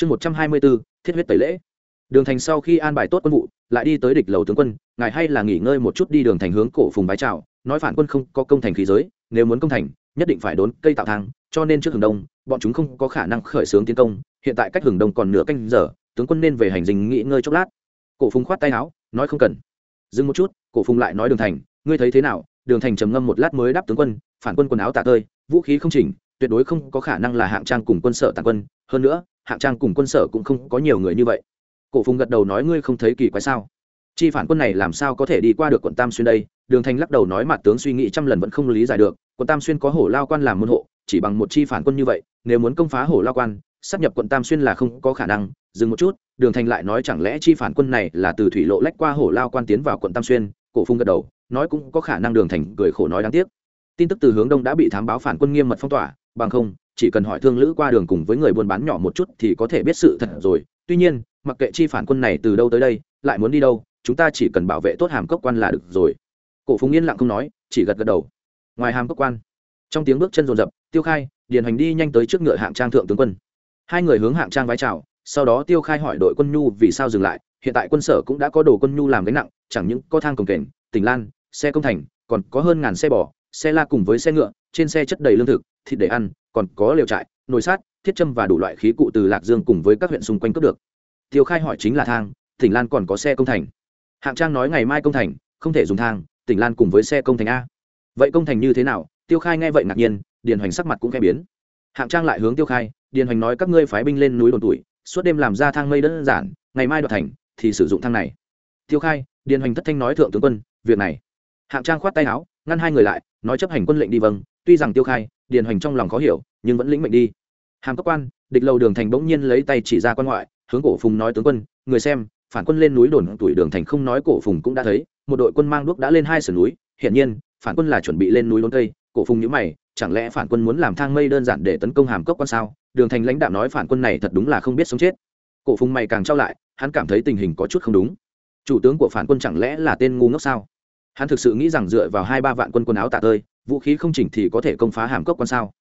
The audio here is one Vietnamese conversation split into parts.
chương một trăm hai mươi bốn thiết huyết tẩy lễ. Đường thành sau khi an bài tốt quân vụ, lại đi tới địch lầu tướng quân, ngài hay là nghỉ ngơi một chút đi đường thành hướng cổ phùng bái trào nói phản quân không có công thành khí giới, nếu muốn công thành, nhất định phải đốn cây tạo thang, cho nên trước hừng đông, bọn chúng không có khả năng khởi xướng tiến công, hiện tại cách hừng đông còn nửa canh giờ, tướng quân nên về hành dinh nghỉ ngơi chốc lát. Cổ phùng khoát tay áo, nói không cần. Dừng một chút, cổ phùng lại nói đường thành, ngươi thấy thế nào? Đường thành trầm ngâm một lát mới đáp tướng quân, phản quân quần áo tạ tơi, vũ khí không chỉnh tuyệt đối không có khả năng là hạng trang cùng quân sở tàn quân, hơn nữa, hạng trang cùng quân sở cũng không có nhiều người như vậy. Cổ phùng gật đầu nói, ngươi không thấy kỳ quái sao? Chi phản quân này làm sao có thể đi qua được quận tam xuyên đây? Đường thành lắc đầu nói mặt tướng suy nghĩ trăm lần vẫn không lý giải được, quận tam xuyên có hổ lao quan làm môn hộ, chỉ bằng một chi phản quân như vậy, nếu muốn công phá hổ lao quan, sắp nhập quận tam xuyên là không có khả năng. Dừng một chút, đường thành lại nói, chẳng lẽ chi phản quân này là từ thủy lộ lách qua hổ lao quan tiến vào quận tam xuyên? Cổ phung gật đầu, nói, cũng có khả năng. Đường thành cười khổ nói, đáng tiếc. Tin tức từ hướng đông đã bị thám báo phản quân nghiêm mật phong tỏa bằng không, chỉ cần hỏi thương lữ qua đường cùng với người buôn bán nhỏ một chút thì có thể biết sự thật rồi. Tuy nhiên, mặc kệ chi phản quân này từ đâu tới đây, lại muốn đi đâu, chúng ta chỉ cần bảo vệ tốt hàm cốc quan là được rồi. Cổ phùng yên lặng không nói, chỉ gật gật đầu. Ngoài hàm cốc quan, trong tiếng bước chân rồn rập tiêu khai, điền hành đi nhanh tới trước ngựa hạng trang thượng tướng quân. Hai người hướng hạng trang vái chào, sau đó tiêu khai hỏi đội quân nhu vì sao dừng lại, hiện tại quân sở cũng đã có đồ quân nhu làm gánh nặng, chẳng những có thang cồng kềnh tỉnh lan, xe công thành, còn có hơn ngàn xe bò, xe la cùng với xe ngựa, trên xe chất đầy lương thực thịt để ăn, còn có liều trại, nồi sát thiết châm và đủ loại khí cụ từ lạc dương cùng với các huyện xung quanh cướp được. Tiêu khai hỏi chính là thang tỉnh lan còn có xe công thành. Hạng trang nói ngày mai công thành, không thể dùng thang tỉnh lan cùng với xe công thành a. Vậy công thành như thế nào? Tiêu khai nghe vậy ngạc nhiên, điền hoành sắc mặt cũng khẽ biến. Hạng trang lại hướng tiêu khai, điền hoành nói các ngươi phái binh lên núi đồn tuổi suốt đêm làm ra thang mây đơn giản, ngày mai đoạt thành, thì sử dụng thang này. Tiêu khai, điền hoành thất thanh nói thượng tướng quân, việc này. Hạng trang khoát tay áo, ngăn hai người lại, nói chấp hành quân lệnh đi vâng tuy rằng tiêu khai điền hoành trong lòng khó hiểu, nhưng vẫn lĩnh mệnh đi. Hàm cấp quan, địch lầu đường thành bỗng nhiên lấy tay chỉ ra quan ngoại, hướng cổ phùng nói tướng quân, người xem, phản quân lên núi đồn tuổi đường thành không nói cổ phùng cũng đã thấy, một đội quân mang đuốc đã lên hai sườn núi, hiển nhiên, phản quân là chuẩn bị lên núi đốn tây, cổ phùng nhíu mày, chẳng lẽ phản quân muốn làm thang mây đơn giản để tấn công hàm cốc quan sao? Đường thành lãnh đạo nói phản quân này thật đúng là không biết sống chết. Cổ phùng mày càng trao lại, hắn cảm thấy tình hình có chút không đúng. Chủ tướng của phản quân chẳng lẽ là tên ngu ngốc sao? Hắn thực sự nghĩ rằng dựa vào hai ba vạn quân quần áo tạ tơi vũ khí không chỉnh thì có thể công phá hàm cốc quan sao?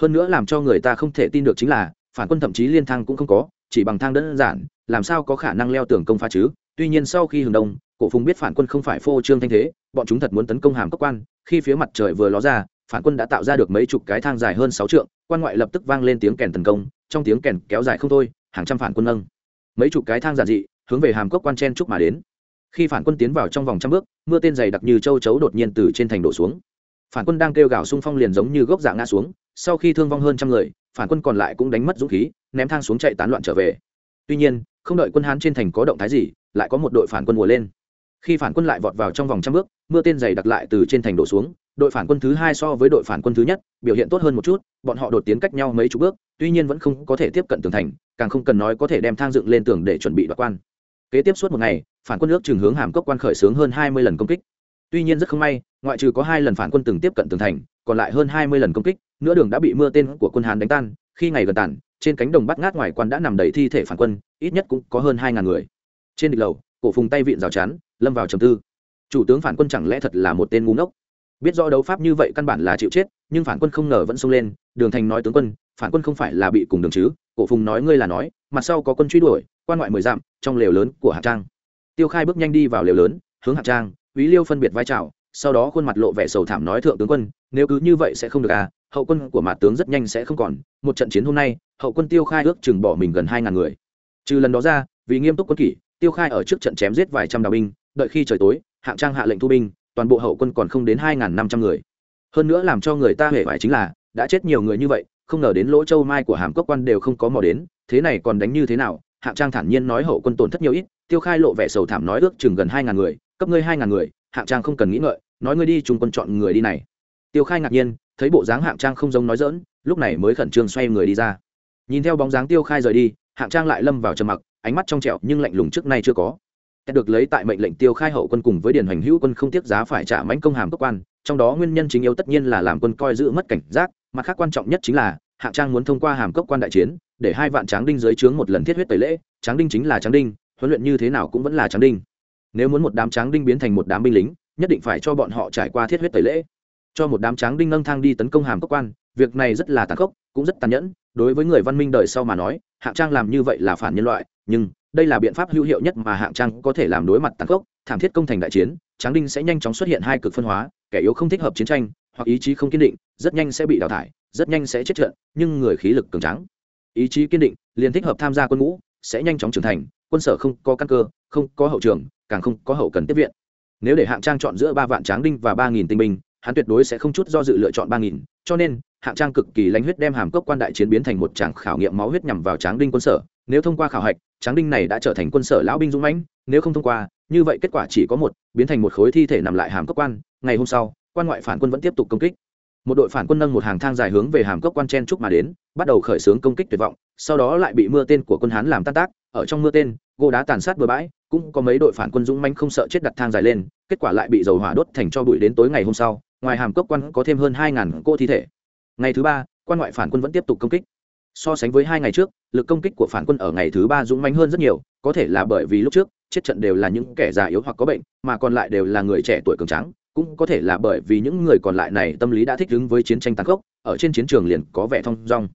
Hơn nữa làm cho người ta không thể tin được chính là, phản quân thậm chí liên thang cũng không có, chỉ bằng thang đơn giản, làm sao có khả năng leo tường công phá chứ? Tuy nhiên sau khi hừng đông, cổ phùng biết phản quân không phải phô trương thanh thế, bọn chúng thật muốn tấn công hàm cốc quan. Khi phía mặt trời vừa ló ra, phản quân đã tạo ra được mấy chục cái thang dài hơn sáu trượng, quan ngoại lập tức vang lên tiếng kèn tấn công, trong tiếng kèn kéo dài không thôi, hàng trăm phản quân nâng. Mấy chục cái thang giản dị, hướng về hàm cốc quan chen trúc mà đến. Khi phản quân tiến vào trong vòng trăm bước, mưa tên dày đặc như châu chấu đột nhiên từ trên thành đổ xuống phản quân đang kêu gào xung phong liền giống như gốc dạng ngã xuống, sau khi thương vong hơn trăm người, phản quân còn lại cũng đánh mất dũng khí, ném thang xuống chạy tán loạn trở về. Tuy nhiên, không đợi quân hán trên thành có động thái gì, lại có một đội phản quân mùa lên. Khi phản quân lại vọt vào trong vòng trăm bước, mưa tên dày đặc lại từ trên thành đổ xuống, đội phản quân thứ hai so với đội phản quân thứ nhất, biểu hiện tốt hơn một chút, bọn họ đột tiến cách nhau mấy chục bước, tuy nhiên vẫn không có thể tiếp cận tường thành, càng không cần nói có thể đem thang dựng lên tường để chuẩn bị đoạt quan. Kế tiếp suốt một ngày, phản quân nước trường hướng hàm cốc quan khởi xướng hơn hai mươi lần công kích tuy nhiên rất không may, ngoại trừ có hai lần phản quân từng tiếp cận tường thành, còn lại hơn hai mươi lần công kích, nửa đường đã bị mưa tên của quân Hàn đánh tan, khi ngày gần tàn, trên cánh đồng bắt ngát ngoài quan đã nằm đầy thi thể phản quân, ít nhất cũng có hơn hai ngàn người. Trên địch lầu, cổ phùng tay vịn rào chắn, lâm vào trầm tư. Chủ tướng phản quân chẳng lẽ thật là một tên ngu ngốc? Biết rõ đấu pháp như vậy căn bản là chịu chết, nhưng phản quân không ngờ vẫn xông lên, đường thành nói tướng quân, phản quân không phải là bị cùng đường chứ? Cổ phùng nói ngươi là nói, mặt sau có quân truy đuổi, quan ngoại mười dặm, trong lều lớn của hạ trang. Tiêu khai bước nhanh đi vào lều lớn, hướng hạ trang quý liêu phân biệt vai chào, sau đó khuôn mặt lộ vẻ sầu thảm nói thượng tướng quân nếu cứ như vậy sẽ không được à hậu quân của Mạt tướng rất nhanh sẽ không còn. Một trận chiến hôm nay hậu quân tiêu khai ước chừng bỏ mình gần hai ngàn người. Trừ lần đó ra vì nghiêm túc quân kỷ tiêu khai ở trước trận chém giết vài trăm đào binh đợi khi trời tối hạng trang hạ lệnh thu binh toàn bộ hậu quân còn không đến hai năm trăm người. Hơn nữa làm cho người ta hề bại chính là đã chết nhiều người như vậy không ngờ đến lỗ châu mai của hàm cốc quan đều không có mò đến thế này còn đánh như thế nào? Hạng trang thản nhiên nói hậu quân tổn thất nhiều ít tiêu khai lộ vẻ sầu thảm nói ước chừng gần hai ngàn người, cấp ngươi hai ngàn người, hạng trang không cần nghĩ ngợi, nói ngươi đi trung quân chọn người đi này. Tiêu khai ngạc nhiên, thấy bộ dáng hạng trang không giống nói dỡn lúc này mới khẩn trương xoay người đi ra. Nhìn theo bóng dáng tiêu khai rời đi, hạng trang lại lâm vào trầm mặc, ánh mắt trong trẹo nhưng lạnh lùng trước nay chưa có. Được lấy tại mệnh lệnh tiêu khai hậu quân cùng với điền hoành hữu quân không tiếc giá phải trả mãnh công hàm cấp quan, trong đó nguyên nhân chính yếu tất nhiên là làm quân coi giữ mất cảnh giác mặt khác quan trọng nhất chính là, hạng trang muốn thông qua hàm cấp quan đại chiến, để hai vạn tráng đinh dưới trướng một lần thiết huyết tẩy lễ, tráng đinh chính là tráng đinh huấn luyện như thế nào cũng vẫn là tráng đinh. Nếu muốn một đám tráng đinh biến thành một đám binh lính nhất định phải cho bọn họ trải qua thiết huyết tẩy lễ. Cho một đám tráng đinh nâng thang đi tấn công hàm cấp quan việc này rất là tàn khốc cũng rất tàn nhẫn. Đối với người văn minh đời sau mà nói hạng trang làm như vậy là phản nhân loại nhưng đây là biện pháp hữu hiệu nhất mà hạng trang có thể làm đối mặt tàn khốc, thảm thiết công thành đại chiến tráng đinh sẽ nhanh chóng xuất hiện hai cực phân hóa kẻ yếu không thích hợp chiến tranh hoặc ý chí không kiên định rất nhanh sẽ bị đào thải rất nhanh sẽ chết trận nhưng người khí lực cường tráng. Ý chí kiên định liền thích hợp tham gia quân ngũ sẽ nhanh chóng trưởng thành quân sở không có căn cơ, không có hậu trường, càng không có hậu cần tiếp viện. Nếu để hạng trang chọn giữa ba vạn tráng đinh và ba nghìn tinh binh, hắn tuyệt đối sẽ không chút do dự lựa chọn ba nghìn. Cho nên, hạng trang cực kỳ lãnh huyết đem hàm cốc quan đại chiến biến thành một tràng khảo nghiệm máu huyết nhằm vào tráng đinh quân sở. Nếu thông qua khảo hạch, tráng đinh này đã trở thành quân sở lão binh dũng mãnh. Nếu không thông qua, như vậy kết quả chỉ có một, biến thành một khối thi thể nằm lại hàm cốc quan. Ngày hôm sau, quan ngoại phản quân vẫn tiếp tục công kích một đội phản quân nâng một hàng thang dài hướng về hàm cốc quan chen trúc mà đến, bắt đầu khởi xướng công kích tuyệt vọng, sau đó lại bị mưa tên của quân hán làm tan tác. Ở trong mưa tên, gỗ đá tàn sát bừa bãi, cũng có mấy đội phản quân dũng manh không sợ chết đặt thang dài lên, kết quả lại bị dầu hỏa đốt thành cho bụi đến tối ngày hôm sau, ngoài hàm cốc quan có thêm hơn hai ngàn cô thi thể. Ngày thứ ba, quan ngoại phản quân vẫn tiếp tục công kích. So sánh với hai ngày trước, lực công kích của phản quân ở ngày thứ ba dũng manh hơn rất nhiều, có thể là bởi vì lúc trước, chết trận đều là những kẻ già yếu hoặc có bệnh, mà còn lại đều là người trẻ tuổi cường trắng cũng có thể là bởi vì những người còn lại này tâm lý đã thích ứng với chiến tranh tàn khốc, ở trên chiến trường liền có vẻ thong dong.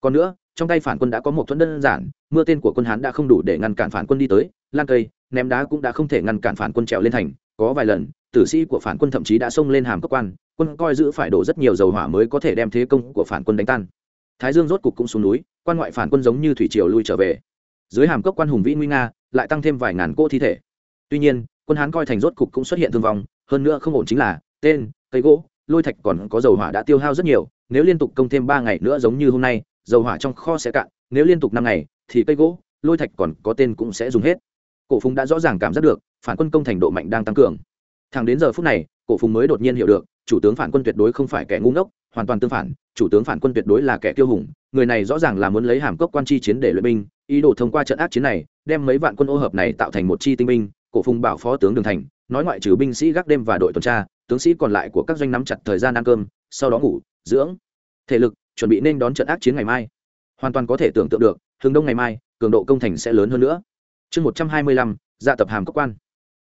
Còn nữa, trong tay phản quân đã có một thuẫn đơn giản, mưa tên của quân hán đã không đủ để ngăn cản phản quân đi tới, lan cây, ném đá cũng đã không thể ngăn cản phản quân trèo lên thành, có vài lần, tử sĩ của phản quân thậm chí đã xông lên hàm cấp quan, quân coi giữ phải đổ rất nhiều dầu hỏa mới có thể đem thế công của phản quân đánh tan. Thái dương rốt cục cũng xuống núi, quan ngoại phản quân giống như thủy triều lui trở về. Dưới hàm cốc quan hùng vĩ nguy nga, lại tăng thêm vài ngàn cỗ thi thể. Tuy nhiên, quân hán coi thành rốt cục cũng xuất hiện thương vong hơn nữa không ổn chính là, tên, cây gỗ, lôi thạch còn có dầu hỏa đã tiêu hao rất nhiều, nếu liên tục công thêm ba ngày nữa giống như hôm nay, dầu hỏa trong kho sẽ cạn, nếu liên tục năm ngày, thì cây gỗ, lôi thạch còn có tên cũng sẽ dùng hết. Cổ phùng đã rõ ràng cảm giác được, phản quân công thành độ mạnh đang tăng cường. Thẳng đến giờ phút này, cổ phùng mới đột nhiên hiểu được, chủ tướng phản quân tuyệt đối không phải kẻ ngu ngốc, hoàn toàn tương phản, chủ tướng phản quân tuyệt đối là kẻ tiêu hùng, người này rõ ràng là muốn lấy hàm cốc quan chi chiến để luyện binh, ý đồ thông qua trận ác chiến này, đem mấy vạn quân ô hợp này tạo thành một chi tinh binh cổ phùng bảo phó tướng đường thành, nói ngoại trừ binh sĩ gác đêm và đội tuần tra, tướng sĩ còn lại của các doanh nắm chặt thời gian ăn cơm, sau đó ngủ, dưỡng thể lực, chuẩn bị nên đón trận ác chiến ngày mai. Hoàn toàn có thể tưởng tượng được, hướng đông ngày mai, cường độ công thành sẽ lớn hơn nữa. Chương một trăm hai mươi lăm dạ tập hàm cốc quan.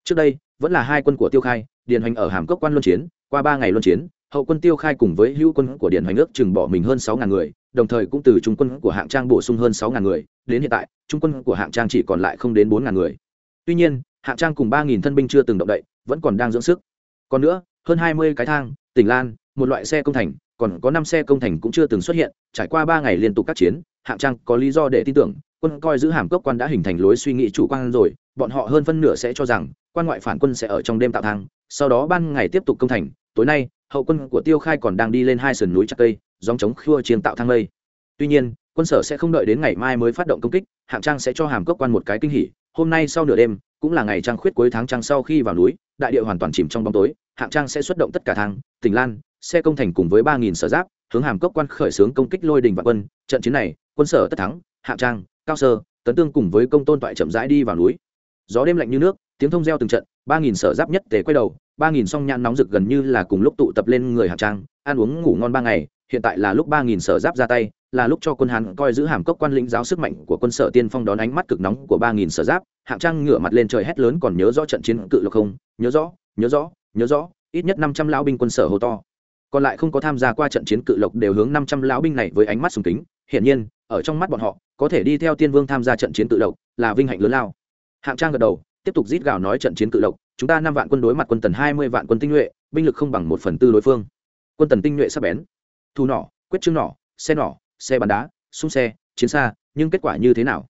Trước đây, vẫn là hai quân của tiêu khai, điền hoành ở hàm cốc quan luân chiến, qua ba ngày luân chiến, hậu quân tiêu khai cùng với hữu quân của điền hoành ước chừng bỏ mình hơn sáu ngàn người, đồng thời cũng từ trung quân của hạng trang bổ sung hơn sáu ngàn người. Đến hiện tại, trung quân của hạng trang chỉ còn lại không đến bốn ngàn người. Tuy nhiên hạng trang cùng ba nghìn thân binh chưa từng động đậy, vẫn còn đang dưỡng sức. Còn nữa, hơn hai mươi cái thang, tỉnh lan, một loại xe công thành, còn có năm xe công thành cũng chưa từng xuất hiện, trải qua ba ngày liên tục các chiến hạng trang có lý do để tin tưởng, quân coi giữ hàm cốc quan đã hình thành lối suy nghĩ chủ quan rồi, bọn họ hơn phân nửa sẽ cho rằng, quan ngoại phản quân sẽ ở trong đêm tạo thang, sau đó ban ngày tiếp tục công thành, tối nay, hậu quân của tiêu khai còn đang đi lên hai sườn núi chặt cây dòng chống khua chiến tạo thang lây tuy nhiên, quân sở sẽ không đợi đến ngày mai mới phát động công kích hạng trang sẽ cho hàm cốc quan một cái kinh hỉ, hôm nay sau nửa đêm cũng là ngày trăng khuyết cuối tháng trăng sau khi vào núi, đại địa hoàn toàn chìm trong bóng tối, hạng trang sẽ xuất động tất cả thang, tỉnh lan, xe công thành cùng với ba nghìn sở giáp, hướng hàm cốc quan khởi xướng công kích lôi đình và quân. Trận chiến này, quân sở tất thắng, hạng trang, cao sơ, tấn tương cùng với công tôn toại chậm rãi đi vào núi. Gió đêm lạnh như nước, tiếng thông reo từng trận ba nghìn sở giáp nhất tề quay đầu, ba nghìn song nhãn nóng rực gần như là cùng lúc tụ tập lên người hạng trang, ăn uống ngủ ngon ba ngày, hiện tại là lúc ba nghìn sở giáp ra tay, là lúc cho quân hán coi giữ hàm cốc quan lĩnh giáo sức mạnh của quân sở tiên phong đón ánh mắt cực nóng của ba nghìn sở giáp. Hạng trang ngửa mặt lên trời hét lớn còn nhớ rõ trận chiến cự lộc không? Nhớ rõ nhớ rõ nhớ rõ, ít nhất năm trăm lão binh quân sở hô to. Còn lại không có tham gia qua trận chiến cự lộc đều hướng năm trăm lão binh này với ánh mắt sùng kính. Hiển nhiên, ở trong mắt bọn họ, có thể đi theo tiên vương tham gia trận chiến cự lộc là vinh hạnh lớn lao. Hạng trang gật đầu tiếp tục rít gào nói trận chiến cự lộc, chúng ta năm vạn quân đối mặt quân tần hai mươi vạn quân tinh nhuệ, binh lực không bằng một phần tư đối phương. Quân tần tinh nhuệ sắp bén. Thu nỏ, quyết trương nỏ, xe nỏ, xe bắn đá xung xe, chiến xa, nhưng kết quả như thế nào?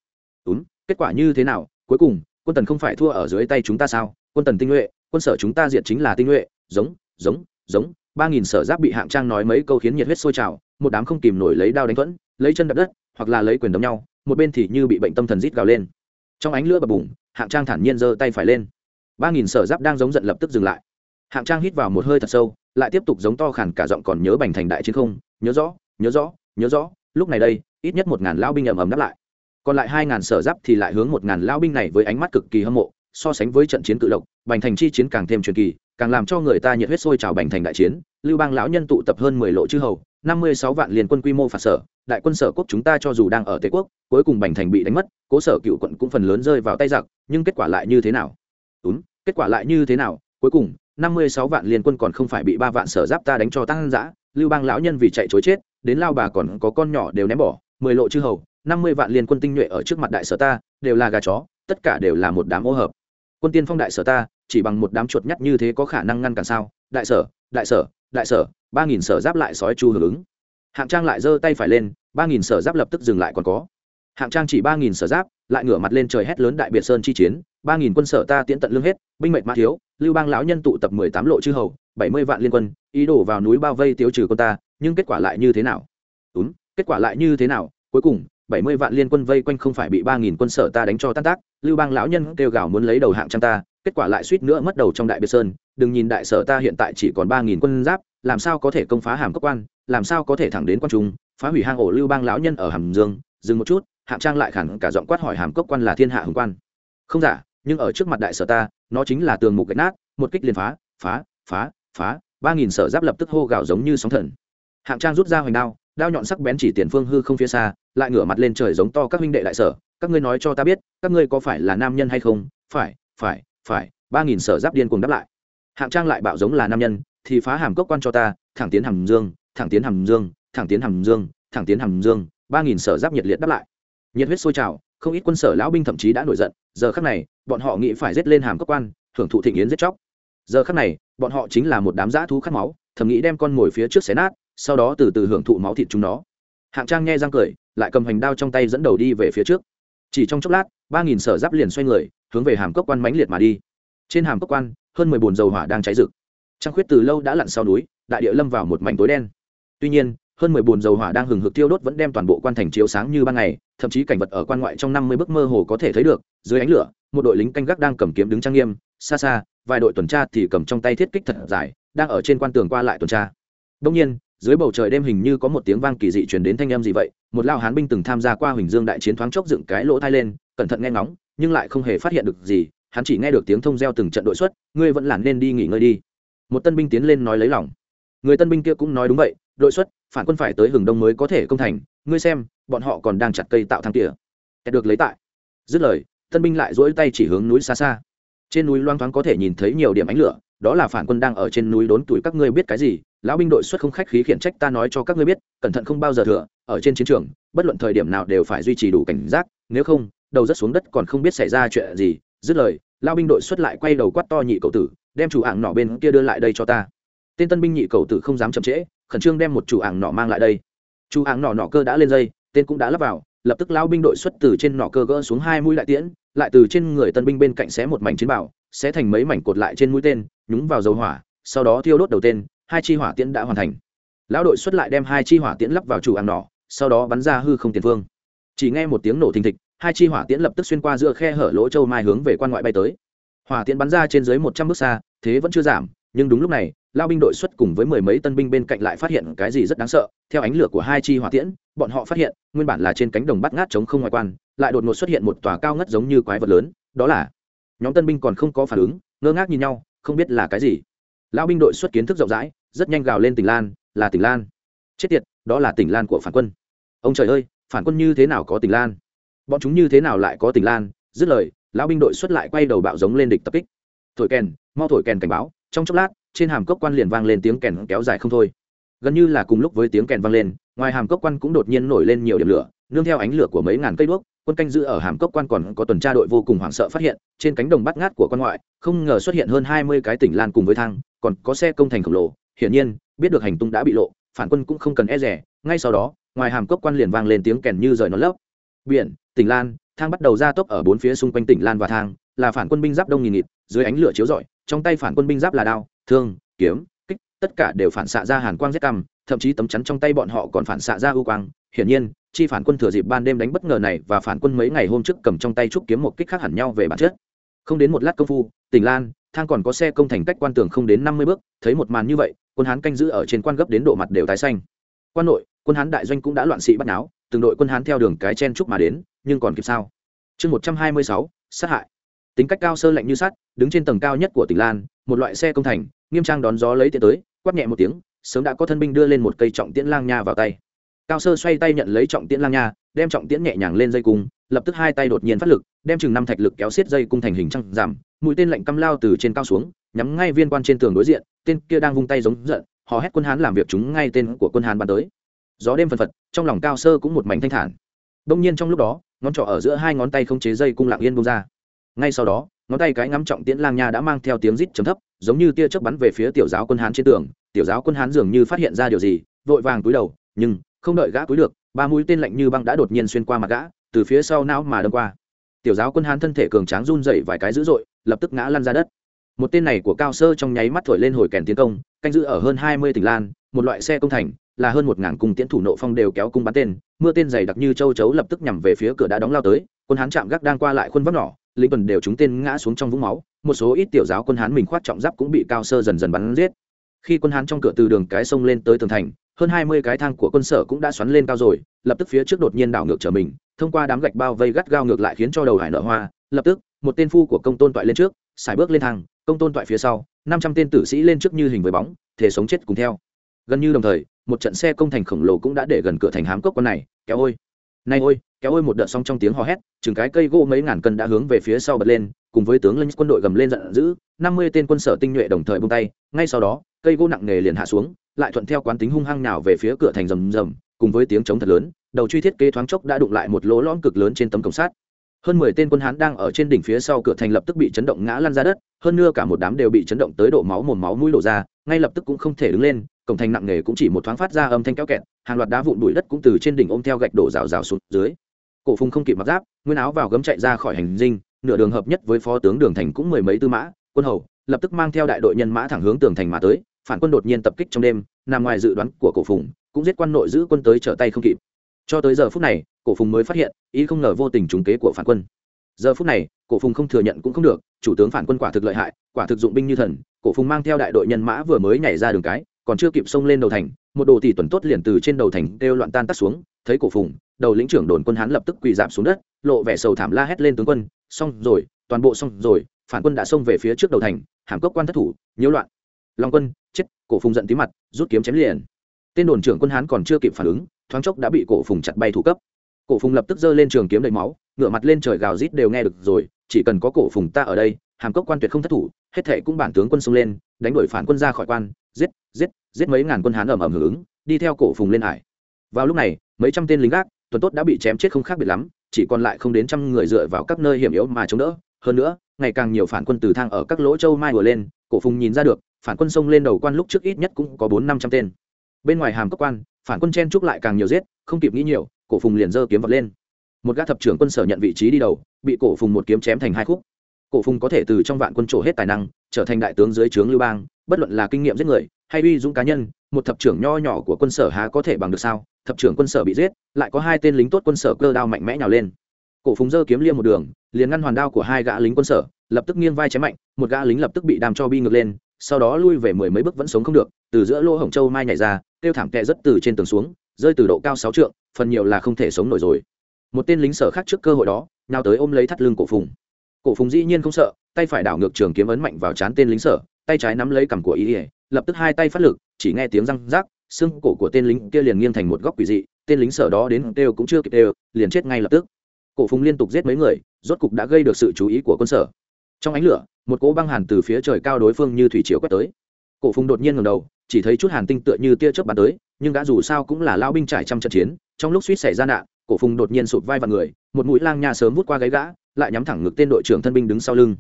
Đúng kết quả như thế nào? Cuối cùng, quân tần không phải thua ở dưới tay chúng ta sao? Quân tần tinh nhuệ, quân sở chúng ta diện chính là tinh nhuệ. Giống giống giống. Ba nghìn sở giáp bị hạng trang nói mấy câu khiến nhiệt huyết sôi trào, một đám không kìm nổi lấy đao đánh thuẫn, lấy chân đập đất, hoặc là lấy quyền đấm nhau, một bên thì như bị bệnh tâm thần rít gào lên. Trong ánh lửa bập bùng hạng trang thản nhiên giơ tay phải lên. Ba nghìn sở giáp đang giống giận lập tức dừng lại. Hạng trang hít vào một hơi thật sâu, lại tiếp tục giống to khản cả giọng còn nhớ bành thành đại chiến không, nhớ rõ nhớ rõ nhớ rõ, lúc này đây, ít nhất một ngàn lão binh ầm ầm đáp lại. Còn lại hai ngàn sở giáp thì lại hướng một ngàn lão binh này với ánh mắt cực kỳ hâm mộ, so sánh với trận chiến cự lộc, bành thành chi chiến càng thêm truyền kỳ, càng làm cho người ta nhiệt huyết sôi trào bành thành đại chiến, lưu bang lão nhân tụ tập hơn mười lộ chư hầu năm mươi sáu vạn liên quân quy mô phạt sở, đại quân sở quốc chúng ta cho dù đang ở tề quốc, cuối cùng bành thành bị đánh mất, cố sở cựu quận cũng phần lớn rơi vào tay giặc, nhưng kết quả lại như thế nào? Đúng, kết quả lại như thế nào? Cuối cùng, năm mươi sáu vạn liên quân còn không phải bị ba vạn sở giáp ta đánh cho tăng dã, lưu bang lão nhân vì chạy chối chết, đến lao bà còn có con nhỏ đều ném bỏ, mười lộ chư hầu, năm mươi vạn liên quân tinh nhuệ ở trước mặt đại sở ta, đều là gà chó, tất cả đều là một đám ô hợp. Quân tiên phong đại sở ta, chỉ bằng một đám chuột nhắt như thế có khả năng ngăn cản sao? Đại sở đại sở đại sở, ba nghìn sở giáp lại sói chu hưởng ứng. Hạng trang lại giơ tay phải lên, ba nghìn sở giáp lập tức dừng lại còn có. Hạng trang chỉ ba nghìn sở giáp, lại ngửa mặt lên trời hét lớn đại biệt sơn chi chiến, ba nghìn quân sở ta tiễn tận lương hết, binh mệnh mã thiếu, lưu bang lão nhân tụ tập mười tám lộ chư hầu, bảy mươi vạn liên quân, ý đổ vào núi bao vây tiêu trừ quân ta, nhưng kết quả lại như thế nào? Đúng kết quả lại như thế nào? Cuối cùng bảy mươi vạn liên quân vây quanh không phải bị ba nghìn quân sở ta đánh cho tan tác, lưu bang lão nhân kêu gào muốn lấy đầu hạng trang ta, kết quả lại suýt nữa mất đầu trong đại biệt sơn. Đừng nhìn đại sở ta hiện tại chỉ còn ba nghìn quân giáp, làm sao có thể công phá hàm cấp quan, làm sao có thể thẳng đến quan trung, phá hủy hang ổ lưu bang lão nhân ở hàm dương. Dừng một chút, hạng trang lại khẳng cả giọng quát hỏi hàm cấp quan là thiên hạ hùng quan. Không giả, nhưng ở trước mặt đại sở ta, nó chính là tường mục gạch nát, một kích liền phá phá phá phá, ba nghìn sở giáp lập tức hô gào giống như sóng thần. Hạng trang rút ra hoành đao đao nhọn sắc bén chỉ tiền phương hư không phía xa, lại ngửa mặt lên trời giống to các huynh đệ đại sở. Các ngươi nói cho ta biết, các ngươi có phải là nam nhân hay không? Phải phải phải, ba nghìn sở giáp điên cùng đáp lại. Hạng trang lại bạo giống là nam nhân, thì phá hàm cốc quan cho ta, thẳng tiến hàm dương, thẳng tiến hàm dương, thẳng tiến hàm dương, thẳng tiến hàm dương, ba nghìn sở giáp nhiệt liệt đáp lại. Nhiệt huyết sôi trào, không ít quân sở lão binh thậm chí đã nổi giận, giờ khắc này, bọn họ nghĩ phải giết lên hàm cốc quan, hưởng thụ thịnh yến giết chóc. Giờ khắc này, bọn họ chính là một đám dã thú khát máu, thầm nghĩ đem con mồi phía trước xé nát sau đó từ từ hưởng thụ máu thịt chúng nó. Hạng trang nghe răng cười, lại cầm hành đao trong tay dẫn đầu đi về phía trước. Chỉ trong chốc lát, ba nghìn sở giáp liền xoay người, hướng về hàm cốc quan mãnh liệt mà đi. Trên hàm cốc quan, hơn mười bồn dầu hỏa đang cháy rực. Trăng khuyết từ lâu đã lặn sau núi, đại địa lâm vào một mảnh tối đen. Tuy nhiên, hơn mười bồn dầu hỏa đang hừng hực tiêu đốt vẫn đem toàn bộ quan thành chiếu sáng như ban ngày, thậm chí cảnh vật ở quan ngoại trong năm mươi bước mơ hồ có thể thấy được, dưới ánh lửa, một đội lính canh gác đang cầm kiếm đứng trang nghiêm, xa xa, vài đội tuần tra thì cầm trong tay thiết kích thật dài, đang ở trên quan tường qua lại tuần tra. Đông nhiên dưới bầu trời đêm hình như có một tiếng vang kỳ dị truyền đến thanh âm gì vậy, một lao hán binh từng tham gia qua huỳnh dương đại chiến thoáng chốc dựng cái lỗ thai lên, cẩn thận nghe ngóng, nhưng lại không hề phát hiện được gì, hắn chỉ nghe được tiếng thông reo từng trận đội xuất, ngươi vẫn là nên đi nghỉ ngơi đi. Một tân binh tiến lên nói lấy lòng. Người tân binh kia cũng nói đúng vậy, đội xuất, phản quân phải tới hừng đông mới có thể công thành, ngươi xem, bọn họ còn đang chặt cây tạo thang tỉa. Được lấy tại. Dứt lời, tân binh lại dỗi tay chỉ hướng núi xa xa. Trên núi loang thoáng có thể nhìn thấy nhiều điểm ánh lửa, đó là phản quân đang ở trên núi đốn tuổi các ngươi biết cái gì lão binh đội xuất không khách khí khiển trách ta nói cho các ngươi biết, cẩn thận không bao giờ thừa, ở trên chiến trường, bất luận thời điểm nào đều phải duy trì đủ cảnh giác, nếu không, đầu rất xuống đất còn không biết xảy ra chuyện gì. Dứt lời, lão binh đội xuất lại quay đầu quát to nhị cậu tử, đem chủ ảng nọ bên kia đưa lại đây cho ta. Tên tân binh nhị cậu tử không dám chậm trễ, khẩn trương đem một chủ ảng nọ mang lại đây. Chủ ảng nọ nọ cơ đã lên dây, tên cũng đã lắp vào, lập tức lão binh đội xuất từ trên nọ cơ gỡ xuống hai mũi lại tiễn, lại từ trên người tân binh bên cạnh xé một mảnh chiến bảo xé thành mấy mảnh cột lại trên mũi tên, nhúng vào dầu hỏa, sau đó thiêu đốt đầu tên hai chi hỏa tiễn đã hoàn thành. Lão đội xuất lại đem hai chi hỏa tiễn lắp vào chủ ăn nỏ, sau đó bắn ra hư không tiền phương. Chỉ nghe một tiếng nổ thình thịch hai chi hỏa tiễn lập tức xuyên qua giữa khe hở lỗ châu mai hướng về quan ngoại bay tới. Hỏa tiễn bắn ra trên dưới một trăm bước xa thế vẫn chưa giảm nhưng đúng lúc này lao binh đội xuất cùng với mười mấy tân binh bên cạnh lại phát hiện cái gì rất đáng sợ. Theo ánh lửa của hai chi hỏa tiễn bọn họ phát hiện nguyên bản là trên cánh đồng bắt ngát chống không ngoại quan lại đột ngột xuất hiện một tòa cao ngất giống như quái vật lớn đó là nhóm tân binh còn không có phản ứng ngơ ngác nhìn nhau không biết là cái gì. Lão binh đội xuất kiến thức rộng rãi rất nhanh gào lên tỉnh lan, là tỉnh lan. Chết tiệt, đó là tỉnh lan của phản quân. Ông trời ơi, phản quân như thế nào có tỉnh lan? Bọn chúng như thế nào lại có tỉnh lan? Dứt lời, lão binh đội xuất lại quay đầu bạo giống lên địch tập kích. Thổi kèn, mau thổi kèn cảnh báo, trong chốc lát, trên hàm cốc quan liền vang lên tiếng kèn kéo dài không thôi. Gần như là cùng lúc với tiếng kèn vang lên, ngoài hàm cốc quan cũng đột nhiên nổi lên nhiều điểm lửa, nương theo ánh lửa của mấy ngàn cây đuốc, quân canh giữ ở hàm cốc quan còn có tuần tra đội vô cùng hoảng sợ phát hiện, trên cánh đồng bắt ngát của quan ngoại, không ngờ xuất hiện hơn hai mươi cái tỉnh lan cùng với thang, còn có xe công thành khổng lồ hiển nhiên, biết được hành tung đã bị lộ, phản quân cũng không cần e rẻ ngay sau đó, ngoài hàm cốc quan liền vang lên tiếng kèn như rời nó lấp biển, tỉnh lan, thang bắt đầu ra tốc ở bốn phía xung quanh tỉnh lan và thang, là phản quân binh giáp đông nghìn nghịt, dưới ánh lửa chiếu rọi, trong tay phản quân binh giáp là đao, thương, kiếm, kích, tất cả đều phản xạ ra hàn quang rét rỡ. thậm chí tấm chắn trong tay bọn họ còn phản xạ ra ưu quang hiển nhiên, chi phản quân thừa dịp ban đêm đánh bất ngờ này và phản quân mấy ngày hôm trước cầm trong tay trúc kiếm một kích khác hẳn nhau về bản chất không đến một lát công phu, tỉnh lan, thang còn có xe công thành cách quan tường không đến năm mươi bước, thấy một màn như vậy quân hán canh giữ ở trên quan gấp đến độ mặt đều tái xanh. Quan nội, quân hán đại doanh cũng đã loạn sĩ bắt náo, từng đội quân hán theo đường cái chen trúc mà đến, nhưng còn kịp sao? Chương một trăm hai mươi sáu, sát hại. Tính cách cao sơ lạnh như sắt, đứng trên tầng cao nhất của tỉnh lan, một loại xe công thành, nghiêm trang đón gió lấy tiện tới, quát nhẹ một tiếng, sớm đã có thân binh đưa lên một cây trọng tiễn lang nha vào tay. Cao sơ xoay tay nhận lấy trọng tiễn lang nha, đem trọng tiễn nhẹ nhàng lên dây cung, lập tức hai tay đột nhiên phát lực, đem chừng năm thạch lực kéo xiết dây cung thành hình trăng giảm, mũi tên lạnh căm lao từ trên cao xuống nhắm ngay viên quan trên tường đối diện, tên kia đang vung tay giống giận họ hét quân hán làm việc chúng ngay tên của quân hán bắn tới. Gió đêm phần phật, trong lòng cao sơ cũng một mảnh thanh thản. Đông nhiên trong lúc đó, ngón trỏ ở giữa hai ngón tay không chế dây cung lặng yên bông ra. Ngay sau đó, ngón tay cái ngắm trọng tiễn lang nha đã mang theo tiếng rít chấm thấp, giống như tia chớp bắn về phía tiểu giáo quân hán trên tường. Tiểu giáo quân hán dường như phát hiện ra điều gì, vội vàng túi đầu, nhưng không đợi gã túi được, ba mũi tên lạnh như băng đã đột nhiên xuyên qua mặt gã, từ phía sau não mà đâm qua. Tiểu giáo quân hán thân thể cường tráng run dậy vài cái dữ dội, lập tức ngã lăn ra đất một tên này của cao sơ trong nháy mắt thổi lên hồi kèn tiến công canh giữ ở hơn hai mươi tỉnh lan một loại xe công thành là hơn một ngàn cung tiễn thủ nộ phong đều kéo cung bắn tên mưa tên dày đặc như châu chấu lập tức nhằm về phía cửa đã đóng lao tới quân hán chạm gác đang qua lại khuôn vấp nỏ, lính tuần đều chúng tên ngã xuống trong vũng máu một số ít tiểu giáo quân hán mình khoát trọng giáp cũng bị cao sơ dần dần bắn giết. Khi quân hán trong cửa từ đường cái sông lên tới tường thành hơn hai mươi cái thang của quân sở cũng đã xoắn lên cao rồi lập tức phía trước đột nhiên đảo ngược trở mình thông qua đám gạch bao vây gắt gao ngược lại khiến cho đầu hải nở hoa lập tức một tên phu của công tôn toại lên trước xài bước lên thang công tôn toại phía sau, năm trăm tên tử sĩ lên trước như hình với bóng, thể sống chết cùng theo. Gần như đồng thời, một trận xe công thành khổng lồ cũng đã để gần cửa thành hám cốc con này, kéo ôi. Nay ôi, kéo ôi một đợt xong trong tiếng hò hét, chừng cái cây gỗ mấy ngàn cân đã hướng về phía sau bật lên, cùng với tướng linh quân đội gầm lên giận dữ, năm mươi tên quân sở tinh nhuệ đồng thời bung tay, ngay sau đó, cây gỗ nặng nề liền hạ xuống, lại thuận theo quán tính hung hăng nào về phía cửa thành rầm rầm, cùng với tiếng chống thật lớn, đầu truy thiết kế thoáng chốc đã đụng lại một lỗ lõm cực lớn trên tấm cổng sát hơn mười tên quân hán đang ở trên đỉnh phía sau cửa thành lập tức bị chấn động ngã lăn ra đất, hơn nữa cả một đám đều bị chấn động tới độ máu mồm máu mũi đổ ra, ngay lập tức cũng không thể đứng lên, cổng thành nặng nề cũng chỉ một thoáng phát ra âm thanh kéo kẹt, hàng loạt đá vụn bụi đất cũng từ trên đỉnh ôm theo gạch đổ rào rào xuống dưới. Cổ phùng không kịp mặc giáp, nguyên áo vào gấm chạy ra khỏi hành dinh, nửa đường hợp nhất với phó tướng đường thành cũng mười mấy tư mã, quân hầu, lập tức mang theo đại đội nhân mã thẳng hướng tường thành mà tới, phản quân đột nhiên tập kích trong đêm, nằm ngoài dự đoán của cổ phùng, cũng giết quan nội giữ quân tới trở tay không kịp. Cho tới giờ phút này cổ phùng mới phát hiện, ý không ngờ vô tình trúng kế của phản quân. Giờ phút này, cổ phùng không thừa nhận cũng không được, chủ tướng phản quân quả thực lợi hại, quả thực dụng binh như thần, cổ phùng mang theo đại đội nhân mã vừa mới nhảy ra đường cái, còn chưa kịp xông lên đầu thành, một đồ tỷ tuần tốt liền từ trên đầu thành đều loạn tan tắt xuống, thấy cổ phùng, đầu lĩnh trưởng đồn quân hán lập tức quỳ dạp xuống đất, lộ vẻ sầu thảm la hét lên tướng quân, xong rồi, toàn bộ xong rồi, phản quân đã xông về phía trước đầu thành, hàm cốc quan thất thủ, nhiễu loạn. Long quân, chết, cổ phùng giận tí mặt, rút kiếm chém liền. Tên đồn trưởng quân hán còn chưa kịp phản ứng, thoáng chốc đã bị cổ phùng chặt bay thủ cấp cổ phùng lập tức giơ lên trường kiếm đầy máu ngựa mặt lên trời gào rít đều nghe được rồi, chỉ cần có cổ phùng ta ở đây, hàm cốc quan tuyệt không thất thủ, hết thệ cũng bản tướng quân xông lên, đánh đuổi phản quân ra khỏi quan, giết giết giết mấy ngàn quân hán ầm ầm hưởng ứng, đi theo cổ phùng lên hải. Vào lúc này, mấy trăm tên lính gác, tuần tốt đã bị chém chết không khác biệt lắm, chỉ còn lại không đến trăm người dựa vào các nơi hiểm yếu mà chống đỡ. Hơn nữa, ngày càng nhiều phản quân từ thang ở các lỗ châu mai vừa lên, cổ phùng nhìn ra được, phản quân xông lên đầu quan lúc trước ít nhất cũng có bốn năm trăm tên. Bên ngoài hàm cốc quan, phản quân chen trúc lại càng nhiều giết, không kịp nghĩ nhiều cổ phùng liền giơ kiếm vật lên. Một gã thập trưởng quân sở nhận vị trí đi đầu, bị cổ phùng một kiếm chém thành hai khúc. Cổ phùng có thể từ trong vạn quân trổ hết tài năng, trở thành đại tướng dưới trướng lưu bang, bất luận là kinh nghiệm giết người, hay uy dũng cá nhân, một thập trưởng nho nhỏ của quân sở há có thể bằng được sao? Thập trưởng quân sở bị giết, lại có hai tên lính tốt quân sở cơ đao mạnh mẽ nhào lên. Cổ phùng giơ kiếm liêm một đường, liền ngăn hoàn đao của hai gã lính quân sở, lập tức nghiêng vai chém mạnh, một gã lính lập tức bị đàm cho bi ngược lên, sau đó lui về mười mấy bước vẫn sống không được, từ giữa lỗ hồng châu mai nhảy ra tiêu thảm tệ rất từ trên tường xuống rơi từ độ cao sáu trượng, phần nhiều là không thể sống nổi rồi. Một tên lính sở khác trước cơ hội đó nào tới ôm lấy thắt lưng cổ phùng. Cổ phùng dĩ nhiên không sợ, tay phải đảo ngược trường kiếm ấn mạnh vào chán tên lính sở, tay trái nắm lấy cằm của ý ỉa lập tức hai tay phát lực, chỉ nghe tiếng răng rác xương cổ của tên lính kia liền nghiêng thành một góc quỷ dị, tên lính sở đó đến đều cũng chưa kịp đều, liền chết ngay lập tức. Cổ phùng liên tục giết mấy người, rốt cục đã gây được sự chú ý của quân sở. Trong ánh lửa, một cỗ băng hàn từ phía trời cao đối phương như thủy triều quét tới. Cổ phùng đột nhiên ngầm đầu, chỉ thấy chút hàn tinh tựa như tia chớp bắn tới nhưng đã dù sao cũng là lao binh trải trăm trận chiến, trong lúc suýt xảy ra nạn, cổ phùng đột nhiên sụt vai vào người, một mũi lang nha sớm vút qua gáy gã, lại nhắm thẳng ngực tên đội trưởng thân binh đứng sau lưng.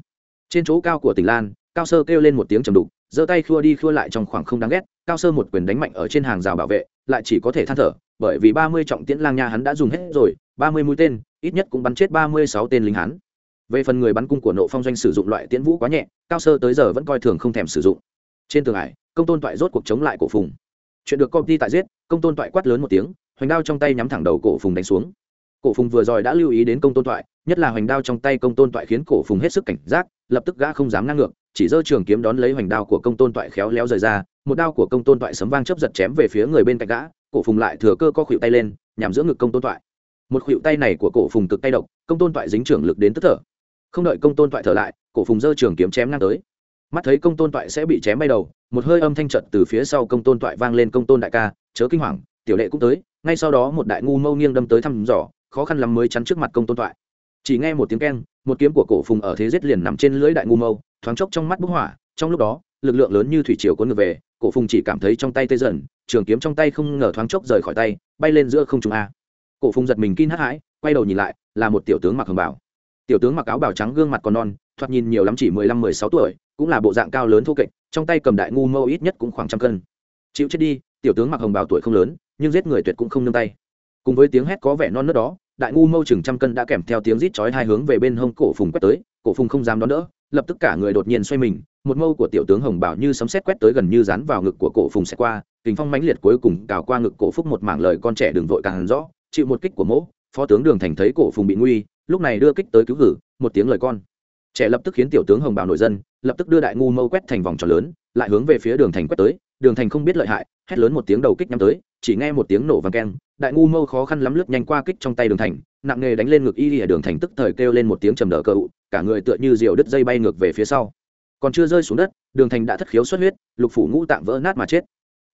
Trên chỗ cao của tỉnh lan, cao sơ kêu lên một tiếng trầm đục, giơ tay khua đi khua lại trong khoảng không đáng ghét, cao sơ một quyền đánh mạnh ở trên hàng rào bảo vệ, lại chỉ có thể than thở, bởi vì ba mươi trọng tiễn lang nha hắn đã dùng hết rồi, ba mươi mũi tên, ít nhất cũng bắn chết ba mươi sáu tên lính hắn về phần người bắn cung của nộ phong doanh sử dụng loại tiễn vũ quá nhẹ, cao sơ tới giờ vẫn coi thường không thèm sử dụng. Trên tường ải, công tôn toại rốt cuộc chống lại cổ phùng chuyện được công ty tại giết, công tôn toại quát lớn một tiếng, hoành đao trong tay nhắm thẳng đầu cổ phùng đánh xuống. Cổ phùng vừa rồi đã lưu ý đến công tôn toại, nhất là hoành đao trong tay công tôn toại khiến cổ phùng hết sức cảnh giác, lập tức gã không dám ngang ngược, chỉ giơ trường kiếm đón lấy hoành đao của công tôn toại khéo léo rời ra, một đao của công tôn toại sấm vang chớp giật chém về phía người bên cạnh gã, cổ phùng lại thừa cơ co khuỵu tay lên, nhằm giữa ngực công tôn toại. Một khuỵu tay này của cổ phùng cực tay độc, công tôn toại dính trưởng lực đến tức thở. Không đợi công tôn toại thở lại, cổ phùng giơ trường kiếm chém ngang tới mắt thấy công tôn toại sẽ bị chém bay đầu, một hơi âm thanh trận từ phía sau công tôn toại vang lên công tôn đại ca, chớ kinh hoàng, tiểu lệ cũng tới, ngay sau đó một đại ngu mâu nghiêng đâm tới thăm dò, khó khăn lắm mới chắn trước mặt công tôn toại. Chỉ nghe một tiếng keng, một kiếm của cổ phùng ở thế giết liền nằm trên lưỡi đại ngu mâu, thoáng chốc trong mắt bức hỏa, trong lúc đó, lực lượng lớn như thủy triều cuốn ngược về, cổ phùng chỉ cảm thấy trong tay tê dần, trường kiếm trong tay không ngờ thoáng chốc rời khỏi tay, bay lên giữa không trung a. Cổ phùng giật mình kinh hãi hãi quay đầu nhìn lại, là một tiểu tướng mặc hồng bảo tiểu tướng mặc áo bào trắng gương mặt còn non thoạt nhìn nhiều lắm chỉ mười lăm, mười sáu tuổi, cũng là bộ dạng cao lớn thô kệch, trong tay cầm đại ngu mâu ít nhất cũng khoảng trăm cân. Chịu chết đi, tiểu tướng mặc hồng bào tuổi không lớn, nhưng giết người tuyệt cũng không nương tay. Cùng với tiếng hét có vẻ non nớt đó, đại ngu mâu chừng trăm cân đã kèm theo tiếng rít chói hai hướng về bên hông cổ phùng quét tới, cổ phùng không dám đón đỡ, lập tức cả người đột nhiên xoay mình, một mâu của tiểu tướng hồng bảo như sấm sét quét tới gần như dán vào ngực của cổ phùng sẽ qua kính phong mãnh liệt cuối cùng cào qua ngực cổ phúc một mảng lời con trẻ đừng vội càng rõ, chịu một kích của mỗ, phó tướng đường thành thấy cổ phùng bị nguy, lúc này đưa kích tới cứu hử, một tiếng lời con trẻ lập tức khiến tiểu tướng hồng bảo nổi dân lập tức đưa đại ngu mâu quét thành vòng tròn lớn, lại hướng về phía đường thành quét tới. Đường thành không biết lợi hại, hét lớn một tiếng đầu kích nhắm tới, chỉ nghe một tiếng nổ vang keng. Đại ngu mâu khó khăn lắm lướt nhanh qua kích trong tay đường thành, nặng nghề đánh lên ngực y lìa đường thành tức thời kêu lên một tiếng trầm đỡ cờ ụ, cả người tựa như diều đứt dây bay ngược về phía sau. Còn chưa rơi xuống đất, đường thành đã thất khiếu xuất huyết, lục phủ ngũ tạng vỡ nát mà chết.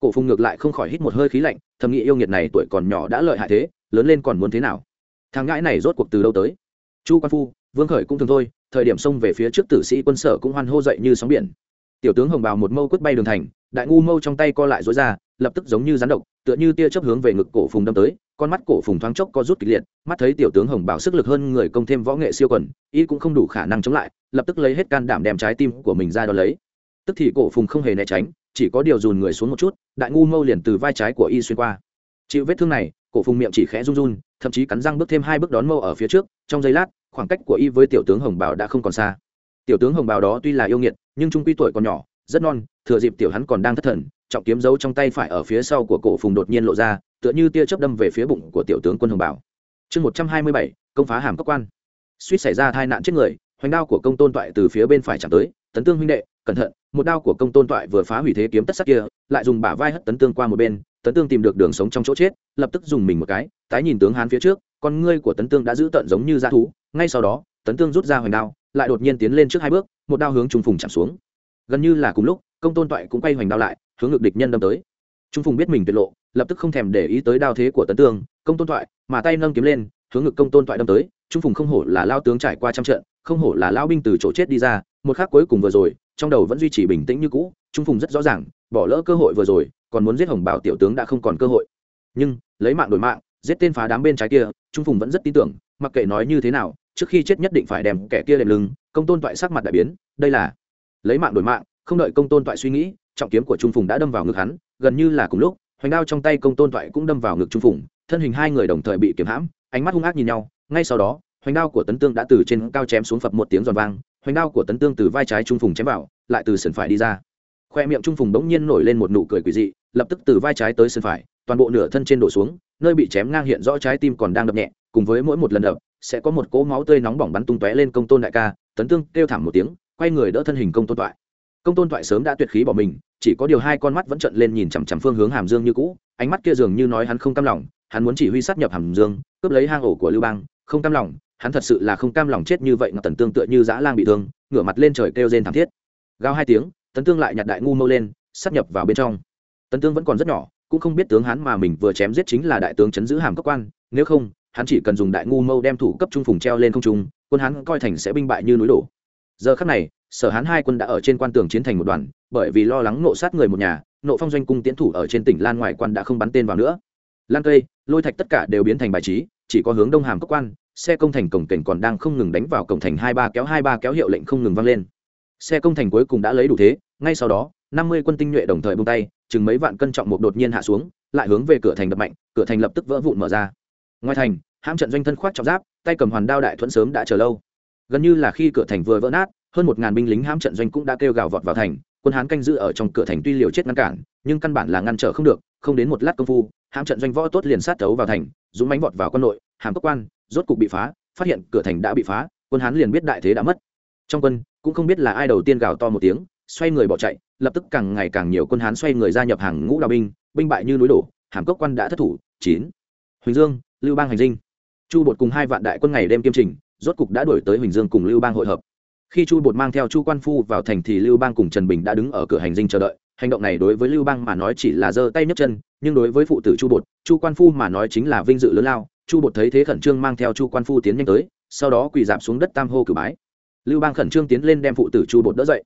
Cổ phùng ngược lại không khỏi hít một hơi khí lạnh, thầm nghĩ yêu nghiệt này tuổi còn nhỏ đã lợi hại thế, lớn lên còn muốn thế nào? Thằng ngãi này rốt cuộc từ đâu tới? Chu quan phu vương khởi cũng thường thôi, thời điểm xông về phía trước tử sĩ quân sở cũng hoan hô dậy như sóng biển. Tiểu tướng hồng bào một mâu quất bay đường thành, đại ngu mâu trong tay co lại dối ra, lập tức giống như rắn độc, tựa như tia chớp hướng về ngực cổ phùng đâm tới, con mắt cổ phùng thoáng chốc co rút kịch liệt, mắt thấy tiểu tướng hồng bảo sức lực hơn người công thêm võ nghệ siêu quần, y cũng không đủ khả năng chống lại, lập tức lấy hết can đảm đem trái tim của mình ra đ ó lấy. Tức thì cổ phùng không hề né tránh, chỉ có điều dùn người xuống một chút, đại ngu mâu liền từ vai trái của y xuyên qua. Chịu vết thương này, cổ phùng miệng chỉ khẽ run run, thậm chí cắn răng bước thêm hai bước đón mâu ở phía trước, trong giây lát khoảng cách của y với tiểu tướng hồng bảo đã không còn xa. Tiểu tướng hồng bảo đó tuy là yêu nghiệt, nhưng trung quy tuổi còn nhỏ, rất non, thừa dịp tiểu hắn còn đang thất thần, trọng kiếm giấu trong tay phải ở phía sau của cổ phùng đột nhiên lộ ra, tựa như tia chớp đâm về phía bụng của tiểu tướng quân hồng bảo. Chương một trăm hai mươi bảy, công phá hàm cấp quan. Suýt xảy ra tai nạn chết người, hoành đao của công tôn toại từ phía bên phải chạm tới, tấn tương huynh đệ, cẩn thận, một đao của công tôn toại vừa phá hủy thế kiếm tất sắc kia, lại dùng bả vai hất tấn tương qua một bên, tấn tương tìm được đường sống trong chỗ chết, lập tức dùng mình một cái, tái nhìn tướng hán phía trước con ngươi của tấn tương đã giữ tận giống như dã thú, ngay sau đó, tấn tương rút ra hoành đao, lại đột nhiên tiến lên trước hai bước, một đao hướng trung phùng chạm xuống. Gần như là cùng lúc, công tôn toại cũng quay hoành đao lại, hướng ngực địch nhân đâm tới. Trung phùng biết mình tiết lộ, lập tức không thèm để ý tới đao thế của tấn tương, công tôn toại, mà tay nâng kiếm lên, hướng ngực công tôn toại đâm tới. Trung phùng không hổ là lao tướng trải qua trăm trận, không hổ là lao binh từ chỗ chết đi ra, một khác cuối cùng vừa rồi, trong đầu vẫn duy trì bình tĩnh như cũ, trung phùng rất rõ ràng, bỏ lỡ cơ hội vừa rồi, còn muốn giết hồng bảo tiểu tướng đã không còn cơ hội. Nhưng, lấy mạng đổi mạng giết tên phá đám bên trái kia, trung phùng vẫn rất tin tưởng, mặc kệ nói như thế nào, trước khi chết nhất định phải đem kẻ kia đệm lưng, công tôn toại sắc mặt đại biến, đây là lấy mạng đổi mạng, không đợi công tôn toại suy nghĩ, trọng kiếm của trung phùng đã đâm vào ngực hắn, gần như là cùng lúc, hoành đao trong tay công tôn toại cũng đâm vào ngực trung phùng, thân hình hai người đồng thời bị kiếm hãm, ánh mắt hung ác nhìn nhau, ngay sau đó, hoành đao của tấn tương đã từ trên cao chém xuống phập một tiếng giòn vang, hoành đao của tấn tương từ vai trái trung phùng chém vào, lại từ sườn phải đi ra. Khoe miệng trung phùng bỗng nhiên nổi lên một nụ cười quỷ dị, lập tức từ vai trái tới sườn phải toàn bộ nửa thân trên đổ xuống, nơi bị chém ngang hiện rõ trái tim còn đang đập nhẹ, cùng với mỗi một lần đập, sẽ có một cỗ máu tươi nóng bỏng bắn tung tóe lên công tôn đại ca, tấn tương kêu thảm một tiếng, quay người đỡ thân hình công tôn toại. Công tôn toại sớm đã tuyệt khí bỏ mình, chỉ có điều hai con mắt vẫn trận lên nhìn chằm chằm phương hướng hàm dương như cũ, ánh mắt kia dường như nói hắn không cam lòng, hắn muốn chỉ huy sát nhập hàm dương, cướp lấy hang ổ của lưu bang, không cam lòng, hắn thật sự là không cam lòng chết như vậy mà tần tương tựa như dã lang bị thương, ngửa mặt lên trời kêu rên thảm thiết. Gào hai tiếng, tấn tương lại nhặt đại ngu mâu lên, sát nhập vào bên trong. Tấn tương vẫn còn rất nhỏ cũng không biết tướng hắn mà mình vừa chém giết chính là đại tướng chấn giữ hàm cấp quan, nếu không, hắn chỉ cần dùng đại ngu mâu đem thủ cấp trung phùng treo lên không trung, quân hắn coi thành sẽ binh bại như núi đổ. Giờ khắc này, sở hán hai quân đã ở trên quan tường chiến thành một đoàn, bởi vì lo lắng nộ sát người một nhà, nộ phong doanh cung tiến thủ ở trên tỉnh lan ngoài quan đã không bắn tên vào nữa. Lan cây, lôi thạch tất cả đều biến thành bài trí, chỉ có hướng đông hàm cấp quan, xe công thành cổng cảnh còn đang không ngừng đánh vào cổng thành hai ba kéo hai ba kéo hiệu lệnh không ngừng vang lên. Xe công thành cuối cùng đã lấy đủ thế, ngay sau đó, năm mươi quân tinh nhuệ đồng thời bung tay chừng mấy vạn cân trọng một đột nhiên hạ xuống, lại hướng về cửa thành đập mạnh, cửa thành lập tức vỡ vụn mở ra. Ngoài thành, hãm trận doanh thân khoác trọng giáp, tay cầm hoàn đao đại thuẫn sớm đã chờ lâu. Gần như là khi cửa thành vừa vỡ nát, hơn một ngàn binh lính hãm trận doanh cũng đã kêu gào vọt vào thành, quân hán canh giữ ở trong cửa thành tuy liều chết ngăn cản, nhưng căn bản là ngăn trở không được, không đến một lát công phu, hãm trận doanh võ tốt liền sát thấu vào thành, dũng mánh vọt vào quân nội, hàm cấp quan, rốt cục bị phá, phát hiện cửa thành đã bị phá, quân hán liền biết đại thế đã mất. Trong quân, cũng không biết là ai đầu tiên gào to một tiếng xoay người bỏ chạy, lập tức càng ngày càng nhiều quân hán xoay người gia nhập hàng ngũ đào binh binh bại như núi đổ, hàm cốc quan đã thất thủ, chín. Huỳnh dương, lưu bang hành dinh. Chu bột cùng hai vạn đại quân ngày đêm kiêm trình, rốt cục đã đuổi tới huỳnh dương cùng lưu bang hội hợp. Khi chu bột mang theo chu quan phu vào thành thì lưu bang cùng trần bình đã đứng ở cửa hành dinh chờ đợi. Hành động này đối với lưu bang mà nói chỉ là giơ tay nhấc chân, nhưng đối với phụ tử chu bột, chu quan phu mà nói chính là vinh dự lớn lao. Chu bột thấy thế khẩn trương mang theo chu quan phu tiến nhanh tới, sau đó quỳ dạp xuống đất tam hô cử bái. Lưu bang khẩn trương tiến lên đem phụ tử chu bột đỡ dậy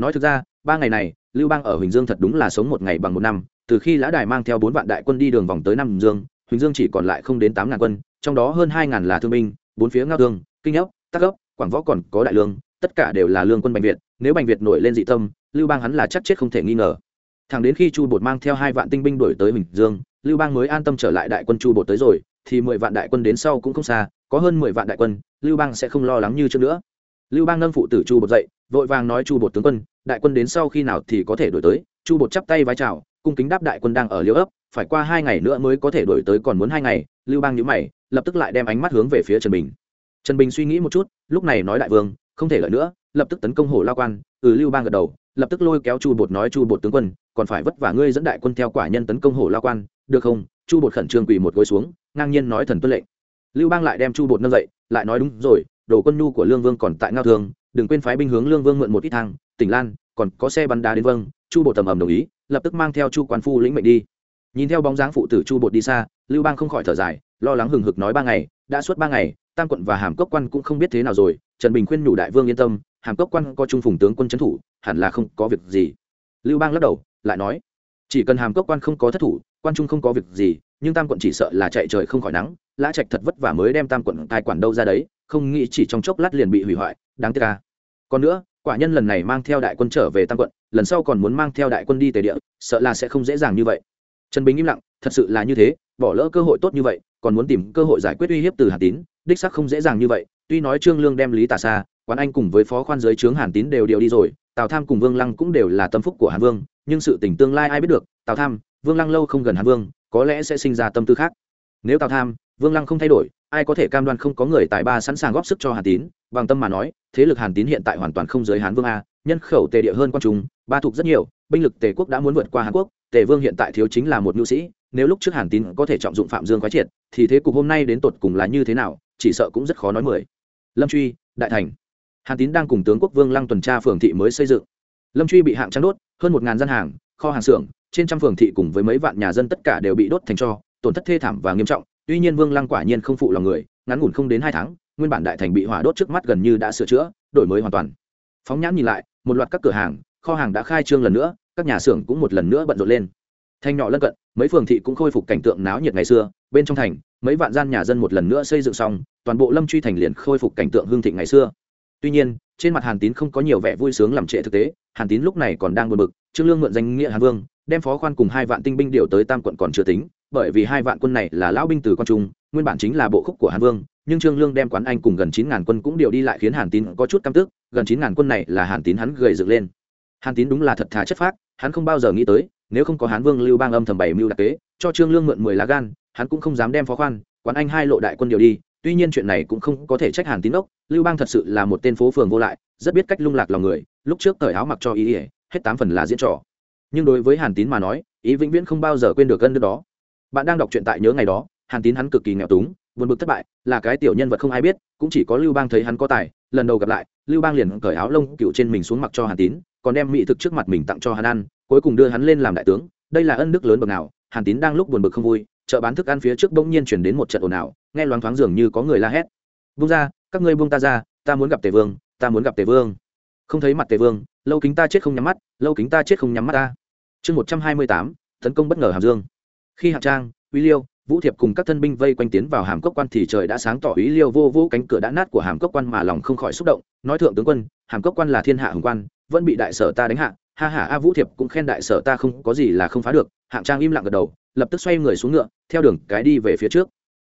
nói thực ra, ba ngày này, lưu bang ở huỳnh dương thật đúng là sống một ngày bằng một năm, từ khi lã đài mang theo bốn vạn đại quân đi đường vòng tới nam dương, huỳnh dương chỉ còn lại không đến tám ngàn quân, trong đó hơn hai ngàn là thương binh, bốn phía ngao thương, kinh ốc, tắc ốc quảng võ còn có đại lương, tất cả đều là lương quân bành việt, nếu bành việt nổi lên dị tâm, lưu bang hắn là chắc chết không thể nghi ngờ. Thẳng đến khi chu bột mang theo hai vạn tinh binh đuổi tới huỳnh dương, lưu bang mới an tâm trở lại đại quân chu bột tới rồi, thì mười vạn đại quân đến sau cũng không xa, có hơn mười vạn đại quân, lưu bang sẽ không lo lắng như trước nữa. Lưu bang nâng phụ tử chu bột dậy, vội vàng nói chu bột tướng quân đại quân đến sau khi nào thì có thể đổi tới. Chu bột chắp tay vai chào, cung kính đáp đại quân đang ở liêu ấp, phải qua hai ngày nữa mới có thể đổi tới, còn muốn hai ngày. Lưu bang nhữ mày, lập tức lại đem ánh mắt hướng về phía trần bình. Trần bình suy nghĩ một chút, lúc này nói đại vương, không thể lợi nữa, lập tức tấn công hồ lao quan. Ừ lưu bang gật đầu, lập tức lôi kéo chu bột nói, chu bột tướng quân, còn phải vất vả ngươi dẫn đại quân theo quả nhân tấn công hồ lao quan, được không? Chu bột khẩn trương quỳ một gối xuống, ngang nhiên nói thần tuân lệnh. Lưu bang lại đem chu bột nâng dậy, lại nói, đúng rồi, đồ quân nhu của lương vương còn tại ngao thường đừng quên phái binh hướng lương vương mượn một ít thang tỉnh lan, còn có xe bắn đá đến vâng chu bột tầm ầm đồng ý, lập tức mang theo chu quan phu lĩnh mệnh đi. Nhìn theo bóng dáng phụ tử chu bột đi xa, lưu bang không khỏi thở dài, lo lắng hừng hực nói ba ngày, đã suốt ba ngày, tam quận và hàm cốc quan cũng không biết thế nào rồi, trần bình khuyên nhủ đại vương yên tâm, hàm cốc quan có trung phùng tướng quân trấn thủ, hẳn là không có việc gì. Lưu bang lắc đầu, lại nói, chỉ cần hàm cốc quan không có thất thủ, quan trung không có việc gì, nhưng tam quận chỉ sợ là chạy trời không khỏi nắng, lã trạch thật vất vả mới đem tam quận tài quản đâu ra đấy, không nghĩ chỉ trong chốc lát liền bị hủy hoại, đáng tiếc ca còn nữa quả nhân lần này mang theo đại quân trở về tam quận, lần sau còn muốn mang theo đại quân đi tề địa, sợ là sẽ không dễ dàng như vậy. Trần bình im lặng, thật sự là như thế, bỏ lỡ cơ hội tốt như vậy, còn muốn tìm cơ hội giải quyết uy hiếp từ Hà tín, đích sắc không dễ dàng như vậy. Tuy nói trương lương đem lý tả xa quán anh cùng với phó khoan giới trướng hàn tín đều điều đi rồi, tào tham cùng vương lăng cũng đều là tâm phúc của hàn vương, nhưng sự tình tương lai ai biết được, tào tham, vương lăng lâu không gần hàn vương, có lẽ sẽ sinh ra tâm tư khác. Nếu tào tham, vương lăng không thay đổi, ai có thể cam đoan không có người tài ba sẵn sàng góp sức cho hàn tín? Bằng tâm mà nói, thế lực hàn tín hiện tại hoàn toàn không giới hán vương a, nhân khẩu tề địa hơn quan trung, ba thuộc rất nhiều, binh lực tề quốc đã muốn vượt qua hàn quốc, tề vương hiện tại thiếu chính là một nhu sĩ, nếu lúc trước hàn tín có thể trọng dụng phạm dương quái triệt, thì thế cục hôm nay đến tột cùng là như thế nào, chỉ sợ cũng rất khó nói mười. Lâm truy, đại thành. Hàn tín đang cùng tướng quốc vương lăng tuần tra phường thị mới xây dựng. Lâm truy bị hạng trắng đốt, hơn một ngàn gian hàng, kho hàng xưởng, trên trăm phường thị cùng với mấy vạn nhà dân tất cả đều bị đốt thành cho, tổn thất thê thảm và nghiêm trọng, tuy nhiên vương lăng quả nhiên không phụ lòng người, ngắn ngủn không đến hai tháng nguyên bản đại thành bị hỏa đốt trước mắt gần như đã sửa chữa, đổi mới hoàn toàn. Phóng nhãn nhìn lại, một loạt các cửa hàng, kho hàng đã khai trương lần nữa, các nhà xưởng cũng một lần nữa bận rộn lên. Thanh nhỏ lân cận, mấy phường thị cũng khôi phục cảnh tượng náo nhiệt ngày xưa, bên trong thành, mấy vạn gian nhà dân một lần nữa xây dựng xong, toàn bộ lâm truy thành liền khôi phục cảnh tượng hương thịnh ngày xưa. Tuy nhiên, trên mặt hàn tín không có nhiều vẻ vui sướng làm trệ thực tế, hàn tín lúc này còn đang buồn bực, trương lương mượn danh nghĩa hàn vương, đem phó khoan cùng hai vạn tinh binh điều tới tam quận còn chưa tính bởi vì hai vạn quân này là lão binh từ con trung, nguyên bản chính là bộ khúc của hàn vương, nhưng trương lương đem quán anh cùng gần chín ngàn quân cũng điều đi lại khiến hàn tín có chút căm tức, gần chín ngàn quân này là hàn tín hắn gầy dựng lên. Hàn tín đúng là thật thà chất phác, hắn không bao giờ nghĩ tới, nếu không có hán vương lưu bang âm thầm bảy mưu đặc kế, cho trương lương mượn mười lá gan, hắn cũng không dám đem phó khoan, quán anh hai lộ đại quân điều đi, tuy nhiên chuyện này cũng không có thể trách hàn tín ốc, lưu bang thật sự là một tên phố phường vô lại, rất biết cách lung lạc lòng người, lúc trước thời áo mặc cho ý ỉa hết tám phần là diễn trò. Nhưng đối với hàn tín mà nói, ý vĩnh viễn không bao giờ quên được gân đứa đó bạn đang đọc truyện tại nhớ ngày đó, hàn tín hắn cực kỳ nghèo túng, buồn bực thất bại, là cái tiểu nhân vật không ai biết, cũng chỉ có lưu bang thấy hắn có tài, lần đầu gặp lại, lưu bang liền cởi áo lông cựu trên mình xuống mặc cho hàn tín, còn đem mỹ thực trước mặt mình tặng cho hắn ăn, cuối cùng đưa hắn lên làm đại tướng. Đây là ân đức lớn bậc nào, hàn tín đang lúc buồn bực không vui, chợ bán thức ăn phía trước bỗng nhiên chuyển đến một trận ồn ào, nghe loáng thoáng dường như có người la hét. Buông ra, các ngươi buông ta ra, ta muốn gặp tề vương, ta muốn gặp tề vương. Không thấy mặt tề vương, lâu kính ta chết không nhắm mắt, lâu kính ta chết không nhắm mắt ta. Chương một trăm hai mươi tám, tấn công bất ngờ hàm dương khi hạng trang, uy liêu, vũ thiệp cùng các thân binh vây quanh tiến vào hàm cốc quan thì trời đã sáng tỏ ý liêu vô vũ cánh cửa đã nát của hàm cốc quan mà lòng không khỏi xúc động, nói thượng tướng quân, hàm cốc quan là thiên hạ hùng quan, vẫn bị đại sở ta đánh hạ, ha ha, a vũ thiệp cũng khen đại sở ta không có gì là không phá được hạng trang im lặng gật đầu, lập tức xoay người xuống ngựa, theo đường cái đi về phía trước.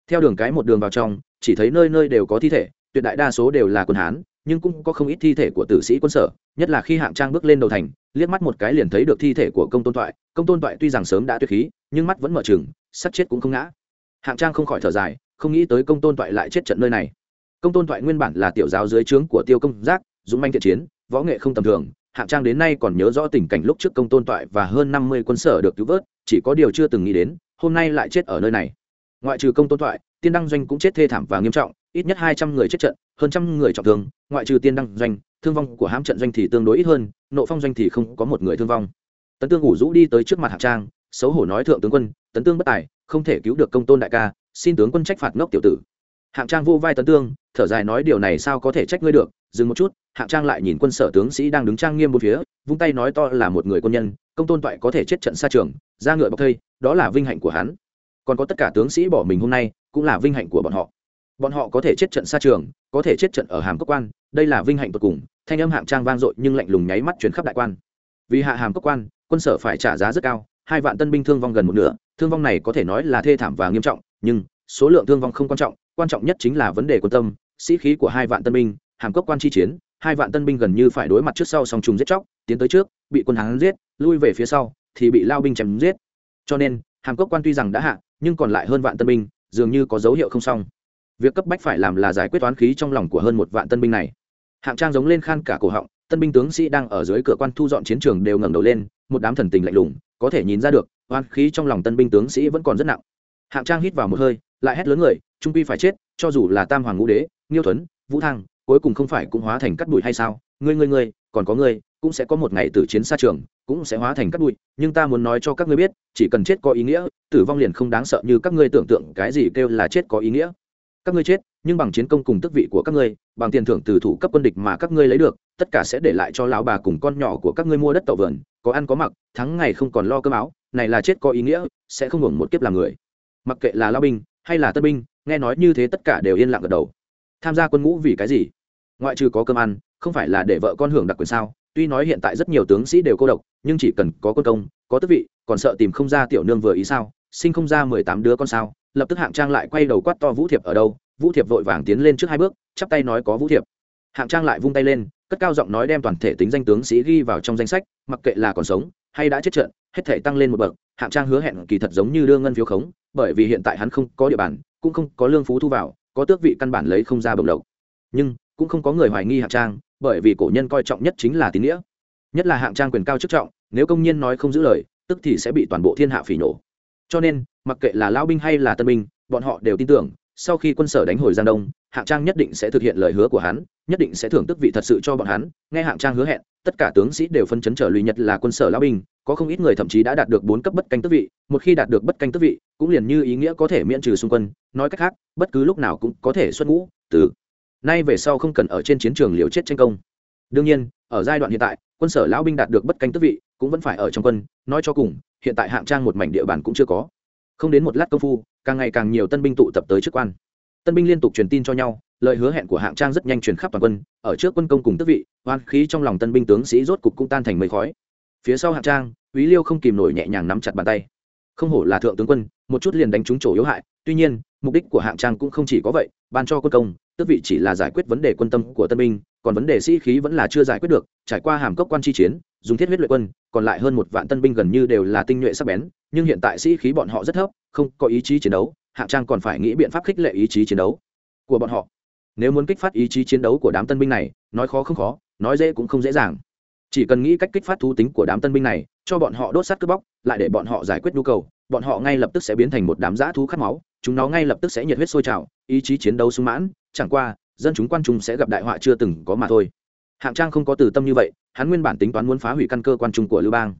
Theo đường cái một đường vào trong, chỉ thấy nơi nơi đều có thi thể, tuyệt đại đa số đều là quân hán, nhưng cũng có không ít thi thể của tử sĩ quân sở, nhất là khi hạng trang bước lên đầu thành, liếc mắt một cái liền thấy được thi thể của công tôn toại, công tôn toại tuy rằng sớm đã tuyệt khí nhưng mắt vẫn mở chừng sắt chết cũng không ngã. Hạng trang không khỏi thở dài, không nghĩ tới công tôn toại lại chết trận nơi này. Công tôn toại nguyên bản là tiểu giáo dưới trướng của tiêu công giác, dũng manh thiện chiến, võ nghệ không tầm thường. Hạng trang đến nay còn nhớ rõ tình cảnh lúc trước công tôn toại và hơn năm mươi quân sở được cứu vớt, chỉ có điều chưa từng nghĩ đến, hôm nay lại chết ở nơi này. Ngoại trừ công tôn toại, tiên đăng doanh cũng chết thê thảm và nghiêm trọng, ít nhất hai trăm người chết trận, hơn trăm người trọng thương. Ngoại trừ tiên đăng doanh, thương vong của hãm trận doanh thì tương đối ít hơn, nộ phong doanh thì không có một người thương vong. Tấn tương ủ rũ đi tới trước mặt hạng trang xấu hổ nói thượng tướng quân, tấn tương bất tài, không thể cứu được công tôn đại ca, xin tướng quân trách phạt ngốc tiểu tử. Hạng trang vô vai tấn tương, thở dài nói điều này sao có thể trách ngươi được, dừng một chút, hạng trang lại nhìn quân sở tướng sĩ đang đứng trang nghiêm một phía, vung tay nói to là một người quân nhân, công tôn toại có thể chết trận xa trường, ra ngựa bọc thây, đó là vinh hạnh của hắn. Còn có tất cả tướng sĩ bỏ mình hôm nay, cũng là vinh hạnh của bọn họ. Bọn họ có thể chết trận xa trường, có thể chết trận ở hàm cốc quan, đây là vinh hạnh tột cùng, thanh âm hạng trang vang dội nhưng lạnh lùng nháy mắt chuyển khắp đại quan. Vì hạ hàm cốc quan, quân sở phải trả giá rất cao hai vạn tân binh thương vong gần một nửa, thương vong này có thể nói là thê thảm và nghiêm trọng, nhưng số lượng thương vong không quan trọng quan trọng nhất chính là vấn đề quan tâm, sĩ khí của hai vạn tân binh, hàm cốc quan chi chiến, hai vạn tân binh gần như phải đối mặt trước sau song trùng giết chóc, tiến tới trước, bị quân hán giết, lui về phía sau, thì bị lao binh chém giết. Cho nên, hàm cốc quan tuy rằng đã hạ, nhưng còn lại hơn vạn tân binh, dường như có dấu hiệu không xong. Việc cấp bách phải làm là giải quyết toán khí trong lòng của hơn một vạn tân binh này. Hạng trang giống lên khan cả cổ họng, tân binh tướng sĩ đang ở dưới cửa quan thu dọn chiến trường đều ngẩng đầu lên, một đám thần tình lạnh lùng có thể nhìn ra được, oan khí trong lòng tân binh tướng sĩ vẫn còn rất nặng. Hạng trang hít vào một hơi, lại hét lớn người, trung quy phải chết, cho dù là tam hoàng ngũ đế, nghiêu thuấn, vũ thăng, cuối cùng không phải cũng hóa thành cắt bụi hay sao? Ngươi ngươi ngươi, còn có ngươi, cũng sẽ có một ngày tử chiến xa trường, cũng sẽ hóa thành cắt bụi, nhưng ta muốn nói cho các ngươi biết, chỉ cần chết có ý nghĩa, tử vong liền không đáng sợ như các ngươi tưởng tượng, cái gì kêu là chết có ý nghĩa? Các ngươi chết, nhưng bằng chiến công cùng tước vị của các ngươi, bằng tiền thưởng từ thủ cấp quân địch mà các ngươi lấy được, tất cả sẽ để lại cho lão bà cùng con nhỏ của các ngươi mua đất tậu vườn, có ăn có mặc, thắng ngày không còn lo cơm áo, này là chết có ý nghĩa, sẽ không hưởng một kiếp làm người. Mặc kệ là lao binh, hay là tân binh, nghe nói như thế tất cả đều yên lặng gật đầu. Tham gia quân ngũ vì cái gì? Ngoại trừ có cơm ăn, không phải là để vợ con hưởng đặc quyền sao? Tuy nói hiện tại rất nhiều tướng sĩ đều cô độc, nhưng chỉ cần có quân công, có tước vị, còn sợ tìm không ra tiểu nương vừa ý sao? Sinh không ra mười tám đứa con sao? Lập tức hạng trang lại quay đầu quát to vũ thiệp ở đâu? Vũ thiệp vội vàng tiến lên trước hai bước, chắp tay nói có vũ thiệp. Hạng trang lại vung tay lên, cất cao giọng nói đem toàn thể tính danh tướng sĩ ghi vào trong danh sách, mặc kệ là còn sống hay đã chết trận, hết thể tăng lên một bậc. Hạng trang hứa hẹn kỳ thật giống như đưa ngân phiếu khống, bởi vì hiện tại hắn không có địa bàn, cũng không có lương phú thu vào, có tước vị căn bản lấy không ra bồng lộc. Nhưng, cũng không có người hoài nghi hạng trang, bởi vì cổ nhân coi trọng nhất chính là tín nghĩa. Nhất là hạng trang quyền cao chức trọng, nếu công nhân nói không giữ lời, tức thì sẽ bị toàn bộ thiên hạ phỉ nổ. Cho nên mặc kệ là lão binh hay là tân binh, bọn họ đều tin tưởng, sau khi quân sở đánh hồi giang đông, hạng trang nhất định sẽ thực hiện lời hứa của hắn, nhất định sẽ thưởng tức vị thật sự cho bọn hắn. Nghe hạng trang hứa hẹn, tất cả tướng sĩ đều phân chấn trở lùi nhật là quân sở lão binh, có không ít người thậm chí đã đạt được bốn cấp bất canh tức vị, một khi đạt được bất canh tức vị, cũng liền như ý nghĩa có thể miễn trừ xung quân. Nói cách khác, bất cứ lúc nào cũng có thể xuất ngũ, từ nay về sau không cần ở trên chiến trường liều chết tranh công. Đương nhiên, ở giai đoạn hiện tại, quân sở lão binh đạt được bất canh tức vị cũng vẫn phải ở trong quân. Nói cho cùng, hiện tại hạng trang một mảnh địa bàn cũng chưa có không đến một lát công phu, càng ngày càng nhiều tân binh tụ tập tới chức quan. Tân binh liên tục truyền tin cho nhau, lời hứa hẹn của hạng trang rất nhanh truyền khắp toàn quân, ở trước quân công cùng tước vị hoan khí trong lòng tân binh tướng sĩ rốt cục cũng tan thành mây khói. Phía sau hạng trang, úy liêu không kìm nổi nhẹ nhàng nắm chặt bàn tay. Không hổ là thượng tướng quân, một chút liền đánh trúng chỗ yếu hại, tuy nhiên, mục đích của hạng trang cũng không chỉ có vậy, ban cho quân công, tước vị chỉ là giải quyết vấn đề quân tâm của tân binh, còn vấn đề sĩ khí vẫn là chưa giải quyết được, trải qua hàm cốc quan chi chiến dùng thiết huyết luyện quân, còn lại hơn một vạn tân binh gần như đều là tinh nhuệ sắc bén, nhưng hiện tại sĩ khí bọn họ rất thấp, không có ý chí chiến đấu hạng trang còn phải nghĩ biện pháp khích lệ ý chí chiến đấu của bọn họ. Nếu muốn kích phát ý chí chiến đấu của đám tân binh này, nói khó không khó, nói dễ cũng không dễ dàng. Chỉ cần nghĩ cách kích phát thú tính của đám tân binh này, cho bọn họ đốt sắt cướp bóc, lại để bọn họ giải quyết nhu cầu, bọn họ ngay lập tức sẽ biến thành một đám dã thú khát máu, chúng nó ngay lập tức sẽ nhiệt huyết sôi trào, ý chí chiến đấu sung mãn, chẳng qua, dân chúng quan trung sẽ gặp đại họa chưa từng có mà thôi hạng trang không có từ tâm như vậy, hắn nguyên bản tính toán muốn phá hủy căn cơ quan trung của lưu bang.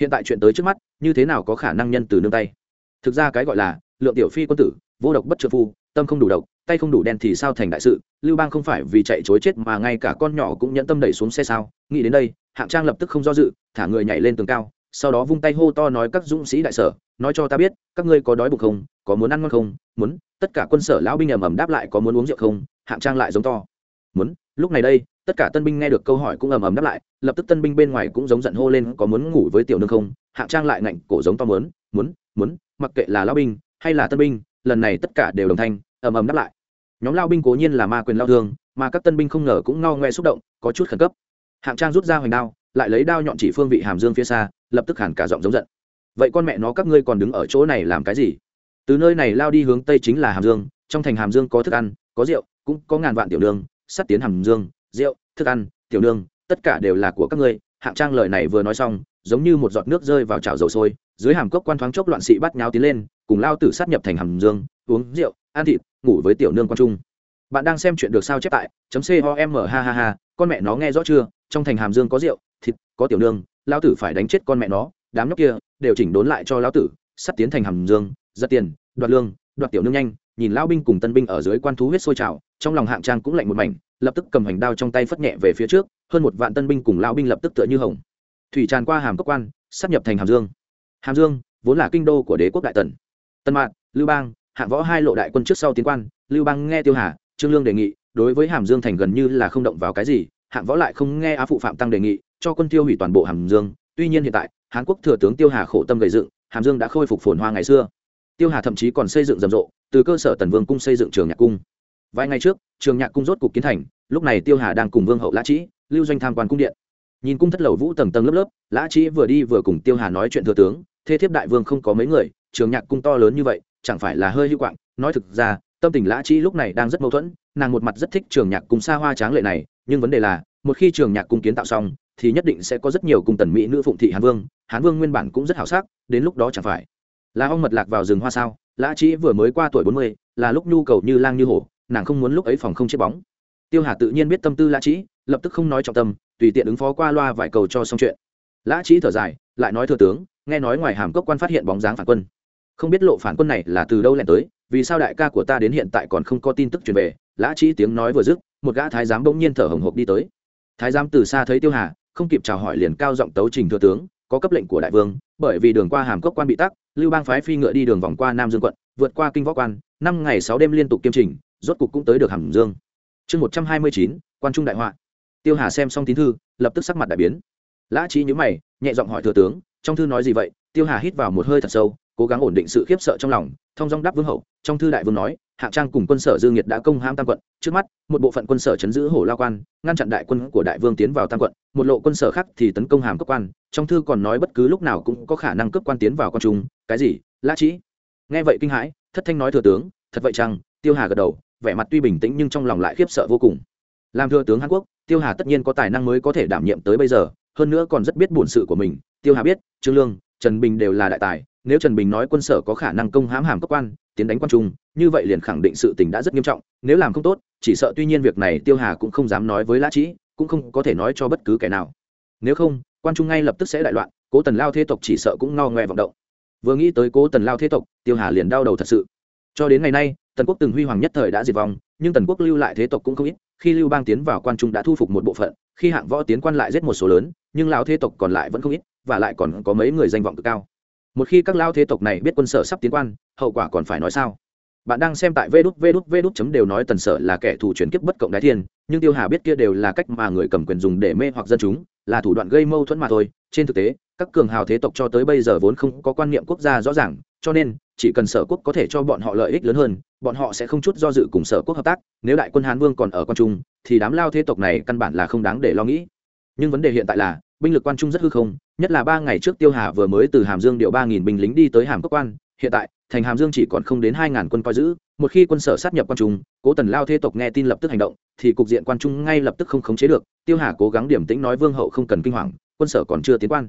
Hiện tại chuyện tới trước mắt, như thế nào có khả năng nhân từ nương tay? Thực ra cái gọi là, lượng tiểu phi quân tử, vô độc bất trợ phu, tâm không đủ độc, tay không đủ đen thì sao thành đại sự? Lưu bang không phải vì chạy chối chết mà ngay cả con nhỏ cũng nhẫn tâm đẩy xuống xe sao? Nghĩ đến đây, hạng trang lập tức không do dự, thả người nhảy lên tường cao, sau đó vung tay hô to nói các dũng sĩ đại sở, nói cho ta biết, các ngươi có đói bụng không, có muốn ăn ngon không, muốn, tất cả quân sở lão binh ầm ầm đáp lại có muốn uống rượu không, hạng trang lại giống to, muốn, lúc này đây tất cả tân binh nghe được câu hỏi cũng ầm ầm đáp lại, lập tức tân binh bên ngoài cũng giống giận hô lên, có muốn ngủ với tiểu nương không? Hạng trang lại ngạnh cổ giống to muốn muốn muốn, mặc kệ là lão binh hay là tân binh, lần này tất cả đều đồng thanh, ầm ầm đáp lại. Nhóm lao binh cố nhiên là ma quyền lao thương, mà các tân binh không ngờ cũng ngao ngoe xúc động, có chút khẩn cấp. Hạng trang rút ra hoành đao, lại lấy đao nhọn chỉ phương vị hàm dương phía xa, lập tức hẳn cả giọng giống giận. Vậy con mẹ nó, các ngươi còn đứng ở chỗ này làm cái gì? Từ nơi này lao đi hướng tây chính là hàm dương, trong thành hàm dương có thức ăn, có rượu, cũng có ngàn vạn tiểu nương sắt tiến hàm dương rượu, thức ăn, tiểu nương, tất cả đều là của các ngươi. Hạng trang lời này vừa nói xong, giống như một giọt nước rơi vào chảo dầu sôi, dưới hàm cốc quan thoáng chốc loạn sĩ bắt nháo tiến lên, cùng lao tử sát nhập thành hầm dương, uống rượu, ăn thịt, ngủ với tiểu nương quan trung. Bạn đang xem chuyện được sao chép tại chấm com ha ha ha, con mẹ nó nghe rõ chưa? Trong thành hàm dương có rượu, thịt, có tiểu nương, lao tử phải đánh chết con mẹ nó. Đám nhóc kia đều chỉnh đốn lại cho lao tử, sắp tiến thành hàm dương, giật tiền, đoạt lương, đoạt tiểu nương nhanh nhìn lao binh cùng tân binh ở dưới quan thú huyết sôi trào, trong lòng hạng trang cũng lạnh một mảnh, lập tức cầm hành đao trong tay phất nhẹ về phía trước, hơn một vạn tân binh cùng lao binh lập tức tựa như hồng. Thủy tràn qua hàm cốc quan, sắp nhập thành hàm dương. Hàm dương vốn là kinh đô của đế quốc đại tần. Tân mạc lưu bang, hạng võ hai lộ đại quân trước sau tiến quan, lưu bang nghe tiêu hà, trương lương đề nghị, đối với hàm dương thành gần như là không động vào cái gì, hạng võ lại không nghe á phụ phạm tăng đề nghị, cho quân tiêu hủy toàn bộ hàm dương. Tuy nhiên hiện tại, hán quốc thừa tướng tiêu hà khổ tâm gây dựng, hàm dương đã khôi phục phồn hoa ngày xưa. Tiêu hà thậm chí còn xây dựng rầm rộ từ cơ sở tần vương cung xây dựng trường nhạc cung. Vài ngày trước, trường nhạc cung rốt cục kiến thành, lúc này tiêu hà đang cùng vương hậu lã trĩ, lưu doanh tham quan cung điện. Nhìn cung thất lầu vũ tầng tầng lớp lớp, lã trĩ vừa đi vừa cùng tiêu hà nói chuyện thừa tướng, thế thiếp đại vương không có mấy người, trường nhạc cung to lớn như vậy, chẳng phải là hơi hữu quạng. Nói thực ra, tâm tình lã trĩ lúc này đang rất mâu thuẫn, nàng một mặt rất thích trường nhạc cung xa hoa tráng lệ này, nhưng vấn đề là, một khi trường nhạc cung kiến tạo xong, thì nhất định sẽ có rất nhiều cung tần mỹ nữ phụng thị hán vương hán vương nguyên bản cũng rất hảo sắc, đến lúc đó chẳng phải là ong mật lạc vào rừng hoa sao? Lã trĩ vừa mới qua tuổi bốn mươi, là lúc nhu cầu như lang như hổ, nàng không muốn lúc ấy phòng không chết bóng. Tiêu hà tự nhiên biết tâm tư lã trĩ lập tức không nói trọng tâm, tùy tiện ứng phó qua loa vài cầu cho xong chuyện. Lã trĩ thở dài, lại nói thừa tướng, nghe nói ngoài hàm cốc quan phát hiện bóng dáng phản quân. Không biết lộ phản quân này là từ đâu lẻn tới, vì sao đại ca của ta đến hiện tại còn không có tin tức truyền về, lã trĩ tiếng nói vừa dứt, một gã thái giám bỗng nhiên thở hồng hộc đi tới. Thái giám từ xa thấy tiêu hà, không kịp chào hỏi liền cao giọng tấu trình thừa tướng, có cấp lệnh của đại vương, bởi vì đường qua hàm cốc quan bị tắc lưu bang phái phi ngựa đi đường vòng qua nam dương quận, vượt qua kinh võ quan, năm ngày sáu đêm liên tục kiêm trình, rốt cục cũng tới được hàm dương. Chương một trăm hai mươi chín, quan trung đại họa. Tiêu hà xem xong tín thư, lập tức sắc mặt đại biến. Lã trí nhữ mày, nhẹ giọng hỏi thừa tướng, trong thư nói gì vậy? Tiêu hà hít vào một hơi thật sâu, cố gắng ổn định sự khiếp sợ trong lòng thông dong đáp vương hậu, trong thư đại vương nói hạng trang cùng quân sở dương nhiệt đã công ham tam quận, trước mắt, một bộ phận quân sở chấn giữ hổ la quan, ngăn chặn đại quân của đại vương tiến vào tam quận, một lộ quân sở khác thì tấn công hàm cấp quan, trong thư còn nói bất cứ lúc nào cũng có khả năng cấp quan tiến vào quan trung, cái gì, lã trĩ. Nghe vậy kinh hãi, thất thanh nói thừa tướng, thật vậy chăng? Tiêu hà gật đầu, vẻ mặt tuy bình tĩnh nhưng trong lòng lại khiếp sợ vô cùng. Làm thừa tướng hàn quốc, tiêu hà tất nhiên có tài năng mới có thể đảm nhiệm tới bây giờ, hơn nữa còn rất biết bổn sự của mình. Tiêu hà biết, trương lương, trần bình đều là đại tài nếu trần bình nói quân sở có khả năng công hãm hàm cấp quan, tiến đánh quan trung, như vậy liền khẳng định sự tình đã rất nghiêm trọng, nếu làm không tốt, chỉ sợ tuy nhiên việc này tiêu hà cũng không dám nói với lã trĩ, cũng không có thể nói cho bất cứ kẻ nào. Nếu không, quan trung ngay lập tức sẽ đại loạn, cố tần lao thế tộc chỉ sợ cũng ngao ngoe vọng động. Vừa nghĩ tới cố tần lao thế tộc, tiêu hà liền đau đầu thật sự. Cho đến ngày nay, tần quốc từng huy hoàng nhất thời đã diệt vong, nhưng tần quốc lưu lại thế tộc cũng không ít, khi lưu bang tiến vào quan trung đã thu phục một bộ phận, khi hạng võ tiến quan lại giết một số lớn, nhưng lao thế tộc còn lại vẫn không ít, và lại còn có mấy người danh vọng cực cao một khi các lao thế tộc này biết quân sở sắp tiến quan, hậu quả còn phải nói sao? Bạn đang xem tại vê đút vê đút vê đút chấm đều nói tần sở là kẻ thù chuyển kiếp bất cộng đái thiên, nhưng tiêu hà biết kia đều là cách mà người cầm quyền dùng để mê hoặc dân chúng, là thủ đoạn gây mâu thuẫn mà thôi. Trên thực tế, các cường hào thế tộc cho tới bây giờ vốn không có quan niệm quốc gia rõ ràng, cho nên, chỉ cần sở quốc có thể cho bọn họ lợi ích lớn hơn, bọn họ sẽ không chút do dự cùng sở quốc hợp tác. Nếu đại quân hán vương còn ở quan trung, thì đám lao thế tộc này căn bản là không đáng để lo nghĩ. Nhưng vấn đề hiện tại là binh lực quan trung rất hư không, nhất là ba ngày trước tiêu hà vừa mới từ hàm dương điệu ba nghìn binh lính đi tới hàm cốc quan, hiện tại, thành hàm dương chỉ còn không đến hai ngàn quân coi giữ, một khi quân sở sát nhập quan trung, cố tần lao thế tộc nghe tin lập tức hành động, thì cục diện quan trung ngay lập tức không khống chế được, tiêu hà cố gắng điểm tĩnh nói vương hậu không cần kinh hoàng, quân sở còn chưa tiến quan.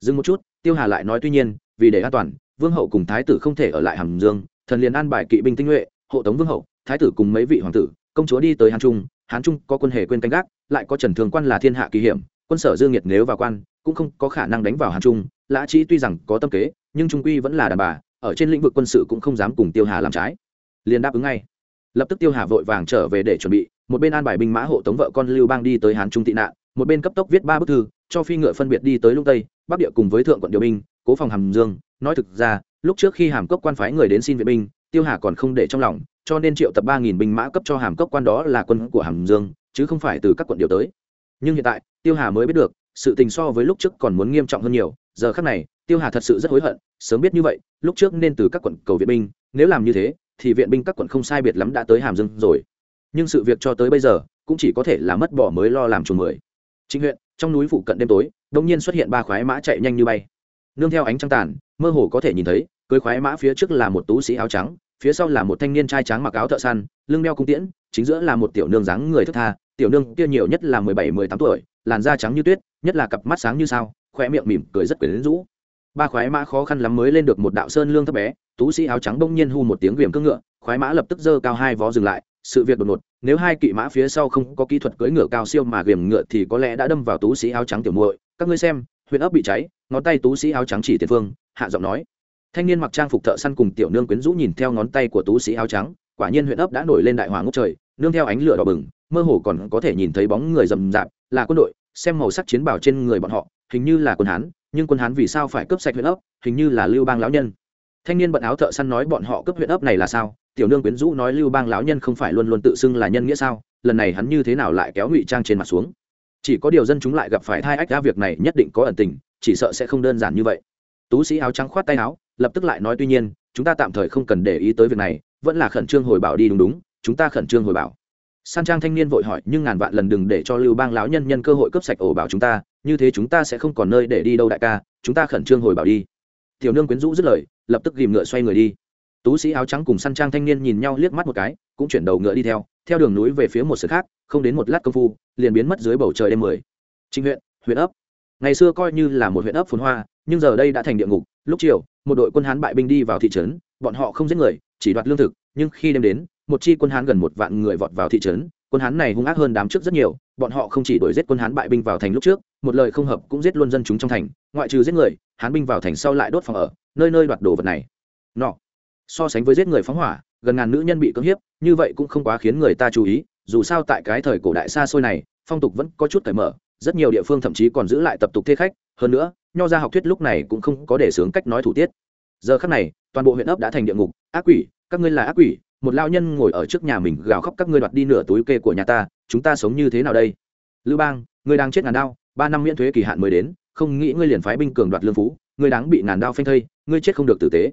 Dừng một chút, tiêu hà lại nói tuy nhiên, vì để an toàn, vương hậu cùng thái tử không thể ở lại hàm dương, thần liền an bài kỵ binh tinh nhuệ, hộ tống vương hậu, thái tử cùng mấy vị hoàng tử, công chúa đi tới hàn trung, hán trung có quân hề quên canh gác, lại có trần thường quan là thiên hạ kỳ hiểm quân sở dương nhiệt nếu vào quan, cũng không có khả năng đánh vào hàn trung, lã trí tuy rằng có tâm kế, nhưng trung quy vẫn là đàn bà, ở trên lĩnh vực quân sự cũng không dám cùng tiêu hà làm trái. Liền đáp ứng ngay. Lập tức tiêu hà vội vàng trở về để chuẩn bị, một bên an bài binh mã hộ tống vợ con lưu bang đi tới hán trung tị nạn, một bên cấp tốc viết ba bức thư, cho phi ngựa phân biệt đi tới lung tây, bắc địa cùng với thượng quận điều binh, cố phòng hàm dương. Nói thực ra, lúc trước khi hàm cốc quan phái người đến xin viện binh, tiêu hà còn không để trong lòng, cho nên triệu tập ba nghìn binh mã cấp cho hàm cốc quan đó là quân của hàm dương, chứ không phải từ các quận điều tới nhưng hiện tại, tiêu hà mới biết được, sự tình so với lúc trước còn muốn nghiêm trọng hơn nhiều, giờ khác này, tiêu hà thật sự rất hối hận, sớm biết như vậy, lúc trước nên từ các quận cầu viện binh, nếu làm như thế, thì viện binh các quận không sai biệt lắm đã tới hàm dương rồi. Nhưng sự việc cho tới bây giờ, cũng chỉ có thể là mất bỏ mới lo làm chuồng mười. Chính huyện, trong núi phụ cận đêm tối đông nhiên xuất hiện ba khoái mã chạy nhanh như bay. Nương theo ánh trăng tàn, mơ hồ có thể nhìn thấy, cưới khoái mã phía trước là một tú sĩ áo trắng, phía sau là một thanh niên trai trắng mặc áo thợ săn, lưng đeo cung tiễn chính giữa là một tiểu nương dáng người thức tha, tiểu nương kia nhiều nhất là mười bảy, mười tám tuổi, làn da trắng như tuyết, nhất là cặp mắt sáng như sao khoe miệng mỉm cười rất quyến rũ. Ba khoái mã khó khăn lắm mới lên được một đạo sơn lương thấp bé, tú sĩ áo trắng bỗng nhiên hu một tiếng viềm cưỡng ngựa, khoái mã lập tức giơ cao hai vó dừng lại, sự việc đột ngột, nếu hai kỵ mã phía sau không có kỹ thuật cưỡi ngựa cao siêu mà viềm ngựa thì có lẽ đã đâm vào tú sĩ áo trắng tiểu muội. Các ngươi xem huyện ấp bị cháy, ngón tay tú sĩ áo trắng chỉ tiền phương, hạ giọng nói. Thanh niên mặc trang phục thợ săn cùng tiểu nương quyến rũ nhìn theo ngón tay của tú sĩ áo trắng, quả nhiên huyện ấp đã nổi lên đại hỏa ngốc trời nương theo ánh lửa đỏ bừng, mơ hồ còn có thể nhìn thấy bóng người rầm rạp, là quân đội, xem màu sắc chiến bào trên người bọn họ, hình như là quân hán, nhưng quân hán vì sao phải cướp sạch huyện ấp, hình như là lưu bang lão nhân. Thanh niên bận áo thợ săn nói bọn họ cướp huyện ấp này là sao? Tiểu nương quyến rũ nói lưu bang lão nhân không phải luôn luôn tự xưng là nhân nghĩa sao? Lần này hắn như thế nào lại kéo ngụy trang trên mặt xuống? Chỉ có điều dân chúng lại gặp phải thai ách ra việc này nhất định có ẩn tình, chỉ sợ sẽ không đơn giản như vậy. Tú sĩ áo trắng khoát tay áo, lập tức lại nói tuy nhiên, chúng ta tạm thời không cần để ý tới việc này, vẫn là khẩn trương hồi bảo đi đúng đúng chúng ta khẩn trương hồi bảo. San trang thanh niên vội hỏi, nhưng ngàn vạn lần đừng để cho lưu bang lão nhân nhân cơ hội cướp sạch ổ bảo chúng ta, như thế chúng ta sẽ không còn nơi để đi đâu đại ca, chúng ta khẩn trương hồi bảo đi. Tiểu nương quyến rũ dứt lời, lập tức ghìm ngựa xoay người đi. Tú sĩ áo trắng cùng săn trang thanh niên nhìn nhau liếc mắt một cái, cũng chuyển đầu ngựa đi theo theo đường núi về phía một sự khác, không đến một lát công phu, liền biến mất dưới bầu trời đêm mười. Trinh huyện huyện ấp. Ngày xưa coi như là một huyện ấp phồn hoa, nhưng giờ đây đã thành địa ngục. Lúc chiều, một đội quân hán bại binh đi vào thị trấn, bọn họ không giết người, chỉ đoạt lương thực, nhưng khi đêm đến một chi quân hán gần một vạn người vọt vào thị trấn, quân hán này hung ác hơn đám trước rất nhiều, bọn họ không chỉ đuổi giết quân hán bại binh vào thành lúc trước, một lời không hợp cũng giết luôn dân chúng trong thành, ngoại trừ giết người, hán binh vào thành sau lại đốt phòng ở, nơi nơi đoạt đồ vật này. Nọ. So sánh với giết người phóng hỏa, gần ngàn nữ nhân bị cưỡng hiếp, như vậy cũng không quá khiến người ta chú ý, dù sao tại cái thời cổ đại xa xôi này, phong tục vẫn có chút cởi mở, rất nhiều địa phương thậm chí còn giữ lại tập tục thế khách, hơn nữa, nho ra học thuyết lúc này cũng không có để sướng cách nói thủ tiết. Giờ khắc này, toàn bộ huyện ấp đã thành địa ngục, ác quỷ, các ngươi là ác quỷ một lao nhân ngồi ở trước nhà mình gào khóc, các ngươi đoạt đi nửa túi kê của nhà ta, chúng ta sống như thế nào đây? Lưu bang, ngươi đang chết ngàn đao, ba năm miễn thuế kỳ hạn mới đến, không nghĩ ngươi liền phái binh cường đoạt lương phú, ngươi đáng bị ngàn đao phanh thây, ngươi chết không được tử tế.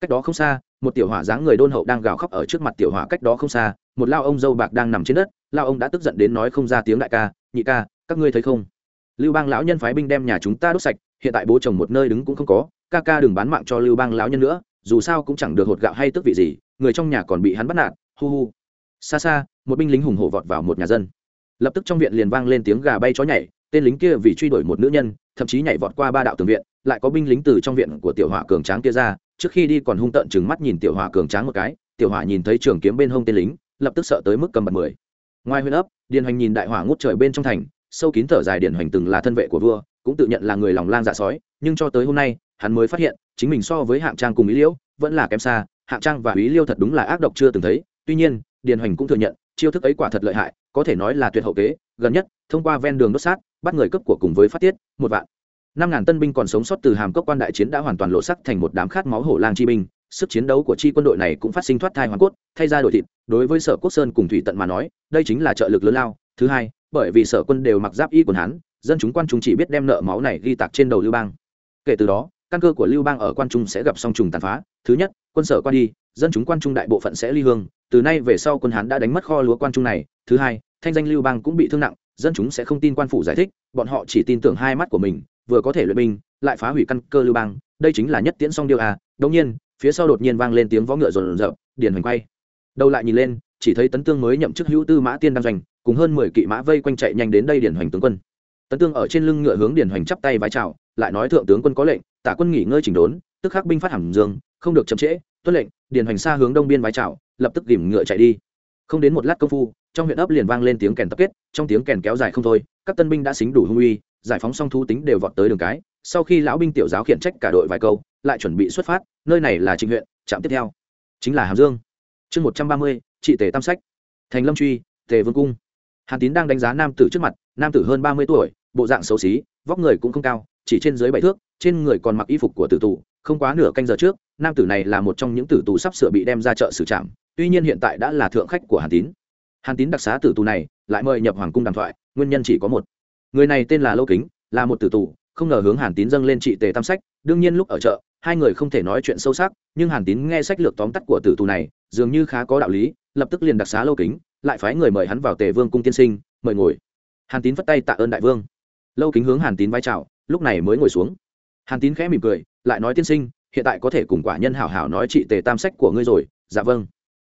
Cách đó không xa, một tiểu hỏa dáng người đôn hậu đang gào khóc ở trước mặt tiểu hỏa cách đó không xa, một lao ông dâu bạc đang nằm trên đất, lao ông đã tức giận đến nói không ra tiếng đại ca, nhị ca, các ngươi thấy không? Lưu bang lão nhân phái binh đem nhà chúng ta đốt sạch, hiện tại bố chồng một nơi đứng cũng không có, ca ca đừng bán mạng cho lưu bang lão nhân nữa, dù sao cũng chẳng được hột gạo hay tức vị gì người trong nhà còn bị hắn bắt nạt, hu hu. Xa xa, một binh lính hùng hổ vọt vào một nhà dân. Lập tức trong viện liền vang lên tiếng gà bay chó nhảy, tên lính kia vì truy đuổi một nữ nhân, thậm chí nhảy vọt qua ba đạo tường viện, lại có binh lính từ trong viện của tiểu hỏa cường tráng kia ra, trước khi đi còn hung tợn chừng mắt nhìn tiểu hỏa cường tráng một cái, tiểu hỏa nhìn thấy trường kiếm bên hông tên lính, lập tức sợ tới mức cầm bật mười. Ngoài huyện ấp, điền hoành nhìn đại hỏa ngút trời bên trong thành, sâu kín thở dài điền hoành từng là thân vệ của vua, cũng tự nhận là người lòng lang dạ sói, nhưng cho tới hôm nay, hắn mới phát hiện, chính mình so với hạng trang cùng ý liễu, vẫn là kém xa hạng trang và ý liêu thật đúng là ác độc chưa từng thấy, tuy nhiên, điền hoành cũng thừa nhận, chiêu thức ấy quả thật lợi hại, có thể nói là tuyệt hậu kế, gần nhất, thông qua ven đường đốt sát, bắt người cấp của cùng với phát tiết, một vạn. Năm ngàn tân binh còn sống sót từ hàm cốc quan đại chiến đã hoàn toàn lộ sắc thành một đám khát máu hổ lang chi binh. Sức chiến đấu của chi quân đội này cũng phát sinh thoát thai hoàn cốt, thay ra đổi thịt, đối với sở quốc sơn cùng thủy tận mà nói, đây chính là trợ lực lớn lao. Thứ hai, bởi vì sở quân đều mặc giáp y quần hán, dân chúng quan trung chỉ biết đem nợ máu này ghi tạc trên đầu lưu bang. Kể từ đó, căn cơ của lưu bang ở quan trung sẽ gặp song trùng tàn phá. Thứ nhất quân sở qua đi, dân chúng quan trung đại bộ phận sẽ ly hương, từ nay về sau quân hán đã đánh mất kho lúa quan trung này. Thứ hai, thanh danh lưu bang cũng bị thương nặng, dân chúng sẽ không tin quan phủ giải thích, bọn họ chỉ tin tưởng hai mắt của mình, vừa có thể luyện binh, lại phá hủy căn cơ lưu bang. Đây chính là nhất tiễn song điêu à. Đống nhiên, phía sau đột nhiên vang lên tiếng võ ngựa rồn rợp điền hoành quay. Đầu lại nhìn lên, chỉ thấy tấn tương mới nhậm chức hữu tư mã tiên đang doanh, cùng hơn mười kỵ mã vây quanh chạy nhanh đến đây điền hoành tướng quân. Tấn tương ở trên lưng ngựa hướng điền hoành chắp tay vái chào, lại nói thượng tướng quân có lệnh, tả quân nghỉ ngơi chỉnh đốn, tức khắc binh phát hàm dương không được chậm trễ, tuân lệnh, điền hoành xa hướng đông biên vái chào, lập tức ghìm ngựa chạy đi. Không đến một lát công phu, trong huyện ấp liền vang lên tiếng kèn tập kết, trong tiếng kèn kéo dài không thôi, các tân binh đã xính đủ hung uy, giải phóng xong thú tính đều vọt tới đường cái, sau khi lão binh tiểu giáo khiển trách cả đội vài câu, lại chuẩn bị xuất phát, nơi này là trịnh huyện, trạm tiếp theo, chính là hàm dương. Chương một trăm ba mươi, trị tề tam sách. Thành lâm truy, tề vương cung. Hàn tín đang đánh giá nam tử trước mặt, nam tử hơn ba mươi tuổi, bộ dạng xấu xí, vóc người cũng không cao, chỉ trên dưới bảy thước, trên người còn mặc y phục của tử tù không quá nửa canh giờ trước, nam tử này là một trong những tử tù sắp sửa bị đem ra chợ xử trạm tuy nhiên hiện tại đã là thượng khách của hàn tín. Hàn tín đặc xá tử tù này, lại mời nhập hoàng cung đàm thoại, nguyên nhân chỉ có một. Người này tên là Lô kính, là một tử tù, không ngờ hướng hàn tín dâng lên trị tề tam sách, đương nhiên lúc ở chợ, hai người không thể nói chuyện sâu sắc, nhưng hàn tín nghe sách lược tóm tắt của tử tù này, dường như khá có đạo lý, lập tức liền đặc xá Lô kính, lại phái người mời hắn vào tề vương cung tiên sinh, mời ngồi. Hàn tín vất tay tạ ơn đại vương. Lâu kính hướng hàn tín vai trào lúc này mới ngồi xuống. Hàn tín khẽ mỉm cười lại nói tiên sinh, hiện tại có thể cùng quả nhân hảo hảo nói trị tề tam sách của ngươi rồi. Dạ vâng.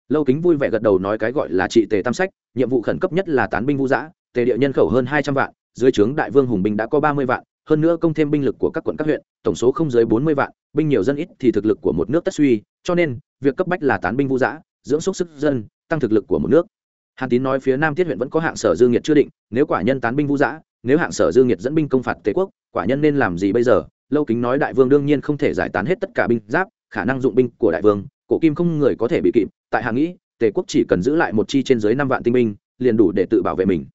Lâu kính vui vẻ gật đầu nói cái gọi là trị tề tam sách, nhiệm vụ khẩn cấp nhất là tán binh vũ giã, tề địa nhân khẩu hơn hai trăm vạn, dưới trướng đại vương hùng binh đã có ba mươi vạn, hơn nữa công thêm binh lực của các quận các huyện, tổng số không dưới bốn mươi vạn, binh nhiều dân ít thì thực lực của một nước tất suy, cho nên, việc cấp bách là tán binh vũ giã, dưỡng xúc sức dân, tăng thực lực của một nước. Hàn tín nói phía nam thiết huyện vẫn có hạng sở dương nhiệt chưa định, nếu quả nhân tán binh vũ giã, nếu hạng sở dương nhiệt dẫn binh công phạt tề quốc, quả nhân nên làm gì bây giờ? Lâu kính nói đại vương đương nhiên không thể giải tán hết tất cả binh giáp, khả năng dụng binh của đại vương, cổ kim không người có thể bị kịp, tại hạ nghĩ, tề quốc chỉ cần giữ lại một chi trên dưới năm vạn tinh binh, liền đủ để tự bảo vệ mình.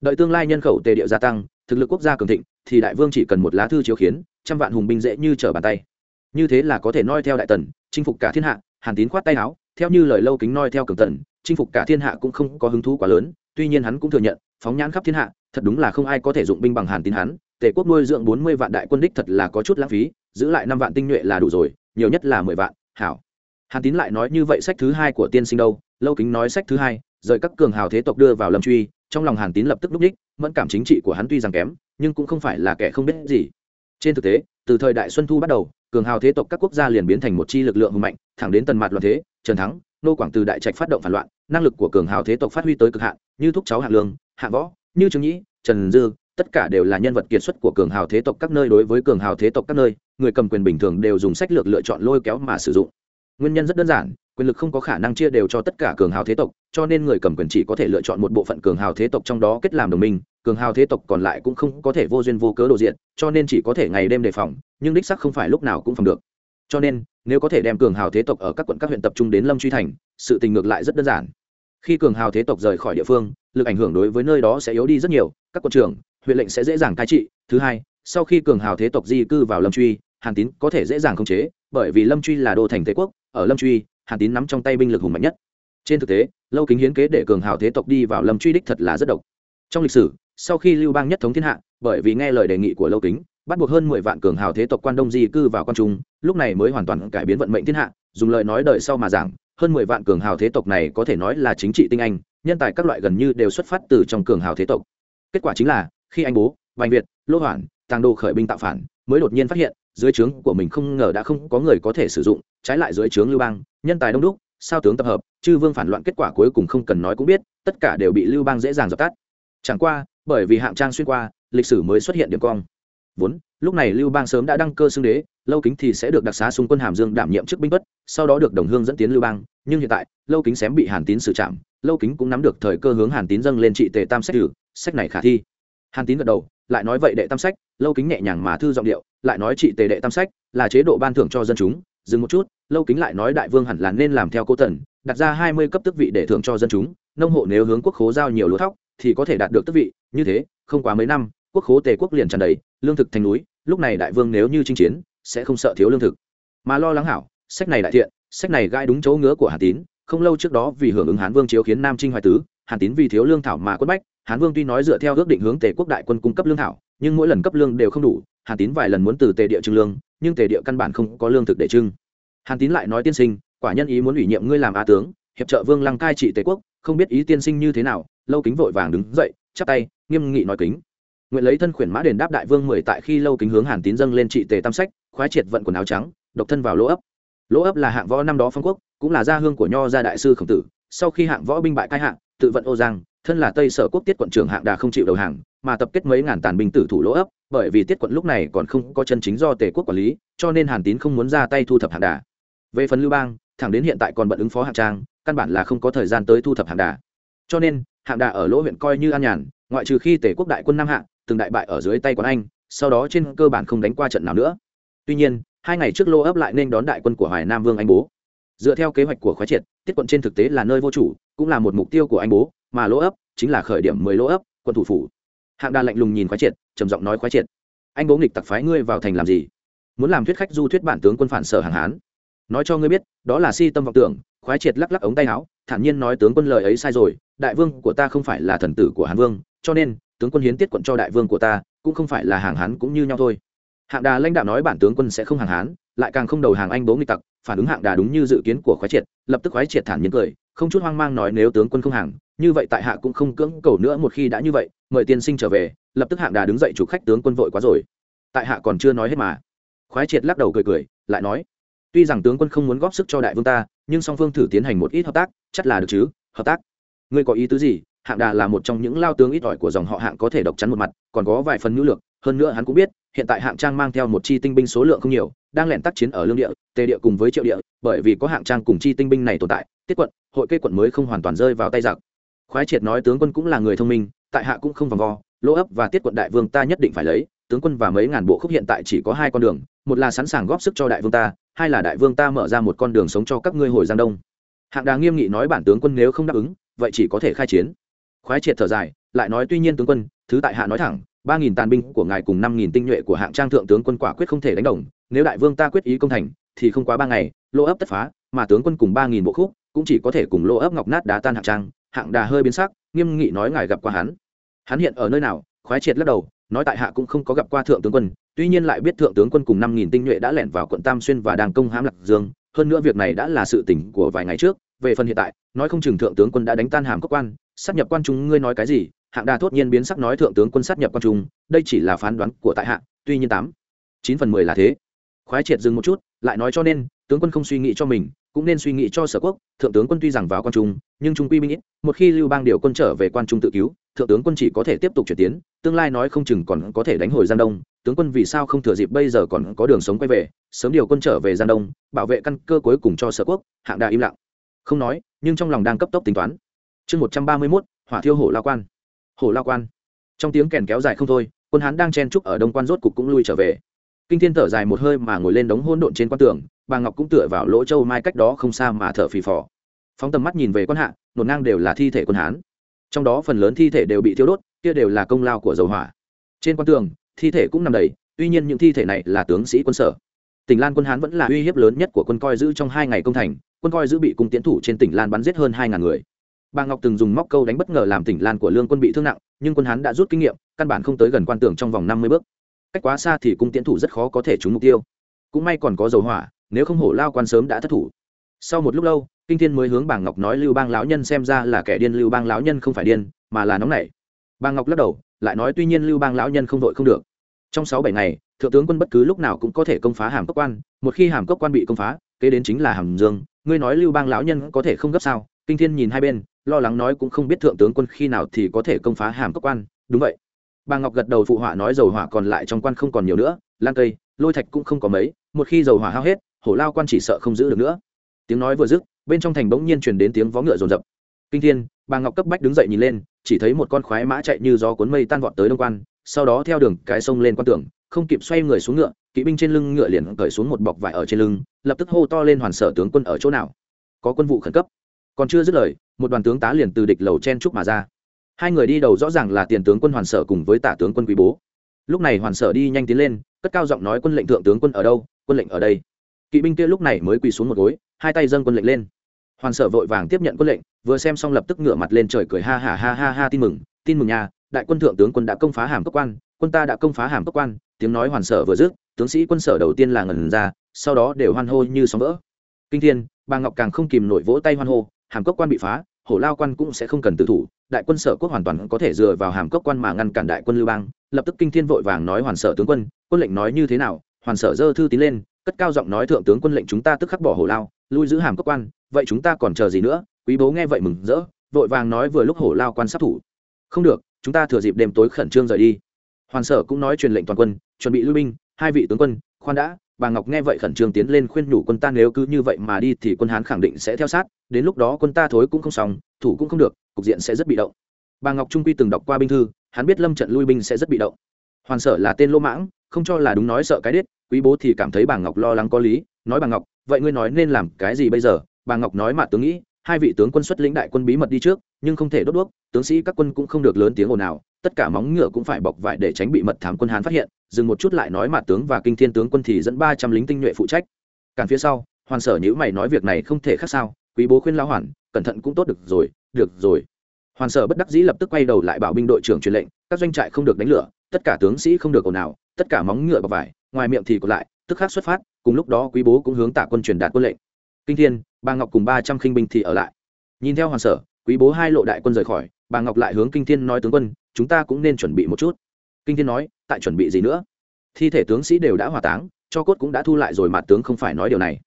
Đợi tương lai nhân khẩu tề địa gia tăng, thực lực quốc gia cường thịnh, thì đại vương chỉ cần một lá thư chiếu khiến trăm vạn hùng binh dễ như trở bàn tay. Như thế là có thể noi theo đại tần, chinh phục cả thiên hạ, hàn tín khoát tay áo, theo như lời lâu kính noi theo cường tần, chinh phục cả thiên hạ cũng không có hứng thú quá lớn, tuy nhiên hắn cũng thừa nhận, phóng nhãn khắp thiên hạ, thật đúng là không ai có thể dụng binh bằng hàn tín hắn tể quốc nuôi dưỡng bốn mươi vạn đại quân đích thật là có chút lãng phí, giữ lại năm vạn tinh nhuệ là đủ rồi, nhiều nhất là mười vạn, hảo. Hàn tín lại nói như vậy sách thứ hai của tiên sinh đâu? Lâu kính nói sách thứ hai, rời các cường hào thế tộc đưa vào lâm truy, trong lòng hàn tín lập tức núp đích mẫn cảm chính trị của hắn tuy rằng kém, nhưng cũng không phải là kẻ không biết gì. Trên thực tế, từ thời đại xuân thu bắt đầu, cường hào thế tộc các quốc gia liền biến thành một chi lực lượng hùng mạnh, thẳng đến tần mạt loạn thế, trần thắng, nô quảng từ đại trạch phát động phản loạn, năng lực của cường hào thế tộc phát huy tới cực hạn, như thúc cháu hạng lương, hạ võ, như trương nhĩ, trần dư tất cả đều là nhân vật kiệt xuất của cường hào thế tộc các nơi đối với cường hào thế tộc các nơi, người cầm quyền bình thường đều dùng sách lược lựa chọn lôi kéo mà sử dụng. Nguyên nhân rất đơn giản, quyền lực không có khả năng chia đều cho tất cả cường hào thế tộc, cho nên người cầm quyền chỉ có thể lựa chọn một bộ phận cường hào thế tộc trong đó kết làm đồng minh, cường hào thế tộc còn lại cũng không có thể vô duyên vô cớ đồ diện, cho nên chỉ có thể ngày đêm đề phòng, nhưng đích sắc không phải lúc nào cũng phòng được. Cho nên, nếu có thể đem cường hào thế tộc ở các quận các huyện tập trung đến lâm truy thành, sự tình ngược lại rất đơn giản khi cường hào thế tộc rời khỏi địa phương, lực ảnh hưởng đối với nơi đó sẽ yếu đi rất nhiều, các quận trưởng, huyện lệnh sẽ dễ dàng cai trị. Thứ hai, sau khi cường hào thế tộc di cư vào lâm truy, hàn tín có thể dễ dàng khống chế, bởi vì lâm truy là đô thành thế quốc, ở lâm truy, hàn tín nắm trong tay binh lực hùng mạnh nhất. Trên thực tế, lâu kính hiến kế để cường hào thế tộc đi vào lâm truy đích thật là rất độc. Trong lịch sử, sau khi lưu bang nhất thống thiên hạ, bởi vì nghe lời đề nghị của lâu kính, bắt buộc hơn mười vạn cường hào thế tộc quan đông di cư vào quan trung, lúc này mới hoàn toàn cải biến vận mệnh thiên hạ, dùng lời nói đời sau mà giảng hơn mười vạn cường hào thế tộc này có thể nói là chính trị tinh anh, nhân tài các loại gần như đều xuất phát từ trong cường hào thế tộc. Kết quả chính là, khi anh bố Bành việt, lô hoản, tàng đồ khởi binh tạo phản, mới đột nhiên phát hiện, dưới trướng của mình không ngờ đã không có người có thể sử dụng, trái lại dưới trướng lưu bang, nhân tài đông đúc, sao tướng tập hợp, chư vương phản loạn kết quả cuối cùng không cần nói cũng biết, tất cả đều bị lưu bang dễ dàng dập tắt. Chẳng qua, bởi vì hạng trang xuyên qua, lịch sử mới xuất hiện điểm cong. Vốn lúc này lưu bang sớm đã đăng cơ xưng đế, lâu kính thì sẽ được đặc xá xung quân hàm dương đảm nhiệm chức binh bất sau đó được đồng hương dẫn tiến lưu bang. Nhưng hiện tại, lâu kính xém bị hàn tín xử trảm, lâu kính cũng nắm được thời cơ hướng hàn tín dâng lên trị tề tam sách tử, sách này khả thi. Hàn tín gật đầu, lại nói vậy đệ tam sách, lâu kính nhẹ nhàng mà thư giọng điệu, lại nói trị tề đệ tam sách, là chế độ ban thưởng cho dân chúng. Dừng một chút, lâu kính lại nói đại vương hẳn là nên làm theo cố tần, đặt ra hai mươi cấp tức vị để thưởng cho dân chúng, nông hộ nếu hướng quốc khố giao nhiều lúa thóc, thì có thể đạt được tức vị, như thế, không quá mấy năm quốc khố tề quốc liền tràn đầy, lương thực thành núi, lúc này đại vương nếu như chinh chiến, sẽ không sợ thiếu lương thực. Mà lo lắng hảo, sách này đại thiện, sách này gai đúng chỗ ngứa của hàn tín, không lâu trước đó vì hưởng ứng hán vương chiếu khiến nam trinh hoài tứ, hàn tín vì thiếu lương thảo mà quất bách, hán vương tuy nói dựa theo ước định hướng tề quốc đại quân cung cấp lương thảo, nhưng mỗi lần cấp lương đều không đủ, hàn tín vài lần muốn từ tề địa trưng lương, nhưng tề địa căn bản không có lương thực để trưng. Hàn tín lại nói tiên sinh, quả nhân ý muốn ủy nhiệm ngươi làm a tướng, hiệp trợ vương lăng cai trị tề quốc, không biết ý tiên sinh như thế nào, lâu kính vội vàng đứng dậy, chắp tay, nghiêm nghị nói kính nguyện lấy thân khuyển mã đền đáp đại vương mười tại khi lâu kính hướng hàn tín dâng lên trị tề tam sách, khoái triệt vận quần áo trắng, độc thân vào lỗ ấp. Lỗ ấp là hạng võ năm đó phong quốc, cũng là gia hương của nho gia đại sư khổng tử. Sau khi hạng võ binh bại cai hạng tự vận ô giang, thân là tây sở quốc tiết quận trưởng hạng đà không chịu đầu hàng, mà tập kết mấy ngàn tàn binh tử thủ lỗ ấp, bởi vì tiết quận lúc này còn không có chân chính do tề quốc quản lý, cho nên hàn tín không muốn ra tay thu thập hạng đà. Về phần lưu bang, thẳng đến hiện tại còn bận ứng phó hạng trang, căn bản là không có thời gian tới thu thập hạng đà. Cho nên, hạng đà ở lỗ huyện coi như an nhàn, ngoại trừ khi tề quốc đại quân nam hạng từng đại bại ở dưới tay quán anh, sau đó trên cơ bản không đánh qua trận nào nữa. Tuy nhiên, hai ngày trước lô ấp lại nên đón đại quân của hoài nam vương anh bố. Dựa theo kế hoạch của khoái triệt, tiết quận trên thực tế là nơi vô chủ, cũng là một mục tiêu của anh bố, mà lô ấp chính là khởi điểm mười lô ấp, quân thủ phủ. Hạng đà lạnh lùng nhìn khoái triệt, trầm giọng nói khoái triệt, anh bố nghịch tặc phái ngươi vào thành làm gì? Muốn làm thuyết khách du thuyết bản tướng quân phản sở hàng hán. Nói cho ngươi biết, đó là si tâm vọng tưởng. Khoái triệt lắc lắc ống tay áo, thản nhiên nói, tướng quân lời ấy sai rồi, đại vương của ta không phải là thần tử của hàn vương, cho nên tướng quân hiến tiết quận cho đại vương của ta, cũng không phải là hàng hán cũng như nhau thôi. Hạng đà lãnh đạo nói bản tướng quân sẽ không hàng hán, lại càng không đầu hàng anh bố nghịch tặc, phản ứng hạng đà đúng như dự kiến của khoái triệt, lập tức khoái triệt thản nhiên cười, không chút hoang mang nói nếu tướng quân không hàng, như vậy tại hạ cũng không cưỡng cầu nữa một khi đã như vậy, mời tiên sinh trở về, lập tức hạng đà đứng dậy chủ khách tướng quân vội quá rồi. Tại hạ còn chưa nói hết mà. Khoái triệt lắc đầu cười cười, lại nói, tuy rằng tướng quân không muốn góp sức cho đại vương ta, nhưng song phương thử tiến hành một ít hợp tác, chắc là được chứ, hợp tác. Ngươi có ý tứ gì hạng đà là một trong những lao tướng ít ỏi của dòng họ hạng có thể độc chắn một mặt, còn có vài phần nữ lược, hơn nữa hắn cũng biết, hiện tại hạng trang mang theo một chi tinh binh số lượng không nhiều, đang lẻn tác chiến ở lương địa, tề địa cùng với triệu địa, bởi vì có hạng trang cùng chi tinh binh này tồn tại, tiết quận, hội cây quận mới không hoàn toàn rơi vào tay giặc. Khoái triệt nói tướng quân cũng là người thông minh, tại hạ cũng không vòng vo lỗ ấp và tiết quận đại vương ta nhất định phải lấy, tướng quân và mấy ngàn bộ khúc hiện tại chỉ có hai con đường, một là sẵn sàng góp sức cho đại vương ta, hai là đại vương ta mở ra một con đường sống cho các ngươi hồi giang đông. Hạng đà nghiêm nghị nói bản tướng quân nếu không đáp ứng, vậy chỉ có thể khai chiến khoái triệt thở dài, lại nói tuy nhiên tướng quân, thứ tại hạ nói thẳng, ba nghìn tàn binh của ngài cùng năm nghìn tinh nhuệ của hạng trang thượng tướng quân quả quyết không thể đánh đồng, nếu đại vương ta quyết ý công thành, thì không quá ba ngày, lô ấp tất phá, mà tướng quân cùng ba nghìn bộ khúc, cũng chỉ có thể cùng lô ấp ngọc nát đá tan hạng trang, hạng đà hơi biến sắc, nghiêm nghị nói ngài gặp qua hắn. Hắn hiện ở nơi nào? Khoái triệt lắc đầu, nói tại hạ cũng không có gặp qua thượng tướng quân, tuy nhiên lại biết thượng tướng quân cùng năm nghìn tinh nhuệ đã lẻn vào quận tam xuyên và đang công hãm lạc dương, hơn nữa việc này đã là sự tỉnh của vài ngày trước về phần hiện tại, nói không chừng thượng tướng quân đã đánh tan hàm cốc quan, sát nhập quan trung, ngươi nói cái gì? Hạng đa thốt nhiên biến sắc nói thượng tướng quân sát nhập quan trung, đây chỉ là phán đoán của tại hạ, tuy nhiên tám, chín phần mười là thế. Khoái triệt dừng một chút, lại nói cho nên, tướng quân không suy nghĩ cho mình, cũng nên suy nghĩ cho sở quốc. Thượng tướng quân tuy rằng vào quan trung, nhưng trung quy binh ít, một khi lưu bang điều quân trở về quan trung tự cứu, thượng tướng quân chỉ có thể tiếp tục chuyển tiến, tương lai nói không chừng còn có thể đánh hồi giang đông. Tướng quân vì sao không thừa dịp bây giờ còn có đường sống quay về, sớm điều quân trở về giang đông, bảo vệ căn cơ cuối cùng cho sở quốc, hạng đà im lặng không nói, nhưng trong lòng đang cấp tốc tính toán. Chương một trăm ba mươi mốt, hỏa thiêu hổ lao quan. Hổ lao quan. Trong tiếng kèn kéo dài không thôi, quân hán đang chen trúc ở đông quan rốt cục cũng lui trở về. Kinh thiên thở dài một hơi mà ngồi lên đống hôn độn trên quan tường, bà ngọc cũng tựa vào lỗ châu mai cách đó không xa mà thở phì phò. Phóng tầm mắt nhìn về quan hạ, nổn ngang đều là thi thể quân hán. Trong đó phần lớn thi thể đều bị thiêu đốt, kia đều là công lao của dầu hỏa. Trên quan tường, thi thể cũng nằm đầy, tuy nhiên những thi thể này là tướng sĩ quân sở. Tỉnh lan quân hán vẫn là uy hiếp lớn nhất của quân coi giữ trong hai ngày công thành quân coi giữ bị cung tiến thủ trên tỉnh lan bắn giết hơn hai ngàn người. Bà ngọc từng dùng móc câu đánh bất ngờ làm tỉnh lan của lương quân bị thương nặng, nhưng quân hán đã rút kinh nghiệm, căn bản không tới gần quan tường trong vòng năm mươi bước. Cách quá xa thì cung tiến thủ rất khó có thể trúng mục tiêu. Cũng may còn có dầu hỏa, nếu không hổ lao quan sớm đã thất thủ. Sau một lúc lâu, kinh thiên mới hướng bàng ngọc nói lưu bang lão nhân xem ra là kẻ điên, lưu bang lão nhân không phải điên, mà là nóng nảy. Bàng ngọc lắc đầu, lại nói tuy nhiên lưu bang lão nhân không đội không được. Trong sáu bảy ngày, thượng tướng quân bất cứ lúc nào cũng có thể công phá hàm cốc quan, một khi hàm cốc quan bị công phá kế đến chính là hàm dương, ngươi nói lưu bang lão nhân có thể không gấp sao? Kinh thiên nhìn hai bên, lo lắng nói cũng không biết thượng tướng quân khi nào thì có thể công phá hàm cốc quan. Đúng vậy. Bà ngọc gật đầu phụ họa nói dầu hỏa còn lại trong quan không còn nhiều nữa, lan cây, lôi thạch cũng không có mấy, một khi dầu hỏa hao hết, hổ lao quan chỉ sợ không giữ được nữa. Tiếng nói vừa dứt, bên trong thành bỗng nhiên truyền đến tiếng vó ngựa rồn rập kinh thiên, bà ngọc cấp bách đứng dậy nhìn lên, chỉ thấy một con khoái mã chạy như gió cuốn mây tan vọt tới đông quan, sau đó theo đường cái sông lên quan tường không kịp xoay người xuống ngựa, kỵ binh trên lưng ngựa liền cởi xuống một bọc vải ở trên lưng, lập tức hô to lên hoàn sở tướng quân ở chỗ nào. Có quân vụ khẩn cấp. Còn chưa dứt lời, một đoàn tướng tá liền từ địch lầu chen trúc mà ra. Hai người đi đầu rõ ràng là tiền tướng quân hoàn sở cùng với tả tướng quân quý bố. Lúc này hoàn sở đi nhanh tiến lên, cất cao giọng nói quân lệnh thượng tướng quân ở đâu, quân lệnh ở đây. Kỵ binh kia lúc này mới quỳ xuống một gối, hai tay dâng quân lệnh lên. Hoàn sở vội vàng tiếp nhận quân lệnh, vừa xem xong lập tức ngửa mặt lên trời cười ha ha ha ha ha tin mừng tin mừng nhà đại quân thượng tướng quân đã công phá hàm cấp quan quân ta đã công phá hàm cốc quan, tiếng nói hoàn sở vừa dứt, tướng sĩ quân sở đầu tiên là ngần ra, sau đó đều hoan hô như sóng vỡ. Kinh thiên, bà ngọc càng không kìm nổi vỗ tay hoan hô, hàm cốc quan bị phá, hổ lao quan cũng sẽ không cần tự thủ, đại quân sở quốc hoàn toàn có thể dựa vào hàm cốc quan mà ngăn cản đại quân lưu bang, lập tức kinh thiên vội vàng nói hoàn sở tướng quân quân lệnh nói như thế nào, hoàn sở dơ thư tín lên, cất cao giọng nói thượng tướng quân lệnh chúng ta tức khắc bỏ hổ lao, lui giữ hàm cốc quan, vậy chúng ta còn chờ gì nữa, quý bố nghe vậy mừng rỡ, vội vàng nói vừa lúc hổ lao quan sát thủ. Không được, chúng ta thừa dịp đêm tối khẩn trương rời đi hoàn sở cũng nói truyền lệnh toàn quân, chuẩn bị lui binh, hai vị tướng quân, khoan đã, bà ngọc nghe vậy khẩn trương tiến lên khuyên nhủ quân ta nếu cứ như vậy mà đi thì quân hán khẳng định sẽ theo sát, đến lúc đó quân ta thối cũng không xong, thủ cũng không được, cục diện sẽ rất bị động. Bà ngọc trung quy từng đọc qua binh thư, hắn biết lâm trận lui binh sẽ rất bị động. Hoàn sở là tên lỗ mãng, không cho là đúng nói sợ cái đết quý bố thì cảm thấy bà ngọc lo lắng có lý, nói bà ngọc, vậy ngươi nói nên làm cái gì bây giờ? Bà ngọc nói mà tướng nghĩ hai vị tướng quân xuất lĩnh đại quân bí mật đi trước, nhưng không thể đốt đuốc, tướng sĩ các quân cũng không được lớn tiếng ồn nào tất cả móng ngựa cũng phải bọc vải để tránh bị mật thám quân hán phát hiện, dừng một chút lại nói mà tướng và kinh thiên tướng quân thì dẫn ba trăm lính tinh nhuệ phụ trách. Cản phía sau, hoàn sở nhữ mày nói việc này không thể khác sao, quý bố khuyên lao hoàn, cẩn thận cũng tốt được rồi được rồi. Hoàn sở bất đắc dĩ lập tức quay đầu lại bảo binh đội trưởng truyền lệnh, các doanh trại không được đánh lửa, tất cả tướng sĩ không được ồn nào tất cả móng ngựa bọc vải, ngoài miệng thì còn lại, tức khắc xuất phát, cùng lúc đó quý bố cũng hướng tạ quân truyền đạt quân lệnh kinh thiên, bà ngọc cùng ba trăm khinh binh thì ở lại. Nhìn theo Hoàng sở, quý bố hai lộ đại quân rời khỏi, bà ngọc lại hướng kinh thiên nói tướng quân, chúng ta cũng nên chuẩn bị một chút. Kinh thiên nói, tại chuẩn bị gì nữa? Thi thể tướng sĩ đều đã hỏa táng, cho cốt cũng đã thu lại rồi mà tướng không phải nói điều này.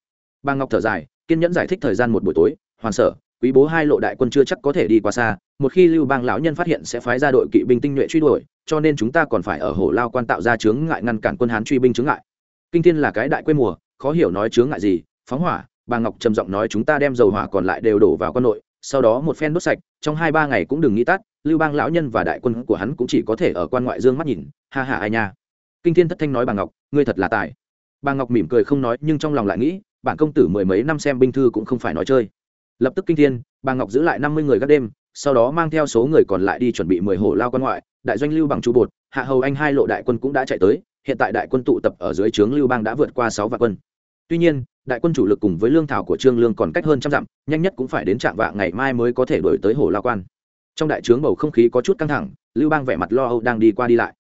Bà ngọc thở dài, kiên nhẫn giải thích thời gian một buổi tối hoàn sở, quý bố hai lộ đại quân chưa chắc có thể đi qua xa, một khi lưu bang lão nhân phát hiện sẽ phái ra đội kỵ binh tinh nhuệ truy đuổi, cho nên chúng ta còn phải ở hồ lao quan tạo ra chướng ngại ngăn cản quân hán truy binh chướng ngại. Kinh thiên là cái đại quê mùa, khó hiểu nói chướng ngại gì, phóng hỏa bà ngọc trầm giọng nói, chúng ta đem dầu hỏa còn lại đều đổ vào con nội, sau đó một phen đốt sạch, trong hai ba ngày cũng đừng nghĩ tắt, lưu bang lão nhân và đại quân của hắn cũng chỉ có thể ở quan ngoại dương mắt nhìn, ha ha ai nha. Kinh thiên thất thanh nói, bà ngọc, ngươi thật là tài. Bà ngọc mỉm cười không nói, nhưng trong lòng lại nghĩ, bản công tử mười mấy năm xem binh thư cũng không phải nói chơi. Lập tức kinh thiên, bà ngọc giữ lại năm mươi người các đêm, sau đó mang theo số người còn lại đi chuẩn bị mười hổ lao quan ngoại, đại doanh lưu bằng trụ bột, hạ hầu anh hai lộ đại quân cũng đã chạy tới, hiện tại đại quân tụ tập ở dưới trướng lưu bang đã vượt qua sáu vạn quân. Tuy nhiên đại quân chủ lực cùng với lương thảo của trương lương còn cách hơn trăm dặm, nhanh nhất cũng phải đến trạm vạng ngày mai mới có thể đổi tới hồ lao quan. Trong đại trướng bầu không khí có chút căng thẳng, lưu bang vẻ mặt lo âu đang đi qua đi lại.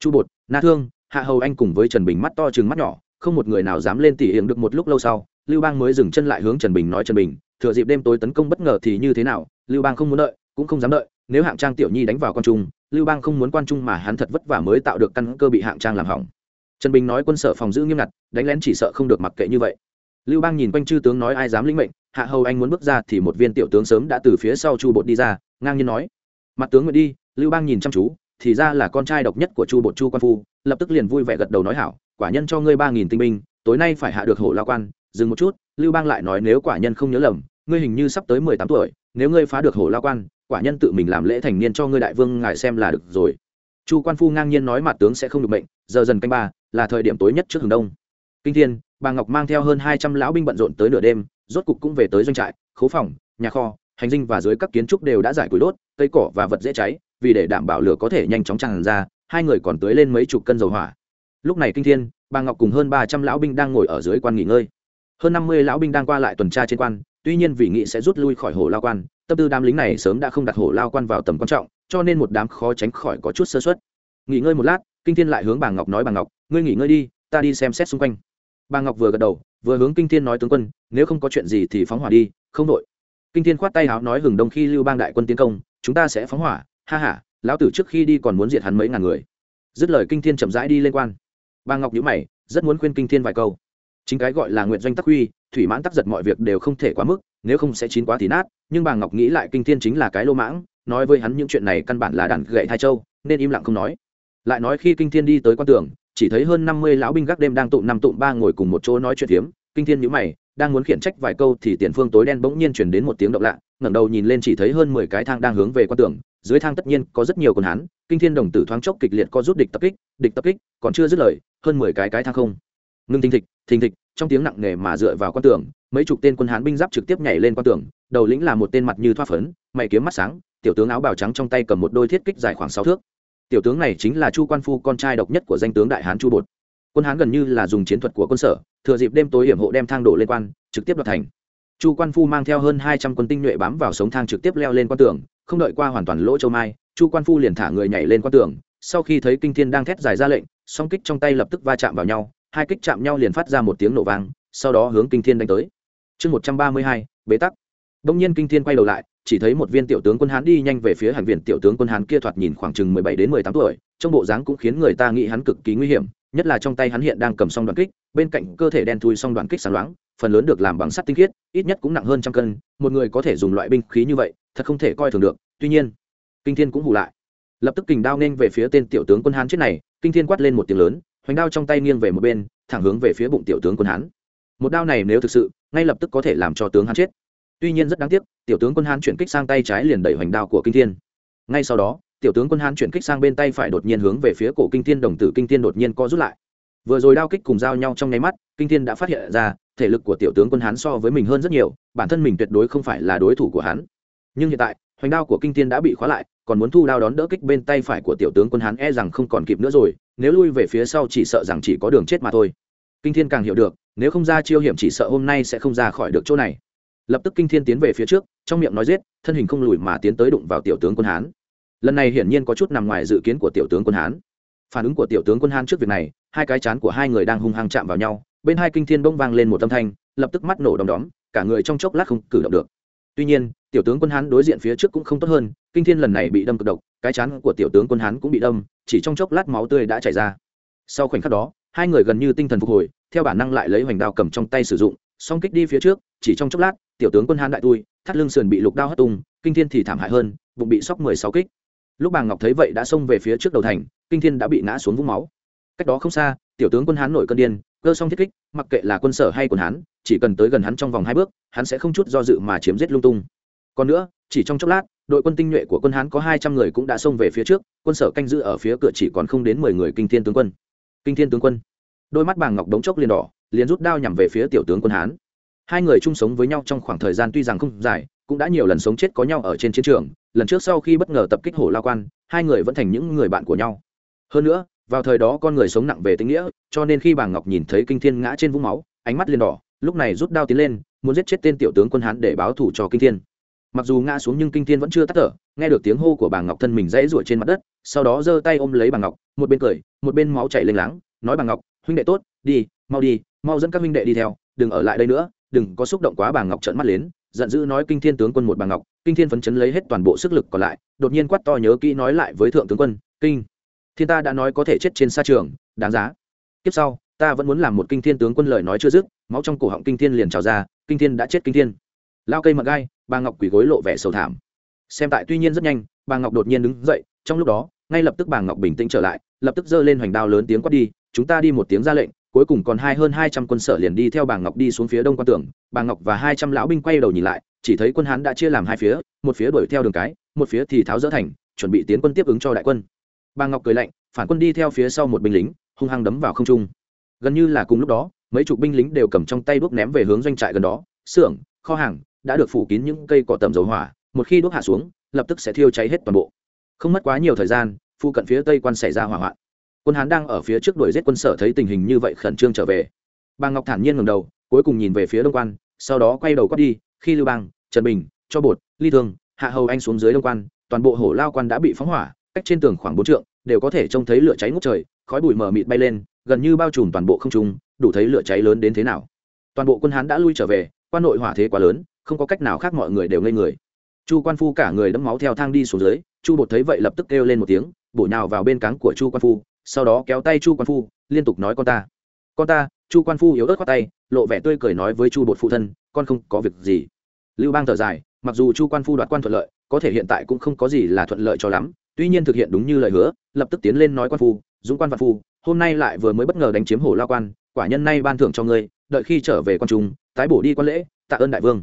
Chu bột, na thương, hạ hầu anh cùng với trần bình mắt to chừng mắt nhỏ, không một người nào dám lên tỉ hiện được một lúc lâu sau, lưu bang mới dừng chân lại hướng trần bình nói, trần bình, thừa dịp đêm tối tấn công bất ngờ thì như thế nào? Lưu bang không muốn đợi, cũng không dám đợi, nếu hạng trang tiểu nhi đánh vào quan trung, lưu bang không muốn quan trung mà hắn thật vất vả mới tạo được căn cơ bị hạng trang làm hỏng. Trần bình nói, quân sở phòng giữ nghiêm ngặt, đánh lén chỉ sợ không được mặc kệ như vậy lưu bang nhìn quanh chư tướng nói ai dám lĩnh mệnh, hạ hầu anh muốn bước ra thì một viên tiểu tướng sớm đã từ phía sau chu bột đi ra, ngang nhiên nói. Mặt tướng nguyện đi, lưu bang nhìn chăm chú, thì ra là con trai độc nhất của chu bột chu quan phu, lập tức liền vui vẻ gật đầu nói hảo, quả nhân cho ngươi ba nghìn tinh binh, tối nay phải hạ được hổ lao quan, dừng một chút, lưu bang lại nói nếu quả nhân không nhớ lầm, ngươi hình như sắp tới mười tám tuổi, nếu ngươi phá được hổ lao quan, quả nhân tự mình làm lễ thành niên cho ngươi đại vương ngài xem là được rồi. Chu quan phu ngang nhiên nói mặt tướng sẽ không được mệnh, giờ dần canh ba, là thời điểm tối nhất trước hừng đông. Kinh thiên bà ngọc mang theo hơn hai trăm lão binh bận rộn tới nửa đêm, rốt cục cũng về tới doanh trại, khố phòng, nhà kho, hành dinh và dưới các kiến trúc đều đã giải củi đốt, cây cỏ và vật dễ cháy, vì để đảm bảo lửa có thể nhanh chóng tràn ra, hai người còn tới lên mấy chục cân dầu hỏa. Lúc này kinh thiên, bà ngọc cùng hơn ba trăm lão binh đang ngồi ở dưới quan nghỉ ngơi. Hơn năm mươi lão binh đang qua lại tuần tra trên quan, tuy nhiên vì nghị sẽ rút lui khỏi hồ lao quan, tâm tư đám lính này sớm đã không đặt hồ lao quan vào tầm quan trọng, cho nên một đám khó tránh khỏi có chút sơ xuất nghỉ ngơi một lát, kinh thiên lại hướng bà ngọc nói, bà ngọc, ngươi nghỉ ngơi đi, ta đi xem xét xung quanh bà ngọc vừa gật đầu, vừa hướng kinh thiên nói tướng quân, nếu không có chuyện gì thì phóng hỏa đi, không đội kinh thiên khoát tay háo nói, hừng đông khi lưu bang đại quân tiến công, chúng ta sẽ phóng hỏa. Ha ha, lão tử trước khi đi còn muốn diệt hắn mấy ngàn người. Dứt lời kinh thiên chậm rãi đi lên quan. Bà ngọc nhữ mày, rất muốn khuyên kinh thiên vài câu. Chính cái gọi là nguyện doanh tắc huy, thủy mãn tắc giật mọi việc đều không thể quá mức, nếu không sẽ chín quá thì nát, nhưng bà ngọc nghĩ lại kinh thiên chính là cái lô mãng, nói với hắn những chuyện này căn bản là đàn gậy hai châu, nên im lặng không nói. Lại nói khi kinh thiên đi tới quan tường chỉ thấy hơn năm mươi lão binh gác đêm đang tụ năm tụm ba ngồi cùng một chỗ nói chuyện phiếm. Kinh thiên nhíu mày, đang muốn khiển trách vài câu thì tiền phương tối đen bỗng nhiên truyền đến một tiếng động lạ, ngẩng đầu nhìn lên chỉ thấy hơn mười cái thang đang hướng về quan tường, dưới thang tất nhiên có rất nhiều quân hán. Kinh thiên đồng tử thoáng chốc kịch liệt co rút địch tập kích, địch tập kích, còn chưa dứt lời, hơn mười cái cái thang không. Ngưng thình thịch thình thịch, trong tiếng nặng nề mà dựa vào quan tường, mấy chục tên quân hán binh giáp trực tiếp nhảy lên quan tường, đầu lĩnh là một tên mặt như thoa phấn, mày kiếm mắt sáng, tiểu tướng áo bào trắng trong tay cầm một đôi thiết kích dài khoảng sáu thước tiểu tướng này chính là chu quan phu con trai độc nhất của danh tướng đại hán chu bột. Quân hán gần như là dùng chiến thuật của quân sở, thừa dịp đêm tối hiểm hộ đem thang đổ lên quan, trực tiếp đoạt thành. Chu quan phu mang theo hơn hai trăm quân tinh nhuệ bám vào sống thang trực tiếp leo lên quan tường, không đợi qua hoàn toàn lỗ châu mai, chu quan phu liền thả người nhảy lên quan tường, sau khi thấy kinh thiên đang thét dài ra lệnh, song kích trong tay lập tức va chạm vào nhau, hai kích chạm nhau liền phát ra một tiếng nổ vang, sau đó hướng kinh thiên đánh tới. Chương một trăm ba mươi hai, bế tắc. Đông nhiên kinh thiên quay đầu lại chỉ thấy một viên tiểu tướng quân hán đi nhanh về phía hành viện. Tiểu tướng quân hán kia thoạt nhìn khoảng chừng mười bảy đến mười tám tuổi trong bộ dáng cũng khiến người ta nghĩ hắn cực kỳ nguy hiểm, nhất là trong tay hắn hiện đang cầm song đoạn kích, bên cạnh cơ thể đen thui song đoạn kích sáng loáng, phần lớn được làm bằng sắt tinh khiết, ít nhất cũng nặng hơn trăm cân, một người có thể dùng loại binh khí như vậy, thật không thể coi thường được. Tuy nhiên, kinh thiên cũng hù lại. Lập tức kình đao nên về phía tên tiểu tướng quân hán chết này, kinh thiên quát lên một tiếng lớn, hoành đao trong tay nghiêng về một bên, thẳng hướng về phía bụng tiểu tướng quân hán. Một đao này nếu thực sự, ngay lập tức có thể làm cho tướng hán chết tuy nhiên rất đáng tiếc, tiểu tướng quân hán chuyển kích sang tay trái liền đẩy hoành đao của kinh thiên. Ngay sau đó, tiểu tướng quân hán chuyển kích sang bên tay phải đột nhiên hướng về phía cổ kinh thiên, đồng tử kinh thiên đột nhiên co rút lại. Vừa rồi đao kích cùng giao nhau trong nháy mắt, kinh thiên đã phát hiện ra, thể lực của tiểu tướng quân hán so với mình hơn rất nhiều, bản thân mình tuyệt đối không phải là đối thủ của hắn. Nhưng hiện tại, hoành đao của kinh thiên đã bị khóa lại, còn muốn thu đao đón đỡ kích bên tay phải của tiểu tướng quân hán e rằng không còn kịp nữa rồi, nếu lui về phía sau chỉ sợ rằng chỉ có đường chết mà thôi. Kinh thiên càng hiểu được, nếu không ra chiêu hiểm chỉ sợ hôm nay sẽ không ra khỏi được chỗ này lập tức kinh thiên tiến về phía trước, trong miệng nói giết, thân hình không lùi mà tiến tới đụng vào tiểu tướng quân hán. Lần này hiển nhiên có chút nằm ngoài dự kiến của tiểu tướng quân hán. Phản ứng của tiểu tướng quân hán trước việc này, hai cái chán của hai người đang hung hăng chạm vào nhau, bên hai kinh thiên bỗng vang lên một âm thanh, lập tức mắt nổ đom đóm, cả người trong chốc lát không cử động được. Tuy nhiên, tiểu tướng quân hán đối diện phía trước cũng không tốt hơn, kinh thiên lần này bị đâm cực độc, cái chán của tiểu tướng quân hán cũng bị đâm, chỉ trong chốc lát máu tươi đã chảy ra. Sau khoảnh khắc đó, hai người gần như tinh thần phục hồi, theo bản năng lại lấy hoành đao cầm trong tay sử dụng, song kích đi phía trước, chỉ trong chốc lát tiểu tướng quân hán đại tui, thắt lưng sườn bị lục đao hất tung, kinh thiên thì thảm hại hơn, bụng bị sóc mười sáu kích. Lúc bà ngọc thấy vậy đã xông về phía trước đầu thành, kinh thiên đã bị ngã xuống vũng máu. Cách đó không xa, tiểu tướng quân hán nổi cơn điên, cơ xong thiết kích, mặc kệ là quân sở hay quân hán, chỉ cần tới gần hắn trong vòng hai bước, hắn sẽ không chút do dự mà chiếm giết lung tung. Còn nữa, chỉ trong chốc lát, đội quân tinh nhuệ của quân hán có hai trăm người cũng đã xông về phía trước, quân sở canh giữ ở phía cửa chỉ còn không đến mười người kinh thiên tướng quân. Kinh thiên tướng quân. Đôi mắt bàng ngọc đống chốc liền đỏ, liền rút đao nhằm về phía tiểu tướng quân hán hai người chung sống với nhau trong khoảng thời gian tuy rằng không dài, cũng đã nhiều lần sống chết có nhau ở trên chiến trường, lần trước sau khi bất ngờ tập kích hổ lao quan, hai người vẫn thành những người bạn của nhau. Hơn nữa, vào thời đó con người sống nặng về tính nghĩa, cho nên khi bà ngọc nhìn thấy kinh thiên ngã trên vũng máu, ánh mắt liền đỏ, lúc này rút đao tiến lên, muốn giết chết tên tiểu tướng quân hán để báo thủ cho kinh thiên. Mặc dù ngã xuống nhưng kinh thiên vẫn chưa tắt thở, nghe được tiếng hô của bà ngọc thân mình dãy ruổi trên mặt đất, sau đó giơ tay ôm lấy bà ngọc, một bên cười, một bên máu chảy lênh láng, nói bà ngọc, huynh đệ tốt, đi, mau đi, mau dẫn các huynh đệ đi theo, đừng ở lại đây nữa đừng có xúc động quá bà ngọc trợn mắt lên, giận dữ nói kinh thiên tướng quân một bà ngọc, kinh thiên phấn chấn lấy hết toàn bộ sức lực còn lại, đột nhiên quát to nhớ kỹ nói lại với thượng tướng quân, kinh, thiên ta đã nói có thể chết trên sa trường, đáng giá. Tiếp sau, ta vẫn muốn làm một kinh thiên tướng quân lời nói chưa dứt, máu trong cổ họng kinh thiên liền trào ra, kinh thiên đã chết kinh thiên. Lao cây mật gai, bà ngọc quỳ gối lộ vẻ sầu thảm. Xem tại tuy nhiên rất nhanh, bà ngọc đột nhiên đứng dậy, trong lúc đó, ngay lập tức bà ngọc bình tĩnh trở lại, lập tức giơ lên hoành đao lớn tiếng quát đi, chúng ta đi một tiếng ra lệnh cuối cùng còn hai hơn hai trăm quân sở liền đi theo bà ngọc đi xuống phía đông quan tường. Bà ngọc và hai trăm lão binh quay đầu nhìn lại, chỉ thấy quân hán đã chia làm hai phía, một phía đuổi theo đường cái, một phía thì tháo dỡ thành, chuẩn bị tiến quân tiếp ứng cho đại quân. Bà ngọc cười lạnh, phản quân đi theo phía sau một binh lính, hung hăng đấm vào không trung. Gần như là cùng lúc đó, mấy chục binh lính đều cầm trong tay đuốc ném về hướng doanh trại gần đó. Xưởng, kho hàng đã được phủ kín những cây cỏ tầm dầu hỏa, một khi đuốc hạ xuống, lập tức sẽ thiêu cháy hết toàn bộ. Không mất quá nhiều thời gian phu cận phía tây quan xảy ra hỏa hoạn quân hán đang ở phía trước đuổi giết quân sở thấy tình hình như vậy khẩn trương trở về. Bà ngọc thản nhiên ngầm đầu, cuối cùng nhìn về phía đông quan, sau đó quay đầu quát đi, khi lưu bang, trần bình, cho bột, ly thương, hạ hầu anh xuống dưới đông quan, toàn bộ hổ lao quan đã bị phóng hỏa, cách trên tường khoảng bốn trượng, đều có thể trông thấy lửa cháy ngút trời, khói bụi mờ mịt bay lên, gần như bao trùm toàn bộ không trung, đủ thấy lửa cháy lớn đến thế nào. Toàn bộ quân hán đã lui trở về, quan nội hỏa thế quá lớn, không có cách nào khác mọi người đều ngây người. Chu quan phu cả người đẫm máu theo thang đi xuống dưới, chu bột thấy vậy lập tức kêu lên một tiếng, bổ nhào vào bên cáng của chu quan phu sau đó kéo tay chu quan phu, liên tục nói con ta. Con ta, chu quan phu yếu ớt khoát tay, lộ vẻ tươi cười nói với chu bột phụ thân, con không có việc gì. Lưu bang thở dài, mặc dù chu quan phu đoạt quan thuận lợi, có thể hiện tại cũng không có gì là thuận lợi cho lắm, tuy nhiên thực hiện đúng như lời hứa, lập tức tiến lên nói quan phu, dũng quan văn phu, hôm nay lại vừa mới bất ngờ đánh chiếm hổ lao quan, quả nhân nay ban thưởng cho ngươi, đợi khi trở về quan trung, tái bổ đi quan lễ, tạ ơn đại vương.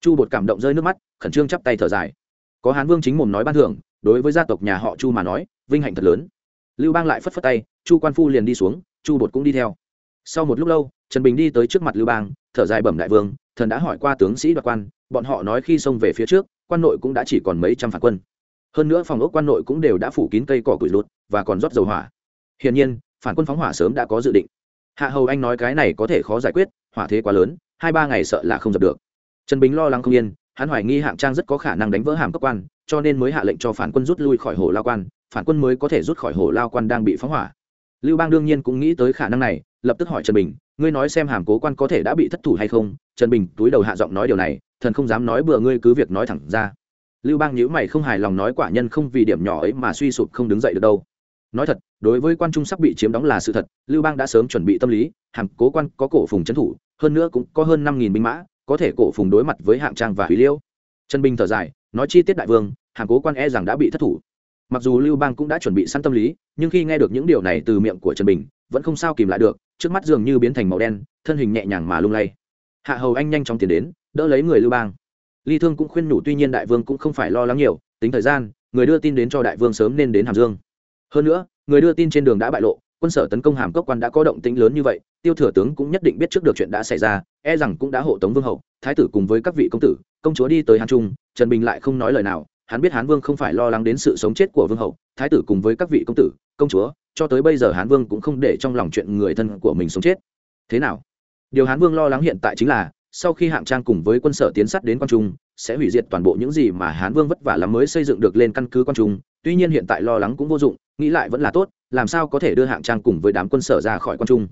Chu bột cảm động rơi nước mắt, khẩn trương chắp tay thở dài. Có hán vương chính mồm nói ban thưởng, đối với gia tộc nhà họ chu mà nói, vinh hạnh thật lớn lưu bang lại phất phất tay, chu quan phu liền đi xuống, chu bột cũng đi theo. Sau một lúc lâu, trần bình đi tới trước mặt lưu bang, thở dài bẩm đại vương, thần đã hỏi qua tướng sĩ đoạt quan, bọn họ nói khi xông về phía trước, quan nội cũng đã chỉ còn mấy trăm phản quân. Hơn nữa phòng ốc quan nội cũng đều đã phủ kín cây cỏ củi lụt, và còn rót dầu hỏa. Hiển nhiên, phản quân phóng hỏa sớm đã có dự định. Hạ hầu anh nói cái này có thể khó giải quyết, hỏa thế quá lớn, hai ba ngày sợ là không dập được. Trần bình lo lắng không yên, hắn hoài nghi hạng trang rất có khả năng đánh vỡ hàm cấp quan cho nên mới hạ lệnh cho phản quân rút lui khỏi hồ lao quan, phản quân mới có thể rút khỏi hồ lao quan đang bị phóng hỏa. Lưu bang đương nhiên cũng nghĩ tới khả năng này, lập tức hỏi trần bình, ngươi nói xem hàm cố quan có thể đã bị thất thủ hay không? Trần bình túi đầu hạ giọng nói điều này, thần không dám nói bừa ngươi cứ việc nói thẳng ra. Lưu bang nhữ mày không hài lòng nói quả nhân không vì điểm nhỏ ấy mà suy sụp không đứng dậy được đâu. Nói thật, đối với quan trung sắp bị chiếm đóng là sự thật, lưu bang đã sớm chuẩn bị tâm lý, hàm cố quan có cổ phùng trấn thủ, hơn nữa cũng có hơn năm nghìn binh mã, có thể cổ phùng đối mặt với hạng trang và hủy liêu. Trần bình thở dài nói chi tiết đại vương, hàng cố quan e rằng đã bị thất thủ. Mặc dù lưu bang cũng đã chuẩn bị sẵn tâm lý, nhưng khi nghe được những điều này từ miệng của trần bình, vẫn không sao kìm lại được, trước mắt dường như biến thành màu đen, thân hình nhẹ nhàng mà lung lay. Hạ hầu anh nhanh chóng tiến đến, đỡ lấy người lưu bang. Ly thương cũng khuyên nhủ, tuy nhiên đại vương cũng không phải lo lắng nhiều, tính thời gian, người đưa tin đến cho đại vương sớm nên đến hàm dương. Hơn nữa, người đưa tin trên đường đã bại lộ quân sở tấn công hàm cốc quan đã có động tĩnh lớn như vậy, tiêu thừa tướng cũng nhất định biết trước được chuyện đã xảy ra e rằng cũng đã hộ tống vương hậu, thái tử cùng với các vị công tử, công chúa đi tới hàn trung, trần bình lại không nói lời nào, hắn biết hán vương không phải lo lắng đến sự sống chết của vương hậu, thái tử cùng với các vị công tử, công chúa, cho tới bây giờ hán vương cũng không để trong lòng chuyện người thân của mình sống chết. Thế nào? Điều hán vương lo lắng hiện tại chính là, sau khi hạng trang cùng với quân sở tiến sát đến quan trung, sẽ hủy diệt toàn bộ những gì mà hán vương vất vả lắm mới xây dựng được lên căn cứ quan trung, tuy nhiên hiện tại lo lắng cũng vô dụng, nghĩ lại vẫn là tốt làm sao có thể đưa hạng trang cùng với đám quân sở ra khỏi quan trung?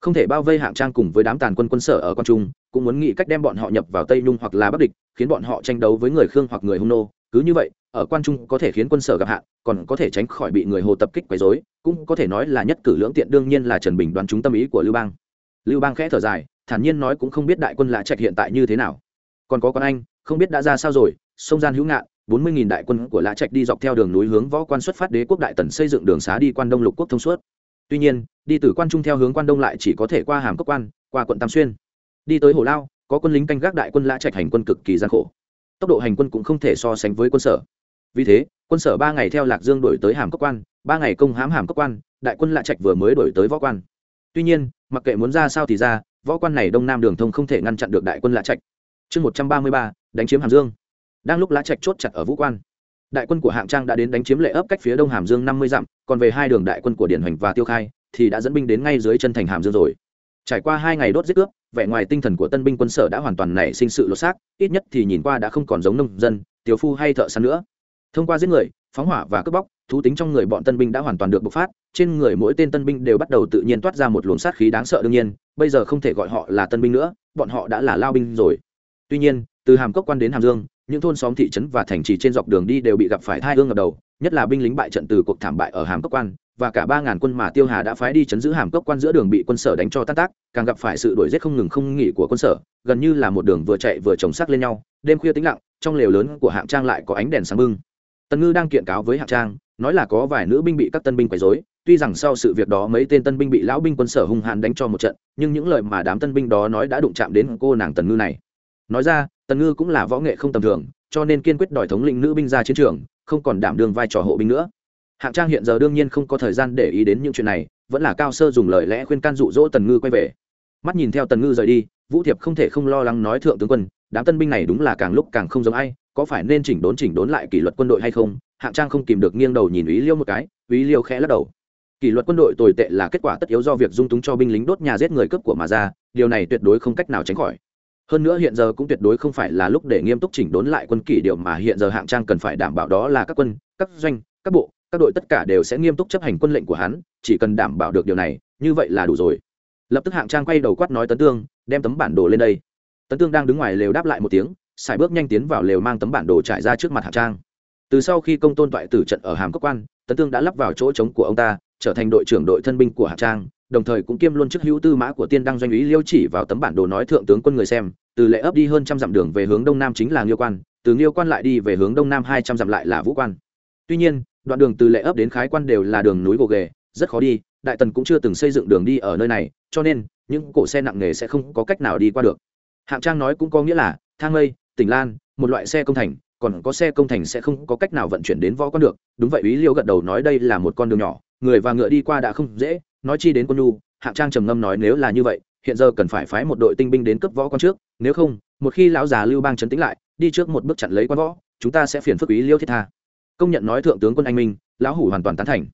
Không thể bao vây hạng trang cùng với đám tàn quân quân sở ở quan trung, cũng muốn nghĩ cách đem bọn họ nhập vào tây nhung hoặc là bắc địch, khiến bọn họ tranh đấu với người khương hoặc người hung nô. Cứ như vậy, ở quan trung có thể khiến quân sở gặp hạn, còn có thể tránh khỏi bị người hồ tập kích quấy rối, cũng có thể nói là nhất cử lưỡng tiện đương nhiên là trần bình đoán trúng tâm ý của lưu bang. Lưu bang khẽ thở dài, thản nhiên nói cũng không biết đại quân lạ trạch hiện tại như thế nào. Còn có con anh, không biết đã ra sao rồi, sông gian hữu ngạn bốn mươi nghìn đại quân của lã trạch đi dọc theo đường núi hướng võ quan xuất phát đế quốc đại tần xây dựng đường xá đi quan đông lục quốc thông suốt. Tuy nhiên, đi từ quan trung theo hướng quan đông lại chỉ có thể qua hàm cốc quan, qua quận tam xuyên. Đi tới hồ lao, có quân lính canh gác đại quân lã trạch hành quân cực kỳ gian khổ. Tốc độ hành quân cũng không thể so sánh với quân sở. Vì thế, quân sở ba ngày theo lạc dương đổi tới hàm cốc quan, ba ngày công hãm hàm cốc quan, đại quân lã trạch vừa mới đổi tới võ quan. Tuy nhiên, mặc kệ muốn ra sao thì ra, võ quan này đông nam đường thông không thể ngăn chặn được đại quân lã trạch. Chương một trăm ba mươi ba, đánh chiếm hàm dương đang lúc lá trạch chốt chặt ở vũ quan. Đại quân của hạng trang đã đến đánh chiếm lệ ấp cách phía đông hàm dương năm mươi dặm, còn về hai đường đại quân của điển hoành và tiêu khai thì đã dẫn binh đến ngay dưới chân thành hàm dương rồi. Trải qua hai ngày đốt giết cướp, vẻ ngoài tinh thần của tân binh quân sở đã hoàn toàn nảy sinh sự lột xác, ít nhất thì nhìn qua đã không còn giống nông dân, tiểu phu hay thợ săn nữa. Thông qua giết người, phóng hỏa và cướp bóc, thú tính trong người bọn tân binh đã hoàn toàn được bộc phát, trên người mỗi tên tân binh đều bắt đầu tự nhiên toát ra một luồng sát khí đáng sợ đương nhiên, bây giờ không thể gọi họ là tân binh nữa, bọn họ đã là lao binh rồi. Tuy nhiên, từ hàm cốc quan đến hàm dương những thôn xóm thị trấn và thành trì trên dọc đường đi đều bị gặp phải thai hương ngập đầu, nhất là binh lính bại trận từ cuộc thảm bại ở hàm cốc quan, và cả ba ngàn quân mà tiêu hà đã phái đi chấn giữ hàm cốc quan giữa đường bị quân sở đánh cho tan tác, càng gặp phải sự đuổi giết không ngừng không nghỉ của quân sở, gần như là một đường vừa chạy vừa trồng sắc lên nhau, đêm khuya tĩnh lặng, trong lều lớn của hạng trang lại có ánh đèn sáng bưng tần ngư đang kiện cáo với hạng trang, nói là có vài nữ binh bị các tân binh quấy rối, tuy rằng sau sự việc đó mấy tên tân binh bị lão binh quân sở hung hãn đánh cho một trận, nhưng những lời mà đám tân binh đó nói đã đụng chạm đến cô nàng tần ngư này. Nói ra tần ngư cũng là võ nghệ không tầm thường, cho nên kiên quyết đòi thống lĩnh nữ binh ra chiến trường, không còn đảm đương vai trò hộ binh nữa. Hạng trang hiện giờ đương nhiên không có thời gian để ý đến những chuyện này, vẫn là cao sơ dùng lời lẽ khuyên can dụ dỗ tần ngư quay về. Mắt nhìn theo tần ngư rời đi, vũ thiệp không thể không lo lắng nói thượng tướng quân, đám tân binh này đúng là càng lúc càng không giống ai, có phải nên chỉnh đốn chỉnh đốn lại kỷ luật quân đội hay không? Hạng trang không kìm được nghiêng đầu nhìn ý liêu một cái ý liêu khẽ lắc đầu. Kỷ luật quân đội tồi tệ là kết quả tất yếu do việc dung túng cho binh lính đốt nhà giết người cướp của mà ra, điều này tuyệt đối không cách nào tránh khỏi hơn nữa hiện giờ cũng tuyệt đối không phải là lúc để nghiêm túc chỉnh đốn lại quân kỷ điều mà hiện giờ hạng trang cần phải đảm bảo đó là các quân, các doanh, các bộ, các đội tất cả đều sẽ nghiêm túc chấp hành quân lệnh của hắn, chỉ cần đảm bảo được điều này, như vậy là đủ rồi. Lập tức hạng trang quay đầu quát nói tấn tương, đem tấm bản đồ lên đây. Tấn tương đang đứng ngoài lều đáp lại một tiếng xài bước nhanh tiến vào lều mang tấm bản đồ trải ra trước mặt hạng trang. Từ sau khi công tôn toại tử trận ở hàm cốc quan, tấn tương đã lắp vào chỗ trống của ông ta, trở thành đội trưởng đội thân binh của hạng trang đồng thời cũng kiêm luôn chức hữu tư mã của tiên đăng doanh ý liêu chỉ vào tấm bản đồ nói thượng tướng quân người xem, từ lệ ấp đi hơn trăm dặm đường về hướng đông nam chính là nghiêu quan, từ nghiêu quan lại đi về hướng đông nam hai trăm dặm lại là vũ quan. Tuy nhiên, đoạn đường từ lệ ấp đến khái quan đều là đường núi gồ ghề, rất khó đi, đại tần cũng chưa từng xây dựng đường đi ở nơi này, cho nên, những cổ xe nặng nghề sẽ không có cách nào đi qua được. Hạng trang nói cũng có nghĩa là, thang lây, tỉnh lan, một loại xe công thành, còn có xe công thành sẽ không có cách nào vận chuyển đến võ quan được. Đúng vậy, ý liêu gật đầu nói đây là một con đường nhỏ, người và ngựa đi qua đã không dễ nói chi đến quân nhu, hạng trang trầm ngâm nói nếu là như vậy, hiện giờ cần phải phái một đội tinh binh đến cấp võ quan trước, nếu không, một khi lão già lưu bang chấn tĩnh lại, đi trước một bước chặn lấy quan võ, chúng ta sẽ phiền phức ý liêu thiết tha. Công nhận nói thượng tướng quân anh minh, lão hủ hoàn toàn tán thành.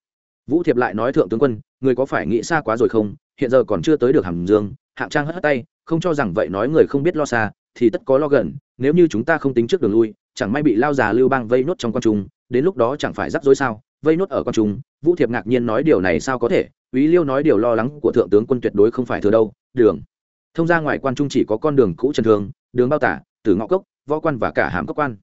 Vũ thiệp lại nói thượng tướng quân, người có phải nghĩ xa quá rồi không? Hiện giờ còn chưa tới được hàm dương, hạng trang hất hất tay, không cho rằng vậy nói người không biết lo xa, thì tất có lo gần, nếu như chúng ta không tính trước đường lui, chẳng may bị lao già lưu bang vây nốt trong con trung, đến lúc đó chẳng phải rắc rối sao? Vây nốt ở con trung, vũ thiệp ngạc nhiên nói điều này sao có thể? Ý liêu nói điều lo lắng của thượng tướng quân tuyệt đối không phải thừa đâu, đường. Thông ra ngoài quan trung chỉ có con đường cũ trần thường, đường bao tả từ ngõ cốc, võ quan và cả hàm cốc quan.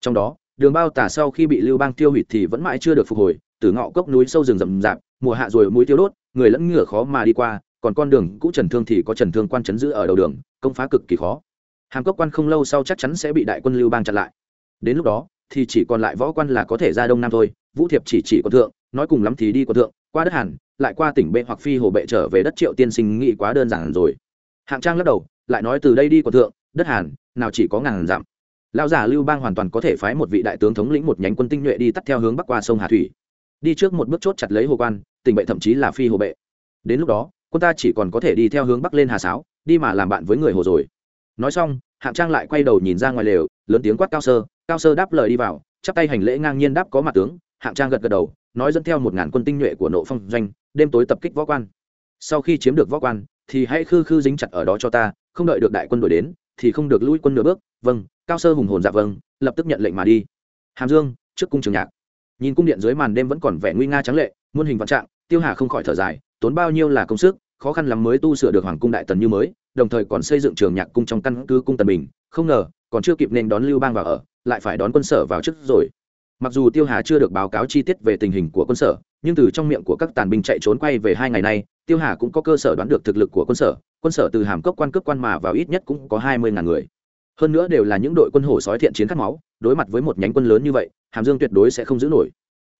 Trong đó, đường bao tả sau khi bị lưu bang tiêu hủy thì vẫn mãi chưa được phục hồi từ ngõ cốc núi sâu rừng rậm rạp, mùa hạ rồi mũi tiêu đốt, người lẫn ngựa khó mà đi qua, còn con đường cũ trần thương thì có trần thương quan chấn giữ ở đầu đường, công phá cực kỳ khó. Hàm cốc quan không lâu sau chắc chắn sẽ bị đại quân lưu bang chặn lại. Đến lúc đó, thì chỉ còn lại võ quan là có thể ra đông nam thôi, vũ thiệp chỉ chỉ quân thượng, nói cùng lắm thì đi quân thượng, qua đất hàn lại qua tỉnh bệ hoặc phi hồ bệ trở về đất triệu tiên sinh nghĩ quá đơn giản rồi. Hạng trang lắc đầu, lại nói từ đây đi của thượng, đất hàn, nào chỉ có ngàn dặm. Lão già lưu bang hoàn toàn có thể phái một vị đại tướng thống lĩnh một nhánh quân tinh nhuệ đi tắt theo hướng bắc qua sông hà thủy. Đi trước một bước chốt chặt lấy hồ quan, tỉnh bệ thậm chí là phi hồ bệ. Đến lúc đó, quân ta chỉ còn có thể đi theo hướng bắc lên hà sáo, đi mà làm bạn với người hồ rồi. Nói xong, hạng trang lại quay đầu nhìn ra ngoài lều, lớn tiếng quát cao sơ cao sơ đáp lời đi vào, chắp tay hành lễ ngang nhiên đáp có mặt tướng. Hạng trang gật gật đầu, nói dẫn theo một ngàn quân tinh nhuệ của nộ phong doanh đêm tối tập kích võ quan. Sau khi chiếm được võ quan, thì hãy khư khư dính chặt ở đó cho ta, không đợi được đại quân đổi đến, thì không được lui quân nửa bước. Vâng cao sơ hùng hồn dạ vâng lập tức nhận lệnh mà đi. Hàm dương, trước cung trường nhạc. Nhìn cung điện dưới màn đêm vẫn còn vẻ nguy nga trắng lệ, muôn hình vạn trạng, tiêu hà không khỏi thở dài, tốn bao nhiêu là công sức, khó khăn lắm mới tu sửa được hoàng cung đại tần như mới, đồng thời còn xây dựng trường nhạc cung trong căn cứ cung tần bình. Không ngờ, còn chưa kịp nên đón lưu bang vào ở, lại phải đón quân sở vào trước rồi. Mặc dù tiêu hà chưa được báo cáo chi tiết về tình hình của quân sở nhưng từ trong miệng của các tàn binh chạy trốn quay về hai ngày nay tiêu hà cũng có cơ sở đoán được thực lực của quân sở. Quân sở từ hàm cốc quan cấp quan mà vào ít nhất cũng có hai mươi ngàn người. Hơn nữa đều là những đội quân hổ sói thiện chiến khát máu đối mặt với một nhánh quân lớn như vậy hàm dương tuyệt đối sẽ không giữ nổi.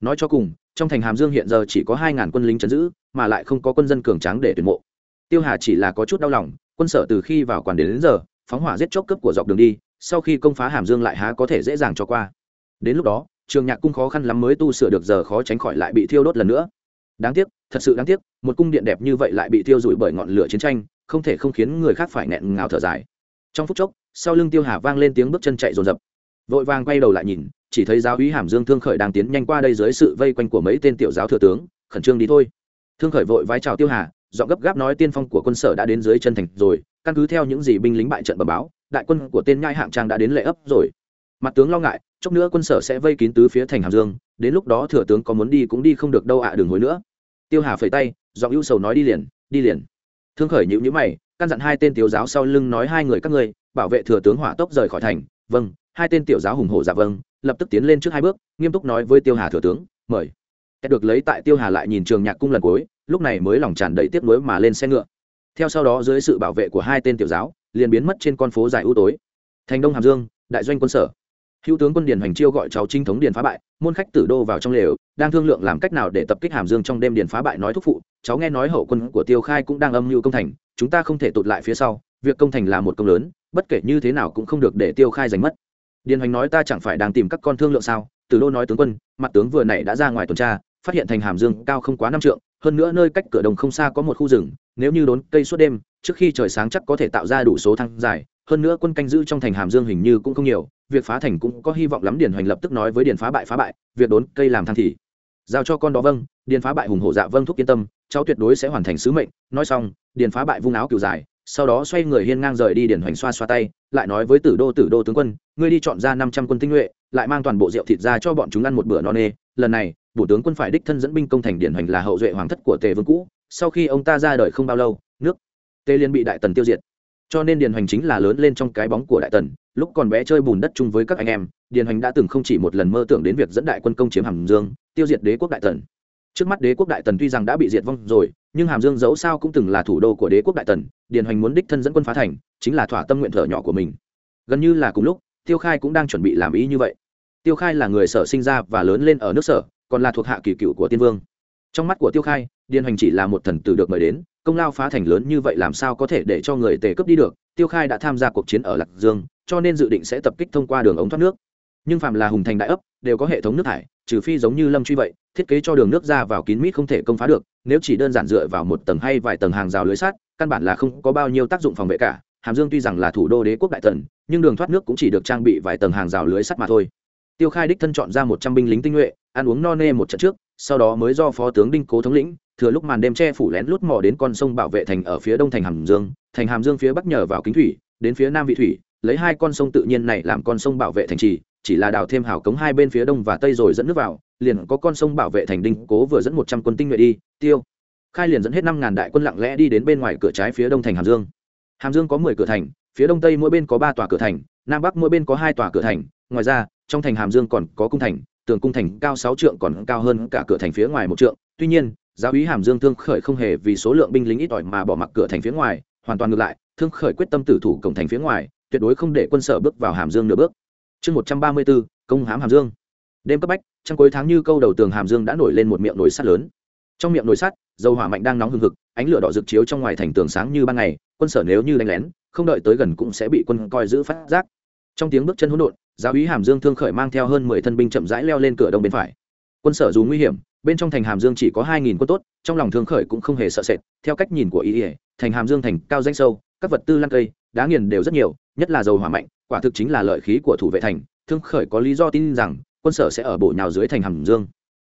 Nói cho cùng trong thành hàm dương hiện giờ chỉ có hai ngàn quân lính chấn giữ mà lại không có quân dân cường tráng để tuyển mộ. Tiêu hà chỉ là có chút đau lòng quân sở từ khi vào quản đến, đến giờ phóng hỏa giết chóc cướp của dọc đường đi sau khi công phá hàm dương lại há có thể dễ dàng cho qua. Đến lúc đó trường nhạc cung khó khăn lắm mới tu sửa được giờ khó tránh khỏi lại bị thiêu đốt lần nữa. Đáng tiếc, thật sự đáng tiếc, một cung điện đẹp như vậy lại bị thiêu rụi bởi ngọn lửa chiến tranh, không thể không khiến người khác phải nghẹn ngào thở dài. Trong phút chốc, sau lưng tiêu hà vang lên tiếng bước chân chạy rồn rập vội vàng quay đầu lại nhìn, chỉ thấy giáo úy hàm dương thương khởi đang tiến nhanh qua đây dưới sự vây quanh của mấy tên tiểu giáo thừa tướng, khẩn trương đi thôi. Thương khởi vội vái chào tiêu hà dọn gấp gáp nói tiên phong của quân sở đã đến dưới chân thành rồi, căn cứ theo những gì binh lính bại trận bờ báo, đại quân của tên nhai hạng trang đã đến lệ ấp rồi mặt tướng lo ngại chốc nữa quân sở sẽ vây kín tứ phía thành hàm dương đến lúc đó thừa tướng có muốn đi cũng đi không được đâu ạ à, đừng hối nữa. Tiêu hà phẩy tay giọng ưu sầu nói đi liền đi liền. Thương khởi nhữ nhữ mày căn dặn hai tên tiểu giáo sau lưng nói hai người các ngươi bảo vệ thừa tướng hỏa tốc rời khỏi thành. Vâng hai tên tiểu giáo hùng hổ giả dạ vâng lập tức tiến lên trước hai bước nghiêm túc nói với tiêu hà thừa tướng mời. Được lấy tại tiêu hà lại nhìn trường nhạc cung lần cuối lúc này mới lòng tràn đầy tiếc nuối mà lên xe ngựa. Theo sau đó dưới sự bảo vệ của hai tên tiểu giáo liền biến mất trên con phố dài ưu tối. Thành đông hàm dương đại doanh quân sở hữu tướng quân điền hoành chiêu gọi cháu trinh thống điền phá bại, môn khách tử đô vào trong lều, đang thương lượng làm cách nào để tập kích hàm dương trong đêm điền phá bại nói thúc phụ. Cháu nghe nói hậu quân của tiêu khai cũng đang âm mưu công thành, chúng ta không thể tụt lại phía sau, việc công thành là một công lớn, bất kể như thế nào cũng không được để tiêu khai giành mất. Điền hoành nói ta chẳng phải đang tìm các con thương lượng sao? Từ đô nói tướng quân, mặt tướng vừa nãy đã ra ngoài tuần tra, phát hiện thành hàm dương cao không quá năm trượng, hơn nữa nơi cách cửa đồng không xa có một khu rừng nếu như đốn cây suốt đêm, trước khi trời sáng chắc có thể tạo ra đủ số thăng dài, hơn nữa quân canh giữ trong thành hàm dương hình như cũng không nhiều, việc phá thành cũng có hy vọng lắm, điền hoành lập tức nói với điền phá bại phá bại, việc đốn cây làm thăng thì giao cho con đó vâng. Điền phá bại hùng hổ dạ vâng thúc yên tâm, cháu tuyệt đối sẽ hoàn thành sứ mệnh. Nói xong, điền phá bại vung áo kiểu dài, sau đó xoay người hiên ngang rời đi, điền hoành xoa xoa tay, lại nói với tử đô tử đô tướng quân, ngươi đi chọn ra năm trăm quân tinh nhuệ, lại mang toàn bộ rượu thịt ra cho bọn chúng ăn một bữa no nê. Lần này, bổ tướng quân phải đích thân dẫn binh công thành điển hoành là hậu duệ hoàng thất của tề vương cũ sau khi ông ta ra đời không bao lâu, nước Tê liên bị đại tần tiêu diệt. Cho nên điền hoành chính là lớn lên trong cái bóng của đại tần, lúc còn bé chơi bùn đất chung với các anh em, điền hoành đã từng không chỉ một lần mơ tưởng đến việc dẫn đại quân công chiếm hàm dương, tiêu diệt đế quốc đại tần. Trước mắt đế quốc đại tần tuy rằng đã bị diệt vong rồi, nhưng hàm dương dẫu sao cũng từng là thủ đô của đế quốc đại tần, điền hoành muốn đích thân dẫn quân phá thành, chính là thỏa tâm nguyện thở nhỏ của mình. Gần như là cùng lúc, tiêu khai cũng đang chuẩn bị làm ý như vậy. Tiêu khai là người sở sinh ra và lớn lên ở nước sở, còn là thuộc hạ kỳ cựu của tiên vương. Trong mắt của tiêu khai điền hoành chỉ là một thần tử được mời đến, công lao phá thành lớn như vậy làm sao có thể để cho người tề cướp đi được? Tiêu khai đã tham gia cuộc chiến ở lạc dương, cho nên dự định sẽ tập kích thông qua đường ống thoát nước. Nhưng phạm là hùng thành đại ấp, đều có hệ thống nước thải, trừ phi giống như lâm truy vậy, thiết kế cho đường nước ra vào kín mít không thể công phá được, nếu chỉ đơn giản dựa vào một tầng hay vài tầng hàng rào lưới sắt, căn bản là không có bao nhiêu tác dụng phòng vệ cả. Hàm dương tuy rằng là thủ đô đế quốc đại tần nhưng đường thoát nước cũng chỉ được trang bị vài tầng hàng rào lưới sắt mà thôi. Tiêu khai đích thân chọn ra một trăm binh lính tinh nhuệ, ăn uống no nê một trận trước, sau đó mới do phó tướng đinh cố thống lĩnh thừa lúc màn đêm che phủ lén lút mò đến con sông bảo vệ thành ở phía đông thành hàm dương, thành hàm dương phía bắc nhờ vào kính thủy, đến phía nam vị thủy, lấy hai con sông tự nhiên này làm con sông bảo vệ thành trì, chỉ là đào thêm hào cống hai bên phía đông và tây rồi dẫn nước vào, liền có con sông bảo vệ thành đinh cố vừa dẫn một trăm quân tinh nhuệ đi, tiêu. Khai liền dẫn hết năm ngàn đại quân lặng lẽ đi đến bên ngoài cửa trái phía đông thành hàm dương. Hàm dương có mười cửa thành, phía đông tây mỗi bên có ba tòa cửa thành, nam bắc mỗi bên có hai tòa cửa thành, ngoài ra, trong thành hàm dương còn có cung thành, tường cung thành cao sáu trượng còn cao hơn cả cửa thành phía ngoài một trượng, tuy nhiên giáo úy hàm dương thương khởi không hề vì số lượng binh lính ít ỏi mà bỏ mặc cửa thành phía ngoài, hoàn toàn ngược lại, thương khởi quyết tâm tử thủ cổng thành phía ngoài, tuyệt đối không để quân sở bước vào hàm dương nửa bước. Chương một trăm ba mươi bốn, công hám hàm dương. Đêm cấp bách trong cuối tháng như câu đầu tường hàm dương đã nổi lên một miệng nồi sắt lớn. Trong miệng nồi sắt, dầu hỏa mạnh đang nóng hừng hực, ánh lửa đỏ rực chiếu trong ngoài thành tường sáng như ban ngày, quân sở nếu như đánh lén, không đợi tới gần cũng sẽ bị quân coi giữ phát giác. Trong tiếng bước chân hỗn độn, giáo úy hàm dương thương khởi mang theo hơn mười thân binh chậm rãi leo lên cửa đông bên phải. Quân sở dù nguy hiểm bên trong thành hàm dương chỉ có hai nghìn quân tốt, trong lòng thương khởi cũng không hề sợ sệt. Theo cách nhìn của ý ỉa thành hàm dương thành cao danh sâu, các vật tư lăn cây, đá nghiền đều rất nhiều, nhất là dầu hỏa mạnh, quả thực chính là lợi khí của thủ vệ thành. Thương khởi có lý do tin rằng, quân sở sẽ ở bộ nhào dưới thành hàm dương.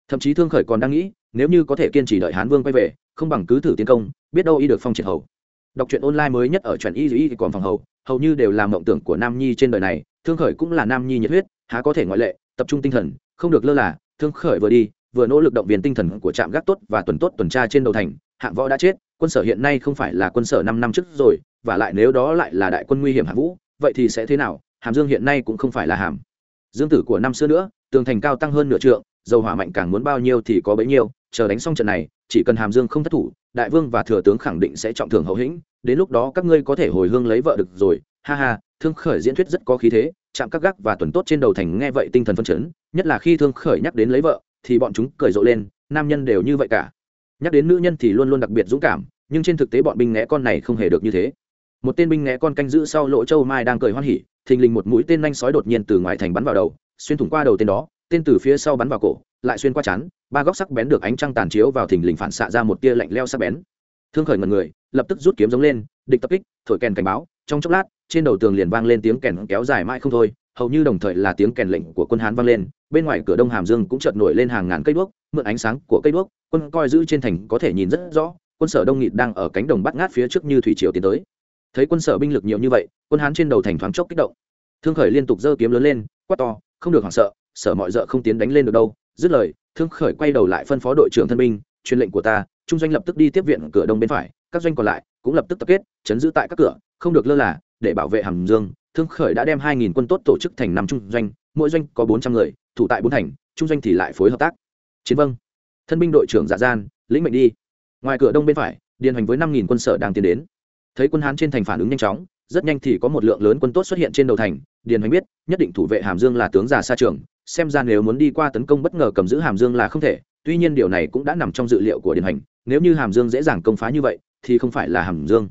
Thậm chí thương khởi còn đang nghĩ, nếu như có thể kiên trì đợi hán vương quay về, không bằng cứ thử tiến công, biết đâu y được phong triệt hầu. Đọc truyện online mới nhất ở truyện y y còn phòng hầu hầu như đều là mộng tưởng của nam nhi trên đời này. Thương khởi cũng là nam nhi nhiệt huyết, há có thể ngoại lệ, tập trung tinh thần, không được lơ là, thương khởi vừa đi vừa nỗ lực động viên tinh thần của trạm gác tốt và tuần tốt tuần tra trên đầu thành, hạng võ đã chết, quân sở hiện nay không phải là quân sở năm năm trước rồi, và lại nếu đó lại là đại quân nguy hiểm hạng vũ, vậy thì sẽ thế nào? Hàm dương hiện nay cũng không phải là hàm. Dương tử của năm xưa nữa, tường thành cao tăng hơn nửa trượng, dầu hỏa mạnh càng muốn bao nhiêu thì có bấy nhiêu, chờ đánh xong trận này, chỉ cần hàm dương không thất thủ, đại vương và thừa tướng khẳng định sẽ trọng thưởng hậu hĩnh, đến lúc đó các ngươi có thể hồi hương lấy vợ được rồi. Ha ha, thương khởi diễn thuyết rất có khí thế chạm các gác và tuần tốt trên đầu thành nghe vậy tinh thần phân chấn, nhất là khi thương khởi nhắc đến lấy vợ thì bọn chúng cười rộ lên, nam nhân đều như vậy cả. Nhắc đến nữ nhân thì luôn luôn đặc biệt dũng cảm, nhưng trên thực tế bọn binh ngẽ con này không hề được như thế. Một tên binh ngẽ con canh giữ sau lỗ châu mai đang cười hoan hỉ, thình lình một mũi tên nhanh sói đột nhiên từ ngoài thành bắn vào đầu, xuyên thủng qua đầu tên đó, tên từ phía sau bắn vào cổ, lại xuyên qua chán, ba góc sắc bén được ánh trăng tàn chiếu vào thình lình phản xạ ra một tia lạnh leo sắc bén. Thương khởi ngần người, lập tức rút kiếm giống lên, địch tập kích, thổi kèn cảnh báo, trong chốc lát, trên đầu tường liền vang lên tiếng kèn kéo dài mãi không thôi, hầu như đồng thời là tiếng kèn lệnh của quân hán vang lên bên ngoài cửa đông hàm dương cũng chợt nổi lên hàng ngàn cây đuốc, mượn ánh sáng của cây đuốc, quân coi giữ trên thành có thể nhìn rất rõ, quân sở đông nghịt đang ở cánh đồng bắt ngát phía trước như thủy triều tiến tới. Thấy quân sở binh lực nhiều như vậy, quân hán trên đầu thành thoáng chốc kích động. Thương khởi liên tục giơ kiếm lớn lên, quát to, không được hoảng sợ, sở mọi d không tiến đánh lên được đâu. Dứt lời, thương khởi quay đầu lại phân phó đội trưởng thân binh, truyền lệnh của ta, trung doanh lập tức đi tiếp viện cửa đông bên phải, các doanh còn lại cũng lập tức tập kết, chấn giữ tại các cửa, không được lơ là, để bảo vệ hàm dương. Thương khởi đã đem hai nghìn quân tốt tổ chức thành năm trung doanh mỗi doanh có bốn trăm người, thủ tại bốn thành, trung doanh thì lại phối hợp tác. Chiến vâng. Thân binh đội trưởng dạ gian, lĩnh mệnh đi. Ngoài cửa đông bên phải, điền hành với năm nghìn quân sở đang tiến đến. Thấy quân hán trên thành phản ứng nhanh chóng, rất nhanh thì có một lượng lớn quân tốt xuất hiện trên đầu thành. Điền hành biết, nhất định thủ vệ hàm dương là tướng già xa trường, xem ra nếu muốn đi qua tấn công bất ngờ cầm giữ hàm dương là không thể. Tuy nhiên điều này cũng đã nằm trong dự liệu của điền hành nếu như hàm dương dễ dàng công phá như vậy, thì không phải là hàm dương.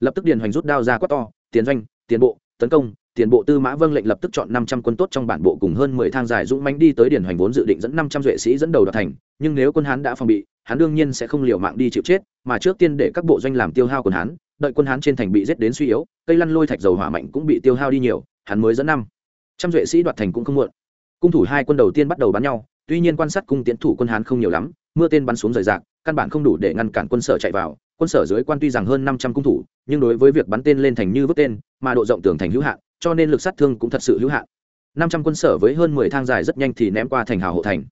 Lập tức điền hành rút đao ra quát to tiến doanh tiến bộ, tấn công tiền bộ tư mã vâng lệnh lập tức chọn năm trăm quân tốt trong bản bộ cùng hơn mười thang dài dũng mãnh đi tới điền hoành vốn dự định dẫn năm trăm duệ sĩ dẫn đầu đoạt thành. Nhưng nếu quân hán đã phòng bị, hắn đương nhiên sẽ không liều mạng đi chịu chết, mà trước tiên để các bộ doanh làm tiêu hao quân hán, đợi quân hán trên thành bị giết đến suy yếu, cây lăn lôi thạch dầu hỏa mạnh cũng bị tiêu hao đi nhiều, hắn mới dẫn năm trăm duệ sĩ đoạt thành cũng không muộn. Cung thủ hai quân đầu tiên bắt đầu bắn nhau, tuy nhiên quan sát cung tiến thủ quân hán không nhiều lắm, mưa tên bắn xuống rời rạc, căn bản không đủ để ngăn cản quân sở chạy vào. Quân sở dưới quan tuy rằng hơn năm trăm cung thủ, nhưng đối với việc bắn tên lên thành như vứt tên, mà độ rộng tường thành hữu hạn cho nên lực sát thương cũng thật sự hữu hạn. Năm trăm quân sở với hơn mười thang dài rất nhanh thì ném qua thành hào hộ thành.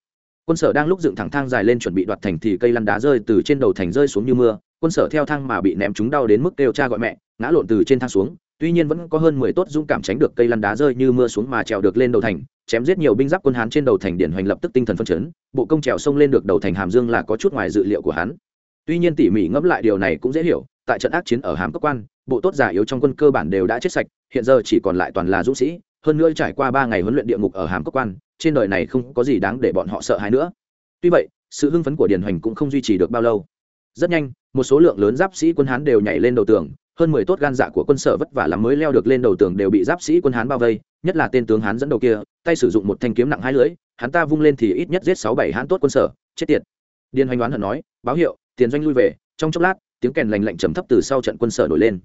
Quân sở đang lúc dựng thẳng thang dài lên chuẩn bị đoạt thành thì cây lăn đá rơi từ trên đầu thành rơi xuống như mưa. Quân sở theo thang mà bị ném chúng đau đến mức kêu cha gọi mẹ, ngã lộn từ trên thang xuống. Tuy nhiên vẫn có hơn mười tốt dũng cảm tránh được cây lăn đá rơi như mưa xuống mà trèo được lên đầu thành, chém giết nhiều binh giáp quân hán trên đầu thành điển hoành lập tức tinh thần phân chấn, bộ công trèo sông lên được đầu thành hàm dương là có chút ngoài dự liệu của hắn. Tuy nhiên tỉ mỉ ngẫm lại điều này cũng dễ hiểu tại trận ác chiến ở hàm Cốc quan, bộ tốt giả yếu trong quân cơ bản đều đã chết sạch, hiện giờ chỉ còn lại toàn là dũng sĩ, hơn nữa trải qua ba ngày huấn luyện địa ngục ở hàm Cốc quan, trên đời này không có gì đáng để bọn họ sợ hãi nữa. Tuy vậy, sự hưng phấn của điền hoành cũng không duy trì được bao lâu. Rất nhanh, một số lượng lớn giáp sĩ quân hán đều nhảy lên đầu tường, hơn mười tốt gan dạ của quân sở vất vả lắm mới leo được lên đầu tường đều bị giáp sĩ quân hán bao vây, nhất là tên tướng hán dẫn đầu kia, tay sử dụng một thanh kiếm nặng hai lưỡi, hắn ta vung lên thì ít nhất giết sáu bảy hán tốt quân sở, chết tiệt. Điền hoành đoán hận nói, báo hiệu, tiền doanh lui về, trong chốc lát tiếng kèn lành lạnh trầm thấp từ sau trận quân sở nổi lên.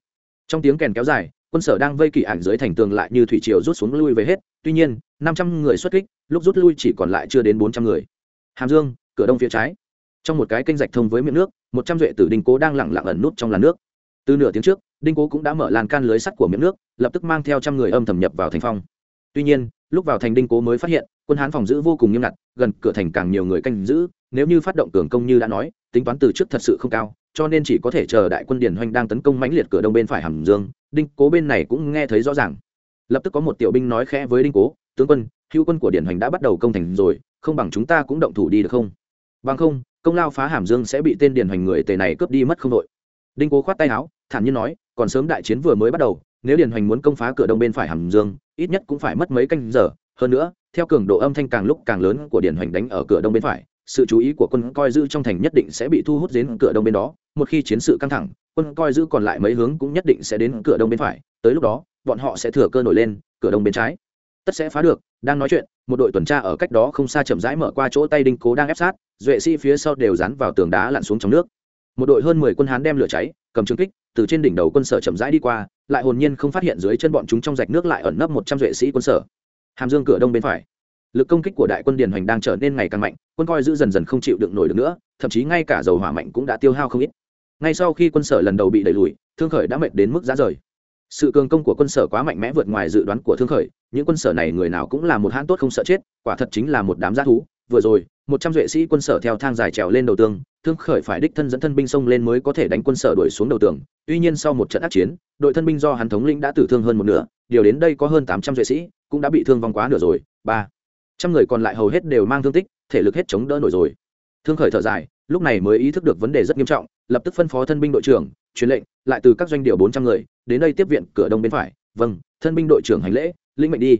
Trong tiếng kèn kéo dài, quân sở đang vây kỳ ảnh dưới thành tường lại như thủy triều rút xuống lui về hết, tuy nhiên, năm trăm người xuất kích, lúc rút lui chỉ còn lại chưa đến bốn trăm người. Hàm dương, cửa đông phía trái. Trong một cái kênh rạch thông với miệng nước, một trăm duệ tử đinh cố đang lẳng lặng ẩn nút trong làn nước. Từ nửa tiếng trước, đinh cố cũng đã mở làn can lưới sắt của miệng nước, lập tức mang theo trăm người âm thầm nhập vào thành phong. Tuy nhiên, lúc vào thành đinh cố mới phát hiện, quân hán phòng giữ vô cùng nghiêm ngặt, gần cửa thành càng nhiều người canh giữ, nếu như phát động cường công như đã nói, tính toán từ trước thật sự không cao cho nên chỉ có thể chờ đại quân Điền hoành đang tấn công mãnh liệt cửa đông bên phải hàm dương. Đinh cố bên này cũng nghe thấy rõ ràng. Lập tức có một tiểu binh nói khẽ với đinh cố, tướng quân, hữu quân của Điền hoành đã bắt đầu công thành rồi, không bằng chúng ta cũng động thủ đi được không? Bằng không, công lao phá hàm dương sẽ bị tên Điền hoành người tề này cướp đi mất không đội. Đinh cố khoát tay áo, thản nhiên nói, còn sớm đại chiến vừa mới bắt đầu, nếu Điền hoành muốn công phá cửa đông bên phải hàm dương, ít nhất cũng phải mất mấy canh giờ. Hơn nữa, theo cường độ âm thanh càng lúc càng lớn của Điền hoành đánh ở cửa đông bên phải sự chú ý của quân coi giữ trong thành nhất định sẽ bị thu hút đến cửa đông bên đó, một khi chiến sự căng thẳng, quân coi giữ còn lại mấy hướng cũng nhất định sẽ đến cửa đông bên phải, tới lúc đó, bọn họ sẽ thừa cơ nổi lên, cửa đông bên trái. Tất sẽ phá được, đang nói chuyện, một đội tuần tra ở cách đó không xa chậm rãi mở qua chỗ tay đinh cố đang ép sát, duệ sĩ phía sau đều dán vào tường đá lặn xuống trong nước. Một đội hơn mười quân hán đem lửa cháy, cầm trương kích, từ trên đỉnh đầu quân sở chậm rãi đi qua, lại hồn nhiên không phát hiện dưới chân bọn chúng trong rạch nước lại ẩn nấp một trăm duệ sĩ quân sở. Hàm dương cửa đông bên phải lực công kích của đại quân điền hoành đang trở nên ngày càng mạnh, quân coi giữ dần dần không chịu đựng nổi được nữa, thậm chí ngay cả dầu hỏa mạnh cũng đã tiêu hao không ít. Ngay sau khi quân sở lần đầu bị đẩy lùi, thương khởi đã mệt đến mức giá rời. Sự cường công của quân sở quá mạnh mẽ vượt ngoài dự đoán của thương khởi, những quân sở này người nào cũng là một hãn tốt không sợ chết, quả thật chính là một đám g thú. Vừa rồi, một trăm duệ sĩ quân sở theo thang dài trèo lên đầu tường, thương khởi phải đích thân dẫn thân binh sông lên mới có thể đánh quân sở đuổi xuống đầu tường. Tuy nhiên sau một trận ác chiến, đội thân binh do hắn thống lĩnh đã tử thương hơn một nửa, điều đến đây có hơn tám trăm duệ sĩ, cũng đã bị thương vong quá nửa rồi. Ba trăm người còn lại hầu hết đều mang thương tích, thể lực hết chống đỡ nổi rồi. Thương khởi thở dài, lúc này mới ý thức được vấn đề rất nghiêm trọng, lập tức phân phó thân binh đội trưởng, truyền lệnh, lại từ các doanh điệu bốn trăm người, đến đây tiếp viện cửa đông bên phải. Vâng thân binh đội trưởng hành lễ linh mệnh đi.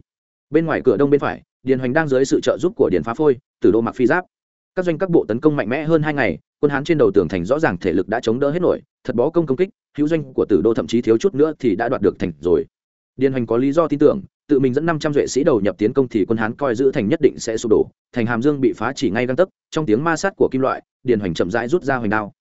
Bên ngoài cửa đông bên phải, điền hoành đang dưới sự trợ giúp của điền phá phôi từ đô mặc phi giáp. Các doanh các bộ tấn công mạnh mẽ hơn hai ngày, quân hán trên đầu tường thành rõ ràng thể lực đã chống đỡ hết nổi, thật bó công công kích, hữu doanh của tử đô thậm chí thiếu chút nữa thì đã đoạt được thành rồi. Điền hoành có lý do tin tưởng tự mình dẫn năm trăm duệ sĩ đầu nhập tiến công thì quân hán coi giữ thành nhất định sẽ sụp đổ, thành hàm dương bị phá chỉ ngay găng tấc, trong tiếng ma sát của kim loại, điền hoành chậm rãi rút ra hoành đao.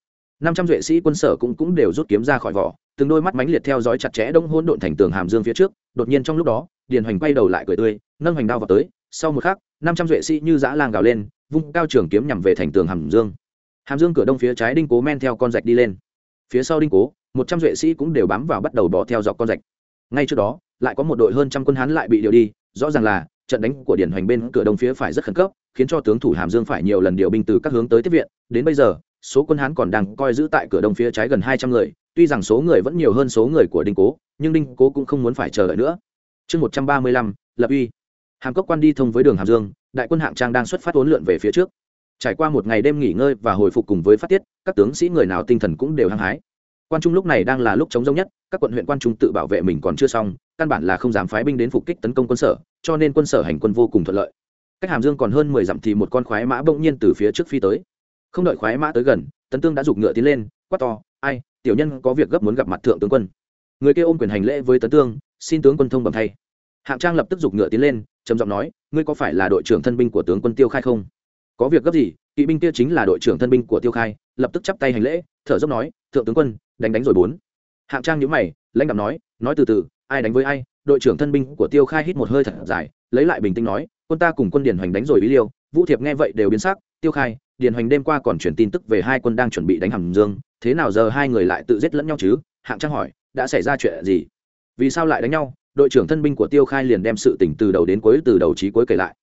Năm trăm duệ sĩ quân sở cũng cũng đều rút kiếm ra khỏi vỏ, từng đôi mắt mánh liệt theo dõi chặt chẽ đông hôn độn thành tường hàm dương phía trước, đột nhiên trong lúc đó, điền hoành quay đầu lại cười tươi, nâng hoành đao vào tới, sau một khắc, năm trăm duệ sĩ như dã lang gào lên, vung cao trường kiếm nhằm về thành tường hàm dương. Hàm dương cửa đông phía trái đinh cố men theo con rạch đi lên. Phía sau đinh cố, một trăm duệ sĩ cũng đều bám vào bắt đầu bỏ theo dọc con rạch ngay trước đó, lại có một đội hơn trăm quân hán lại bị điều đi, rõ ràng là trận đánh của điển hoành bên cửa đông phía phải rất khẩn cấp, khiến cho tướng thủ hàm dương phải nhiều lần điều binh từ các hướng tới tiếp viện. Đến bây giờ, số quân hán còn đang coi giữ tại cửa đông phía trái gần hai trăm người, tuy rằng số người vẫn nhiều hơn số người của đinh cố, nhưng đinh cố cũng không muốn phải chờ đợi nữa. Chương một trăm ba mươi lăm, lập uy. Hàm cốc quan đi thông với đường hàm dương, đại quân hạng trang đang xuất phát huấn lượn về phía trước. Trải qua một ngày đêm nghỉ ngơi và hồi phục cùng với phát tiết, các tướng sĩ người nào tinh thần cũng đều hăng hái quan trung lúc này đang là lúc chống giống nhất, các quận huyện quan trung tự bảo vệ mình còn chưa xong, căn bản là không dám phái binh đến phục kích tấn công quân sở, cho nên quân sở hành quân vô cùng thuận lợi. Cách hàm dương còn hơn mười dặm thì một con khoái mã bỗng nhiên từ phía trước phi tới. Không đợi khoái mã tới gần, tấn tương đã giục ngựa tiến lên, quát to, ai, tiểu nhân có việc gấp muốn gặp mặt thượng tướng quân. Người kia ôm quyền hành lễ với tấn tương, xin tướng quân thông bẩm thay. Hạng trang lập tức giục ngựa tiến lên, trầm giọng nói, ngươi có phải là đội trưởng thân binh của tướng quân tiêu khai không? Có việc gấp gì, kỵ binh kia chính là đội trưởng thân binh của tiêu khai, lập tức chắp tay hành lễ, thở dốc nói, thượng tướng quân đánh đánh rồi bốn. Hạng trang nhữ mày, lãnh đạo nói nói từ từ, ai đánh với ai? Đội trưởng thân binh của tiêu khai hít một hơi thật dài, lấy lại bình tĩnh nói, quân ta cùng quân điền hoành đánh rồi ý liêu. Vũ thiệp nghe vậy đều biến sắc, tiêu khai, điền hoành đêm qua còn truyền tin tức về hai quân đang chuẩn bị đánh hàm dương, thế nào giờ hai người lại tự giết lẫn nhau chứ? Hạng trang hỏi, đã xảy ra chuyện gì? Vì sao lại đánh nhau? Đội trưởng thân binh của tiêu khai liền đem sự tình từ đầu đến cuối, từ đầu chí cuối kể lại.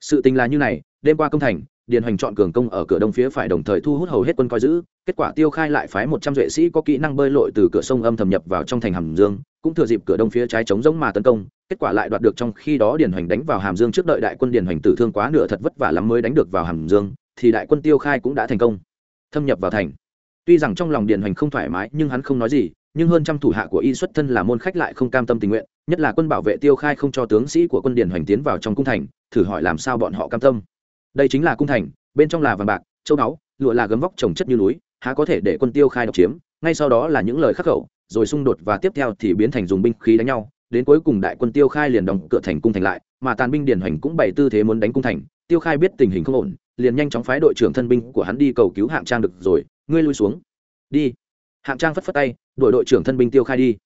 Sự tình là như này, đêm qua công thành điền hoành chọn cường công ở cửa đông phía phải đồng thời thu hút hầu hết quân coi giữ, kết quả tiêu khai lại phái một trăm duệ sĩ có kỹ năng bơi lội từ cửa sông âm thầm nhập vào trong thành hàm dương, cũng thừa dịp cửa đông phía trái chống giống mà tấn công, kết quả lại đoạt được trong khi đó điền hoành đánh vào hàm dương trước đợi đại quân điền hoành tử thương quá nửa thật vất vả lắm mới đánh được vào hàm dương, thì đại quân tiêu khai cũng đã thành công, thâm nhập vào thành. Tuy rằng trong lòng điền hoành không thoải mái, nhưng hắn không nói gì, nhưng hơn trăm thủ hạ của y xuất thân là môn khách lại không cam tâm tình nguyện, nhất là quân bảo vệ tiêu khai không cho tướng sĩ của quân điền hoành tiến vào trong cung thành, thử hỏi làm sao bọn họ cam tâm đây chính là cung thành, bên trong là vàng bạc, châu báu, lụa là gấm vóc trồng chất như núi, há có thể để quân tiêu khai độc chiếm, ngay sau đó là những lời khắc khẩu, rồi xung đột và tiếp theo thì biến thành dùng binh khí đánh nhau, đến cuối cùng đại quân tiêu khai liền đóng cửa thành cung thành lại, mà tàn binh điển hoành cũng bày tư thế muốn đánh cung thành, tiêu khai biết tình hình không ổn, liền nhanh chóng phái đội trưởng thân binh của hắn đi cầu cứu hạng trang được rồi, ngươi lui xuống. Đi. Hạng trang phất phất tay đội đội trưởng thân binh tiêu khai đi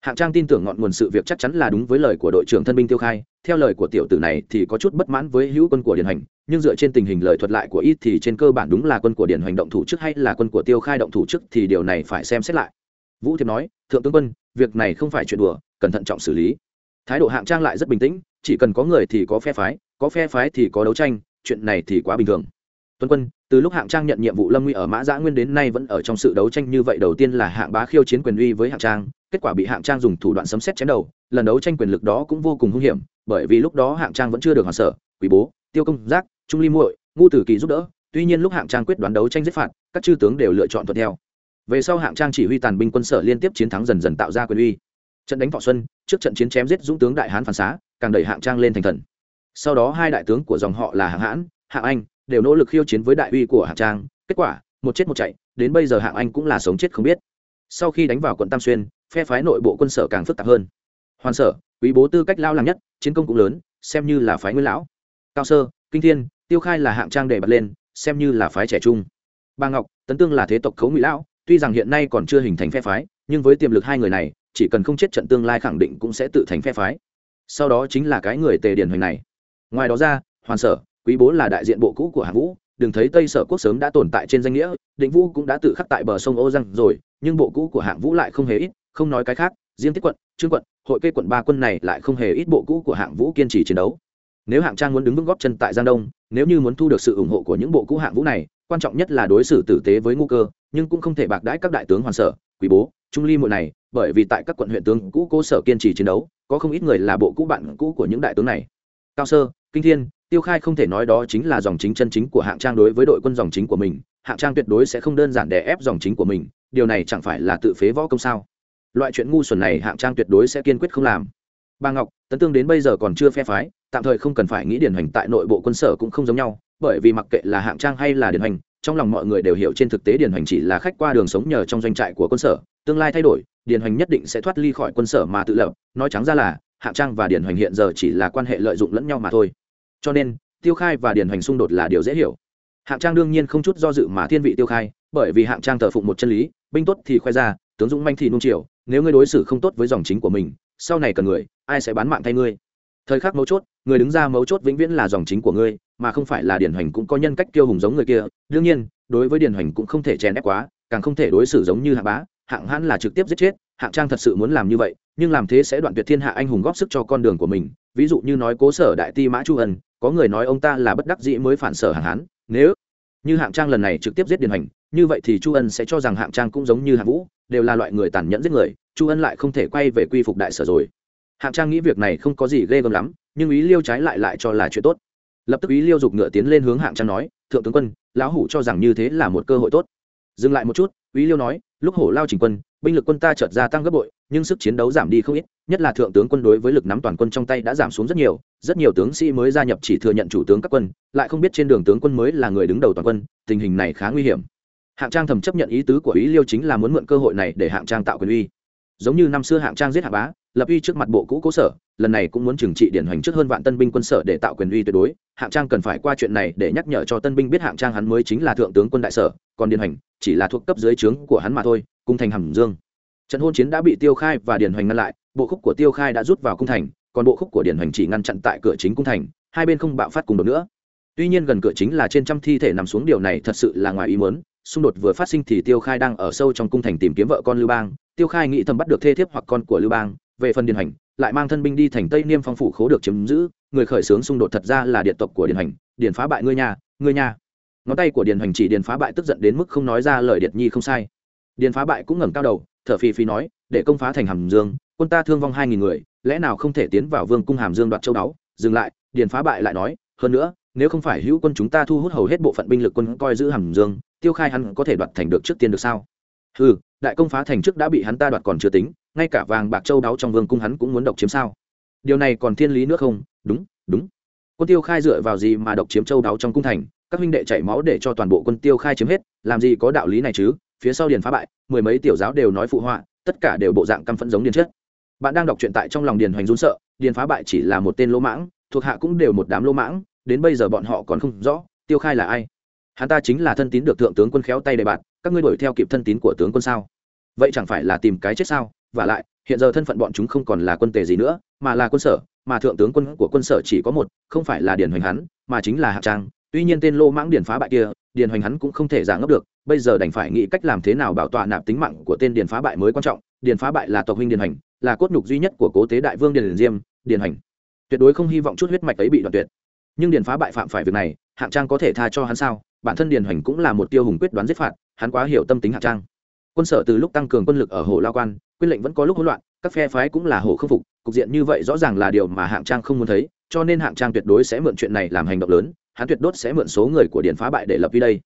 hạng trang tin tưởng ngọn nguồn sự việc chắc chắn là đúng với lời của đội trưởng thân binh tiêu khai. Theo lời của tiểu tử này thì có chút bất mãn với hữu quân của Điền hành nhưng dựa trên tình hình lời thuật lại của ít thì trên cơ bản đúng là quân của Điền hành động thủ trước hay là quân của tiêu khai động thủ trước thì điều này phải xem xét lại. Vũ thiệp nói, thượng tướng quân, việc này không phải chuyện đùa cần thận trọng xử lý. Thái độ hạng trang lại rất bình tĩnh, chỉ cần có người thì có phe phái, có phe phái thì có đấu tranh, chuyện này thì quá bình thường. Tuân quân, từ lúc hạng trang nhận nhiệm vụ lâm nguy ở mã giã nguyên đến nay vẫn ở trong sự đấu tranh như vậy, đầu tiên là hạng bá khiêu chiến quyền uy với hạng trang kết quả bị hạng trang dùng thủ đoạn sấm xét chém đầu, lần đấu tranh quyền lực đó cũng vô cùng hung hiểm, bởi vì lúc đó hạng trang vẫn chưa được hoàn sở quý bố, tiêu công giác, trung ly muội, ngu tử kỳ giúp đỡ, tuy nhiên lúc hạng trang quyết đoán đấu tranh giết phạt, các chư tướng đều lựa chọn thuận theo. Về sau hạng trang chỉ huy tàn binh quân sở liên tiếp chiến thắng dần dần tạo ra quyền uy. Trận đánh thọ xuân, trước trận chiến chém giết dũng tướng đại hán phản xá, càng đẩy hạng trang lên thành thần. Sau đó hai đại tướng của dòng họ là hạng hãn, hạng anh, đều nỗ lực khiêu chiến với đại uy của hạng trang, kết quả, một chết một chạy, đến bây giờ hạng anh cũng là sống chết không biết. Sau khi đánh vào quận tam xuyên phe phái nội bộ quân sở càng phức tạp hơn. Hoàn sở, quý bố tư cách lao làm nhất, chiến công cũng lớn, xem như là phái nguyên lão. Cao sơ, kinh thiên, tiêu khai là hạng trang để bật lên, xem như là phái trẻ trung. Bà ngọc, tấn tương là thế tộc khấu ngụy lão, tuy rằng hiện nay còn chưa hình thành phe phái, nhưng với tiềm lực hai người này, chỉ cần không chết trận tương lai khẳng định cũng sẽ tự thành phe phái. Sau đó chính là cái người tề điển hoành này. Ngoài đó ra, hoàn sở, quý bố là đại diện bộ cũ của hạng vũ, đừng thấy tây sở quốc sớm đã tồn tại trên danh nghĩa, định vũ cũng đã tự khắc tại bờ sông ô răng rồi, nhưng bộ cũ của hạng vũ lại không hề ít không nói cái khác, riêng tiết quận, trương quận, hội cây quận ba quân này lại không hề ít bộ cũ của hạng vũ kiên trì chiến đấu. Nếu hạng trang muốn đứng vững góp chân tại giang đông, nếu như muốn thu được sự ủng hộ của những bộ cũ hạng vũ này, quan trọng nhất là đối xử tử tế với ngu cơ, nhưng cũng không thể bạc đãi các đại tướng hoàn sở quý bố, trung ly muội này, bởi vì tại các quận huyện tướng cũ cố sở kiên trì chiến đấu, có không ít người là bộ cũ bạn cũ của những đại tướng này. Cao sơ, kinh thiên, tiêu khai không thể nói đó chính là dòng chính chân chính của hạng trang đối với đội quân dòng chính của mình, hạng trang tuyệt đối sẽ không đơn giản đè ép dòng chính của mình, điều này chẳng phải là tự phế võ công sao? Loại chuyện ngu xuẩn này hạng trang tuyệt đối sẽ kiên quyết không làm. Bà ngọc, tấn tương đến bây giờ còn chưa phe phái, tạm thời không cần phải nghĩ điển hành tại nội bộ quân sở cũng không giống nhau, bởi vì mặc kệ là hạng trang hay là điển hành trong lòng mọi người đều hiểu trên thực tế điển hành chỉ là khách qua đường sống nhờ trong doanh trại của quân sở, tương lai thay đổi, điển hành nhất định sẽ thoát ly khỏi quân sở mà tự lập, nói trắng ra là, hạng trang và điển hành hiện giờ chỉ là quan hệ lợi dụng lẫn nhau mà thôi. Cho nên, tiêu khai và điển hành xung đột là điều dễ hiểu. Hạng trang đương nhiên không chút do dự mà thiên vị tiêu khai, bởi vì hạng trang thờ phụng một chân lý, binh tốt thì khoe ra, tướng dũng manh thì nung chiều nếu ngươi đối xử không tốt với dòng chính của mình, sau này cần người, ai sẽ bán mạng thay ngươi? Thời khắc mấu chốt, người đứng ra mấu chốt vĩnh viễn là dòng chính của ngươi, mà không phải là điển hoành cũng có nhân cách kiêu hùng giống người kia. Đương nhiên, đối với điển hoành cũng không thể chèn ép quá, càng không thể đối xử giống như hạ bá. Hạng hãn là trực tiếp giết chết, hạng trang thật sự muốn làm như vậy, nhưng làm thế sẽ đoạn tuyệt thiên hạ anh hùng góp sức cho con đường của mình. Ví dụ như nói cố sở đại ti mã chu ân, có người nói ông ta là bất đắc dĩ mới phản sở hạng hán nếu như hạng trang lần này trực tiếp giết điền hành như vậy thì chu ân sẽ cho rằng hạng trang cũng giống như hạng vũ, đều là loại người tàn nhẫn giết người, chu ân lại không thể quay về quy phục đại sở rồi. Hạng trang nghĩ việc này không có gì ghê gớm lắm, nhưng ý liêu trái lại lại cho là chuyện tốt. Lập tức ý liêu giục ngựa tiến lên hướng hạng trang nói, thượng tướng quân, lão hủ cho rằng như thế là một cơ hội tốt. Dừng lại một chút, ý liêu nói, lúc hổ lao trình quân, binh lực quân ta chợt gia tăng gấp bội, nhưng sức chiến đấu giảm đi không ít, nhất là thượng tướng quân đối với lực nắm toàn quân trong tay đã giảm xuống rất nhiều rất nhiều tướng sĩ mới gia nhập chỉ thừa nhận chủ tướng các quân, lại không biết trên đường tướng quân mới là người đứng đầu toàn quân, tình hình này khá nguy hiểm hạng trang thầm chấp nhận ý tứ của ý liêu chính là muốn mượn cơ hội này để hạng trang tạo quyền uy. Giống như năm xưa hạng trang giết hạ bá, lập uy trước mặt bộ cũ cố sở, lần này cũng muốn trừng trị điển hoành trước hơn vạn tân binh quân sở để tạo quyền uy tuyệt đối. Hạng trang cần phải qua chuyện này để nhắc nhở cho tân binh biết hạng trang hắn mới chính là thượng tướng quân đại sở, còn điển hoành chỉ là thuộc cấp dưới trướng của hắn mà thôi, cung thành hàm dương. Trận hôn chiến đã bị tiêu khai và điển hoành ngăn lại, bộ khúc của tiêu khai đã rút vào cung thành, còn bộ khúc của điển hoành chỉ ngăn chặn tại cửa chính cung thành, hai bên không bạo phát cùng đột nữa. Tuy nhiên gần cửa chính là trên trăm thi thể nằm xuống, điều này thật sự là ngoài ý muốn xung đột vừa phát sinh thì tiêu khai đang ở sâu trong cung thành tìm kiếm vợ con lưu bang. Tiêu khai nghĩ thầm bắt được thê thiếp hoặc con của lưu bang. Về phần điền hành lại mang thân binh đi thành tây niêm phong phủ khố được chiếm giữ. Người khởi xướng xung đột thật ra là điện tộc của điền hành điền phá bại ngươi nhà ngươi nhà ngón tay của điền hành chỉ điền phá bại tức giận đến mức không nói ra lời điệt nhi không sai. Điền phá bại cũng ngẩng cao đầu, thở phì phì nói, để công phá thành hàm dương, quân ta thương vong hai nghìn người, lẽ nào không thể tiến vào vương cung hàm dương đoạt châu đáo dừng lại, điền phá bại lại nói, hơn nữa, nếu không phải hữu quân chúng ta thu hút hầu hết bộ phận binh lực quân coi giữ hàm dương tiêu khai hắn có thể đoạt thành được trước tiên được sao? Ừ đại công phá thành trước đã bị hắn ta đoạt còn chưa tính, ngay cả vàng bạc châu đáo trong vương cung hắn cũng muốn độc chiếm sao? Điều này còn thiên lý nữa không? Đúng đúng. Quân tiêu khai dựa vào gì mà độc chiếm châu đáo trong cung thành? Các huynh đệ chảy máu để cho toàn bộ quân tiêu khai chiếm hết, làm gì có đạo lý này chứ? Phía sau điền phá bại, mười mấy tiểu giáo đều nói phụ họa, tất cả đều bộ dạng căm phẫn giống điền chết. Bạn đang đọc truyện tại trong lòng điền hoành run sợ, điền phá bại chỉ là một tên lỗ mãng, thuộc hạ cũng đều một đám lỗ mãng, đến bây giờ bọn họ còn không rõ, tiêu khai là ai? Hắn ta chính là thân tín được thượng tướng quân khéo tay đề bạt, các ngươi đuổi theo kịp thân tín của tướng quân sao? Vậy chẳng phải là tìm cái chết sao? Và lại, hiện giờ thân phận bọn chúng không còn là quân tề gì nữa, mà là quân sở, mà thượng tướng quân của quân sở chỉ có một, không phải là điền hoành hắn, mà chính là hạng trang. Tuy nhiên tên lô mãng điền phá bại kia, điền hoành hắn cũng không thể giả ngấp được, bây giờ đành phải nghĩ cách làm thế nào bảo tọa nạp tính mạng của tên điền phá bại mới quan trọng. Điền phá bại là tộc huynh điền hoành, là cốt nhục duy nhất của cố tế đại vương điền diêm, điền hoành. Tuyệt đối không hy vọng chút huyết mạch ấy bị đoạn tuyệt. Nhưng điền phá bại phạm phải việc này hạng trang có thể tha cho hắn sao? Bản thân điền hoành cũng là một tiêu hùng quyết đoán giết phạt hắn quá hiểu tâm tính hạng trang. Quân sở từ lúc tăng cường quân lực ở hồ lao quan quyết lệnh vẫn có lúc hỗn loạn các phe phái cũng là hồ khâm phục cục diện như vậy rõ ràng là điều mà hạng trang không muốn thấy cho nên hạng trang tuyệt đối sẽ mượn chuyện này làm hành động lớn hắn tuyệt đốt sẽ mượn số người của điền phá bại để lập vi đây.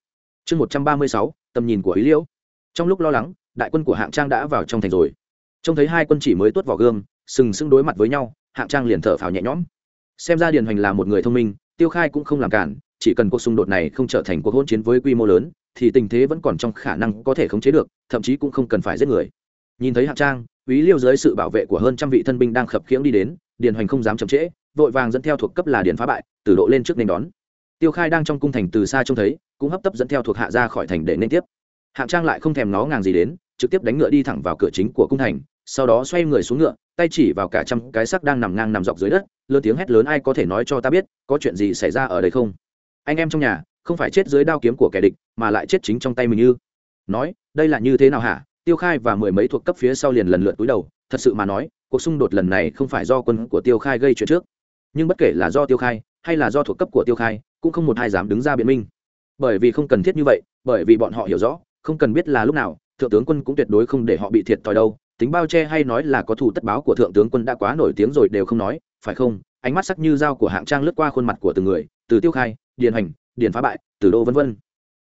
Chương một trăm ba mươi sáu tầm nhìn của ý liễu. Trong lúc lo lắng đại quân của hạng trang đã vào trong thành rồi. Trông thấy hai quân chỉ mới tuốt vào gương, sừng sững đối mặt với nhau hạng trang liền thở phào nhẹ nhõm. Xem ra điền hoành là một người thông minh tiêu khai cũng không làm cản chỉ cần cuộc xung đột này không trở thành cuộc hỗn chiến với quy mô lớn, thì tình thế vẫn còn trong khả năng có thể khống chế được, thậm chí cũng không cần phải giết người. Nhìn thấy hạng trang, úy liêu dưới sự bảo vệ của hơn trăm vị thân binh đang khập khiễng đi đến, điền hoành không dám chậm trễ, vội vàng dẫn theo thuộc cấp là điền phá bại, từ độ lên trước nên đón. Tiêu khai đang trong cung thành từ xa trông thấy, cũng hấp tấp dẫn theo thuộc hạ ra khỏi thành để nên tiếp. Hạng trang lại không thèm nó ngàng gì đến, trực tiếp đánh ngựa đi thẳng vào cửa chính của cung thành, sau đó xoay người xuống ngựa, tay chỉ vào cả trăm cái xác đang nằm ngang nằm dọc dưới đất, lớn tiếng hét lớn, ai có thể nói cho ta biết, có chuyện gì xảy ra ở đây không? Anh em trong nhà, không phải chết dưới đao kiếm của kẻ địch, mà lại chết chính trong tay mình như. Nói, đây là như thế nào hả? Tiêu khai và mười mấy thuộc cấp phía sau liền lần lượt túi đầu. Thật sự mà nói, cuộc xung đột lần này không phải do quân của tiêu khai gây chuyện trước. Nhưng bất kể là do tiêu khai, hay là do thuộc cấp của tiêu khai, cũng không một ai dám đứng ra biện minh. Bởi vì không cần thiết như vậy, bởi vì bọn họ hiểu rõ, không cần biết là lúc nào, thượng tướng quân cũng tuyệt đối không để họ bị thiệt thòi đâu. Tính bao che hay nói là có thủ tất báo của thượng tướng quân đã quá nổi tiếng rồi đều không nói, phải không? Ánh mắt sắc như dao của hạng trang lướt qua khuôn mặt của từng người, từ tiêu khai điền hành điền phá bại từ đô vân vân.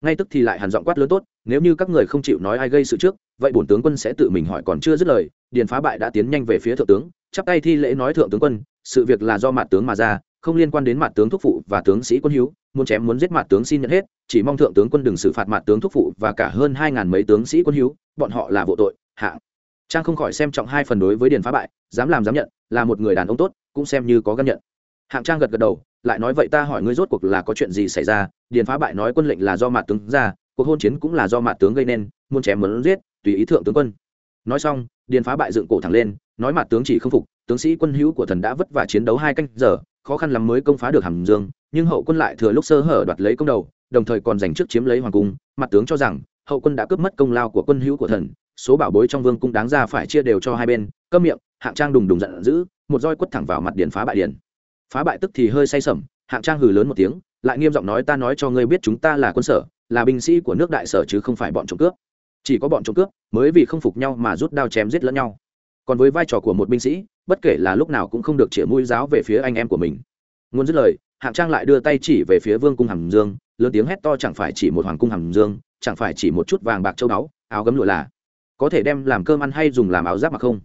Ngay tức thì lại hàn giọng quát lớn tốt, nếu như các người không chịu nói ai gây sự trước, vậy bổn tướng quân sẽ tự mình hỏi còn chưa dứt lời, điền phá bại đã tiến nhanh về phía thượng tướng, chắp tay thi lễ nói thượng tướng quân, sự việc là do mặt tướng mà ra, không liên quan đến mặt tướng thúc phụ và tướng sĩ quân hữu, muốn chém muốn giết mặt tướng xin nhận hết, chỉ mong thượng tướng quân đừng xử phạt mặt tướng thúc phụ và cả hơn hai ngàn mấy tướng sĩ quân hữu, bọn họ là vô tội hạng trang không khỏi xem trọng hai phần đối với điền phá bại, dám làm dám nhận, là một người đàn ông tốt, cũng xem như có gan nhận. Hạng trang gật gật đầu lại nói vậy ta hỏi ngươi rốt cuộc là có chuyện gì xảy ra? Điền phá bại nói quân lệnh là do mạt tướng ra, cuộc hôn chiến cũng là do mạt tướng gây nên, muốn chém muốn giết, tùy ý thượng tướng quân. Nói xong, điền phá bại dựng cổ thẳng lên, nói mạt tướng chỉ không phục, tướng sĩ quân hữu của thần đã vất vả chiến đấu hai canh giờ, khó khăn lắm mới công phá được hàm dương, nhưng hậu quân lại thừa lúc sơ hở đoạt lấy công đầu, đồng thời còn giành trước chiếm lấy hoàng cung. Mặt tướng cho rằng, hậu quân đã cướp mất công lao của quân hữu của thần, số bảo bối trong vương cung đáng ra phải chia đều cho hai bên, câm miệng, hạng trang đùng đùng giận dữ, một roi quất thẳng vào mặt điền phá bại điền phá bại tức thì hơi say sẩm, hạng trang hừ lớn một tiếng, lại nghiêm giọng nói ta nói cho ngươi biết chúng ta là quân sở, là binh sĩ của nước đại sở chứ không phải bọn trộm cướp. Chỉ có bọn trộm cướp mới vì không phục nhau mà rút đao chém giết lẫn nhau. Còn với vai trò của một binh sĩ, bất kể là lúc nào cũng không được chĩa mũi giáo về phía anh em của mình. Ngôn dứt lời, hạng trang lại đưa tay chỉ về phía vương cung hàm dương, lớn tiếng hét to chẳng phải chỉ một hoàng cung hàm dương, chẳng phải chỉ một chút vàng bạc châu báu, áo gấm lụa là. Có thể đem làm cơm ăn hay dùng làm áo giáp mà không?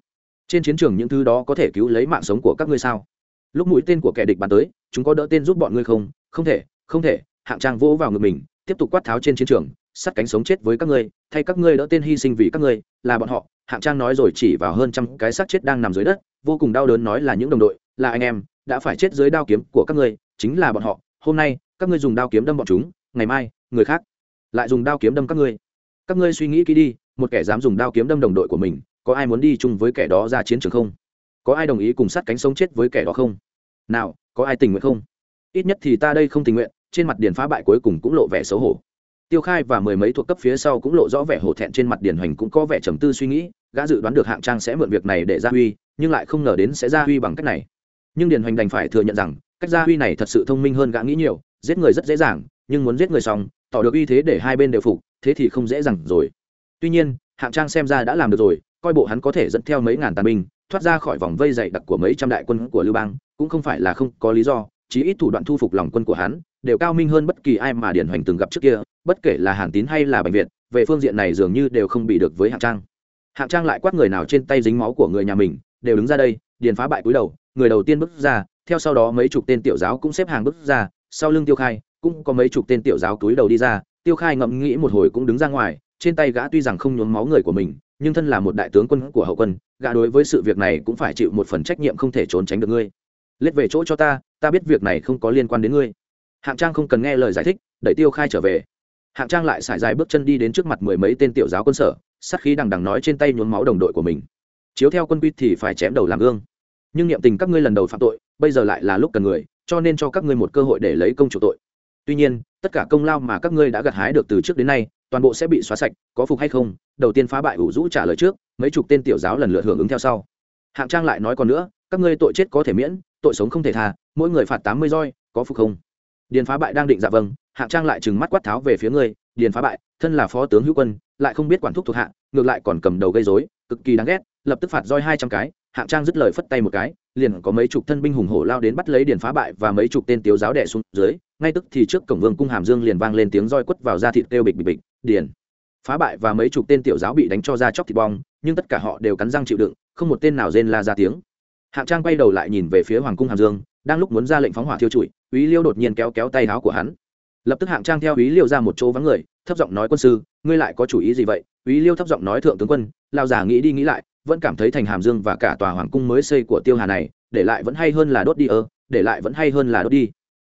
Trên chiến trường những thứ đó có thể cứu lấy mạng sống của các ngươi sao? Lúc mũi tên của kẻ địch bắn tới, chúng có đỡ tên giúp bọn ngươi không? Không thể không thể. Hạng trang vỗ vào ngực mình, tiếp tục quát tháo trên chiến trường, sắt cánh sống chết với các ngươi, thay các ngươi đỡ tên hy sinh vì các ngươi, là bọn họ. Hạng trang nói rồi chỉ vào hơn trăm cái xác chết đang nằm dưới đất, vô cùng đau đớn nói là những đồng đội, là anh em, đã phải chết dưới đao kiếm của các ngươi, chính là bọn họ. Hôm nay, các ngươi dùng đao kiếm đâm bọn chúng, ngày mai, người khác lại dùng đao kiếm đâm các ngươi. Các ngươi suy nghĩ kỹ đi, một kẻ dám dùng đao kiếm đâm đồng đội của mình, có ai muốn đi chung với kẻ đó ra chiến trường không? Có ai đồng ý cùng sát cánh sống chết với kẻ đó không? Nào, có ai tình nguyện không? Ít nhất thì ta đây không tình nguyện, trên mặt điền phá bại cuối cùng cũng lộ vẻ xấu hổ. Tiêu khai và mười mấy thuộc cấp phía sau cũng lộ rõ vẻ hổ thẹn trên mặt điền hoành cũng có vẻ trầm tư suy nghĩ, gã dự đoán được hạng trang sẽ mượn việc này để ra huy, nhưng lại không ngờ đến sẽ ra huy bằng cách này. Nhưng điền hoành đành phải thừa nhận rằng, cách ra huy này thật sự thông minh hơn gã nghĩ nhiều, giết người rất dễ dàng, nhưng muốn giết người xong, tỏ được uy thế để hai bên đều phục, thế thì không dễ dàng rồi. Tuy nhiên, hạng trang xem ra đã làm được rồi, coi bộ hắn có thể dẫn theo mấy ngàn tàn binh thoát ra khỏi vòng vây dày đặc của mấy trăm đại quân của lưu bang, cũng không phải là không có lý do, chí ít thủ đoạn thu phục lòng quân của hắn đều cao minh hơn bất kỳ ai mà điển hoành từng gặp trước kia, bất kể là hàn tín hay là bệnh viện về phương diện này dường như đều không bị được với hạng trang. Hạng trang lại quát người nào trên tay dính máu của người nhà mình, đều đứng ra đây, điền phá bại cúi đầu, người đầu tiên bước ra, theo sau đó mấy chục tên tiểu giáo cũng xếp hàng bước ra, sau lưng tiêu khai, cũng có mấy chục tên tiểu giáo túi đầu đi ra, tiêu khai ngẫm nghĩ một hồi cũng đứng ra ngoài, trên tay gã tuy rằng không nhuốm máu người của mình nhưng thân là một đại tướng quân của hậu quân, gã đối với sự việc này cũng phải chịu một phần trách nhiệm không thể trốn tránh được ngươi. Lết về chỗ cho ta ta biết việc này không có liên quan đến ngươi. Hạng trang không cần nghe lời giải thích, đẩy tiêu khai trở về. Hạng trang lại xài dài bước chân đi đến trước mặt mười mấy tên tiểu giáo quân sở, sát khí đằng đằng nói trên tay nhuốm máu đồng đội của mình. Chiếu theo quân quy thì phải chém đầu làm gương. Nhưng niệm tình các ngươi lần đầu phạm tội, bây giờ lại là lúc cần người, cho nên cho các ngươi một cơ hội để lấy công chủ tội. Tuy nhiên, tất cả công lao mà các ngươi đã gặt hái được từ trước đến nay toàn bộ sẽ bị xóa sạch, có phục hay không? Đầu tiên phá bại ủ rũ trả lời trước, mấy chục tên tiểu giáo lần lượt hưởng ứng theo sau. Hạng trang lại nói còn nữa, các ngươi tội chết có thể miễn, tội sống không thể tha, mỗi người phạt tám mươi roi, có phục không? Điền phá bại đang định dạ vâng hạng trang lại trừng mắt quát tháo về phía ngươi, điền phá bại, thân là phó tướng hữu quân, lại không biết quản thúc thuộc hạ, ngược lại còn cầm đầu gây dối cực kỳ đáng ghét, lập tức phạt roi hai trăm cái, hạng trang dứt lời phất tay một cái, liền có mấy chục thân binh hùng hổ lao đến bắt lấy điền phá bại và mấy chục tên tiếu giáo đẻ xuống dưới, ngay tức thì trước cổng vương cung hàm dương liền vang lên tiếng roi quất vào da thịt kêu bịch bịch bịch điền. Phá bại và mấy chục tên tiểu giáo bị đánh cho ra chóc thịt bong, nhưng tất cả họ đều cắn răng chịu đựng, không một tên nào rên la ra tiếng. Hạng trang quay đầu lại nhìn về phía hoàng cung hàm dương, đang lúc muốn ra lệnh phóng hỏa thiêu trụi, úy liêu đột nhiên kéo kéo tay áo của hắn. Lập tức hạng trang theo úy liêu ra một chỗ vắng người, thấp giọng nói, quân sư, ngươi lại có chủ ý gì vậy? Úy liêu thấp giọng nói, thượng tướng quân lao già nghĩ đi nghĩ lại, vẫn cảm thấy thành hàm dương và cả tòa hoàng cung mới xây của tiêu hà này, để lại vẫn hay hơn là đốt đi ơ, để lại vẫn hay hơn là đốt đi.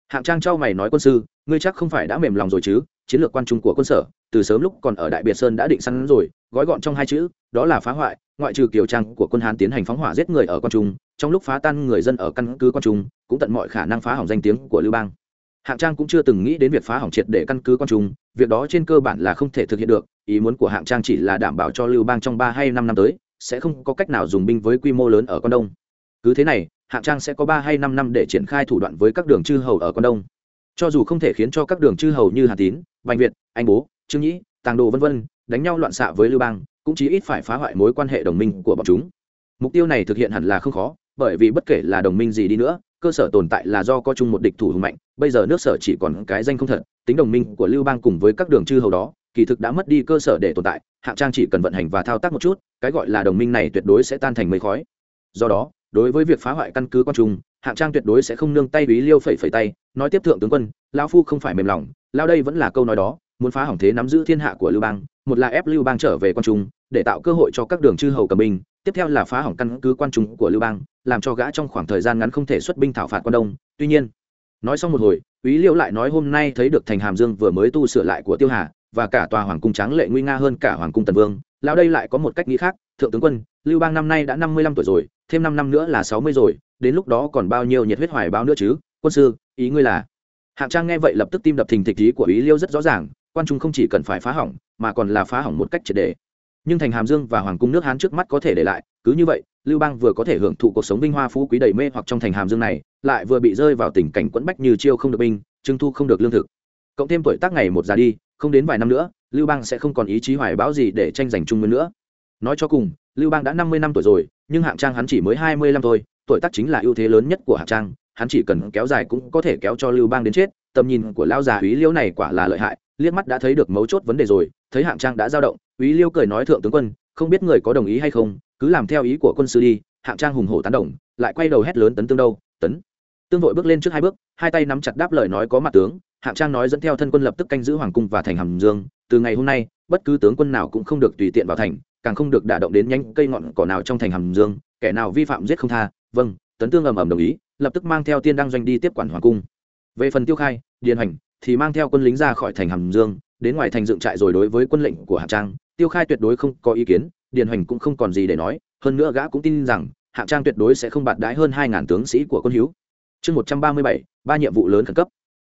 Hạng trang trao mày nói, quân sư, ngươi chắc không phải đã mềm lòng rồi chứ, chiến lược quan trung của quân sở từ sớm lúc còn ở đại biệt sơn đã định sẵn rồi, gói gọn trong hai chữ, đó là phá hoại, ngoại trừ kiều trang của quân hán tiến hành phóng hỏa giết người ở quan trung, trong lúc phá tan người dân ở căn cứ quan trung, cũng tận mọi khả năng phá hỏng danh tiếng của lưu bang. Hạng trang cũng chưa từng nghĩ đến việc phá hỏng triệt để căn cứ quan trung, việc đó trên cơ bản là không thể thực hiện được, ý muốn của hạng trang chỉ là đảm bảo cho lưu bang trong ba hay năm năm tới, sẽ không có cách nào dùng binh với quy mô lớn ở quan đông. Cứ thế này, hạng trang sẽ có ba hay năm năm để triển khai thủ đoạn với các đường chư hầu ở quan đông. Cho dù không thể khiến cho các đường chư hầu như hà tín, bành việt, anh bố trương nhĩ tàng đồ vân vân, đánh nhau loạn xạ với lưu bang cũng chí ít phải phá hoại mối quan hệ đồng minh của bọn chúng. Mục tiêu này thực hiện hẳn là không khó bởi vì bất kể là đồng minh gì đi nữa cơ sở tồn tại là do có chung một địch thủ hùng mạnh bây giờ nước sở chỉ còn cái danh không thật tính đồng minh của lưu bang cùng với các đường chư hầu đó kỳ thực đã mất đi cơ sở để tồn tại hạng trang chỉ cần vận hành và thao tác một chút cái gọi là đồng minh này tuyệt đối sẽ tan thành mây khói. Do đó đối với việc phá hoại căn cứ quan trung hạng trang tuyệt đối sẽ không nương tay bí liêu phẩy phẩy tay nói tiếp thượng tướng quân lao phu không phải mềm lòng lao đây vẫn là câu nói đó muốn phá hỏng thế nắm giữ thiên hạ của lưu bang, một là ép lưu bang trở về quan trung, để tạo cơ hội cho các đường chư hầu cầm binh. Tiếp theo là phá hỏng căn cứ quan trung của lưu bang, làm cho gã trong khoảng thời gian ngắn không thể xuất binh thảo phạt quan đông. Tuy nhiên, nói xong một hồi ý liêu lại nói hôm nay thấy được thành hàm dương vừa mới tu sửa lại của tiêu hà, và cả tòa hoàng cung tráng lệ nguy nga hơn cả hoàng cung tần vương. Lão đây lại có một cách nghĩ khác, thượng tướng quân, lưu bang năm nay đã năm mươi lăm tuổi rồi, thêm năm năm nữa là sáu mươi rồi, đến lúc đó còn bao nhiêu nhiệt huyết hoài báo nữa chứ? Quân sư, ý ngươi là? Hạng trang nghe vậy lập tức tim đập thình thịch, ý của ý liêu rất rõ ràng quan trung không chỉ cần phải phá hỏng, mà còn là phá hỏng một cách triệt đề. Nhưng thành hàm dương và hoàng cung nước hán trước mắt có thể để lại, cứ như vậy, lưu bang vừa có thể hưởng thụ cuộc sống vinh hoa phú quý đầy mê hoặc trong thành hàm dương này, lại vừa bị rơi vào tình cảnh quẫn bách như chiêu không được binh trưng thu không được lương thực. Cộng thêm tuổi tác ngày một già đi, không đến vài năm nữa, lưu bang sẽ không còn ý chí hoài bão gì để tranh giành trung nguyên nữa. Nói cho cùng, lưu bang đã năm mươi năm tuổi rồi, nhưng hạng trang hắn chỉ mới hai mươi năm thôi, tuổi tác chính là ưu thế lớn nhất của hạng trang, hắn chỉ cần kéo dài cũng có thể kéo cho lưu bang đến chết, tầm nhìn của lao già úy liêu này quả là lợi hại liếc mắt đã thấy được mấu chốt vấn đề rồi, thấy hạng trang đã dao động úy liêu cười nói thượng tướng quân, không biết người có đồng ý hay không, cứ làm theo ý của quân sư đi, hạng trang hùng hổ tán đồng, lại quay đầu hét lớn tấn tương đâu, tấn. Tương vội bước lên trước hai bước, hai tay nắm chặt đáp lời nói có mặt tướng, hạng trang nói dẫn theo thân quân lập tức canh giữ hoàng cung và thành hàm dương, từ ngày hôm nay, bất cứ tướng quân nào cũng không được tùy tiện vào thành, càng không được đả động đến nhánh cây ngọn cỏ nào trong thành hàm dương, kẻ nào vi phạm giết không tha vâng tấn tương ầm ầm đồng ý, lập tức mang theo tiên đăng doanh đi tiếp quản hoàng cung. Về phần tiêu khai, điền hành thì mang theo quân lính ra khỏi thành hàm dương, đến ngoài thành dựng trại rồi đối với quân lệnh của hạng trang. Tiêu khai tuyệt đối không có ý kiến, điền hoành cũng không còn gì để nói, hơn nữa gã cũng tin rằng hạng trang tuyệt đối sẽ không bạt đái hơn hai ngàn tướng sĩ của quân hữu. Chương một trăm ba mươi bảy, ba nhiệm vụ lớn khẩn cấp.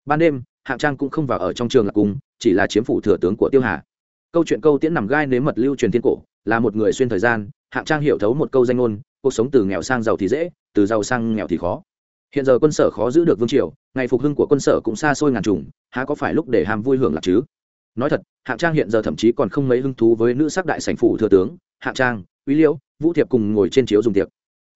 Ban đêm hạng trang cũng không vào ở trong trường lạc cung, chỉ là chiếm phủ thừa tướng của tiêu hà. Câu chuyện câu tiễn nằm gai nếm mật lưu truyền thiên cổ, là một người xuyên thời gian hạng trang hiểu thấu một câu danh ngôn, cuộc sống từ nghèo sang giàu thì dễ, từ giàu sang nghèo thì khó hiện giờ quân sở khó giữ được vương triều, ngày phục hưng của quân sở cũng xa xôi ngàn trùng, há có phải lúc để ham vui hưởng lạc chứ? Nói thật, hạng trang hiện giờ thậm chí còn không mấy hứng thú với nữ sắc đại sảnh phủ thừa tướng, hạng trang quý liễu, vũ thiệp cùng ngồi trên chiếu dùng tiệc.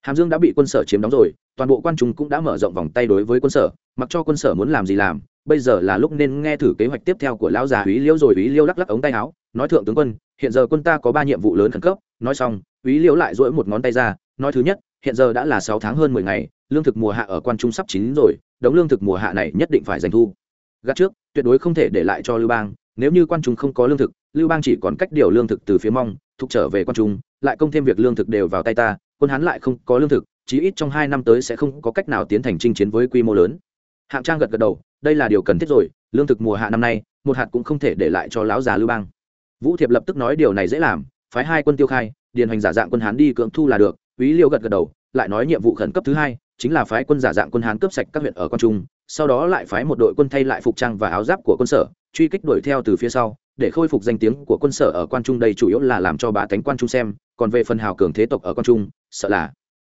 Hàm dương đã bị quân sở chiếm đóng rồi, toàn bộ quan trung cũng đã mở rộng vòng tay đối với quân sở, mặc cho quân sở muốn làm gì làm, bây giờ là lúc nên nghe thử kế hoạch tiếp theo của lão già úy liễu rồi úy liễu lắc lắc ống tay áo, nói thượng tướng quân, hiện giờ quân ta có ba nhiệm vụ lớn khẩn cấp, nói xong úy liễu lại dỗi một ngón tay ra, nói thứ nhất, hiện giờ đã là sáu tháng hơn mười ngày lương thực mùa hạ ở quan trung sắp chín rồi, đống lương thực mùa hạ này nhất định phải giành thu. Gắt trước, tuyệt đối không thể để lại cho lưu bang, nếu như quan trung không có lương thực, lưu bang chỉ còn cách điều lương thực từ phía mong thúc trở về quan trung, lại công thêm việc lương thực đều vào tay ta, quân hán lại không có lương thực, chí ít trong hai năm tới sẽ không có cách nào tiến thành chinh chiến với quy mô lớn. Hạng trang gật gật đầu, đây là điều cần thiết rồi, lương thực mùa hạ năm nay, một hạt cũng không thể để lại cho lão già lưu bang. Vũ thiệp lập tức nói điều này dễ làm, phái hai quân tiêu khai, điền hành giả dạng quân hán đi cưỡng thu là được quý liêu gật gật đầu, lại nói nhiệm vụ khẩn cấp thứ hai chính là phái quân giả dạng quân hán cướp sạch các huyện ở quan trung, sau đó lại phái một đội quân thay lại phục trang và áo giáp của quân sở, truy kích đuổi theo từ phía sau, để khôi phục danh tiếng của quân sở ở quan trung. Đây chủ yếu là làm cho bá tánh quan trung xem, còn về phần hào cường thế tộc ở quan trung, sợ là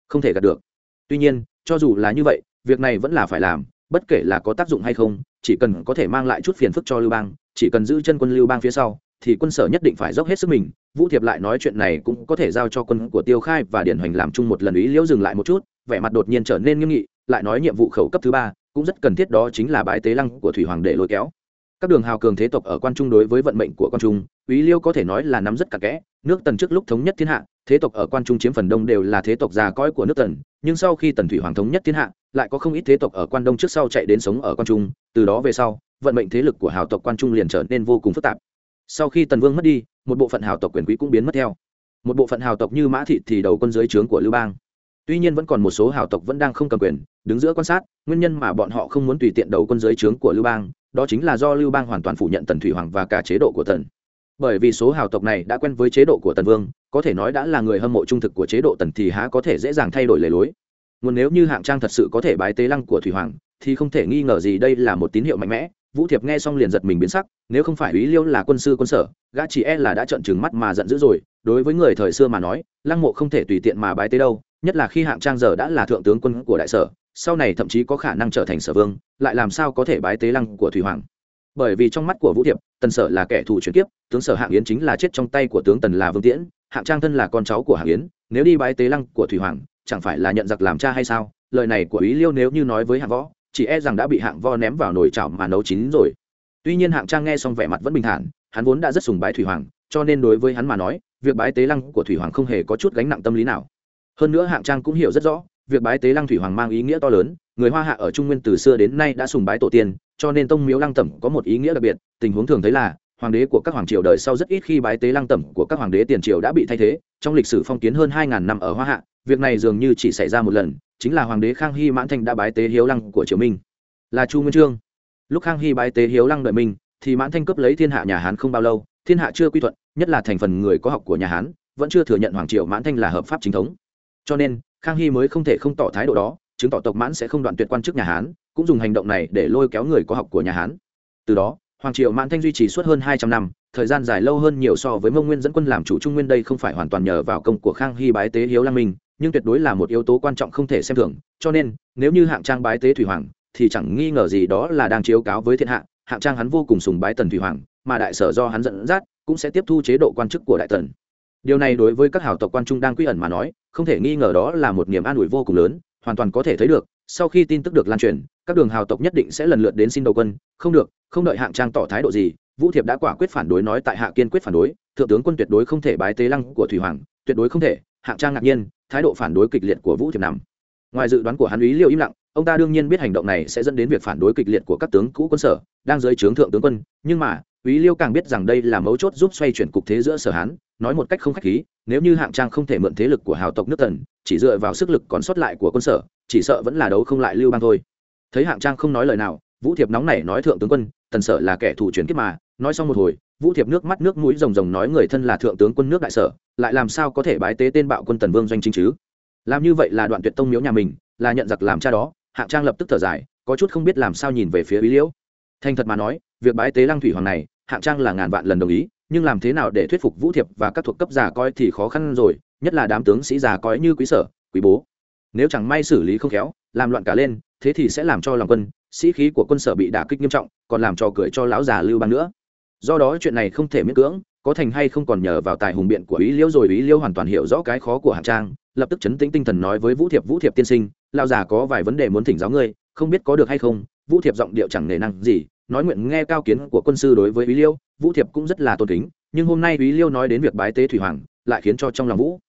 không thể gạt được. Tuy nhiên, cho dù là như vậy, việc này vẫn là phải làm, bất kể là có tác dụng hay không, chỉ cần có thể mang lại chút phiền phức cho lưu bang, chỉ cần giữ chân quân lưu bang phía sau, thì quân sở nhất định phải dốc hết sức mình. Vũ thiệp lại nói chuyện này cũng có thể giao cho quân của tiêu khai và điển hoành làm chung một lần ý liễu dừng lại một chút vẻ mặt đột nhiên trở nên nghiêm nghị, lại nói nhiệm vụ khẩu cấp thứ ba, cũng rất cần thiết đó chính là bãi tế lăng của thủy hoàng để lôi kéo. Các đường hào cường thế tộc ở quan trung đối với vận mệnh của quan trung ý liêu có thể nói là nắm rất cặn kẽ, nước tần trước lúc thống nhất thiên hạ, thế tộc ở quan trung chiếm phần đông đều là thế tộc già cõi của nước tần, nhưng sau khi tần thủy hoàng thống nhất thiên hạ, lại có không ít thế tộc ở quan đông trước sau chạy đến sống ở quan trung, từ đó về sau, vận mệnh thế lực của hào tộc quan trung liền trở nên vô cùng phức tạp. Sau khi tần vương mất đi, một bộ phận hào tộc quyền quý cũng biến mất theo. Một bộ phận hào tộc như mã thị thì đầu quân dưới trướng của lưu bang tuy nhiên vẫn còn một số hào tộc vẫn đang không cầm quyền, đứng giữa quan sát, nguyên nhân mà bọn họ không muốn tùy tiện đầu quân giới trướng của lưu bang, đó chính là do lưu bang hoàn toàn phủ nhận tần thủy hoàng và cả chế độ của tần. Bởi vì số hào tộc này đã quen với chế độ của tần vương, có thể nói đã là người hâm mộ trung thực của chế độ tần thì há có thể dễ dàng thay đổi lề lối. Nguồn nếu như hạng trang thật sự có thể bái tế lăng của thủy hoàng, thì không thể nghi ngờ gì đây là một tín hiệu mạnh mẽ. Vũ thiệp nghe xong liền giật mình biến sắc, nếu không phải ý liêu là quân sư quân sở, gã chỉ e là đã trợn trừng mắt mà giận dữ rồi. Đối với người thời xưa mà nói, lăng mộ không thể tùy tiện mà bái tế đâu nhất là khi hạng trang giờ đã là thượng tướng quân của đại sở, sau này thậm chí có khả năng trở thành sở vương, lại làm sao có thể bái tế lăng của thủy hoàng. Bởi vì trong mắt của vũ thiệp, tần sở là kẻ thù chuyển kiếp, tướng sở hạng yến chính là chết trong tay của tướng tần là vương tiễn, hạng trang thân là con cháu của hạng yến, nếu đi bái tế lăng của thủy hoàng, chẳng phải là nhận giặc làm cha hay sao? Lời này của ý liêu nếu như nói với hạng võ, chỉ e rằng đã bị hạng vo ném vào nồi chảo mà nấu chín rồi. Tuy nhiên hạng trang nghe xong vẻ mặt vẫn bình thản, hắn vốn đã rất sùng bái thủy hoàng, cho nên đối với hắn mà nói, việc bái tế lăng của thủy hoàng không hề có chút gánh nặng tâm lý nào hơn nữa hạng trang cũng hiểu rất rõ, việc bái tế lăng thủy hoàng mang ý nghĩa to lớn, người hoa hạ ở trung nguyên từ xưa đến nay đã sùng bái tổ tiên, cho nên tông miếu lăng tẩm có một ý nghĩa đặc biệt, tình huống thường thấy là, hoàng đế của các hoàng triều đời sau rất ít khi bái tế lăng tẩm của các hoàng đế tiền triều đã bị thay thế, trong lịch sử phong kiến hơn hai ngàn năm ở hoa hạ, việc này dường như chỉ xảy ra một lần, chính là hoàng đế khang hy mãn thanh đã bái tế hiếu lăng của triều minh. Là chu nguyên trương. Lúc khang hy bái tế hiếu lăng đợi minh thì mãn thanh cướp lấy thiên hạ nhà hán không bao lâu, thiên hạ chưa quy thuận, nhất là thành phần người có học của nhà hán, vẫn chưa thừa nhận hoàng triều mãn thanh là hợp pháp chính thống cho nên, khang hy mới không thể không tỏ thái độ đó, chứng tỏ tộc mãn sẽ không đoạn tuyệt quan chức nhà hán, cũng dùng hành động này để lôi kéo người có học của nhà hán. Từ đó, hoàng triều mãn thanh duy trì suốt hơn hai trăm năm, thời gian dài lâu hơn nhiều so với mông nguyên dẫn quân làm chủ trung nguyên đây không phải hoàn toàn nhờ vào công của khang hy bái tế hiếu lăng minh, nhưng tuyệt đối là một yếu tố quan trọng không thể xem thường, cho nên, nếu như hạng trang bái tế thủy hoàng, thì chẳng nghi ngờ gì đó là đang chiếu cáo với thiên hạ, hạng trang hắn vô cùng sùng bái tần thủy hoàng, mà đại sở do hắn dẫn dắt, cũng sẽ tiếp thu chế độ quan chức của đại tần. Điều này đối với các hảo tộc quan trung đang quy ẩn mà nói không thể nghi ngờ đó là một niềm an ủi vô cùng lớn, hoàn toàn có thể thấy được, sau khi tin tức được lan truyền, các đường hào tộc nhất định sẽ lần lượt đến xin đầu quân, không được, không đợi hạng trang tỏ thái độ gì, vũ thiệp đã quả quyết phản đối nói tại hạ kiên quyết phản đối, thượng tướng quân tuyệt đối không thể bái tế lăng của thủy hoàng, tuyệt đối không thể, hạng trang ngạc nhiên, thái độ phản đối kịch liệt của vũ thiệp nằm. Ngoài dự đoán của hắn ý liệu im lặng, ông ta đương nhiên biết hành động này sẽ dẫn đến việc phản đối kịch liệt của các tướng cũ quân sở, đang dưới trướng thượng tướng quân, nhưng mà Úy liêu càng biết rằng đây là mấu chốt giúp xoay chuyển cục thế giữa sở hán, nói một cách không khách khí, nếu như hạng trang không thể mượn thế lực của hào tộc nước tần, chỉ dựa vào sức lực còn sót lại của quân sở, chỉ sợ vẫn là đấu không lại lưu bang thôi. Thấy hạng trang không nói lời nào, vũ thiệp nóng nảy nói thượng tướng quân, tần sở là kẻ thù chuyển kiếp mà. Nói xong một hồi, vũ thiệp nước mắt nước mũi rồng rồng nói, người thân là thượng tướng quân nước đại sở, lại làm sao có thể bái tế tên bạo quân tần vương doanh chính chứ? Làm như vậy là đoạn tuyệt tông miếu nhà mình, là nhận giặc làm cha đó. Hạng trang lập tức thở dài, có chút không biết làm sao nhìn về phía Úy Liêu. thành thật mà nói việc bái tế lăng thủy hoàng này, hạng trang là ngàn vạn lần đồng ý, nhưng làm thế nào để thuyết phục vũ thiệp và các thuộc cấp già coi thì khó khăn rồi, nhất là đám tướng sĩ già coi như quý sở, quý bố. Nếu chẳng may xử lý không khéo, làm loạn cả lên, thế thì sẽ làm cho lòng quân, sĩ khí của quân sở bị đả kích nghiêm trọng, còn làm trò cười cho lão già lưu bang nữa. Do đó chuyện này không thể miễn cưỡng, có thành hay không còn nhờ vào tài hùng biện của ý liêu rồi ý liêu hoàn toàn hiểu rõ cái khó của hạng trang, lập tức chấn tĩnh tinh thần nói với vũ thiệp vũ thiệp tiên sinh, lão già có vài vấn đề muốn thỉnh giáo ngươi, không biết có được hay không? Vũ thiệp giọng điệu chẳng nề năng gì nói nguyện nghe cao kiến của quân sư đối với Úy liêu, vũ thiệp cũng rất là tôn kính, nhưng hôm nay Úy liêu nói đến việc bái tế thủy hoàng, lại khiến cho trong lòng vũ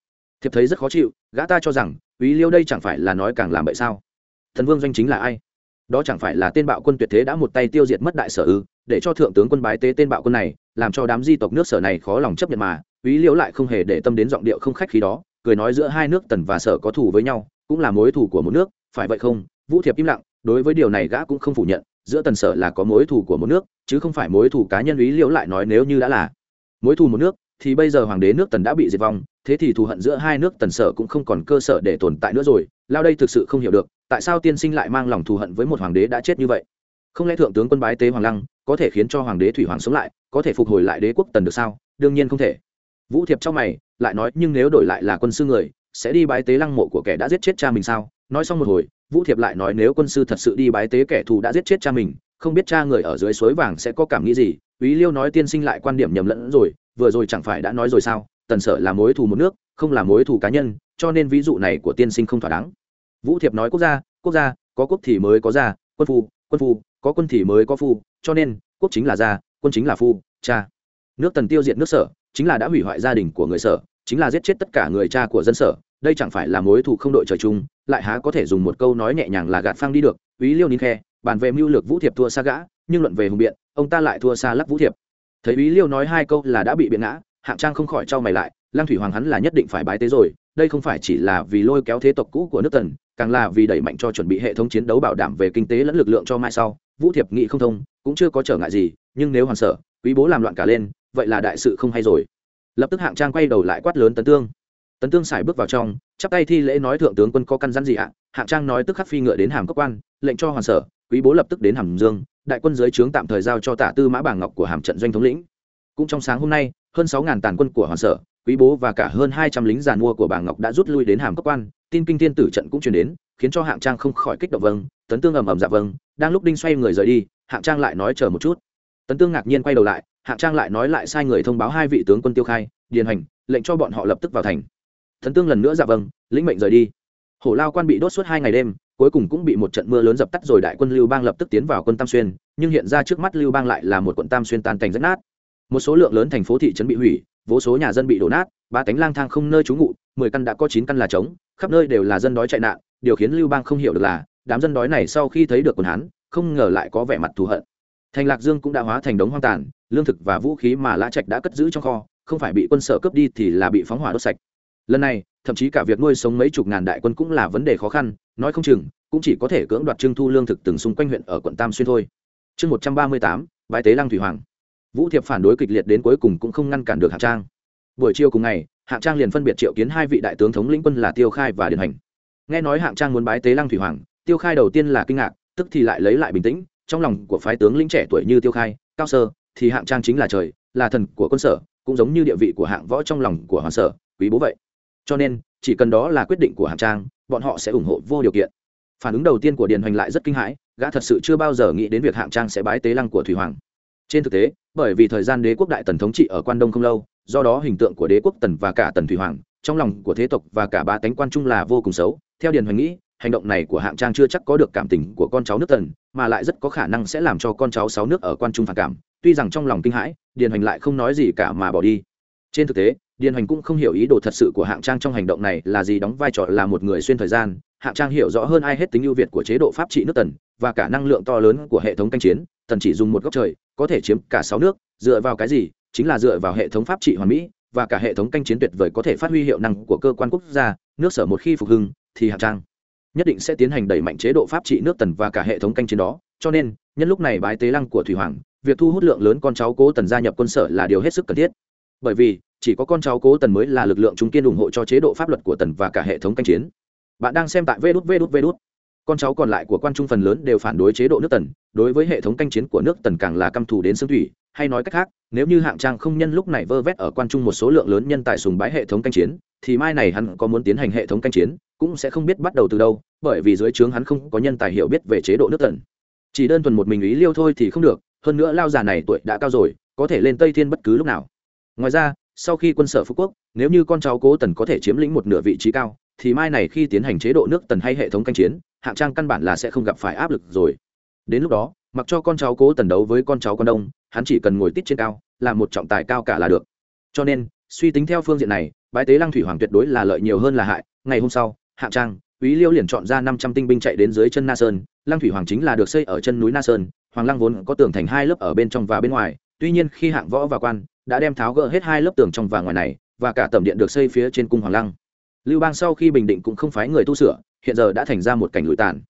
thiệp thấy rất khó chịu, gã ta cho rằng, Úy liêu đây chẳng phải là nói càng làm bậy sao? Thần vương doanh chính là ai? Đó chẳng phải là tên bạo quân tuyệt thế đã một tay tiêu diệt mất đại sở ư? Để cho thượng tướng quân bái tế tên bạo quân này, làm cho đám di tộc nước sở này khó lòng chấp nhận mà, Úy Liêu lại không hề để tâm đến giọng điệu không khách khí đó, cười nói giữa hai nước tần và sở có thù với nhau, cũng là mối thù của một nước, phải vậy không? Vũ thiệp im lặng, đối với điều này gã cũng không phủ nhận giữa tần sở là có mối thù của một nước, chứ không phải mối thù cá nhân ý liễu lại nói nếu như đã là. Mối thù một nước, thì bây giờ hoàng đế nước tần đã bị diệt vong, thế thì thù hận giữa hai nước tần sở cũng không còn cơ sở để tồn tại nữa rồi, lao đây thực sự không hiểu được, tại sao tiên sinh lại mang lòng thù hận với một hoàng đế đã chết như vậy? Không lẽ thượng tướng quân bái tế hoàng lăng, có thể khiến cho hoàng đế thủy hoàng sống lại, có thể phục hồi lại đế quốc tần được sao? Đương nhiên không thể. Vũ thiệp trong mày, lại nói nhưng nếu đổi lại là quân sư người, sẽ đi bái tế lăng mộ của kẻ đã giết chết cha mình sao? Nói xong một hồi, vũ thiệp lại nói nếu quân sư thật sự đi bái tế kẻ thù đã giết chết cha mình, không biết cha người ở dưới suối vàng sẽ có cảm nghĩ gì. Ý liêu nói tiên sinh lại quan điểm nhầm lẫn rồi, vừa rồi chẳng phải đã nói rồi sao? Tần sở là mối thù một nước, không là mối thù cá nhân, cho nên ví dụ này của tiên sinh không thỏa đáng. Vũ thiệp nói quốc gia quốc gia, có quốc thì mới có gia, quân phu quân phu, có quân thì mới có phu, cho nên, quốc chính là gia, quân chính là phu, cha. Nước tần tiêu diệt nước sở, chính là đã hủy hoại gia đình của người sở, chính là giết chết tất cả người cha của dân sở đây chẳng phải là mối thù không đội trời chung, lại há có thể dùng một câu nói nhẹ nhàng là gạt phang đi được ý liêu nín khe, bàn về mưu lược vũ thiệp thua xa gã, nhưng luận về hùng biện, ông ta lại thua xa lắc vũ thiệp. Thấy ý liêu nói hai câu là đã bị biện ngã, hạng trang không khỏi trao mày lại lang thủy hoàng hắn là nhất định phải bái tế rồi, đây không phải chỉ là vì lôi kéo thế tộc cũ của nước tần, càng là vì đẩy mạnh cho chuẩn bị hệ thống chiến đấu bảo đảm về kinh tế lẫn lực lượng cho mai sau. Vũ thiệp nghị không thông, cũng chưa có trở ngại gì, nhưng nếu hoàn sở, quý bố làm loạn cả lên, vậy là đại sự không hay rồi. Lập tức hạng trang quay đầu lại quát lớn tấn tương tấn tương xài bước vào trong, chắp tay thi lễ nói thượng tướng quân có căn dặn gì ạ? Hạng trang nói tức khắc phi ngựa đến hàm cốc quan, lệnh cho hoàn sở, quý bố lập tức đến hàm dương, đại quân dưới trướng tạm thời giao cho tả tư mã bảng ngọc của hàm trận doanh thống lĩnh. Cũng trong sáng hôm nay, hơn sáu ngàn tàn quân của hoàn sở, quý bố và cả hơn hai trăm lính giàn mua của bảng ngọc đã rút lui đến hàm cốc quan, tin kinh thiên tử trận cũng truyền đến, khiến cho hạng trang không khỏi kích động vâng tấn tương ầm ầm dạ vâng đang lúc đinh xoay người rời đi, hạng trang lại nói chờ một chút. Tấn tương ngạc nhiên quay đầu lại, hạng trang lại nói lại sai người thông báo hai vị tướng quân tiêu khai, điền hành lệnh cho bọn họ lập tức vào thành thần tương lần nữa dạ vâng lĩnh mệnh rời đi. Hổ lao quan bị đốt suốt hai ngày đêm, cuối cùng cũng bị một trận mưa lớn dập tắt rồi đại quân lưu bang lập tức tiến vào quân tam xuyên, nhưng hiện ra trước mắt lưu bang lại là một quận tam xuyên tan thành rách nát. Một số lượng lớn thành phố thị trấn bị hủy, vô số nhà dân bị đổ nát, ba cánh lang thang không nơi trú ngụ, mười căn đã có chín căn là trống, khắp nơi đều là dân đói chạy nạn, điều khiến lưu bang không hiểu được là, đám dân đói này sau khi thấy được quần hán, không ngờ lại có vẻ mặt thù hận. Thành lạc dương cũng đã hóa thành đống hoang tàn, lương thực và vũ khí mà lã trạch đã cất giữ trong kho, không phải bị quân sở cướp đi thì là bị phóng hỏa đốt sạch lần này, thậm chí cả việc nuôi sống mấy chục ngàn đại quân cũng là vấn đề khó khăn, nói không chừng, cũng chỉ có thể cưỡng đoạt trưng thu lương thực từng xung quanh huyện ở quận tam xuyên thôi. Chương một trăm ba mươi tám bãi tế lăng thủy hoàng. Vũ thiệp phản đối kịch liệt đến cuối cùng cũng không ngăn cản được hạng trang. Buổi chiều cùng ngày, hạng trang liền phân biệt triệu kiến hai vị đại tướng thống lĩnh quân là tiêu khai và điền hành. Nghe nói hạng trang muốn bái tế lăng thủy hoàng, tiêu khai đầu tiên là kinh ngạc, tức thì lại lấy lại bình tĩnh, trong lòng của phái tướng lĩnh trẻ tuổi như tiêu khai, cao sơ, thì hạng trang chính là trời, là thần của quân sở, cũng giống như địa vị của hạng võ trong lòng của hoàng sở, quý bố vậy cho nên, chỉ cần đó là quyết định của hàm trang, bọn họ sẽ ủng hộ vô điều kiện. Phản ứng đầu tiên của điền hoành lại rất kinh hãi, gã thật sự chưa bao giờ nghĩ đến việc hạng trang sẽ bái tế lăng của thủy hoàng. Trên thực tế, bởi vì thời gian đế quốc đại tần thống trị ở quan đông không lâu, do đó hình tượng của đế quốc tần và cả tần thủy hoàng, trong lòng của thế tộc và cả ba tánh quan trung là vô cùng xấu. Theo điền hoành nghĩ, hành động này của hạng trang chưa chắc có được cảm tình của con cháu nước tần, mà lại rất có khả năng sẽ làm cho con cháu sáu nước ở quan trung phản cảm. Tuy rằng trong lòng kinh hãi, điền hoành lại không nói gì cả mà bỏ đi. Trên thực tế điền hoành cũng không hiểu ý đồ thật sự của hạng trang trong hành động này là gì, đóng vai trò là một người xuyên thời gian. Hạng trang hiểu rõ hơn ai hết tính ưu việt của chế độ pháp trị nước tần và cả năng lượng to lớn của hệ thống canh chiến. Tần chỉ dùng một góc trời, có thể chiếm cả sáu nước, dựa vào cái gì? Chính là dựa vào hệ thống pháp trị hoàn mỹ và cả hệ thống canh chiến tuyệt vời có thể phát huy hiệu năng của cơ quan quốc gia. Nước sở một khi phục hưng, thì hạng trang nhất định sẽ tiến hành đẩy mạnh chế độ pháp trị nước tần và cả hệ thống canh chiến đó. Cho nên, nhân lúc này bái tế lăng của thủy hoàng, việc thu hút lượng lớn con cháu cố tần gia nhập quân sở là điều hết sức cần thiết. Bởi vì chỉ có con cháu cố tần mới là lực lượng trung kiên ủng hộ cho chế độ pháp luật của tần và cả hệ thống canh chiến. Bạn đang xem tại vê đút vê đút vê đút. Con cháu còn lại của quan trung phần lớn đều phản đối chế độ nước tần, đối với hệ thống canh chiến của nước tần càng là căm thù đến xương thủy, hay nói cách khác, nếu như hạng trang không nhân lúc này vơ vét ở quan trung một số lượng lớn nhân tài sùng bái hệ thống canh chiến, thì mai này hắn có muốn tiến hành hệ thống canh chiến, cũng sẽ không biết bắt đầu từ đâu, bởi vì dưới trướng hắn không có nhân tài hiểu biết về chế độ nước tần. Chỉ đơn thuần một mình ý liêu thôi thì không được, hơn nữa lao già này tuổi đã cao rồi, có thể lên tây thiên bất cứ lúc nào. Ngoài ra sau khi quân sở phú quốc nếu như con cháu cố tần có thể chiếm lĩnh một nửa vị trí cao thì mai này khi tiến hành chế độ nước tần hay hệ thống canh chiến hạng trang căn bản là sẽ không gặp phải áp lực rồi. Đến lúc đó mặc cho con cháu cố tần đấu với con cháu con đông hắn chỉ cần ngồi tít trên cao là một trọng tài cao cả là được. Cho nên suy tính theo phương diện này bái tế lăng thủy hoàng tuyệt đối là lợi nhiều hơn là hại. Ngày hôm sau hạng trang Úy Liêu liền chọn ra năm trăm tinh binh chạy đến dưới chân Na Sơn, Lăng Thủy Hoàng chính là được xây ở chân núi Na Sơn, Hoàng Lăng vốn có tường thành hai lớp ở bên trong và bên ngoài, tuy nhiên khi hạng võ và quan đã đem tháo gỡ hết hai lớp tường trong và ngoài này, và cả tầm điện được xây phía trên cung Hoàng Lăng. Lưu Bang sau khi bình định cũng không phái người tu sửa, hiện giờ đã thành ra một cảnh lụi tàn.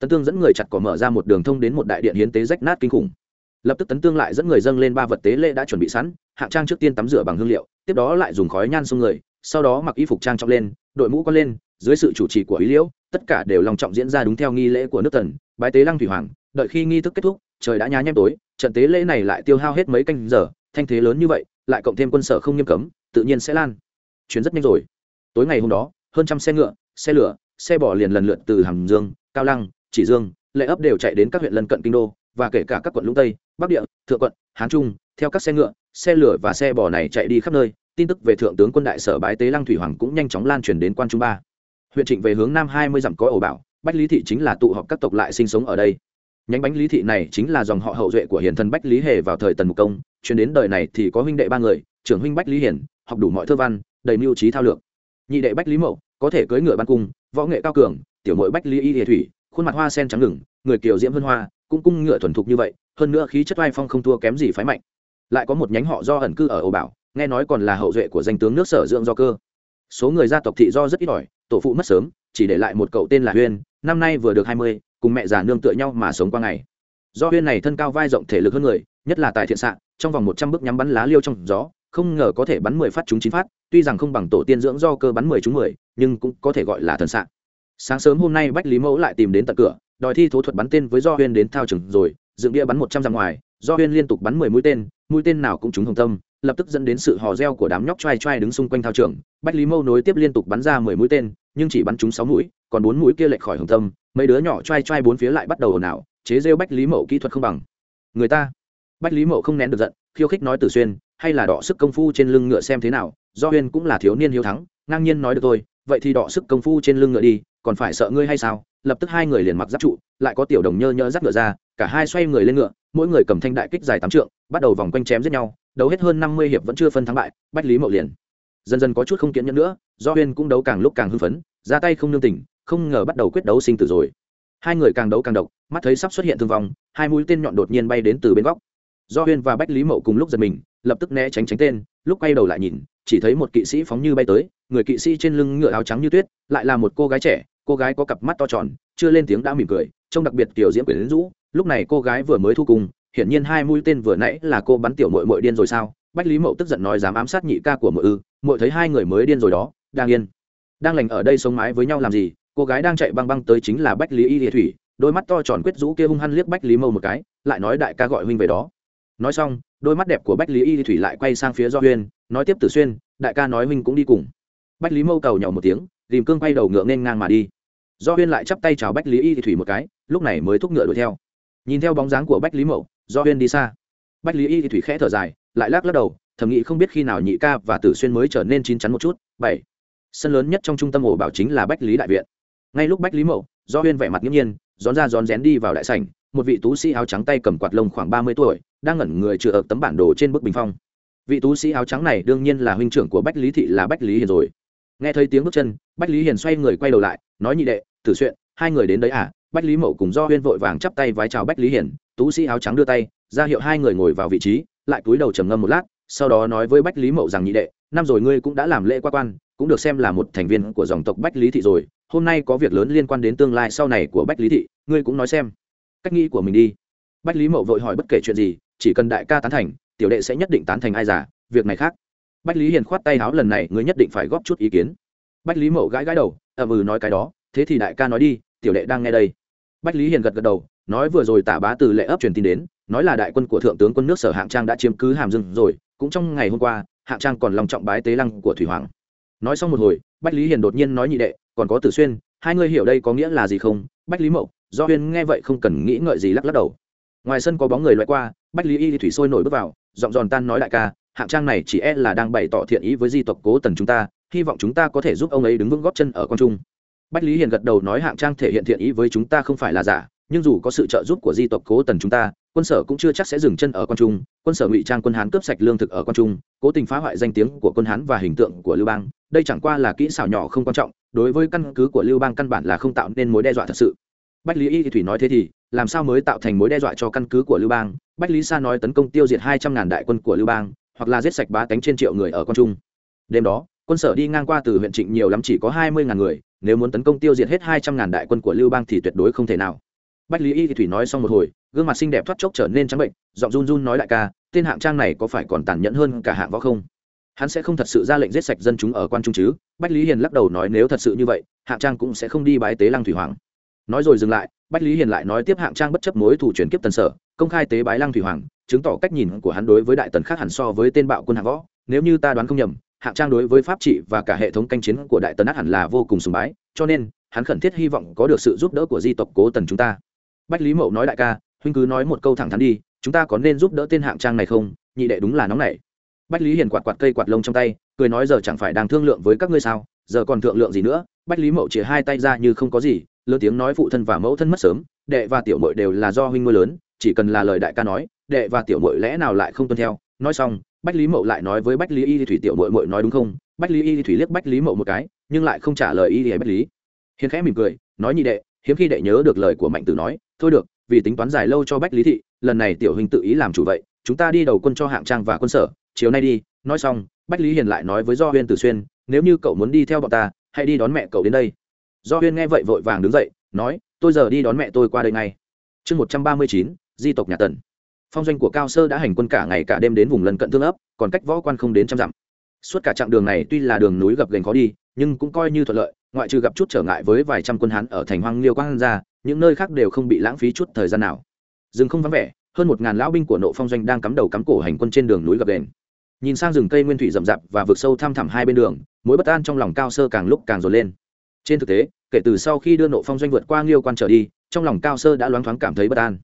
Tấn Tương dẫn người chặt cỏ mở ra một đường thông đến một đại điện hiến tế rách nát kinh khủng. Lập tức Tấn Tương lại dẫn người dâng lên ba vật tế lễ đã chuẩn bị sẵn, hạng trang trước tiên tắm rửa bằng hương liệu, tiếp đó lại dùng khói nhan xông người, sau đó mặc y phục trang trọng lên, đội mũ con lên, dưới sự chủ trì của Ý Liễu, tất cả đều long trọng diễn ra đúng theo nghi lễ của nước tần bái tế lăng thủy hoàng đợi khi nghi thức kết thúc trời đã nhá nhem tối trận tế lễ này lại tiêu hao hết mấy canh giờ thanh thế lớn như vậy, lại cộng thêm quân sở không nghiêm cấm, tự nhiên sẽ lan. Chuyến rất nhanh rồi. Tối ngày hôm đó, hơn trăm xe ngựa, xe lửa, xe bò liền lần lượt từ hàm dương, cao lăng, chỉ dương, lệ ấp đều chạy đến các huyện lân cận kinh đô, và kể cả các quận lũng tây, bắc địa, thượng quận, hán trung, theo các xe ngựa, xe lửa và xe bò này chạy đi khắp nơi. Tin tức về thượng tướng quân đại sở bái tế lăng thủy hoàng cũng nhanh chóng lan truyền đến quan trung ba. Huyện trịnh về hướng nam hai mươi dặm có ổ bảo, bách lý thị chính là tụ họp các tộc lại sinh sống ở đây. Nhánh bánh lý thị này chính là dòng họ hậu duệ của hiền thần bách lý hề vào thời tần mục công chuyển đến đời này thì có huynh đệ ba người, trưởng huynh bách lý hiển, học đủ mọi thơ văn, đầy mưu trí thao lược. Nhị đệ bách lý mậu, có thể cưỡi ngựa ban cung, võ nghệ cao cường, tiểu mội bách lý y hệ thủy, khuôn mặt hoa sen trắng ngừng, người kiều diễm hơn hoa, cũng cung ngựa thuần thục như vậy, hơn nữa khí chất oai phong không thua kém gì phái mạnh. Lại có một nhánh họ do ẩn cư ở ổ bảo, nghe nói còn là hậu duệ của danh tướng nước sở dưỡng do cơ. Số người gia tộc thị do rất ít ỏi, tổ phụ mất sớm, chỉ để lại một cậu tên là huyên, năm nay vừa được hai mươi, cùng mẹ già nương tựa nhau mà sống qua ngày. Do huyên này thân cao vai rộng thể lực hơn người, nhất là tại thiện xạ trong vòng một trăm bước nhắm bắn lá liêu trong gió, không ngờ có thể bắn mười phát trúng chín phát, tuy rằng không bằng tổ tiên dưỡng do cơ bắn mười trúng mười, nhưng cũng có thể gọi là thần sạ. sáng sớm hôm nay bách lý mẫu lại tìm đến tận cửa, đòi thi thố thuật bắn tên với do huyên đến thao trường rồi, dựng bia bắn một trăm dặm ngoài, do huyên liên tục bắn mười mũi tên mũi tên nào cũng trúng hồng tâm, lập tức dẫn đến sự hò reo của đám nhóc trai trai đứng xung quanh thao trường bách lý mâu nối tiếp liên tục bắn ra mười mũi tên, nhưng chỉ bắn trúng sáu mũi, còn bốn mũi kia lệch khỏi hồng tâm, mấy đứa nhỏ trai trai bốn phía lại bắt đầu ồn ào, chế rêu bách lý mậu kỹ thuật không bằng người ta bách lý mậu không nén được giận, khiêu khích nói Tử xuyên, hay là đọ sức công phu trên lưng ngựa xem thế nào, do huyên cũng là thiếu niên hiếu thắng, ngang nhiên nói được tôi vậy thì đọ sức công phu trên lưng ngựa đi, còn phải sợ ngươi hay sao? Lập tức hai người liền mặc giáp trụ, lại có tiểu đồng nhơ nhơ giáp ngựa ra, cả hai xoay người lên ngựa, mỗi người cầm thanh đại kích dài tám trượng, bắt đầu vòng quanh chém giết nhau, đấu hết hơn năm mươi hiệp vẫn chưa phân thắng bại, bách lý mậu liền dần dần có chút không kiên nhẫn nữa, do huyên cũng đấu càng lúc càng hưng phấn, ra tay không nương tình, không ngờ bắt đầu quyết đấu sinh tử rồi. Hai người càng đấu càng độc, mắt thấy sắp xuất hiện thương vong, hai mũi tên nhọn đột nhiên bay đến từ bên góc do huyên và bách lý mậu cùng lúc giật mình, lập tức né tránh tránh tên, lúc quay đầu lại nhìn, chỉ thấy một kỵ sĩ phóng như bay tới, người kỵ sĩ trên lưng ngựa áo trắng như tuyết, lại là một cô gái trẻ, cô gái có cặp mắt to tròn, chưa lên tiếng đã mỉm cười, trông đặc biệt tiểu diễm quyển rũ, lúc này cô gái vừa mới thu cùng, hiển nhiên hai mũi tên vừa nãy là cô bắn tiểu mội mội điên rồi sao? Bách lý mậu tức giận nói dám ám sát nhị ca của mội ư, muội thấy hai người mới điên rồi đó, đang yên. Đang lành ở đây sống mái với nhau làm gì? Cô gái đang chạy băng băng tới chính là bách lý y địa thủy, đôi mắt to tròn quyết rũ kia hung hăng liếc bách lý mâu một cái, lại nói đại ca gọi huynh về đó nói xong, đôi mắt đẹp của bách lý y thủy lại quay sang phía do huyên, nói tiếp tử xuyên, đại ca nói huynh cũng đi cùng. Bách lý mâu cầu nhỏ một tiếng rìm cương quay đầu ngựa nên ngang mà đi. Do huyên lại chắp tay chào bách lý y thủy một cái, lúc này mới thúc ngựa đuổi theo. Nhìn theo bóng dáng của bách lý mậu, do huyên đi xa. Bách lý y thủy khẽ thở dài, lại lắc lắc đầu, thầm nghĩ không biết khi nào nhị ca và tử xuyên mới trở nên chín chắn một chút. Bảy. Sân lớn nhất trong trung tâm ổ bảo chính là bách lý đại viện. Ngay lúc bách lý mậu, do huyên vẻ mặt nghiêm nhiên rón ra rón rén đi vào đại sảnh một vị tú sĩ áo trắng tay cầm quạt lông khoảng ba mươi tuổi đang ngẩn người chữa ở tấm bản đồ trên bức bình phong. Vị tú sĩ áo trắng này đương nhiên là huynh trưởng của bách lý thị là bách lý hiền rồi. Nghe thấy tiếng bước chân bách lý hiền xoay người quay đầu lại nói nhị đệ tử truyện, hai người đến đấy à? Bách lý mậu cùng do huyên vội vàng chắp tay vái chào bách lý hiền tú sĩ áo trắng đưa tay ra hiệu hai người ngồi vào vị trí lại cúi đầu trầm ngâm một lát sau đó nói với bách lý mậu rằng nhị đệ năm rồi ngươi cũng đã làm lễ qua quan cũng được xem là một thành viên của dòng tộc bách lý thị rồi hôm nay có việc lớn liên quan đến tương lai sau này của bách lý thị ngươi cũng nói xem cách nghĩ của mình đi. Bách lý mậu vội hỏi bất kể chuyện gì, chỉ cần đại ca tán thành, tiểu đệ sẽ nhất định tán thành ai giả việc này khác. Bách lý hiền khoát tay háo lần này, ngươi nhất định phải góp chút ý kiến. Bách lý mậu gãi gãi đầu ậm ừ nói cái đó, thế thì đại ca nói đi, tiểu đệ đang nghe đây. Bách lý hiền gật gật đầu, nói vừa rồi tả bá từ lệ ấp truyền tin đến, nói là đại quân của thượng tướng quân nước sở hạng trang đã chiếm cứ hàm Dương rồi, cũng trong ngày hôm qua, hạng trang còn lòng trọng bái tế lăng của thủy hoàng. Nói xong một hồi, bách lý hiền đột nhiên nói nhị đệ, còn có tử xuyên, hai ngươi hiểu đây có nghĩa là gì không? Bách lý mậu do huyên nghe vậy không cần nghĩ ngợi gì lắc lắc đầu. Ngoài sân có bóng người loại qua, bách lý y thủy sôi nổi bước vào, giọng giòn tan nói đại ca, hạng trang này chỉ e là đang bày tỏ thiện ý với di tộc cố tần chúng ta, hy vọng chúng ta có thể giúp ông ấy đứng vững góp chân ở con trung. Bách lý hiền gật đầu nói hạng trang thể hiện thiện ý với chúng ta không phải là giả, nhưng dù có sự trợ giúp của di tộc cố tần chúng ta, quân sở cũng chưa chắc sẽ dừng chân ở quan trung. Quân sở ngụy trang quân hán cướp sạch lương thực ở quan trung, cố tình phá hoại danh tiếng của quân hán và hình tượng của lưu bang. Đây chẳng qua là kỹ xảo nhỏ không quan trọng, đối với căn cứ của lưu bang căn bản là không tạo nên mối đe dọa thật sự bách lý y thủy nói thế thì, làm sao mới tạo thành mối đe dọa cho căn cứ của lưu bang? Bách lý sa nói tấn công tiêu diệt hai trăm ngàn đại quân của lưu bang, hoặc là giết sạch ba cánh trên triệu người ở quan trung. Đêm đó, quân sở đi ngang qua từ huyện trịnh nhiều lắm chỉ có hai mươi ngàn người, nếu muốn tấn công tiêu diệt hết hai trăm ngàn đại quân của lưu bang thì tuyệt đối không thể nào. Bách lý y thủy nói xong một hồi, gương mặt xinh đẹp thoát chốc trở nên trắng bệnh, giọng run run nói đại ca, tên hạng trang này có phải còn tàn nhẫn hơn cả hạng võ không? Hắn sẽ không thật sự ra lệnh giết sạch dân chúng ở quan trung chứ? Bách lý hiền lắc đầu nói nếu thật sự như vậy, hạng trang cũng sẽ không đi bái tế lăng thủy hoàng nói rồi dừng lại, bách lý hiền lại nói tiếp hạng trang bất chấp mối thủ chuyển kiếp tần sở, công khai tế bái lăng thủy hoàng, chứng tỏ cách nhìn của hắn đối với đại tần khác hẳn so với tên bạo quân hạng võ. Nếu như ta đoán không nhầm, hạng trang đối với pháp trị và cả hệ thống canh chiến của đại tần át hẳn là vô cùng sùng bái, cho nên, hắn khẩn thiết hy vọng có được sự giúp đỡ của di tộc cố tần chúng ta. Bách lý mậu nói đại ca, huynh cứ nói một câu thẳng thắn đi, chúng ta có nên giúp đỡ tên hạng trang này không? Nhị đệ đúng là nóng này bách lý hiền quạt quạt cây quạt lông trong tay, cười nói giờ chẳng phải đang thương lượng với các ngươi sao? Giờ còn thượng lượng gì nữa? Bách lý mậu chỉ hai tay ra như không có gì lớn tiếng nói phụ thân và mẫu thân mất sớm, đệ và tiểu mội đều là do huynh nuôi lớn, chỉ cần là lời đại ca nói, đệ và tiểu mội lẽ nào lại không tuân theo? Nói xong, bách lý mậu lại nói với bách lý y thủy tiểu mội mội nói đúng không? Bách lý y thủy liếc bách lý mậu một cái, nhưng lại không trả lời y thì bách lý. Hiền khẽ mỉm cười, nói nhị đệ, hiếm khi đệ nhớ được lời của mạnh tử nói, thôi được, vì tính toán dài lâu cho bách lý thị, lần này tiểu huynh tự ý làm chủ vậy, chúng ta đi đầu quân cho hạng trang và quân sở, chiều nay đi. Nói xong, bách lý hiền lại nói với do huyên tử xuyên, nếu như cậu muốn đi theo bọn ta, hãy đi đón mẹ cậu đến đây do huyên nghe vậy vội vàng đứng dậy, nói, tôi giờ đi đón mẹ tôi qua đây ngay. Chương một trăm ba mươi chín, di tộc nhà tần. Phong doanh của cao sơ đã hành quân cả ngày cả đêm đến vùng lân cận thương ấp, còn cách võ quan không đến trăm dặm. Suốt cả chặng đường này tuy là đường núi gập ghềnh khó đi, nhưng cũng coi như thuận lợi, ngoại trừ gặp chút trở ngại với vài trăm quân hán ở thành hoang liêu quang ra, những nơi khác đều không bị lãng phí chút thời gian nào. Rừng không vắng vẻ, hơn một ngàn lão binh của nộ phong doanh đang cắm đầu cắm cổ hành quân trên đường núi gập đền nhìn sang rừng cây nguyên thủy rậm rạp và vực sâu thăm thẳm hai bên đường, mối bất an trong lòng cao sơ càng lúc càng dồn lên trên thực tế, kể từ sau khi đưa nộ phong doanh vượt qua liêu quan trở đi, trong lòng cao sơ đã loáng thoáng cảm thấy bất an.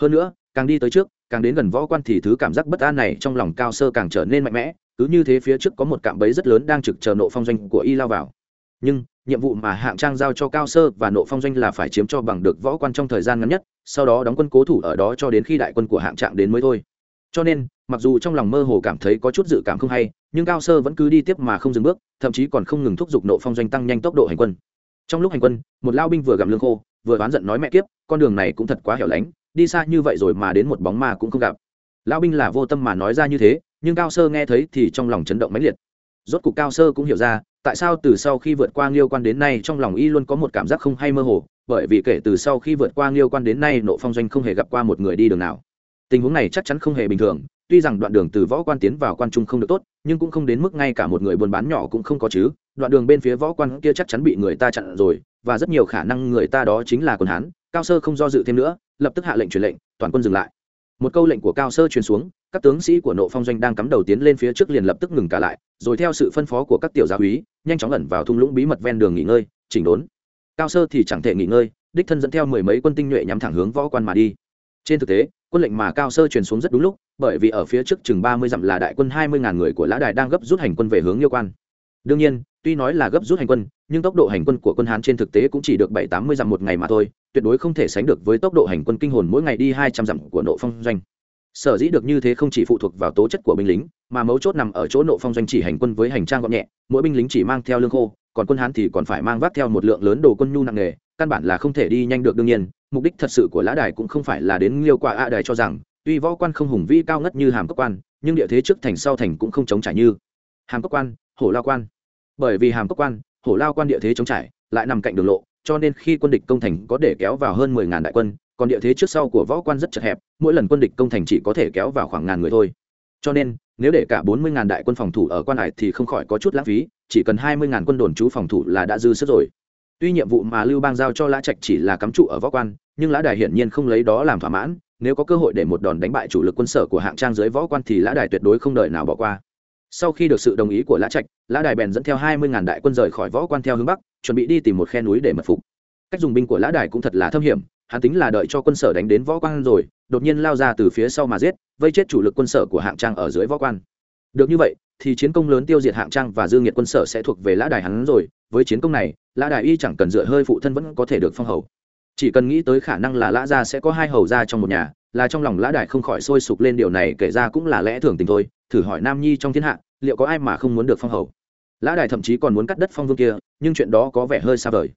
Hơn nữa, càng đi tới trước, càng đến gần võ quan thì thứ cảm giác bất an này trong lòng cao sơ càng trở nên mạnh mẽ, cứ như thế phía trước có một cạm bẫy rất lớn đang trực chờ nộ phong doanh của y lao vào. Nhưng, nhiệm vụ mà hạng trang giao cho cao sơ và nộ phong doanh là phải chiếm cho bằng được võ quan trong thời gian ngắn nhất, sau đó đóng quân cố thủ ở đó cho đến khi đại quân của hạng trạng đến mới thôi. Cho nên mặc dù trong lòng mơ hồ cảm thấy có chút dự cảm không hay nhưng cao sơ vẫn cứ đi tiếp mà không dừng bước thậm chí còn không ngừng thúc giục nộ phong doanh tăng nhanh tốc độ hành quân. Trong lúc hành quân một lao binh vừa gặm lương khô vừa oán giận nói mẹ kiếp con đường này cũng thật quá hẻo lánh đi xa như vậy rồi mà đến một bóng ma cũng không gặp. Lão binh là vô tâm mà nói ra như thế nhưng cao sơ nghe thấy thì trong lòng chấn động mãnh liệt. Rốt cục cao sơ cũng hiểu ra tại sao từ sau khi vượt qua Liêu Quan đến nay trong lòng y luôn có một cảm giác không hay mơ hồ, bởi vì kể từ sau khi vượt qua Liêu Quan đến nay Nộ Phong Doanh không hề gặp qua một người đi đường nào. Tình huống này chắc chắn không hề bình thường, tuy rằng đoạn đường từ võ quan tiến vào quan trung không được tốt, nhưng cũng không đến mức ngay cả một người buôn bán nhỏ cũng không có chứ, đoạn đường bên phía võ quan kia chắc chắn bị người ta chặn rồi, và rất nhiều khả năng người ta đó chính là quân hán, cao sơ không do dự thêm nữa, lập tức hạ lệnh truyền lệnh, toàn quân dừng lại. Một câu lệnh của cao sơ truyền xuống, các tướng sĩ của nộ phong doanh đang cắm đầu tiến lên phía trước liền lập tức ngừng cả lại, rồi theo sự phân phó của các tiểu gia úy, nhanh chóng ẩn vào thung lũng bí mật ven đường nghỉ ngơi, chỉnh đốn. Cao sơ thì chẳng thể nghỉ ngơi, đích thân dẫn theo mười mấy quân tinh nhuệ nhắm thẳng hướng võ quan mà đi. Trên thực tế quân lệnh mà cao sơ truyền xuống rất đúng lúc, bởi vì ở phía trước chừng ba mươi dặm là đại quân hai mươi ngàn người của lã đài đang gấp rút hành quân về hướng yêu quan. Đương nhiên, tuy nói là gấp rút hành quân, nhưng tốc độ hành quân của quân hán trên thực tế cũng chỉ được bảy tám mươi dặm một ngày mà thôi, tuyệt đối không thể sánh được với tốc độ hành quân kinh hồn mỗi ngày đi hai trăm dặm của nộ phong doanh. Sở dĩ được như thế không chỉ phụ thuộc vào tố chất của binh lính, mà mấu chốt nằm ở chỗ nộ phong doanh chỉ hành quân với hành trang gọn nhẹ, mỗi binh lính chỉ mang theo lương khô, còn quân hán thì còn phải mang vác theo một lượng lớn đồ quân nhu nặng nề, căn bản là không thể đi nhanh được đương nhiên mục đích thật sự của lã đài cũng không phải là đến liêu quả a đài cho rằng, tuy võ quan không hùng vĩ cao ngất như hàm cốc quan, nhưng địa thế trước thành sau thành cũng không chống trải như hàm cốc quan, hổ lao quan. Bởi vì hàm cốc quan, hổ lao quan địa thế chống trải, lại nằm cạnh đường lộ, cho nên khi quân địch công thành có để kéo vào hơn mười ngàn đại quân, còn địa thế trước sau của võ quan rất chật hẹp, mỗi lần quân địch công thành chỉ có thể kéo vào khoảng ngàn người thôi. Cho nên, nếu để cả bốn mươi ngàn đại quân phòng thủ ở quan hải thì không khỏi có chút lãng phí, chỉ cần hai mươi ngàn quân đồn trú phòng thủ là đã dư sức rồi tuy nhiệm vụ mà lưu bang giao cho lã trạch chỉ là cắm trụ ở võ quan, nhưng lã đài hiển nhiên không lấy đó làm thỏa mãn, nếu có cơ hội để một đòn đánh bại chủ lực quân sở của hạng trang dưới võ quan thì lã đài tuyệt đối không đợi nào bỏ qua. Sau khi được sự đồng ý của lã trạch, lã đài bèn dẫn theo hai mươi ngàn đại quân rời khỏi võ quan theo hướng bắc, chuẩn bị đi tìm một khe núi để mật phục. Cách dùng binh của lã đài cũng thật là thâm hiểm, hắn tính là đợi cho quân sở đánh đến võ quan rồi, đột nhiên lao ra từ phía sau mà giết, vây chết chủ lực quân sở của hạng trang ở dưới võ quan. Được như vậy, thì chiến công lớn tiêu diệt hạng trang và dương nhiệt quân sở sẽ thuộc về lã đài hắn rồi với chiến công này, lã đại y chẳng cần dựa hơi phụ thân vẫn có thể được phong hầu. Chỉ cần nghĩ tới khả năng là lã gia sẽ có hai hầu gia trong một nhà, là trong lòng lã đại không khỏi sôi sục lên điều này kể ra cũng là lẽ thường tình thôi, thử hỏi nam nhi trong thiên hạ, liệu có ai mà không muốn được phong hầu? Lã đại thậm chí còn muốn cắt đất phong vương kia, nhưng chuyện đó có vẻ hơi xa vời.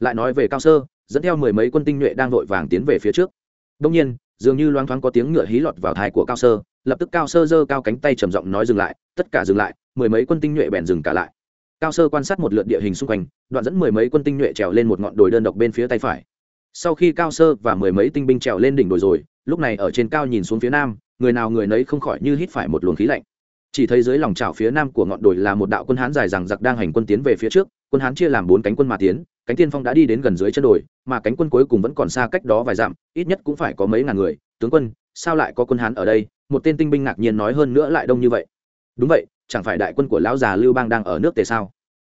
Lại nói về cao sơ, dẫn theo mười mấy quân tinh nhuệ đang vội vàng tiến về phía trước. Đông nhiên, dường như loáng thoáng có tiếng ngựa hí lọt vào thai của cao sơ, lập tức cao sơ giơ cao cánh tay trầm giọng nói dừng lại, tất cả dừng lại, mười mấy quân tinh nhuệ bèn dừng cả lại cao sơ quan sát một lượt địa hình xung quanh, đoạn dẫn mười mấy quân tinh nhuệ trèo lên một ngọn đồi đơn độc bên phía tay phải. Sau khi cao sơ và mười mấy tinh binh trèo lên đỉnh đồi rồi, lúc này ở trên cao nhìn xuống phía nam, người nào người nấy không khỏi như hít phải một luồng khí lạnh. Chỉ thấy dưới lòng trào phía nam của ngọn đồi là một đạo quân hán dài rằng giặc đang hành quân tiến về phía trước, quân hán chia làm bốn cánh quân mà tiến, cánh tiên phong đã đi đến gần dưới chân đồi, mà cánh quân cuối cùng vẫn còn xa cách đó vài dặm, ít nhất cũng phải có mấy ngàn người. Tướng quân, sao lại có quân hán ở đây? Một tên tinh binh ngạc nhiên nói hơn nữa lại đông như vậy. Đúng vậy chẳng phải đại quân của lão già lưu bang đang ở nước tề sao?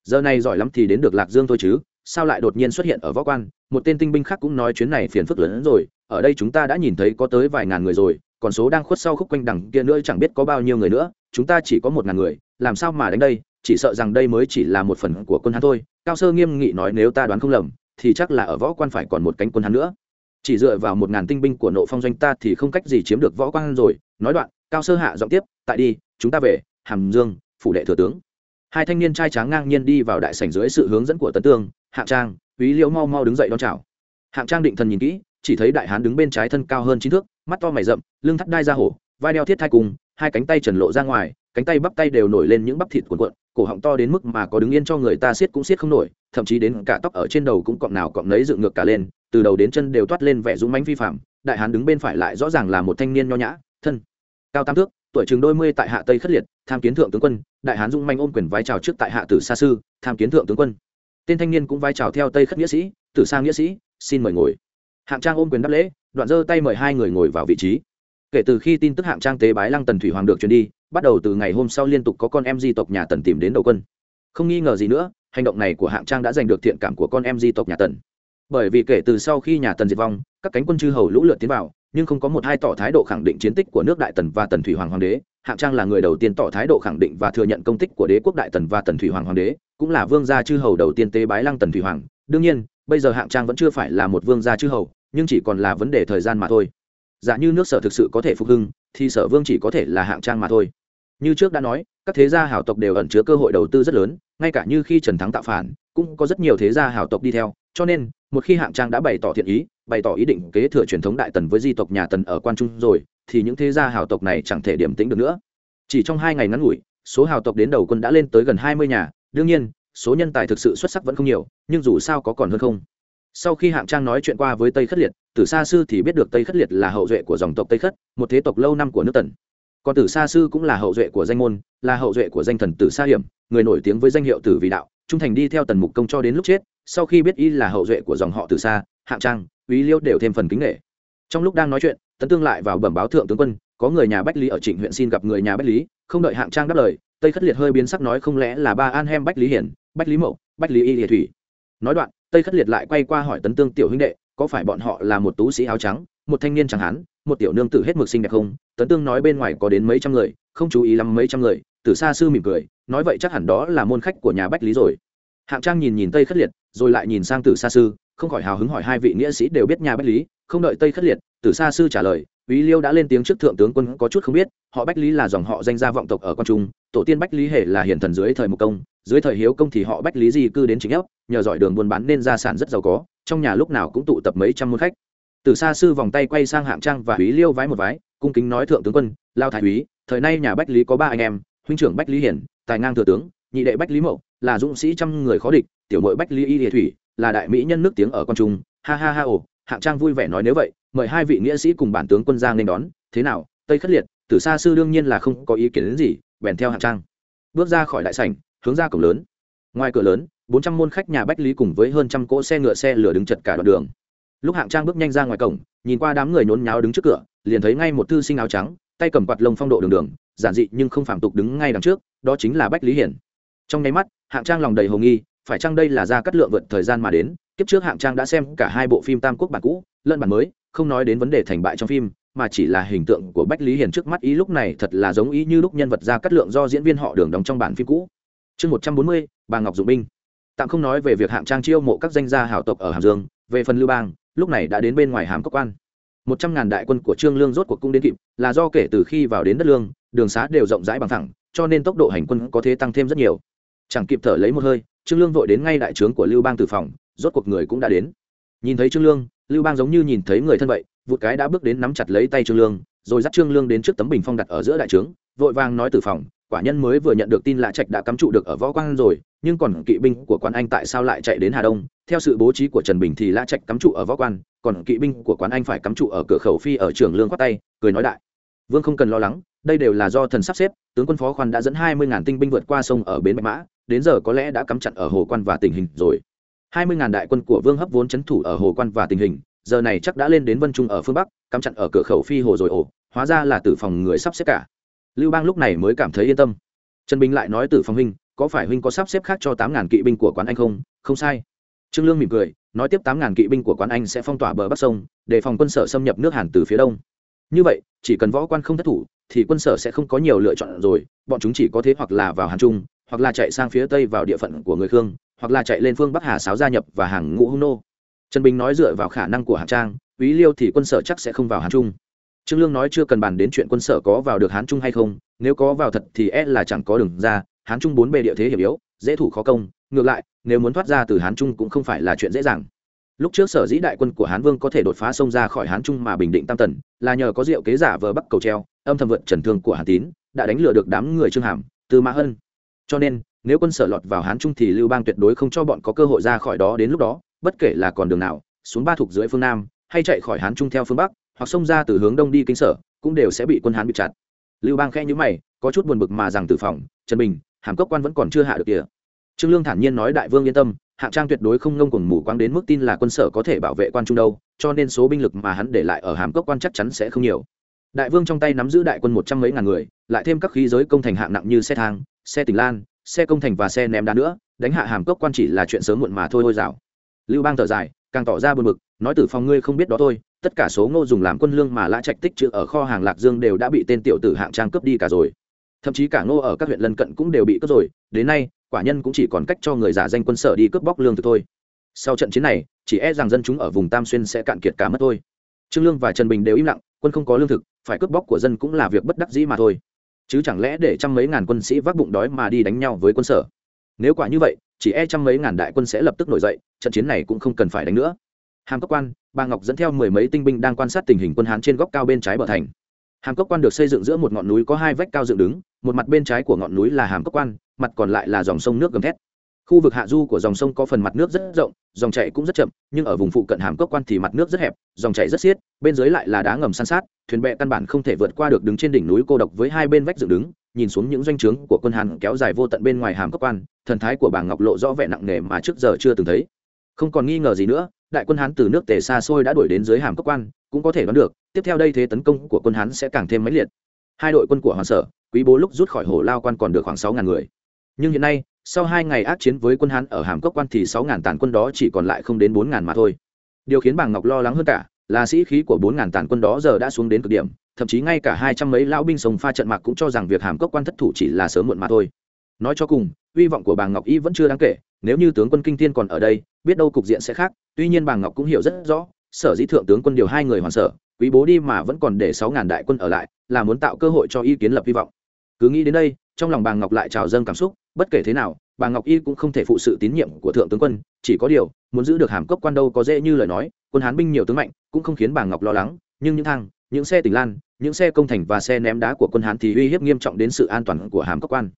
Giờ này giỏi lắm thì đến được lạc dương thôi chứ, sao lại đột nhiên xuất hiện ở võ quan? Một tên tinh binh khác cũng nói chuyến này phiền phức lớn hơn rồi, ở đây chúng ta đã nhìn thấy có tới vài ngàn người rồi, còn số đang khuất sau khúc quanh đằng kia nữa chẳng biết có bao nhiêu người nữa, chúng ta chỉ có một ngàn người, làm sao mà đánh đây? Chỉ sợ rằng đây mới chỉ là một phần của quân hắn thôi. Cao sơ nghiêm nghị nói nếu ta đoán không lầm, thì chắc là ở võ quan phải còn một cánh quân hắn nữa. Chỉ dựa vào một ngàn tinh binh của nộ phong doanh ta thì không cách gì chiếm được võ quan rồi. Nói đoạn, cao sơ hạ giọng tiếp, tại đi, chúng ta về hàm dương, phủ đệ thừa tướng. Hai thanh niên trai tráng ngang nhiên đi vào đại sảnh dưới sự hướng dẫn của tấn tương, hạng trang, úy liễu mau mau đứng dậy đón chào. Hạng trang định thần nhìn kỹ, chỉ thấy đại hán đứng bên trái thân cao hơn chín thước, mắt to mày rậm, lưng thắt đai ra hổ, vai đeo thiết thai cùng, hai cánh tay trần lộ ra ngoài, cánh tay bắp tay đều nổi lên những bắp thịt cuộn cuộn, cổ họng to đến mức mà có đứng yên cho người ta siết cũng siết không nổi, thậm chí đến cả tóc ở trên đầu cũng cọng nào cọng nấy dựng ngược cả lên, từ đầu đến chân đều toát lên vẻ dũng mánh vi phạm đại hán đứng bên phải lại rõ ràng là một thanh niên nho nhã, thân cao tam thước tuổi chừng đôi mươi tại hạ tây khất liệt, tham kiến thượng tướng quân, đại hán dung manh ôm quyền vai trào trước tại hạ tử sa sư, tham kiến thượng tướng quân. Tên thanh niên cũng vai trào theo tây khất nghĩa sĩ, tử sa nghĩa sĩ, xin mời ngồi. Hạng trang ôm quyền đáp lễ, đoạn giơ tay mời hai người ngồi vào vị trí. Kể từ khi tin tức hạng trang tế bái lăng tần thủy hoàng được truyền đi, bắt đầu từ ngày hôm sau liên tục có con em di tộc nhà tần tìm đến đầu quân. Không nghi ngờ gì nữa, hành động này của hạng trang đã giành được thiện cảm của con em di tộc nhà tần. Bởi vì kể từ sau khi nhà tần diệt vong, các cánh quân chư hầu lũ lượt tiến vào nhưng không có một hai tỏ thái độ khẳng định chiến tích của nước đại tần và tần thủy hoàng hoàng đế. Hạng trang là người đầu tiên tỏ thái độ khẳng định và thừa nhận công tích của đế quốc đại tần và tần thủy hoàng hoàng đế, cũng là vương gia chư hầu đầu tiên tế bái lăng tần thủy hoàng. Đương nhiên, bây giờ hạng trang vẫn chưa phải là một vương gia chư hầu, nhưng chỉ còn là vấn đề thời gian mà thôi. Giả như nước sở thực sự có thể phục hưng, thì sở vương chỉ có thể là hạng trang mà thôi. Như trước đã nói, các thế gia hảo tộc đều ẩn chứa cơ hội đầu tư rất lớn, ngay cả như khi trần thắng tạo phản, cũng có rất nhiều thế gia hảo tộc đi theo cho nên, một khi hạng trang đã bày tỏ thiện ý, bày tỏ ý định kế thừa truyền thống đại tần với di tộc nhà tần ở quan trung rồi, thì những thế gia hào tộc này chẳng thể điểm tĩnh được nữa. Chỉ trong hai ngày ngắn ngủi, số hào tộc đến đầu quân đã lên tới gần hai mươi nhà, đương nhiên, số nhân tài thực sự xuất sắc vẫn không nhiều, nhưng dù sao có còn hơn không. Sau khi hạng trang nói chuyện qua với tây khất liệt từ xa sư thì biết được tây khất liệt là hậu duệ của dòng tộc tây khất, một thế tộc lâu năm của nước tần. Còn tử sa sư cũng là hậu duệ của danh môn, là hậu duệ của danh thần tử sa hiểm, người nổi tiếng với danh hiệu tử vì đạo, trung thành đi theo tần mục công cho đến lúc chết sau khi biết y là hậu duệ của dòng họ từ xa, hạng trang úy liêu đều thêm phần kính nghệ trong lúc đang nói chuyện tấn tương lại vào bẩm báo thượng tướng quân có người nhà bách lý ở trịnh huyện xin gặp người nhà bách lý không đợi hạng trang đáp lời tây khất liệt hơi biến sắc nói không lẽ là ba an hem bách lý hiển bách lý mậu bách lý y hiệ thủy. Nói đoạn tây khất liệt lại quay qua hỏi tấn tương tiểu huynh đệ có phải bọn họ là một tú sĩ áo trắng một thanh niên chẳng hán một tiểu nương tử hết mực xinh đẹp không? Tấn tương nói bên ngoài có đến mấy trăm người không chú ý lắm mấy trăm người từ xa sư mỉm cười nói vậy chắc hẳn đó là môn khách của nhà bách lý rồi hạng trang nhìn nhìn tây khất liệt rồi lại nhìn sang tử xa sư không khỏi hào hứng hỏi hai vị nghĩa sĩ đều biết nhà bách lý không đợi tây khất liệt tử xa sư trả lời ý Liêu đã lên tiếng trước thượng tướng quân có chút không biết, họ Bách Lý là dòng họ danh gia vọng tộc ở quan trung, tổ tiên Bách Lý hệ là hiển thần dưới thời Mục Công, dưới thời Hiếu Công thì họ Bách Lý di cư đến chính ấp, nhờ giỏi đường buôn bán nên gia sản rất giàu có, trong nhà lúc nào cũng tụ tập mấy trăm môn khách. Từ xa sư vòng tay quay sang Hạng Trang và Úy Liêu vái một vái, cung kính nói thượng tướng quân, lao thái úy, thời nay nhà Bách Lý có ba anh em, huynh trưởng Bách Lý Hiển, tài ngang thừa tướng, nhị đệ Bách Lý Mậu, là dũng sĩ trăm người khó địch, tiểu muội Bách Ly Y địa Thủy, là đại mỹ nhân nước tiếng ở quan trung, ha ha ha ồ, Hạng Trang vui vẻ nói nếu vậy, mời hai vị nghĩa sĩ cùng bản tướng quân giang nên đón. Thế nào tây khất liệt tử xa sư đương nhiên là không có ý kiến đến gì bèn theo hạng trang. Bước ra khỏi đại sảnh hướng ra cổng lớn. Ngoài cửa lớn bốn trăm môn khách nhà bách lý cùng với hơn trăm cỗ xe ngựa xe lửa đứng chật cả đoạn đường. Lúc hạng trang bước nhanh ra ngoài cổng nhìn qua đám người nhốn nháo đứng trước cửa liền thấy ngay một thư sinh áo trắng tay cầm quạt lông phong độ đường đường giản dị nhưng không phạm tục đứng ngay đằng trước đó chính là bách lý hiển trong nháy mắt, hạng trang lòng đầy hồ nghi, phải chăng đây là ra cắt lượng vượt thời gian mà đến? Kiếp trước hạng trang đã xem cả hai bộ phim tam quốc bản cũ, lẫn bản mới, không nói đến vấn đề thành bại trong phim, mà chỉ là hình tượng của bách lý hiền trước mắt ý lúc này thật là giống ý như lúc nhân vật ra cắt lượng do diễn viên họ đường đóng trong bản phim cũ. Chương một trăm bốn mươi, bà ngọc dụng binh. Tạm không nói về việc hạng trang chiêu mộ các danh gia hảo tộc ở hàm dương, về phần lưu bang, lúc này đã đến bên ngoài hàm cốc quan. Một trăm ngàn đại quân của trương lương rốt cuộc cung đến kịp, là do kể từ khi vào đến đất lương, đường xá đều rộng rãi bằng thẳng cho nên tốc độ hành quân có thể tăng thêm rất nhiều chẳng kịp thở lấy một hơi, trương lương vội đến ngay đại trướng của lưu bang từ phòng, rốt cuộc người cũng đã đến. Nhìn thấy trương lương, lưu bang giống như nhìn thấy người thân vậy, vụt cái đã bước đến nắm chặt lấy tay trương lương, rồi dắt trương lương đến trước tấm bình phong đặt ở giữa đại trướng, vội vàng nói từ phòng, quả nhân mới vừa nhận được tin lạ trạch đã cắm trụ được ở võ quang rồi, nhưng còn kỵ binh của quán anh tại sao lại chạy đến hà đông? Theo sự bố trí của trần bình thì lạ trạch cắm trụ ở võ quan, còn kỵ binh của quán anh phải cắm trụ ở cửa khẩu phi ở trường lương khoát tay, cười nói đại. Vương không cần lo lắng, đây đều là do thần sắp xếp, tướng quân phó khoan đã dẫn hai mươi ngàn tinh binh vượt qua sông ở bến bạch mã đến giờ có lẽ đã cắm chặn ở hồ quan và tình hình rồi. Hai mươi ngàn đại quân của vương hấp vốn c thủ ở hồ quan và tình hình, giờ này chắc đã lên đến vân trung ở phương bắc, cắm chặn ở cửa khẩu phi hồ rồi ổ hóa ra là tử phòng người sắp xếp cả. Lưu bang lúc này mới cảm thấy yên tâm. Trần bình lại nói tử phòng huynh, có phải huynh có sắp xếp khác cho tám ngàn kỵ binh của quán anh không? Không sai. Trương lương mỉm cười, nói tiếp tám ngàn kỵ binh của quán anh sẽ phong tỏa bờ bắc sông, để phòng quân sở xâm nhập nước hàn từ phía đông. Như vậy, chỉ cần võ quan không thất thủ, thì quân sở sẽ không có nhiều lựa chọn rồi, bọn chúng chỉ có thế hoặc là vào hàn trung hoặc là chạy sang phía tây vào địa phận của người khương, hoặc là chạy lên phương bắc hà sáo gia nhập và hàng ngũ hung nô. Trần bình nói dựa vào khả năng của hạng trang ý liêu thì quân sở chắc sẽ không vào hán trung. Trương lương nói chưa cần bàn đến chuyện quân sở có vào được hán trung hay không, nếu có vào thật thì e là chẳng có đường ra, hán trung bốn bề địa thế hiểm yếu, dễ thủ khó công, ngược lại, nếu muốn thoát ra từ hán trung cũng không phải là chuyện dễ dàng. Lúc trước sở dĩ đại quân của hán vương có thể đột phá sông ra khỏi hán trung mà bình định tam tần, là nhờ có diệu kế giả vờ bắc cầu treo, âm thầm vượt trần thương của hàn tín, đã đánh lừa được đám người trương hàm từ mã hân cho nên, nếu quân sở lọt vào hán trung thì lưu bang tuyệt đối không cho bọn có cơ hội ra khỏi đó đến lúc đó, bất kể là còn đường nào, xuống ba thuộc dưới phương nam, hay chạy khỏi hán trung theo phương bắc, hoặc xông ra từ hướng đông đi kinh sở, cũng đều sẽ bị quân hán bị chặt. Lưu bang khẽ nhữ mày, có chút buồn bực mà rằng tử phòng, trần bình, hàm cốc quan vẫn còn chưa hạ được kìa. Trương lương thản nhiên nói, đại vương yên tâm, hạng trang tuyệt đối không ngông cuồng mù quáng đến mức tin là quân sở có thể bảo vệ quan trung đâu, cho nên số binh lực mà hắn để lại ở hàm cốc quan chắc chắn sẽ không nhiều. Đại vương trong tay nắm giữ đại quân một trăm mấy ngàn người, lại thêm các khí giới công thành hạng nặng như xe thang xe tỉnh lan, xe công thành và xe ném đá nữa, đánh hạ hàm cốc quan chỉ là chuyện sớm muộn mà thôi hôi rào lưu bang thở dài, càng tỏ ra buồn bực, nói tử phòng ngươi không biết đó thôi, tất cả số ngô dùng làm quân lương mà lã trạch tích trữ ở kho hàng lạc dương đều đã bị tên tiểu tử hạng trang cướp đi cả rồi. Thậm chí cả ngô ở các huyện lân cận cũng đều bị cướp rồi, đến nay, quả nhân cũng chỉ còn cách cho người giả danh quân sở đi cướp bóc lương thực thôi. Sau trận chiến này, chỉ e rằng dân chúng ở vùng tam xuyên sẽ cạn kiệt cả mất thôi. Trương lương và trần bình đều im lặng, quân không có lương thực, phải cướp bóc của dân cũng là việc bất đắc dĩ mà thôi chứ chẳng lẽ để trăm mấy ngàn quân sĩ vác bụng đói mà đi đánh nhau với quân sở? Nếu quả như vậy, chỉ e trăm mấy ngàn đại quân sẽ lập tức nổi dậy, trận chiến này cũng không cần phải đánh nữa. Hàm cốc quan bà ngọc dẫn theo mười mấy tinh binh đang quan sát tình hình quân hán trên góc cao bên trái bờ thành. Hàm cốc quan được xây dựng giữa một ngọn núi có hai vách cao dựng đứng, một mặt bên trái của ngọn núi là hàm cốc quan, mặt còn lại là dòng sông nước gầm thét khu vực hạ du của dòng sông có phần mặt nước rất rộng, dòng chảy cũng rất chậm, nhưng ở vùng phụ cận hàm cốc quan thì mặt nước rất hẹp, dòng chảy rất xiết, bên dưới lại là đá ngầm san sát, thuyền bè căn bản không thể vượt qua được đứng trên đỉnh núi cô độc với hai bên vách dựng đứng, nhìn xuống những doanh trướng của quân hàn kéo dài vô tận bên ngoài hàm cốc quan, thần thái của bà ngọc lộ rõ vẻ nặng nề mà trước giờ chưa từng thấy. Không còn nghi ngờ gì nữa, đại quân hán từ nước tề xa xôi đã đuổi đến dưới hàm cốc quan, cũng có thể đoán được, tiếp theo đây thế tấn công của quân hán sẽ càng thêm mãnh liệt. Hai đội quân của hoàng sở, quý bố lúc rút khỏi hồ lao quan còn được khoảng sáu ngàn người. Nhưng hiện nay sau hai ngày ác chiến với quân hán ở hàm cốc quan thì sáu ngàn tàn quân đó chỉ còn lại không đến bốn ngàn mà thôi. Điều khiến bàng ngọc lo lắng hơn cả là sĩ khí của bốn ngàn tàn quân đó giờ đã xuống đến cực điểm, thậm chí ngay cả hai trăm mấy lão binh sông pha trận mạc cũng cho rằng việc hàm cốc quan thất thủ chỉ là sớm muộn mà thôi. Nói cho cùng, hy vọng của bà ngọc y vẫn chưa đáng kể, nếu như tướng quân kinh tiên còn ở đây, biết đâu cục diện sẽ khác, tuy nhiên bà ngọc cũng hiểu rất rõ, sở dĩ thượng tướng quân điều hai người hoàn sở, quý bố đi mà vẫn còn để sáu ngàn đại quân ở lại, là muốn tạo cơ hội cho y kiến lập hy vọng. Cứ nghĩ đến đây, trong lòng bà ngọc lại trào dâng cảm xúc bất kể thế nào, bà ngọc y cũng không thể phụ sự tín nhiệm của thượng tướng quân, chỉ có điều, muốn giữ được hàm cốc quan đâu có dễ như lời nói, quân hán binh nhiều tướng mạnh, cũng không khiến bà ngọc lo lắng, nhưng những thang, những xe tỉnh lan, những xe công thành và xe ném đá của quân hán thì uy hiếp nghiêm trọng đến sự an toàn của hàm cốc quan.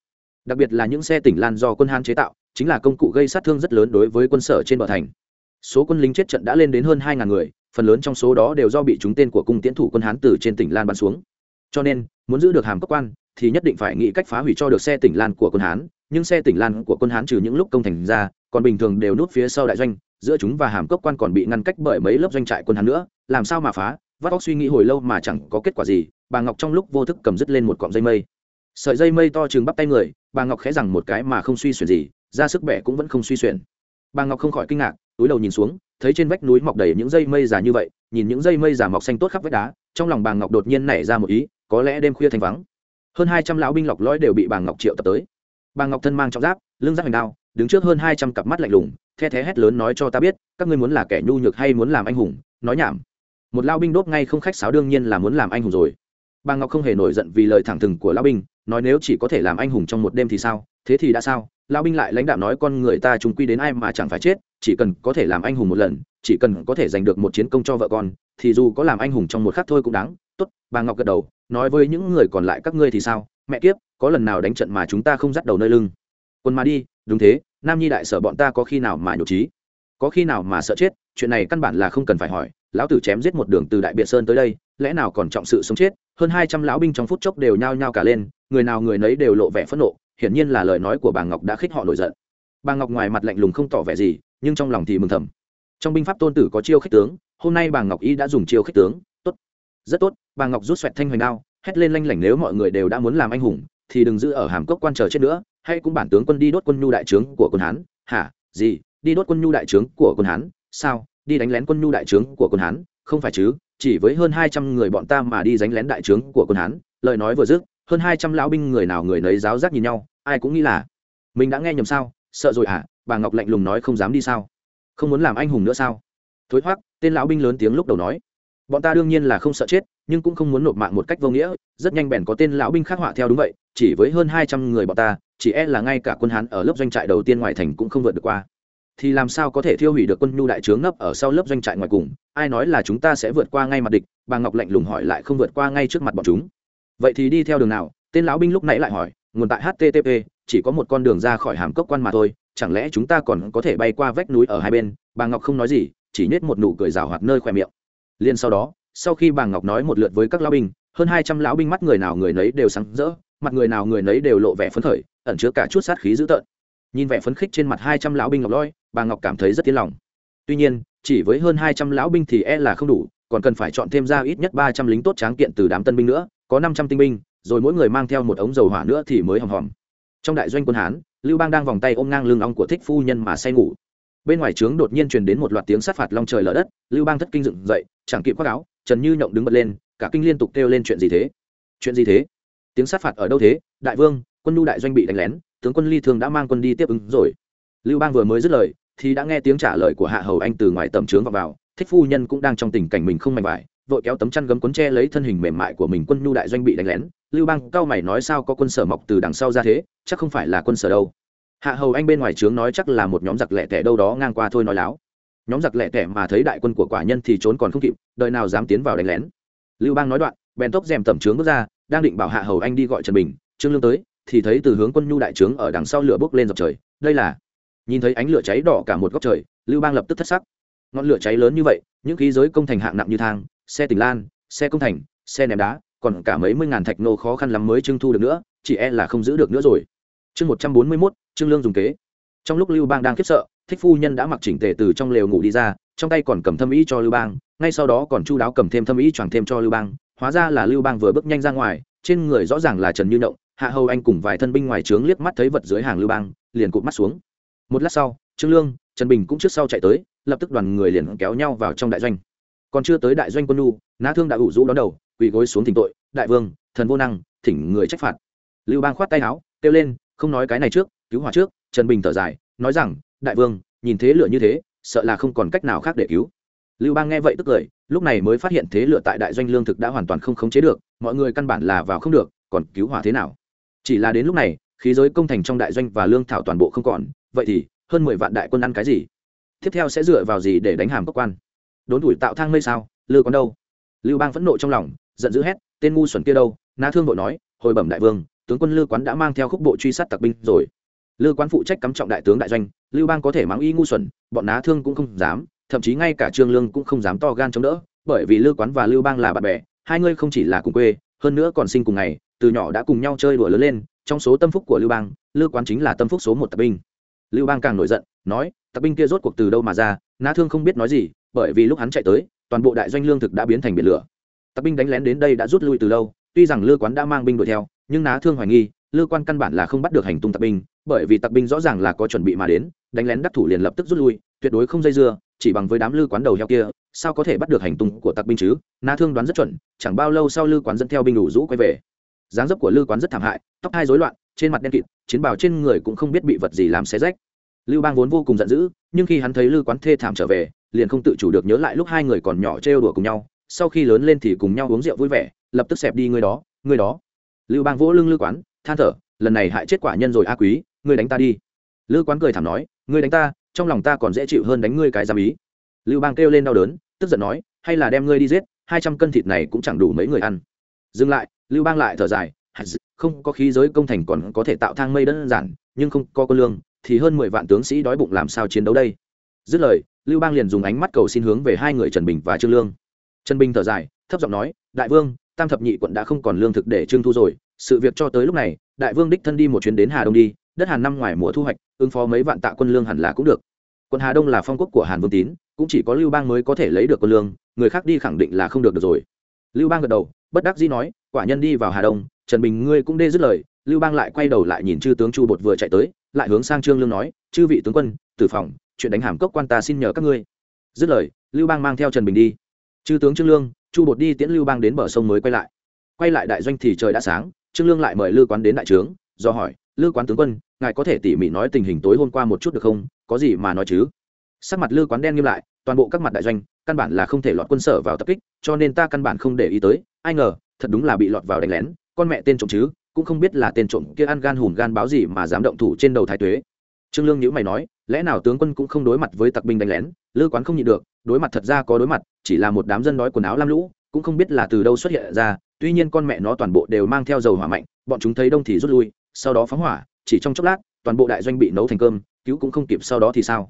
Đặc biệt là những xe tỉnh lan do quân hán chế tạo, chính là công cụ gây sát thương rất lớn đối với quân sở trên bờ thành. Số quân lính chết trận đã lên đến hơn hai ngàn người, phần lớn trong số đó đều do bị trúng tên của cung tiễn thủ quân hán từ trên tỉnh lan bắn xuống. Cho nên, muốn giữ được hàm cốc quan, thì nhất định phải nghĩ cách phá hủy cho được xe tỉnh lan của quân hán nhưng xe tỉnh lan của quân hán trừ những lúc công thành ra, còn bình thường đều nút phía sau đại doanh, giữa chúng và hàm cốc quan còn bị ngăn cách bởi mấy lớp doanh trại quân hán nữa, làm sao mà phá? Vắt óc suy nghĩ hồi lâu mà chẳng có kết quả gì, bà ngọc trong lúc vô thức cầm dứt lên một cọng dây mây. Sợi dây mây to chừng bắp tay người, bà ngọc khẽ rằng một cái mà không suy chuyển gì, ra sức bẻ cũng vẫn không suy chuyển bà ngọc không khỏi kinh ngạc, túi đầu nhìn xuống, thấy trên vách núi mọc đầy những dây mây già như vậy, nhìn những dây mây già mọc xanh tốt khắp vách đá, trong lòng bà ngọc đột nhiên nảy ra một ý, có lẽ đêm khuya thành vắng. Hơn hai trăm lão binh lọc lõi đều bị bà ngọc triệu tập tới bà ngọc thân mang trong giáp, lưng giáp hành đao, đứng trước hơn hai trăm cặp mắt lạnh lùng, the thé hét lớn nói cho ta biết, các ngươi muốn là kẻ nhu nhược hay muốn làm anh hùng, nói nhảm. Một lao binh đốt ngay không khách sáo đương nhiên là muốn làm anh hùng rồi. Bà ngọc không hề nổi giận vì lời thẳng thừng của lao binh, nói nếu chỉ có thể làm anh hùng trong một đêm thì sao, thế thì đã sao? Lao binh lại lãnh đạo nói con người ta chúng quy đến ai mà chẳng phải chết, chỉ cần có thể làm anh hùng một lần, chỉ cần có thể giành được một chiến công cho vợ con, thì dù có làm anh hùng trong một khắc thôi cũng đáng. Tốt, bà ngọc gật đầu, nói với những người còn lại các ngươi thì sao? Mẹ kiếp, có lần nào đánh trận mà chúng ta không dắt đầu nơi lưng? Quân mà đi, đúng thế, nam nhi đại sở bọn ta có khi nào mà nhục trí? Có khi nào mà sợ chết? Chuyện này căn bản là không cần phải hỏi. Lão tử chém giết một đường từ đại biệt sơn tới đây, lẽ nào còn trọng sự sống chết? Hơn hai trăm lão binh trong phút chốc đều nhao nhao cả lên, người nào người nấy đều lộ vẻ phẫn nộ, hiển nhiên là lời nói của bà ngọc đã khích họ nổi giận. Bà ngọc ngoài mặt lạnh lùng không tỏ vẻ gì, nhưng trong lòng thì mừng thầm. Trong binh pháp tôn tử có chiêu khích tướng, hôm nay bà ngọc y đã dùng chiêu khích tướng. Tốt. Rất tốt, bà ngọc rút xoẹt thanh hoành đao hét lên lanh lảnh, nếu mọi người đều đã muốn làm anh hùng, thì đừng giữ ở hàm cốc quan chờ chết nữa, hay cũng bản tướng quân đi đốt quân nhu đại trướng của quân hán. Hả? Gì? Đi đốt quân nhu đại trướng của quân hán? Sao? Đi đánh lén quân nhu đại trướng của quân hán? Không phải chứ? Chỉ với hơn hai trăm người bọn ta mà đi đánh lén đại trướng của quân hán? Lời nói vừa dứt, hơn hai trăm lão binh người nào người nấy giáo giác nhìn nhau, ai cũng nghĩ là, mình đã nghe nhầm sao? Sợ rồi hả? Bà ngọc lạnh lùng nói không dám đi sao? Không muốn làm anh hùng nữa sao? Thối thoát tên lão binh lớn tiếng lúc đầu nói, bọn ta đương nhiên là không sợ chết nhưng cũng không muốn nộp mạng một cách vô nghĩa, rất nhanh bèn có tên lão binh khắc họa theo đúng vậy, chỉ với hơn hai trăm người bọn ta, chỉ e là ngay cả quân hán ở lớp doanh trại đầu tiên ngoài thành cũng không vượt được qua. Thì làm sao có thể thiêu hủy được quân nhu đại trướng ngấp ở sau lớp doanh trại ngoài cùng, ai nói là chúng ta sẽ vượt qua ngay mặt địch, bà ngọc lạnh lùng hỏi lại không vượt qua ngay trước mặt bọn chúng. Vậy thì đi theo đường nào? Tên lão binh lúc nãy lại hỏi, nguồn tại http chỉ có một con đường ra khỏi hàm cốc quan mà thôi, chẳng lẽ chúng ta còn có thể bay qua vách núi ở hai bên? Bà ngọc không nói gì, chỉ nhét một nụ cười rào hoạt nơi khoe miệng. Liền sau đó sau khi bà ngọc nói một lượt với các lão binh, hơn hai trăm lão binh mắt người nào người nấy đều sáng rỡ, mặt người nào người nấy đều lộ vẻ phấn khởi, ẩn chứa cả chút sát khí dữ tợn. Nhìn vẻ phấn khích trên mặt hai trăm lão binh ngọc loi bà ngọc cảm thấy rất yên lòng. Tuy nhiên, chỉ với hơn hai trăm lão binh thì e là không đủ, còn cần phải chọn thêm ra ít nhất ba trăm lính tốt tráng kiện từ đám tân binh nữa, có năm trăm tinh binh, rồi mỗi người mang theo một ống dầu hỏa nữa thì mới hòm hòm. Trong đại doanh quân hán, lưu bang đang vòng tay ôm ngang lưng ong của thích phu nhân mà say ngủ. Bên ngoài trướng đột nhiên truyền đến một loạt tiếng sát phạt long trời lở đất, lưu bang thất kinh dựng dậy, chẳng kịp khoác áo trần như nhộng đứng bật lên cả kinh liên tục kêu lên chuyện gì thế? Chuyện gì thế? Tiếng sát phạt ở đâu thế? Đại vương quân nhu đại doanh bị đánh lén tướng quân ly thường đã mang quân đi tiếp ứng rồi. Lưu bang vừa mới dứt lời thì đã nghe tiếng trả lời của hạ hầu anh từ ngoài tầm trướng vào, vào. Thích phu nhân cũng đang trong tình cảnh mình không mạnh vải vội kéo tấm chăn gấm cuốn che lấy thân hình mềm mại của mình quân nhu đại doanh bị đánh lén. Lưu bang cao mày nói sao có quân sở mọc từ đằng sau ra thế chắc không phải là quân sở đâu. Hạ hầu anh bên ngoài trướng nói chắc là một nhóm giặc lẻ tẻ đâu đó ngang qua thôi nói láo nhóm giặc lẻ tẻ mà thấy đại quân của quả nhân thì trốn còn không kịp đợi nào dám tiến vào đánh lén. Lưu bang nói đoạn, bèn tốc rèm tẩm trướng bước ra, đang định bảo hạ hầu anh đi gọi trần bình. Trương lương tới, thì thấy từ hướng quân nhu đại trướng ở đằng sau lửa bốc lên dọc trời. Đây là, nhìn thấy ánh lửa cháy đỏ cả một góc trời, lưu bang lập tức thất sắc. Ngọn lửa cháy lớn như vậy, những khí giới công thành hạng nặng như thang, xe tỉnh lan, xe công thành, xe ném đá, còn cả mấy mươi ngàn thạch nô khó khăn lắm mới trưng thu được nữa, chỉ e là không giữ được nữa rồi. Chương một trăm bốn mươi mốt, trương lương dùng kế. Trong lúc lưu bang đang khiếp sợ thích phu nhân đã mặc chỉnh tề từ trong lều ngủ đi ra, trong tay còn cầm thâm ý cho lưu bang, ngay sau đó còn chu đáo cầm thêm thâm ý choàng thêm cho lưu bang, hóa ra là lưu bang vừa bước nhanh ra ngoài, trên người rõ ràng là trần như động hạ hầu anh cùng vài thân binh ngoài trướng liếc mắt thấy vật dưới hàng lưu bang, liền cụt mắt xuống. Một lát sau, trương lương, trần bình cũng trước sau chạy tới, lập tức đoàn người liền kéo nhau vào trong đại doanh. Còn chưa tới đại doanh quân nu ná thương đã ủ rũ đón đầu, quỳ gối xuống thỉnh tội, đại vương, thần vô năng, thỉnh người trách phạt. Lưu bang khoát tay áo, kêu lên, không nói cái này trước, cứu hỏa trước. Trần bình thở dài, nói rằng đại vương, nhìn thế lửa như thế, sợ là không còn cách nào khác để cứu. Lưu bang nghe vậy tức cười, lúc này mới phát hiện thế lửa tại đại doanh lương thực đã hoàn toàn không khống chế được, mọi người căn bản là vào không được, còn cứu hỏa thế nào? Chỉ là đến lúc này, khí giới công thành trong đại doanh và lương thảo toàn bộ không còn, vậy thì, hơn mười vạn đại quân ăn cái gì? Tiếp theo sẽ dựa vào gì để đánh hàm cốc quan? Đốn đuổi tạo thang mây sao? Lưu còn đâu? Lưu bang phẫn nộ trong lòng, giận dữ hét, tên ngu xuẩn kia đâu? Na thương vội nói, hồi bẩm đại vương, tướng quân lư quán đã mang theo khúc bộ truy sát tặc binh rồi lư quán phụ trách cắm trọng đại tướng đại doanh, lưu bang có thể mắng y ngu xuẩn, bọn ná thương cũng không dám, thậm chí ngay cả trương lương cũng không dám to gan chống đỡ, bởi vì lư quán và lưu bang là bạn bè, hai ngươi không chỉ là cùng quê, hơn nữa còn sinh cùng ngày, từ nhỏ đã cùng nhau chơi đùa lớn lên, trong số tâm phúc của lưu bang, lư quán chính là tâm phúc số một tập binh. Lưu bang càng nổi giận, nói, Tập binh kia rốt cuộc từ đâu mà ra, ná thương không biết nói gì, bởi vì lúc hắn chạy tới, toàn bộ đại doanh lương thực đã biến thành biển lửa. Tập binh đánh lén đến đây đã rút lui từ lâu, tuy rằng lư quán đã mang binh đuổi theo, nhưng ná thương hoài nghi lư quan căn bản là không bắt được hành tung tặc binh, bởi vì tặc binh rõ ràng là có chuẩn bị mà đến, đánh lén đắc thủ liền lập tức rút lui, tuyệt đối không dây dưa, chỉ bằng với đám lư quán đầu heo kia, sao có thể bắt được hành tung của tặc binh chứ? Na thương đoán rất chuẩn, chẳng bao lâu sau lư quán dẫn theo binh đủ rũ quay về. Dáng dấp của lư quán rất thảm hại, tóc hai rối loạn, trên mặt đen kịt, chiến bào trên người cũng không biết bị vật gì làm xé rách. Lưu bang vốn vô cùng giận dữ, nhưng khi hắn thấy lư quán thê thảm trở về, liền không tự chủ được nhớ lại lúc hai người còn nhỏ trêu đùa cùng nhau, sau khi lớn lên thì cùng nhau uống rượu vui vẻ, lập tức xẹp đi người đó người đó. Lưu bang vỗ lưng lư quán than thở, lần này hại chết quả nhân rồi a quý, ngươi đánh ta đi. Lư quán cười thảm nói, ngươi đánh ta, trong lòng ta còn dễ chịu hơn đánh ngươi cái giam ý. Lưu bang kêu lên đau đớn, tức giận nói, hay là đem ngươi đi giết, hai trăm cân thịt này cũng chẳng đủ mấy người ăn. Dừng lại, lưu bang lại thở dài không có khí giới công thành còn có thể tạo thang mây đơn giản, nhưng không có quân lương, thì hơn mười vạn tướng sĩ đói bụng làm sao chiến đấu đây? Dứt lời, lưu bang liền dùng ánh mắt cầu xin hướng về hai người trần bình và trương lương. Trần bình thở dài, thấp giọng nói, đại vương, tam thập nhị quận đã không còn lương thực để trương thu rồi sự việc cho tới lúc này đại vương đích thân đi một chuyến đến hà đông đi đất hàn năm ngoài mùa thu hoạch ứng phó mấy vạn tạ quân lương hẳn là cũng được. Quân hà đông là phong quốc của hàn vương tín cũng chỉ có lưu bang mới có thể lấy được quân lương người khác đi khẳng định là không được, được rồi. Lưu bang gật đầu bất đắc dĩ nói quả nhân đi vào hà đông trần bình ngươi cũng đê dứt lời lưu bang lại quay đầu lại nhìn chư tướng chu bột vừa chạy tới lại hướng sang trương lương nói chư vị tướng quân tử phòng chuyện đánh hàm cốc quan ta xin nhờ các ngươi. Dứt lời lưu bang mang theo trần bình đi. Chư tướng trương lương chu bột đi tiễn lưu bang đến bờ sông mới quay lại. Quay lại đại doanh thì trời đã sáng trương lương lại mời lư quán đến đại trướng, do hỏi, lư quán tướng quân, ngài có thể tỉ mỉ nói tình hình tối hôm qua một chút được không? Có gì mà nói chứ? Sắc mặt lư quán đen nghiêm lại, toàn bộ các mặt đại doanh, căn bản là không thể lọt quân sở vào tập kích, cho nên ta căn bản không để ý tới. Ai ngờ, thật đúng là bị lọt vào đánh lén, con mẹ tên trộm chứ, cũng không biết là tên trộm kia ăn gan hùn gan báo gì mà dám động thủ trên đầu thái tuế. Trương lương nhữ mày nói, lẽ nào tướng quân cũng không đối mặt với tặc binh đánh lén? Lư quán không nhịn được, đối mặt thật ra có đối mặt, chỉ là một đám dân đói quần áo lam lũ, cũng không biết là từ đâu xuất hiện ra tuy nhiên con mẹ nó toàn bộ đều mang theo dầu hỏa mạnh, bọn chúng thấy đông thì rút lui, sau đó phóng hỏa, chỉ trong chốc lát, toàn bộ đại doanh bị nấu thành cơm, cứu cũng không kịp sau đó thì sao?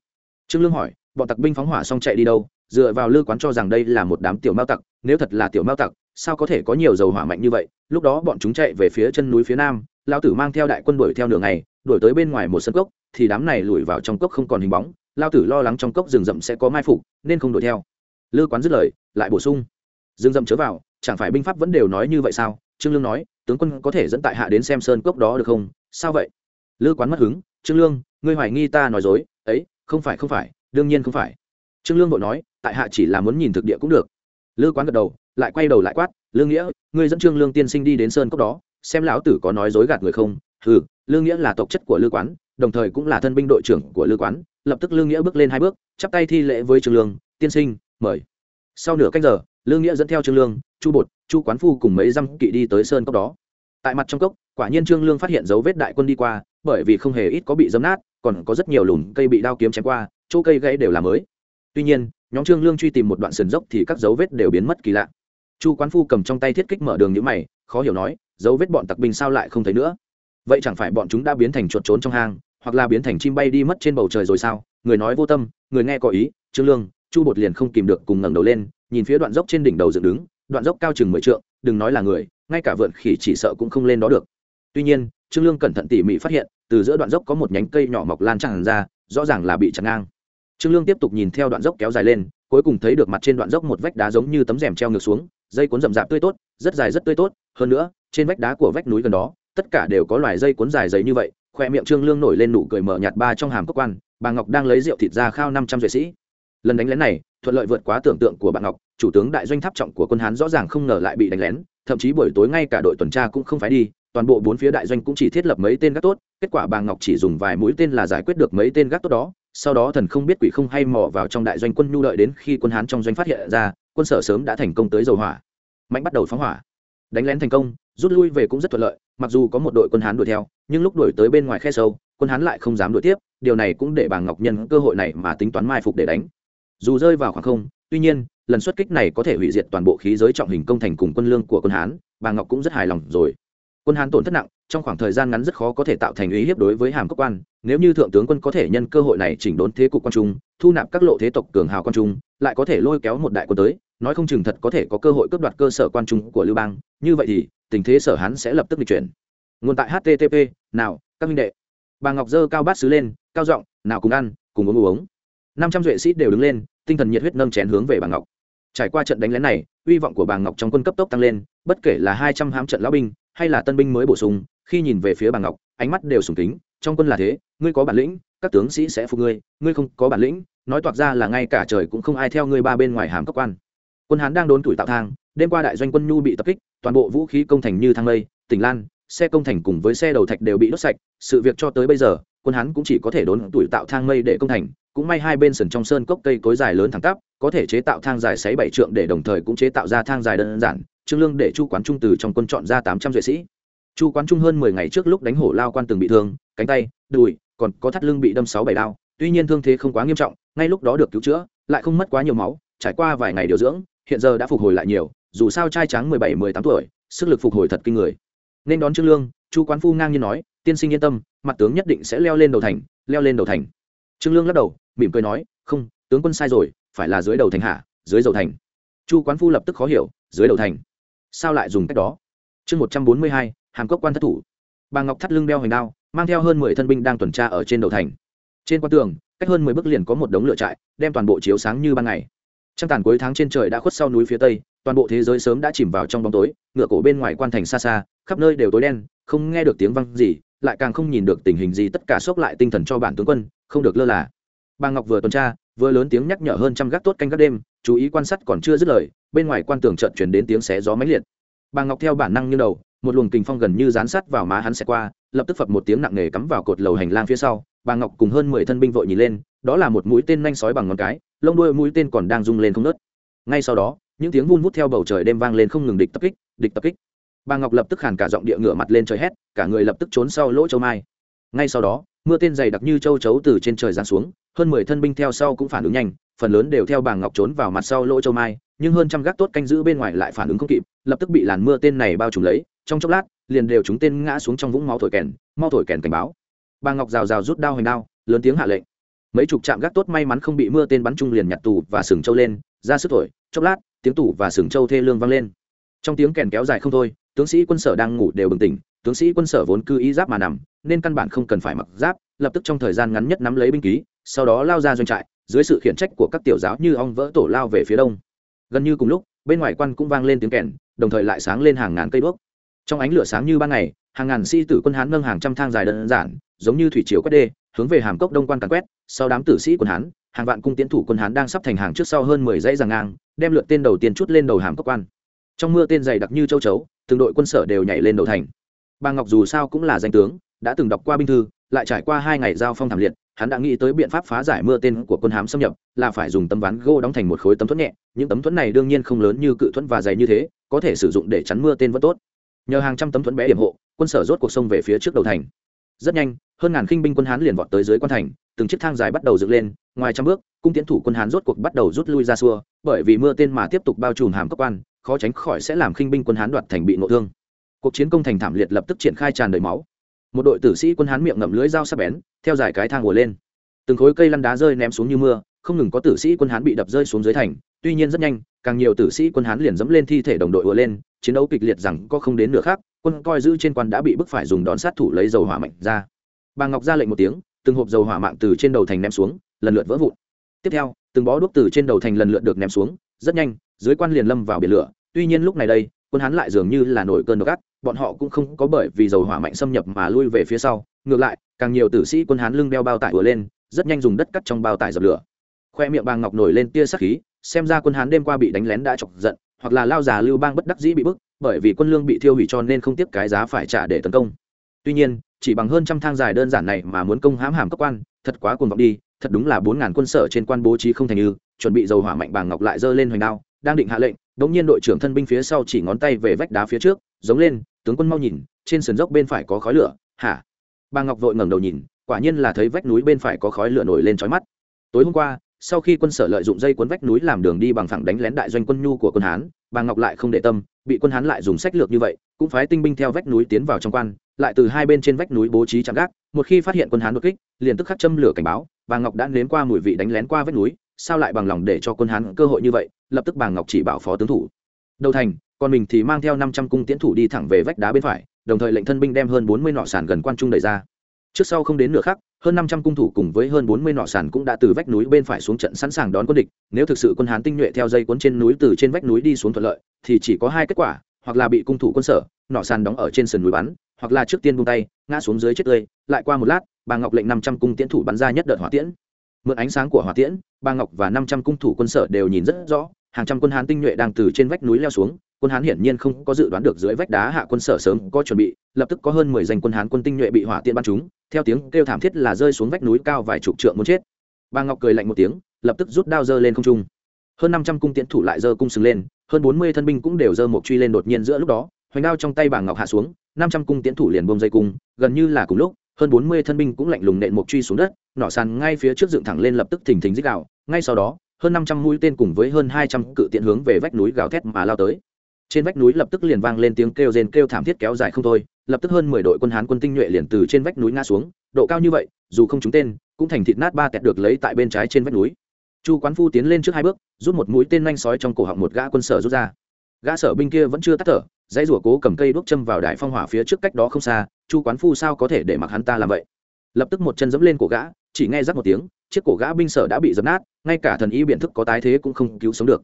Trương lương hỏi, bọn tặc binh phóng hỏa xong chạy đi đâu? Dựa vào lư quán cho rằng đây là một đám tiểu mao tặc, nếu thật là tiểu mao tặc, sao có thể có nhiều dầu hỏa mạnh như vậy? Lúc đó bọn chúng chạy về phía chân núi phía nam lao tử mang theo đại quân đuổi theo nửa ngày, đuổi tới bên ngoài một sân cốc, thì đám này lùi vào trong cốc không còn hình bóng lao tử lo lắng trong cốc rừng rậm sẽ có mai phục, nên không đuổi theo. Lư quán dứt lời, lại bổ sung. Rừng rậm chớ vào chẳng phải binh pháp vẫn đều nói như vậy sao? Trương lương nói, tướng quân có thể dẫn tại hạ đến xem sơn cốc đó được không? Sao vậy? Lư quán mất hứng, trương lương, ngươi hoài nghi ta nói dối, ấy, không phải không phải, đương nhiên không phải. Trương lương vội nói, tại hạ chỉ là muốn nhìn thực địa cũng được. Lư quán gật đầu, lại quay đầu lại quát lương nghĩa, ngươi dẫn trương lương tiên sinh đi đến sơn cốc đó, xem lão tử có nói dối gạt người không? Ừ lương nghĩa là tộc chất của lư quán, đồng thời cũng là thân binh đội trưởng của lư quán. Lập tức lương nghĩa bước lên hai bước, chắp tay thi lễ với trương lương, tiên sinh, mời. Sau nửa cách giờ lương nghĩa dẫn theo trương lương, chu bột, chu quán phu cùng mấy dăm kỵ đi tới sơn cốc đó. Tại mặt trong cốc, quả nhiên trương lương phát hiện dấu vết đại quân đi qua, bởi vì không hề ít có bị dấm nát, còn có rất nhiều lùm cây bị đao kiếm chém qua, chỗ cây gãy đều là mới. Tuy nhiên, nhóm trương lương truy tìm một đoạn sườn dốc thì các dấu vết đều biến mất kỳ lạ. Chu quán phu cầm trong tay thiết kích mở đường nhữ mày, khó hiểu nói, dấu vết bọn tặc binh sao lại không thấy nữa? Vậy chẳng phải bọn chúng đã biến thành chuột trốn trong hang, hoặc là biến thành chim bay đi mất trên bầu trời rồi sao? Người nói vô tâm, người nghe có ý, trương lương, chu bột liền không kìm được cùng ngẩng đầu lên nhìn phía đoạn dốc trên đỉnh đầu dựng đứng, đoạn dốc cao chừng mười trượng, đừng nói là người, ngay cả vượn khỉ chỉ sợ cũng không lên đó được. Tuy nhiên, trương lương cẩn thận tỉ mỉ phát hiện, từ giữa đoạn dốc có một nhánh cây nhỏ mọc lan tràn ra, rõ ràng là bị chặn ngang. Trương lương tiếp tục nhìn theo đoạn dốc kéo dài lên, cuối cùng thấy được mặt trên đoạn dốc một vách đá giống như tấm rèm treo ngược xuống, dây cuốn rậm rạp tươi tốt, rất dài rất tươi tốt, hơn nữa, trên vách đá của vách núi gần đó, tất cả đều có loài dây cuốn dài dày như vậy, khoe miệng trương lương nổi lên nụ cười mở nhạt ba trong hàm cốc quan, bà ngọc đang lấy rượu thịt ra khao năm trăm duệ sĩ. Lần đánh lén này thuận lợi vượt quá tưởng tượng của bạn ngọc, chủ tướng đại doanh tháp trọng của quân hán rõ ràng không ngờ lại bị đánh lén, thậm chí buổi tối ngay cả đội tuần tra cũng không phải đi, toàn bộ bốn phía đại doanh cũng chỉ thiết lập mấy tên gác tốt, kết quả bà ngọc chỉ dùng vài mũi tên là giải quyết được mấy tên gác tốt đó, sau đó thần không biết quỷ không hay mò vào trong đại doanh quân nhu đợi đến khi quân hán trong doanh phát hiện ra, quân sở sớm đã thành công tới dầu hỏa. Mạnh bắt đầu phóng hỏa. Đánh lén thành công, rút lui về cũng rất thuận lợi, mặc dù có một đội quân hán đuổi theo, nhưng lúc đuổi tới bên ngoài khe sâu, quân hán lại không dám đuổi tiếp, điều này cũng để bà ngọc nhân cơ hội này mà tính toán mai phục để đánh dù rơi vào khoảng không, tuy nhiên, lần xuất kích này có thể hủy diệt toàn bộ khí giới trọng hình công thành cùng quân lương của quân hán, bà ngọc cũng rất hài lòng rồi. Quân hán tổn thất nặng, trong khoảng thời gian ngắn rất khó có thể tạo thành uy hiếp đối với hàm cấp quan, nếu như thượng tướng quân có thể nhân cơ hội này chỉnh đốn thế cục quan trung, thu nạp các lộ thế tộc cường hào quan trung, lại có thể lôi kéo một đại quân tới, nói không chừng thật có thể có cơ hội cướp đoạt cơ sở quan trung của lưu bang, như vậy thì, tình thế sở hán sẽ lập tức lịch chuyển. Nguồn tại http nào, các minh đệ. Bà ngọc dơ cao bát xứ lên, cao giọng, nào cùng ăn, cùng uống uống năm trăm duệ sĩ đều đứng lên, tinh thần nhiệt huyết nâng chén hướng về bà ngọc. Trải qua trận đánh lén này, uy vọng của bà ngọc trong quân cấp tốc tăng lên, bất kể là hai trăm hám trận lão binh, hay là tân binh mới bổ sung, khi nhìn về phía bà ngọc, ánh mắt đều sùng kính, trong quân là thế, ngươi có bản lĩnh, các tướng sĩ sẽ phục ngươi ngươi không có bản lĩnh, nói toạc ra là ngay cả trời cũng không ai theo ngươi ba bên ngoài hàm cấp quan. Quân hán đang đốn tuổi tạo thang, đêm qua đại doanh quân nhu bị tập kích, toàn bộ vũ khí công thành như thang lây, tỉnh lan, xe công thành cùng với xe đầu thạch đều bị đốt sạch, sự việc cho tới bây giờ, quân hán cũng chỉ có thể đốn tuổi tạo thang mây để công thành cũng may hai bên sườn trong sơn cốc cây cối dài lớn thẳng tắp, có thể chế tạo thang dài sáu bảy trượng để đồng thời cũng chế tạo ra thang dài đơn giản, trương lương để chu quán trung từ trong quân chọn ra tám trăm duệ sĩ. Chu quán trung hơn mười ngày trước lúc đánh hổ lao quan từng bị thương, cánh tay, đùi, còn có thắt lưng bị đâm sáu bảy đao. Tuy nhiên thương thế không quá nghiêm trọng, ngay lúc đó được cứu chữa, lại không mất quá nhiều máu, trải qua vài ngày điều dưỡng, hiện giờ đã phục hồi lại nhiều, dù sao trai trắng mười bảy, mười tám tuổi, sức lực phục hồi thật kinh người. Nên đón trương lương, chu quán phu ngang nhiên nói, tiên sinh yên tâm, mặt tướng nhất định sẽ leo lên đầu thành, leo lên đầu thành. Trương lương lắc đầu mỉm cười nói, không, tướng quân sai rồi, phải là dưới đầu thành hạ, dưới dầu thành. Chu quán phu lập tức khó hiểu, dưới đầu thành? Sao lại dùng cách đó? Chương một trăm bốn mươi hai hàn quốc quan thất thủ. Bà ngọc thắt lưng đeo hành đao, mang theo hơn mười thân binh đang tuần tra ở trên đầu thành. Trên quan tường, cách hơn mười bước liền có một đống lửa trại, đem toàn bộ chiếu sáng như ban ngày. Trăng tàn cuối tháng trên trời đã khuất sau núi phía tây, toàn bộ thế giới sớm đã chìm vào trong bóng tối, ngựa cổ bên ngoài quan thành xa xa, khắp nơi đều tối đen, không nghe được tiếng văng gì, lại càng không nhìn được tình hình gì, tất cả xốc lại tinh thần cho bản tướng quân, không được lơ là bà ngọc vừa tuần tra, vừa lớn tiếng nhắc nhở hơn trăm gác tốt canh gác đêm, chú ý quan sát còn chưa dứt lời, bên ngoài quan tường trận chuyển đến tiếng xé gió máy liệt. Bà ngọc theo bản năng như đầu, một luồng kình phong gần như dán sát vào má hắn xẹt qua, lập tức phập một tiếng nặng nề cắm vào cột lầu hành lang phía sau. Bà ngọc cùng hơn mười thân binh vội nhìn lên, đó là một mũi tên nhanh sói bằng ngón cái, lông đuôi mũi tên còn đang rung lên không nớt ngay sau đó, những tiếng vun vút theo bầu trời đêm vang lên không ngừng địch tập kích, địch tập kích. Bà ngọc lập tức hàn cả giọng địa ngựa mặt lên trời hét, cả người lập tức trốn sau lỗ châu mai. Ngay sau đó mưa tên dày đặc như châu chấu từ trên trời giáng xuống, hơn mười thân binh theo sau cũng phản ứng nhanh, phần lớn đều theo bà ngọc trốn vào mặt sau lỗ châu mai, nhưng hơn trăm gác tốt canh giữ bên ngoài lại phản ứng không kịp, lập tức bị làn mưa tên này bao trùm lấy, trong chốc lát, liền đều chúng tên ngã xuống trong vũng máu thổi kèn, mau thổi kèn cảnh báo. Bà ngọc rào rào rút đao hành đao, lớn tiếng hạ lệnh. Mấy chục trạm gác tốt may mắn không bị mưa tên bắn chung liền nhặt tù và sừng châu lên, ra sức thổi, chốc lát, tiếng tủ và sừng châu thê lương vang lên. Trong tiếng kèn kéo dài không thôi, tướng sĩ quân sở đang ngủ đều bừng tỉnh, tướng sĩ quân sở vốn cư ý giáp mà nằm nên căn bản không cần phải mặc giáp, lập tức trong thời gian ngắn nhất nắm lấy binh ký, sau đó lao ra doanh trại, dưới sự khiển trách của các tiểu giáo như ong vỡ tổ lao về phía đông. Gần như cùng lúc, bên ngoài quan cũng vang lên tiếng kèn, đồng thời lại sáng lên hàng ngàn cây đuốc. Trong ánh lửa sáng như ban ngày, hàng ngàn sĩ tử quân hán nâng hàng trăm thang dài đơn giản, giống như thủy chiều quét đê, hướng về hàm cốc đông quan càn quét. Sau đám tử sĩ quân hán, hàng vạn cung tiến thủ quân hán đang sắp thành hàng trước sau hơn mười dãy giằng ngang, đem lượt tên đầu tiên chút lên đầu hàm cốc quan. Trong mưa tên dày đặc như châu chấu, từng đội quân sở đều nhảy lên đầu thành. Bà ngọc dù sao cũng là danh tướng đã từng đọc qua binh thư, lại trải qua hai ngày giao phong thảm liệt, hắn đã nghĩ tới biện pháp phá giải mưa tên của quân hám xâm nhập, là phải dùng tấm ván gỗ đóng thành một khối tấm thuẫn nhẹ, những tấm thuẫn này đương nhiên không lớn như cự thuẫn và dày như thế, có thể sử dụng để chắn mưa tên vẫn tốt. Nhờ hàng trăm tấm thuẫn bé điểm hộ, quân sở rốt cuộc sông về phía trước đầu thành. Rất nhanh, hơn ngàn khinh binh quân hán liền vọt tới dưới quan thành, từng chiếc thang dài bắt đầu dựng lên, ngoài trăm bước, cung tiến thủ quân hán rốt cuộc bắt đầu rút lui ra xua, bởi vì mưa tên mà tiếp tục bao trùm hàm cấp quan, khó tránh khỏi sẽ làm khinh binh quân hán đoạt thành bị nội thương. Cuộc chiến công thành thảm liệt lập tức triển khai tràn đầy máu một đội tử sĩ quân hán miệng ngậm lưới dao sắc bén, theo dài cái thang ngồi lên. Từng khối cây lăn đá rơi ném xuống như mưa, không ngừng có tử sĩ quân hán bị đập rơi xuống dưới thành, tuy nhiên rất nhanh, càng nhiều tử sĩ quân hán liền dẫm lên thi thể đồng đội ùa lên, chiến đấu kịch liệt rằng có không đến nửa khác quân coi giữ trên quan đã bị bức phải dùng đón sát thủ lấy dầu hỏa mạnh ra. Bà ngọc ra lệnh một tiếng, từng hộp dầu hỏa mạng từ trên đầu thành ném xuống, lần lượt vỡ vụn. Tiếp theo, từng bó đuốc từ trên đầu thành lần lượt được ném xuống, rất nhanh, dưới quan liền lâm vào biển lửa, tuy nhiên lúc này đây, quân hán lại dường như là nổi cơn độc ác bọn họ cũng không có bởi vì dầu hỏa mạnh xâm nhập mà lui về phía sau. Ngược lại, càng nhiều tử sĩ quân hán lưng đeo bao tải vừa lên, rất nhanh dùng đất cắt trong bao tải dập lửa. Khoe miệng bàng ngọc nổi lên tia sắc khí, xem ra quân hán đêm qua bị đánh lén đã chọc giận, hoặc là lao già lưu bang bất đắc dĩ bị bức, bởi vì quân lương bị thiêu hủy cho nên không tiếp cái giá phải trả để tấn công. Tuy nhiên, chỉ bằng hơn trăm thang dài đơn giản này mà muốn công hãm hàm cấp quan, thật quá cuồng vọng đi, thật đúng là bốn ngàn quân sở trên quan bố trí không thành như chuẩn bị dầu hỏa mạnh bàng ngọc lại giơ lên hoành đao, đang định hạ lệnh đống nhiên đội trưởng thân binh phía sau chỉ ngón tay về vách đá phía trước, giống lên tướng quân mau nhìn, trên sườn dốc bên phải có khói lửa, hả? Bàng ngọc vội ngẩng đầu nhìn, quả nhiên là thấy vách núi bên phải có khói lửa nổi lên trói mắt. Tối hôm qua, sau khi quân sở lợi dụng dây cuốn vách núi làm đường đi bằng thẳng đánh lén đại doanh quân nhu của quân hán bàng ngọc lại không để tâm, bị quân hán lại dùng sách lược như vậy, cũng phái tinh binh theo vách núi tiến vào trong quan, lại từ hai bên trên vách núi bố trí chạm gác, một khi phát hiện quân hán đột kích, liền tức khắc châm lửa cảnh báo bàng ngọc đã nếm qua mùi vị đánh lén qua vách núi, sao lại bằng lòng để cho quân hán cơ hội như vậy, lập tức bàng ngọc chỉ bảo phó tướng thủ. Đầu thành còn mình thì mang theo năm trăm cung tiễn thủ đi thẳng về vách đá bên phải, đồng thời lệnh thân binh đem hơn bốn mươi nọ sàn gần quan trung đẩy ra. Trước sau không đến nửa khắc, hơn năm trăm cung thủ cùng với hơn bốn mươi nọ sàn cũng đã từ vách núi bên phải xuống trận sẵn sàng đón quân địch. Nếu thực sự quân hán tinh nhuệ theo dây cuốn trên núi từ trên vách núi đi xuống thuận lợi, thì chỉ có hai kết quả, hoặc là bị cung thủ quân sở, nọ sàn đóng ở trên sườn núi bắn, hoặc là trước tiên buông tay, ngã xuống dưới chết tươi. Lại qua một lát, bà ngọc lệnh năm trăm cung tiễn thủ bắn ra nhất đợt hỏa tiễn. Mượn ánh sáng của hỏa tiễn, bà ngọc và năm trăm cung thủ quân sở đều nhìn rất rõ, hàng trăm quân hán tinh nhuệ đang từ trên vách núi leo xuống quân hán hiển nhiên không có dự đoán được dưới vách đá hạ quân sở sớm có chuẩn bị, lập tức có hơn mười danh quân hán quân tinh nhuệ bị hỏa tiễn bắn trúng, theo tiếng kêu thảm thiết là rơi xuống vách núi cao vài chục trượng muốn chết. Bà ngọc cười lạnh một tiếng, lập tức rút đao dơ lên không trung. Hơn năm trăm cung tiễn thủ lại dơ cung sừng lên, hơn bốn mươi thân binh cũng đều dơ một truy lên đột nhiên giữa lúc đó, hoành đao trong tay bà ngọc hạ xuống, năm trăm cung tiễn thủ liền bông dây cung, gần như là cùng lúc, hơn bốn mươi thân binh cũng lạnh lùng nện một truy xuống đất, nỏ sàn ngay phía trước dựng thẳng lên lập tức thình thình dích đạo ngay sau đó, hơn năm trăm mũi tên cùng với hơn hai trăm cự tiện hướng về vách núi gào thét mà lao tới trên vách núi lập tức liền vang lên tiếng kêu rên kêu thảm thiết kéo dài không thôi, lập tức hơn mười đội quân hán quân tinh nhuệ liền từ trên vách núi ngã xuống, độ cao như vậy, dù không trúng tên, cũng thành thịt nát ba tẹt được lấy tại bên trái trên vách núi. Chu quán phu tiến lên trước hai bước, rút một mũi tên nhanh sói trong cổ họng một gã quân sở rút ra. Gã sở binh kia vẫn chưa tắt thở, dãy rủa cố cầm cây đuốc châm vào đại phong hỏa phía trước cách đó không xa, chu quán phu sao có thể để mặc hắn ta làm vậy? Lập tức một chân dẫm lên cổ gã, chỉ nghe rắc một tiếng, chiếc cổ gã binh sở đã bị dập nát, ngay cả thần y biện thức có tái thế cũng không cứu sống được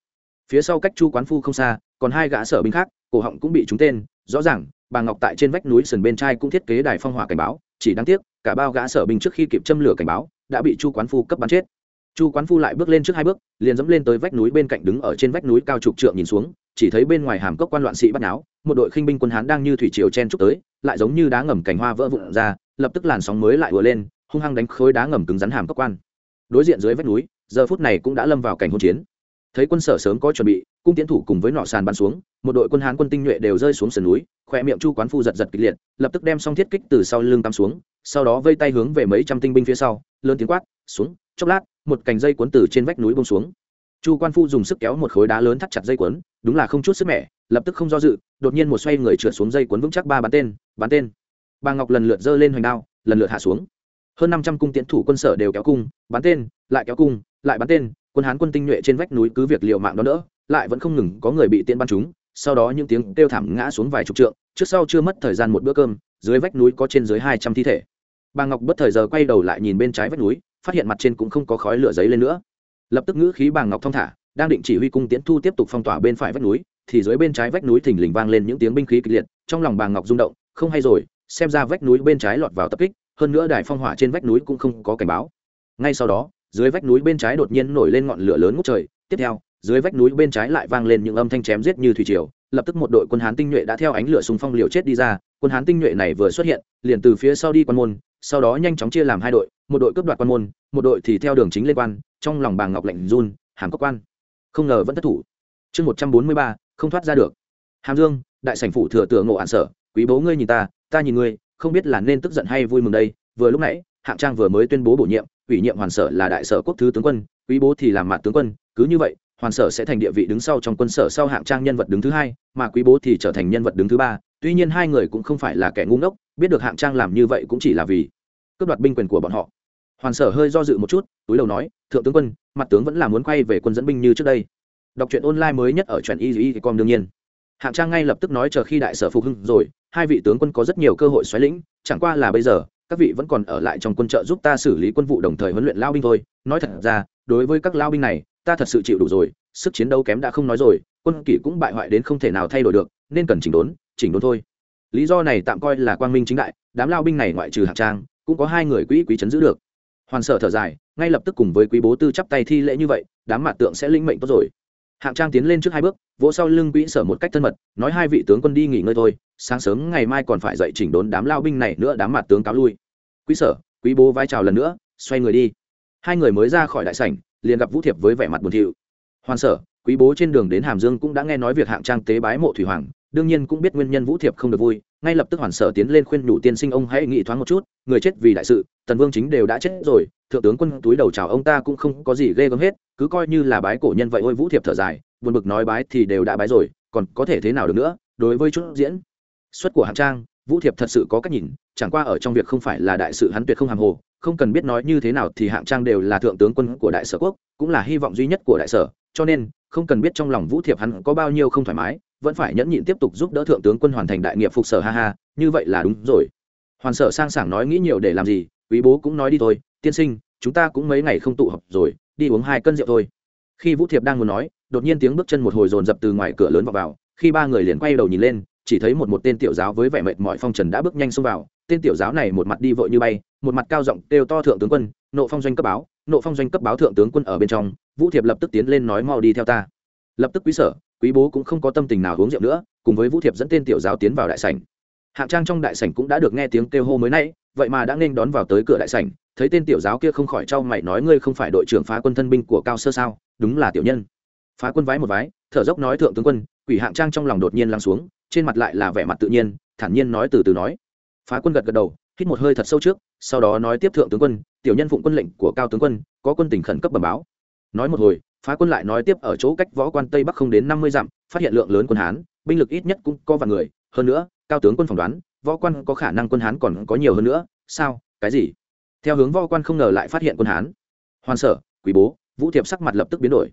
phía sau cách chu quán phu không xa, còn hai gã sở binh khác, cổ họng cũng bị trúng tên. Rõ ràng, bà ngọc tại trên vách núi sườn bên trai cũng thiết kế đài phong hỏa cảnh báo, chỉ đáng tiếc, cả bao gã sở binh trước khi kịp châm lửa cảnh báo, đã bị chu quán phu cấp bắn chết. Chu quán phu lại bước lên trước hai bước, liền dẫm lên tới vách núi bên cạnh đứng ở trên vách núi cao trục trượng nhìn xuống, chỉ thấy bên ngoài hàm cốc quan loạn sĩ bắt náo, một đội khinh binh quân hán đang như thủy triều chen trúc tới, lại giống như đá ngầm cành hoa vỡ vụn ra, lập tức làn sóng mới lại vừa lên, hung hăng đánh khối đá ngầm cứng rắn hàm cốc quan. Đối diện dưới vách núi, giờ phút này cũng đã lâm vào cảnh hỗn chiến thấy quân sở sớm có chuẩn bị, cung tiến thủ cùng với nọ sàn bắn xuống, một đội quân hán quân tinh nhuệ đều rơi xuống sườn núi khoe miệng chu quán phu giật giật kịch liệt, lập tức đem xong thiết kích từ sau lưng tắm xuống, sau đó vây tay hướng về mấy trăm tinh binh phía sau, lớn tiếng quát, xuống, chốc lát, một cành dây cuốn từ trên vách núi bông xuống. Chu quan phu dùng sức kéo một khối đá lớn thắt chặt dây cuốn, đúng là không chút sức mẻ, lập tức không do dự, đột nhiên một xoay người trượt xuống dây cuốn vững chắc ba bắn tên bắn tên. Bà ngọc lần lượt giơ lên hoành đao, lần lượt hạ xuống. Hơn năm trăm cung tiễn thủ quân sở đều kéo cung, bắn tên, lại kéo cung, lại bắn tên quân hán quân tinh nhuệ trên vách núi cứ việc liều mạng đó nữa lại vẫn không ngừng có người bị tiễn bắn chúng. sau đó những tiếng kêu thảm ngã xuống vài chục trượng, trước sau chưa mất thời gian một bữa cơm, dưới vách núi có trên dưới hai trăm thi thể bà ngọc bất thời giờ quay đầu lại nhìn bên trái vách núi, phát hiện mặt trên cũng không có khói lửa giấy lên nữa lập tức ngữ khí bà ngọc thong thả, đang định chỉ huy cung tiễn thu tiếp tục phong tỏa bên phải vách núi, thì dưới bên trái vách núi thình lình vang lên những tiếng binh khí kịch liệt, trong lòng bà ngọc rung động, không hay rồi, xem ra vách núi bên trái lọt vào tập kích, hơn nữa đài phong hỏa trên vách núi cũng không có cảnh báo ngay sau đó dưới vách núi bên trái đột nhiên nổi lên ngọn lửa lớn ngút trời. Tiếp theo, dưới vách núi bên trái lại vang lên những âm thanh chém giết như thủy triều. Lập tức một đội quân hán tinh nhuệ đã theo ánh lửa súng phong liều chết đi ra. Quân hán tinh nhuệ này vừa xuất hiện, liền từ phía sau đi quan môn, sau đó nhanh chóng chia làm hai đội, một đội cướp đoạt quan môn, một đội thì theo đường chính lên quan, trong lòng bàng ngọc lạnh run, hàm cốc quan. Không ngờ vẫn thất thủ. Chương một trăm bốn mươi ba, không thoát ra được. Hàm dương, đại sảnh phủ thừa tựa ngộ ạn sở, quý bố ngươi nhìn ta ta nhìn ngươi, không biết là nên tức giận hay vui mừng đây. Vừa lúc nãy hạng trang vừa mới tuyên bố bổ nhiệm, ủy nhiệm hoàn sở là đại sở quốc thứ tướng quân, quý bố thì làm mạn tướng quân, cứ như vậy, hoàn sở sẽ thành địa vị đứng sau trong quân sở sau hạng trang nhân vật đứng thứ hai, mà quý bố thì trở thành nhân vật đứng thứ ba. Tuy nhiên hai người cũng không phải là kẻ ngu ngốc, biết được hạng trang làm như vậy cũng chỉ là vì cướp đoạt binh quyền của bọn họ. Hoàn sở hơi do dự một chút, túi đầu nói, thượng tướng quân, mặt tướng vẫn là muốn quay về quân dẫn binh như trước đây. Đọc truyện online mới nhất ở truyện e y y e e com đương nhiên. Hạng trang ngay lập tức nói chờ khi đại sở phục hưng rồi, hai vị tướng quân có rất nhiều cơ hội xoáy lĩnh, chẳng qua là bây giờ các vị vẫn còn ở lại trong quân trợ giúp ta xử lý quân vụ đồng thời huấn luyện lao binh thôi. Nói thật ra, đối với các lao binh này, ta thật sự chịu đủ rồi. Sức chiến đấu kém đã không nói rồi, quân kỷ cũng bại hoại đến không thể nào thay đổi được, nên cần chỉnh đốn chỉnh đốn thôi. Lý do này tạm coi là quang minh chính đại, đám lao binh này ngoại trừ hạng trang, cũng có hai người quỹ quý chấn giữ được. Hoàn sở thở dài, ngay lập tức cùng với quý bố tư chắp tay thi lễ như vậy, đám mặt tượng sẽ linh mệnh tốt rồi. Hạng trang tiến lên trước hai bước, vỗ sau lưng quỹ sở một cách thân mật, nói hai vị tướng quân đi nghỉ ngơi thôi, sáng sớm ngày mai còn phải dậy chỉnh đốn đám lao binh này nữa, đám mặt tướng cáo lui quý sở, quý bố vai trào lần nữa, xoay người đi. Hai người mới ra khỏi đại sảnh, liền gặp vũ thiệp với vẻ mặt buồn thiu. Hoàn sở, quý bố trên đường đến hàm dương cũng đã nghe nói việc hạng trang tế bái mộ thủy hoàng, đương nhiên cũng biết nguyên nhân vũ thiệp không được vui, ngay lập tức hoàn sở tiến lên khuyên nhủ tiên sinh ông hãy nghĩ thoáng một chút, người chết vì đại sự, tần vương chính đều đã chết rồi, thượng tướng quân túi đầu chào ông ta cũng không có gì ghê gớm hết, cứ coi như là bái cổ nhân vậy ôi vũ thiệp thở dài, buồn bực nói bái thì đều đã bái rồi, còn có thể thế nào được nữa, đối với chút diễn xuất của hạng trang, vũ thiệp thật sự có cách nhìn chẳng qua ở trong việc không phải là đại sự hắn tuyệt không hàm hồ không cần biết nói như thế nào thì hạng trang đều là thượng tướng quân của đại sở quốc cũng là hy vọng duy nhất của đại sở cho nên không cần biết trong lòng vũ thiệp hắn có bao nhiêu không thoải mái vẫn phải nhẫn nhịn tiếp tục giúp đỡ thượng tướng quân hoàn thành đại nghiệp phục sở ha ha như vậy là đúng rồi. Hoàn sở sang sảng nói nghĩ nhiều để làm gì quý bố cũng nói đi thôi tiên sinh chúng ta cũng mấy ngày không tụ họp rồi đi uống hai cân rượu thôi. Khi vũ thiệp đang muốn nói đột nhiên tiếng bước chân một hồi dồn dập từ ngoài cửa lớn vào, vào khi ba người liền quay đầu nhìn lên chỉ thấy một một tên tiểu giáo với vẻ mệt mỏi phong trần đã bước nhanh xông vào tên tiểu giáo này một mặt đi vội như bay, một mặt cao giọng đều to thượng tướng quân, nộ phong doanh cấp báo, nộ phong doanh cấp báo thượng tướng quân ở bên trong, vũ thiệp lập tức tiến lên nói mau đi theo ta. Lập tức quý sở, quý bố cũng không có tâm tình nào uống rượu nữa, cùng với vũ thiệp dẫn tên tiểu giáo tiến vào đại sảnh. Hạng trang trong đại sảnh cũng đã được nghe tiếng kêu hô mới nãy, vậy mà đã nên đón vào tới cửa đại sảnh, thấy tên tiểu giáo kia không khỏi trao mày nói ngươi không phải đội trưởng phá quân thân binh của cao sơ sao? Đúng là tiểu nhân. Phá quân vái một vái, thở dốc nói thượng tướng quân, quỷ hạng trang trong lòng đột nhiên lắng xuống, trên mặt lại là vẻ mặt tự nhiên, thản nhiên nói từ từ nói phá quân gật gật đầu, hít một hơi thật sâu trước, sau đó nói tiếp thượng tướng quân, tiểu nhân phụng quân lệnh của cao tướng quân, có quân tình khẩn cấp bẩm báo. Nói một hồi, phá quân lại nói tiếp ở chỗ cách võ quan tây bắc không đến năm mươi dặm, phát hiện lượng lớn quân hán, binh lực ít nhất cũng có vài người. Hơn nữa, cao tướng quân phỏng đoán, võ quan có khả năng quân hán còn có nhiều hơn nữa. Sao? Cái gì? Theo hướng võ quan không ngờ lại phát hiện quân hán. Hoàn sở quý bố, vũ thiệp sắc mặt lập tức biến đổi.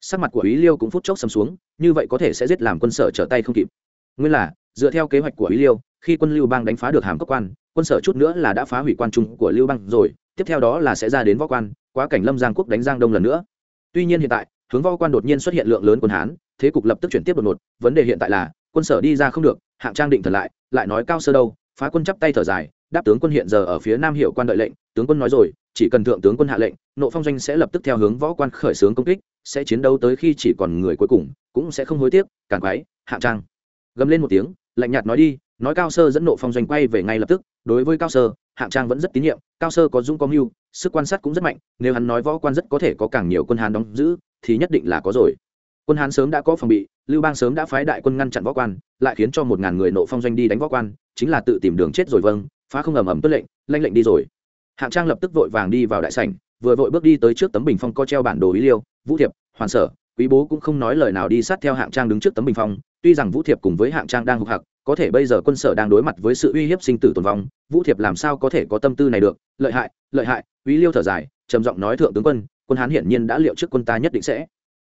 Sắc mặt của ý liêu cũng phút chốc sầm xuống, như vậy có thể sẽ giết làm quân sở trở tay không kịp. Nguyên là, dựa theo kế hoạch của ý liêu khi quân lưu bang đánh phá được hàm cốc quan, quân sở chút nữa là đã phá hủy quan trung của lưu bang rồi, tiếp theo đó là sẽ ra đến võ quan, quá cảnh lâm giang quốc đánh giang đông lần nữa. Tuy nhiên hiện tại, hướng võ quan đột nhiên xuất hiện lượng lớn quân hán, thế cục lập tức chuyển tiếp đột ngột, vấn đề hiện tại là, quân sở đi ra không được, hạng trang định thần lại lại nói cao sơ đâu, phá quân chắp tay thở dài, đáp tướng quân hiện giờ ở phía nam hiệu quan đợi lệnh, tướng quân nói rồi, chỉ cần thượng tướng quân hạ lệnh, nộ phong doanh sẽ lập tức theo hướng võ quan khởi xướng công kích, sẽ chiến đấu tới khi chỉ còn người cuối cùng, cũng sẽ không hối tiếc càn quái, hạng trang. Gầm lên một tiếng, lạnh nhạt nói đi nói cao sơ dẫn nộ phong doanh quay về ngay lập tức, đối với cao sơ, hạng trang vẫn rất tín nhiệm, cao sơ có dung có mưu, sức quan sát cũng rất mạnh, nếu hắn nói võ quan rất có thể có càng nhiều quân hán đóng giữ, thì nhất định là có rồi. Quân hán sớm đã có phòng bị, lưu bang sớm đã phái đại quân ngăn chặn võ quan, lại khiến cho một ngàn người nộ phong doanh đi đánh võ quan, chính là tự tìm đường chết rồi vâng phá không ầm ầm tuất lệnh, lanh lệnh đi rồi. Hạng trang lập tức vội vàng đi vào đại sảnh, vừa vội bước đi tới trước tấm bình phong co treo bản đồ ý liêu, vũ thiệp, hoàn sở quý bố cũng không nói lời nào đi sát theo hạng trang đứng trước tấm bình phong, tuy rằng vũ thiệp cùng với hạng trang đang hục hặc có thể bây giờ quân sở đang đối mặt với sự uy hiếp sinh tử tồn vong, vũ thiệp làm sao có thể có tâm tư này được? Lợi hại lợi hại, quý liêu thở dài, trầm giọng nói thượng tướng quân quân hán hiển nhiên đã liệu trước quân ta nhất định sẽ.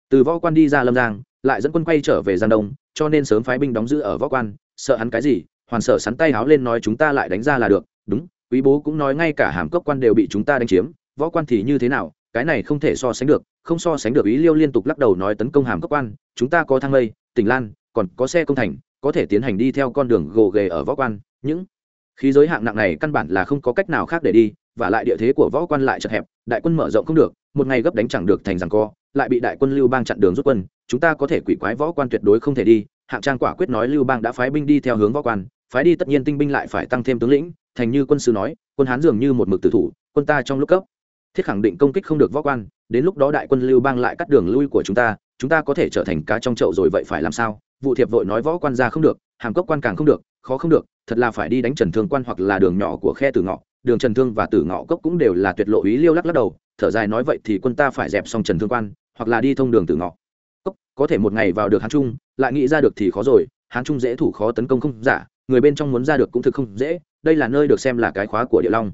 Từ võ quan đi ra lâm giang, lại dẫn quân quay trở về giang đông, cho nên sớm phái binh đóng giữ ở võ quan, sợ hắn cái gì? Hoàn sở sắn tay háo lên nói chúng ta lại đánh ra là được. Đúng, quý bố cũng nói ngay cả hàm cốc quan đều bị chúng ta đánh chiếm, võ quan thì như thế nào? Cái này không thể so sánh được, không so sánh được ý liêu liên tục lắc đầu nói tấn công hàm cấp quan, chúng ta có thang lây, tỉnh lan, còn có xe công thành, có thể tiến hành đi theo con đường gồ ghề ở võ quan, những khí giới hạng nặng này căn bản là không có cách nào khác để đi, và lại địa thế của võ quan lại chật hẹp, đại quân mở rộng không được, một ngày gấp đánh chẳng được thành rằng co, lại bị đại quân lưu bang chặn đường rút quân, chúng ta có thể quỷ quái võ quan tuyệt đối không thể đi, hạng trang quả quyết nói lưu bang đã phái binh đi theo hướng võ quan, phái đi tất nhiên tinh binh lại phải tăng thêm tướng lĩnh, thành như quân sư nói, quân hán dường như một mực tử thủ, quân ta trong lúc cấp thiết khẳng định công kích không được võ quan, đến lúc đó đại quân lưu bang lại cắt đường lui của chúng ta chúng ta có thể trở thành cá trong chậu rồi vậy phải làm sao? Vụ thiệp vội nói võ quan ra không được, hàm cốc quan càng không được, khó không được, thật là phải đi đánh trần thương quan hoặc là đường nhỏ của khe tử ngọ. Đường trần thương và tử ngọ cốc cũng đều là tuyệt lộ ý liêu lắc lắc đầu, thở dài nói vậy thì quân ta phải dẹp xong trần thương quan, hoặc là đi thông đường tử ngọ. Cốc, có thể một ngày vào được hán trung, lại nghĩ ra được thì khó rồi, hán trung dễ thủ khó tấn công không giả, người bên trong muốn ra được cũng thực không dễ, đây là nơi được xem là cái khóa của địa long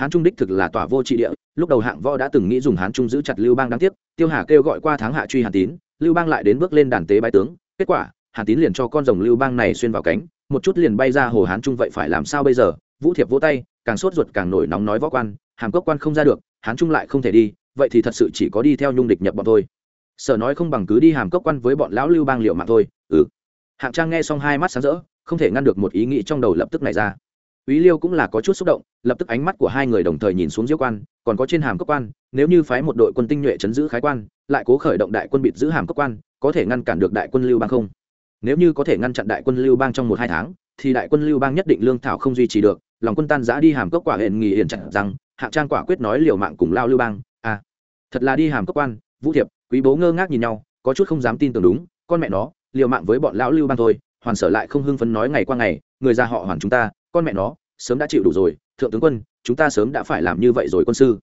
hán trung đích thực là tòa vô trị địa, lúc đầu hạng võ đã từng nghĩ dùng hán trung giữ chặt lưu bang đáng tiếc, tiêu hà kêu gọi qua tháng hạ truy hàn tín, lưu bang lại đến bước lên đàn tế bái tướng. Kết quả, hàn tín liền cho con rồng lưu bang này xuyên vào cánh, một chút liền bay ra hồ hán trung vậy phải làm sao bây giờ? Vũ thiệp vỗ tay, càng sốt ruột càng nổi nóng nói võ quan, hàm cốc quan không ra được, hán trung lại không thể đi, vậy thì thật sự chỉ có đi theo nhung địch nhập bọn thôi. Sở nói không bằng cứ đi hàm cốc quan với bọn lão lưu bang liệu mà thôi ừ. Hạng trang nghe xong hai mắt sáng rỡ, không thể ngăn được một ý nghĩ trong đầu lập tức này ra. Úy Liêu cũng là có chút xúc động, lập tức ánh mắt của hai người đồng thời nhìn xuống Diêu Quan, còn có trên hàm cấp quan, nếu như phái một đội quân tinh nhuệ chấn giữ khái quan, lại cố khởi động đại quân bịt giữ hàm cấp quan, có thể ngăn cản được đại quân Lưu Bang không? Nếu như có thể ngăn chặn đại quân Lưu Bang trong một hai tháng, thì đại quân Lưu Bang nhất định lương thảo không duy trì được, lòng quân tan rã đi hàm cấp quả hẹn nghỉ hiển chặn rằng, Hạng Trang quả quyết nói liều mạng cùng lao Lưu Bang, à, thật là đi hàm cấp quan, Vũ Thiệp, Quý Bố ngơ ngác nhìn nhau, có chút không dám tin tưởng đúng, con mẹ nó, liều mạng với bọn lão Lưu Bang thôi, hoàn sở lại không hưng phấn nói ngày qua ngày, người ra họ hoàng chúng ta, con mẹ nó, sớm đã chịu đủ rồi thượng tướng quân chúng ta sớm đã phải làm như vậy rồi quân sư.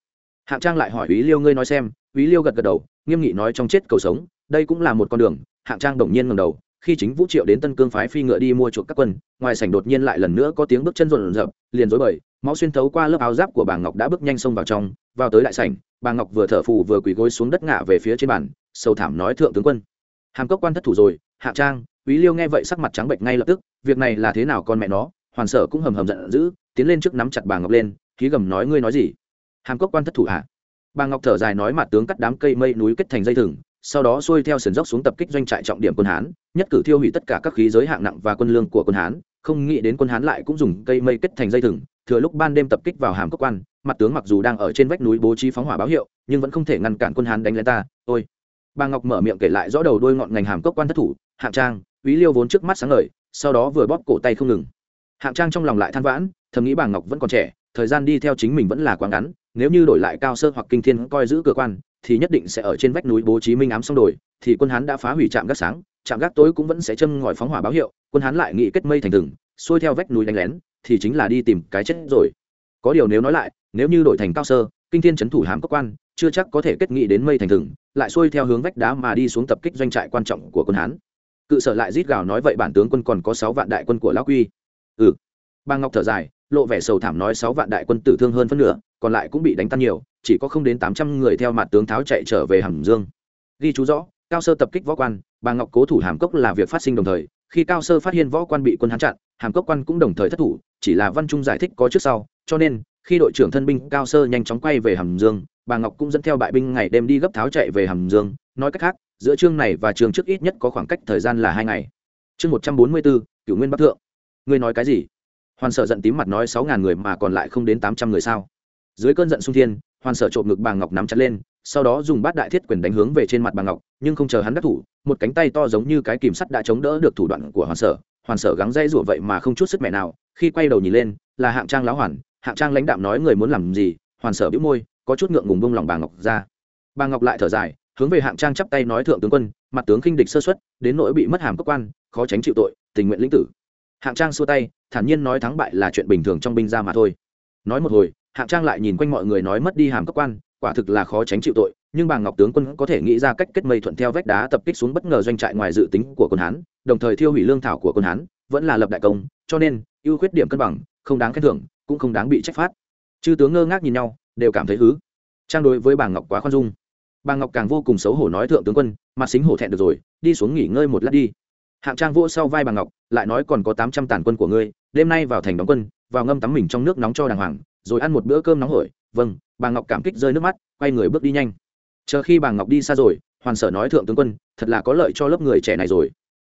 Hạng trang lại hỏi ý liêu ngươi nói xem ý liêu gật gật đầu nghiêm nghị nói trong chết cầu sống đây cũng là một con đường. Hạng trang đồng nhiên ngầm đầu khi chính vũ triệu đến tân cương phái phi ngựa đi mua chuộc các quân ngoài sảnh đột nhiên lại lần nữa có tiếng bước chân rộn rập liền rối bời máu xuyên thấu qua lớp áo giáp của bà ngọc đã bước nhanh xông vào trong vào tới đại sảnh bà ngọc vừa thở phù vừa quỳ gối xuống đất ngã về phía trên bàn sâu thảm nói thượng tướng quân. Hàm cốc quan thất thủ rồi hạ trang quý liêu nghe vậy sắc mặt trắng bệnh ngay lập tức việc này là thế nào con mẹ nó? Hoàn sở cũng hầm hầm giận dữ, tiến lên trước nắm chặt bà ngọc lên khí gầm nói ngươi nói gì? Hàm cốc quan thất thủ hạ à? bà ngọc thở dài nói mặt tướng cắt đám cây mây núi kết thành dây thừng, sau đó xuôi theo sườn dốc xuống tập kích doanh trại trọng điểm quân hán, nhất cử thiêu hủy tất cả các khí giới hạng nặng và quân lương của quân hán, không nghĩ đến quân hán lại cũng dùng cây mây kết thành dây thừng, thừa lúc ban đêm tập kích vào hàm cốc quan, mặt tướng mặc dù đang ở trên vách núi bố trí phóng hỏa báo hiệu, nhưng vẫn không thể ngăn cản quân hán đánh lên ta, ôi. Bà ngọc mở miệng kể lại rõ đầu đôi ngọn ngành hàm cốc quan thất thủ, hạng trang quý liêu vốn trước mắt sáng ngời, sau đó vừa bóp cổ tay không ngừng hạng trang trong lòng lại than vãn, thầm nghĩ bà ngọc vẫn còn trẻ, thời gian đi theo chính mình vẫn là quá ngắn, nếu như đổi lại cao sơ hoặc kinh thiên coi giữ cơ quan, thì nhất định sẽ ở trên vách núi bố trí minh ám xong đổi thì quân hán đã phá hủy trạm gác sáng, trạm gác tối cũng vẫn sẽ châm ngòi phóng hỏa báo hiệu, quân hán lại nghĩ kết mây thành thừng xuôi theo vách núi đánh lén, thì chính là đi tìm cái chết rồi. Có điều nếu nói lại, nếu như đổi thành cao sơ, kinh thiên trấn thủ hàm cơ quan, chưa chắc có thể kết nghị đến mây thành thừng lại xuôi theo hướng vách đá mà đi xuống tập kích doanh trại quan trọng của quân hán. Cự sở lại rít gào nói vậy bản tướng quân còn có sáu vạn đại quân của lão quy ừ. Bà ngọc thở dài, lộ vẻ sầu thảm nói sáu vạn đại quân tử thương hơn phân nửa, còn lại cũng bị đánh tan nhiều, chỉ có không đến tám trăm người theo mặt tướng tháo chạy trở về hàm dương. Ghi chú rõ, cao sơ tập kích võ quan, bà ngọc cố thủ hàm cốc là việc phát sinh đồng thời, khi cao sơ phát hiện võ quan bị quân hán chặn, hàm cốc quan cũng đồng thời thất thủ, chỉ là văn trung giải thích có trước sau, cho nên, khi đội trưởng thân binh cao sơ nhanh chóng quay về hàm dương, bà ngọc cũng dẫn theo bại binh ngày đêm đi gấp tháo chạy về hàm dương, nói cách khác, giữa chương này và chương trước ít nhất có khoảng cách thời gian là hai ngày. Chương một trăm bốn mươi bốn cựu nguyên bắc thượng ngươi nói cái gì? Hoàn sở giận tím mặt nói sáu ngàn người mà còn lại không đến tám trăm người sao? Dưới cơn giận sung thiên, hoàn sở trộm ngực bà ngọc nắm chặt lên, sau đó dùng bát đại thiết quyền đánh hướng về trên mặt bà ngọc, nhưng không chờ hắn đắc thủ, một cánh tay to giống như cái kìm sắt đã chống đỡ được thủ đoạn của hoàn sở. Hoàn sở gắng dây rủa vậy mà không chút sức mẹ nào, khi quay đầu nhìn lên, là hạng trang láo hoàn. Hạng trang lãnh đạm nói người muốn làm gì? Hoàn sở bĩu môi, có chút ngượng ngùng bông lòng bà ngọc ra. Bà ngọc lại thở dài, hướng về hạng trang chắp tay nói thượng tướng quân, mặt tướng khinh địch sơ xuất đến nỗi bị mất hàm cấp quan, khó tránh chịu tội, tình nguyện lĩnh tử hạng trang xua tay, thản nhiên nói thắng bại là chuyện bình thường trong binh gia mà thôi. Nói một hồi, hạng trang lại nhìn quanh mọi người nói mất đi hàm cấp quan, quả thực là khó tránh chịu tội, nhưng bà ngọc tướng quân có thể nghĩ ra cách kết mây thuận theo vách đá tập kích xuống bất ngờ doanh trại ngoài dự tính của quân hán, đồng thời thiêu hủy lương thảo của quân hán, vẫn là lập đại công, cho nên, ưu khuyết điểm cân bằng, không đáng khen thưởng, cũng không đáng bị trách phát chư tướng ngơ ngác nhìn nhau, đều cảm thấy hứ. Trang đối với bà ngọc quá khoan dung. Bà ngọc càng vô cùng xấu hổ nói thượng tướng quân, mặt xính hổ thẹn được rồi, đi xuống nghỉ ngơi một lát đi hạng trang vỗ sau vai bà ngọc, lại nói còn có tám trăm tàn quân của ngươi, đêm nay vào thành đóng quân, vào ngâm tắm mình trong nước nóng cho đàng hoàng, rồi ăn một bữa cơm nóng hổi. Vâng bà ngọc cảm kích rơi nước mắt, quay người bước đi nhanh. Chờ khi bà ngọc đi xa rồi, hoàn sở nói thượng tướng quân, thật là có lợi cho lớp người trẻ này rồi.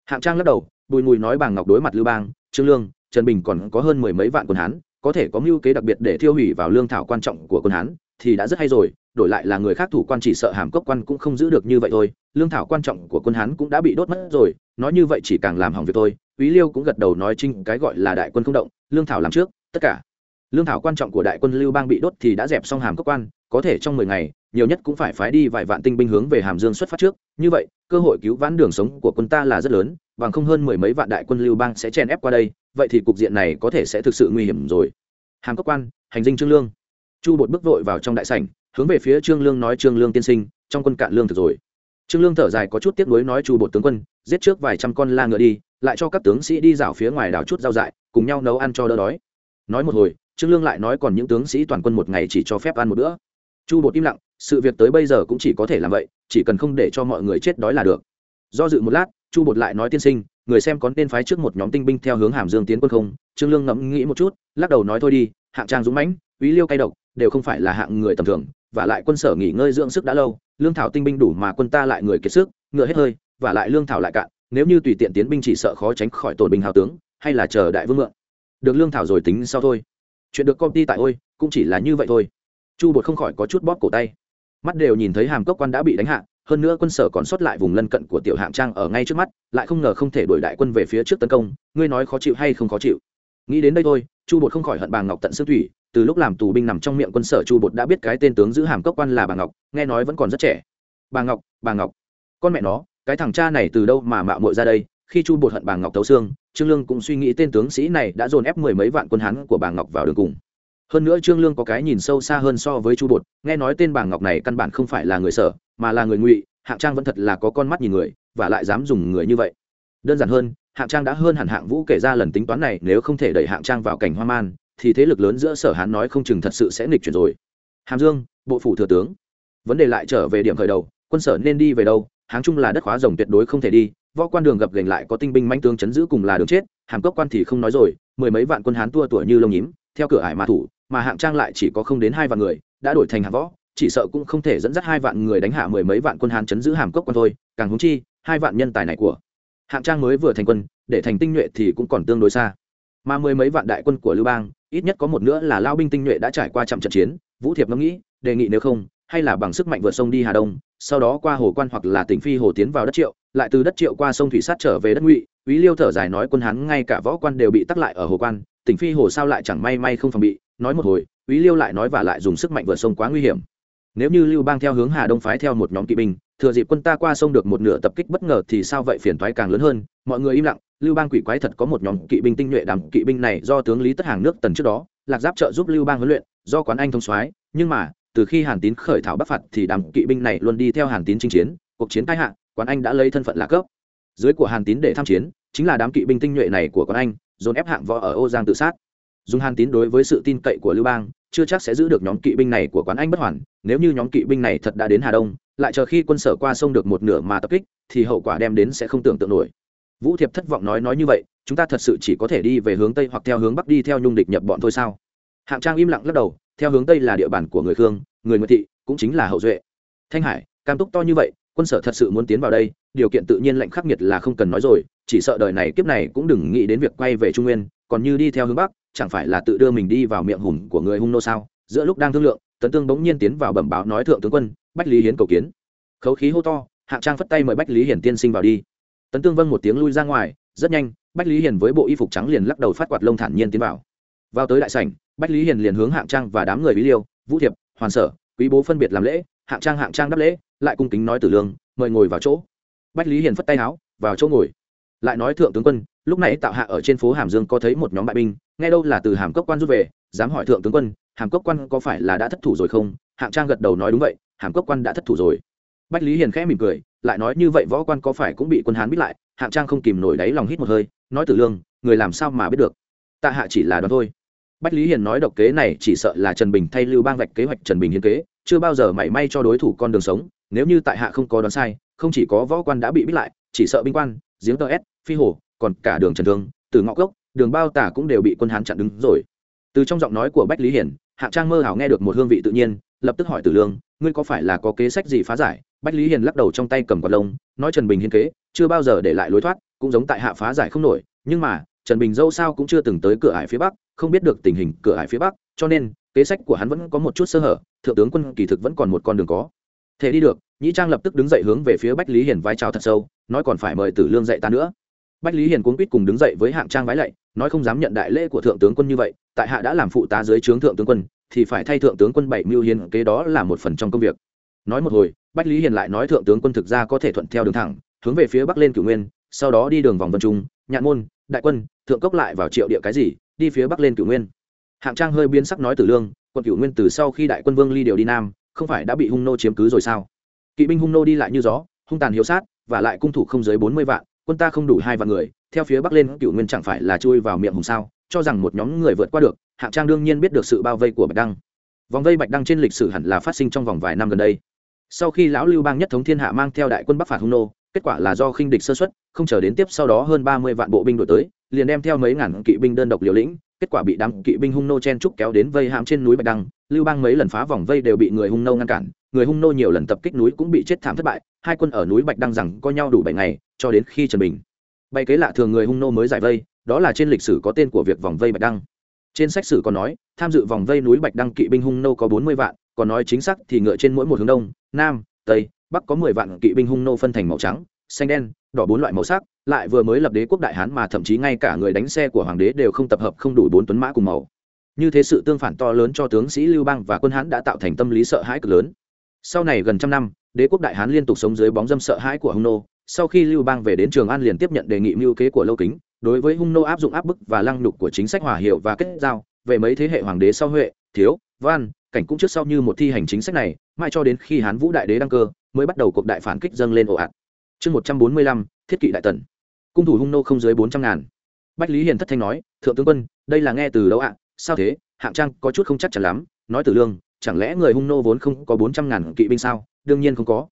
Hạng trang lắc đầu, bùi mùi nói bà ngọc đối mặt lưu bang, trương lương, trần bình còn có hơn mười mấy vạn quân hán, có thể có mưu kế đặc biệt để thiêu hủy vào lương thảo quan trọng của quân hán, thì đã rất hay rồi đổi lại là người khác thủ quan chỉ sợ hàm cốc quan cũng không giữ được như vậy thôi lương thảo quan trọng của quân hán cũng đã bị đốt mất rồi nói như vậy chỉ càng làm hỏng việc thôi Úy Liêu cũng gật đầu nói trinh cái gọi là đại quân không động, lương thảo làm trước, tất cả. Lương thảo quan trọng của đại quân Lưu Bang bị đốt thì đã dẹp xong hàm cốc quan, có thể trong mười ngày, nhiều nhất cũng phải phái đi vài vạn tinh binh hướng về Hàm Dương xuất phát trước, như vậy, cơ hội cứu vãn đường sống của quân ta là rất lớn, bằng không hơn mười mấy vạn đại quân Lưu Bang sẽ chen ép qua đây, vậy thì cục diện này có thể sẽ thực sự nguy hiểm rồi. Hàm cốc quan, hành dinh Trương Lương. Chu Bột bước vội vào trong đại sảnh, hướng về phía Trương Lương nói Trương Lương tiên sinh, trong quân cạn lương thực rồi. Trương Lương thở dài có chút tiếc nuối nói Chu Bột tướng quân, giết trước vài trăm con la ngựa đi lại cho các tướng sĩ đi rảo phía ngoài đảo chút rau dại cùng nhau nấu ăn cho đỡ đói. Nói một hồi trương lương lại nói còn những tướng sĩ toàn quân một ngày chỉ cho phép ăn một bữa. Chu bột im lặng sự việc tới bây giờ cũng chỉ có thể làm vậy chỉ cần không để cho mọi người chết đói là được. Do dự một lát chu bột lại nói tiên sinh người xem có nên phái trước một nhóm tinh binh theo hướng hàm dương tiến quân không? Trương lương ngẫm nghĩ một chút lắc đầu nói thôi đi hạng trang dũng mãnh úy liêu cay độc đều không phải là hạng người tầm thường và lại quân sở nghỉ ngơi dưỡng sức đã lâu, lương thảo tinh binh đủ mà quân ta lại người kiệt sức, ngựa hết hơi, và lại lương thảo lại cạn, nếu như tùy tiện tiến binh chỉ sợ khó tránh khỏi tổn binh hào tướng, hay là chờ đại vương mượn. Được lương thảo rồi tính sau thôi. Chuyện được công ty tại ôi, cũng chỉ là như vậy thôi. Chu bột không khỏi có chút bóp cổ tay. Mắt đều nhìn thấy hàm cốc quan đã bị đánh hạ, hơn nữa quân sở còn sót lại vùng lân cận của tiểu hạm trang ở ngay trước mắt, lại không ngờ không thể đuổi đại quân về phía trước tấn công, ngươi nói khó chịu hay không khó chịu. Nghĩ đến đây thôi, chu bột không khỏi hận bà ngọc tận xương thủy từ lúc làm tù binh nằm trong miệng quân sở chu bột đã biết cái tên tướng giữ hàm cốc quan là bà ngọc, nghe nói vẫn còn rất trẻ. Bà ngọc bà ngọc. Con mẹ nó, cái thằng cha này từ đâu mà mạo muội ra đây? Khi chu bột hận bà ngọc thấu xương, trương lương cũng suy nghĩ tên tướng sĩ này đã dồn ép mười mấy vạn quân hán của bà ngọc vào đường cùng. Hơn nữa trương lương có cái nhìn sâu xa hơn so với chu bột, nghe nói tên bà ngọc này căn bản không phải là người sở, mà là người ngụy, hạng trang vẫn thật là có con mắt nhìn người, và lại dám dùng người như vậy. Đơn giản hơn, hạng trang đã hơn hẳn hạng vũ kể ra lần tính toán này nếu không thể đẩy hạng trang vào cảnh hoang man thì thế lực lớn giữa sở hán nói không chừng thật sự sẽ nghịch chuyển rồi. Hàm dương, bộ phủ thừa tướng, vấn đề lại trở về điểm khởi đầu, quân sở nên đi về đâu? Háng chung là đất khóa rồng tuyệt đối không thể đi, võ quan đường gặp gành lại có tinh binh manh tướng chấn giữ cùng là đường chết, hàm cốc quan thì không nói rồi, mười mấy vạn quân hán tua tuổi như lông nhím, theo cửa ải mà thủ, mà hạng trang lại chỉ có không đến hai vạn người, đã đổi thành hạng võ, chỉ sợ cũng không thể dẫn dắt hai vạn người đánh hạ mười mấy vạn quân hán chấn giữ hàm cốc quan thôi, càng húng chi, hai vạn nhân tài này của hạng trang mới vừa thành quân, để thành tinh nhuệ thì cũng còn tương đối xa. Mà mười mấy vạn đại quân của lưu bang ít nhất có một nữa là lao binh tinh nhuệ đã trải qua trăm trận chiến vũ thiệp ngẫm nghĩ đề nghị nếu không hay là bằng sức mạnh vượt sông đi hà đông sau đó qua hồ quan hoặc là tỉnh phi hồ tiến vào đất triệu lại từ đất triệu qua sông thủy sát trở về đất ngụy Úy Liêu thở dài nói quân hắn ngay cả võ quan đều bị tắc lại ở hồ quan, tỉnh phi hồ sao lại chẳng may may không phòng bị, nói một hồi, Úy Liêu lại nói và lại dùng sức mạnh vượt sông quá nguy hiểm. Nếu như Lưu Bang theo hướng Hà Đông phái theo một nhóm kỵ binh, thừa dịp quân ta qua sông được một nửa tập kích bất ngờ thì sao vậy phiền toái càng lớn hơn, mọi người im lặng, Lưu Bang quỷ quái thật có một nhóm kỵ binh tinh nhuệ đám kỵ binh này do tướng Lý Tất Hàng nước tần trước đó, Lạc Giáp trợ giúp Lưu Bang huấn luyện, do quán anh thông soái, nhưng mà, từ khi Hàn Tín khởi thảo bắc phạt thì đám kỵ binh này luôn đi theo Hàn Tín chinh chiến, cuộc chiến tai hạ, quán anh đã lấy thân phận là cấp dưới của Hàn Tín để tham chiến, chính là đám kỵ binh tinh nhuệ này của Quán anh dồn ép hạng võ ở ô giang tự sát. Dùng hàn tín đối với sự tin cậy của lưu bang chưa chắc sẽ giữ được nhóm kỵ binh này của quán anh bất hoàn nếu như nhóm kỵ binh này thật đã đến hà đông lại chờ khi quân sở qua sông được một nửa mà tập kích, thì hậu quả đem đến sẽ không tưởng tượng nổi. Vũ thiệp thất vọng nói nói như vậy, chúng ta thật sự chỉ có thể đi về hướng tây hoặc theo hướng bắc đi theo nhung địch nhập bọn thôi sao? Hạng trang im lặng lắc đầu, theo hướng tây là địa bàn của người khương, người nguyệt thị, cũng chính là hậu duệ. Thanh hải, cam túc to như vậy, quân sở thật sự muốn tiến vào đây, điều kiện tự nhiên lệnh khắc nghiệt là không cần nói rồi, chỉ sợ đời này kiếp này cũng đừng nghĩ đến việc quay về trung nguyên, còn như đi theo hướng bắc, chẳng phải là tự đưa mình đi vào miệng hùng của người hung nô sao? Giữa lúc đang thương lượng, tấn tương bỗng nhiên tiến vào bẩm báo nói thượng tướng quân bách lý hiến cầu kiến. Khấu khí hô to hạng trang phất tay mời bách lý hiển tiên sinh vào đi. Tấn tương vâng một tiếng lui ra ngoài, rất nhanh, bách lý hiền với bộ y phục trắng liền lắc đầu phát quạt lông thản nhiên tiến vào. Vào tới đại sảnh, bách lý hiền liền hướng hạng trang và đám người bí liêu, vũ thiệp, hoàn sở, quý bố phân biệt làm lễ hạng trang hạng trang đáp lễ, lại cung kính nói tử lương, mời ngồi vào chỗ. Bách lý hiền phất tay áo, vào chỗ ngồi. Lại nói thượng tướng quân, lúc này tạo hạ ở trên phố hàm dương có thấy một nhóm bại binh, nghe đâu là từ hàm cốc quan rút về, dám hỏi thượng tướng quân, hàm cốc quan có phải là đã thất thủ rồi không? Hạng trang gật đầu nói đúng vậy hàm cốc quan đã thất thủ rồi. Bách lý hiền khẽ mỉm cười, lại nói như vậy võ quan có phải cũng bị quân hán biết lại, hạng trang không kìm nổi đáy lòng hít một hơi, nói tử lương, người làm sao mà biết được? Tạ hạ chỉ là đoán thôi. Bách lý hiền nói độc kế này chỉ sợ là trần bình thay lưu bang vạch kế hoạch trần bình hiến kế, chưa bao giờ mảy may cho đối thủ con đường sống, nếu như tại hạ không có đoán sai, không chỉ có võ quan đã bị biết lại, chỉ sợ binh quan, giếng tờ s, phi hồ, còn cả đường trần thương, từ ngõ gốc đường bao tả cũng đều bị quân hán chặn đứng rồi. Từ trong giọng nói của bách lý hiển hạng trang mơ hảo nghe được một hương vị tự nhiên lập tức hỏi tử lương, ngươi có phải là có kế sách gì phá giải? Bách lý hiền lắc đầu trong tay cầm quạt lông, nói trần bình hiên kế, chưa bao giờ để lại lối thoát, cũng giống tại hạ phá giải không nổi, nhưng mà, trần bình dâu sao cũng chưa từng tới cửa ải phía bắc, không biết được tình hình cửa ải phía bắc, cho nên, kế sách của hắn vẫn có một chút sơ hở, thượng tướng quân kỳ thực vẫn còn một con đường có thể đi được. Nhĩ trang lập tức đứng dậy hướng về phía bách lý hiền vai trào thật sâu, nói còn phải mời tử lương dạy ta nữa. Bách lý hiền cuốn quýt cùng đứng dậy với hạng trang vái lạy, nói không dám nhận đại lễ của thượng tướng quân như vậy, tại hạ đã làm phụ tá dưới trướng thượng tướng quân thì phải thay thượng tướng quân bảy mưu hiền kế đó là một phần trong công việc. Nói một hồi, bách lý hiền lại nói thượng tướng quân thực ra có thể thuận theo đường thẳng, hướng về phía bắc lên cửu nguyên, sau đó đi đường vòng vân trung, nhạn môn, đại quân, thượng cốc lại vào triệu địa cái gì, đi phía bắc lên cửu nguyên. Hạng trang hơi biến sắc nói tử lương, quân cửu nguyên từ sau khi đại quân vương ly điều đi nam, không phải đã bị hung nô chiếm cứ rồi sao? Kỵ binh hung nô đi lại như gió, hung tàn hiếu sát, và lại cung thủ không dưới bốn mươi vạn, quân ta không đủ hai vạn người, theo phía bắc lên cửu nguyên chẳng phải là chui vào miệng hùng sao? Cho rằng một nhóm người vượt qua được, hạng trang đương nhiên biết được sự bao vây của bạch đăng. Vòng vây bạch đăng trên lịch sử hẳn là phát sinh trong vòng vài năm gần đây. Sau khi lão lưu bang nhất thống thiên hạ mang theo đại quân bắc phạt hung nô, kết quả là do khinh địch sơ xuất, không chờ đến tiếp sau đó hơn ba mươi vạn bộ binh đổi tới, liền đem theo mấy ngàn kỵ binh đơn độc liều lĩnh, kết quả bị đám kỵ binh hung nô chen trúc kéo đến vây hãm trên núi bạch đăng. Lưu bang mấy lần phá vòng vây đều bị người hung nô ngăn cản, người hung nô nhiều lần tập kích núi cũng bị chết thảm thất bại, hai quân ở núi bạch đăng rằng có nhau đủ bảy ngày, cho đến khi trần bình bày kế lạ thường người hung nô mới giải vây, đó là trên lịch sử có tên của việc vòng vây bạch đăng. Trên sách sử còn nói, tham dự vòng vây núi bạch đăng kỵ binh hung nô có bốn mươi vạn, còn nói chính xác thì ngựa trên mỗi một hướng đông, nam, tây, bắc có mười vạn kỵ binh hung nô phân thành màu trắng, xanh đen, đỏ bốn loại màu sắc, lại vừa mới lập đế quốc đại hán mà thậm chí ngay cả người đánh xe của hoàng đế đều không tập hợp không đủ bốn tuấn mã cùng màu. Như thế sự tương phản to lớn cho tướng sĩ lưu bang và quân hán đã tạo thành tâm lý sợ hãi cực lớn. Sau này gần trăm năm, đế quốc đại hán liên tục sống dưới bóng dâm sợ hãi của hung nô sau khi lưu bang về đến trường an liền tiếp nhận đề nghị mưu kế của lâu kính, đối với hung nô áp dụng áp bức và lăng nhục của chính sách hòa hiệu và kết giao, về mấy thế hệ hoàng đế sau huệ, thiếu, văn, cảnh cũng trước sau như một thi hành chính sách này, mãi cho đến khi hán vũ đại đế đăng cơ, mới bắt đầu cuộc đại phản kích dâng lên ồ ạt. Chương một trăm bốn mươi lăm, thiết kỵ đại tần. Cung thủ hung nô không dưới bốn trăm ngàn. Bách lý hiền thất thanh nói, thượng tướng quân, đây là nghe từ đâu ạ? Sao thế? Hạng trang có chút không chắc chắn lắm. Nói từ lương, chẳng lẽ người hung nô vốn không có bốn trăm ngàn kỵ binh sao? Đương nhiên không có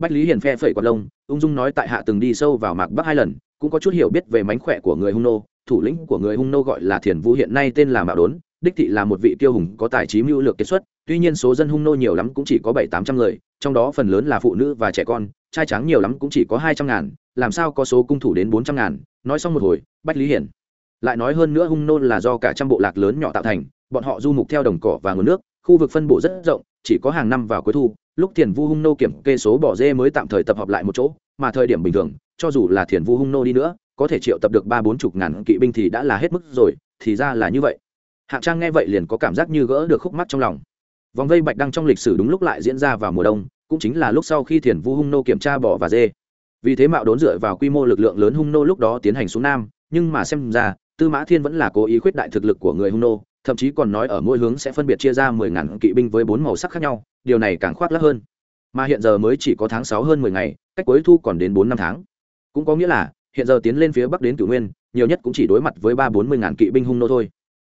bách lý hiền phe phẩy quạt lông, ung dung nói tại hạ từng đi sâu vào mạc bắc hai lần, cũng có chút hiểu biết về mánh khỏe của người hung nô. Thủ lĩnh của người hung nô gọi là thiền vũ hiện nay tên là mạo đốn, đích thị là một vị tiêu hùng có tài trí mưu lược kết xuất, tuy nhiên số dân hung nô nhiều lắm cũng chỉ có bảy tám trăm người, trong đó phần lớn là phụ nữ và trẻ con, trai tráng nhiều lắm cũng chỉ có hai trăm ngàn, làm sao có số cung thủ đến bốn trăm ngàn? Nói xong một hồi, bách lý hiển lại nói hơn nữa hung nô là do cả trăm bộ lạc lớn nhỏ tạo thành, bọn họ du mục theo đồng cỏ và nguồn nước, khu vực phân bổ rất rộng, chỉ có hàng năm vào cuối thu lúc thiền vu hung nô kiểm kê số bỏ dê mới tạm thời tập hợp lại một chỗ, mà thời điểm bình thường, cho dù là thiền vu hung nô đi nữa, có thể triệu tập được ba bốn chục ngàn kỵ binh thì đã là hết mức rồi, thì ra là như vậy. Hạng trang nghe vậy liền có cảm giác như gỡ được khúc mắt trong lòng. Vòng vây bạch đăng trong lịch sử đúng lúc lại diễn ra vào mùa đông, cũng chính là lúc sau khi thiền vu hung nô kiểm tra bỏ và dê. Vì thế mạo đốn dựa vào quy mô lực lượng lớn hung nô lúc đó tiến hành xuống nam, nhưng mà xem ra, tư mã thiên vẫn là cố ý khuyết đại thực lực của người hung nô thậm chí còn nói ở mỗi hướng sẽ phân biệt chia ra mười ngàn kỵ binh với bốn màu sắc khác nhau, điều này càng khoác lắc hơn. Mà hiện giờ mới chỉ có tháng sáu hơn mười ngày, cách cuối thu còn đến bốn năm tháng. Cũng có nghĩa là, hiện giờ tiến lên phía bắc đến cửu nguyên, nhiều nhất cũng chỉ đối mặt với ba bốn mươi ngàn kỵ binh hung nô thôi.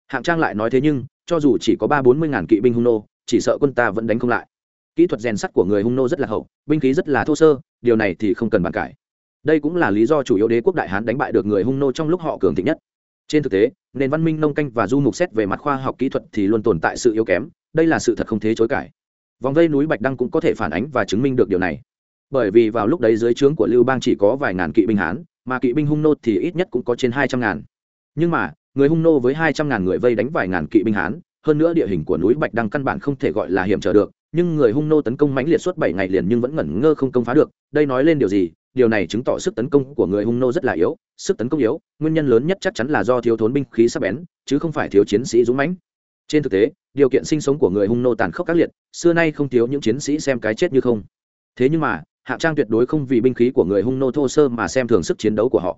Hạng trang lại nói thế nhưng, cho dù chỉ có ba bốn mươi ngàn kỵ binh hung nô, chỉ sợ quân ta vẫn đánh không lại. Kỹ thuật rèn sắt của người hung nô rất là hậu, binh khí rất là thô sơ, điều này thì không cần bàn cãi. Đây cũng là lý do chủ yếu đế quốc đại hán đánh bại được người hung nô trong lúc họ cường thịnh nhất trên thực tế, nền văn minh nông canh và du mục xét về mặt khoa học kỹ thuật thì luôn tồn tại sự yếu kém, đây là sự thật không thể chối cãi. Vòng vây núi bạch đăng cũng có thể phản ánh và chứng minh được điều này. Bởi vì vào lúc đấy dưới trướng của lưu bang chỉ có vài ngàn kỵ binh hán, mà kỵ binh hung nô thì ít nhất cũng có trên hai trăm ngàn. Nhưng mà, người hung nô với hai trăm ngàn người vây đánh vài ngàn kỵ binh hán, hơn nữa địa hình của núi bạch đăng căn bản không thể gọi là hiểm trở được, nhưng người hung nô tấn công mãnh liệt suốt bảy ngày liền nhưng vẫn ngẩn ngơ không công phá được, đây nói lên điều gì? Điều này chứng tỏ sức tấn công của người hung nô rất là yếu, sức tấn công yếu, nguyên nhân lớn nhất chắc chắn là do thiếu thốn binh khí sắc bén, chứ không phải thiếu chiến sĩ dũng mãnh. Trên thực tế, điều kiện sinh sống của người hung nô tàn khốc các liệt, xưa nay không thiếu những chiến sĩ xem cái chết như không. Thế nhưng mà, hạ trang tuyệt đối không vì binh khí của người hung nô thô sơ mà xem thường sức chiến đấu của họ.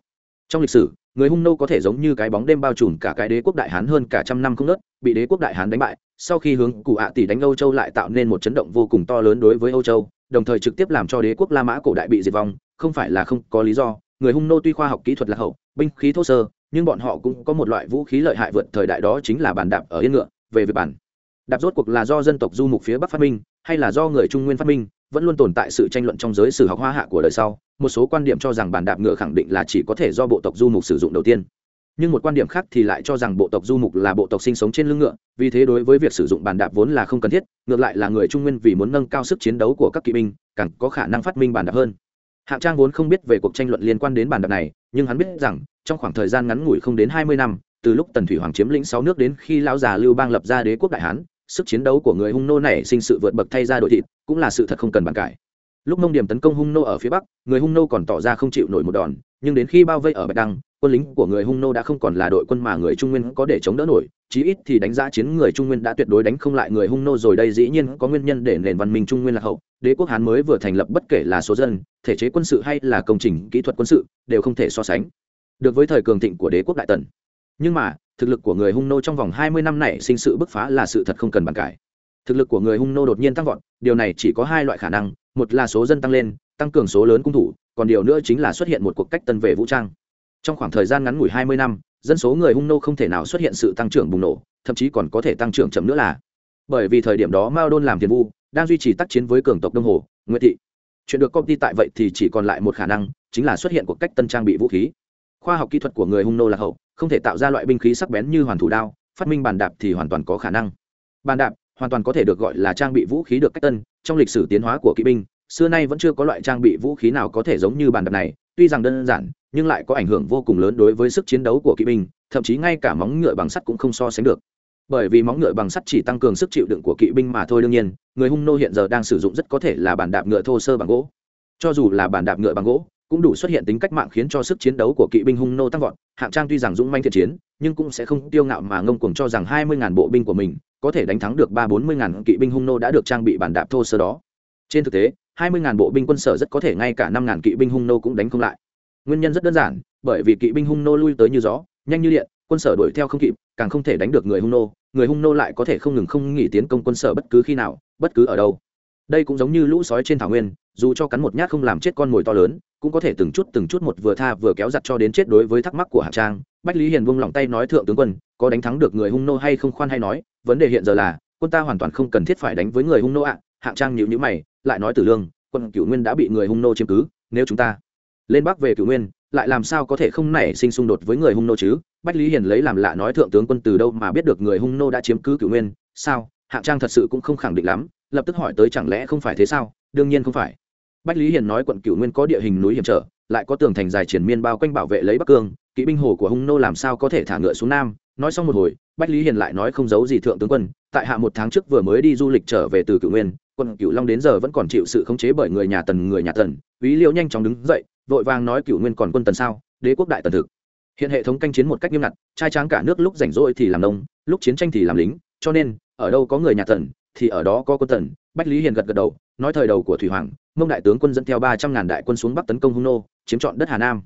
Trong lịch sử, người hung nô có thể giống như cái bóng đêm bao trùm cả cái đế quốc đại hán hơn cả trăm năm không nớt, bị đế quốc đại hán đánh bại, sau khi hướng cụ ạ tỷ đánh âu châu lại tạo nên một chấn động vô cùng to lớn đối với âu châu, đồng thời trực tiếp làm cho đế quốc la mã cổ đại bị diệt vong không phải là không có lý do, người hung nô tuy khoa học kỹ thuật là hậu, binh khí thô sơ, nhưng bọn họ cũng có một loại vũ khí lợi hại vượt thời đại đó chính là bàn đạp ở yên ngựa, về việc bản đạp rốt cuộc là do dân tộc du mục phía bắc phát minh, hay là do người trung nguyên phát minh, vẫn luôn tồn tại sự tranh luận trong giới sử học hoa hạ của đời sau, một số quan điểm cho rằng bàn đạp ngựa khẳng định là chỉ có thể do bộ tộc du mục sử dụng đầu tiên. Nhưng một quan điểm khác thì lại cho rằng bộ tộc du mục là bộ tộc sinh sống trên lưng ngựa, vì thế đối với việc sử dụng bàn đạp vốn là không cần thiết, ngược lại là người trung nguyên vì muốn nâng cao sức chiến đấu của các kỵ binh, càng có khả năng phát minh bàn đạp hơn hạng trang vốn không biết về cuộc tranh luận liên quan đến bàn đạp này, nhưng hắn biết rằng, trong khoảng thời gian ngắn ngủi không đến hai mươi năm, từ lúc tần thủy hoàng chiếm lĩnh sáu nước đến khi lão già lưu bang lập ra đế quốc đại hán, sức chiến đấu của người hung nô này sinh sự vượt bậc thay ra đội thịt, cũng là sự thật không cần bàn cãi. Lúc mông điểm tấn công hung nô ở phía bắc, người hung nô còn tỏ ra không chịu nổi một đòn, nhưng đến khi bao vây ở bạch đăng, quân lính của người hung nô đã không còn là đội quân mà người trung nguyên có để chống đỡ nổi chí ít thì đánh giá chiến người trung nguyên đã tuyệt đối đánh không lại người hung nô rồi. Đây dĩ nhiên có nguyên nhân để nền văn minh trung nguyên lạc hậu. Đế quốc hán mới vừa thành lập bất kể là số dân, thể chế quân sự hay là công trình, kỹ thuật quân sự, đều không thể so sánh được với thời cường thịnh của đế quốc đại tần. Nhưng mà, thực lực của người hung nô trong vòng hai mươi năm này sinh sự bứt phá là sự thật không cần bàn cãi. Thực lực của người hung nô đột nhiên tăng vọt, điều này chỉ có hai loại khả năng, một là số dân tăng lên, tăng cường số lớn cung thủ, còn điều nữa chính là xuất hiện một cuộc cách tân về vũ trang. Trong khoảng thời gian ngắn ngủi hai mươi năm dân số người hung nô không thể nào xuất hiện sự tăng trưởng bùng nổ, thậm chí còn có thể tăng trưởng chậm nữa là. Bởi vì thời điểm đó mao đôn làm tiền vu, đang duy trì tác chiến với cường tộc đông hồ nguyễn thị. Chuyện được công ty tại vậy thì chỉ còn lại một khả năng, chính là xuất hiện cuộc cách tân trang bị vũ khí. Khoa học kỹ thuật của người hung nô là hậu, không thể tạo ra loại binh khí sắc bén như hoàn thủ đao, phát minh bàn đạp thì hoàn toàn có khả năng. Bàn đạp hoàn toàn có thể được gọi là trang bị vũ khí được cách tân, trong lịch sử tiến hóa của kỵ binh, xưa nay vẫn chưa có loại trang bị vũ khí nào có thể giống như bàn đạp này tuy rằng đơn giản, nhưng lại có ảnh hưởng vô cùng lớn đối với sức chiến đấu của kỵ binh, thậm chí ngay cả móng ngựa bằng sắt cũng không so sánh được. Bởi vì móng ngựa bằng sắt chỉ tăng cường sức chịu đựng của kỵ binh mà thôi đương nhiên, người hung nô hiện giờ đang sử dụng rất có thể là bàn đạp ngựa thô sơ bằng gỗ. Cho dù là bàn đạp ngựa bằng gỗ, cũng đủ xuất hiện tính cách mạng khiến cho sức chiến đấu của kỵ binh hung nô tăng vọt. Hạng trang tuy rằng dũng manh thiện chiến, nhưng cũng sẽ không tiêu ngạo mà ngông cuồng cho rằng hai mươi ngàn bộ binh của mình có thể đánh thắng được ba bốn mươi ngàn kỵ binh hung nô đã được trang bị bàn đạp thô sơ đó. Trên thực tế hai mươi ngàn bộ binh quân sở rất có thể ngay cả năm ngàn kỵ binh hung nô cũng đánh không lại. Nguyên nhân rất đơn giản, bởi vì kỵ binh hung nô lui tới như gió, nhanh như điện, quân sở đuổi theo không kịp, càng không thể đánh được người hung nô, người hung nô lại có thể không ngừng không nghỉ tiến công quân sở bất cứ khi nào, bất cứ ở đâu. Đây cũng giống như lũ sói trên thảo nguyên, dù cho cắn một nhát không làm chết con mồi to lớn, cũng có thể từng chút từng chút một vừa tha vừa kéo giặt cho đến chết đối với thắc mắc của hạng trang. Bách lý hiền vung lòng tay nói thượng tướng quân, có đánh thắng được người hung nô hay không khoan hay nói, vấn đề hiện giờ là, quân ta hoàn toàn không cần thiết phải đánh với người hung nô ạ. Hạng trang nhịu nhữ mày lại nói tử lương, quân cửu nguyên đã bị người hung nô chiếm cứ, nếu chúng ta lên bắc về cửu nguyên, lại làm sao có thể không nảy sinh xung đột với người hung nô chứ? Bách lý hiền lấy làm lạ nói thượng tướng quân từ đâu mà biết được người hung nô đã chiếm cứ cửu nguyên? Sao? Hạng trang thật sự cũng không khẳng định lắm, lập tức hỏi tới chẳng lẽ không phải thế sao? Đương nhiên không phải. Bách lý hiền nói quận cửu nguyên có địa hình núi hiểm trở, lại có tường thành dài triển miên bao quanh bảo vệ lấy bắc cương, kỵ binh hồ của hung nô làm sao có thể thả ngựa xuống nam? Nói xong một hồi, bách lý hiền lại nói không giấu gì thượng tướng quân, tại hạ một tháng trước vừa mới đi du lịch trở về từ cửu nguyên quận cửu long đến giờ vẫn còn chịu sự khống chế bởi người nhà tần, người nhà tần. Ý liễu nhanh chóng đứng dậy, vội vàng nói cửu nguyên còn quân tần sao? Đế quốc đại tần thực. Hiện hệ thống canh chiến một cách nghiêm ngặt, trai tráng cả nước lúc rảnh rỗi thì làm nông, lúc chiến tranh thì làm lính. Cho nên, ở đâu có người nhà tần, thì ở đó có quân tần. Bách lý hiền gật gật đầu, nói thời đầu của thủy hoàng, mông đại tướng quân dẫn theo ba trăm ngàn đại quân xuống bắc tấn công hung nô, chiếm trọn đất hà nam.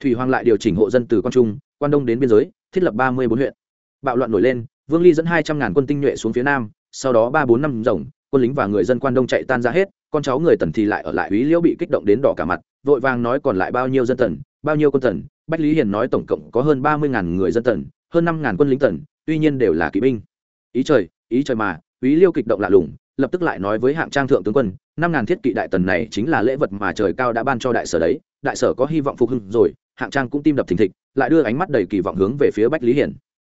Thủy hoàng lại điều chỉnh hộ dân từ quan trung, quan đông đến biên giới, thiết lập ba mươi bốn huyện. Bạo loạn nổi lên, vương ly dẫn hai trăm ngàn quân tinh nhuệ xuống phía nam, sau đó ba bốn năm rồng quân lính và người dân quan đông chạy tan ra hết, con cháu người tần thì lại ở lại úy liễu bị kích động đến đỏ cả mặt, vội vàng nói còn lại bao nhiêu dân tần, bao nhiêu quân tần, bách lý hiền nói tổng cộng có hơn ba mươi ngàn người dân tần, hơn năm ngàn quân lính tần, tuy nhiên đều là kỵ binh. Ý trời ý trời mà, úy liêu kịch động lạ lùng, lập tức lại nói với hạng trang thượng tướng quân, năm ngàn thiết kỵ đại tần này chính là lễ vật mà trời cao đã ban cho đại sở đấy, đại sở có hy vọng phục hưng rồi, hạng trang cũng tim đập thình thịch, lại đưa ánh mắt đầy kỳ vọng hướng về phía bách lý hiền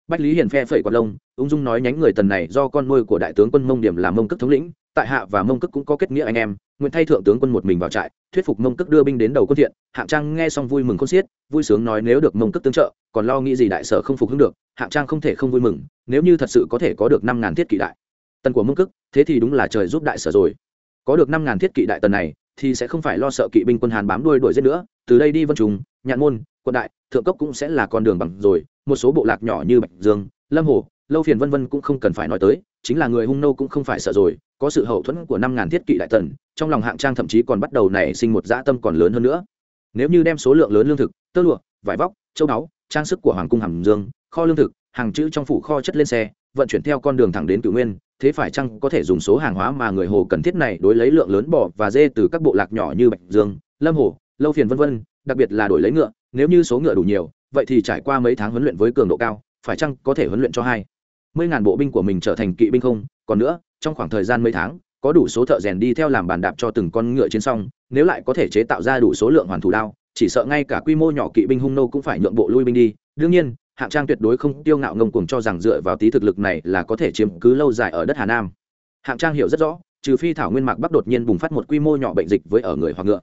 bách lý hiền phe phẩy quạt lông, ung dung nói nhánh người tần này do con nuôi của đại tướng quân mông điểm làm mông cức thống lĩnh, tại hạ và mông cức cũng có kết nghĩa anh em, nguyện thay thượng tướng quân một mình vào trại, thuyết phục mông cức đưa binh đến đầu quân thiện. Hạng trang nghe xong vui mừng khôn xiết, vui sướng nói nếu được mông cức tương trợ, còn lo nghĩ gì đại sở không phục hưng được, hạng trang không thể không vui mừng, nếu như thật sự có thể có được năm ngàn thiết kỵ đại tần của mông cức thế thì đúng là trời giúp đại sở rồi. Có được năm ngàn thiết kỵ đại tần này, thì sẽ không phải lo sợ kỵ binh quân hàn bám đuôi đuổi giết nữa từ đây đi vân trùng, nhạn môn, quận đại, thượng cốc cũng sẽ là con đường bằng rồi, một số bộ lạc nhỏ như bạch dương, lâm hồ, lâu phiền vân vân cũng không cần phải nói tới, chính là người hung nô cũng không phải sợ rồi, có sự hậu thuẫn của năm ngàn thiết kỵ đại tần, trong lòng hạng trang thậm chí còn bắt đầu nảy sinh một dã tâm còn lớn hơn nữa. Nếu như đem số lượng lớn lương thực, tơ lụa, vải vóc, châu báu, trang sức của hoàng cung hàm dương, kho lương thực, hàng chữ trong phủ kho chất lên xe, vận chuyển theo con đường thẳng đến cửu nguyên, thế phải chăng có thể dùng số hàng hóa mà người hồ cần thiết này đối lấy lượng lớn bò và dê từ các bộ lạc nhỏ như bạch dương, lâm hồ lâu phiền vân vân, đặc biệt là đổi lấy ngựa, nếu như số ngựa đủ nhiều, vậy thì trải qua mấy tháng huấn luyện với cường độ cao, phải chăng có thể huấn luyện cho hai? Mấy ngàn bộ binh của mình trở thành kỵ binh không? Còn nữa, trong khoảng thời gian mấy tháng, có đủ số thợ rèn đi theo làm bàn đạp cho từng con ngựa chiến xong nếu lại có thể chế tạo ra đủ số lượng hoàn thủ đao, chỉ sợ ngay cả quy mô nhỏ kỵ binh hung nô cũng phải nhượng bộ lui binh đi. Đương nhiên, hạng trang tuyệt đối không tiêu ngạo ngông cuồng cho rằng dựa vào tí thực lực này là có thể chiếm cứ lâu dài ở đất hà nam. Hạng trang hiểu rất rõ, trừ phi thảo nguyên mạc bắc đột nhiên bùng phát một quy mô nhỏ bệnh dịch với ở người hoặc ngựa.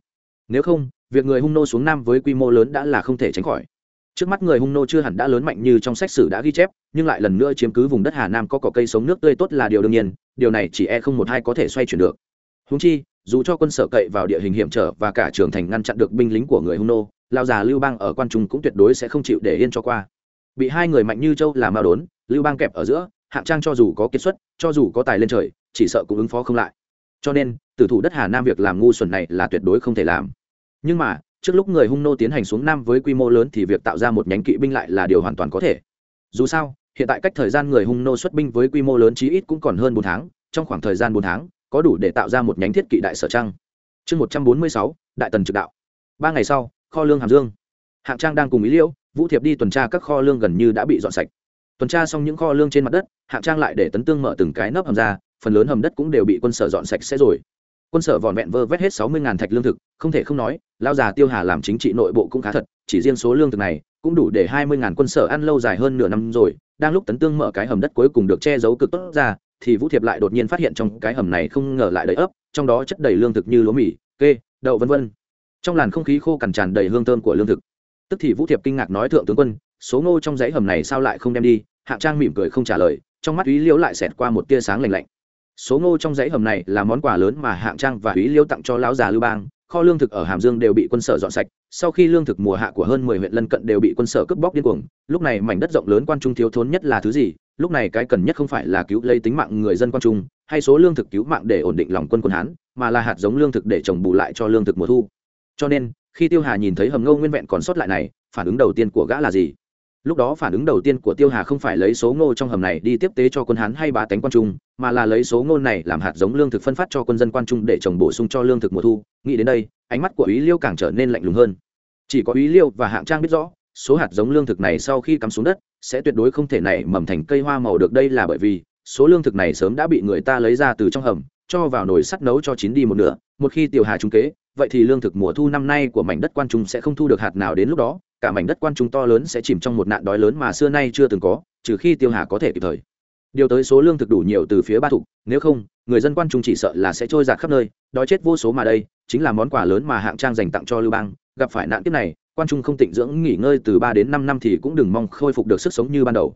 Nếu không việc người hung nô xuống nam với quy mô lớn đã là không thể tránh khỏi. Trước mắt người hung nô chưa hẳn đã lớn mạnh như trong sách sử đã ghi chép, nhưng lại lần nữa chiếm cứ vùng đất hà nam có cỏ cây sống nước tươi tốt là điều đương nhiên, điều này chỉ e không một hai có thể xoay chuyển được. Húng chi, dù cho quân sở cậy vào địa hình hiểm trở và cả Trường thành ngăn chặn được binh lính của người hung nô, lao già lưu bang ở quan trung cũng tuyệt đối sẽ không chịu để yên cho qua. Bị hai người mạnh như châu làm mao đốn, lưu bang kẹp ở giữa, hạng trang cho dù có kiệt xuất, cho dù có tài lên trời, chỉ sợ cũng ứng phó không lại. Cho nên, tử thủ đất hà nam việc làm ngu xuẩn này là tuyệt đối không thể làm nhưng mà, trước lúc người hung nô tiến hành xuống nam với quy mô lớn thì việc tạo ra một nhánh kỵ binh lại là điều hoàn toàn có thể. Dù sao, hiện tại cách thời gian người hung nô xuất binh với quy mô lớn chí ít cũng còn hơn bốn tháng, trong khoảng thời gian bốn tháng, có đủ để tạo ra một nhánh thiết kỵ đại sở trăng. Chương một trăm bốn mươi sáu, đại tần trực đạo. Ba ngày sau, kho lương hàm dương. Hạng trang đang cùng ý liễu, vũ thiệp đi tuần tra các kho lương gần như đã bị dọn sạch. Tuần tra xong những kho lương trên mặt đất, hạng trang lại để tấn tương mở từng cái nắp hầm ra, phần lớn hầm đất cũng đều bị quân sở dọn sạch sẽ rồi quân sở vòn vẹn vơ vét hết sáu mươi thạch lương thực, không thể không nói lao già tiêu hà làm chính trị nội bộ cũng khá thật, chỉ riêng số lương thực này cũng đủ để hai mươi quân sở ăn lâu dài hơn nửa năm rồi, đang lúc tấn tương mở cái hầm đất cuối cùng được che giấu cực tốt ra, thì vũ thiệp lại đột nhiên phát hiện trong cái hầm này không ngờ lại đầy ấp, trong đó chất đầy lương thực như lúa mì, kê, đậu, vân vân. Trong làn không khí khô cằn tràn đầy hương thơm của lương thực. Tức thì vũ thiệp kinh ngạc nói thượng tướng quân, số ngô trong dãy hầm này sao lại không đem đi? Hạng trang mỉm cười không trả lời, trong mắt ý liễu lại xẹt qua một tia sáng lành lạnh số ngô trong dãy hầm này là món quà lớn mà hạng trang và ý liêu tặng cho lão già lưu bang. Kho lương thực ở hàm dương đều bị quân sở dọn sạch. Sau khi lương thực mùa hạ của hơn mười huyện lân cận đều bị quân sở cướp bóc điên cuồng, lúc này mảnh đất rộng lớn quan trung thiếu thốn nhất là thứ gì? Lúc này cái cần nhất không phải là cứu lấy tính mạng người dân quan trung, hay số lương thực cứu mạng để ổn định lòng quân quân hán, mà là hạt giống lương thực để trồng bù lại cho lương thực mùa thu. Cho nên, khi tiêu hà nhìn thấy hầm ngô nguyên vẹn còn sót lại này, phản ứng đầu tiên của gã là gì? Lúc đó phản ứng đầu tiên của tiêu hà không phải lấy số ngô trong hầm này đi tiếp tế cho quân hán hay bá tánh quan trung, mà là lấy số ngô này làm hạt giống lương thực phân phát cho quân dân quan trung để trồng bổ sung cho lương thực mùa thu. Nghĩ đến đây, ánh mắt của ý liêu càng trở nên lạnh lùng hơn. Chỉ có ý liêu và hạng trang biết rõ, số hạt giống lương thực này sau khi cắm xuống đất, sẽ tuyệt đối không thể nảy mầm thành cây hoa màu được đây là bởi vì số lương thực này sớm đã bị người ta lấy ra từ trong hầm, cho vào nồi sắt nấu cho chín đi một nửa. Một khi tiêu hà trung kế, vậy thì lương thực mùa thu năm nay của mảnh đất quan trung sẽ không thu được hạt nào đến lúc đó cả mảnh đất quan trung to lớn sẽ chìm trong một nạn đói lớn mà xưa nay chưa từng có, trừ khi tiêu hà có thể kịp thời. Điều tới số lương thực đủ nhiều từ phía ba thục nếu không, người dân quan trung chỉ sợ là sẽ trôi giạt khắp nơi, đói chết vô số mà đây, chính là món quà lớn mà hạng trang dành tặng cho lưu bang. Gặp phải nạn kiếp này, quan trung không tịnh dưỡng nghỉ ngơi từ ba đến năm năm thì cũng đừng mong khôi phục được sức sống như ban đầu.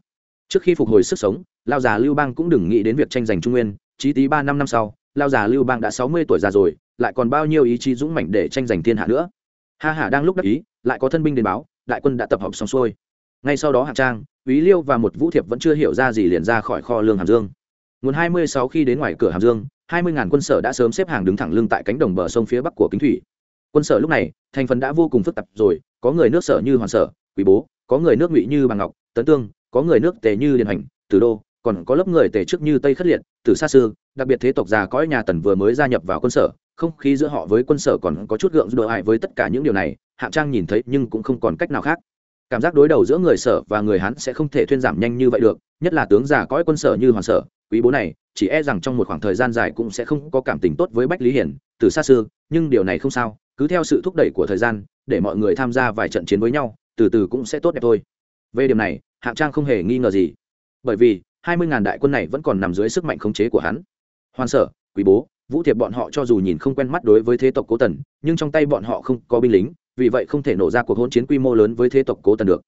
Trước khi phục hồi sức sống, lao già lưu bang cũng đừng nghĩ đến việc tranh giành trung nguyên, chí tí ba năm năm sau, lao già lưu bang đã sáu mươi tuổi già rồi, lại còn bao nhiêu ý chí dũng mảnh để tranh giành thiên hạ nữa. Ha hả đang lúc đắc ý, lại có thân binh đến báo đại quân đã tập hợp xong xuôi. Ngay sau đó hạng trang, úy liêu và một vũ thiệp vẫn chưa hiểu ra gì liền ra khỏi kho lương hàm dương. Nguồn hai mươi sáu khi đến ngoài cửa hàm dương, hai mươi ngàn quân sở đã sớm xếp hàng đứng thẳng lưng tại cánh đồng bờ sông phía bắc của kính thủy. Quân sở lúc này, thành phần đã vô cùng phức tạp rồi, có người nước sở như hoàn sở, quý bố, có người nước ngụy như bằng ngọc, tấn tương, có người nước tề như điền hành tử đô còn có lớp người tề trước như tây khất liệt từ xa xưa đặc biệt thế tộc già cõi nhà tần vừa mới gia nhập vào quân sở, không khí giữa họ với quân sở còn có chút gượng độ hại với tất cả những điều này, hạng trang nhìn thấy nhưng cũng không còn cách nào khác. Cảm giác đối đầu giữa người sở và người hán sẽ không thể thuyên giảm nhanh như vậy được, nhất là tướng già cõi quân sở như hoàng sở, quý bố này, chỉ e rằng trong một khoảng thời gian dài cũng sẽ không có cảm tình tốt với bách lý hiển từ xa xưa nhưng điều này không sao, cứ theo sự thúc đẩy của thời gian, để mọi người tham gia vài trận chiến với nhau, từ từ cũng sẽ tốt đẹp thôi. Về điểm này, hạng trang không hề nghi ngờ gì. Bởi vì hai mươi ngàn đại quân này vẫn còn nằm dưới sức mạnh khống chế của hắn. Hoàn sở, quý bố, vũ thiệp bọn họ cho dù nhìn không quen mắt đối với thế tộc cố tần, nhưng trong tay bọn họ không có binh lính, vì vậy không thể nổ ra cuộc hỗn chiến quy mô lớn với thế tộc cố tần được.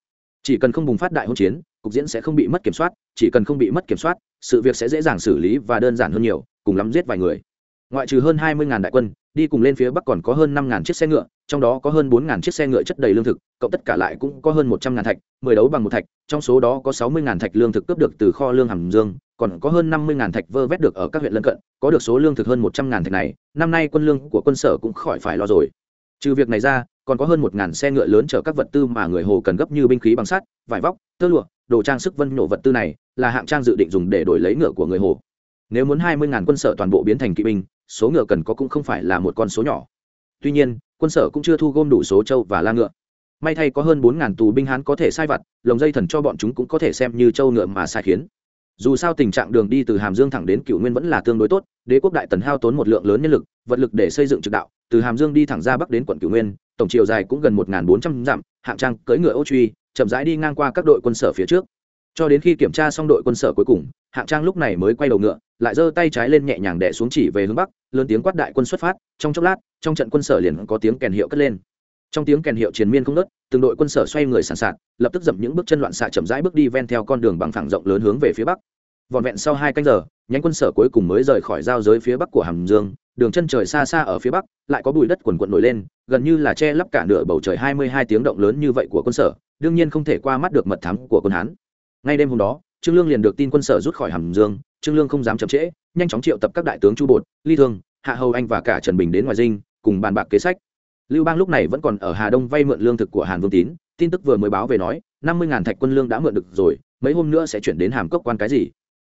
Chỉ cần không bùng phát đại hỗn chiến, cục diễn sẽ không bị mất kiểm soát, chỉ cần không bị mất kiểm soát, sự việc sẽ dễ dàng xử lý và đơn giản hơn nhiều, cùng lắm giết vài người. Ngoại trừ hơn hai mươi đại quân đi cùng lên phía bắc còn có hơn năm chiếc xe ngựa, trong đó có hơn bốn chiếc xe ngựa chất đầy lương thực, cộng tất cả lại cũng có hơn một trăm ngàn thạch, mười đấu bằng một thạch, trong số đó có sáu mươi thạch lương thực cướp được từ kho lương hàm dương, còn có hơn năm mươi thạch vơ vét được ở các huyện lân cận, có được số lương thực hơn một trăm ngàn thạch này, năm nay quân lương của quân sở cũng khỏi phải lo rồi. Trừ việc này ra, còn có hơn một ngàn xe ngựa lớn chở các vật tư mà người hồ cần gấp như binh khí bằng sắt, vải vóc, tơ lụa, đồ trang sức vân nhổ vật tư này là hạng trang dự định dùng để đổi lấy ngựa của người hồ. Nếu muốn hai mươi ngàn quân sở toàn bộ biến thành kỵ binh số ngựa cần có cũng không phải là một con số nhỏ. Tuy nhiên, quân sở cũng chưa thu gom đủ số châu và la ngựa. May thay có hơn bốn ngàn tù binh hán có thể sai vặt, lồng dây thần cho bọn chúng cũng có thể xem như châu ngựa mà sai khiến. Dù sao tình trạng đường đi từ hàm dương thẳng đến cựu nguyên vẫn là tương đối tốt, đế quốc đại tần hao tốn một lượng lớn nhân lực, vật lực để xây dựng trực đạo, từ hàm dương đi thẳng ra bắc đến quận cửu nguyên, tổng chiều dài cũng gần một bốn trăm dặm, hạng trang cưỡi ngựa ô truy, chậm rãi đi ngang qua các đội quân sở phía trước. Cho đến khi kiểm tra xong đội quân sở cuối cùng hạng trang lúc này mới quay đầu ngựa, lại giơ tay trái lên nhẹ nhàng đẻ xuống chỉ về hướng bắc, lớn tiếng quát đại quân xuất phát, trong chốc lát, trong trận quân sở liền có tiếng kèn hiệu cất lên. Trong tiếng kèn hiệu triền miên không nớt từng đội quân sở xoay người sàn sạt, lập tức dậm những bước chân loạn xạ chậm rãi bước đi ven theo con đường bằng phẳng rộng lớn hướng về phía bắc. Vòn vẹn sau hai canh giờ, nhánh quân sở cuối cùng mới rời khỏi giao giới phía bắc của hàm dương, đường chân trời xa xa ở phía bắc, lại có bụi đất quần quận nổi lên, gần như là che lấp cả nửa bầu trời hai mươi hai tiếng động lớn như vậy của quân sở, đương nhiên không thể qua mắt được mật thám của quân hán. Ngay đêm hôm đó trương lương liền được tin quân sở rút khỏi hàm dương, trương lương không dám chậm trễ, nhanh chóng triệu tập các đại tướng chu bột, ly thương, hạ hầu anh và cả trần bình đến ngoài dinh, cùng bàn bạc kế sách. Lưu bang lúc này vẫn còn ở hà đông vay mượn lương thực của hàn vương tín, tin tức vừa mới báo về nói, năm mươi ngàn thạch quân lương đã mượn được rồi, mấy hôm nữa sẽ chuyển đến hàm cốc quan cái gì?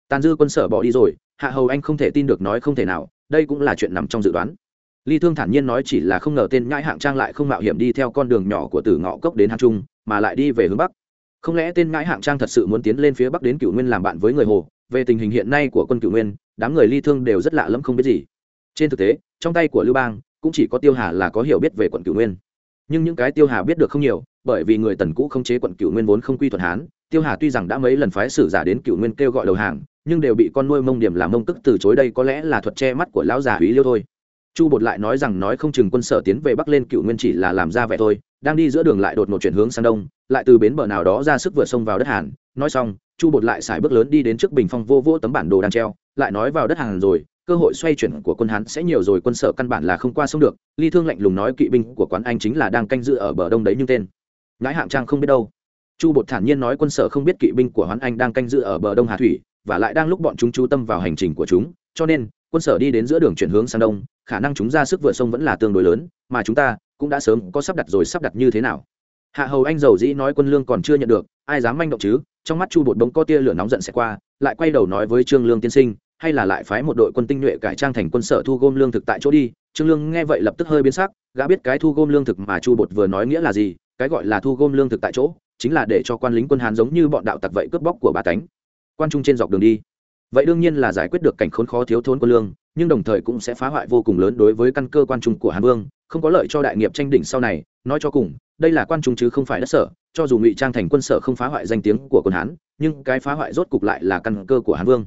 Tàn dư quân sở bỏ đi rồi, hạ hầu anh không thể tin được nói không thể nào, đây cũng là chuyện nằm trong dự đoán. Ly thương thản nhiên nói chỉ là không ngờ tên nhãi hạng trang lại không mạo hiểm đi theo con đường nhỏ của từ ngõ cốc đến hàn trung, mà lại đi về hướng bắc không lẽ tên ngãi hạng trang thật sự muốn tiến lên phía bắc đến cựu nguyên làm bạn với người hồ? Về tình hình hiện nay của quân cựu nguyên, đám người ly thương đều rất lạ lẫm không biết gì. Trên thực tế, trong tay của lưu bang, cũng chỉ có tiêu hà là có hiểu biết về quận cựu nguyên. Nhưng những cái tiêu hà biết được không nhiều, bởi vì người tần cũ không chế quận cựu nguyên vốn không quy thuận hán, tiêu hà tuy rằng đã mấy lần phái sử giả đến cựu nguyên kêu gọi đầu hàng, nhưng đều bị con nuôi mông điểm làm mông tức từ chối đây có lẽ là thuật che mắt của lão già húy liêu thôi. Chu bột lại nói rằng nói không chừng quân sở tiến về bắc lên cựu nguyên chỉ là làm ra vẻ thôi đang đi giữa đường lại đột ngột chuyển hướng sang đông, lại từ bến bờ nào đó ra sức vượt sông vào đất hàn. Nói xong, chu bột lại xài bước lớn đi đến trước bình phong vô vô tấm bản đồ đang treo, lại nói vào đất hàn rồi, cơ hội xoay chuyển của quân hán sẽ nhiều rồi, quân sở căn bản là không qua sông được. Ly thương lạnh lùng nói kỵ binh của quán anh chính là đang canh giữ ở bờ đông đấy nhưng tên ngãi hạng trang không biết đâu. Chu bột thản nhiên nói quân sở không biết kỵ binh của hoán anh đang canh giữ ở bờ đông hà thủy, và lại đang lúc bọn chúng chú tâm vào hành trình của chúng, cho nên quân sở đi đến giữa đường chuyển hướng sang đông, khả năng chúng ra sức vượt sông vẫn là tương đối lớn, mà chúng ta cũng đã sớm có sắp đặt rồi sắp đặt như thế nào. Hạ hầu anh giàu dĩ nói quân lương còn chưa nhận được, ai dám manh động chứ? Trong mắt chu bột bỗng có tia lửa nóng giận sẽ qua, lại quay đầu nói với trương lương tiên sinh, hay là lại phái một đội quân tinh nhuệ cải trang thành quân sở thu gom lương thực tại chỗ đi? Trương lương nghe vậy lập tức hơi biến sắc, gã biết cái thu gom lương thực mà chu bột vừa nói nghĩa là gì, cái gọi là thu gom lương thực tại chỗ, chính là để cho quan lính quân hán giống như bọn đạo tặc vậy cướp bóc của bà tánh. Quan trung trên dọc đường đi. Vậy đương nhiên là giải quyết được cảnh khốn khó thiếu thốn quân lương, nhưng đồng thời cũng sẽ phá hoại vô cùng lớn đối với căn cơ quan trung của hàn vương không có lợi cho đại nghiệp tranh đỉnh sau này, nói cho cùng, đây là quan trung chứ không phải đất sở, cho dù ngụy trang thành quân sở không phá hoại danh tiếng của quân hán, nhưng cái phá hoại rốt cục lại là căn cơ của Hán vương.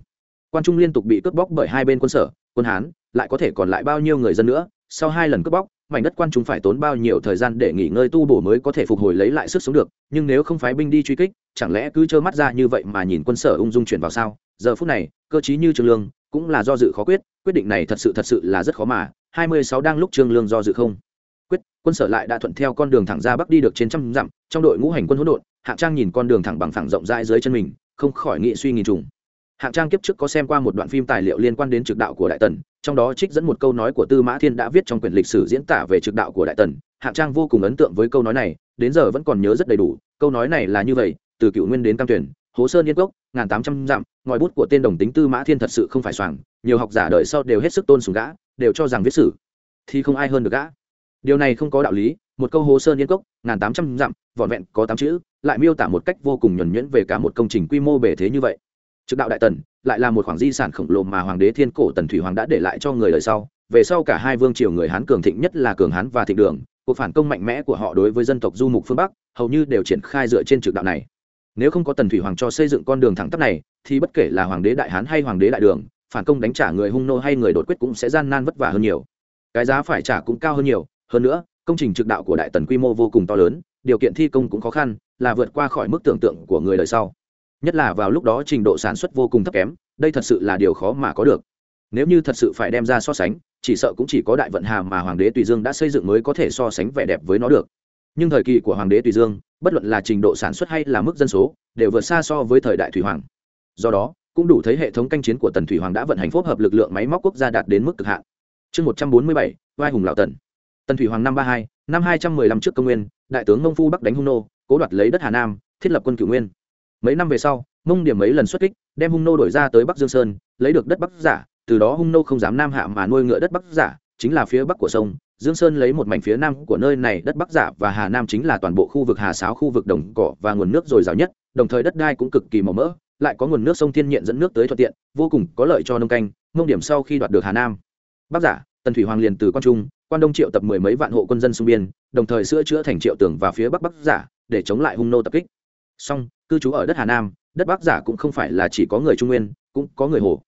Quan trung liên tục bị cướp bóc bởi hai bên quân sở, quân hán, lại có thể còn lại bao nhiêu người dân nữa, sau hai lần cướp bóc, mảnh đất quan trung phải tốn bao nhiêu thời gian để nghỉ ngơi tu bổ mới có thể phục hồi lấy lại sức sống được, nhưng nếu không phái binh đi truy kích, chẳng lẽ cứ trơ mắt ra như vậy mà nhìn quân sở ung dung chuyển vào sao? Giờ phút này, cơ chí như trường lương, cũng là do dự khó quyết quyết định này thật sự thật sự là rất khó mà hai mươi sáu đang lúc trương lương do dự không. Quyết, quân sở lại đã thuận theo con đường thẳng ra bắc đi được trên trăm dặm, trong đội ngũ hành quân hỗn độn, hạng trang nhìn con đường thẳng bằng phẳng rộng rãi dưới chân mình, không khỏi nghị suy nghìn trùng. Hạng trang kiếp trước có xem qua một đoạn phim tài liệu liên quan đến trực đạo của đại tần, trong đó trích dẫn một câu nói của tư mã thiên đã viết trong quyển lịch sử diễn tả về trực đạo của đại tần. Hạng trang vô cùng ấn tượng với câu nói này, đến giờ vẫn còn nhớ rất đầy đủ, câu nói này là như vậy, từ cựu nguyên đến cam tuyển, hố sơn yên cốc, ngàn tám trăm dặm, ngòi bút của tên đồng tính tư mã thiên thật sự không phải soàng, nhiều học giả đời sau đều hết sức tôn sùng gã đều cho rằng viết sử, thì không ai hơn được gã. Điều này không có đạo lý, một câu hồ sơn yên cốc, ngàn tám trăm dặm, vỏn vẹn có tám chữ, lại miêu tả một cách vô cùng nhuẩn nhuyễn về cả một công trình quy mô bể thế như vậy. Trực đạo đại tần, lại là một khoản di sản khổng lồ mà hoàng đế thiên cổ tần thủy hoàng đã để lại cho người đời sau. Về sau cả hai vương triều người hán cường thịnh nhất là cường hán và thịnh đường, cuộc phản công mạnh mẽ của họ đối với dân tộc du mục phương bắc, hầu như đều triển khai dựa trên trực đạo này. Nếu không có tần thủy hoàng cho xây dựng con đường thẳng tắp này, thì bất kể là hoàng đế đại hán hay hoàng đế đại đường phản công đánh trả người hung nô hay người đột quyết cũng sẽ gian nan vất vả hơn nhiều. Cái giá phải trả cũng cao hơn nhiều, hơn nữa, công trình trực đạo của đại tần quy mô vô cùng to lớn, điều kiện thi công cũng khó khăn, là vượt qua khỏi mức tưởng tượng của người đời sau. Nhất là vào lúc đó trình độ sản xuất vô cùng thấp kém, đây thật sự là điều khó mà có được. Nếu như thật sự phải đem ra so sánh, chỉ sợ cũng chỉ có đại vận hà mà hoàng đế tùy dương đã xây dựng mới có thể so sánh vẻ đẹp với nó được. Nhưng thời kỳ của hoàng đế tùy dương, bất luận là trình độ sản xuất hay là mức dân số, đều vượt xa so với thời đại thủy hoàng. Do đó cũng đủ thấy hệ thống canh chiến của tần thủy hoàng đã vận hành phối hợp lực lượng máy móc quốc gia đạt đến mức cực hạn. Chương một trăm bốn mươi bảy, vai hùng lão tần. Tần thủy hoàng năm ba hai, năm hai trăm mười lăm trước công nguyên, đại tướng mông phu bắc đánh hung nô, cố đoạt lấy đất hà nam, thiết lập quân cửu nguyên. Mấy năm về sau mông điểm mấy lần xuất kích, đem hung nô đổi ra tới bắc dương sơn, lấy được đất bắc giả, từ đó hung nô không dám nam hạ mà nuôi ngựa đất bắc giả, chính là phía bắc của sông, dương sơn lấy một mảnh phía nam của nơi này đất bắc giả và hà nam chính là toàn bộ khu vực hà sáo, khu vực đồng cỏ và nguồn nước dồi dào nhất, đồng thời đất đai cũng cực kỳ màu mỡ lại có nguồn nước sông thiên nhiện dẫn nước tới thuận tiện, vô cùng có lợi cho nông canh, mông điểm sau khi đoạt được hà nam. Bắc giả, tần thủy hoàng liền từ quan trung quan đông triệu tập mười mấy vạn hộ quân dân xung biên, đồng thời sửa chữa thành triệu tường và phía bắc bắc giả, để chống lại hung nô tập kích. Song, cư trú ở đất hà nam, đất bắc giả cũng không phải là chỉ có người trung nguyên, cũng có người hồ.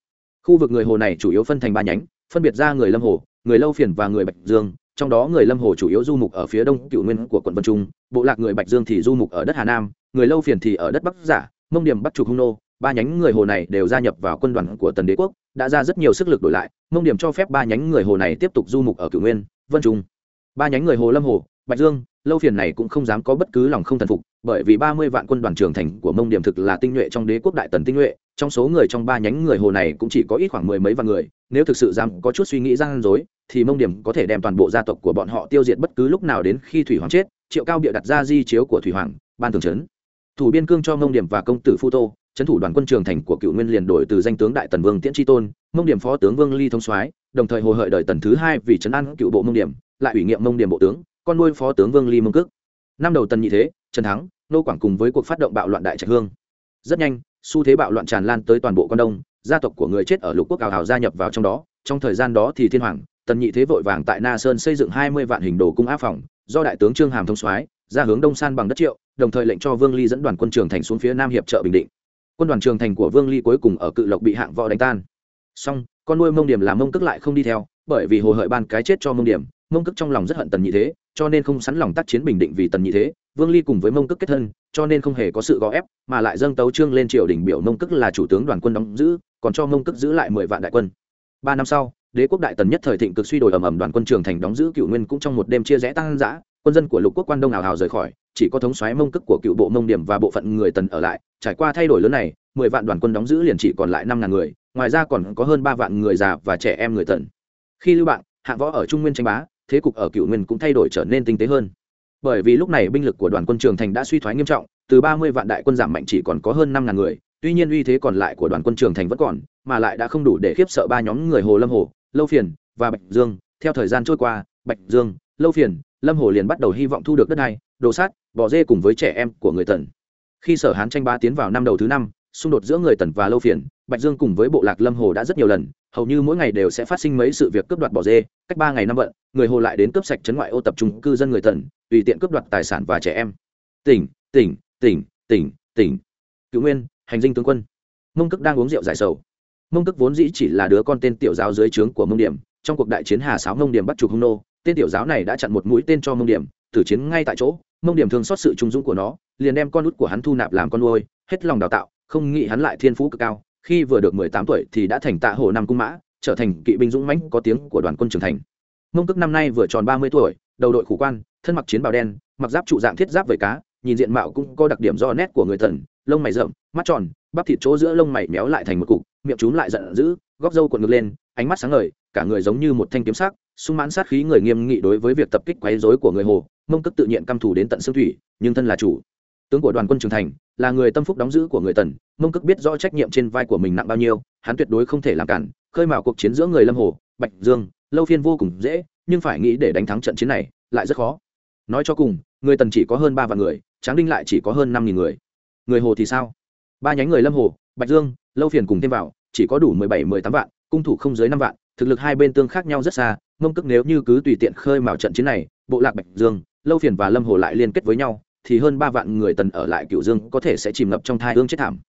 Khu vực người hồ này chủ yếu phân thành ba nhánh, phân biệt ra người lâm hồ, người lâu phiền và người bạch dương, trong đó người lâm hồ chủ yếu du mục ở phía đông cựu nguyên của quận vân trung, bộ lạc người bạch dương thì du mục ở đất hà nam, người lâu phiền thì ở đất bắc giả, mông điểm bắc trục hung nô ba nhánh người hồ này đều gia nhập vào quân đoàn của tần đế quốc, đã ra rất nhiều sức lực đổi lại mông điểm cho phép ba nhánh người hồ này tiếp tục du mục ở cửu nguyên, vân trung. Ba nhánh người hồ lâm hồ, bạch dương, lâu phiền này cũng không dám có bất cứ lòng không thần phục, bởi vì ba mươi vạn quân đoàn trưởng thành của mông điểm thực là tinh nhuệ trong đế quốc đại tần tinh nhuệ, trong số người trong ba nhánh người hồ này cũng chỉ có ít khoảng mười mấy vạn người, nếu thực sự dám có chút suy nghĩ gian dối, thì mông điểm có thể đem toàn bộ gia tộc của bọn họ tiêu diệt bất cứ lúc nào đến khi thủy hoàng chết, triệu cao bịa đặt ra di chiếu của thủy hoàng, ban thường trấn. Thủ biên cương cho mông điểm và công tử phu tô trấn thủ đoàn quân trường thành của cựu nguyên liền đổi từ danh tướng đại tần vương tiễn tri tôn, mông điểm phó tướng vương ly thông soái, đồng thời hồ hợi đợi tần thứ hai vì trấn an cựu bộ mông điểm, lại ủy nhiệm mông điểm bộ tướng, con nuôi phó tướng vương ly mông cước. Năm đầu tần nhị thế, trần thắng, nô quảng cùng với cuộc phát động bạo loạn đại trạch hương. Rất nhanh, xu thế bạo loạn tràn lan tới toàn bộ quan đông, gia tộc của người chết ở lục quốc ảo hào gia nhập vào trong đó, trong thời gian đó thì thiên hoàng, tần nhị thế vội vàng tại na sơn xây dựng hai mươi vạn hình đồ cung áp phòng, do đại tướng trương hàm thông soái, ra hướng đông san bằng đất triệu, đồng thời lệnh cho vương ly dẫn đoàn quân trường thành xuống phía nam hiệp trợ bình định quân đoàn trường thành của vương ly cuối cùng ở cự lộc bị hạng võ đánh tan. Song con nuôi mông điểm làm mông cước lại không đi theo, bởi vì hồ hợi ban cái chết cho mông điểm, mông cước trong lòng rất hận tần nhị thế, cho nên không sẵn lòng tác chiến bình định vì tần nhị thế. Vương ly cùng với mông cước kết thân, cho nên không hề có sự gò ép, mà lại dâng tấu trương lên triều đình biểu mông cước là chủ tướng đoàn quân đóng giữ, còn cho mông cước giữ lại mười vạn đại quân. Ba năm sau, đế quốc đại tần nhất thời thịnh cực suy đổi ầm ầm đoàn quân trường thành đóng giữ cựu nguyên cũng trong một đêm chia rẽ tăng giã quân dân của lục quốc quan đông ảo hào rời khỏi chỉ có thống xoáy mông cức của cựu bộ mông điểm và bộ phận người tần ở lại, trải qua thay đổi lớn này, mười vạn đoàn quân đóng giữ liền chỉ còn lại năm ngàn người, ngoài ra còn có hơn ba vạn người già và trẻ em người tần. Khi lưu bạn, hạng võ ở trung nguyên tranh bá, thế cục ở cựu nguyên cũng thay đổi trở nên tinh tế hơn. Bởi vì lúc này binh lực của đoàn quân trường thành đã suy thoái nghiêm trọng, từ ba mươi vạn đại quân giảm mạnh chỉ còn có hơn năm ngàn người, tuy nhiên uy thế còn lại của đoàn quân trường thành vẫn còn, mà lại đã không đủ để khiếp sợ ba nhóm người hồ lâm hồ, lâu phiền và bạch dương. Theo thời gian trôi qua, bạch dương, lâu phiền, lâm hồ liền bắt đầu hy vọng thu được đất này đồ sát bỏ dê cùng với trẻ em của người tần. Khi sở hán tranh ba tiến vào năm đầu thứ năm, xung đột giữa người tần và lâu phiền, bạch dương cùng với bộ lạc lâm hồ đã rất nhiều lần, hầu như mỗi ngày đều sẽ phát sinh mấy sự việc cướp đoạt bỏ dê, cách ba ngày năm vận, người hồ lại đến cướp sạch chấn ngoại ô tập trung cư dân người tần, tùy tiện cướp đoạt tài sản và trẻ em. Tỉnh tỉnh tỉnh tỉnh tỉnh. Cựu nguyên, hành dinh tướng quân. Mông cức đang uống rượu giải sầu. Mông cức vốn dĩ chỉ là đứa con tên tiểu giáo dưới trướng của mông điểm, trong cuộc đại chiến hà sáo mông điểm bắt trục hung nô, tên tiểu giáo này đã chặn một mũi tên cho mông điểm tử chiến ngay tại chỗ, mông điểm thường xót sự trung dũng của nó, liền đem con út của hắn thu nạp làm con nuôi, hết lòng đào tạo, không nghĩ hắn lại thiên phú cực cao, khi vừa được mười tám tuổi thì đã thành tạ hồ năm cung mã, trở thành kỵ binh dũng mãnh có tiếng của đoàn quân trưởng thành. Mông cước năm nay vừa tròn ba mươi tuổi, đầu đội khủ quan, thân mặc chiến bào đen, mặc giáp trụ dạng thiết giáp vẩy cá, nhìn diện mạo cũng có đặc điểm do nét của người thần, lông mày rậm, mắt tròn, bắp thịt chỗ giữa lông mày méo lại thành một cục, miệng trúm lại giận dữ, góc râu cuộn ngược lên, ánh mắt sáng ngời, cả người giống như một thanh kiếm sắc, sung mãn sát khí người nghiêm nghị đối với việc tập kích quấy rối của người hồ mông cức tự nhiên căm thù đến tận xương thủy, nhưng thân là chủ. Tướng của đoàn quân trưởng thành, là người tâm phúc đóng giữ của người tần, mông cức biết rõ trách nhiệm trên vai của mình nặng bao nhiêu, hắn tuyệt đối không thể làm cản, khơi mào cuộc chiến giữa người lâm hồ, bạch dương, lâu phiên vô cùng dễ, nhưng phải nghĩ để đánh thắng trận chiến này, lại rất khó. Nói cho cùng, người tần chỉ có hơn ba vạn người, tráng đinh lại chỉ có hơn năm nghìn người. Người hồ thì sao? Ba nhánh người lâm hồ, bạch dương, lâu phiền cùng thêm vào, chỉ có đủ mười bảy, mười tám vạn, cung thủ không dưới năm vạn, thực lực hai bên tương khác nhau rất xa mông cước nếu như cứ tùy tiện khơi mào trận chiến này, bộ lạc bạch dương, lâu phiền và lâm hồ lại liên kết với nhau, thì hơn ba vạn người tần ở lại cựu dương có thể sẽ chìm ngập trong thai hương chết thảm.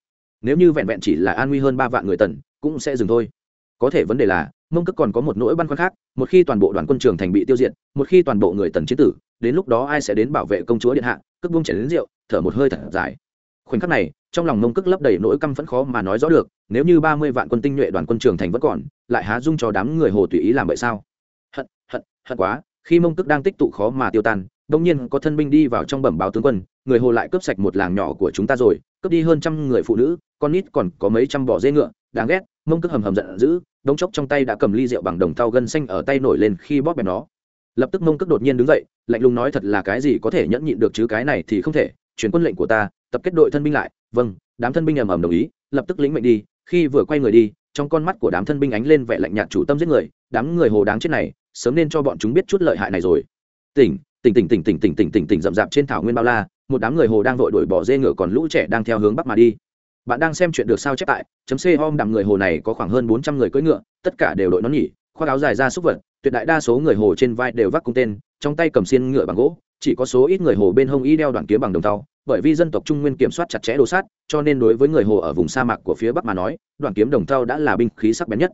Nếu như vẹn vẹn chỉ là an nguy hơn ba vạn người tần, cũng sẽ dừng thôi. Có thể vấn đề là mông cước còn có một nỗi băn khoăn khác, một khi toàn bộ đoàn quân trường thành bị tiêu diệt, một khi toàn bộ người tần chiến tử, đến lúc đó ai sẽ đến bảo vệ công chúa điện hạ, cước buông chảy đến rượu, thở một hơi thật dài. Khoảnh khắc này, trong lòng mông cước lấp đầy nỗi căm phẫn khó mà nói rõ được, nếu như ba mươi vạn quân tinh nhuệ đoàn quân trường thành vẫn còn, lại há dung cho đám người hồ tùy ý làm vậy sao? Hận quá, khi mông tức đang tích tụ khó mà tiêu tan, đông nhiên có thân binh đi vào trong bẩm báo tướng quân, người hồ lại cướp sạch một làng nhỏ của chúng ta rồi, cướp đi hơn trăm người phụ nữ, con nít còn có mấy trăm bỏ dê ngựa, đáng ghét, mông tức hầm hầm giận dữ, đống chốc trong tay đã cầm ly rượu bằng đồng thau gân xanh ở tay nổi lên khi bóp bẹp nó. Lập tức mông cước đột nhiên đứng dậy, lạnh lùng nói thật là cái gì có thể nhẫn nhịn được chứ cái này thì không thể chuyển quân lệnh của ta, tập kết đội thân binh lại. Vâng đám thân binh ầm ầm đồng ý, lập tức lĩnh mệnh đi, khi vừa quay người đi, trong con mắt của đám thân binh ánh lên vẻ lạnh nhạt chủ tâm giết người, đám người hồ đáng chết này sớm nên cho bọn chúng biết chút lợi hại này rồi. Tỉnh tỉnh tỉnh tỉnh tỉnh tỉnh tỉnh tỉnh tỉnh, rậm rạp trên thảo nguyên bao la, một đám người hồ đang vội đuổi bỏ dê ngựa còn lũ trẻ đang theo hướng bắc mà đi. Bạn đang xem chuyện được sao chép tại, chấm c om đằng người hồ này có khoảng hơn bốn trăm người cưỡi ngựa, tất cả đều đội nón nhỉ, khoác áo dài ra súc vật, tuyệt đại đa số người hồ trên vai đều vác cung tên, trong tay cầm xiên ngựa bằng gỗ, chỉ có số ít người hồ bên hông y đeo đoạn kiếm bằng đồng tàu bởi vì dân tộc trung nguyên kiểm soát chặt chẽ đồ sát, cho nên đối với người hồ ở vùng sa mạc của phía bắc mà nói, đoạn kiếm đồng tàu đã là binh khí sắc bén nhất.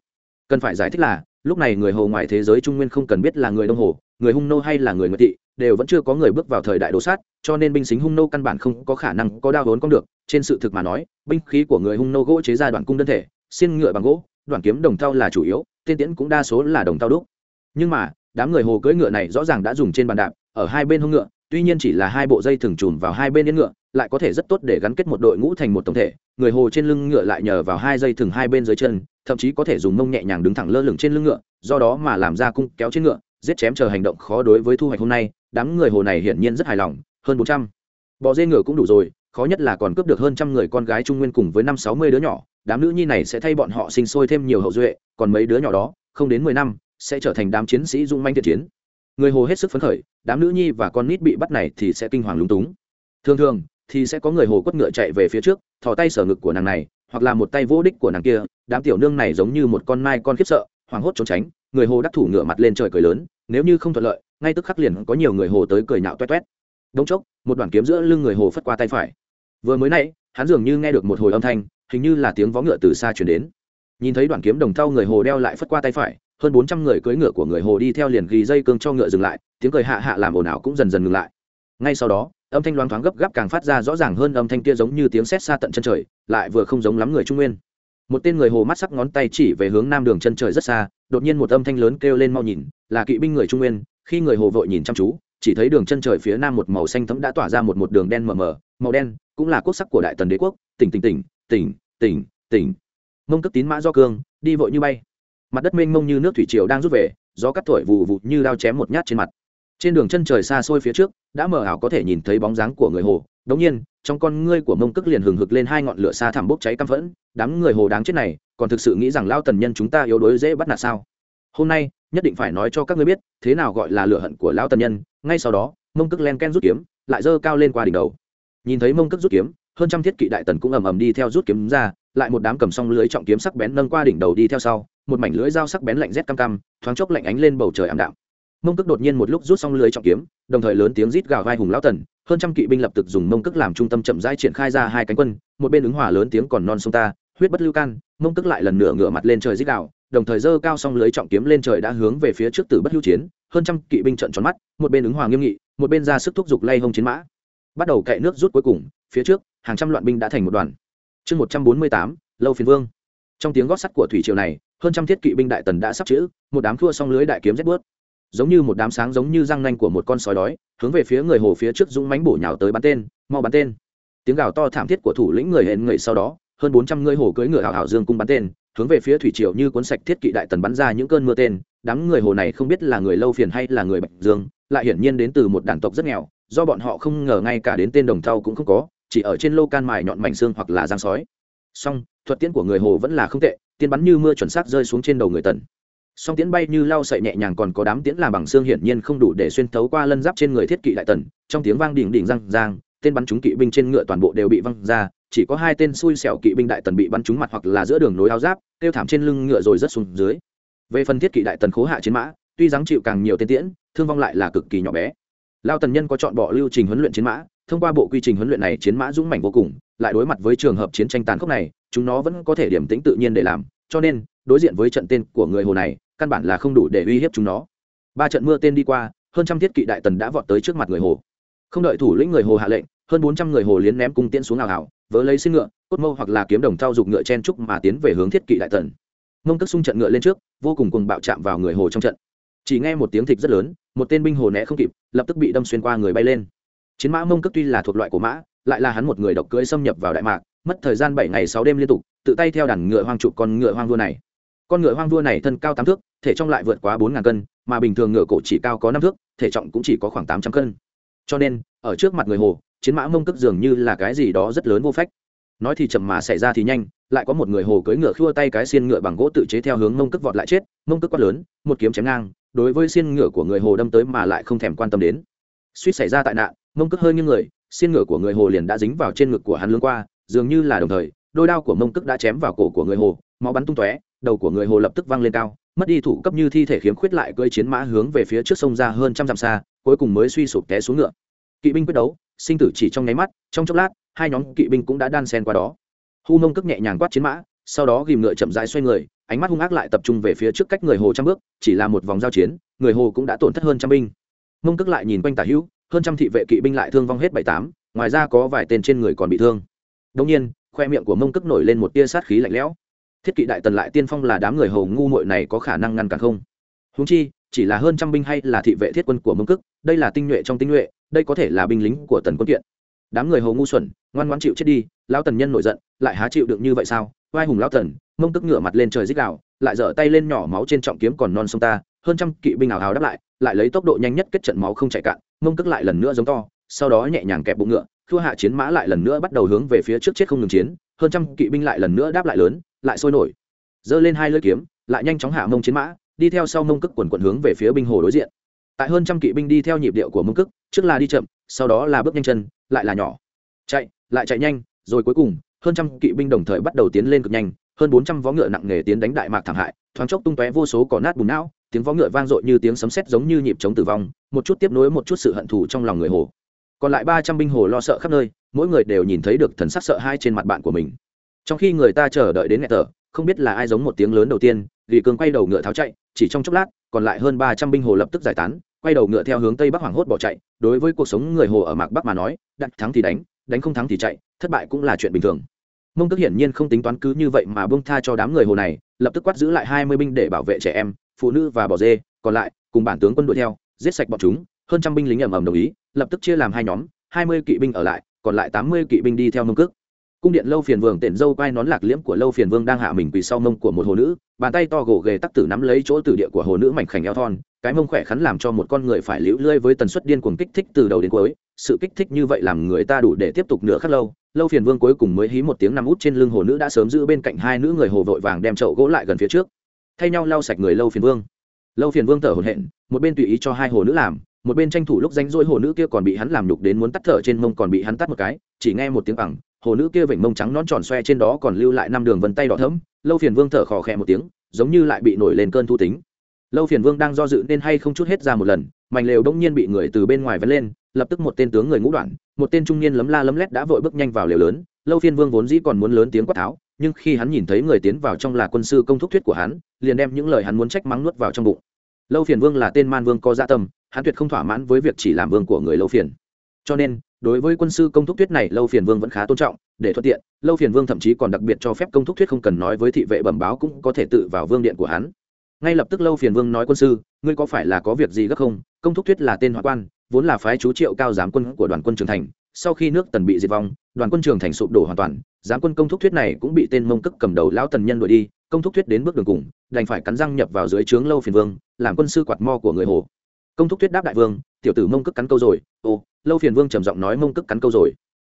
Cần phải giải thích là lúc này người hồ ngoài thế giới trung nguyên không cần biết là người đông hồ, người hung nô hay là người nguyệt thị, đều vẫn chưa có người bước vào thời đại đồ sát, cho nên binh xính hung nô căn bản không có khả năng có đao vốn con được. Trên sự thực mà nói, binh khí của người hung nô gỗ chế ra đoạn cung đơn thể, xiên ngựa bằng gỗ, đoạn kiếm đồng thau là chủ yếu, tên tiễn cũng đa số là đồng thau đúc. Nhưng mà, đám người hồ cưỡi ngựa này rõ ràng đã dùng trên bàn đạp, ở hai bên hông ngựa, tuy nhiên chỉ là hai bộ dây thường trùm vào hai bên yên ngựa, lại có thể rất tốt để gắn kết một đội ngũ thành một tổng thể người hồ trên lưng ngựa lại nhờ vào hai dây thừng hai bên dưới chân, thậm chí có thể dùng mông nhẹ nhàng đứng thẳng lơ lửng trên lưng ngựa, do đó mà làm ra cung kéo trên ngựa, giết chém chờ hành động khó đối với thu hoạch hôm nay, đám người hồ này hiển nhiên rất hài lòng, hơn bốn trăm. Bọ dê ngựa cũng đủ rồi, khó nhất là còn cướp được hơn trăm người con gái trung nguyên cùng với năm sáu mươi đứa nhỏ, đám nữ nhi này sẽ thay bọn họ sinh sôi thêm nhiều hậu duệ, còn mấy đứa nhỏ đó, không đến mười năm, sẽ trở thành đám chiến sĩ dung manh thiện chiến. Người hồ hết sức phấn khởi, đám nữ nhi và con nít bị bắt này thì sẽ kinh hoàng lúng túng. Thường thường thì sẽ có người hồ quất ngựa chạy về phía trước, thò tay sở ngực của nàng này, hoặc là một tay vô đích của nàng kia, đám tiểu nương này giống như một con mai con khiếp sợ, hoảng hốt trốn tránh, người hồ đắc thủ ngựa mặt lên trời cười lớn, nếu như không thuận lợi, ngay tức khắc liền có nhiều người hồ tới cười nhạo toét toét. Đống chốc, một đoạn kiếm giữa lưng người hồ phất qua tay phải. Vừa mới nãy, hắn dường như nghe được một hồi âm thanh, hình như là tiếng vó ngựa từ xa chuyển đến. Nhìn thấy đoạn kiếm đồng thau người hồ đeo lại phất qua tay phải, hơn bốn trăm người cưỡi ngựa của người hồ đi theo liền ghi dây cương cho ngựa dừng lại, tiếng cười hạ hạ làm ồn ào cũng dần dần ngừng lại ngay sau đó, âm thanh loáng thoáng gấp gáp càng phát ra rõ ràng hơn âm thanh kia giống như tiếng sét xa tận chân trời, lại vừa không giống lắm người trung nguyên. Một tên người hồ mắt sắc ngón tay chỉ về hướng nam đường chân trời rất xa, đột nhiên một âm thanh lớn kêu lên mau nhìn, là kỵ binh người trung nguyên, khi người hồ vội nhìn chăm chú, chỉ thấy đường chân trời phía nam một màu xanh thấm đã tỏa ra một một đường đen mờ mờ, màu đen cũng là quốc sắc của đại tần đế quốc, tỉnh tỉnh tỉnh tỉnh tỉnh tỉnh. Mông cất tín mã do cương, đi vội như bay. Mặt đất mênh mông như nước thủy triều đang rút về, gió cắt thổi vù vụt như đao chém một nhát trên mặt trên đường chân trời xa xôi phía trước, đã mờ ảo có thể nhìn thấy bóng dáng của người hồ. Đống nhiên, trong con ngươi của mông cước liền hừng hực lên hai ngọn lửa xa thẳm bốc cháy căm phẫn. Đám người hồ đáng chết này, còn thực sự nghĩ rằng lao tần nhân chúng ta yếu đuối dễ bắt nạt sao? Hôm nay, nhất định phải nói cho các ngươi biết, thế nào gọi là lửa hận của lão tần nhân. Ngay sau đó, mông cước len ken rút kiếm, lại giơ cao lên qua đỉnh đầu. Nhìn thấy mông cước rút kiếm, hơn trăm thiết kỵ đại tần cũng ầm ầm đi theo rút kiếm ra, lại một đám cầm song lưới trọng kiếm sắc bén nâng qua đỉnh đầu đi theo sau, một mảnh lưới dao sắc bén lạnh rét cam cam thoáng chốc lạnh ánh lên bầu trời ảm đạm mông cước đột nhiên một lúc rút xong lưới trọng kiếm, đồng thời lớn tiếng rít gào vai hùng lão tần, hơn trăm kỵ binh lập tức dùng mông cước làm trung tâm chậm rãi triển khai ra hai cánh quân, một bên ứng hỏa lớn tiếng còn non sông ta, huyết bất lưu can, mông cước lại lần nữa ngửa mặt lên trời rít gào, đồng thời dơ cao xong lưới trọng kiếm lên trời đã hướng về phía trước tử bất hữu chiến, hơn trăm kỵ binh trận tròn mắt, một bên ứng hòa nghiêm nghị, một bên ra sức thúc giục lay hông chiến mã. Bắt đầu cậy nước rút cuối cùng, phía trước, hàng trăm loạn binh đã thành một đoàn. Chương một trăm bốn mươi tám, lâu phiền vương. Trong tiếng gót sắt của thủy triều này, hơn trăm thiết kỵ binh đại tần đã sắp chữ, một đám thua xong lưới đại kiếm rét bớt giống như một đám sáng giống như răng nanh của một con sói đói, hướng về phía người hồ phía trước dũng mánh bổ nhào tới bắn tên, mau bắn tên. Tiếng gào to thảm thiết của thủ lĩnh người hẹn người sau đó, hơn bốn trăm người hồ cưỡi ngựa hào hào dương cung bắn tên, hướng về phía thủy triều như cuốn sạch thiết kỵ đại tần bắn ra những cơn mưa tên. Đám người hồ này không biết là người lâu phiền hay là người bạch dương, lại hiển nhiên đến từ một đàn tộc rất nghèo, do bọn họ không ngờ ngay cả đến tên đồng thau cũng không có, chỉ ở trên lô can mài nhọn mảnh xương hoặc là giang sói. Song, thuật tiễn của người hồ vẫn là không tệ, tiên bắn như mưa chuẩn xác rơi xuống trên đầu người tần song tiễn bay như lao sậy nhẹ nhàng còn có đám tiễn làm bằng xương hiển nhiên không đủ để xuyên thấu qua lân giáp trên người thiết kỵ đại tần. Trong tiếng vang đỉnh đỉnh răng giang tên bắn trúng kỵ binh trên ngựa toàn bộ đều bị văng ra, chỉ có hai tên xui xẻo kỵ binh đại tần bị bắn trúng mặt hoặc là giữa đường nối áo giáp, kêu thảm trên lưng ngựa rồi rất xuống dưới. Về phần thiết kỵ đại tần khố hạ chiến mã, tuy giáng chịu càng nhiều tên tiễn, thương vong lại là cực kỳ nhỏ bé. Lao tần nhân có chọn bỏ lưu trình huấn luyện chiến mã, thông qua bộ quy trình huấn luyện này chiến mã dũng mãnh vô cùng, lại đối mặt với trường hợp chiến tranh tàn khốc này, chúng nó vẫn có thể điểm tính tự nhiên để làm. Cho nên, đối diện với trận tên của người hồ này căn bản là không đủ để uy hiếp chúng nó. Ba trận mưa tên đi qua, hơn trăm thiết kỵ đại tần đã vọt tới trước mặt người hồ. Không đợi thủ lĩnh người hồ hạ lệnh, hơn bốn trăm người hồ liến ném cung tiễn xuống ảo ảo vớ lấy xin ngựa, cốt mâu hoặc là kiếm đồng thao dục ngựa chen trúc mà tiến về hướng thiết kỵ đại tần. Mông tức xung trận ngựa lên trước, vô cùng cùng bạo chạm vào người hồ trong trận. Chỉ nghe một tiếng thịt rất lớn, một tên binh hồ né không kịp, lập tức bị đâm xuyên qua người bay lên. Chiến mã mông cước tuy là thuộc loại của mã, lại là hắn một người độc cưỡi xâm nhập vào đại mạc, mất thời gian bảy ngày sáu đêm liên tục, tự tay theo đàn ngựa hoang trụ con ngựa hoang vua này. Con ngựa hoang vua này thân cao tám thước thể trọng lại vượt quá bốn ngàn cân, mà bình thường ngựa cổ chỉ cao có năm thước, thể trọng cũng chỉ có khoảng tám trăm cân. Cho nên, ở trước mặt người hồ, chiến mã mông cước dường như là cái gì đó rất lớn vô phách. Nói thì chậm mà xảy ra thì nhanh, lại có một người hồ cưỡi ngựa khua tay cái xiên ngựa bằng gỗ tự chế theo hướng mông cước vọt lại chết, mông cước quát lớn, một kiếm chém ngang, đối với xiên ngựa của người hồ đâm tới mà lại không thèm quan tâm đến. Suýt xảy ra tại nạn, mông cước hơi như người, xiên ngựa của người hồ liền đã dính vào trên ngực của hắn lương qua, dường như là đồng thời, đôi đao của mông cước đã chém vào cổ của người hồ, máu bắn tung tóe, đầu của người hồ lập tức văng lên cao mất đi thủ cấp như thi thể khiếm khuyết lại cơi chiến mã hướng về phía trước sông ra hơn trăm dặm xa, cuối cùng mới suy sụp té xuống ngựa. Kỵ binh quyết đấu, sinh tử chỉ trong nháy mắt, trong chốc lát, hai nhóm kỵ binh cũng đã đan sen qua đó. Hu mông cước nhẹ nhàng quát chiến mã, sau đó ghìm ngựa chậm rãi xoay người, ánh mắt hung ác lại tập trung về phía trước cách người hồ trăm bước, chỉ là một vòng giao chiến, người hồ cũng đã tổn thất hơn trăm binh. Mông cước lại nhìn quanh tả hữu, hơn trăm thị vệ kỵ binh lại thương vong hết bảy tám, ngoài ra có vài tên trên người còn bị thương. Đông nhiên, khoe miệng của mông cước nổi lên một tia sát khí lạnh lẽo thiết kỵ đại tần lại tiên phong là đám người hầu ngu muội này có khả năng ngăn cản không? Húng chi, chỉ là hơn trăm binh hay là thị vệ thiết quân của mông cức đây là tinh nhuệ trong tinh nhuệ, đây có thể là binh lính của tần quân kiện. Đám người hầu ngu xuẩn, ngoan ngoãn chịu chết đi, lão tần nhân nổi giận, lại há chịu được như vậy sao? Vai hùng lão tần, mông tức ngửa mặt lên trời dích đạo lại dở tay lên nhỏ máu trên trọng kiếm còn non sông ta, hơn trăm kỵ binh ảo hào đáp lại lại lấy tốc độ nhanh nhất kết trận máu không chạy cạn, mông tức lại lần nữa giống to, sau đó nhẹ nhàng kẹp bụng ngựa thua hạ chiến mã lại lần nữa bắt đầu hướng về phía trước chết không ngừng chiến, hơn trăm kỵ binh lại lần nữa đáp lại lớn lại sôi nổi. Giơ lên hai lưỡi kiếm, lại nhanh chóng hạ mông chiến mã, đi theo sau mông cức quần quần hướng về phía binh hồ đối diện. Tại hơn trăm kỵ binh đi theo nhịp điệu của mông cức trước là đi chậm, sau đó là bước nhanh chân, lại là nhỏ. Chạy, lại chạy nhanh, rồi cuối cùng, hơn trăm kỵ binh đồng thời bắt đầu tiến lên cực nhanh, hơn bốn trăm vó ngựa nặng nề tiến đánh đại mạc thảm hại, thoáng chốc tung tóe vô số cỏ nát bùn não, tiếng vó ngựa vang dội như tiếng sấm sét giống như nhịp chống tử vong, một chút tiếp nối một chút sự hận thù trong lòng người hồ. Còn lại ba trăm binh hồ lo sợ khắp nơi, mỗi người đều nhìn thấy được thần sắc sợ hai trên mặt bạn của mình trong khi người ta chờ đợi đến nghẹt thở, không biết là ai giống một tiếng lớn đầu tiên vì cường quay đầu ngựa tháo chạy, chỉ trong chốc lát, còn lại hơn ba trăm binh hồ lập tức giải tán, quay đầu ngựa theo hướng tây bắc hoảng hốt bỏ chạy. Đối với cuộc sống người hồ ở mạc bắc mà nói, đặt thắng thì đánh đánh không thắng thì chạy, thất bại cũng là chuyện bình thường. Mông tức hiển nhiên không tính toán cứ như vậy mà bông tha cho đám người hồ này, lập tức quát giữ lại hai mươi binh để bảo vệ trẻ em, phụ nữ và bò dê, còn lại, cùng bản tướng quân đuổi theo, giết sạch bọn chúng, hơn trăm binh lính ầm ầm đồng ý, lập tức chia làm hai nhóm, hai mươi kỵ binh ở lại, còn lại tám mươi kỵ binh đi theo mông cước cung điện lâu phiền vương tiện dâu quai nón lạc liễm của lâu phiền vương đang hạ mình quỳ sau mông của một hồ nữ, bàn tay to gồ ghề tắc tử nắm lấy chỗ tử địa của hồ nữ mảnh khảnh eo thon, cái mông khỏe khắn làm cho một con người phải liễu lơi với tần suất điên cuồng kích thích từ đầu đến cuối. Sự kích thích như vậy làm người ta đủ để tiếp tục nửa khắc lâu. Lâu phiền vương cuối cùng mới hí một tiếng nằm út trên lưng hồ nữ đã sớm giữ bên cạnh hai nữ người hồ vội vàng đem chậu gỗ lại gần phía trước. Thay nhau lau sạch người lâu phiền vương. Lâu phiền vương thở hổn hển, một bên tùy ý cho hai hồ nữ làm, một bên tranh thủ lúc danh dỗi hồ nữ kia còn bị hắn làm nhục đến muốn tắt thở trên mông còn bị hắn tắt một cái chỉ nghe một tiếng bằng, hồ nữ kia vểnh mông trắng nón tròn xoe trên đó còn lưu lại năm đường vân tay đỏ thẫm, lâu phiền vương thở khò khẽ một tiếng, giống như lại bị nổi lên cơn thu tính. Lâu phiền vương đang do dự nên hay không chút hết ra một lần, mảnh lều đông nhiên bị người từ bên ngoài vén lên, lập tức một tên tướng người ngũ đoạn, một tên trung niên lấm la lấm lét đã vội bước nhanh vào lều lớn. Lâu phiền vương vốn dĩ còn muốn lớn tiếng quát tháo, nhưng khi hắn nhìn thấy người tiến vào trong là quân sư công thúc thuyết của hắn, liền đem những lời hắn muốn trách mắng nuốt vào trong bụng. Lâu phiền vương là tên man vương có dạ tâm, hắn tuyệt không thỏa mãn với việc chỉ làm vương của người lâu phiền. Cho nên đối với quân sư công thúc thuyết này, lâu phiền vương vẫn khá tôn trọng, để thuận tiện, lâu phiền vương thậm chí còn đặc biệt cho phép công thúc thuyết không cần nói với thị vệ bẩm báo cũng có thể tự vào vương điện của hắn. Ngay lập tức lâu phiền vương nói quân sư, ngươi có phải là có việc gì gấp không? Công thúc thuyết là tên hoạn quan, vốn là phái chú triệu cao giám quân của đoàn quân trường thành, sau khi nước tần bị diệt vong, đoàn quân trường thành sụp đổ hoàn toàn, giám quân công thúc thuyết này cũng bị tên mông cức cầm đầu lão tần nhân đuổi đi, công thúc thuyết đến bước đường cùng, đành phải cắn răng nhập vào dưới trướng lâu phiền vương, làm quân sư quạt mo của người hồ. Công thúc thuyết đáp đại vương, tiểu tử mông cức cắn câu rồi, ô lâu phiền vương trầm giọng nói mông cức cắn câu rồi.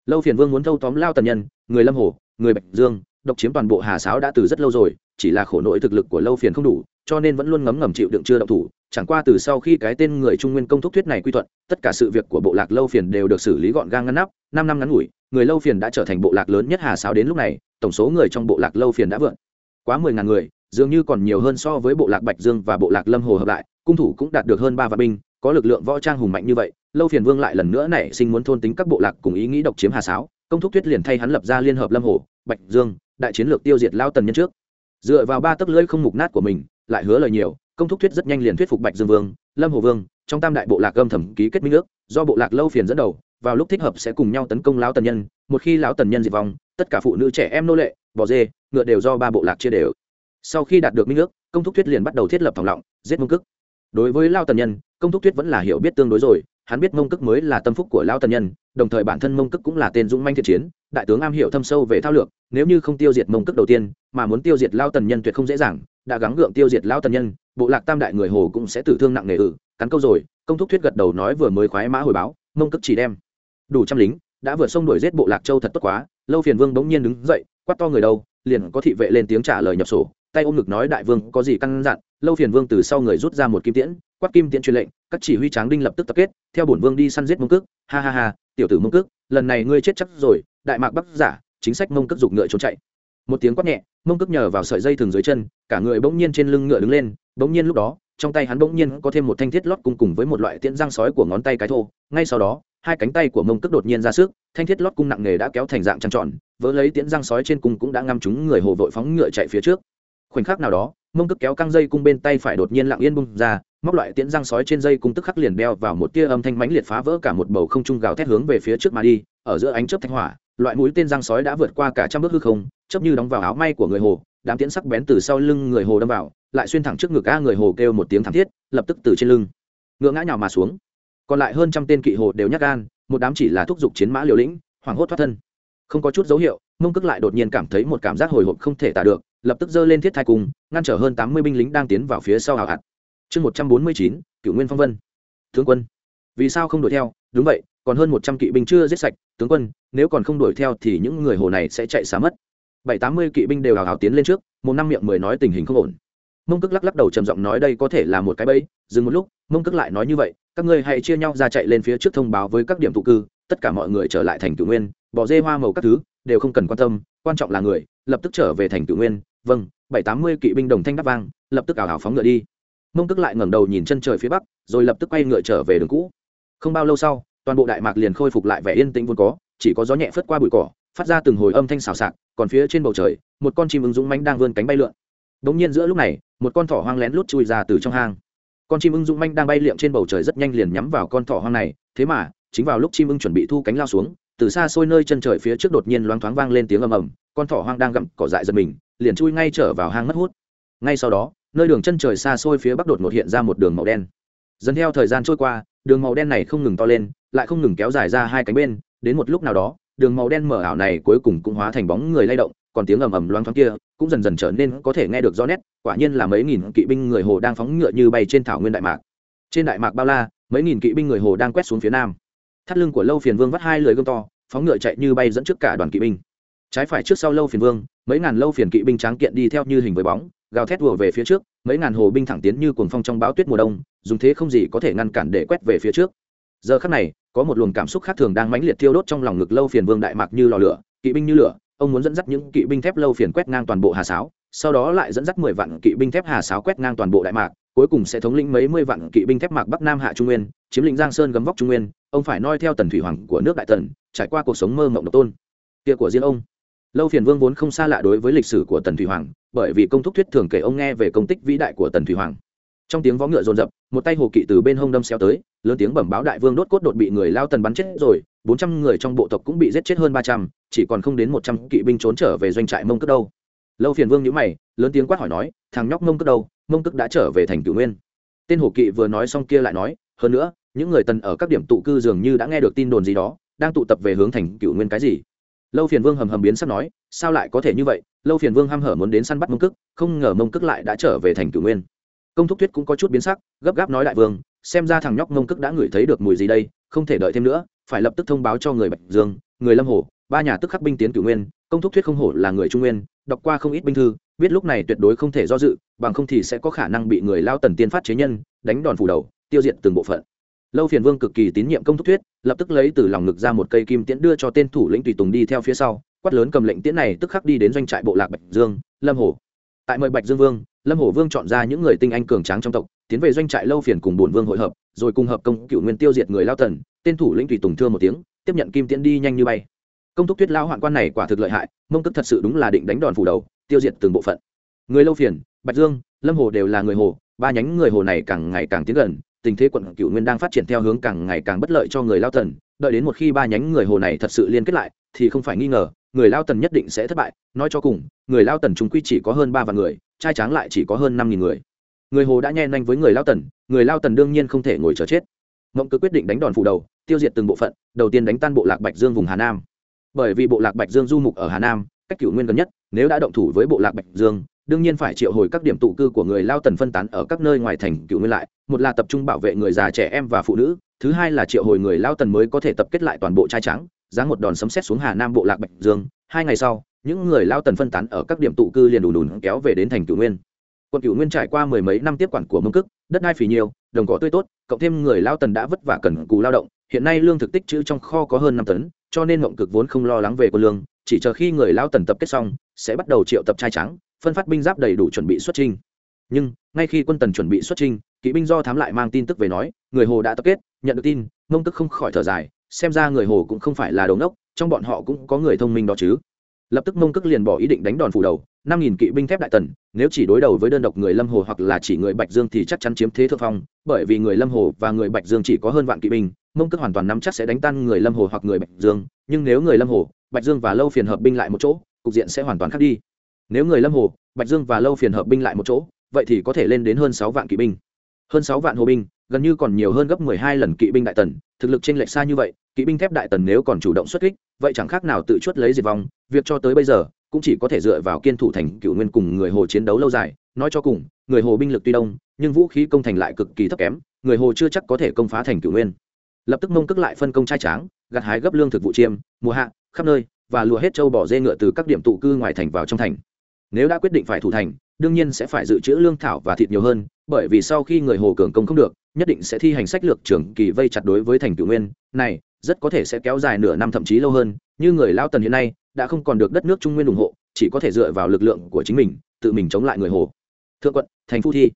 Lâu phiền vương muốn thâu tóm lao tần nhân, người lâm hồ, người bạch dương, độc chiếm toàn bộ hà sáo đã từ rất lâu rồi, chỉ là khổ nỗi thực lực của lâu phiền không đủ, cho nên vẫn luôn ngấm ngầm chịu đựng chưa động thủ. Chẳng qua từ sau khi cái tên người trung nguyên công thúc thuyết này quy thuận, tất cả sự việc của bộ lạc lâu phiền đều được xử lý gọn gàng ngăn nắp, năm năm ngắn ngủi, người lâu phiền đã trở thành bộ lạc lớn nhất hà sáo đến lúc này, tổng số người trong bộ lạc lâu phiền đã vượt quá mười ngàn người, dường như còn nhiều hơn so với bộ lạc bạch dương và bộ lạc lâm hồ hợp lại, cung thủ cũng đạt được hơn ba vạn binh có lực lượng võ trang hùng mạnh như vậy, lâu phiền vương lại lần nữa nảy sinh muốn thôn tính các bộ lạc cùng ý nghĩ độc chiếm hà sáo, công thúc thuyết liền thay hắn lập ra liên hợp lâm hồ, bạch dương, đại chiến lược tiêu diệt lao tần nhân trước. Dựa vào ba tấc lưỡi không mục nát của mình, lại hứa lời nhiều, công thúc thuyết rất nhanh liền thuyết phục bạch dương vương, lâm hồ vương, trong tam đại bộ lạc âm thầm ký kết minh ước, do bộ lạc lâu phiền dẫn đầu, vào lúc thích hợp sẽ cùng nhau tấn công lão tần nhân, một khi lão tần nhân diệt vong, tất cả phụ nữ trẻ em nô lệ, bò dê, ngựa đều do ba bộ lạc chia đều. Sau khi đạt được minh ước, công thúc thuyết liền bắt đầu thiết lập thòng lọng, giết mông cức. Đối với lao tần nhân công thúc Tuyết vẫn là hiểu biết tương đối rồi, hắn biết mông cức mới là tâm phúc của lao tần nhân, đồng thời bản thân mông cức cũng là tên dũng manh thiện chiến, đại tướng am hiểu thâm sâu về thao lược, nếu như không tiêu diệt mông cức đầu tiên, mà muốn tiêu diệt lao tần nhân tuyệt không dễ dàng, đã gắng gượng tiêu diệt lao tần nhân, bộ lạc tam đại người hồ cũng sẽ tử thương nặng nề ử cắn câu rồi, công thúc thuyết gật đầu nói vừa mới khoái mã hồi báo, mông cức chỉ đem. Đủ trăm lính, đã vừa xông đuổi giết bộ lạc châu thật tốt quá, lâu phiền vương bỗng nhiên đứng dậy, quát to người đâu, liền có thị vệ lên tiếng trả lời nhập sổ, tay ôm ngực nói đại vương, có gì căn dặn? Lâu phiền vương từ sau người rút ra một kim tiễn quát kim tiễn truyền lệnh, các chỉ huy tráng đinh lập tức tập kết, theo bổn vương đi săn giết mông cước. Ha ha ha, tiểu tử mông cước, lần này ngươi chết chắc rồi, đại mạc bắc giả, chính sách mông cước giục ngựa trốn chạy. Một tiếng quát nhẹ, mông cước nhờ vào sợi dây thừng dưới chân, cả người bỗng nhiên trên lưng ngựa đứng lên, bỗng nhiên lúc đó, trong tay hắn bỗng nhiên có thêm một thanh thiết lót cùng cùng với một loại tiễn răng sói của ngón tay cái thô. Ngay sau đó, hai cánh tay của mông cước đột nhiên ra sức, thanh thiết lót cung nặng nghề đã kéo thành dạng trăng tròn, vỡ lấy tiễn răng sói trên cung cũng đã ngăm chúng người hồ vội phóng ngựa chạy phía trước. Khoảnh khắc nào đó, mông cước kéo căng dây cung bên tay phải đột nhiên lặng yên bung ra móc loại tiễn răng sói trên dây cung tức khắc liền đeo vào một tia âm thanh mãnh liệt phá vỡ cả một bầu không trung gào thét hướng về phía trước mà đi, ở giữa ánh chớp thanh hỏa, loại mũi tên răng sói đã vượt qua cả trăm bước hư không, chớp như đóng vào áo may của người hồ, đám tiễn sắc bén từ sau lưng người hồ đâm vào, lại xuyên thẳng trước ngực a người hồ kêu một tiếng thảm thiết, lập tức từ trên lưng, ngựa ngã nhào mà xuống. Còn lại hơn trăm tên kỵ hồ đều nhắc gan, một đám chỉ là thúc giục chiến mã liều lĩnh, hoảng hốt thoát thân. Không có chút dấu hiệu, mông cước lại đột nhiên cảm thấy một cảm giác hồi hộp không thể tả được, lập tức giơ lên thiết thai cung, ngăn trở hơn tám mươi binh lính đang tiến vào phía sau hào hạt chương một trăm bốn mươi chín cựu nguyên phong vân. Tướng quân, vì sao không đuổi theo? Đúng vậy, còn hơn một trăm kỵ binh chưa giết sạch. Tướng quân, nếu còn không đuổi theo thì những người hồ này sẽ chạy xa mất. Bảy tám mươi kỵ binh đều hào hào tiến lên trước, một năm miệng mười nói tình hình không ổn. Mông cước lắc lắc đầu trầm giọng nói đây có thể là một cái bẫy. Dừng một lúc, mông cước lại nói như vậy, các ngươi hãy chia nhau ra chạy lên phía trước thông báo với các điểm tụ cư, tất cả mọi người trở lại thành cửu nguyên, bỏ dê hoa màu các thứ, đều không cần quan tâm, quan trọng là người, lập tức trở về thành cửu nguyên. Vâng bảy tám mươi kỵ binh đồng thanh đắp vang, lập tức ảo hảo phóng ngựa đi mông tức lại ngẩng đầu nhìn chân trời phía bắc, rồi lập tức quay ngựa trở về đường cũ. Không bao lâu sau, toàn bộ đại mạc liền khôi phục lại vẻ yên tĩnh vốn có, chỉ có gió nhẹ phất qua bụi cỏ, phát ra từng hồi âm thanh xào xạc, còn phía trên bầu trời, một con chim ứng dũng manh đang vươn cánh bay lượn. Đ ỗ n g nhiên giữa lúc này, một con thỏ hoang lén lút chui ra từ trong hang. Con chim ưng dũng manh đang bay liệm trên bầu trời rất nhanh liền nhắm vào con thỏ hoang này, thế mà, chính vào lúc chim ưng chuẩn bị thu cánh lao xuống, từ xa xôi nơi chân trời phía trước đột nhiên loáng thoáng vang lên tiếng ầm ầm, con thỏ hoang đang gặm, cỏ dại giật mình, liền chui ngay trở vào hang mất hút. Ngay sau đó nơi đường chân trời xa xôi phía bắc đột ngột hiện ra một đường màu đen. Dần theo thời gian trôi qua, đường màu đen này không ngừng to lên, lại không ngừng kéo dài ra hai cánh bên, đến một lúc nào đó, đường màu đen mở ảo này cuối cùng cũng hóa thành bóng người lay động, còn tiếng ầm ầm loáng thoáng kia cũng dần dần trở nên có thể nghe được rõ nét, quả nhiên là mấy nghìn kỵ binh người hồ đang phóng ngựa như bay trên thảo nguyên đại mạc. Trên đại mạc bao la, mấy nghìn kỵ binh người hồ đang quét xuống phía nam. Thắt lưng của lâu phiền vương vắt hai lưỡi gươm to, phóng ngựa chạy như bay dẫn trước cả đoàn kỵ binh. Trái phải trước sau lâu phiền vương mấy ngàn lâu phiền kỵ binh tráng kiện đi theo như hình với bóng, gào thét đùa về phía trước, mấy ngàn hồ binh thẳng tiến như cuồng phong trong bão tuyết mùa đông, dùng thế không gì có thể ngăn cản để quét về phía trước. Giờ khắc này, có một luồng cảm xúc khác thường đang mãnh liệt thiêu đốt trong lòng ngực lâu phiền vương đại mạc như lò lửa, kỵ binh như lửa, ông muốn dẫn dắt những kỵ binh thép lâu phiền quét ngang toàn bộ hà sáo, sau đó lại dẫn dắt mười vạn kỵ binh thép hà sáo quét ngang toàn bộ đại mạc, cuối cùng sẽ thống lĩnh mấy mươi vạn kỵ binh thép mạc bắc nam hạ trung nguyên, chiếm lĩnh giang sơn gấm vóc trung nguyên, ông phải noi theo tần thủy hoàng của nước đại tần, trải qua cuộc sống mơ mộng độc tôn. Kia của riêng ông lâu phiền vương vốn không xa lạ đối với lịch sử của tần thủy hoàng, bởi vì công thúc thuyết thường kể ông nghe về công tích vĩ đại của tần thủy hoàng. Trong tiếng vó ngựa rồn rập một tay hồ kỵ từ bên hông đâm xeo tới, lớn tiếng bẩm báo đại vương đốt cốt đột bị người lao tần bắn chết rồi, bốn trăm người trong bộ tộc cũng bị giết chết hơn ba trăm, chỉ còn không đến một trăm kỵ binh trốn trở về doanh trại mông cất đâu. Lâu phiền vương nhữ mày, lớn tiếng quát hỏi nói, thằng nhóc mông cất đâu? Mông cất đã trở về thành cửu nguyên. Tên hồ kỵ vừa nói xong kia lại nói, hơn nữa, những người tần ở các điểm tụ cư dường như đã nghe được tin đồn gì đó, đang tụ tập về hướng thành cửu nguyên cái gì? Lâu phiền vương hầm hầm biến sắp nói, sao lại có thể như vậy? Lâu phiền vương h hở muốn đến săn bắt mông cức không ngờ mông cức lại đã trở về thành cửu nguyên. Công thúc thuyết cũng có chút biến sắc, gấp gáp nói đại vương, xem ra thằng nhóc mông cức đã ngửi thấy được mùi gì đây, không thể đợi thêm nữa, phải lập tức thông báo cho người bạch dương, người lâm hồ, ba nhà tức khắc binh tiến cửu nguyên, công thúc thuyết không hổ là người trung nguyên, đọc qua không ít binh thư, biết lúc này tuyệt đối không thể do dự, bằng không thì sẽ có khả năng bị người lao tần tiên phát chế nhân, đánh đòn phủ đầu, tiêu diệt từng bộ phận lâu phiền vương cực kỳ tín nhiệm công thúc thuyết, lập tức lấy từ lòng ngực ra một cây kim tiễn đưa cho tên thủ lĩnh tùy tùng đi theo phía sau, quát lớn cầm lệnh tiễn này tức khắc đi đến doanh trại bộ lạc bạch dương, lâm hồ. Tại mời bạch dương vương, lâm hồ vương chọn ra những người tinh anh cường tráng trong tộc, tiến về doanh trại lâu phiền cùng bổn vương hội hợp, rồi cùng hợp công cựu nguyên tiêu diệt người lao tần tên thủ lĩnh tùy tùng thưa một tiếng, tiếp nhận kim tiễn đi nhanh như bay. Công thúc tuyết lao hoạn quan này quả thực lợi hại, mông tức thật sự đúng là định đánh đòn phủ đầu, tiêu diệt từng bộ phận. Người lâu phiền, bạch dương, lâm hồ đều là người hồ, ba nhánh người hồ này càng ngày càng tiến gần tình thế quận cựu nguyên đang phát triển theo hướng càng ngày càng bất lợi cho người lao tần, đợi đến một khi ba nhánh người hồ này thật sự liên kết lại, thì không phải nghi ngờ, người lao tần nhất định sẽ thất bại. Nói cho cùng, người lao tần chúng quy chỉ có hơn ba vạn người, trai tráng lại chỉ có hơn năm nghìn người. Người hồ đã nhen nhanh với người lao tần, người lao tần đương nhiên không thể ngồi chờ chết. Mộng cứ quyết định đánh đòn phủ đầu, tiêu diệt từng bộ phận, đầu tiên đánh tan bộ lạc bạch dương vùng hà nam. Bởi vì bộ lạc bạch dương du mục ở hà nam, cách cựu nguyên gần nhất, nếu đã động thủ với bộ lạc bạch dương đương nhiên phải triệu hồi các điểm tụ cư của người lao tần phân tán ở các nơi ngoài thành cựu nguyên lại, một là tập trung bảo vệ người già trẻ em và phụ nữ, thứ hai là triệu hồi người lao tần mới có thể tập kết lại toàn bộ trai trắng giáng một đòn sấm xét xuống hà nam bộ lạc bạch dương. Hai ngày sau, những người lao tần phân tán ở các điểm tụ cư liền đùn đùn kéo về đến thành cựu nguyên. Quận cựu nguyên trải qua mười mấy năm tiếp quản của mông cức đất đai phì nhiều, đồng cỏ tươi tốt, cộng thêm người lao tần đã vất vả cần cù lao động, hiện nay lương thực tích chữ trong kho có hơn năm tấn, cho nên mộng cực vốn không lo lắng về quân lương, chỉ chờ khi người lao tần tập kết xong, sẽ bắt đầu triệu tập trai trắng phân phát binh giáp đầy đủ chuẩn bị xuất trình. nhưng ngay khi quân tần chuẩn bị xuất trình, kỵ binh do thám lại mang tin tức về nói người hồ đã tập kết nhận được tin mông tức không khỏi thở dài xem ra người hồ cũng không phải là đống đốc trong bọn họ cũng có người thông minh đó chứ lập tức mông tức liền bỏ ý định đánh đòn phủ đầu năm nghìn kỵ binh thép đại tần nếu chỉ đối đầu với đơn độc người lâm hồ hoặc là chỉ người bạch dương thì chắc chắn chiếm thế thượng phong bởi vì người lâm hồ và người bạch dương chỉ có hơn vạn kỵ binh mông tức hoàn toàn nắm chắc sẽ đánh tan người lâm hồ hoặc người bạch dương nhưng nếu người lâm hồ bạch dương và lâu phiền hợp binh lại một chỗ cục diện sẽ hoàn toàn khác đi nếu người lâm hồ, bạch dương và lâu phiền hợp binh lại một chỗ, vậy thì có thể lên đến hơn sáu vạn kỵ binh. Hơn sáu vạn hồ binh, gần như còn nhiều hơn gấp mười hai lần kỵ binh đại tần, thực lực chênh lệch xa như vậy, kỵ binh thép đại tần nếu còn chủ động xuất kích, vậy chẳng khác nào tự chuất lấy diệt vong, việc cho tới bây giờ, cũng chỉ có thể dựa vào kiên thủ thành cựu nguyên cùng người hồ chiến đấu lâu dài. Nói cho cùng, người hồ binh lực tuy đông, nhưng vũ khí công thành lại cực kỳ thấp kém, người hồ chưa chắc có thể công phá thành cựu nguyên. Lập tức mông cước lại phân công trai tráng, gặt hái gấp lương thực vụ chiêm, mùa hạ, khắp nơi, và lùa hết châu bỏ dê ngựa từ các điểm tụ cư ngoài thành vào trong thành nếu đã quyết định phải thủ thành, đương nhiên sẽ phải dự trữ lương thảo và thịt nhiều hơn, bởi vì sau khi người hồ cường công không được, nhất định sẽ thi hành sách lược trưởng kỳ vây chặt đối với thành cửu nguyên. Này, rất có thể sẽ kéo dài nửa năm thậm chí lâu hơn. Như người lao tần hiện nay, đã không còn được đất nước trung nguyên ủng hộ, chỉ có thể dựa vào lực lượng của chính mình, tự mình chống lại người hồ. Thượng quận, thành phu thi.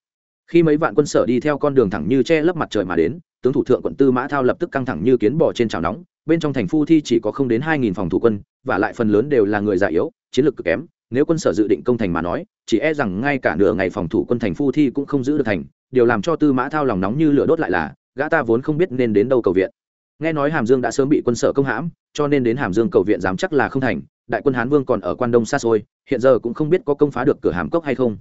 Khi mấy vạn quân sở đi theo con đường thẳng như che lấp mặt trời mà đến, tướng thủ thượng quận tư mã thao lập tức căng thẳng như kiến bò trên chảo nóng. Bên trong thành phu thi chỉ có không đến hai nghìn phòng thủ quân, và lại phần lớn đều là người già yếu, chiến lược cực kém nếu quân sở dự định công thành mà nói, chỉ e rằng ngay cả nửa ngày phòng thủ quân thành phu thi cũng không giữ được thành, điều làm cho tư mã thao lòng nóng như lửa đốt lại là, gã ta vốn không biết nên đến đâu cầu viện. Nghe nói hàm dương đã sớm bị quân sở công hãm, cho nên đến hàm dương cầu viện dám chắc là không thành, đại quân hán vương còn ở quan đông xa xôi, hiện giờ cũng không biết có công phá được cửa hàm cốc hay không.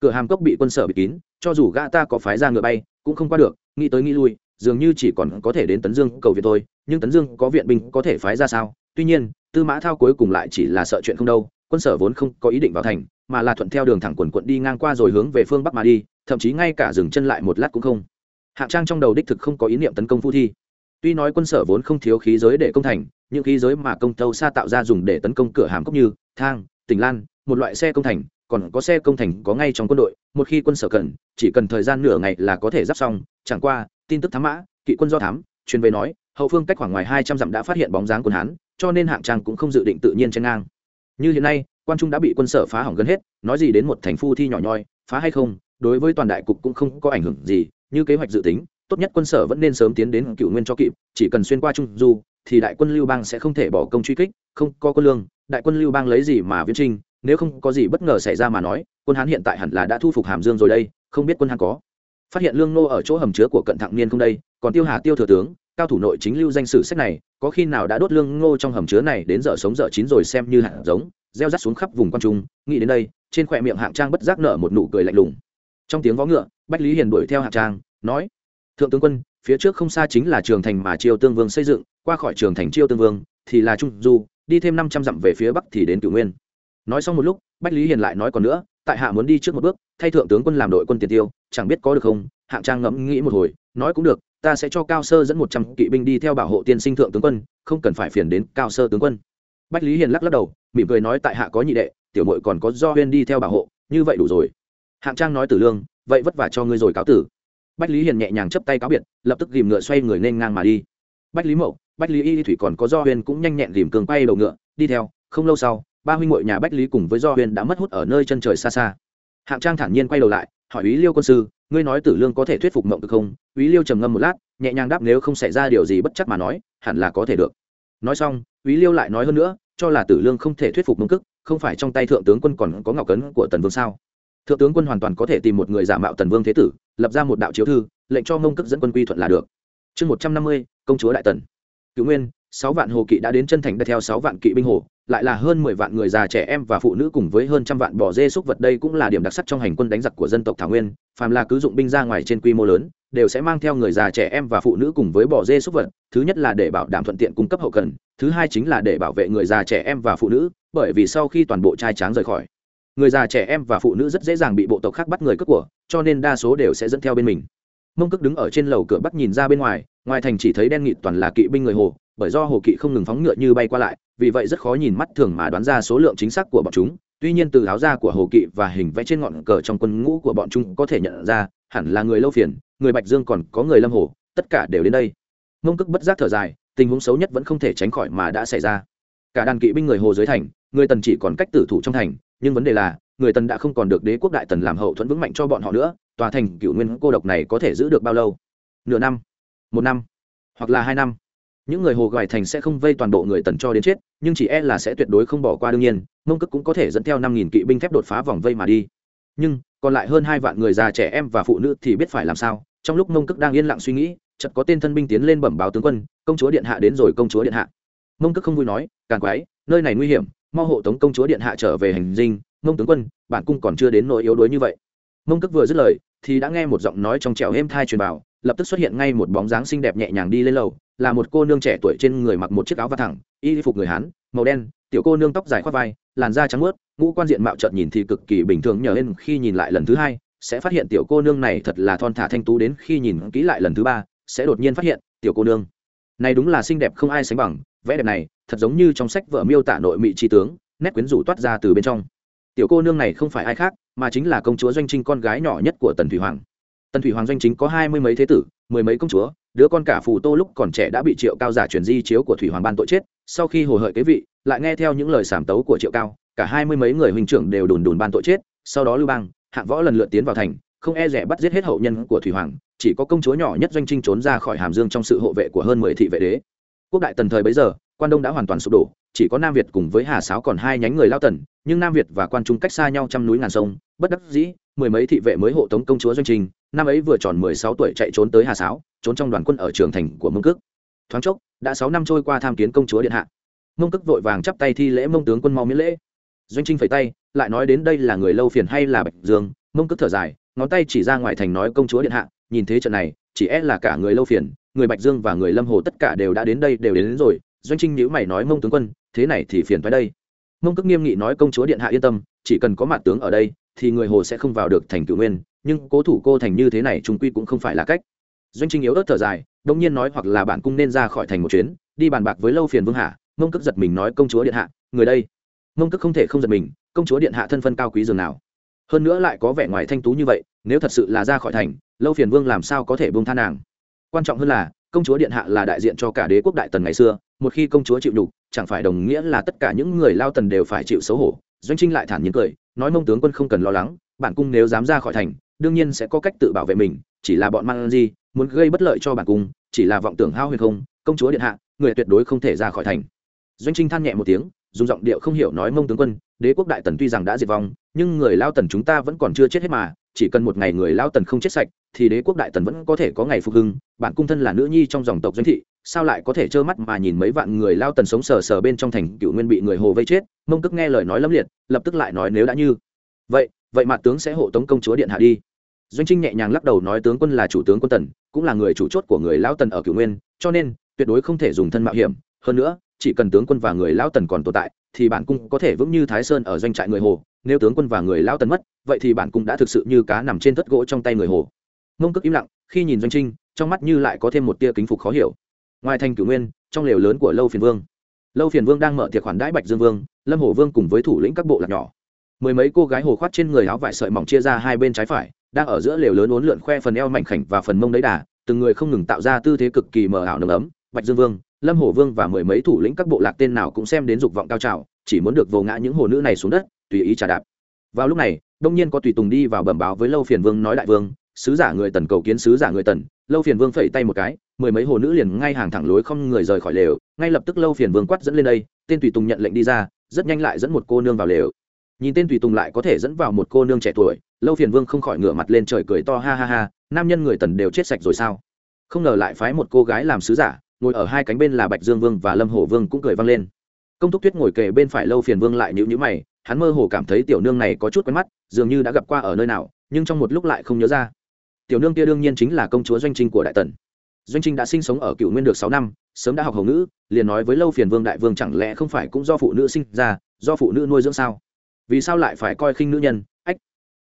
Cửa hàm cốc bị quân sở bị kín, cho dù gã ta có phái ra ngựa bay, cũng không qua được, nghĩ tới nghĩ lui, dường như chỉ còn có thể đến tấn dương cầu viện thôi, nhưng tấn dương có viện binh có thể phái ra sao? Tuy nhiên, tư mã thao cuối cùng lại chỉ là sợ chuyện không đâu quân sở vốn không có ý định vào thành, mà là thuận theo đường thẳng quần quận đi ngang qua rồi hướng về phương bắc mà đi, thậm chí ngay cả dừng chân lại một lát cũng không. Hạng trang trong đầu đích thực không có ý niệm tấn công phu thi. Tuy nói quân sở vốn không thiếu khí giới để công thành, những khí giới mà công tâu xa tạo ra dùng để tấn công cửa hàm cốc như thang, tỉnh lan, một loại xe công thành, còn có xe công thành có ngay trong quân đội, một khi quân sở cần, chỉ cần thời gian nửa ngày là có thể giáp xong, chẳng qua, tin tức thám mã, kỵ quân do thám, truyền về nói, hậu phương cách khoảng ngoài hai trăm dặm đã phát hiện bóng dáng quân hán, cho nên hạng trang cũng không dự định tự nhiên trên ngang như hiện nay, quan trung đã bị quân sở phá hỏng gần hết, nói gì đến một thành phu thi nhỏ nhoi, phá hay không, đối với toàn đại cục cũng không có ảnh hưởng gì, như kế hoạch dự tính, tốt nhất quân sở vẫn nên sớm tiến đến cựu nguyên cho kịp, chỉ cần xuyên qua trung du, thì đại quân lưu bang sẽ không thể bỏ công truy kích, không có quân lương, đại quân lưu bang lấy gì mà viễn trinh nếu không có gì bất ngờ xảy ra mà nói, quân hán hiện tại hẳn là đã thu phục hàm dương rồi đây, không biết quân hán có. Phát hiện lương nô ở chỗ hầm chứa của cận thạng niên không đây, còn tiêu hà tiêu thừa tướng, cao thủ nội chính lưu danh sử sách này có khi nào đã đốt lương ngô trong hầm chứa này đến giờ sống giờ chín rồi xem như hạt giống, gieo rắt xuống khắp vùng quan trung. Nghĩ đến đây, trên khỏe miệng hạng trang bất giác nở một nụ cười lạnh lùng. Trong tiếng vó ngựa, bách lý hiền đuổi theo hạng trang, nói, thượng tướng quân, phía trước không xa chính là trường thành mà triều tương vương xây dựng, qua khỏi trường thành triều tương vương thì là trung du, đi thêm năm trăm dặm về phía bắc thì đến cửu nguyên. Nói xong một lúc, bách lý hiền lại nói còn nữa, tại hạ muốn đi trước một bước, thay thượng tướng quân làm đội quân tiền tiêu, chẳng biết có được không? Hạng trang ngẫm nghĩ một hồi, nói cũng được ta sẽ cho cao sơ dẫn một trăm kỵ binh đi theo bảo hộ tiên sinh thượng tướng quân, không cần phải phiền đến cao sơ tướng quân. Bách lý hiền lắc lắc đầu, mỉm cười nói tại hạ có nhị đệ, tiểu mội còn có do huyên đi theo bảo hộ, như vậy đủ rồi. Hạng trang nói tử lương, vậy vất vả cho ngươi rồi cáo tử. Bách lý hiền nhẹ nhàng chấp tay cáo biệt, lập tức ghìm ngựa xoay người nên ngang mà đi. Bách lý mậu, bách lý y thủy còn có do huyên cũng nhanh nhẹn ghìm cường quay đầu ngựa, đi theo, không lâu sau, ba huynh ngội nhà bách lý cùng với do huyên đã mất hút ở nơi chân trời xa xa. Hạng trang thản nhiên quay đầu lại, hỏi ý liêu quân sư ngươi nói tử lương có thể thuyết phục mộng Cực không? Ý liêu trầm ngâm một lát, nhẹ nhàng đáp nếu không xảy ra điều gì bất chắc mà nói, hẳn là có thể được. Nói xong, ý liêu lại nói hơn nữa, cho là tử lương không thể thuyết phục mông cức không phải trong tay thượng tướng quân còn có ngọc cấn của tần vương sao? Thượng tướng quân hoàn toàn có thể tìm một người giả mạo tần vương thế tử, lập ra một đạo chiếu thư, lệnh cho mông cức dẫn quân quy thuận là được. Chương một trăm năm mươi, công chúa đại tần. Cựu nguyên, sáu vạn hồ kỵ đã đến chân thành đã theo sáu vạn kỵ binh hồ lại là hơn mười vạn người già trẻ em và phụ nữ cùng với hơn trăm vạn bò dê súc vật. Đây cũng là điểm đặc sắc trong hành quân đánh giặc của dân tộc thảo nguyên. Phàm là cứ dụng binh ra ngoài trên quy mô lớn, đều sẽ mang theo người già trẻ em và phụ nữ cùng với bò dê súc vật. Thứ nhất là để bảo đảm thuận tiện cung cấp hậu cần, thứ hai chính là để bảo vệ người già trẻ em và phụ nữ, bởi vì sau khi toàn bộ trai tráng rời khỏi, người già trẻ em và phụ nữ rất dễ dàng bị bộ tộc khác bắt người cướp của, cho nên đa số đều sẽ dẫn theo bên mình mông cức đứng ở trên lầu cửa bắc nhìn ra bên ngoài ngoài thành chỉ thấy đen nghịt toàn là kỵ binh người hồ, bởi do hồ kỵ không ngừng phóng ngựa như bay qua lại, vì vậy rất khó nhìn mắt thường mà đoán ra số lượng chính xác của bọn chúng. Tuy nhiên từ áo da của hồ kỵ và hình vẽ trên ngọn cờ trong quân ngũ của bọn chúng có thể nhận ra, hẳn là người lâu phiền, người bạch dương còn có người lâm hồ, tất cả đều đến đây. Mông cức bất giác thở dài, tình huống xấu nhất vẫn không thể tránh khỏi mà đã xảy ra. Cả đàn kỵ binh người hồ dưới thành, người tần chỉ còn cách tử thủ trong thành, nhưng vấn đề là người tần đã không còn được đế quốc đại tần làm hậu thuẫn vững mạnh cho bọn họ nữa, tòa thành cựu nguyên cô độc này có thể giữ được bao lâu? Nửa năm, một năm, hoặc là hai năm. Những người hồ gài thành sẽ không vây toàn bộ người tần cho đến chết, nhưng chỉ e là sẽ tuyệt đối không bỏ qua đương nhiên, mông cức cũng có thể dẫn theo năm nghìn kỵ binh thép đột phá vòng vây mà đi. Nhưng, còn lại hơn hai vạn người già trẻ em và phụ nữ thì biết phải làm sao, trong lúc mông cức đang yên lặng suy nghĩ, chợt có tên thân binh tiến lên bẩm báo tướng quân, công chúa điện hạ đến rồi, công chúa điện hạ. Mông cức không vui nói, càng quái, nơi này nguy hiểm, mau hộ tống công chúa điện hạ trở về hành dinh mông tướng quân, bản cung còn chưa đến nỗi yếu đuối như vậy. Mông cước vừa dứt lời, thì đã nghe một giọng nói trong trẻo êm thai truyền vào, lập tức xuất hiện ngay một bóng dáng xinh đẹp nhẹ nhàng đi lên lầu, là một cô nương trẻ tuổi trên người mặc một chiếc áo và thẳng, y phục người hán, màu đen, tiểu cô nương tóc dài khoác vai, làn da trắng mướt ngũ quan diện mạo trợt nhìn thì cực kỳ bình thường nhờ lên khi nhìn lại lần thứ hai, sẽ phát hiện tiểu cô nương này thật là thon thả thanh tú đến khi nhìn kỹ lại lần thứ ba, sẽ đột nhiên phát hiện, tiểu cô nương này đúng là xinh đẹp không ai sánh bằng vẽ đẹp này thật giống như trong sách vở miêu tả nội mị tri tướng, nét quyến rũ toát ra từ bên trong tiểu cô nương này không phải ai khác, mà chính là công chúa doanh trinh con gái nhỏ nhất của tần thủy hoàng. Tần thủy hoàng doanh chính có hai mươi mấy thế tử, mười mấy công chúa, đứa con cả phù tô lúc còn trẻ đã bị triệu cao giả truyền di chiếu của thủy hoàng ban tội chết, sau khi hồ hợi kế vị, lại nghe theo những lời sảm tấu của triệu cao, cả hai mươi mấy người huynh trưởng đều đùn đùn ban tội chết, sau đó lưu bang hạng võ lần lượt tiến vào thành, không e rẻ bắt giết hết hậu nhân của thủy hoàng, chỉ có công chúa nhỏ nhất doanh trinh trốn ra khỏi hàm dương trong sự hộ vệ của hơn mười thị vệ đế. Quốc đại tần thời bấy giờ, quan đông đã hoàn toàn sụp đổ, chỉ có nam việt cùng với hà sáo còn hai nhánh người lao tần nhưng nam việt và quan trung cách xa nhau trăm núi ngàn sông bất đắc dĩ mười mấy thị vệ mới hộ tống công chúa doanh Trình. năm ấy vừa tròn mười sáu tuổi chạy trốn tới hà sáo trốn trong đoàn quân ở trường thành của mông cước. Thoáng chốc đã sáu năm trôi qua tham kiến công chúa điện hạ. Mông cước vội vàng chắp tay thi lễ mông tướng quân mau miễn lễ. Doanh trinh phẩy tay lại nói đến đây là người lâu phiền hay là bạch dương mông cước thở dài ngón tay chỉ ra ngoài thành nói công chúa điện hạ nhìn thế trận này chỉ e là cả người lâu phiền người bạch dương và người lâm hồ tất cả đều đã đến đây đều đến, đến rồi. Doanh trinh nhữ mày nói mông tướng quân thế này thì phiền tới đây mông cước nghiêm nghị nói công chúa điện hạ yên tâm, chỉ cần có mặt tướng ở đây, thì người hồ sẽ không vào được thành cửu nguyên, nhưng cố thủ cô thành như thế này trung quy cũng không phải là cách. Doanh trinh yếu ớt thở dài đông nhiên nói hoặc là bạn cung nên ra khỏi thành một chuyến, đi bàn bạc với lâu phiền vương hạ, mông cước giật mình nói công chúa điện hạ, người đây. Mông cước không thể không giật mình, công chúa điện hạ thân phân cao quý dường nào. Hơn nữa lại có vẻ ngoài thanh tú như vậy, nếu thật sự là ra khỏi thành, lâu phiền vương làm sao có thể buông tha nàng. Quan trọng hơn là, công chúa điện hạ là đại diện cho cả đế quốc đại tần ngày xưa một khi công chúa chịu đủ, chẳng phải đồng nghĩa là tất cả những người lao tần đều phải chịu xấu hổ. Doanh trinh lại thản nhiên cười nói mông tướng quân không cần lo lắng bản cung nếu dám ra khỏi thành đương nhiên sẽ có cách tự bảo vệ mình chỉ là bọn man di muốn gây bất lợi cho bản cung chỉ là vọng tưởng hao huyền không công chúa điện hạ người tuyệt đối không thể ra khỏi thành. Doanh trinh than nhẹ một tiếng dùng giọng điệu không hiểu nói mông tướng quân đế quốc đại tần tuy rằng đã diệt vong nhưng người lao tần chúng ta vẫn còn chưa chết hết mà chỉ cần một ngày người lao tần không chết sạch, thì đế quốc đại tần vẫn có thể có ngày phục hưng. Bản cung thân là nữ nhi trong dòng tộc doanh thị, sao lại có thể trơ mắt mà nhìn mấy vạn người lao tần sống sờ sờ bên trong thành cựu nguyên bị người hồ vây chết? Mông tức nghe lời nói lâm liệt, lập tức lại nói nếu đã như. Vậy vậy mặt tướng sẽ hộ tống công chúa điện hạ đi. Doanh trinh nhẹ nhàng lắc đầu nói tướng quân là chủ tướng quân tần, cũng là người chủ chốt của người lao tần ở cựu nguyên, cho nên tuyệt đối không thể dùng thân mạo hiểm. Hơn nữa chỉ cần tướng quân và người lao tần còn tồn tại, thì bản cung có thể vững như thái sơn ở doanh trại người hồ. Nếu tướng quân và người lao tần mất, vậy thì bản cung đã thực sự như cá nằm trên thất gỗ trong tay người hồ. Mông cước im lặng, khi nhìn doanh trinh, trong mắt như lại có thêm một tia kính phục khó hiểu. Ngoài thành cửu nguyên, trong lều lớn của lâu phiền vương, lâu phiền vương đang mở tiệc khoản đãi bạch dương vương, lâm Hồ vương cùng với thủ lĩnh các bộ lạc nhỏ. Mười mấy cô gái hồ khoát trên người áo vải sợi mỏng chia ra hai bên trái phải, đang ở giữa lều lớn uốn lượn khoe phần eo mảnh khảnh và phần mông đấy đà, từng người không ngừng tạo ra tư thế cực kỳ mờ ảo nồng ấm. Bạch dương vương lâm hổ vương và mười mấy thủ lĩnh các bộ lạc tên nào cũng xem đến dục vọng cao trào, chỉ muốn được vồ ngã những hồ nữ này xuống đất, tùy ý trả đạp. Vào lúc này, đông nhiên có tùy tùng đi vào bẩm báo với lâu phiền vương nói đại vương, sứ giả người tần cầu kiến sứ giả người tần. Lâu phiền vương phẩy tay một cái, mười mấy hồ nữ liền ngay hàng thẳng lối không người rời khỏi lều, ngay lập tức lâu phiền vương quát dẫn lên đây, tên tùy tùng nhận lệnh đi ra, rất nhanh lại dẫn một cô nương vào lều. Nhìn tên tùy tùng lại có thể dẫn vào một cô nương trẻ tuổi, lâu phiền vương không khỏi ngửa mặt lên trời cười to ha ha ha, nam nhân người tần đều chết sạch rồi sao? Không ngờ lại phái một cô gái làm sứ giả ngồi ở hai cánh bên là bạch dương vương và lâm hổ vương cũng cười vang lên. Công thúc tuyết ngồi kề bên phải lâu phiền vương lại nhữ nhữ mày, hắn mơ hồ cảm thấy tiểu nương này có chút quen mắt, dường như đã gặp qua ở nơi nào, nhưng trong một lúc lại không nhớ ra. Tiểu nương kia đương nhiên chính là công chúa doanh trinh của đại tần. Doanh trinh đã sinh sống ở cựu nguyên được sáu năm, sớm đã học hầu ngữ, liền nói với lâu phiền vương đại vương chẳng lẽ không phải cũng do phụ nữ sinh ra, do phụ nữ nuôi dưỡng sao? Vì sao lại phải coi khinh nữ nhân? Ách!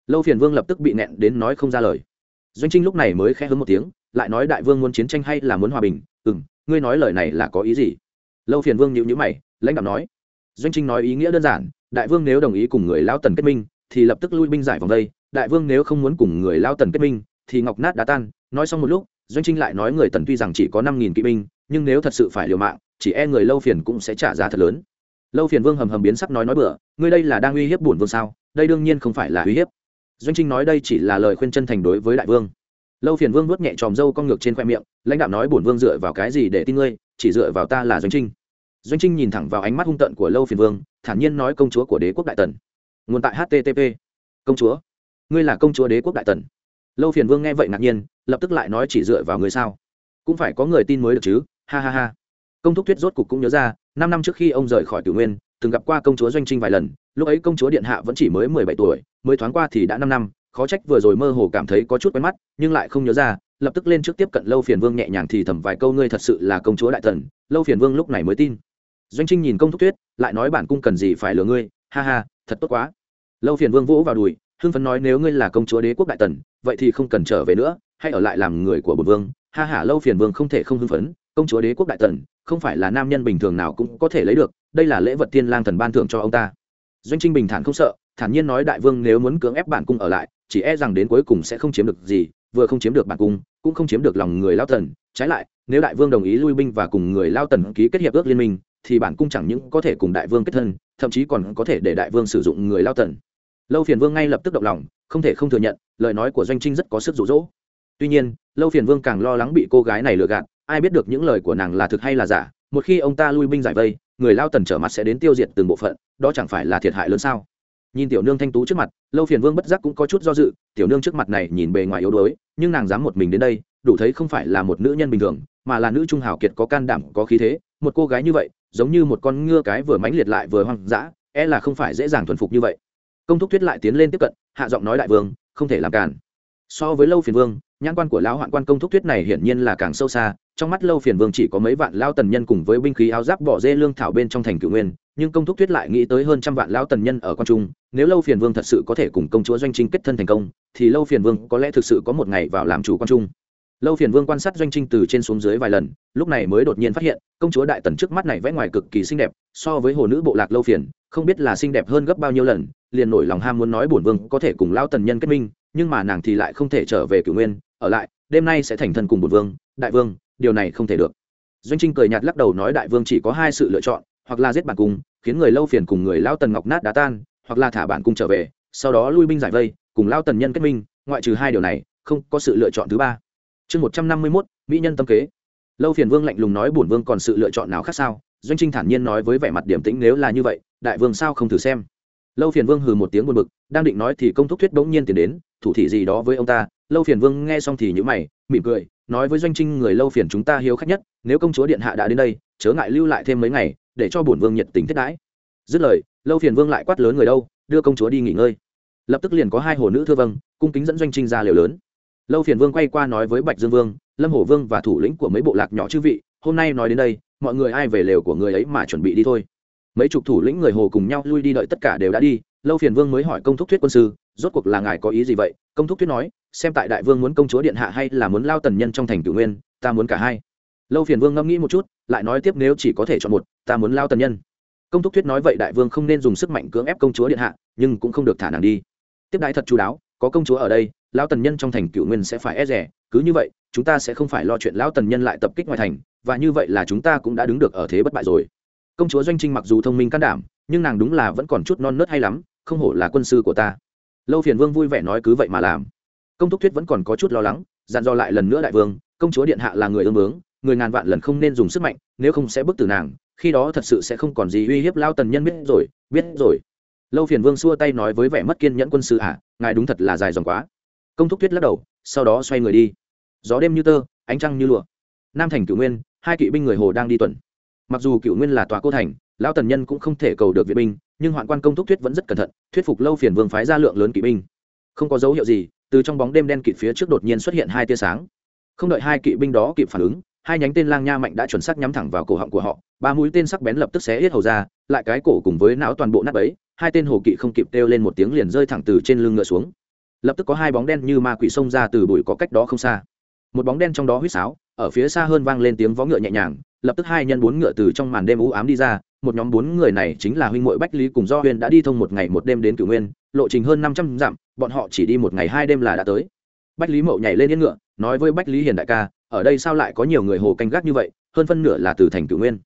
Lâu phiền vương lập tức bị nẹn đến nói không ra lời. Doanh trinh lúc này mới khẽ hớm một tiếng, lại nói đại vương muốn chiến tranh hay là muốn hòa bình? Ừ m ngươi nói lời này là có ý gì? Lâu phiền vương nhịu nhữ mày, lãnh đạo nói. Doanh trinh nói ý nghĩa đơn giản, đại vương nếu đồng ý cùng người lao tần kết minh, thì lập tức lui binh giải vòng đây, đại vương nếu không muốn cùng người lao tần kết minh, thì ngọc nát đã tan. Nói xong một lúc, doanh trinh lại nói người tần tuy rằng chỉ có năm nghìn kỵ binh, nhưng nếu thật sự phải liều mạng, chỉ e người lâu phiền cũng sẽ trả giá thật lớn. Lâu phiền vương hầm hầm biến sắc nói nói bừa, ngươi đây là đang uy hiếp bổn vương sao? Đây đương nhiên không phải là uy hiếp. Doanh trinh nói đây chỉ là lời khuyên chân thành đối với đại vương lâu phiền vương vuốt nhẹ tròm râu con ngược trên khoe miệng, lãnh đạo nói bổn vương dựa vào cái gì để tin ngươi, chỉ dựa vào ta là doanh trinh. Doanh trinh nhìn thẳng vào ánh mắt hung tợn của lâu phiền vương, thản nhiên nói công chúa của đế quốc đại tần. Nguồn tại http công chúa, ngươi là công chúa đế quốc đại tần. Lâu phiền vương nghe vậy ngạc nhiên, lập tức lại nói chỉ dựa vào người sao? Cũng phải có người tin mới được chứ, ha ha ha. Công thúc tuyết rốt cục cũng nhớ ra, năm năm trước khi ông rời khỏi cửu nguyên, từng gặp qua công chúa doanh trinh vài lần, lúc ấy công chúa điện hạ vẫn chỉ mới mười bảy tuổi, mới thoáng qua thì đã năm năm khó trách vừa rồi mơ hồ cảm thấy có chút quen mắt, nhưng lại không nhớ ra, lập tức lên trước tiếp cận lâu phiền vương nhẹ nhàng thì thầm vài câu ngươi thật sự là công chúa đại thần, lâu phiền vương lúc này mới tin. Doanh trinh nhìn công thúc tuyết lại nói bản cung cần gì phải lừa ngươi, ha ha, thật tốt quá. Lâu phiền vương vỗ vào đùi, hưng phấn nói nếu ngươi là công chúa đế quốc đại tần, vậy thì không cần trở về nữa, hãy ở lại làm người của bột vương. Ha hả lâu phiền vương không thể không hưng phấn, công chúa đế quốc đại tần, không phải là nam nhân bình thường nào cũng có thể lấy được, đây là lễ vật thiên lang thần ban thưởng cho ông ta. Doanh trinh bình thản không sợ thản nhiên nói đại vương nếu muốn cưỡng ép bản cung ở lại, chỉ e rằng đến cuối cùng sẽ không chiếm được gì, vừa không chiếm được bản cung, cũng không chiếm được lòng người lao tần trái lại, nếu đại vương đồng ý lui binh và cùng người lao tần ký kết hiệp ước liên minh, thì bản cung chẳng những có thể cùng đại vương kết thân, thậm chí còn có thể để đại vương sử dụng người lao tần lâu phiền vương ngay lập tức động lòng, không thể không thừa nhận, lời nói của doanh trinh rất có sức rụ rỗ tuy nhiên, lâu phiền vương càng lo lắng bị cô gái này lừa gạt, ai biết được những lời của nàng là thực hay là giả, một khi ông ta lui binh giải vây, người lao tần trở mặt sẽ đến tiêu diệt từng bộ phận, đó chẳng phải là thiệt hại lớn sao? Nhìn tiểu nương thanh tú trước mặt, lâu phiền vương bất giác cũng có chút do dự, tiểu nương trước mặt này nhìn bề ngoài yếu đuối, nhưng nàng dám một mình đến đây, đủ thấy không phải là một nữ nhân bình thường, mà là nữ trung hào kiệt có can đảm, có khí thế, một cô gái như vậy, giống như một con ngựa cái vừa mãnh liệt lại vừa hoang dã e là không phải dễ dàng thuần phục như vậy. Công thúc tuyết lại tiến lên tiếp cận, hạ giọng nói đại vương, không thể làm cản so với lâu phiền vương, nhãn quan của lão hoạn quan công thúc tuyết này hiển nhiên là càng sâu xa, trong mắt lâu phiền vương chỉ có mấy vạn lao tần nhân cùng với binh khí áo giáp bỏ dê lương thảo bên trong thành cựu nguyên nhưng công thúc thuyết lại nghĩ tới hơn trăm vạn lão tần nhân ở quan trung, nếu lâu phiền vương thật sự có thể cùng công chúa doanh trinh kết thân thành công, thì lâu phiền vương có lẽ thực sự có một ngày vào làm chủ quan trung. Lâu phiền vương quan sát doanh trinh từ trên xuống dưới vài lần, lúc này mới đột nhiên phát hiện, công chúa đại tần trước mắt này vẽ ngoài cực kỳ xinh đẹp, so với hồ nữ bộ lạc lâu phiền, không biết là xinh đẹp hơn gấp bao nhiêu lần, liền nổi lòng ham muốn nói bổn vương có thể cùng lao tần nhân kết minh, nhưng mà nàng thì lại không thể trở về cửu nguyên, ở lại, đêm nay sẽ thành thân cùng bổn vương, đại vương, điều này không thể được. Doanh trinh cười nhạt lắc đầu nói đại vương chỉ có hai sự lựa chọn hoặc là giết bản cung, khiến người lâu phiền cùng người lao tần ngọc nát đá tan, hoặc là thả bản cung trở về, sau đó lui binh giải vây, cùng lao tần nhân kết minh, ngoại trừ hai điều này, không có sự lựa chọn thứ ba. Chương một trăm năm mươi mốt, mỹ nhân tâm kế. Lâu phiền vương lạnh lùng nói bổn vương còn sự lựa chọn nào khác sao? Doanh trinh thản nhiên nói với vẻ mặt điểm tĩnh nếu là như vậy, đại vương sao không thử xem? Lâu phiền vương hừ một tiếng buồn bực, đang định nói thì công thúc thuyết bỗng nhiên tiến đến, thủ thị gì đó với ông ta. Lâu phiền vương nghe xong thì nhữ mày, mỉm cười, nói với doanh trinh người lâu phiền chúng ta hiếu khách nhất, nếu công chúa điện hạ đã đến đây, chớ ngại lưu lại thêm mấy ngày để cho bổn vương nhiệt tình thiết đãi. Dứt lời, lâu phiền vương lại quát lớn người đâu, đưa công chúa đi nghỉ ngơi. Lập tức liền có hai hồ nữ thưa vâng cung kính dẫn doanh trinh ra liều lớn. Lâu phiền vương quay qua nói với bạch dương vương, lâm hổ vương và thủ lĩnh của mấy bộ lạc nhỏ chư vị, hôm nay nói đến đây, mọi người ai về lều của người ấy mà chuẩn bị đi thôi. Mấy chục thủ lĩnh người hồ cùng nhau lui đi đợi tất cả đều đã đi, lâu phiền vương mới hỏi công thúc thuyết quân sư, rốt cuộc là ngài có ý gì vậy? Công thúc thuyết nói, xem tại đại vương muốn công chúa điện hạ hay là muốn lao tần nhân trong thành cửu nguyên, ta muốn cả hai lâu phiền vương ngẫm nghĩ một chút, lại nói tiếp nếu chỉ có thể chọn một, ta muốn lao tần nhân. Công thúc thuyết nói vậy đại vương không nên dùng sức mạnh cưỡng ép công chúa điện hạ, nhưng cũng không được thả nàng đi. Tiếp đại thật chú đáo, có công chúa ở đây, lao tần nhân trong thành cựu nguyên sẽ phải e rẻ cứ như vậy, chúng ta sẽ không phải lo chuyện lao tần nhân lại tập kích ngoài thành, và như vậy là chúng ta cũng đã đứng được ở thế bất bại rồi. Công chúa doanh trinh mặc dù thông minh can đảm, nhưng nàng đúng là vẫn còn chút non nớt hay lắm, không hổ là quân sư của ta. Lâu phiền vương vui vẻ nói cứ vậy mà làm. Công thúc thuyết vẫn còn có chút lo lắng, dặn dò lại lần nữa đại vương, công chúa điện hạ là người ương bướng người ngàn vạn lần không nên dùng sức mạnh nếu không sẽ bức tử nàng khi đó thật sự sẽ không còn gì uy hiếp lao tần nhân biết rồi biết rồi. Lâu phiền vương xua tay nói với vẻ mất kiên nhẫn quân sự ạ à, ngài đúng thật là dài dòng quá. Công thúc tuyết lắc đầu sau đó xoay người đi. Gió đêm như tơ ánh trăng như lụa. Nam thành cựu nguyên hai kỵ binh người hồ đang đi tuần. Mặc dù cựu nguyên là tòa cô thành lao tần nhân cũng không thể cầu được viện binh nhưng hoạn quan công thúc tuyết vẫn rất cẩn thận thuyết phục lâu phiền vương phái ra lượng lớn kỵ binh. Không có dấu hiệu gì từ trong bóng đêm đen kịt phía trước đột nhiên xuất hiện hai tia sáng. Không đợi hai kỵ binh đó kịp phản ứng hai nhánh tên lang nha mạnh đã chuẩn xác nhắm thẳng vào cổ họng của họ, ba mũi tên sắc bén lập tức xé hết hầu ra, lại cái cổ cùng với não toàn bộ nát ấy hai tên hồ kỵ không kịp kêu lên một tiếng liền rơi thẳng từ trên lưng ngựa xuống. Lập tức có hai bóng đen như ma quỷ xông ra từ bụi có cách đó không xa. Một bóng đen trong đó huýt sáo, ở phía xa hơn vang lên tiếng vó ngựa nhẹ nhàng, lập tức hai nhân bốn ngựa từ trong màn đêm u ám đi ra, một nhóm bốn người này chính là huynh muội bách lý cùng do huyền đã đi thông một ngày một đêm đến cửu nguyên, lộ trình hơn năm trăm dặm, bọn họ chỉ đi một ngày hai đêm là đã tới. Bách lý mậu nhảy lên yên ngựa, nói với bách lý hiền đại ca ở đây sao lại có nhiều người hồ canh gác như vậy, hơn phân nửa là từ thành cửu nguyên.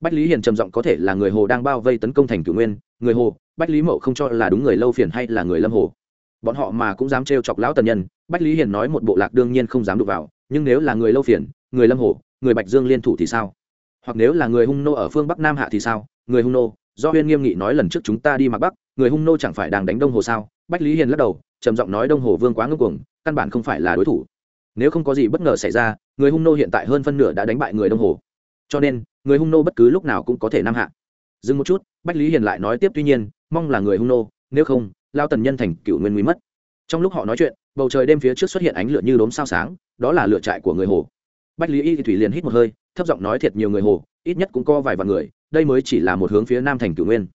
Bách lý hiền trầm giọng có thể là người hồ đang bao vây tấn công thành cửu nguyên, người hồ, bách lý mậu không cho là đúng người lâu phiền hay là người lâm hồ. Bọn họ mà cũng dám trêu chọc lão tần nhân, bách lý hiền nói một bộ lạc đương nhiên không dám đụng vào, nhưng nếu là người lâu phiền, người lâm hồ, người bạch dương liên thủ thì sao? Hoặc nếu là người hung nô ở phương bắc nam hạ thì sao? Người hung nô, do huyên nghiêm nghị nói lần trước chúng ta đi mặc bắc, người hung nô chẳng phải đang đánh đông hồ sao? Bách lý hiền lắc đầu, trầm giọng nói đông hồ vương quá ngưng cuồng, căn bản không phải là đối thủ nếu không có gì bất ngờ xảy ra, người hung nô hiện tại hơn phân nửa đã đánh bại người đông hồ. Cho nên, người hung nô bất cứ lúc nào cũng có thể nam hạ. Dừng một chút, bách lý hiền lại nói tiếp, tuy nhiên, mong là người hung nô, nếu không, lao tần nhân thành cựu nguyên nguy mất. Trong lúc họ nói chuyện, bầu trời đêm phía trước xuất hiện ánh lửa như đốm sao sáng, đó là lửa trại của người hồ. Bách lý y thủy liền hít một hơi, thấp giọng nói thiệt nhiều người hồ, ít nhất cũng có vài vạn người, đây mới chỉ là một hướng phía nam thành cựu nguyên.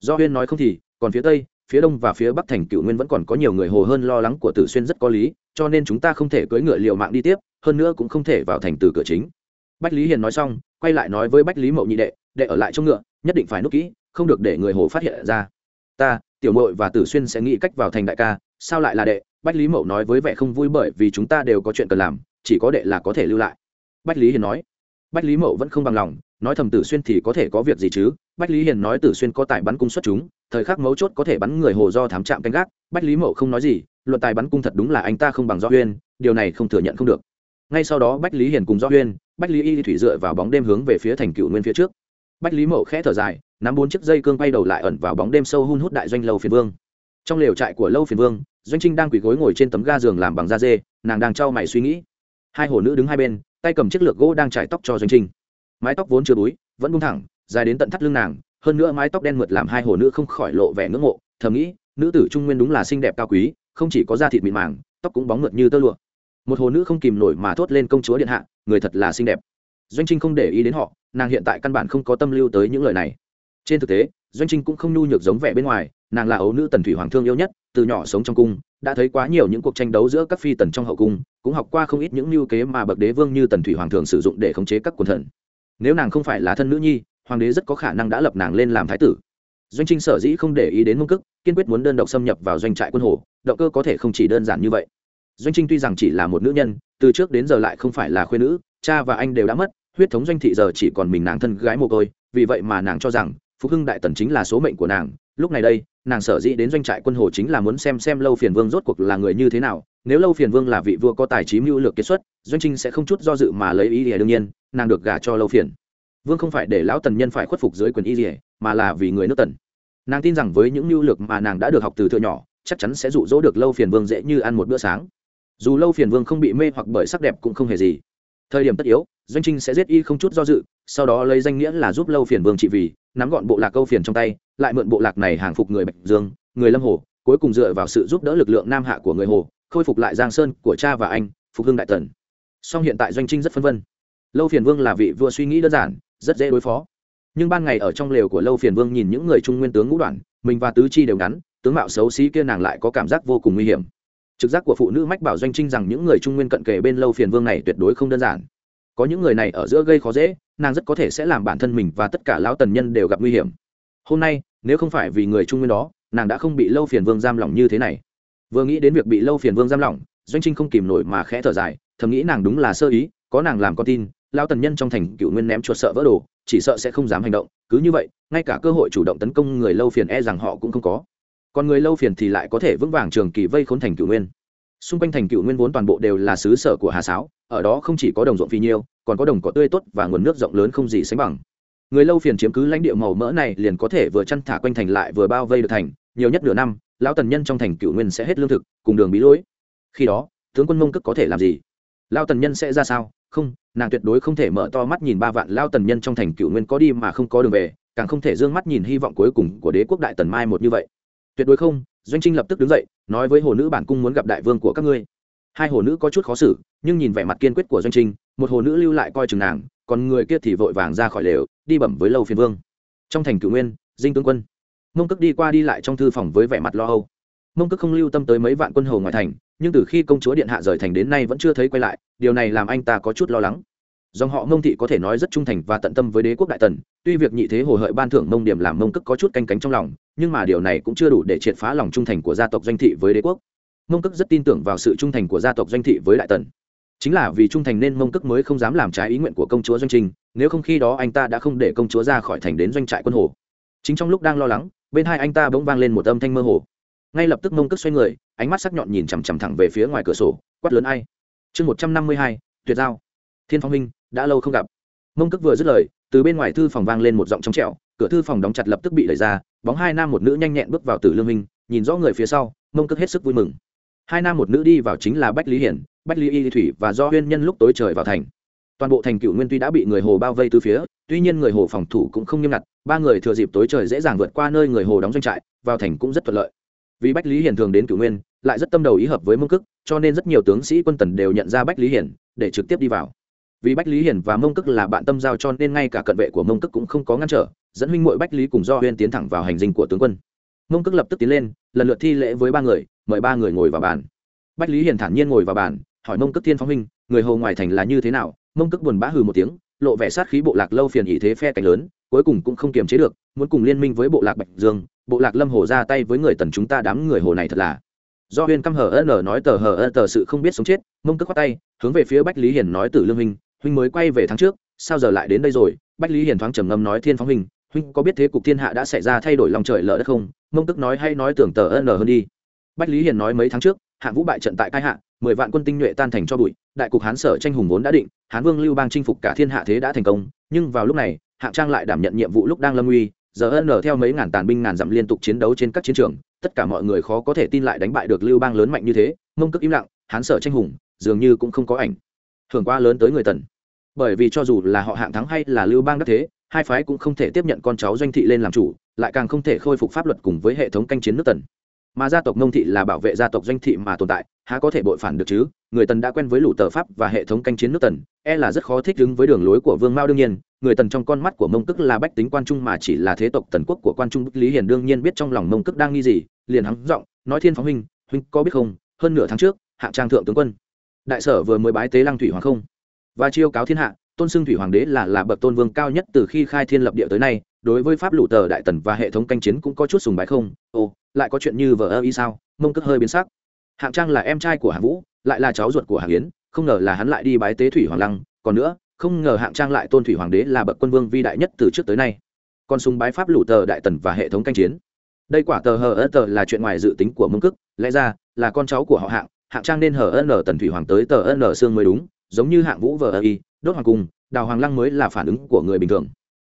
Do huyên nói không thì, còn phía tây, phía đông và phía bắc thành cựu nguyên vẫn còn có nhiều người hồ hơn lo lắng của tử xuyên rất có lý cho nên chúng ta không thể cưỡi ngựa liều mạng đi tiếp, hơn nữa cũng không thể vào thành từ cửa chính. Bách lý hiền nói xong, quay lại nói với bách lý mậu nhị đệ đệ ở lại trong ngựa, nhất định phải nút kỹ, không được để người hồ phát hiện ra. Ta, tiểu mội và tử xuyên sẽ nghĩ cách vào thành đại ca, sao lại là đệ? Bách lý mậu nói với vẻ không vui bởi vì chúng ta đều có chuyện cần làm, chỉ có đệ là có thể lưu lại. Bách lý hiền nói. Bách lý mậu vẫn không bằng lòng, nói thầm tử xuyên thì có thể có việc gì chứ? Bách lý hiền nói tử xuyên có tài bắn cung xuất chúng, thời khắc mấu chốt có thể bắn người hồ do thám trạm canh gác. Bách lý mậu không nói gì, luận tài bắn cung thật đúng là anh ta không bằng do huyên, điều này không thừa nhận không được. Ngay sau đó bách lý hiền cùng do huyên, bách lý y thủy dựa vào bóng đêm hướng về phía thành cựu nguyên phía trước. Bách lý mậu khẽ thở dài, nắm bốn chiếc dây cương quay đầu lại ẩn vào bóng đêm sâu hun hút đại doanh lâu phiền vương. Trong lều trại của lâu phiền vương, doanh trinh đang quỳ gối ngồi trên tấm ga giường làm bằng da dê, nàng đang trao mày suy nghĩ. Hai hồ nữ đứng hai bên, tay cầm chiếc lược gỗ đang trải tóc cho doanh trinh. Mái tóc vốn chưa búi, vẫn buông thẳng dài đến tận thắt lưng nàng, hơn nữa mái tóc đen mượt làm hai hồ nữ không khỏi lộ vẻ ngưỡng mộ, thầm nghĩ, nữ tử trung nguyên đúng là xinh đẹp cao quý, không chỉ có da thịt mịn màng, tóc cũng bóng mượt như tơ lụa. Một hồ nữ không kìm nổi mà thốt lên công chúa điện hạ, người thật là xinh đẹp. Doanh trinh không để ý đến họ, nàng hiện tại căn bản không có tâm lưu tới những lời này. Trên thực tế, doanh trinh cũng không nhu nhược giống vẻ bên ngoài, nàng là ấu nữ tần thủy hoàng thương yêu nhất, từ nhỏ sống trong cung, đã thấy quá nhiều những cuộc tranh đấu giữa các phi tần trong hậu cung, cũng học qua không ít những mưu kế mà bậc đế vương như tần thủy hoàng thường sử dụng để khống chế các quần thần. Nếu nàng không phải là thân nữ nhi hoàng đế rất có khả năng đã lập nàng lên làm thái tử. Doanh trinh sở dĩ không để ý đến mông cức kiên quyết muốn đơn độc xâm nhập vào doanh trại quân hồ, động cơ có thể không chỉ đơn giản như vậy. Doanh trinh tuy rằng chỉ là một nữ nhân, từ trước đến giờ lại không phải là khuyên nữ, cha và anh đều đã mất, huyết thống doanh thị giờ chỉ còn mình nàng thân gái mồ côi, vì vậy mà nàng cho rằng, phục hưng đại tần chính là số mệnh của nàng. Lúc này đây, nàng sở dĩ đến doanh trại quân hồ chính là muốn xem xem lâu phiền vương rốt cuộc là người như thế nào. Nếu lâu phiền vương là vị vua có tài trí mưu lược kết xuất, doanh trinh sẽ không chút do dự mà lấy ý ỉa đương nhiên, nàng được gả cho lâu phiền vương không phải để lão tần nhân phải khuất phục dưới quyền y dỉa mà là vì người nước tần. Nàng tin rằng với những mưu lược mà nàng đã được học từ thợ nhỏ, chắc chắn sẽ dụ dỗ được lâu phiền vương dễ như ăn một bữa sáng. Dù lâu phiền vương không bị mê hoặc bởi sắc đẹp cũng không hề gì. Thời điểm tất yếu, doanh trinh sẽ giết y không chút do dự, sau đó lấy danh nghĩa là giúp lâu phiền vương trị vì, nắm gọn bộ lạc câu phiền trong tay, lại mượn bộ lạc này hàng phục người bạch dương, người lâm hồ, cuối cùng dựa vào sự giúp đỡ lực lượng nam hạ của người hồ, khôi phục lại giang sơn của cha và anh, phục hưng đại tần. Song hiện tại doanh trinh rất phân vân. Lâu phiền vương là vị vua suy nghĩ đơn giản rất dễ đối phó. Nhưng ban ngày ở trong lều của lâu phiền vương nhìn những người trung nguyên tướng ngũ đoạn mình và tứ chi đều ngắn, tướng mạo xấu xí kia nàng lại có cảm giác vô cùng nguy hiểm. Trực giác của phụ nữ mách bảo doanh trinh rằng những người trung nguyên cận kề bên lâu phiền vương này tuyệt đối không đơn giản. Có những người này ở giữa gây khó dễ, nàng rất có thể sẽ làm bản thân mình và tất cả lão tần nhân đều gặp nguy hiểm. Hôm nay, nếu không phải vì người trung nguyên đó, nàng đã không bị lâu phiền vương giam lỏng như thế này. Vừa nghĩ đến việc bị lâu phiền vương giam lỏng, doanh trinh không kìm nổi mà khẽ thở dài, thầm nghĩ nàng đúng là sơ ý, có nàng làm con tin lao tần nhân trong thành cựu nguyên ném chuột sợ vỡ đồ, chỉ sợ sẽ không dám hành động, cứ như vậy, ngay cả cơ hội chủ động tấn công người lâu phiền e rằng họ cũng không có. Còn người lâu phiền thì lại có thể vững vàng trường kỳ vây khốn thành cựu nguyên. Xung quanh thành cựu nguyên vốn toàn bộ đều là xứ sở của hà sáo, ở đó không chỉ có đồng ruộng phi nhiêu, còn có đồng cỏ tươi tốt và nguồn nước rộng lớn không gì sánh bằng. Người lâu phiền chiếm cứ lãnh địa màu mỡ này liền có thể vừa chăn thả quanh thành lại vừa bao vây được thành, nhiều nhất nửa năm, lão tần nhân trong thành cựu nguyên sẽ hết lương thực, cùng đường bí lối. Khi đó, tướng quân mông cức có thể làm gì? Lao tần nhân sẽ ra sao? Không, nàng tuyệt đối không thể mở to mắt nhìn ba vạn lao tần nhân trong thành cựu nguyên có đi mà không có đường về, càng không thể d ư ơ n g mắt nhìn hy vọng cuối cùng của đế quốc đại tần mai một như vậy. Tuyệt đối không, doanh trinh lập tức đứng dậy, nói với hồ nữ bản cung muốn gặp đại vương của các ngươi. Hai hồ nữ có chút khó xử, nhưng nhìn vẻ mặt kiên quyết của doanh trinh, một hồ nữ lưu lại coi chừng nàng, còn người kia thì vội vàng ra khỏi lều, đi bẩm với lâu phiên vương. Trong thành cựu nguyên, dinh tướng quân. Mông cước đi qua đi lại trong thư phòng với vẻ mặt lo âu. Mông cước không lưu tâm tới mấy vạn quân hầu ngoài thành nhưng từ khi công chúa điện hạ rời thành đến nay vẫn chưa thấy quay lại, điều này làm anh ta có chút lo lắng. Dòng họ mông thị có thể nói rất trung thành và tận tâm với đế quốc đại tần, tuy việc nhị thế hồ hợi ban thưởng mông điểm làm mông cức có chút canh cánh trong lòng, nhưng mà điều này cũng chưa đủ để triệt phá lòng trung thành của gia tộc doanh thị với đế quốc. Mông cức rất tin tưởng vào sự trung thành của gia tộc doanh thị với đại tần. Chính là vì trung thành nên mông cức mới không dám làm trái ý nguyện của công chúa doanh trinh nếu không khi đó anh ta đã không để công chúa ra khỏi thành đến doanh trại quân hồ. Chính trong lúc đang lo lắng, bên hai anh ta bỗng vang lên một âm thanh mơ hồ. Ngay lập tức mông cức xoay người ánh mắt sắc nhọn nhìn chằm chằm thẳng về phía ngoài cửa sổ, quát lớn ai? Chương một trăm năm mươi hai, tuyệt giao. Thiên phong minh, đã lâu không gặp. Mông cước vừa dứt lời, từ bên ngoài thư phòng vang lên một giọng trong trẹo cửa thư phòng đóng chặt lập tức bị đẩy ra, bóng hai nam một nữ nhanh nhẹn bước vào tử lương minh, nhìn rõ người phía sau, mông cước hết sức vui mừng. Hai nam một nữ đi vào chính là bách lý hiển, bách lý y thủy và do huyên nhân lúc tối trời vào thành. Toàn bộ thành cựu nguyên tuy đã bị người hồ bao vây từ phía, tuy nhiên người hồ phòng thủ cũng không nghiêm ngặt, ba người thừa dịp tối trời dễ dàng vượt qua nơi người hồ đóng doanh trại, vào thành cũng rất thuận lợi vì bách lý hiển thường đến cửu nguyên, lại rất tâm đầu ý hợp với mông cức cho nên rất nhiều tướng sĩ quân tần đều nhận ra bách lý hiển để trực tiếp đi vào. Vì bách lý hiển và mông cức là bạn tâm giao cho nên ngay cả cận vệ của mông cức cũng không có ngăn trở, dẫn huynh mội bách lý cùng do huyên tiến thẳng vào hành dinh của tướng quân. Mông cức lập tức tiến lên, lần lượt thi lễ với ba người, mời ba người ngồi vào bàn. Bách lý hiển thản nhiên ngồi vào bàn, hỏi mông cức thiên phóng huynh, người hầu ngoài thành là như thế nào? Mông cức buồn bã hừ một tiếng lộ vẻ sát khí bộ lạc lâu phiền ý thế phe cánh lớn, cuối cùng cũng không kiềm chế được, muốn cùng liên minh với bộ lạc bạch dương, bộ lạc lâm hồ ra tay với người tần chúng ta đám người hồ này thật là. Do huyền căm hờ ở nói tờ hờ tờ sự không biết sống chết, mông cất khoát tay, hướng về phía bách lý hiền nói tử lương huynh huynh mới quay về tháng trước, sao giờ lại đến đây rồi? Bách lý hiền thoáng trầm ngâm nói thiên phóng huynh huynh có biết thế cục thiên hạ đã xảy ra thay đổi lòng trời lỡ đất không? Mông tức nói hay nói tưởng tờ ân hơn đi. Bách lý hiền nói mấy tháng trước hạng vũ bại trận tại cai hạ, mười vạn quân tinh nhuệ tan thành cho bụi, đại cục hán sở tranh hùng vốn đã định, hán vương lưu bang chinh phục cả thiên hạ thế đã thành công, nhưng vào lúc này, hạng trang lại đảm nhận nhiệm vụ lúc đang lâm uy giờ n theo mấy ngàn tàn binh ngàn dặm liên tục chiến đấu trên các chiến trường, tất cả mọi người khó có thể tin lại đánh bại được lưu bang lớn mạnh như thế, mông cước im lặng, hán sở tranh hùng, dường như cũng không có ảnh. Hưởng quá lớn tới người tần. Bởi vì cho dù là họ hạng thắng hay là lưu bang đắc thế, hai phái cũng không thể tiếp nhận con cháu doanh thị lên làm chủ, lại càng không thể khôi phục pháp luật cùng với hệ thống canh chiến nước tần mà gia tộc nông thị là bảo vệ gia tộc doanh thị mà tồn tại, há có thể bội phản được chứ? Người tần đã quen với lũ tờ pháp và hệ thống canh chiến nước tần e là rất khó thích ứng với đường lối của vương mao đương nhiên. Người tần trong con mắt của mông tức là bách tính quan trung mà chỉ là thế tộc tần quốc của quan trung lý hiền đương nhiên biết trong lòng mông tức đang nghi gì, liền hắng giọng nói thiên phóng huynh huynh có biết không? Hơn nửa tháng trước, hạng trang thượng tướng quân, đại sở vừa mới bái tế lăng thủy hoàng không? Và chiêu cáo thiên hạ, tôn xưng thủy hoàng đế là là bậc tôn vương cao nhất từ khi khai thiên lập địa tới nay đối với pháp lũ tờ đại tần và hệ thống canh chiến cũng có chút sùng bái không? Ồ, lại có chuyện như vợ ơ y sao? Mông cất hơi biến sắc. Hạng trang là em trai của hạng vũ, lại là cháu ruột của hạng yến, không ngờ là hắn lại đi bái tế thủy hoàng lăng. Còn nữa, không ngờ hạng trang lại tôn thủy hoàng đế là bậc quân vương vi đại nhất từ trước tới nay. Còn sùng bái pháp lũ tờ đại tần và hệ thống canh chiến. Đây quả tờ hờ ơ tờ là chuyện ngoài dự tính của mông cức lẽ ra, là con cháu của họ hạng. Hạng trang nên hờ ân tần thủy hoàng tới tờ ân xương mới đúng, giống như hạng vũ vờ ơ y, đốt hoàng cung, đào hoàng lăng mới là phản ứng của người bình thường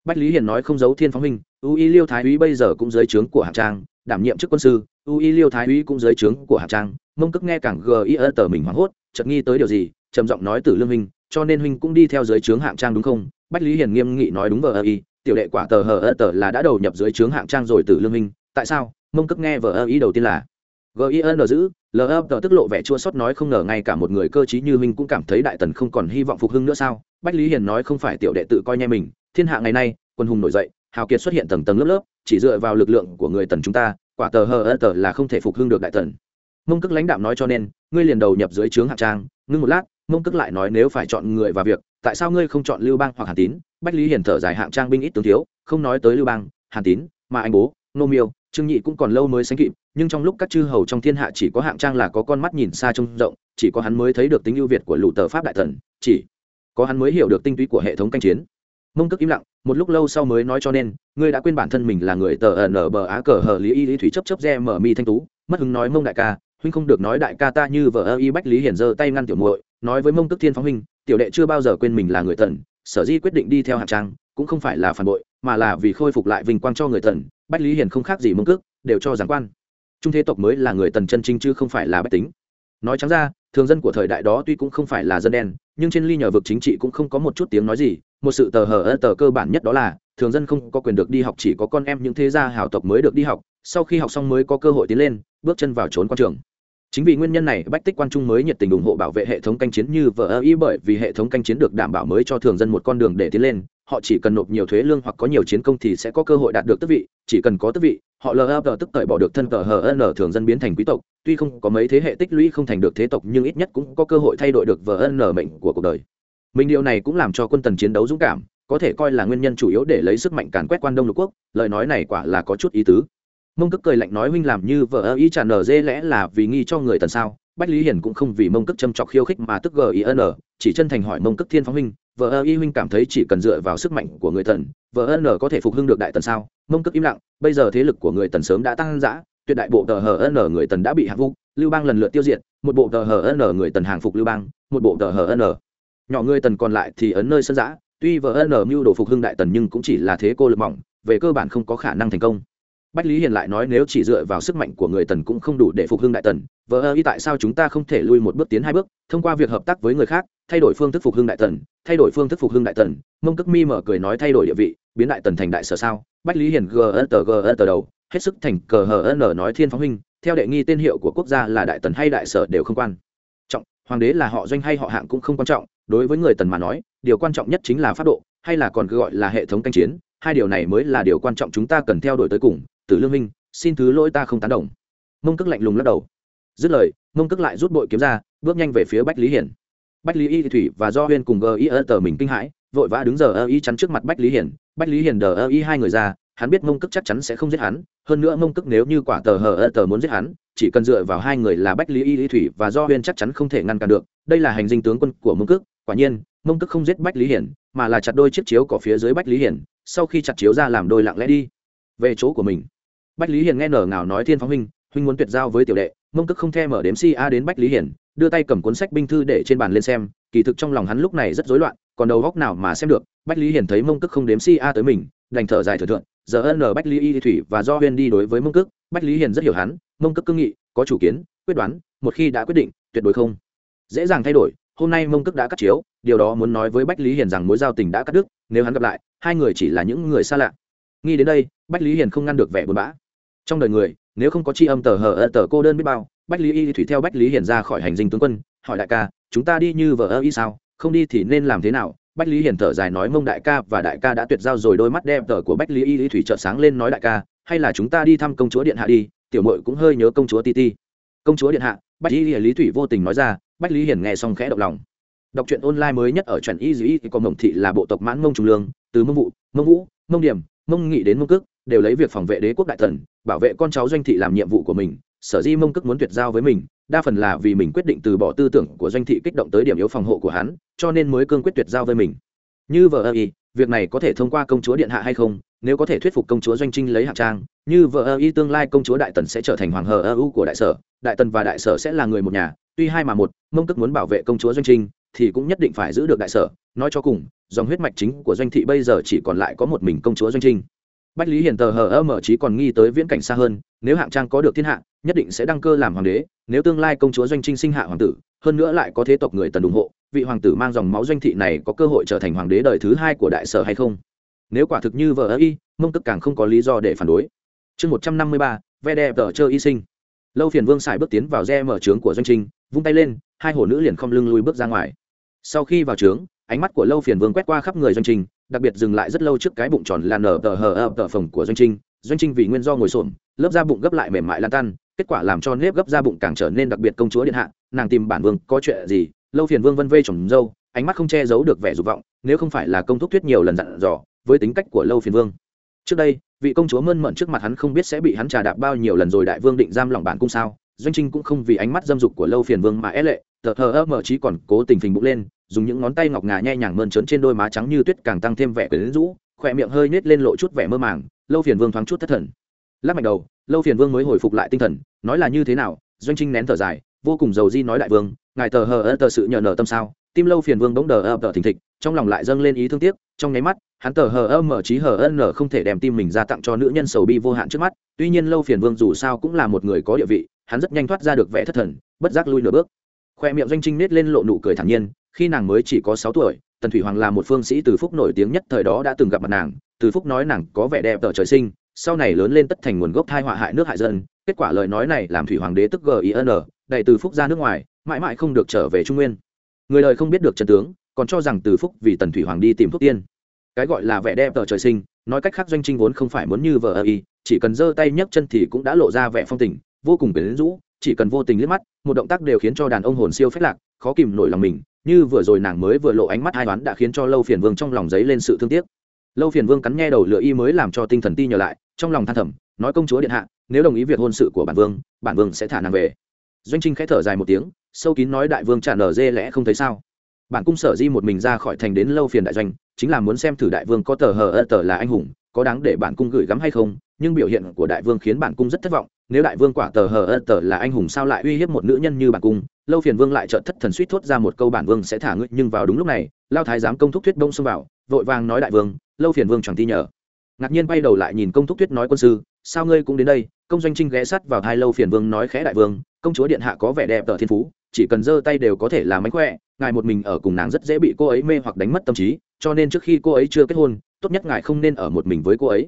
bách lý hiền nói không giấu thiên phóng minh u y liêu thái úy bây giờ cũng dưới trướng của hạng trang, đảm nhiệm chức quân sư, u y liêu thái úy cũng dưới trướng của hạng trang, mông cức nghe càng gờ y tờ mình hoảng hốt, chợt nghi tới điều gì, trầm giọng nói từ lương huynh, cho nên huynh cũng đi theo dưới trướng hạng trang đúng không? Bách lý hiền nghiêm nghị nói đúng vờ ơ y, tiểu đệ quả tờ hờ ơ tờ là đã đầu nhập dưới trướng hạng trang rồi từ lương huynh, tại sao? Mông cức nghe vờ ơ y đầu tiên là gin giữ lờ tờ tức lộ vẻ chua xót nói không ngờ ngay cả một người cơ t như huynh cũng cảm thấy đại tần không còn hy vọng phục hưng nữa sao? Bách lý hiền nói không phải tiểu đệ tự coi nhẹ mình thiên hạ ngày nay, quân hùng nổi dậy, hào kiệt xuất hiện tầng tầng lớp lớp, chỉ dựa vào lực lượng của người tần chúng ta, quả tờ hờ ơ tờ là không thể phục hưng được đại tần. Mông cức lãnh đạo nói cho nên, ngươi liền đầu nhập dưới trướng hạng trang, ngưng một lát, mông cức lại nói nếu phải chọn người và việc, tại sao ngươi không chọn lưu bang hoặc hàn tín? Bách lý hiền thở dài hạng trang binh ít tướng thiếu, không nói tới lưu bang, hàn tín mà anh bố, nô miêu, trương nhị cũng còn lâu mới sánh kịp, nhưng trong lúc các chư hầu trong thiên hạ chỉ có hạng trang là có con mắt nhìn xa trông rộng, chỉ có hắn mới thấy được tính ưu việt của lũ tờ pháp đại thần, chỉ có hắn mới hiểu được tinh túy của hệ thống canh chiến mông cước im lặng, một lúc lâu sau mới nói cho nên, ngươi đã quên bản thân mình là người tờ ở ở bờ á cờ hờ lý y lý thủy chấp chấp re mở mi thanh tú, mất hứng nói mông đại ca, huynh không được nói đại ca ta như vợ ơ y bách lý hiển giơ tay ngăn tiểu muội, nói với mông tức thiên phóng huynh, tiểu đệ chưa bao giờ quên mình là người tần sở di quyết định đi theo hạng trang, cũng không phải là phản bội, mà là vì khôi phục lại vinh quang cho người tần bách lý hiển không khác gì mông cước, đều cho giảng quan. Trung thế tộc mới là người tần chân chính chứ không phải là bách tính. Nói trắng ra, thường dân của thời đại đó tuy cũng không phải là dân đen, nhưng trên ly nhờ vực chính trị cũng không có một chút tiếng nói gì một sự tờ hờ ơ tờ cơ bản nhất đó là, thường dân không có quyền được đi học, chỉ có con em những thế gia hào tộc mới được đi học, sau khi học xong mới có cơ hội tiến lên, bước chân vào trốn quan trường. Chính vì nguyên nhân này, bách tích quan trung mới nhiệt tình ủng hộ bảo vệ hệ thống canh chiến như vợ ơ ý bởi vì hệ thống canh chiến được đảm bảo mới cho thường dân một con đường để tiến lên, họ chỉ cần nộp nhiều thuế lương hoặc có nhiều chiến công thì sẽ có cơ hội đạt được tước vị, chỉ cần có tước vị, họ lờ ơ tức cởi bỏ được thân cờ hờ n thường dân biến thành quý tộc, tuy không có mấy thế hệ tích lũy không thành được thế tộc nhưng ít nhất cũng có cơ hội thay đổi được vờ n mệnh của cuộc đời mình điều này cũng làm cho quân tần chiến đấu dũng cảm, có thể coi là nguyên nhân chủ yếu để lấy sức mạnh càn quét quan đông lục quốc, lời nói này quả là có chút ý tứ. Mông cức cười lạnh nói huynh làm như vợ ơ ý tràn nở dê lẽ là vì nghi cho người tần sao, bách lý hiển cũng không vì mông cức châm chọc khiêu khích mà tức gin chỉ chân thành hỏi mông cức thiên phóng huynh vợ ơ y huynh cảm thấy chỉ cần dựa vào sức mạnh của người tần vợ ân có thể phục hưng được đại tần sao? Mông cức im lặng, bây giờ thế lực của người tần sớm đã tăng giã tuyệt đại bộ tờ hờ ân người tần đã bị hạ vũ lưu bang lần lượt tiêu diệt, một bộ tờ hờ ân người tần hàng phục lưu bang, một bộ tờ hờ ân nhỏ người tần còn lại thì ấn nơi sân giã, tuy vợ ân mưu đồ phục hưng đại tần nhưng cũng chỉ là thế cô lực mỏng, về cơ bản không có khả năng thành công. Bách lý hiền lại nói nếu chỉ dựa vào sức mạnh của người tần cũng không đủ để phục hưng đại tần vợ ơ y tại sao chúng ta không thể lui một bước tiến hai bước, thông qua việc hợp tác với người khác, thay đổi phương thức phục hưng đại tần, thay đổi phương thức phục hưng đại tần, mông cức mi mở cười nói thay đổi địa vị, biến đại tần thành đại sở sao? Bách lý hiền g tờ tờ đầu, hết sức thành cờ hn nói thiên phóng huynh, theo đệ nghi tên hiệu của quốc gia là đại tần hay đại sở đều không quan trọng, hoàng đế là họ doanh hay họ hạng cũng không quan trọng đối với người tần mà nói, điều quan trọng nhất chính là pháp độ, hay là còn gọi là hệ thống canh chiến, hai điều này mới là điều quan trọng chúng ta cần theo đuổi tới cùng. Tử lương minh, xin thứ lỗi ta không tán đồng. Mông cước lạnh lùng lắc đầu. Dứt lời, mông cước lại rút bội kiếm ra, bước nhanh về phía bách lý hiển. Bách lý y thủy và do huyên cùng gờ y ơ tờ mình kinh hãi, vội vã đứng giờ ơ y chắn trước mặt bách lý hiển. Bách lý hiển đờ ơ y hai người ra, hắn biết mông cước chắc chắn sẽ không giết hắn, hơn nữa mông cước nếu như quả tờ hờ ơ tờ muốn giết hắn chỉ cần dựa vào hai người là bách lý y lý thủy và do huyên chắc chắn không thể ngăn cản được đây là hành dinh tướng quân của mông Cước. quả nhiên, mông Cước không giết bách lý hiển, mà là chặt đôi chiếc chiếu cỏ phía dưới bách lý hiển, sau khi chặt chiếu ra làm đôi lặng lẽ đi về chỗ của mình bách lý hiển nghe nở ngào nói thiên phóng huynh huynh muốn tuyệt giao với tiểu đệ, mông Cước không the mở đếm si a đến bách lý hiển, đưa tay cầm cuốn sách binh thư để trên bàn lên xem, kỳ thực trong lòng hắn lúc này rất rối loạn, còn đầu góc nào mà xem được, bách lý hiển thấy mông Cước không đếm si a tới mình, đành thở dài thở thượng giờ ân bách lý y thủy và do huyên đi đối với mông cước. Bách lý Hiền rất hiểu hắn, mông cước cương nghị, có chủ kiến, quyết đoán, một khi đã quyết định, tuyệt đối không. Dễ dàng thay đổi, hôm nay mông cước đã cắt chiếu, điều đó muốn nói với bách lý hiền rằng mối giao tình đã cắt đứt, nếu hắn gặp lại, hai người chỉ là những người xa lạ. Nghĩ đến đây, bách lý hiền không ngăn được vẻ buồn bã. Trong đời người, nếu không có c h i âm tờ hờ ơ tờ cô đơn biết bao, bách lý y thủy theo bách lý hiền ra khỏi hành dinh tướng quân, hỏi đại ca, chúng ta đi như vợ ơ y sao? Không đi thì nên làm thế nào? Bách lý hiền thở dài nói, mông đại ca và đại ca đã tuyệt giao rồi, đôi mắt đem tờ của bách lý y Lý thủy trợ sáng lên nói, đại ca, hay là chúng ta đi thăm công chúa điện hạ đi. Tiểu mội cũng hơi nhớ công chúa ti ti. Công chúa điện hạ, bách lý lý thủy vô tình nói ra, bách lý hiền nghe xong khẽ động lòng. Đọc truyện online mới nhất ở truyện y dĩ có mộng thị là bộ tộc mãn mông trung lương, từ mông vụ mông vũ, mông điểm, mông nghị đến mông cước, đều lấy việc phòng vệ đế quốc đại thần, bảo vệ con cháu doanh thị làm nhiệm vụ của mình, sở di mông cước muốn tuyệt giao với mình đa phần là vì mình quyết định từ bỏ tư tưởng của doanh thị kích động tới điểm yếu phòng hộ của hắn, cho nên mới cương quyết tuyệt giao với mình. Như vợ ơ y việc này có thể thông qua công chúa điện hạ hay không? Nếu có thể thuyết phục công chúa doanh trinh lấy hạ trang, như vợ ơ y tương lai công chúa đại tần sẽ trở thành hoàng hờ ơ u của đại sở. Đại tần và đại sở sẽ là người một nhà, tuy hai mà một, mông tức muốn bảo vệ công chúa doanh trinh thì cũng nhất định phải giữ được đại sở. Nói cho cùng, dòng huyết mạch chính của doanh thị bây giờ chỉ còn lại có một mình công chúa doanh trinh bách lý hiền tờ hờ ơ mở trí còn nghi tới viễn cảnh xa hơn, nếu hạng trang có được thiên hạ, nhất định sẽ đăng cơ làm hoàng đế, nếu tương lai công chúa doanh trinh sinh hạ hoàng tử, hơn nữa lại có thế tộc người tần ủng hộ, vị hoàng tử mang dòng máu doanh thị này có cơ hội trở thành hoàng đế đời thứ hai của đại sở hay không? Nếu quả thực như vợ ơ y, mông tức càng không có lý do để phản đối. Chương một trăm năm mươi ba, ve đẹp tờ chơ y sinh. Lâu phiền vương xài bước tiến vào re mở trướng của doanh trinh, vung tay lên, hai hồ nữ liền không lưng lui bước ra ngoài. Sau khi vào trướng, ánh mắt của lâu phiền vương quét qua khắp người doanh Trình đặc biệt dừng lại rất lâu trước cái bụng tròn là nở tờ hờ ập tờ phồng của doanh trinh. Doanh trinh vì nguyên do ngồi xổm, lớp da bụng gấp lại mềm mại lan tan, kết quả làm cho nếp gấp da bụng càng trở nên đặc biệt công chúa điện hạ. Nàng tìm bản vương, có chuyện gì? Lâu phiền vương vân vê trồng dâu, ánh mắt không che giấu được vẻ dục vọng, nếu không phải là công thúc thuyết nhiều lần dặn dò, với tính cách của lâu phiền vương. Trước đây, vị công chúa mơn mận trước mặt hắn không biết sẽ bị hắn trà đạp bao nhiêu lần rồi đại vương định giam lòng bản cung sao? Doanh trinh cũng không vì ánh mắt dâm dục của lâu phiền vương mà é lệ tờ thờ ơ mở trí còn cố tình phình bụng lên, dùng những ngón tay ngọc ngà nhẹ nhàng mơn trớn trên đôi má trắng như tuyết càng tăng thêm vẻ quyến rũ, khỏe miệng hơi nết lên lộ chút vẻ mơ màng, lâu phiền vương thoáng chút thất thần. Lắc mạch đầu, lâu phiền vương mới hồi phục lại tinh thần, nói là như thế nào, doanh trinh nén thở dài, vô cùng giàu di nói đại vương, ngài tờ hờ ơ tờ sự nhờ nở tâm sao? Tim lâu phiền vương bỗng đờ ập tờ thình thịch, trong lòng lại dâng lên ý thương tiếc, trong nháy mắt, hắn tờ hờ ơ mở trí hờ ân nở không thể đem tim mình ra tặng cho nữ nhân sầu bi vô hạn trước mắt, tuy nhiên lâu phiền vương dù sao cũng là một người có địa vị, hắn rất nhanh thoát ra được vẻ thất thần, bất giác lui nửa bước khoe miệng doanh trinh nết lên lộ nụ cười thản nhiên, khi nàng mới chỉ có sáu tuổi, tần thủy hoàng là một phương sĩ từ phúc nổi tiếng nhất thời đó đã từng gặp mặt nàng, từ phúc nói nàng có vẻ đẹp tờ trời sinh, sau này lớn lên tất thành nguồn gốc thai họa hại nước hại dân, kết quả lời nói này làm thủy hoàng đế tức gin đẩy từ phúc ra nước ngoài, mãi mãi không được trở về trung nguyên. Người đời không biết được trần tướng, còn cho rằng từ phúc vì tần thủy hoàng đi tìm thuốc tiên. Cái gọi là vẻ đẹp tờ trời sinh, nói cách khác doanh trinh vốn không phải muốn như vợ ơ y, chỉ cần giơ tay nhấc chân thì cũng đã lộ ra vẻ phong tình, vô cùng quyến rũ chỉ cần vô tình liếc mắt, một động tác đều khiến cho đàn ông hồn siêu phách lạc, khó kìm nổi lòng mình, như vừa rồi nàng mới vừa lộ ánh mắt hai toán đã khiến cho lâu phiền vương trong lòng giấy lên sự thương tiếc. Lâu phiền vương cắn nghe đầu lưỡi y mới làm cho tinh thần ti nhờ lại, trong lòng than thầm, nói công chúa điện hạ, nếu đồng ý việc hôn sự của bản vương bản vương sẽ thả nàng về. Doanh trinh khẽ thở dài một tiếng, sâu kín nói đại vương trả nở dê lẽ không thấy sao. Bản cung sở di một mình ra khỏi thành đến lâu phiền đại doanh, chính là muốn xem thử đại vương có tờ hờ ơ tờ là anh hùng, có đáng để bản cung gửi gắm hay không, nhưng biểu hiện của đại vương khiến bản cung rất thất vọng nếu đại vương quả tờ hờ ơ tờ là anh hùng sao lại uy hiếp một nữ nhân như bản cung, lâu phiền vương lại trợn thất thần suýt thốt ra một câu bản vương sẽ thả ngươi, nhưng vào đúng lúc này, lao thái giám công thúc thuyết bông xông vào, vội vàng nói đại vương, lâu phiền vương chẳng ti nhờ. Ngạc nhiên bay đầu lại nhìn công thúc thuyết nói quân sư, sao ngươi cũng đến đây? Công doanh trinh ghé sắt vào hai lâu phiền vương nói khẽ đại vương, công chúa điện hạ có vẻ đẹp tờ thiên phú, chỉ cần giơ tay đều có thể làm mánh khỏe, ngài một mình ở cùng nàng rất dễ bị cô ấy mê hoặc đánh mất tâm trí, cho nên trước khi cô ấy chưa kết hôn, tốt nhất ngài không nên ở một mình với cô ấy.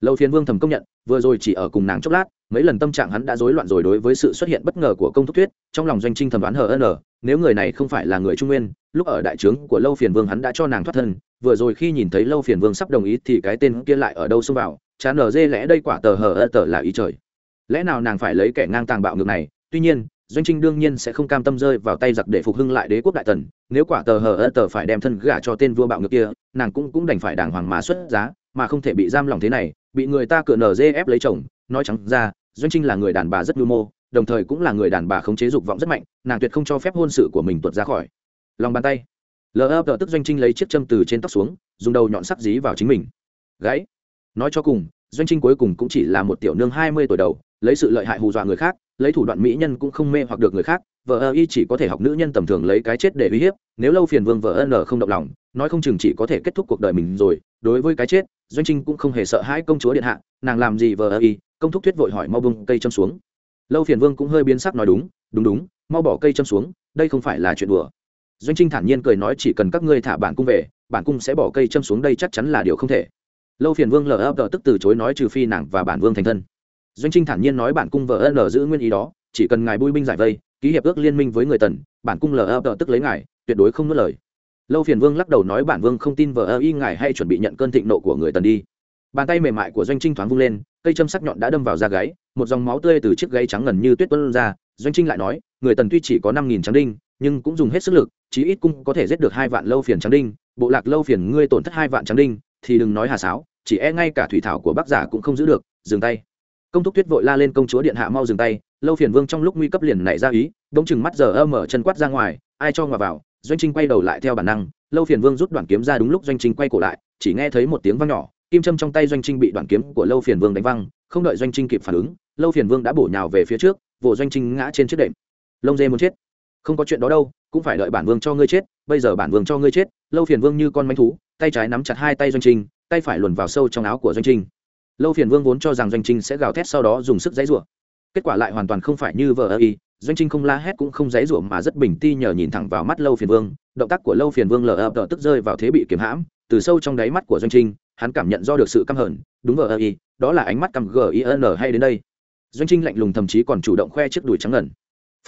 Lâu phiền vương thầm công nhận, vừa rồi chỉ ở cùng nàng chốc lát mấy lần tâm trạng hắn đã rối loạn rồi đối với sự xuất hiện bất ngờ của công thúc thuyết, trong lòng doanh trinh thẩm đoán hờ ân nếu người này không phải là người trung nguyên, lúc ở đại trướng của lâu phiền vương hắn đã cho nàng thoát thân, vừa rồi khi nhìn thấy lâu phiền vương sắp đồng ý thì cái tên kia lại ở đâu xông vào chán ở dê lẽ đây quả tờ hờ ơ tờ là ý trời. Lẽ nào nàng phải lấy kẻ ngang tàng bạo ngược này? Tuy nhiên, doanh trinh đương nhiên sẽ không cam tâm rơi vào tay giặc để phục hưng lại đế quốc đại tần, nếu quả tờ hờ ơ tờ phải đem thân gả cho tên vua bạo ngược kia, nàng cũng cũng đành phải đàng hoàng mà xuất giá, mà không thể bị giam lòng thế này, bị người ta cựa nở dê ép lấy chồng, nói trắng ra doanh trinh là người đàn bà rất mưu mô, đồng thời cũng là người đàn bà khống chế dục vọng rất mạnh, nàng tuyệt không cho phép hôn sự của mình tuột ra khỏi. Lòng bàn tay. Lờ ập tức doanh trinh lấy chiếc châm từ trên tóc xuống, dùng đầu nhọn sắc dí vào chính mình. Gãy. Nói cho cùng, doanh trinh cuối cùng cũng chỉ là một tiểu nương hai mươi tuổi đầu, lấy sự lợi hại hù dọa người khác, lấy thủ đoạn mỹ nhân cũng không mê hoặc được người khác vợ ơ y chỉ có thể học nữ nhân tầm thường lấy cái chết để uy hiếp, nếu lâu phiền vương vợ N không động lòng, nói không chừng chỉ có thể kết thúc cuộc đời mình rồi, đối với cái chết, doanh trinh cũng không hề sợ hãi công chúa điện hạ, nàng làm gì vợ ơ y công thúc thuyết vội hỏi mau bông cây châm xuống. Lâu phiền vương cũng hơi biến sắc nói đúng đúng đúng, mau bỏ cây châm xuống, đây không phải là chuyện đùa. Doanh trinh thản nhiên cười nói chỉ cần các ngươi thả bản cung về, bản cung sẽ bỏ cây châm xuống đây chắc chắn là điều không thể. Lâu phiền vương lờ ấp tức từ chối nói trừ phi nàng và bản vương thành thân. Doanh trinh thản nhiên nói bản cung vợ ân giữ nguyên ý đó, chỉ cần ngài bui binh giải vây, ký hiệp ước liên minh với người tần, bản cung lờ ấp tức lấy ngài, tuyệt đối không nuốt lời. Lâu phiền vương lắc đầu nói bản vương không tin vợ ơ y ngài hay chuẩn bị nhận cơn thịnh nộ của người tần đi bàn tay mềm mại của doanh trinh thoáng vung lên, cây châm sắc nhọn đã đâm vào da gáy, một dòng máu tươi từ chiếc gáy trắng ngần như tuyết tuân ra. Doanh trinh lại nói, người tần tuy chỉ có năm nghìn trắng đinh, nhưng cũng dùng hết sức lực, chí ít cung có thể giết được hai vạn lâu phiền trắng đinh. Bộ lạc lâu phiền ngươi tổn thất hai vạn trắng đinh, thì đừng nói hà sáo, chỉ e ngay cả thủy thảo của bác giả cũng không giữ được, dừng tay. Công thúc tuyết vội la lên công chúa điện hạ mau dừng tay, lâu phiền vương trong lúc nguy cấp liền nảy ra ý bỗng chừng mắt giờ ơ mở chân quát ra ngoài, ai cho ngòa vào? Doanh trinh quay đầu lại theo bản năng, lâu phiền vương rút đoạn kiếm ra đúng lúc doanh trinh quay cổ lại, chỉ nghe thấy một tiếng vang nhỏ kim châm trong tay doanh trinh bị đoạn kiếm của lâu phiền vương đánh văng, không đợi doanh trinh kịp phản ứng, lâu phiền vương đã bổ nhào về phía trước vỗ doanh trinh ngã trên chiếc đệm. Lông dê muốn chết. Không có chuyện đó đâu, cũng phải đợi bản vương cho ngươi chết, bây giờ bản vương cho ngươi chết, lâu phiền vương như con manh thú, tay trái nắm chặt hai tay doanh trinh, tay phải luồn vào sâu trong áo của doanh trinh. Lâu phiền vương vốn cho rằng doanh trinh sẽ gào thét sau đó dùng sức dãy rủa. Kết quả lại hoàn toàn không phải như vờ ơ y, doanh trinh không la hét cũng không dãy rủa mà rất bình ti nhờ nhìn thẳng vào mắt lâu phiền vương, động tác của lâu phiền vương lờ ập tức rơi vào thế bị kiếm hãm từ sâu trong đáy mắt của doanh trinh, hắn cảm nhận do được sự căm hờn, đúng vờ ơ y, đó là ánh mắt căm g i n hay đến đây. Doanh trinh lạnh lùng thậm chí còn chủ động khoe chiếc đùi trắng ngẩn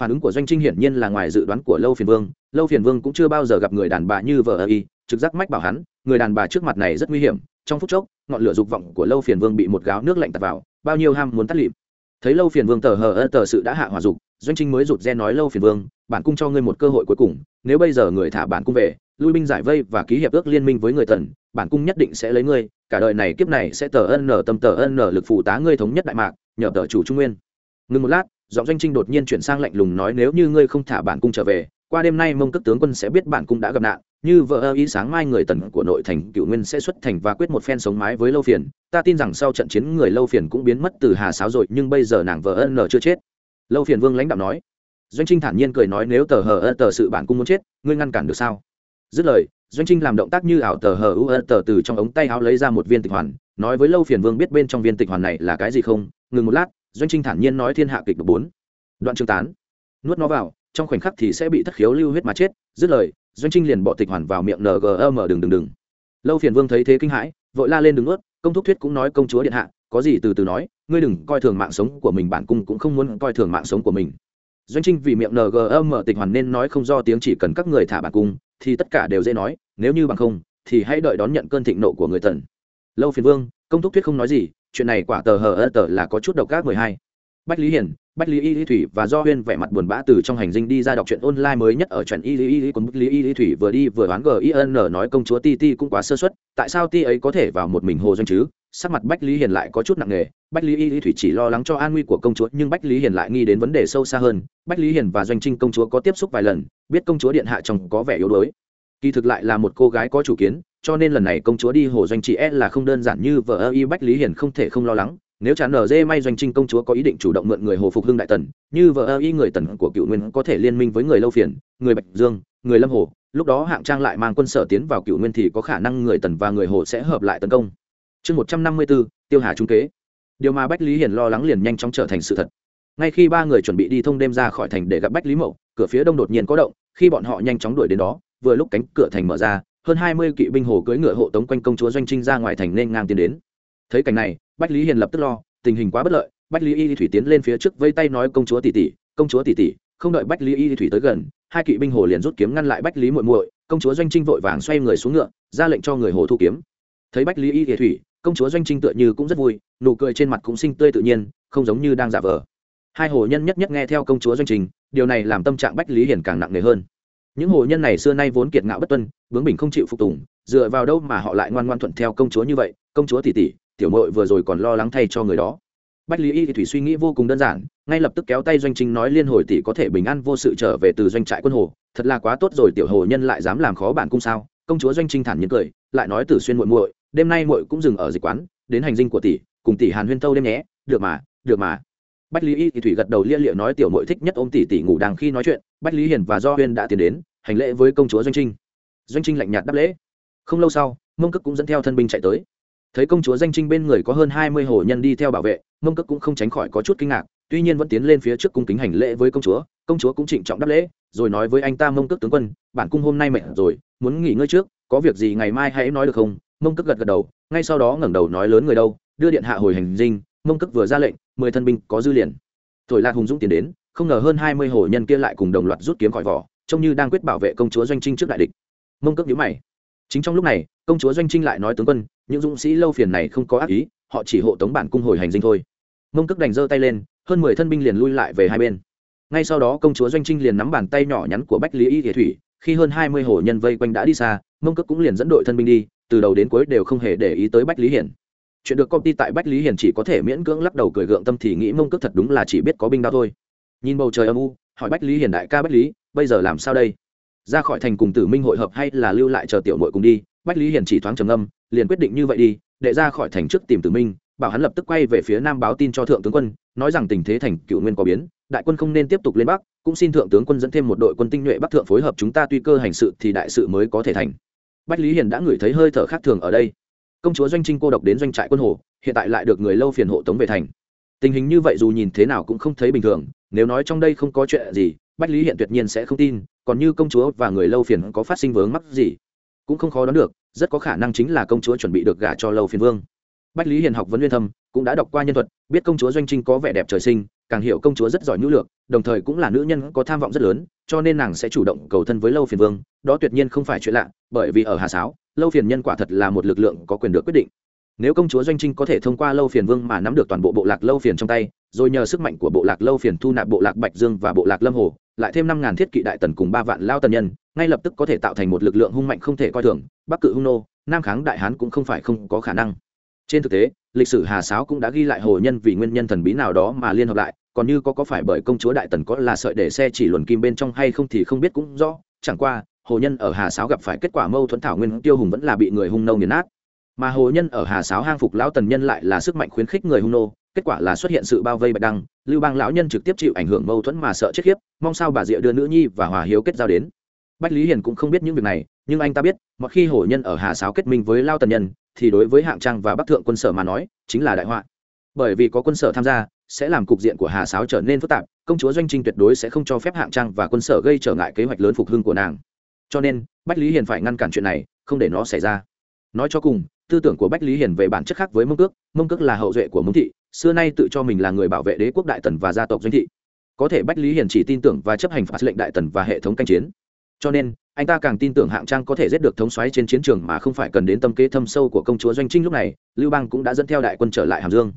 phản ứng của doanh trinh hiển nhiên là ngoài dự đoán của lâu phiền vương, lâu phiền vương cũng chưa bao giờ gặp người đàn bà như vờ ơ y, trực giác mách bảo hắn, người đàn bà trước mặt này rất nguy hiểm, trong phút chốc, ngọn lửa dục vọng của lâu phiền vương bị một gáo nước lạnh tạt vào, bao nhiêu ham muốn tắt lịm. Thấy lâu phiền vương tờ hờ ơ tờ sự đã hạ hòa dục, doanh trinh mới rụt re nói, lâu phiền vương, bản cung cho ngươi một cơ hội cuối cùng, nếu bây giờ người thả bản cung về lui binh giải vây và ký hiệp ước liên minh với người tần, bản cung nhất định sẽ lấy ngươi, cả đời này kiếp này sẽ tờ ân nở tâm tờ ân nở lực phụ tá ngươi thống nhất đại mạc, nhờ tờ chủ trung nguyên. Ngừng một lát, giọng doanh trinh đột nhiên chuyển sang lạnh lùng nói, nếu như ngươi không thả bản cung trở về, qua đêm nay mông cất tướng quân sẽ biết bản cung đã gặp nạn, như vợ ơ ý sáng mai người tần của nội thành cựu nguyên sẽ xuất thành và quyết một phen sống mái với lâu phiền. Ta tin rằng sau trận chiến người lâu phiền cũng biến mất từ hà sáo rồi, nhưng bây giờ nàng vợ ân nở chưa chết. Lâu phiền vương lãnh đạo nói. Doanh trinh thản nhiên cười nói, nếu tờ hờ ơ tờ sự bản cung muốn chết, ngươi ngăn cản được sao? Dứt lời, doanh trinh làm động tác như ảo tờ hờ u ơ tờ từ trong ống tay áo lấy ra một viên tịch hoàn, nói với lâu phiền vương biết bên trong viên tịch hoàn này là cái gì không? Ngừng một lát, doanh trinh thản nhiên nói thiên hạ kịch bốn. Đoạn chương tán. Nuốt nó vào, trong khoảnh khắc thì sẽ bị thất khiếu lưu huyết mà chết. Dứt lời, doanh trinh liền bỏ tịch hoàn vào miệng ngm đừng đừng đừng. Lâu phiền vương thấy thế kinh hãi, vội la lên đứng ướt, công thúc thuyết cũng nói công chúa điện hạ, có gì từ từ nói, ngươi đừng coi thường mạng sống của mình, bản cung cũng không muốn coi thường mạng sống của mình. Doanh trinh vì miệng ngm tịch hoàn nên nói không do tiếng chỉ cần các người thả bản cung thì tất cả đều dễ nói, nếu như bằng không, thì hãy đợi đón nhận cơn thịnh nộ của người tần lâu phiền vương, công thúc thuyết không nói gì, chuyện này quả tờ hờ ơ tờ là có chút độc ác mười hai. Bách lý hiền bách lý y lý thủy và do huyên vẻ mặt buồn bã từ trong hành dinh đi ra đọc truyện online mới nhất ở truyện y lý y lý còn bách lý y lý thủy vừa đi vừa đoán gin nói công chúa ti ti cũng quá sơ suất, tại sao ti ấy có thể vào một mình hồ doanh chứ? Sắc mặt bách lý hiền lại có chút nặng nề. Bách lý y lý thủy chỉ lo lắng cho an nguy của công chúa, nhưng bách lý hiền lại nghi đến vấn đề sâu xa hơn. Bách lý hiền và doanh trinh công chúa có tiếp xúc vài lần, biết công chúa điện hạ chồng có vẻ yếu đuối. Kỳ thực lại là một cô gái có chủ kiến, cho nên lần này công chúa đi hồ doanh chị e là không đơn giản như vợ ơ y bách lý hiền không thể không lo lắng. Nếu chán nở dê may doanh trinh công chúa có ý định chủ động mượn người hồ phục hưng đại tần, như vợ ơ y người tần của cựu nguyên có thể liên minh với người lâu phiền, người bạch dương, người lâm hồ, lúc đó hạng trang lại mang quân sở tiến vào cựu nguyên thì có khả năng người tần và người hồ sẽ hợp lại tấn công chương một trăm năm mươi bốn, tiêu hà trung kế. Điều mà bách lý hiền lo lắng liền nhanh chóng trở thành sự thật. Ngay khi ba người chuẩn bị đi thông đêm ra khỏi thành để gặp bách lý mậu, cửa phía đông đột nhiên có động, khi bọn họ nhanh chóng đuổi đến đó, vừa lúc cánh cửa thành mở ra, hơn hai mươi kỵ binh hồ cưỡi ngựa hộ tống quanh công chúa doanh trinh ra ngoài thành nên ngang tiến đến. Thấy cảnh này, bách lý hiền lập tức lo, tình hình quá bất lợi, bách lý y thủy tiến lên phía trước vây tay nói công chúa tỷ tỷ, công chúa tỷ tỷ, không đợi bách lý y thủy tới gần, hai kỵ binh hồ liền rút kiếm ngăn lại bách lý muội muội, công chúa doanh trinh vội vàng xoay người xuống ngựa, ra lệnh cho người hồ thu kiếm. Thấy bách lý y thủy công chúa doanh trinh tựa như cũng rất vui, nụ cười trên mặt cũng sinh tươi tự nhiên, không giống như đang giả vờ. Hai hồ nhân nhất nhất nghe theo công chúa doanh trình, điều này làm tâm trạng bách lý hiển càng nặng nề hơn. Những hồ nhân này xưa nay vốn kiệt ngạo bất tuân, bướng bình không chịu phục tùng, dựa vào đâu mà họ lại ngoan ngoan thuận theo công chúa như vậy, công chúa tỷ tỷ, tiểu mội vừa rồi còn lo lắng thay cho người đó. Bách lý y thì thủy suy nghĩ vô cùng đơn giản, ngay lập tức kéo tay doanh trinh nói liên hồi tỷ có thể bình an vô sự trở về từ doanh trại quân hồ, thật là quá tốt rồi, tiểu hồ nhân lại dám làm khó bản cung sao? Công chúa doanh trinh thản nhiên cười, lại nói tử xuyên muội muội đêm nay muội cũng dừng ở dịch quán, đến hành dinh của tỷ, cùng tỷ hàn huyên thâu đêm nhé, được mà được mà. Bách lý y thì thủy gật đầu lia liệu nói tiểu muội thích nhất ôm tỷ tỷ ngủ đang khi nói chuyện, bách lý hiền và do huyên đã tiến đến, hành lễ với công chúa doanh trinh. Doanh trinh lạnh nhạt đáp lễ. Không lâu sau, mông cức cũng dẫn theo thân binh chạy tới. Thấy công chúa danh trinh bên người có hơn hai mươi hồ nhân đi theo bảo vệ, mông cức cũng không tránh khỏi có chút kinh ngạc, tuy nhiên vẫn tiến lên phía trước cung kính hành lễ với công chúa công chúa cũng trịnh trọng đáp lễ, rồi nói với anh ta mông cức tướng quân, bản cung hôm nay mệt rồi, muốn nghỉ ngơi trước, có việc gì ngày mai hãy nói được không? Mông cước gật gật đầu, ngay sau đó ngẩng đầu nói lớn người đâu, đưa điện hạ hồi hành dinh, mông cước vừa ra lệnh, mười thân binh có dư liền. Thổi lạc hùng dũng tiến đến, không ngờ hơn hai mươi hồ nhân kia lại cùng đồng loạt rút kiếm khỏi vỏ, trông như đang quyết bảo vệ công chúa doanh trinh trước đại địch. Mông cước nhíu mày. Chính trong lúc này, công chúa doanh trinh lại nói tướng quân, những dũng sĩ lâu phiền này không có ác ý, họ chỉ hộ tống bản cung hồi hành dinh thôi. Mông cước đành giơ tay lên, hơn mười thân binh liền lui lại về hai bên. Ngay sau đó công chúa doanh trinh liền nắm bàn tay nhỏ nhắn của bách lý y thủy, khi hơn hai mươi hồ nhân vây quanh đã đi xa, mông cước cũng liền dẫn đội thân binh đi từ đầu đến cuối đều không hề để ý tới bách lý hiển. Chuyện được công ty tại bách lý hiển chỉ có thể miễn cưỡng lắc đầu cười gượng tâm thì nghĩ mông cước thật đúng là chỉ biết có binh đao thôi. Nhìn bầu trời âm u, hỏi bách lý hiển đại ca bách lý, bây giờ làm sao đây? Ra khỏi thành cùng tử minh hội hợp hay là lưu lại chờ tiểu mội cùng đi? Bách lý hiển chỉ thoáng trầm âm liền quyết định như vậy đi, để ra khỏi thành trước tìm tử minh, bảo hắn lập tức quay về phía nam báo tin cho thượng tướng quân, nói rằng tình thế thành cựu nguyên có biến, đại quân không nên tiếp tục lên bắc, cũng xin thượng tướng quân dẫn thêm một đội quân tinh nhuệ bắc thượng phối hợp chúng ta tuy cơ hành sự thì đại sự mới có thể thành bách lý hiền đã ngửi thấy hơi thở khác thường ở đây. Công chúa doanh trinh cô độc đến doanh trại quân hồ, hiện tại lại được người lâu phiền hộ tống về thành. Tình hình như vậy dù nhìn thế nào cũng không thấy bình thường, nếu nói trong đây không có chuyện gì, bách lý hiện tuyệt nhiên sẽ không tin, còn như công chúa và người lâu phiền có phát sinh vướng mắc gì, cũng không khó đoán được, rất có khả năng chính là công chúa chuẩn bị được gả cho lâu phiền vương. Bách lý hiền học vấn liên thâm, cũng đã đọc qua nhân thuật, biết công chúa doanh trinh có vẻ đẹp trời sinh, càng hiểu công chúa rất giỏi nữ lược, đồng thời cũng là nữ nhân có tham vọng rất lớn cho nên nàng sẽ chủ động cầu thân với lâu phiền vương, đó tuyệt nhiên không phải chuyện lạ, bởi vì ở hà sáo, lâu phiền nhân quả thật là một lực lượng có quyền được quyết định. Nếu công chúa doanh trinh có thể thông qua lâu phiền vương mà nắm được toàn bộ bộ lạc lâu phiền trong tay, rồi nhờ sức mạnh của bộ lạc lâu phiền thu nạp bộ lạc bạch dương và bộ lạc lâm hồ, lại thêm năm ngàn thiết kỵ đại tần cùng ba vạn lao tần nhân, ngay lập tức có thể tạo thành một lực lượng hung mạnh không thể coi thường, bắc cự hung nô, nam kháng đại hán cũng không phải không có khả năng trên thực tế, lịch sử hà sáo cũng đã ghi lại hồ nhân vì nguyên nhân thần bí nào đó mà liên hợp lại, còn như có có phải bởi công chúa đại tần có là sợi để xe chỉ luồn kim bên trong hay không thì không biết cũng rõ, chẳng qua, hồ nhân ở hà sáo gặp phải kết quả mâu thuẫn thảo nguyên tiêu hùng vẫn là bị người hung nâu nghiền nát. Mà hồ nhân ở hà sáo hang phục lão tần nhân lại là sức mạnh khuyến khích người hung nô, kết quả là xuất hiện sự bao vây bạch đăng, lưu bang lão nhân trực tiếp chịu ảnh hưởng mâu thuẫn mà sợ chết khiếp, mong sao bà diệu đưa nữ nhi và hòa hiếu kết giao đến. Bách lý hiền cũng không biết những việc này, nhưng anh ta biết mọi khi hồ nhân ở hà sáo kết minh với lao tần nhân thì đối với hạng trang và bắc thượng quân sở mà nói, chính là đại họa. Bởi vì có quân sở tham gia, sẽ làm cục diện của hà sáo trở nên phức tạp, công chúa doanh trinh tuyệt đối sẽ không cho phép hạng trang và quân sở gây trở ngại kế hoạch lớn phục hưng của nàng. Cho nên, bách lý hiền phải ngăn cản chuyện này, không để nó xảy ra. Nói cho cùng, tư tưởng của bách lý hiền về bản chất khác với mông cước mông cước là hậu duệ của mông thị, xưa nay tự cho mình là người bảo vệ đế quốc đại tần và gia tộc doanh thị. Có thể bách lý hiền chỉ tin tưởng và chấp hành phạt lệnh đại tần và hệ thống canh chiến cho nên, anh ta càng tin tưởng hạng trang có thể giết được thống xoáy trên chiến trường mà không phải cần đến tâm kế thâm sâu của công chúa doanh trinh lúc này, lưu bang cũng đã dẫn theo đại quân trở lại hàm dương.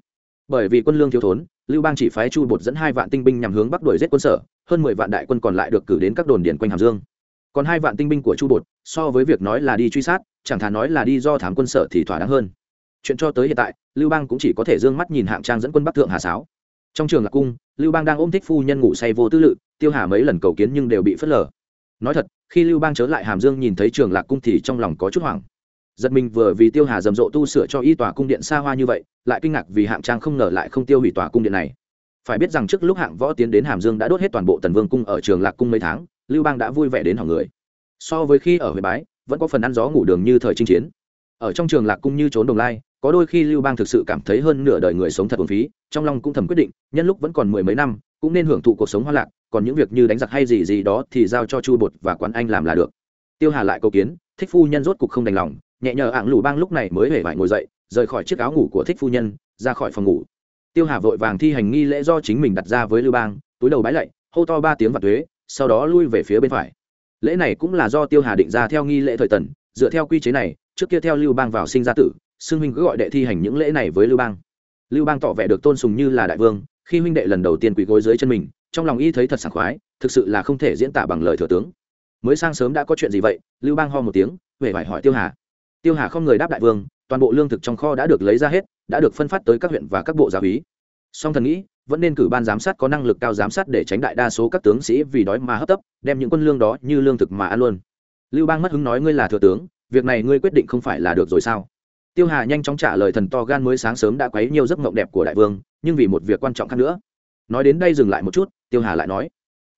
Bởi vì quân lương thiếu thốn, lưu bang chỉ phái chu bột dẫn hai vạn tinh binh nhằm hướng bắc đuổi giết quân sở, hơn mười vạn đại quân còn lại được cử đến các đồn điền quanh hàm dương. Còn hai vạn tinh binh của chu bột, so với việc nói là đi truy sát, chẳng thà nói là đi do thám quân sở thì thỏa đáng hơn. Chuyện cho tới hiện tại, lưu bang cũng chỉ có thể d ư ơ n g mắt nhìn hạng trang dẫn quân bắc thượng hà sáo. Trong trường lạc cung, lưu bang đang ôm thích phu nhân ngủ say vô tư lự, tiêu hà mấy lần cầu kiến nhưng đều bị phớt lờ nói thật, khi lưu bang trở lại hàm dương nhìn thấy trường lạc cung thì trong lòng có chút hoảng. Giật mình vừa vì tiêu hà rầm rộ tu sửa cho y tòa cung điện xa hoa như vậy, lại kinh ngạc vì hạng trang không ngờ lại không tiêu hủy tòa cung điện này. Phải biết rằng trước lúc hạng võ tiến đến hàm dương đã đốt hết toàn bộ tần vương cung ở trường lạc cung mấy tháng, lưu bang đã vui vẻ đến hỏng người. So với khi ở huế bái, vẫn có phần ăn gió ngủ đường như thời chinh chiến. Ở trong trường lạc cung như trốn đồng lai, có đôi khi lưu bang thực sự cảm thấy hơn nửa đời người sống thật uổng phí, trong lòng cũng thầm quyết định, nhân lúc vẫn còn mười mấy năm, cũng nên hưởng thụ cuộc sống hoa lạc còn những việc như đánh giặc hay gì gì đó thì giao cho chu bột và quán anh làm là được. Tiêu hà lại cầu kiến, thích phu nhân rốt cục không đành lòng, nhẹ nhờ ạng lù bang lúc này mới hề vải ngồi dậy, rời khỏi chiếc áo ngủ của thích phu nhân, ra khỏi phòng ngủ. Tiêu hà vội vàng thi hành nghi lễ do chính mình đặt ra với lưu bang, túi đầu bái lạy, hô to ba tiếng và thuế sau đó lui về phía bên phải. Lễ này cũng là do tiêu hà định ra theo nghi lễ thời tần, dựa theo quy chế này, trước kia theo lưu bang vào sinh ra tử, xưng huynh cứ gọi đệ thi hành những lễ này với lưu bang. Lưu bang tỏ vẻ được tôn sùng như là đại vương, khi huynh đệ lần đầu tiên quỳ gối dưới chân mình trong lòng y thấy thật sảng khoái, thực sự là không thể diễn tả bằng lời thừa tướng. Mới sang sớm đã có chuyện gì vậy? Lưu bang ho một tiếng về vải hỏi tiêu hà. Tiêu hà không người đáp đại vương, toàn bộ lương thực trong kho đã được lấy ra hết, đã được phân phát tới các huyện và các bộ giáo úy song thần nghĩ, vẫn nên cử ban giám sát có năng lực cao giám sát để tránh đại đa số các tướng sĩ vì đói mà hấp tấp, đem những quân lương đó như lương thực mà ăn luôn. Lưu bang mất hứng nói ngươi là thừa tướng, việc này ngươi quyết định không phải là được rồi sao? Tiêu hà nhanh chóng trả lời thần to gan mới sáng sớm đã quấy nhiều giấc mộng đẹp của đại vương, nhưng vì một việc quan trọng khác nữa. Nói đến đây dừng lại một chút tiêu hà lại nói,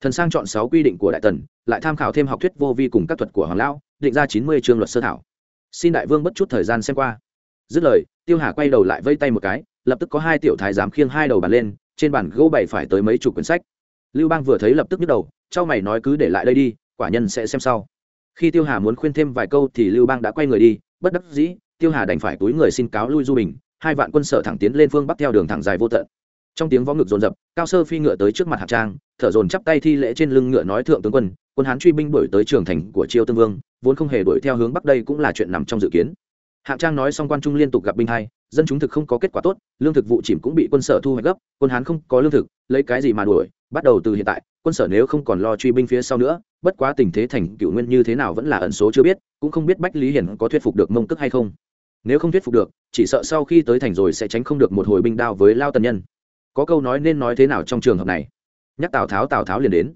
thần sang chọn sáu quy định của đại tần, lại tham khảo thêm học thuyết vô vi cùng các thuật của hoàng lão, định ra chín mươi chương luật sơ thảo. Xin đại vương bất chút thời gian xem qua. Dứt lời, tiêu hà quay đầu lại vây tay một cái, lập tức có hai tiểu thái giám khiêng hai đầu bàn lên, trên bàn gỗ bày phải tới mấy chục quyển sách. Lưu bang vừa thấy lập tức nhức đầu c mày nói cứ để lại đây đi, quả nhân sẽ xem sau. Khi tiêu hà muốn khuyên thêm vài câu thì lưu bang đã quay người đi, bất đắc dĩ, tiêu hà đành phải túi người xin cáo lui du bình, hai vạn quân sở thẳng tiến lên phương bắc theo đường thẳng dài vô tận trong tiếng võ ngực rồn rập cao sơ phi ngựa tới trước mặt hạng trang, thở dồn chắp tay thi lễ trên lưng ngựa nói thượng tướng quân quân hán truy binh đuổi tới trường thành của chiêu tương vương, vốn không hề đuổi theo hướng bắc đây cũng là chuyện nằm trong dự kiến. Hạng trang nói xong quan trung liên tục gặp binh hai, dân chúng thực không có kết quả tốt, lương thực vụ chìm cũng bị quân sở thu hoạch gấp, quân hán không có lương thực, lấy cái gì mà đuổi, bắt đầu từ hiện tại, quân sở nếu không còn lo truy binh phía sau nữa, bất quá tình thế thành cựu nguyên như thế nào vẫn là ẩn số chưa biết, cũng không biết bách lý hiển có thuyết phục được mông tức hay không. Nếu không thuyết phục được, chỉ sợ sau khi tới thành rồi sẽ tránh không được một hồi binh đao với lao tần nhân có câu nói nên nói thế nào trong trường hợp này? Nhắc tào tháo tào tháo liền đến.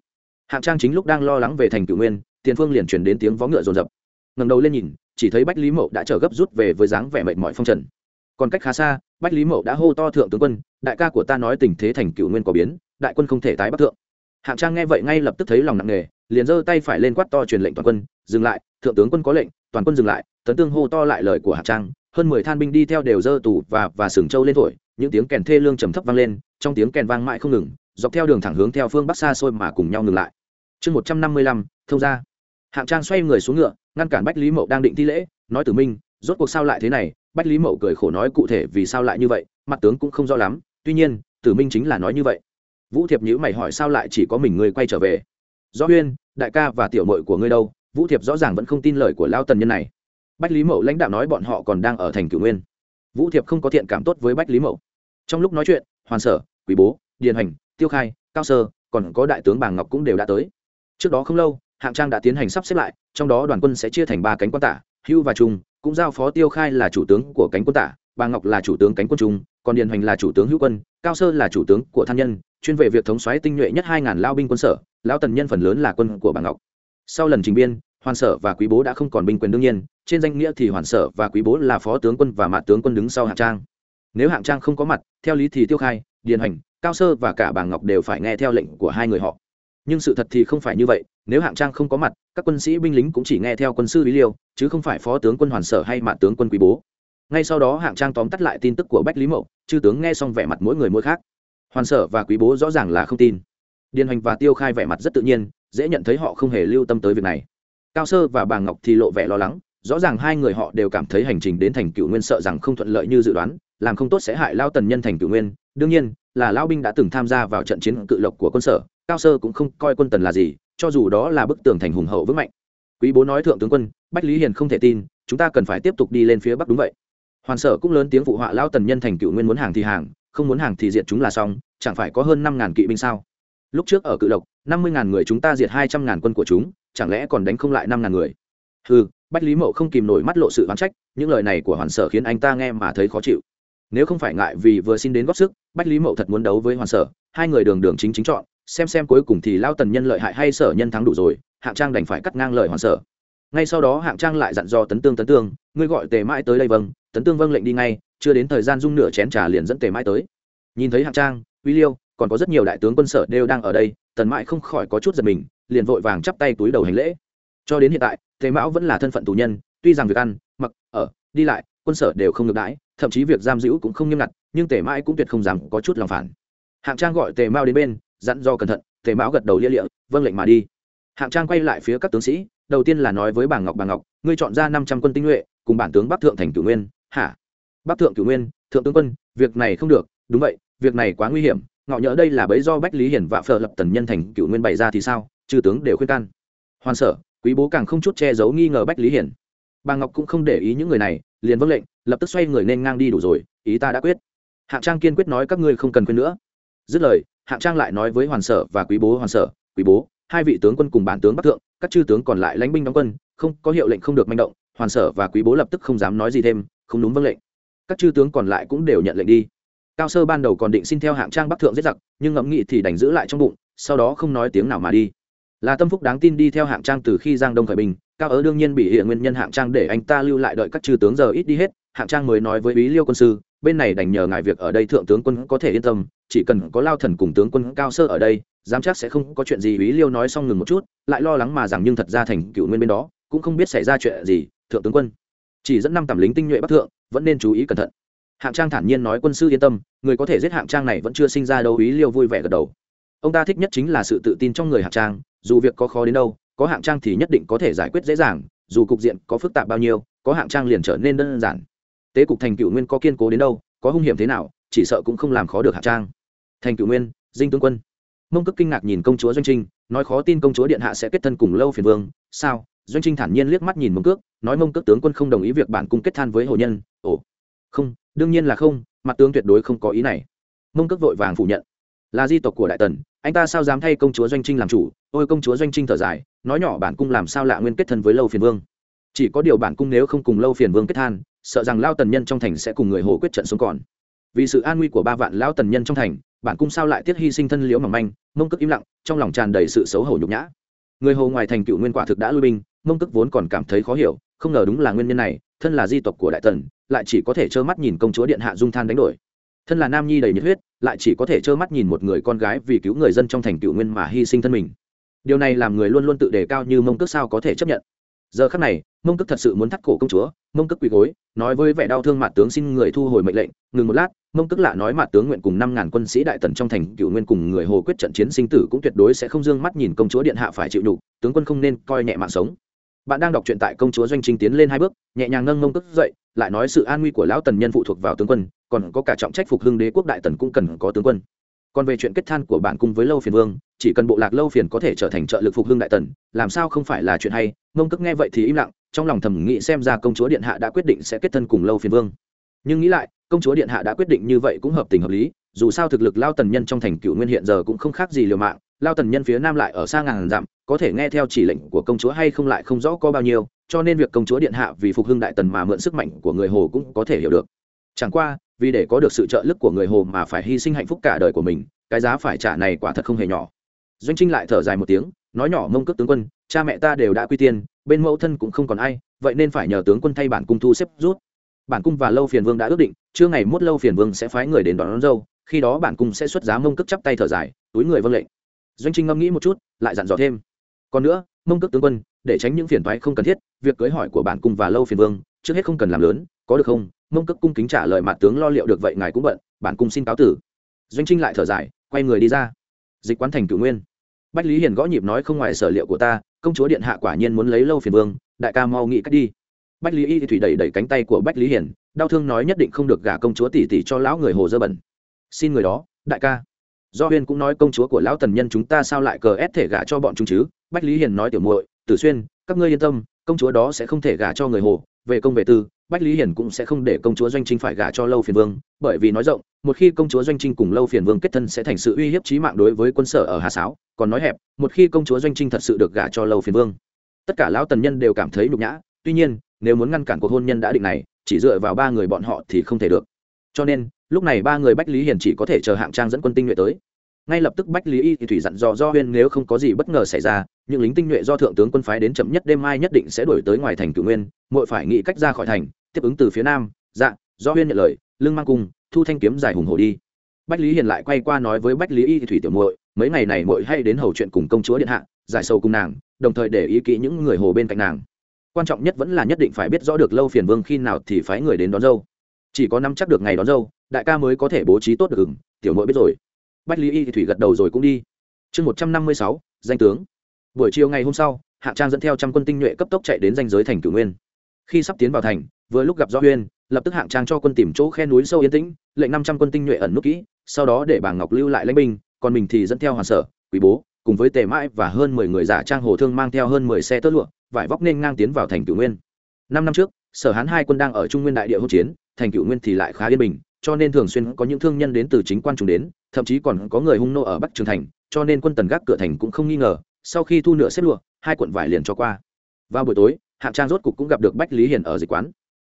Hạng trang chính lúc đang lo lắng về thành cựu nguyên, tiền phương liền chuyển đến tiếng vó ngựa rồn rập ngầm đầu lên nhìn, chỉ thấy bách lý mậu đã trở gấp rút về với dáng vẻ mệt mỏi phong trần. Còn cách khá xa, bách lý mậu đã hô to thượng tướng quân, đại ca của ta nói tình thế thành cựu nguyên có biến, đại quân không thể tái bắc thượng. Hạng trang nghe vậy ngay lập tức thấy lòng nặng nề, liền giơ tay phải lên quát to truyền lệnh toàn quân, dừng lại, thượng tướng quân có lệnh, toàn quân dừng lại. Tấn tương hô to lại lời của hạng trang hơn mười than binh đi theo đều dơ tù và và sừng châu lên thổi, những tiếng kèn thê lương trầm thấp vang lên, trong tiếng kèn vang mãi không ngừng, dọc theo đường thẳng hướng theo phương bắc xa xôi mà cùng nhau ngừng lại. Chương một trăm năm mươi lăm, thông ra hạng trang xoay người xuống ngựa, ngăn cản bách lý mậu đang định thi lễ, nói tử minh, rốt cuộc sao lại thế này? Bách lý mậu cười khổ nói, cụ thể vì sao lại như vậy, mặt tướng cũng không rõ lắm, tuy nhiên, tử minh chính là nói như vậy. Vũ thiệp nhữ mày hỏi, sao lại chỉ có mình ngươi quay trở về? Do huyên, đại ca và tiểu mội của ngươi đâu? Vũ thiệp rõ ràng vẫn không tin lời của lao tần nhân này bách lý mậu lãnh đạo nói bọn họ còn đang ở thành cửu nguyên. Vũ thiệp không có thiện cảm tốt với bách lý mậu. Trong lúc nói chuyện, hoàn sở quý bố, điền hành tiêu khai, cao sơ, còn có đại tướng bàng ngọc cũng đều đã tới. Trước đó không lâu, hạng trang đã tiến hành sắp xếp lại, trong đó đoàn quân sẽ chia thành ba cánh quân tả, hưu và trung, cũng giao phó tiêu khai là chủ tướng của cánh quân tả bà ngọc là chủ tướng cánh quân trung, còn điền hoành là chủ tướng hữu quân, cao sơ là chủ tướng của than nhân, chuyên về việc thống xoáy tinh nhuệ nhất hai ngàn lao binh quân sở lao tần nhân phần lớn là quân của bà ngọc. Sau lần trình biên hoàn sở và quý bố đã không còn binh quyền đương nhiên trên danh nghĩa thì hoàn sở và quý bố là phó tướng quân và mạ tướng quân đứng sau hạng trang. Nếu hạng trang không có mặt theo lý thì tiêu khai điền Hành, cao sơ và cả bà ngọc đều phải nghe theo lệnh của hai người họ. Nhưng sự thật thì không phải như vậy nếu hạng trang không có mặt các quân sĩ binh lính cũng chỉ nghe theo quân sư lý liêu chứ không phải phó tướng quân hoàn sở hay mạ tướng quân quý bố. Ngay sau đó hạng trang tóm tắt lại tin tức của bách lý mậu chư tướng nghe xong vẻ mặt mỗi người mỗi khác. Hoàn sở và quý bố rõ ràng là không tin. Điền Hành và tiêu khai vẻ mặt rất tự nhiên dễ nhận thấy họ không hề lưu tâm tới việc này cao sơ và bà ngọc thì lộ vẻ lo lắng, rõ ràng hai người họ đều cảm thấy hành trình đến thành cựu nguyên sợ rằng không thuận lợi như dự đoán, làm không tốt sẽ hại lao tần nhân thành cựu nguyên. Đương nhiên, là lao binh đã từng tham gia vào trận chiến cự lộc của quân sở, cao sơ cũng không coi quân tần là gì, cho dù đó là bức tường thành hùng hậu vững mạnh. Quý bố nói thượng tướng quân, bách lý hiền không thể tin, chúng ta cần phải tiếp tục đi lên phía bắc đúng vậy. Hoàn sở cũng lớn tiếng phụ họa lao tần nhân thành cựu nguyên muốn hàng thì hàng, không muốn hàng thì diệt chúng là xong, chẳng phải có hơn năm ngàn kỵ binh sao? Lúc trước ở cự lộc năm mươi ngàn người chúng ta diệt hai trăm ngàn quân của chúng, chẳng lẽ còn đánh không lại năm ngàn người? Ừ bách lý mậu không kìm nổi mắt lộ sự oán trách, những lời này của hoàn sở khiến anh ta nghe mà thấy khó chịu. Nếu không phải ngại vì vừa xin đến góp sức, bách lý mậu thật muốn đấu với hoàn sở, hai người đường đường chính chính chọn, xem xem cuối cùng thì lao tần nhân lợi hại hay sở nhân thắng đủ rồi, hạng trang đành phải cắt ngang lời hoàn sở. Ngay sau đó hạng trang lại dặn dò tấn tương tấn tương, ngươi gọi tề mãi tới đây vâng. Tấn tương vâng lệnh đi ngay, chưa đến thời gian dung nửa chén trà liền dẫn tề mãi tới. Nhìn thấy hạng trang, uy liêu, còn có rất nhiều đại tướng quân sở đều đang ở đây tần mãi không khỏi có chút giật mình, liền vội vàng chắp tay túi đầu hành lễ. Cho đến hiện tại, tề mão vẫn là thân phận tù nhân, tuy rằng việc ăn, mặc, ở, đi lại, quân sở đều không được đãi, thậm chí việc giam giữ cũng không nghiêm ngặt, nhưng tề mãi cũng tuyệt không dám có chút lòng phản. Hạng trang gọi tề mao đến bên, dặn do cẩn thận, tề mão gật đầu lia lịa vâng lệnh mà đi. Hạng trang quay lại phía các tướng sĩ, đầu tiên là nói với bà ngọc bà ngọc, ngươi chọn ra năm trăm quân tinh nhuệ, cùng bản tướng bắc thượng thành cửu nguyên. Hả? Bắc thượng cửu nguyên, thượng tướng quân, việc này không được, đúng vậy, việc này quá nguy hiểm ngọ nhỡ đây là bấy do bách lý hiển và phờ lập tần nhân thành cựu nguyên bày ra thì sao? Chư tướng đều khuyên can. Hoàn sở, quý bố càng không chút che giấu nghi ngờ bách lý hiển. Bà ngọc cũng không để ý những người này, liền vâng lệnh, lập tức xoay người nên ngang đi đủ rồi, ý ta đã quyết. Hạng trang kiên quyết nói các ngươi không cần quên nữa. Dứt lời, hạng trang lại nói với hoàn sở và quý bố, hoàn sở, quý bố, hai vị tướng quân cùng bản tướng bắc thượng, các chư tướng còn lại lãnh binh đóng quân, không, có hiệu lệnh không được manh động. Hoàn sở và quý bố lập tức không dám nói gì thêm, không đúng vâng lệnh. Các chư tướng còn lại cũng đều nhận lệnh đi cao sơ ban đầu còn định xin theo hạng trang bắc thượng giết giặc, nhưng ngẫm nghĩ thì đành giữ lại trong bụng, sau đó không nói tiếng nào mà đi. Là tâm phúc đáng tin đi theo hạng trang từ khi giang đông khởi bình cao ớ đương nhiên bị hiện nguyên nhân hạng trang để anh ta lưu lại đợi các chư tướng giờ ít đi hết, hạng trang mới nói với ý liêu quân sư, bên này đành nhờ ngài việc ở đây thượng tướng quân có thể yên tâm, chỉ cần có lao thần cùng tướng quân cao sơ ở đây, dám chắc sẽ không có chuyện gì. Ý liêu nói xong ngừng một chút, lại lo lắng mà rằng nhưng thật ra thành cựu nguyên bên đó, cũng không biết xảy ra chuyện gì, thượng tướng quân, chỉ dẫn năm tầm lính tinh nhuệ bắc thượng, vẫn nên chú ý cẩn thận hạng trang thản nhiên nói quân sư yên tâm, người có thể giết hạng trang này vẫn chưa sinh ra đâu, ý liêu vui vẻ gật đầu. Ông ta thích nhất chính là sự tự tin trong người hạng trang, dù việc có khó đến đâu, có hạng trang thì nhất định có thể giải quyết dễ dàng, dù cục diện có phức tạp bao nhiêu, có hạng trang liền trở nên đơn giản. Tế cục thành cựu nguyên có kiên cố đến đâu, có hung hiểm thế nào, chỉ sợ cũng không làm khó được hạng trang. Thành cựu nguyên, dinh tướng quân. Mông cức kinh ngạc nhìn công chúa doanh trinh, nói khó tin công chúa điện hạ sẽ kết thân cùng lâu phiền vương. Sao? Doanh trinh thản nhiên liếc mắt nhìn mông cước, nói mông cước tướng quân không đồng ý việc bản cung kết than với hồ nhân. Ồ. Không đương nhiên là không, mặt tướng tuyệt đối không có ý này. Mông cước vội vàng phủ nhận. Là di tộc của đại tần, anh ta sao dám thay công chúa doanh trinh làm chủ? Ôi, công chúa doanh trinh thở dài, nói nhỏ bản cung làm sao lạ nguyên kết thân với lâu phiền vương. Chỉ có điều bản cung nếu không cùng lâu phiền vương kết than, sợ rằng lao tần nhân trong thành sẽ cùng người hồ quyết trận sống còn. Vì sự an nguy của ba vạn lao tần nhân trong thành, bản cung sao lại tiết hy sinh thân liễu mỏng manh? Mông cước im lặng, trong lòng tràn đầy sự xấu hổ nhục nhã. Người hồ ngoài thành cựu nguyên quả thực đã lui binh, mông cước vốn còn cảm thấy khó hiểu, không ngờ đúng là nguyên nhân này, thân là di tộc của đại tần lại chỉ có thể trơ mắt nhìn công chúa điện hạ dung than đánh đổi. Thân là nam nhi đầy nhiệt huyết, lại chỉ có thể trơ mắt nhìn một người con gái vì cứu người dân trong thành cựu nguyên mà hy sinh thân mình. Điều này làm người luôn luôn tự đề cao như mông cước sao có thể chấp nhận. Giờ khắc này, mông cước thật sự muốn thắt cổ công chúa, mông cước quỳ gối, nói với vẻ đau thương mặt tướng xin người thu hồi mệnh lệnh, ngừng một lát, mông cước lạ nói mặt tướng nguyện cùng năm ngàn quân sĩ đại tần trong thành cựu nguyên cùng người hồ quyết trận chiến sinh tử cũng tuyệt đối sẽ không d ư ơ n g mắt nhìn công chúa điện hạ phải chịu nhục, tướng quân không nên coi nhẹ mạng sống. Bạn đang đọc truyện tại công chúa doanh trinh tiến lên hai bước, nhẹ nhàng nâng mông cước dậy lại nói sự an nguy của lão tần nhân phụ thuộc vào tướng quân, còn có cả trọng trách phục hưng đế quốc đại tần cũng cần có tướng quân. Còn về chuyện kết than của bản cung với lâu phiền vương, chỉ cần bộ lạc lâu phiền có thể trở thành trợ lực phục hưng đại tần, làm sao không phải là chuyện hay? Mông cức nghe vậy thì im lặng, trong lòng thầm nghĩ xem ra công chúa điện hạ đã quyết định sẽ kết thân cùng lâu phiền vương. Nhưng nghĩ lại, công chúa điện hạ đã quyết định như vậy cũng hợp tình hợp lý, dù sao thực lực lao tần nhân trong thành cựu nguyên hiện giờ cũng không khác gì liều mạng lao tần nhân phía nam lại ở xa ngàn dặm, có thể nghe theo chỉ lệnh của công chúa hay không lại không rõ có bao nhiêu cho nên việc công chúa điện hạ vì phục hưng đại tần mà mượn sức mạnh của người hồ cũng có thể hiểu được. Chẳng qua vì để có được sự trợ lực của người hồ mà phải hy sinh hạnh phúc cả đời của mình cái giá phải trả này quả thật không hề nhỏ. Doanh trinh lại thở dài một tiếng nói nhỏ mông cước tướng quân cha mẹ ta đều đã quy tiên bên mẫu thân cũng không còn ai vậy nên phải nhờ tướng quân thay bản cung thu xếp rút. Bản cung và lâu phiền vương đã ước định trưa ngày mốt lâu phiền vương sẽ phái người đến đón, đón dâu khi đó bản cung sẽ xuất giá mông cước chắp tay thở dài túi người vâng lệnh. Doanh trinh ngẫm nghĩ một chút lại dặn dò thêm. Còn nữa mông cước tướng quân, để tránh những phiền toái không cần thiết, việc cưới hỏi của bản cung và lâu phiền vương, trước hết không cần làm lớn, có được không? Mông cước cung kính trả lời mặt tướng lo liệu được vậy ngài cũng bận, bản cung xin cáo tử. Doanh trinh lại thở dài, quay người đi ra. Dịch quán thành cửu nguyên. Bách lý hiền gõ nhịp nói không ngoài sở liệu của ta, công chúa điện hạ quả nhiên muốn lấy lâu phiền vương, đại ca mau nghĩ cách đi. Bách lý y thủy đẩy đẩy cánh tay của bách lý hiền, đau thương nói nhất định không được gả công chúa tỷ tỷ cho lão người hồ dơ bẩn. Xin người đó, đại ca. Do huyên cũng nói công chúa của lão tần nhân chúng ta sao lại cờ ép thể gả cho bọn chúng chứ? Bách lý hiền nói tiểu muội, tử xuyên, các ngươi yên tâm, công chúa đó sẽ không thể gả cho người hồ, về công về tư, bách lý Hiền cũng sẽ không để công chúa doanh trinh phải gả cho lâu phiền vương, bởi vì nói rộng, một khi công chúa doanh trinh cùng lâu phiền vương kết thân sẽ thành sự uy hiếp trí mạng đối với quân sở ở hà sáo, còn nói hẹp, một khi công chúa doanh trinh thật sự được gả cho lâu phiền vương, tất cả lão tần nhân đều cảm thấy nhục nhã, tuy nhiên, nếu muốn ngăn cản cuộc hôn nhân đã định này, chỉ dựa vào ba người bọn họ thì không thể được. Cho nên, lúc này ba người bách lý Hiền chỉ có thể chờ hạng trang dẫn quân tinh nhuệ tới ngay lập tức bách lý y thì thủy dặn dò do huyên nếu không có gì bất ngờ xảy ra, những lính tinh nhuệ do thượng tướng quân phái đến chậm nhất đêm mai nhất định sẽ đổi tới ngoài thành cửu nguyên, muội phải nghĩ cách ra khỏi thành, tiếp ứng từ phía nam. Dạ do huyên nhận lời, lưng mang cung, thu thanh kiếm dài hùng hồ đi. Bách lý hiền lại quay qua nói với bách lý y thủy tiểu muội, mấy ngày này muội hay đến hầu chuyện cùng công chúa điện hạ, giải sâu cùng nàng, đồng thời để ý kỹ những người hồ bên cạnh nàng. Quan trọng nhất vẫn là nhất định phải biết rõ được lâu phiền vương khi nào thì phái người đến đón dâu. Chỉ có nắm chắc được ngày đón dâu, đại ca mới có thể bố trí tốt được ừng, tiểu muội biết rồi bách lý y thủy gật đầu rồi cũng đi. Chương một trăm năm mươi sáu, danh tướng. Buổi chiều ngày hôm sau hạ trang dẫn theo trăm quân tinh nhuệ cấp tốc chạy đến danh giới thành cửu nguyên. Khi sắp tiến vào thành, vừa lúc gặp do huyên lập tức hạng trang cho quân tìm chỗ khe núi sâu yên tĩnh, lệnh năm trăm quân tinh nhuệ ẩn nút kỹ, sau đó để bà ngọc lưu lại lãnh binh, còn mình thì dẫn theo hoàn sở quý bố, cùng với tề mãi và hơn mười người giả trang hồ thương mang theo hơn mười xe tơ lụa, vải vóc nên ngang tiến vào thành cửu nguyên. Năm năm trước, sở hán hai quân đang ở trung nguyên đại địa hỗn chiến, thành cửu nguyên thì lại khá yên bình cho nên thường xuyên có những thương nhân đến từ chính quan chúng đến, thậm chí còn có người hung nô ở bắc trường thành, cho nên quân tần gác cửa thành cũng không nghi ngờ, sau khi thu nửa xếp lụa, hai quận vải liền cho qua. Vào buổi tối, hạng trang rốt cục cũng gặp được bách lý hiền ở dịch quán.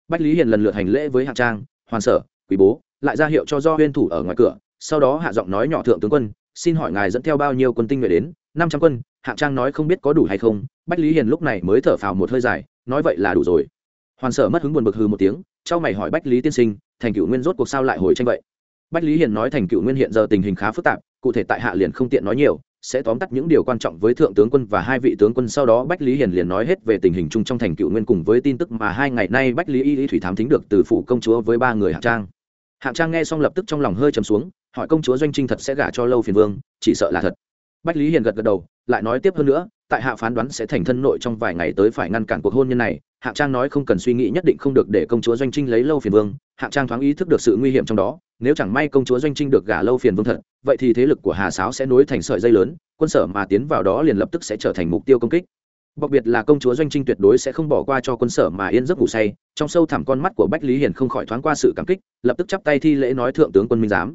Bách lý hiền lần lượt hành lễ với hạng trang, hoàn sở, quý bố, lại ra hiệu cho do huyên thủ ở ngoài cửa, sau đó hạ giọng nói nhỏ thượng tướng quân, xin hỏi ngài dẫn theo bao nhiêu quân tinh nhuệ đến? Năm trăm quân, hạng trang nói không biết có đủ hay không. Bách lý hiền lúc này mới thở phào một hơi dài, nói vậy là đủ rồi. Hoàn sở mất hứng buồn bực hư một tiếng trao mày hỏi bách lý tiên sinh, thành cựu nguyên rốt cuộc sao lại hồi tranh vậy? Bách lý hiền nói thành cựu nguyên hiện giờ tình hình khá phức tạp, cụ thể tại hạ liền không tiện nói nhiều, sẽ tóm tắt những điều quan trọng với thượng tướng quân và hai vị tướng quân. Sau đó bách lý hiền liền nói hết về tình hình chung trong thành cựu nguyên cùng với tin tức mà hai ngày nay bách lý y lý thủy thám thính được từ phủ công chúa với ba người hạng trang. Hạng trang nghe xong lập tức trong lòng hơi trầm xuống, hỏi công chúa doanh trinh thật sẽ gả cho lâu phiền vương, chỉ sợ là thật. Bách lý hiền gật gật đầu, lại nói tiếp hơn nữa, tại hạ phán đoán sẽ thành thân nội trong vài ngày tới phải ngăn cản cuộc hôn nhân này hạng trang nói không cần suy nghĩ nhất định không được để công chúa doanh trinh lấy lâu phiền vương. Hạng trang thoáng ý thức được sự nguy hiểm trong đó, nếu chẳng may công chúa doanh trinh được gả lâu phiền vương thật, vậy thì thế lực của hà sáo sẽ nối thành sợi dây lớn, quân sở mà tiến vào đó liền lập tức sẽ trở thành mục tiêu công kích. Đặc biệt là công chúa doanh trinh tuyệt đối sẽ không bỏ qua cho quân sở mà yên giấc ngủ say, trong sâu thẳm con mắt của bách lý hiền không khỏi thoáng qua sự cảm kích, lập tức chắp tay thi lễ nói thượng tướng quân minh giám.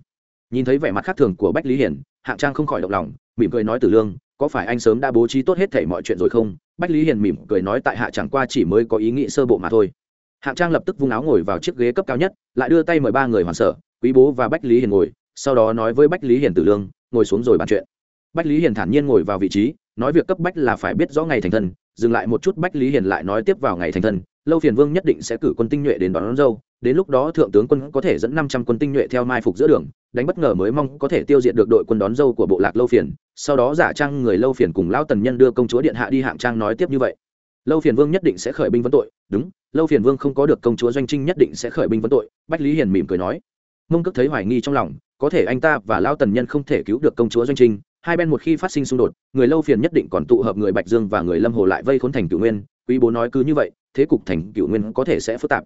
Nhìn thấy vẻ mặt khác thường của bách lý hiền, hạng trang không khỏi động lòng, mỉm cười nói tử lương, có phải anh sớm đã bố trí tốt hết thể mọi chuyện rồi không? Bách lý hiền mỉm cười nói tại hạ chẳng qua chỉ mới có ý nghĩ sơ bộ mà thôi. Hạng trang lập tức vung áo ngồi vào chiếc ghế cấp cao nhất, lại đưa tay mời ba người hoàn sở, quý bố và bách lý hiền ngồi, sau đó nói với bách lý hiền tử lương, ngồi xuống rồi bàn chuyện. Bách lý hiền thản nhiên ngồi vào vị trí, nói việc cấp bách là phải biết rõ ngày thành thân, dừng lại một chút bách lý hiền lại nói tiếp vào ngày thành thân lâu phiền vương nhất định sẽ cử quân tinh nhuệ đến đón, đón dâu đến lúc đó thượng tướng quân có thể dẫn năm trăm quân tinh nhuệ theo mai phục giữa đường đánh bất ngờ mới mong có thể tiêu diệt được đội quân đón dâu của bộ lạc lâu phiền. Sau đó giả trang người lâu phiền cùng lão tần nhân đưa công chúa điện hạ đi hạng trang nói tiếp như vậy. Lâu phiền vương nhất định sẽ khởi binh vấn tội. Đúng lâu phiền vương không có được công chúa doanh trinh nhất định sẽ khởi binh vấn tội bách lý hiền mỉm cười nói. Mông cước thấy hoài nghi trong lòng có thể anh ta và lão tần nhân không thể cứu được công chúa doanh trinh hai bên một khi phát sinh xung đột người lâu phiền nhất định còn tụ hợp người bạch dương và người lâm hồ lại vây khốn thành cửu nguyên. Quý bố nói cứ như vậy thế cục thành cửu nguyên có thể sẽ phức tạp.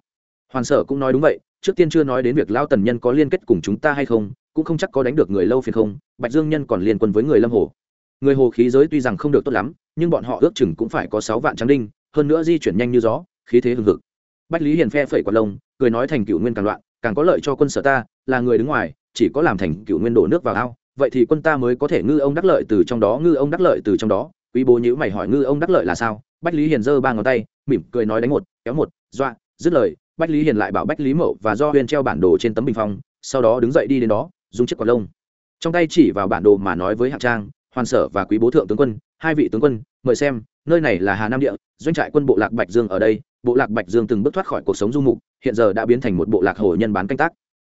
Hoàn sở cũng nói đúng vậy, trước tiên chưa nói đến việc lao tần nhân có liên kết cùng chúng ta hay không, cũng không chắc có đánh được người lâu phiền không, bạch dương nhân còn liên quân với người lâm hồ. Người hồ khí giới tuy rằng không được tốt lắm, nhưng bọn họ ước chừng cũng phải có sáu vạn trắng đinh, hơn nữa di chuyển nhanh như gió, khí thế hừng hực. Bách lý hiền phe phẩy quạt lông, cười nói thành cựu nguyên càng loạn, càng có lợi cho quân sở ta, là người đứng ngoài, chỉ có làm thành cựu nguyên đổ nước vào ao, vậy thì quân ta mới có thể ngư ông đắc lợi từ trong đó, ngư ông đắc lợi từ trong đó. Quý bố nhữ mày hỏi ngư ông đắc lợi là sao? Bách lý hiền giơ ba ngón tay mỉm cười nói đánh một, kéo một dọa dứt lời, bách lý hiền lại bảo bách lý mậu và do huyền treo bản đồ trên tấm bình phong, sau đó đứng dậy đi đến đó, dùng chiếc quạt lông. Trong tay chỉ vào bản đồ mà nói với hạng trang, hoàn sở và quý bố thượng tướng quân, hai vị tướng quân, mời xem, nơi này là hà nam địa, doanh trại quân bộ lạc bạch dương ở đây. Bộ lạc bạch dương từng bước thoát khỏi cuộc sống du mục, hiện giờ đã biến thành một bộ lạc hồ nhân bán canh tác.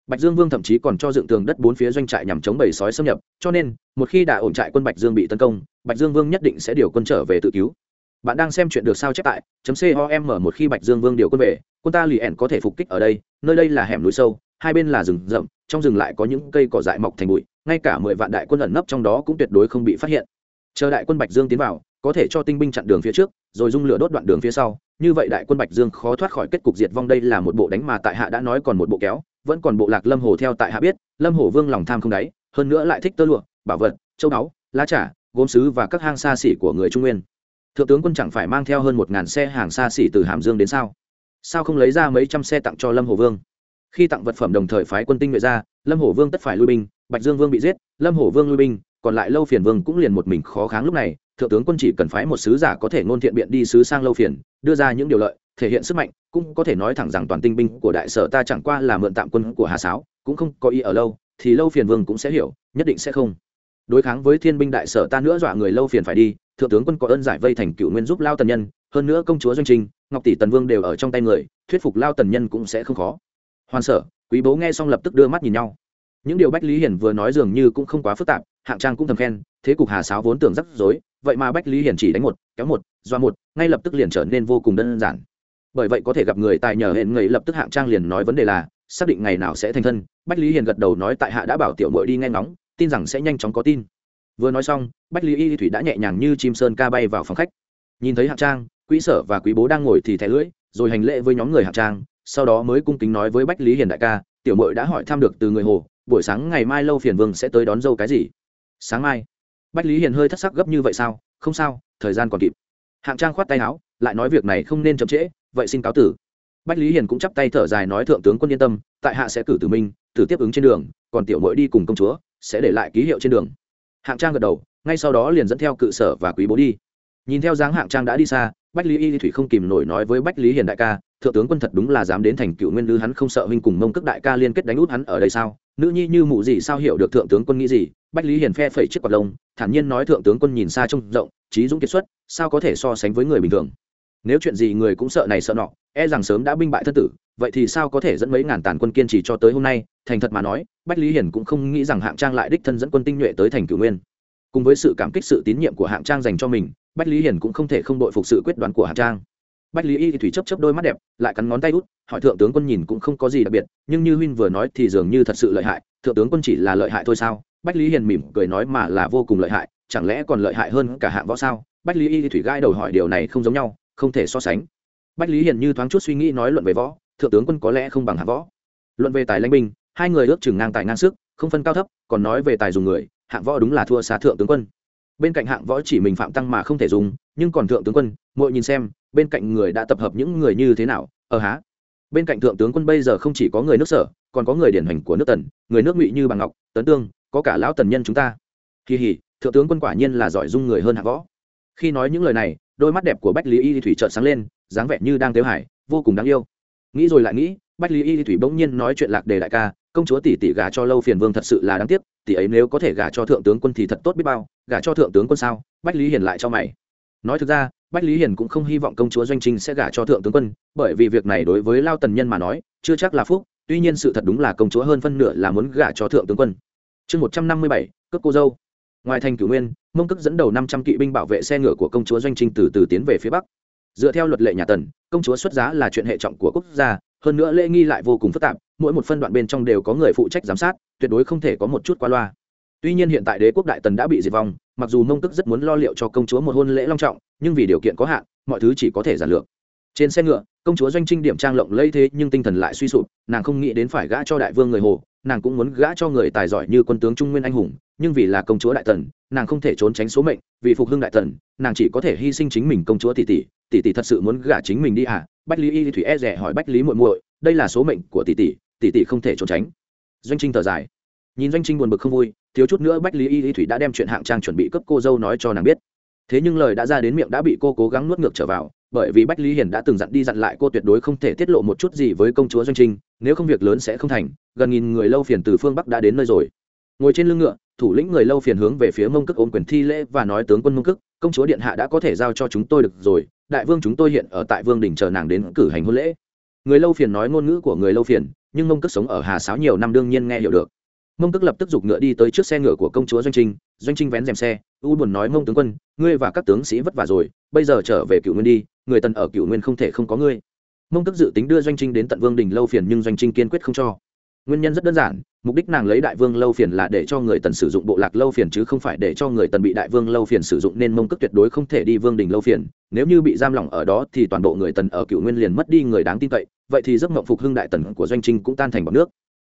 Bạch dương vương thậm chí còn cho dựng tường đất bốn phía doanh trại nhằm chống bầy sói xâm nhập, cho nên, một khi đã ổn trại quân bạch dương bị tấn công, bạch dương vương nhất định sẽ điều quân trở về tự cứu bạn đang xem chuyện được sao chép tại chấm com một khi bạch dương vương điều quân về, quân ta lì ẻn có thể phục kích ở đây, nơi đây là hẻm núi sâu, hai bên là rừng rậm, trong rừng lại có những cây cỏ dại mọc thành bụi, ngay cả mười vạn đại quân ẩn nấp trong đó cũng tuyệt đối không bị phát hiện. Chờ đại quân bạch dương tiến vào, có thể cho tinh binh chặn đường phía trước, rồi dung lửa đốt đoạn đường phía sau, như vậy đại quân bạch dương khó thoát khỏi kết cục diệt vong đây là một bộ đánh mà tại hạ đã nói còn một bộ kéo, vẫn còn bộ lạc lâm hồ theo tại hạ biết, lâm hồ vương lòng tham không đáy, hơn nữa lại thích tơ lụa, bảo vật, châu báu, lá trà, gốm sứ và các hang xa xỉ của người trung nguyên thượng tướng quân chẳng phải mang theo hơn một ngàn xe hàng xa xỉ từ hàm dương đến sao? Sao không lấy ra mấy trăm xe tặng cho lâm hồ vương? Khi tặng vật phẩm đồng thời phái quân tinh nhuệ ra, lâm hồ vương tất phải lui binh, bạch dương vương bị giết, lâm hồ vương lui binh, còn lại lâu phiền vương cũng liền một mình khó kháng lúc này, thượng tướng quân chỉ cần phái một sứ giả có thể ngôn thiện biện đi sứ sang lâu phiền, đưa ra những điều lợi, thể hiện sức mạnh, cũng có thể nói thẳng rằng toàn tinh binh của đại sở ta chẳng qua là mượn tạm quân của hà sáo, cũng không có ý ở lâu, thì lâu phiền vương cũng sẽ hiểu, nhất định sẽ không. Đối kháng với thiên binh đại sở ta nữa dọa người lâu phiền phải đi thượng tướng quân có ơn giải vây thành cựu nguyên giúp lao tần nhân, hơn nữa công chúa doanh trinh ngọc tỷ tần vương đều ở trong tay người, thuyết phục lao tần nhân cũng sẽ không khó. Hoàn sở, quý bố nghe xong lập tức đưa mắt nhìn nhau. Những điều bách lý hiển vừa nói dường như cũng không quá phức tạp, hạng trang cũng thầm khen, thế cục hà sáo vốn tưởng rắc rối, vậy mà bách lý hiển chỉ đánh một, kéo một, doa một, ngay lập tức liền trở nên vô cùng đơn giản. Bởi vậy có thể gặp người tài nhờ hẹn người lập tức hạng trang liền nói vấn đề là, xác định ngày nào sẽ thành thân, bách lý hiền gật đầu nói tại hạ đã bảo tiểu mội đi nghe ngóng, tin rằng sẽ nhanh chóng có tin vừa nói xong, bách lý y thủy đã nhẹ nhàng như chim sơn ca bay vào phòng khách. Nhìn thấy hạng trang, quỹ sở và quý bố đang ngồi thì thẻ lưỡi, rồi hành lễ với nhóm người hạng trang, sau đó mới cung kính nói với bách lý hiền đại ca, tiểu mội đã hỏi thăm được từ người hồ, buổi sáng ngày mai lâu phiền vương sẽ tới đón dâu cái gì? Sáng mai. Bách lý hiền hơi thất sắc gấp như vậy sao? Không sao, thời gian còn kịp. Hạng trang khoát tay áo, lại nói việc này không nên chậm trễ, vậy xin cáo tử. Bách lý hiền cũng chắp tay thở dài nói, thượng tướng quân yên tâm, tại hạ sẽ cử tử minh, tử tiếp ứng trên đường, còn tiểu mội đi cùng công chúa, sẽ để lại ký hiệu trên đường hạng trang gật đầu, ngay sau đó liền dẫn theo cự sở và quý bố đi. Nhìn theo dáng hạng trang đã đi xa, bách lý y thủy không kìm nổi nói với bách lý hiền đại ca, thượng tướng quân thật đúng là dám đến thành cựu nguyên lư, hắn không sợ huynh cùng mông cước đại ca liên kết đánh út hắn ở đây sao? Nữ nhi như mụ gì sao hiểu được thượng tướng quân nghĩ gì? Bách lý hiền phe phẩy chiếc quạt lông, thản nhiên nói thượng tướng quân nhìn xa trông rộng trí dũng kiệt xuất, sao có thể so sánh với người bình thường? Nếu chuyện gì người cũng sợ này sợ nọ e rằng sớm đã binh bại thân tử, vậy thì sao có thể dẫn mấy ngàn tàn quân kiên trì cho tới hôm nay? Thành thật mà nói, bách lý hiển cũng không nghĩ rằng hạng trang lại đích thân dẫn quân tinh nhuệ tới thành cửu nguyên. Cùng với sự cảm kích sự tín nhiệm của hạng trang dành cho mình, bách lý hiển cũng không thể không đội phục sự quyết đoán của hạng trang. Bách lý y thủy chấp chấp đôi mắt đẹp, lại cắn ngón tay út, hỏi thượng tướng quân nhìn cũng không có gì đặc biệt, nhưng như huynh vừa nói thì dường như thật sự lợi hại, thượng tướng quân chỉ là lợi hại thôi sao? Bách lý hiền mỉm cười nói mà là vô cùng lợi hại, chẳng lẽ còn lợi hại hơn cả hạng võ sao? Bách lý y thủy gai đầu hỏi điều này không giống nhau không thể so sánh. Bách lý hiền như thoáng chút suy nghĩ nói luận về võ, thượng tướng quân có lẽ không bằng hạng võ. Luận về tài lãnh binh, hai người ước chừng ngang tài ngang sức, không phân cao thấp, còn nói về tài dùng người hạng võ đúng là thua xa thượng tướng quân. Bên cạnh hạng võ chỉ mình phạm tăng mà không thể dùng, nhưng còn thượng tướng quân mỗi nhìn xem, bên cạnh người đã tập hợp những người như thế nào ở há. Bên cạnh thượng tướng quân bây giờ không chỉ có người nước sở, còn có người điển hình của nước tần, người nước ngụy như bằng ngọc, tấn tương, có cả lão tần nhân chúng ta. Kỳ hỉ, thượng tướng quân quả nhiên là giỏi dung người hơn hạng võ. Khi nói những lời này đôi mắt đẹp của bách lý y thủy trợn sáng lên, dáng vẻ như đang tiêu hải vô cùng đáng yêu. Nghĩ rồi lại nghĩ, bách lý y thủy bỗng nhiên nói chuyện lạc đề đại ca, công chúa tỷ tỷ gả cho lâu phiền vương thật sự là đáng tiếc, tỷ ấy nếu có thể gả cho thượng tướng quân thì thật tốt biết bao, gả cho thượng tướng quân sao? Bách lý hiền lại cho mày. Nói thực ra, bách lý hiền cũng không hy vọng công chúa doanh trinh sẽ gả cho thượng tướng quân, bởi vì việc này đối với lao tần nhân mà nói, chưa chắc là phúc, tuy nhiên sự thật đúng là công chúa hơn phân nửa là muốn gả cho thượng tướng quân. Chương một trăm năm mươi bảy, cướp cô dâu ngoài thành cửu nguyên, mông cức dẫn đầu năm trăm kỵ binh bảo vệ xe ngựa của công chúa doanh trinh từ từ tiến về phía bắc. Dựa theo luật lệ nhà tần, công chúa xuất giá là chuyện hệ trọng của quốc gia, hơn nữa lễ nghi lại vô cùng phức tạp, mỗi một phân đoạn bên trong đều có người phụ trách giám sát, tuyệt đối không thể có một chút qua loa. Tuy nhiên hiện tại đế quốc đại tần đã bị diệt vong, mặc dù mông tức rất muốn lo liệu cho công chúa một hôn lễ long trọng, nhưng vì điều kiện có hạn, mọi thứ chỉ có thể giản lược. Trên xe ngựa, công chúa doanh trinh điểm trang lộng lẫy thế nhưng tinh thần lại suy sụp, nàng không nghĩ đến phải gã cho đại vương người hồ, nàng cũng muốn gã cho người tài giỏi như quân tướng trung nguyên anh hùng nhưng vì là công chúa đại tần nàng không thể trốn tránh số mệnh, vì phục hưng đại tần nàng chỉ có thể hy sinh chính mình công chúa tỷ tỷ tỷ tỷ thật sự muốn gả chính mình đi à? Bách lý y thủy e rẻ hỏi bách lý muội muội, đây là số mệnh của tỷ tỷ tỷ tỷ không thể trốn tránh. Doanh trinh thở dài. Nhìn doanh trinh buồn bực không vui, thiếu chút nữa bách lý y thủy đã đem chuyện hạng trang chuẩn bị cấp cô dâu nói cho nàng biết. Thế nhưng lời đã ra đến miệng đã bị cô cố gắng nuốt ngược trở vào, bởi vì bách lý hiền đã từng dặn đi dặn lại cô tuyệt đối không thể tiết lộ một chút gì với công chúa doanh trinh, nếu không việc lớn sẽ không thành, gần nghìn người lâu phiền từ phương bắc đã đến nơi rồi. Ngồi trên lưng ngựa thủ lĩnh người lâu phiền hướng về phía mông cức ôm quyền thi lễ và nói tướng quân mông cức công chúa điện hạ đã có thể giao cho chúng tôi được rồi, đại vương chúng tôi hiện ở tại vương đình chờ nàng đến cử hành hôn lễ. Người lâu phiền nói ngôn ngữ của người lâu phiền, nhưng mông cức sống ở hà sáo nhiều năm đương nhiên nghe hiểu được. Mông cức lập tức giục ngựa đi tới trước xe ngựa của công chúa doanh trinh doanh trinh vén rèm xe, u buồn nói, mông tướng quân, ngươi và các tướng sĩ vất vả rồi, bây giờ trở về cựu nguyên đi, người tần ở cựu nguyên không thể không có ngươi. Mông cức dự tính đưa doanh trinh đến tận vương đình lâu phiền nhưng doanh trinh kiên quyết không cho nguyên nhân rất đơn giản mục đích nàng lấy đại vương lâu phiền là để cho người tần sử dụng bộ lạc lâu phiền chứ không phải để cho người tần bị đại vương lâu phiền sử dụng nên mông cước tuyệt đối không thể đi vương đình lâu phiền. Nếu như bị giam lỏng ở đó thì toàn bộ người tần ở cựu nguyên liền mất đi người đáng tin cậy vậy thì giấc mộng phục hưng đại tần của doanh trinh cũng tan thành bọc nước.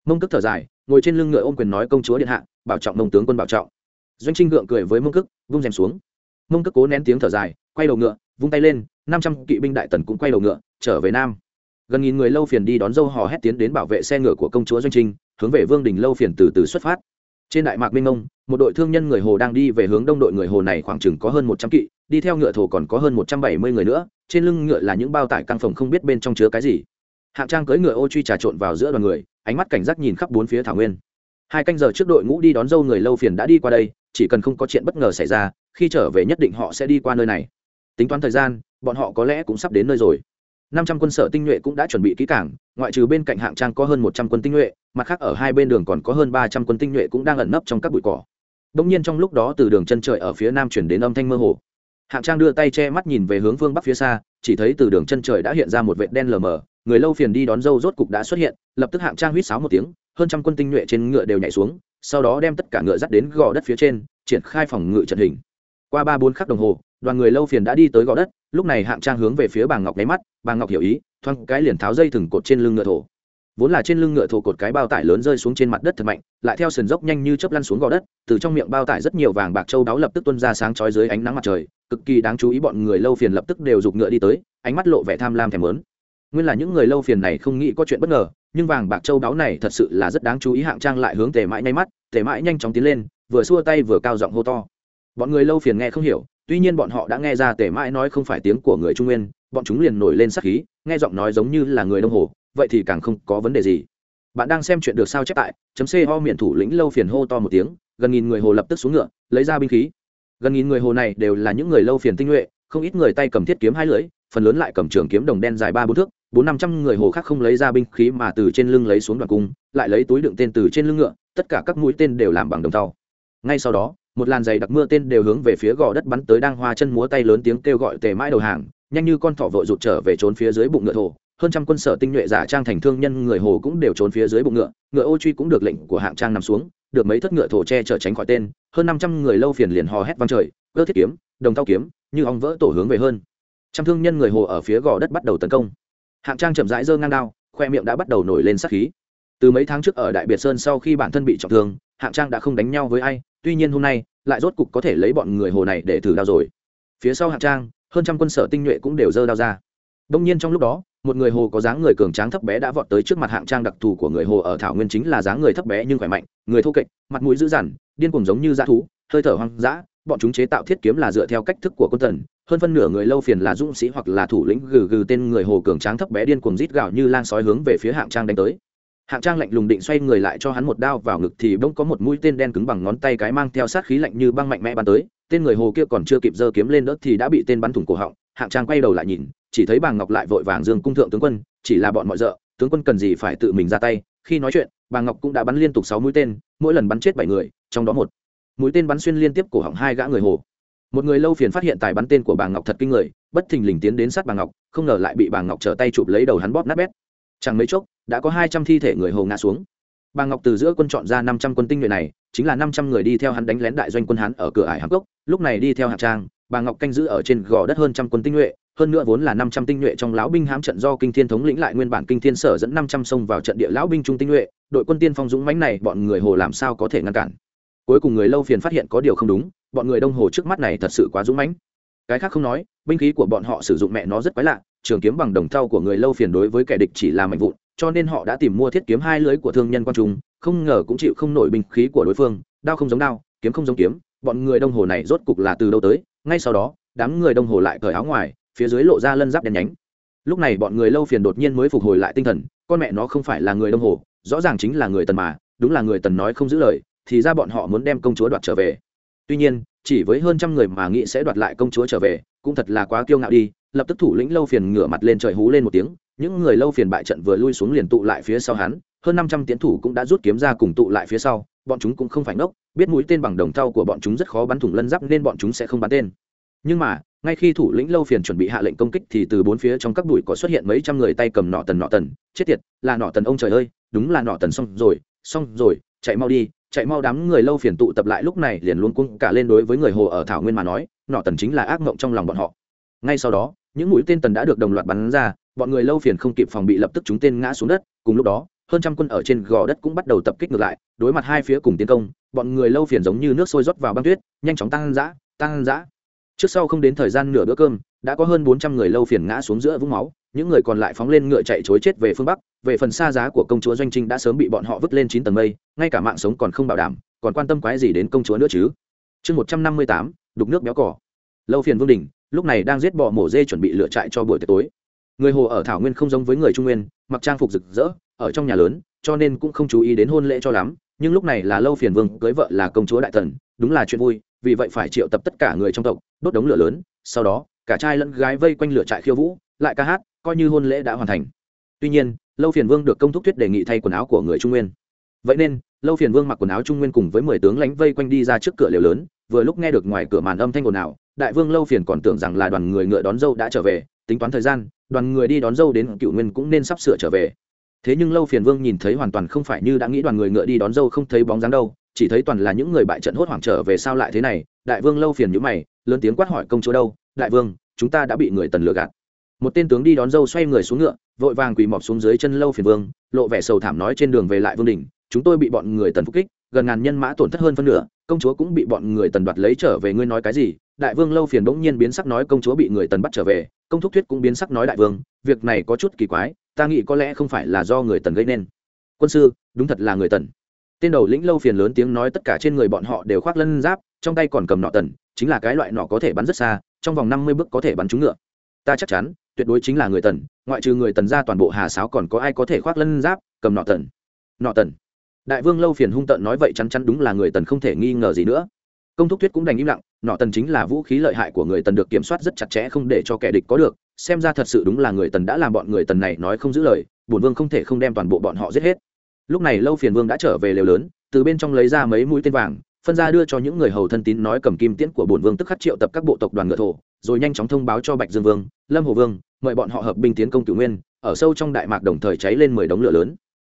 Mông cước thở dài ngồi trên lưng ngựa ôm quyền nói công chúa điện hạ bảo trọng mông tướng quân bảo trọng. Doanh trinh gượng cười với mông cước, vung rèm xuống. Mông cước cố nén tiếng thở dài quay đầu ngựa vung tay lên năm trăm kỵ binh đại tần cũng quay đầu ngựa trở về nam gần nghìn người lâu phiền đi đón dâu hò hét tiến đến bảo vệ xe ngựa của công chúa doanh trinh, hướng về vương đình lâu phiền từ từ xuất phát. Trên đại mạc minh ông một đội thương nhân người hồ đang đi về hướng đông đội người hồ này khoảng chừng có hơn một trăm kỵ, đi theo ngựa thổ còn có hơn một trăm bảy mươi người nữa, trên lưng ngựa là những bao tải căng phòng không biết bên trong chứa cái gì. Hạng trang cưỡi ngựa ô truy trà trộn vào giữa đoàn người, ánh mắt cảnh giác nhìn khắp bốn phía thảo nguyên. Hai canh giờ trước đội ngũ đi đón dâu người lâu phiền đã đi qua đây, chỉ cần không có chuyện bất ngờ xảy ra, khi trở về nhất định họ sẽ đi qua nơi này. Tính toán thời gian, bọn họ có lẽ cũng sắp đến nơi rồi năm trăm quân sở tinh nhuệ cũng đã chuẩn bị kỹ cảng ngoại trừ bên cạnh hạng trang có hơn một trăm quân tinh nhuệ, mặt khác ở hai bên đường còn có hơn ba trăm quân tinh nhuệ cũng đang ẩn nấp trong các bụi cỏ. Đông nhiên trong lúc đó từ đường chân trời ở phía nam chuyển đến âm thanh mơ hồ. Hạng trang đưa tay che mắt nhìn về hướng phương bắc phía xa, chỉ thấy từ đường chân trời đã hiện ra một vệt đen lờ mờ, người lâu phiền đi đón dâu rốt cục đã xuất hiện, lập tức hạng trang huýt sáo một tiếng, hơn trăm quân tinh nhuệ trên ngựa đều nhảy xuống, sau đó đem tất cả ngựa dắt đến gò đất phía trên, triển khai phòng ngự trận hình. Qua ba bốn khắc đồng hồ, đoàn người lâu phiền đã đi tới gò đất lúc này hạng trang hướng về phía bà ngọc nháy mắt, bà ngọc hiểu ý, thoáng cái liền tháo dây thừng cột trên lưng ngựa thổ. Vốn là trên lưng ngựa thổ cột cái bao tải lớn rơi xuống trên mặt đất thật mạnh, lại theo sườn dốc nhanh như chớp lăn xuống gò đất, từ trong miệng bao tải rất nhiều vàng bạc châu đáo lập tức tuân ra sáng chói dưới ánh nắng mặt trời, cực kỳ đáng chú ý bọn người lâu phiền lập tức đều giục ngựa đi tới, ánh mắt lộ vẻ tham lam thèm lớn nguyên là những người lâu phiền này không nghĩ có chuyện bất ngờ, nhưng vàng bạc châu đáo này thật sự là rất đáng chú ý, hạng trang lại hướng tề mãi nháy mắt, tề mãi nhanh chóng tiến lên, vừa xua tay vừa cao giọng hô to. Bọn người lâu phiền nghe không hiểu tuy nhiên bọn họ đã nghe ra tề mãi nói không phải tiếng của người trung nguyên, bọn chúng liền nổi lên sắc khí, nghe giọng nói giống như là người đông hồ, vậy thì càng không có vấn đề gì. Bạn đang xem chuyện được sao chép tại chấm c ho miệng thủ lĩnh lâu phiền hô to một tiếng, gần nghìn người hồ lập tức xuống ngựa, lấy ra binh khí. Gần nghìn người hồ này đều là những người lâu phiền tinh nhuệ, không ít người tay cầm thiết kiếm hai lưỡi, phần lớn lại cầm trường kiếm đồng đen dài ba bốn thước, bốn năm trăm người hồ khác không lấy ra binh khí mà từ trên lưng lấy xuống đoàn cung, lại lấy túi đựng tên từ trên lưng ngựa, tất cả các mũi tên đều làm bằng đồng tàu ngay sau đó một làn giày đặc mưa tên đều hướng về phía gò đất bắn tới đang hoa chân múa tay lớn tiếng kêu gọi tề mãi đầu hàng, nhanh như con thỏ vội rụt trở về trốn phía dưới bụng ngựa thổ. Hơn trăm quân sở tinh nhuệ giả trang thành thương nhân người hồ cũng đều trốn phía dưới bụng ngựa ngựa ô truy cũng được lệnh của hạng trang nằm xuống, được mấy thất ngựa thổ che chở tránh khỏi tên. Hơn năm trăm người lâu phiền liền hò hét vang trời cơ thiết kiếm, đồng thao kiếm, như ong vỡ tổ hướng về hơn. Trăm thương nhân người hồ ở phía gò đất bắt đầu tấn công. Hạng trang chậm rãi giơ ngang đao, khoe miệng đã bắt đầu nổi lên sắc khí. Từ mấy tháng trước ở đại biệt sơn sau khi bản thân bị trọng thương hạng trang đã không đánh nhau với ai, tuy nhiên hôm nay lại rốt cục có thể lấy bọn người hồ này để thử đao rồi. Phía sau hạng trang, hơn trăm quân sở tinh nhuệ cũng đều dơ đao ra. Đông nhiên trong lúc đó, một người hồ có dáng người cường tráng thấp bé đã vọt tới trước mặt hạng trang đặc thù của người hồ ở thảo nguyên chính là dáng người thấp bé nhưng khỏe mạnh, người thô kệch, mặt mũi dữ dằn, điên cuồng giống như dã thú, hơi thở hoang dã, bọn chúng chế tạo thiết kiếm là dựa theo cách thức của quân tần hơn phân nửa người lâu phiền là dũng sĩ hoặc là thủ lĩnh gừ gừ tên người hồ cường tráng thấp bé điên cuồng rít gạo như lan sói hướng về phía hạng trang đánh tới hạng trang lạnh lùng định xoay người lại cho hắn một đao vào ngực thì bỗng có một mũi tên đen cứng bằng ngón tay cái mang theo sát khí lạnh như băng mạnh mẽ bắn tới. Tên người hồ kia còn chưa kịp giơ kiếm lên đỡ thì đã bị tên bắn thủng cổ họng. Hạng trang quay đầu lại nhìn, chỉ thấy bàng ngọc lại vội vàng dương cung thượng tướng quân, chỉ là bọn mọi d tướng quân cần gì phải tự mình ra tay. Khi nói chuyện bàng ngọc cũng đã bắn liên tục sáu mũi tên, mỗi lần bắn chết bảy người, trong đó một mũi tên bắn xuyên liên tiếp cổ họng hai gã người hồ. Một người lâu phiền phát hiện tài bắn tên của bà ngọc thật kinh người, bất thình lình tiến đến sát bà ngọc, không ngờ lại bị bà ngọc trở tay chụp lấy đầu hắn bóp nát bét chẳng mấy chốc, đã có hai trăm thi thể người hồ ngã xuống. Bà ngọc từ giữa quân chọn ra năm trăm quân tinh nhuệ này, chính là năm trăm người đi theo hắn đánh lén đại doanh quân hắn ở cửa ải hàm cốc, lúc này đi theo hạng trang, bà ngọc canh giữ ở trên gò đất hơn trăm quân tinh nhuệ, hơn nữa vốn là năm trăm tinh nhuệ trong lão binh hãm trận do kinh thiên thống lĩnh lại nguyên bản kinh thiên sở dẫn năm trăm sông vào trận địa lão binh trung tinh nhuệ, đội quân tiên phong dũng mãnh này, bọn người hồ làm sao có thể ngăn cản? Cuối cùng người lâu phiền phát hiện có điều không đúng, bọn người đông hồ trước mắt này thật sự quá dũng mãnh. Cái khác không nói, binh khí của bọn họ sử dụng mẹ nó rất quái lạ trường kiếm bằng đồng thau của người lâu phiền đối với kẻ địch chỉ là mạnh vụn, cho nên họ đã tìm mua thiết kiếm hai lưới của thương nhân quan trung, không ngờ cũng chịu không nổi binh khí của đối phương, đao không giống đao, kiếm không giống kiếm, bọn người đông hồ này rốt cục là từ đâu tới, ngay sau đó, đám người đông hồ lại cởi áo ngoài, phía dưới lộ ra lân giáp đen nhánh. Lúc này bọn người lâu phiền đột nhiên mới phục hồi lại tinh thần, con mẹ nó không phải là người đông hồ, rõ ràng chính là người tần mà, đúng là người tần nói không giữ lời, thì ra bọn họ muốn đem công chúa đoạt trở về. Tuy nhiên chỉ với hơn trăm người mà nghĩ sẽ đoạt lại công chúa trở về, cũng thật là quá kiêu ngạo đi, lập tức thủ lĩnh lâu phiền ngửa mặt lên trời hú lên một tiếng, những người lâu phiền bại trận vừa lui xuống liền tụ lại phía sau hắn, hơn năm trăm tiến thủ cũng đã rút kiếm ra cùng tụ lại phía sau, bọn chúng cũng không phải ngốc, biết mũi tên bằng đồng thau của bọn chúng rất khó bắn thủng lân giáp nên bọn chúng sẽ không bắn tên. Nhưng mà, ngay khi thủ lĩnh lâu phiền chuẩn bị hạ lệnh công kích thì từ bốn phía trong các bụi có xuất hiện mấy trăm người tay cầm nọ tần nọ tần, chết tiệt, là nọ tần ông trời ơi, đúng là nọ tần xong rồi xong rồi, chạy mau đi chạy mau đám người lâu phiền tụ tập lại lúc này liền luôn cuống cả lên đối với người hồ ở thảo nguyên mà nói, nọ tần chính là ác mộng trong lòng bọn họ. Ngay sau đó, những mũi tên tần đã được đồng loạt bắn ra, bọn người lâu phiền không kịp phòng bị lập tức chúng tên ngã xuống đất, cùng lúc đó, hơn trăm quân ở trên gò đất cũng bắt đầu tập kích ngược lại, đối mặt hai phía cùng tiến công, bọn người lâu phiền giống như nước sôi rót vào băng tuyết, nhanh chóng tăng dã tăng dã. Trước sau không đến thời gian nửa bữa cơm, đã có hơn bốn trăm người lâu phiền ngã xuống giữa vũng máu những người còn lại phóng lên ngựa chạy chối chết về phương bắc, về phần xa giá của công chúa doanh trinh đã sớm bị bọn họ vứt lên chín tầng mây, ngay cả mạng sống còn không bảo đảm, còn quan tâm quái gì đến công chúa nữa chứ? Chương một trăm năm mươi tám, đục nước béo cỏ lâu phiền vương đình, lúc này đang giết bò mổ dê chuẩn bị lựa trại cho buổi tối. Người hồ ở thảo nguyên không giống với người trung nguyên, mặc trang phục rực rỡ, ở trong nhà lớn, cho nên cũng không chú ý đến hôn lễ cho lắm, nhưng lúc này là lâu phiền vương cưới vợ là công chúa đại tần đúng là chuyện vui, vì vậy phải triệu tập tất cả người trong tộc, đốt đống lửa lớn, sau đó, cả trai lẫn gái vây quanh lửa trại khiêu vũ, lại ca hát coi như hôn lễ đã hoàn thành. Tuy nhiên, lâu phiền vương được công thúc tuyết đề nghị thay quần áo của người trung nguyên. Vậy nên, lâu phiền vương mặc quần áo trung nguyên cùng với mười tướng lánh vây quanh đi ra trước cửa liều lớn, vừa lúc nghe được ngoài cửa màn âm thanh ồn ào, đại vương lâu phiền còn tưởng rằng là đoàn người ngựa đón dâu đã trở về, tính toán thời gian, đoàn người đi đón dâu đến cựu nguyên cũng nên sắp sửa trở về. Thế nhưng lâu phiền vương nhìn thấy hoàn toàn không phải như đã nghĩ đoàn người ngựa đi đón dâu không thấy bóng dáng đâu, chỉ thấy toàn là những người bại trận hốt hoảng trở về sao lại thế này, đại vương lâu phiền nhữ mày, lớn tiếng quát hỏi công chúa đâu, đại vương, chúng ta đã bị người tần lừa gạt một tên tướng đi đón dâu xoay người xuống ngựa, vội vàng quỳ mọp xuống dưới chân lâu phiền vương, lộ vẻ sầu thảm nói trên đường về lại vương đình, chúng tôi bị bọn người tần phục kích, gần ngàn nhân mã tổn thất hơn phân nửa, công chúa cũng bị bọn người tần đoạt lấy trở về, ngươi nói cái gì? Đại vương lâu phiền bỗng nhiên biến sắc nói, công chúa bị người tần bắt trở về, công thúc thuyết cũng biến sắc nói đại vương, việc này có chút kỳ quái, ta nghĩ có lẽ không phải là do người tần gây nên. Quân sư, đúng thật là người tần. Tên đầu lĩnh lâu phiền lớn tiếng nói, tất cả trên người bọn họ đều khoác lân giáp, trong tay còn cầm nọ tần, chính là cái loại nọ có thể bắn rất xa, trong vòng năm mươi bước có thể bắn trúng ngựa. Ta chắc chắn tuyệt đối chính là người tần, ngoại trừ người tần ra toàn bộ hà sáo còn có ai có thể khoác lân giáp, cầm nọ tần. Nọ tần. Đại vương lâu phiền hung tận nói vậy chắn chắn đúng là người tần không thể nghi ngờ gì nữa. Công thúc thuyết cũng đành im lặng, nọ tần chính là vũ khí lợi hại của người tần được kiểm soát rất chặt chẽ không để cho kẻ địch có được, xem ra thật sự đúng là người tần đã làm bọn người tần này nói không giữ lời, bổn vương không thể không đem toàn bộ bọn họ giết hết. Lúc này lâu phiền vương đã trở về lều lớn, từ bên trong lấy ra mấy mũi tên vàng, phân ra đưa cho những người hầu thân tín nói cầm kim tiễn của bổn vương tức khắc triệu tập các bộ tộc đoàn ngựa thổ, rồi nhanh chóng thông báo cho bạch dương vương, lâm hồ vương mời bọn họ hợp binh tiến công cửu nguyên, ở sâu trong đại mạc đồng thời cháy lên mười đống lửa lớn.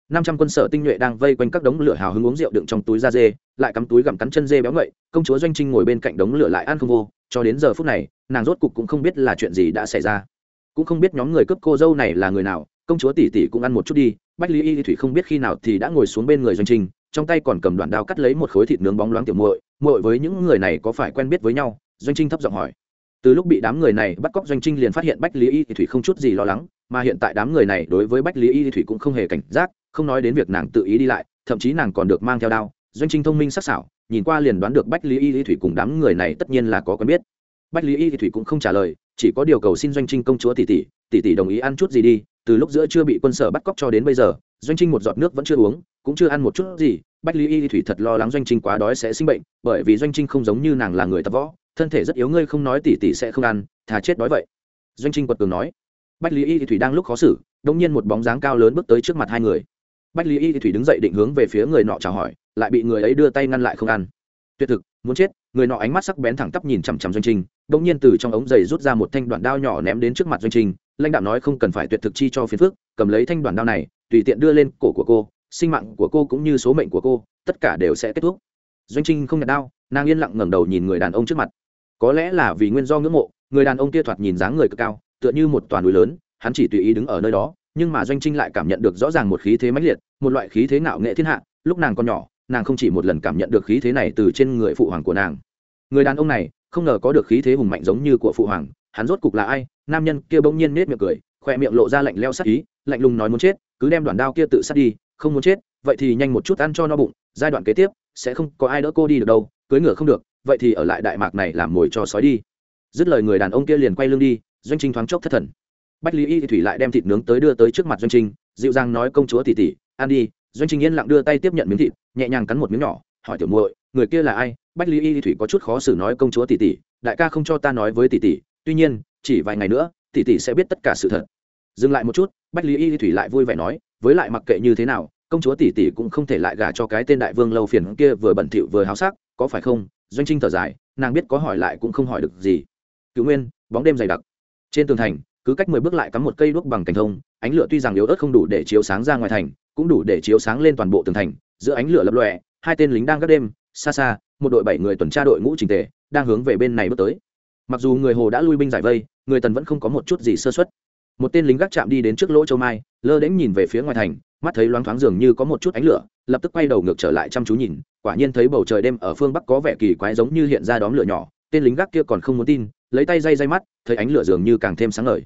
Năm trăm quân sở tinh nhuệ đang vây quanh các đống lửa hào hứng uống rượu đựng trong túi da dê, lại cắm túi gặm cắn chân dê béo ngậy, công chúa doanh trinh ngồi bên cạnh đống lửa lại ăn không vô, cho đến giờ phút này, nàng rốt cục cũng không biết là chuyện gì đã xảy ra. Cũng không biết nhóm người cướp cô dâu này là người nào, công chúa tỷ tỷ cũng ăn một chút đi, bách lý y thủy không biết khi nào thì đã ngồi xuống bên người doanh trinh, trong tay còn cầm đoạn đao cắt lấy một khối thịt nướng bóng loáng tiểu muội muội với những người này có phải quen biết với nhau? Doanh trinh thấp giọng hỏi từ lúc bị đám người này bắt cóc, doanh trinh liền phát hiện bách lý y thủy không chút gì lo lắng, mà hiện tại đám người này đối với bách lý y thủy cũng không hề cảnh giác, không nói đến việc nàng tự ý đi lại, thậm chí nàng còn được mang theo đao. Doanh trinh thông minh sắc sảo, nhìn qua liền đoán được bách lý y thủy cùng đám người này tất nhiên là có quen biết. Bách lý y thủy cũng không trả lời, chỉ có điều cầu xin doanh trinh công chúa tỷ tỷ tỷ tỷ đồng ý ăn chút gì đi. Từ lúc giữa chưa bị quân sở bắt cóc cho đến bây giờ, doanh trinh một giọt nước vẫn chưa uống, cũng chưa ăn một chút gì. Bách lý y thủy thật lo lắng doanh trinh quá đói sẽ sinh bệnh, bởi vì doanh trinh không giống như nàng là người tập võ thân thể rất yếu, ngươi không nói tỷ tỷ sẽ không ăn, thà chết đói vậy. Doanh trinh quật cường nói. Bách lý y thủy đang lúc khó xử, đông nhiên một bóng dáng cao lớn bước tới trước mặt hai người. Bách lý y thủy đứng dậy định hướng về phía người nọ chào hỏi, lại bị người ấy đưa tay ngăn lại không ăn. Tuyệt thực, muốn chết, người nọ ánh mắt sắc bén thẳng tắp nhìn chằm chằm doanh trinh, đông nhiên từ trong ống giày rút ra một thanh đoạn đao nhỏ ném đến trước mặt doanh trinh, lãnh đạo nói không cần phải tuyệt thực chi cho phiền phước cầm lấy thanh đoạn đao này, tùy tiện đưa lên cổ của cô, sinh mạng của cô cũng như số mệnh của cô, tất cả đều sẽ kết thúc. Doanh trinh không nhặt đao nàng yên lặng ngẩng đầu nhìn người đàn ông trước mặt có lẽ là vì nguyên do ngưỡng mộ, người đàn ông kia thoạt nhìn dáng người cực cao, tựa như một toàn núi lớn, hắn chỉ tùy ý đứng ở nơi đó, nhưng mà doanh trinh lại cảm nhận được rõ ràng một khí thế mãnh liệt, một loại khí thế ngạo nghệ thiên hạ, lúc nàng còn nhỏ, nàng không chỉ một lần cảm nhận được khí thế này từ trên người phụ hoàng của nàng. Người đàn ông này, không ngờ có được khí thế hùng mạnh giống như của phụ hoàng, hắn rốt cục là ai? Nam nhân kia bỗng nhiên nết miệng cười, khoe miệng lộ ra lạnh leo sát ý, lạnh lùng nói muốn chết, cứ đem đoạn đao kia tự sát đi, không muốn chết, vậy thì nhanh một chút ăn cho no bụng, giai đoạn kế tiếp, sẽ không có ai đỡ cô đi được đâu, cưới ngựa không được vậy thì ở lại đại mạc này làm mồi cho sói đi. Dứt lời người đàn ông kia liền quay lưng đi, doanh trinh thoáng chốc thất thần. Bách lý y thủy lại đem thịt nướng tới đưa tới trước mặt doanh trinh, dịu dàng nói công chúa tỷ tỷ, ăn đi. Doanh trinh yên lặng đưa tay tiếp nhận miếng thịt, nhẹ nhàng cắn một miếng nhỏ, hỏi tiểu muội, người kia là ai? Bách lý y thủy có chút khó xử nói, công chúa tỷ tỷ, đại ca không cho ta nói với tỷ tỷ, tuy nhiên, chỉ vài ngày nữa, tỷ tỷ sẽ biết tất cả sự thật. Dừng lại một chút, bách lý y thủy lại vui vẻ nói, với lại mặc kệ như thế nào, công chúa tỷ tỷ cũng không thể lại gả cho cái tên đại vương lâu phiền kia vừa bẩn thỉu vừa háo sắc, có phải không? Doanh trinh thở dài, nàng biết có hỏi lại cũng không hỏi được gì. Cựu nguyên, bóng đêm dày đặc. Trên tường thành, cứ cách mười bước lại cắm một cây đuốc bằng cành thông, ánh lửa tuy rằng yếu ớt không đủ để chiếu sáng ra ngoài thành, cũng đủ để chiếu sáng lên toàn bộ tường thành, giữa ánh lửa lập lòe, hai tên lính đang gác đêm, xa xa, một đội bảy người tuần tra đội ngũ trình tề, đang hướng về bên này bước tới. Mặc dù người hồ đã lui binh giải vây, người tần vẫn không có một chút gì sơ xuất một tên lính gác chạm đi đến trước lỗ châu mai, lơ đễnh nhìn về phía ngoài thành, mắt thấy loáng thoáng dường như có một chút ánh lửa lập tức quay đầu ngược trở lại chăm chú nhìn, quả nhiên thấy bầu trời đêm ở phương bắc có vẻ kỳ quái giống như hiện ra đóm lửa nhỏ, tên lính gác kia còn không muốn tin, lấy tay dây dây mắt, thấy ánh lửa dường như càng thêm sáng ngời.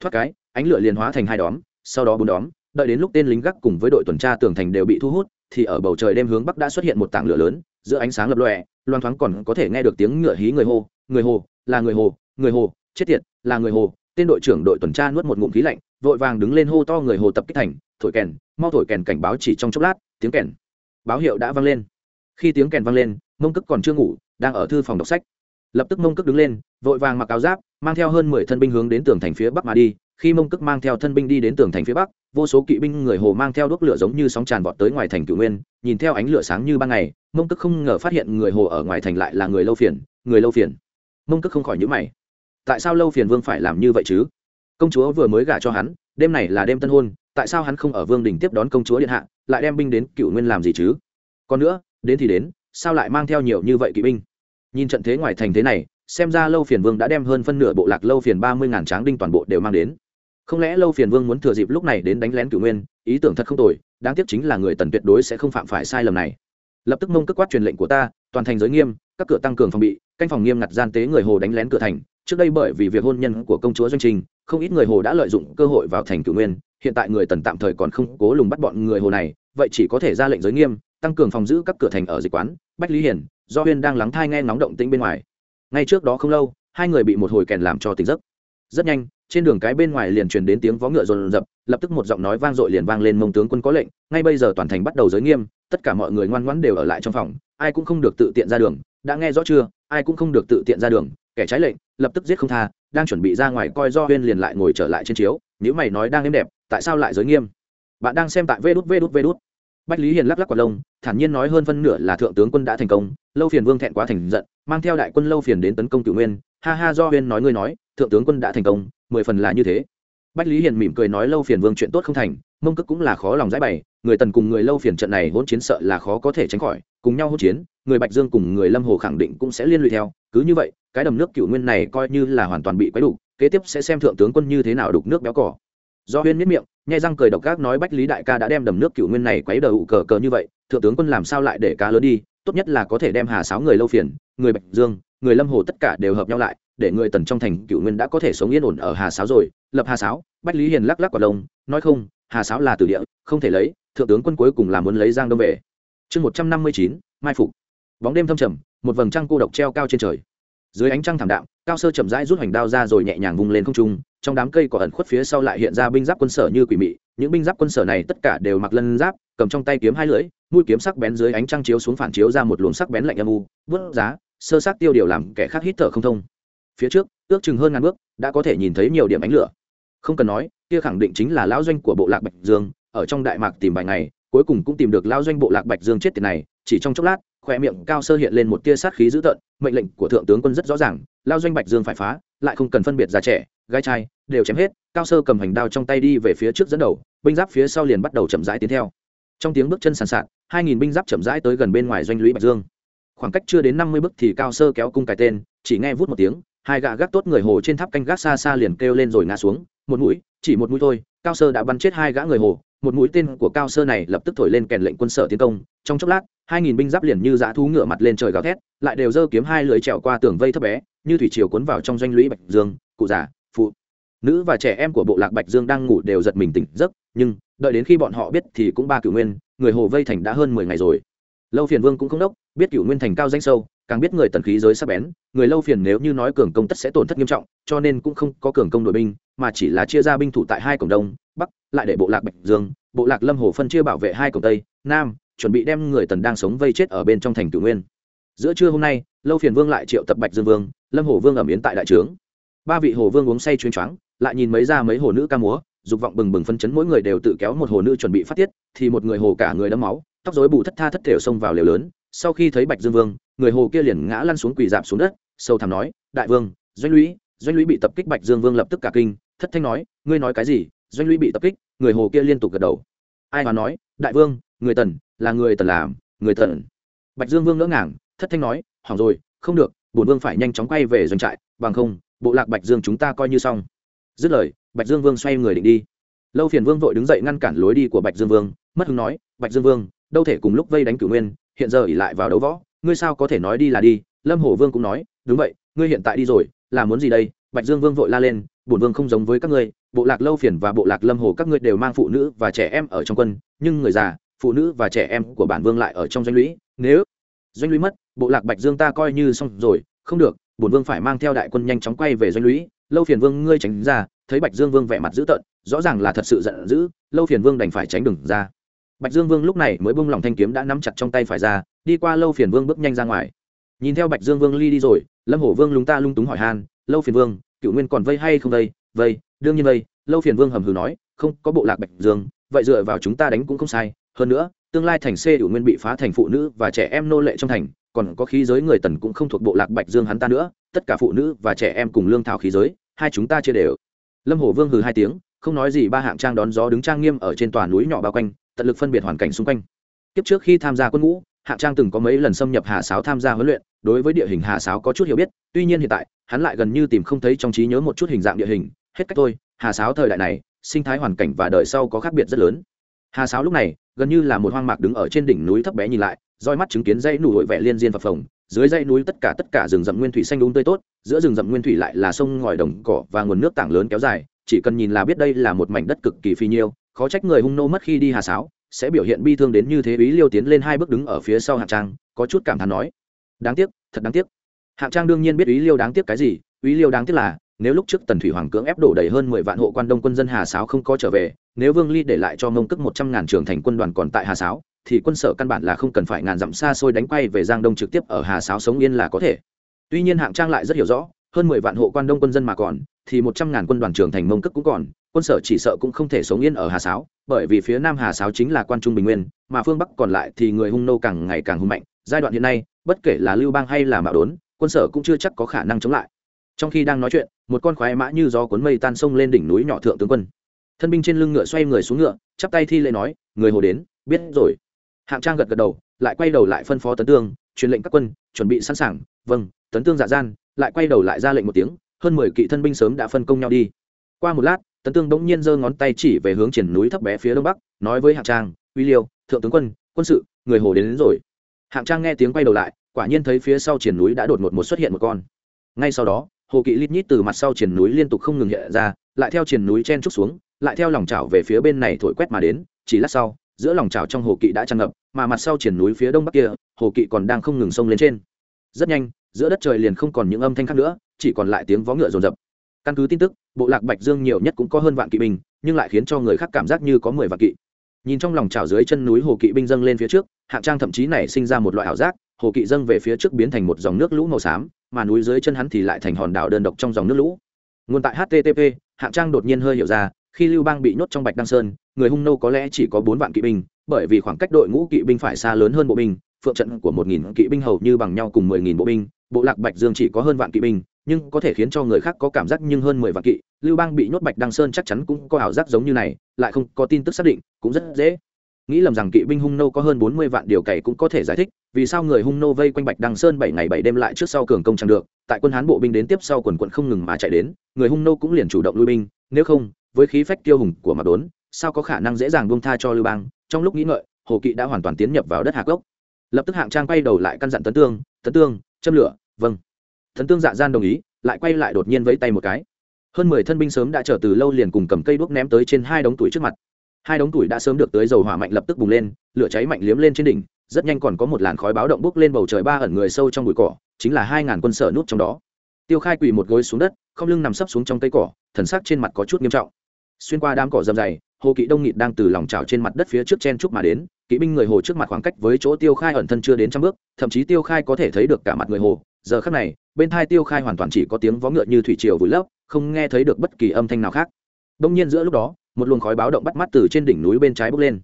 Thoát cái, ánh lửa liền hóa thành hai đóm, sau đó bốn đóm, đợi đến lúc tên lính gác cùng với đội tuần tra tường thành đều bị thu hút, thì ở bầu trời đêm hướng bắc đã xuất hiện một tảng lửa lớn, giữa ánh sáng lập lòe, loang thoáng còn có thể nghe được tiếng ngựa hí người hô, người hồ là người hồ người hồ chết tiệt, là người hồ tên đội trưởng đội tuần tra nuốt một ngụm khí lạnh vội vàng đứng lên hô to người hồ tập kích thành, thổi kèn, mau thổi kèn cảnh báo chỉ trong chốc lát, tiếng kèn, báo hiệu đã vang lên. Khi tiếng kèn vang lên, mông cức còn chưa ngủ, đang ở thư phòng đọc sách. Lập tức mông cức đứng lên, vội vàng mặc áo giáp, mang theo hơn mười thân binh hướng đến tường thành phía bắc mà đi. Khi mông cức mang theo thân binh đi đến tường thành phía bắc, vô số kỵ binh người hồ mang theo đuốc lửa giống như sóng tràn vọt tới ngoài thành cửu nguyên. Nhìn theo ánh lửa sáng như ban ngày, mông cức không ngờ phát hiện người hồ ở ngoài thành lại là người lâu phiền, người lâu phiền. Mông cức không khỏi nhữ mày. Tại sao lâu phiền vương phải làm như vậy chứ? Công chúa vừa mới gả cho hắn, đêm này là đêm tân hôn, tại sao hắn không ở vương đình tiếp đón công chúa điện hạ, lại đem binh đến cựu nguyên làm gì chứ? Còn nữa, đến thì đến, sao lại mang theo nhiều như vậy kỵ binh? Nhìn trận thế ngoài thành thế này, xem ra lâu phiền vương đã đem hơn phân nửa bộ lạc lâu phiền ba mươi ngàn tráng đinh toàn bộ đều mang đến. Không lẽ lâu phiền vương muốn thừa dịp lúc này đến đánh lén cửu nguyên, ý tưởng thật không tồi, đáng tiếc chính là người tần tuyệt đối sẽ không phạm phải sai lầm này. Lập tức mông cất quát truyền lệnh của ta, toàn thành giới nghiêm, các cửa tăng cường phòng bị, canh phòng nghiêm ngặt gian tế người hồ đánh lén cửa thành, trước đây bởi vì việc hôn nhân của công chúa doanh trình không ít người hồ đã lợi dụng cơ hội vào thành cửu nguyên, hiện tại người tần tạm thời còn không cố lùng bắt bọn người hồ này, vậy chỉ có thể ra lệnh giới nghiêm, tăng cường phòng giữ các cửa thành ở dịch quán, bách lý hiển, do huyên đang lắng thai nghe ngóng động tĩnh bên ngoài. Ngay trước đó không lâu, hai người bị một hồi kèn làm cho tỉnh giấc. Rất nhanh, trên đường cái bên ngoài liền truyền đến tiếng vó ngựa rồn rập, lập tức một giọng nói vang dội liền vang lên mông tướng quân có lệnh, ngay bây giờ toàn thành bắt đầu giới nghiêm, tất cả mọi người ngoan ngoãn đều ở lại trong phòng, ai cũng không được tự tiện ra đường, đã nghe rõ chưa, ai cũng không được tự tiện ra đường, kẻ trái lệnh, lập tức giết không tha đang chuẩn bị ra ngoài coi do huyên liền lại ngồi trở lại trên chiếu nếu mày nói đang êm đẹp, tại sao lại giới nghiêm? Bạn đang xem tại vê đút vê đút vê đút. Bách lý hiền lắc lắc quả lông, thản nhiên nói hơn phân nửa là thượng tướng quân đã thành công, lâu phiền vương thẹn quá thành giận, mang theo đại quân lâu phiền đến tấn công cửu nguyên. Ha ha, do huyên nói ngươi nói, thượng tướng quân đã thành công, mười phần là như thế. Bách lý hiền mỉm cười nói lâu phiền vương chuyện tốt không thành, mông cức cũng là khó lòng giải bày người tần cùng người lâu phiền trận này hỗn chiến sợ là khó có thể tránh khỏi cùng nhau hỗn chiến người bạch dương cùng người lâm hồ khẳng định cũng sẽ liên lụy theo. Cứ như vậy cái đầm nước cựu nguyên này coi như là hoàn toàn bị quấy đủ kế tiếp sẽ xem thượng tướng quân như thế nào đục nước béo cỏ do huyên miết miệng nhai răng cười độc gác nói bách lý đại ca đã đem đầm nước cựu nguyên này quấy đầu cờ cờ như vậy thượng tướng quân làm sao lại để cá lớn đi tốt nhất là có thể đem hà sáu người lâu phiền người bạch dương người lâm hồ tất cả đều hợp nhau lại để người tần trong thành cựu nguyên đã có thể sống yên ổn ở hà Sáu rồi. Lập hà Sáu, bách lý hiền lắc lắc quả lông nói không hà Sáu là từ địa không thể lấy thượng tướng quân cuối cùng là muốn lấy giang đông về. Chương một trăm năm mươi chín, mai phục. Bóng đêm thâm trầm, một vầng trăng cô độc treo cao trên trời. Dưới ánh trăng thảm đạm, cao sơ chậm rãi rút hoành đao ra rồi nhẹ nhàng vung lên không trung, trong đám cây cỏ ẩn khuất phía sau lại hiện ra binh giáp quân sở như quỷ mị, những binh giáp quân sở này tất cả đều mặc lân giáp, cầm trong tay kiếm hai lưỡi, mũi kiếm sắc bén dưới ánh trăng chiếu xuống phản chiếu ra một luồng sắc bén lạnh âm u vớt giá, sơ sát tiêu điều làm kẻ khác hít thở không thông. Phía trước, ước chừng hơn ngàn bước, đã có thể nhìn thấy nhiều điểm ánh lửa. Không cần nói, kia khẳng định chính là lão doanh của bộ lạc bạch dương ở trong đại mạc tìm vài ngày, cuối cùng cũng tìm được lão doanh bộ lạc bạch dương chết tiền này, chỉ trong chốc lát khoe miệng cao sơ hiện lên một tia sát khí dữ tợn, mệnh lệnh của thượng tướng quân rất rõ ràng, lao doanh bạch dương phải phá, lại không cần phân biệt già trẻ, gai trai, đều chém hết, cao sơ cầm hành đao trong tay đi về phía trước dẫn đầu, binh giáp phía sau liền bắt đầu chậm rãi tiến theo. Trong tiếng bước chân sàn sạt, hai nghìn binh giáp chậm rãi tới gần bên ngoài doanh lũy bạch dương. Khoảng cách chưa đến năm mươi bước thì cao sơ kéo cung cái tên, chỉ nghe vút một tiếng, hai gã gác tốt người hồ trên tháp canh gác xa xa liền kêu lên rồi ngã xuống, một mũi, chỉ một mũi thôi, cao sơ đã bắn chết hai gã người hồ một mũi tên của cao sơ này lập tức thổi lên kèn lệnh quân sở tiến công. Trong chốc lát, hai nghìn binh giáp liền như dã thú ngựa mặt lên trời gào thét, lại đều giơ kiếm hai lưỡi trèo qua tường vây thấp bé, như thủy triều cuốn vào trong doanh lũy bạch dương, cụ già, phụ. Nữ và trẻ em của bộ lạc bạch dương đang ngủ đều giật mình tỉnh giấc, nhưng đợi đến khi bọn họ biết thì cũng ba cử nguyên, người hồ vây thành đã hơn mười ngày rồi. Lâu phiền vương cũng không đốc biết cựu nguyên thành cao danh sâu, càng biết người tần khí giới sắp bén, người lâu phiền nếu như nói cường công tất sẽ tổn thất nghiêm trọng, cho nên cũng không có cường công đội binh, mà chỉ là chia ra binh thủ tại hai cổng đông, bắc, lại để bộ lạc bạch dương, bộ lạc lâm hồ phân chia bảo vệ hai cổng tây, nam, chuẩn bị đem người tần đang sống vây chết ở bên trong thành cửu nguyên. Giữa trưa hôm nay, lâu phiền vương lại triệu tập bạch dương vương, lâm hồ vương ẩm yến tại đại trướng. Ba vị hồ vương uống say chuyên choáng, lại nhìn mấy ra mấy hồ nữ ca múa, dục vọng bừng bừng phân chấn mỗi người đều tự kéo một hồ nữ chuẩn bị phát tiết, thì một người hồ cả người đẫm máu, tóc rối bù thất tha thất thểu xông vào lều lớn sau khi thấy bạch dương vương, người hồ kia liền ngã lăn xuống quỳ dạp xuống đất sâu thẳm nói, đại vương, doanh lũy doanh lũy bị tập kích bạch dương vương lập tức cả kinh, thất thanh nói, ngươi nói cái gì? Doanh lũy bị tập kích, người hồ kia liên tục gật đầu. Ai mà nói, đại vương, người tần, là người tần làm, người tần. Bạch dương vương ngỡ ngàng, thất thanh nói, hỏng rồi, không được, bổn vương phải nhanh chóng quay về doanh trại, bằng không, bộ lạc bạch dương chúng ta coi như xong. Dứt lời, bạch dương vương xoay người định đi. Lâu phiền vương vội đứng dậy ngăn cản lối đi của bạch dương vương, mất hứng nói, bạch dương vương, đâu thể cùng lúc vây đánh cửu nguyên hiện giờ ỉ lại vào đấu võ, ngươi sao có thể nói đi là đi? Lâm Hồ vương cũng nói, đúng vậy, ngươi hiện tại đi rồi, là muốn gì đây? Bạch dương vương vội la lên, bổn vương không giống với các ngươi, bộ lạc lâu phiền và bộ lạc lâm hồ các ngươi đều mang phụ nữ và trẻ em ở trong quân, nhưng người già, phụ nữ và trẻ em của bản vương lại ở trong doanh lũy. Nếu doanh lũy mất, bộ lạc bạch dương ta coi như xong rồi, không được, bổn vương phải mang theo đại quân nhanh chóng quay về doanh lũy. Lâu phiền vương, ngươi tránh ra, thấy bạch dương vương vẻ mặt dữ tợn, rõ ràng là thật sự giận dữ, lâu phiền vương đành phải tránh đừng ra bạch dương vương lúc này mới buông lòng thanh kiếm đã nắm chặt trong tay phải ra, đi qua lâu phiền vương bước nhanh ra ngoài. Nhìn theo bạch dương vương ly đi rồi, lâm hổ vương lúng ta lung túng hỏi han, lâu phiền vương cựu nguyên còn vây hay không vây? Vây, đương nhiên vây. Lâu phiền vương hầm hừ nói, không, có bộ lạc bạch dương, vậy dựa vào chúng ta đánh cũng không sai. Hơn nữa, tương lai thành xê cựu nguyên bị phá thành phụ nữ và trẻ em nô lệ trong thành, còn có khí giới người tần cũng không thuộc bộ lạc bạch dương hắn ta nữa, tất cả phụ nữ và trẻ em cùng lương thảo khí giới, hai chúng ta chia đều. Lâm hổ vương hừ hai tiếng, không nói gì, ba hạng trang đón gió đứng trang nghiêm ở trên tòa núi nhỏ bao quanh tận lực phân biệt hoàn cảnh xung quanh. Kiếp trước khi tham gia quân ngũ hạng trang từng có mấy lần xâm nhập hà sáo tham gia huấn luyện, đối với địa hình hà sáo có chút hiểu biết, tuy nhiên hiện tại, hắn lại gần như tìm không thấy trong trí nhớ một chút hình dạng địa hình. Hết cách thôi, hà sáo thời đại này, sinh thái hoàn cảnh và đời sau có khác biệt rất lớn. Hà sáo lúc này, gần như là một hoang mạc đứng ở trên đỉnh núi thấp bé nhìn lại, roi mắt chứng kiến dãy nụ hội vẻ liên diên phập phồng. Dưới dãy núi tất cả tất cả rừng rậm nguyên thủy xanh đúng tươi tốt, giữa rừng rậm nguyên thủy lại là sông ngòi đồng cỏ và nguồn nước tảng lớn kéo dài, chỉ cần nhìn là biết đây là một mảnh đất cực kỳ phi nhiêu khó trách người hung nô mất khi đi hà sáo, sẽ biểu hiện bi thương đến như thế ý liêu tiến lên hai bước đứng ở phía sau hạng trang, có chút cảm thán nói. Đáng tiếc, thật đáng tiếc. Hạng trang đương nhiên biết ý liêu đáng tiếc cái gì, ý liêu đáng tiếc là, nếu lúc trước tần thủy hoàng cưỡng ép đổ đầy hơn mười vạn hộ quan đông quân dân hà sáo không có trở về, nếu vương ly để lại cho mông cức một trăm ngàn trường thành quân đoàn còn tại hà sáo, thì quân sở căn bản là không cần phải ngàn dặm xa xôi đánh quay về giang đông trực tiếp ở hà sáo sống yên là có thể. Tuy nhiên hạng trang lại rất hiểu rõ hơn mười vạn hộ quan đông quân dân mà còn, thì một trăm ngàn quân đoàn trưởng thành mông cức cũng còn, quân sở chỉ sợ cũng không thể sống yên ở hà sáo, bởi vì phía nam hà sáo chính là quan trung bình nguyên, mà phương bắc còn lại thì người hung nô càng ngày càng hung mạnh. Giai đoạn hiện nay, bất kể là lưu bang hay là mạo đốn, quân sở cũng chưa chắc có khả năng chống lại. Trong khi đang nói chuyện, một con khoái mã như gió cuốn mây tan sông lên đỉnh núi nhỏ thượng tướng quân. Thân binh trên lưng ngựa xoay người xuống ngựa, chắp tay thi lễ nói, người hồ đến, biết rồi. Hạng trang gật gật đầu, lại quay đầu lại phân phó tấn tương, truyền lệnh các quân, chuẩn bị sẵn sàng. Vâng tấn tương dạ gian lại quay đầu lại ra lệnh một tiếng hơn mười kỵ thân binh sớm đã phân công nhau đi. Qua một lát tấn tương bỗng nhiên giơ ngón tay chỉ về hướng triển núi thấp bé phía đông bắc nói với hạng trang uy liêu thượng tướng quân quân sự người hồ đến, đến rồi. Hạng trang nghe tiếng quay đầu lại quả nhiên thấy phía sau triển núi đã đột ngột một xuất hiện một con. Ngay sau đó hồ kỵ lít nhít từ mặt sau triển núi liên tục không ngừng hiện ra lại theo triển núi chen trúc xuống lại theo lòng chảo về phía bên này thổi quét mà đến chỉ lát sau giữa lòng chảo trong hồ kỵ đã tràn ngập mà mặt sau triển núi phía đông bắc kia hồ kỵ còn đang không ngừng xông lên trên. Rất nhanh giữa đất trời liền không còn những âm thanh khác nữa, chỉ còn lại tiếng vó ngựa rồn rập căn cứ tin tức, bộ lạc bạch dương nhiều nhất cũng có hơn vạn kỵ binh, nhưng lại khiến cho người khác cảm giác như có mười vạn kỵ. Nhìn trong lòng trào dưới chân núi hồ kỵ binh dâng lên phía trước, hạng trang thậm chí này sinh ra một loại ảo giác, hồ kỵ dâng về phía trước biến thành một dòng nước lũ màu xám, mà núi dưới chân hắn thì lại thành hòn đảo đơn độc trong dòng nước lũ. Nguồn tại http hạng trang đột nhiên hơi hiểu ra, khi lưu bang bị nhốt trong bạch đăng sơn, người hung nô có lẽ chỉ có bốn vạn kỵ binh, bởi vì khoảng cách đội ngũ kỵ binh phải xa lớn hơn bộ binh phượng trận của một nghìn kỵ binh hầu như bằng nhau cùng mười nghìn bộ binh, bộ lạc bạch dương chỉ có hơn vạn kỵ binh, nhưng có thể khiến cho người khác có cảm giác nhưng hơn mười vạn kỵ. Lưu bang bị nhốt bạch đăng sơn chắc chắn cũng có ảo giác giống như này, lại không có tin tức xác định, cũng rất dễ. Nghĩ lầm rằng kỵ binh hung nô có hơn bốn mươi vạn điều cày cũng có thể giải thích, vì sao người hung nô vây quanh bạch đăng sơn bảy ngày bảy đêm lại trước sau cường công chẳng được, tại quân hán bộ binh đến tiếp sau quần quận không ngừng mà chạy đến, người hung nô cũng liền chủ động lui binh, nếu không, với khí phách tiêu hùng của mặt đốn, sao có khả năng dễ dàng buông tha cho lưu bang? Trong lúc nghĩ ngợi, hồ kỵ đã hoàn toàn tiến nhập vào đất hạc gốc lập tức hạng trang quay đầu lại căn dặn tấn tương tấn tương, châm lửa. Vâng. Tấn tương dạ gian đồng ý, lại quay lại đột nhiên vẫy tay một cái. Hơn mười thân binh sớm đã chờ từ lâu liền cùng cầm cây đuốc ném tới trên hai đống tuổi trước mặt. Hai đống tuổi đã sớm được tới dầu hỏa mạnh lập tức bùng lên, lửa cháy mạnh liếm lên trên đỉnh, rất nhanh còn có một làn khói báo động bốc lên bầu trời ba ẩn người sâu trong bụi cỏ, chính là hai ngàn quân sở nút trong đó. Tiêu khai quỳ một gối xuống đất, không lưng nằm sấp xuống trong cây cỏ, thần sắc trên mặt có chút nghiêm trọng. Xuyên qua đám cỏ dầm dày hồ kỵ đông nghịt đang từ lòng trào trên mặt đất phía trước chen trúc mà đến kỵ binh người hồ trước mặt khoảng cách với chỗ tiêu khai ẩn thân chưa đến trăm bước, thậm chí tiêu khai có thể thấy được cả mặt người hồ. Giờ khắc này, bên thai tiêu khai hoàn toàn chỉ có tiếng vó ngựa như thủy triều vùi lấp, không nghe thấy được bất kỳ âm thanh nào khác. Đông nhiên giữa lúc đó, một luồng khói báo động bắt mắt từ trên đỉnh núi bên trái bốc lên.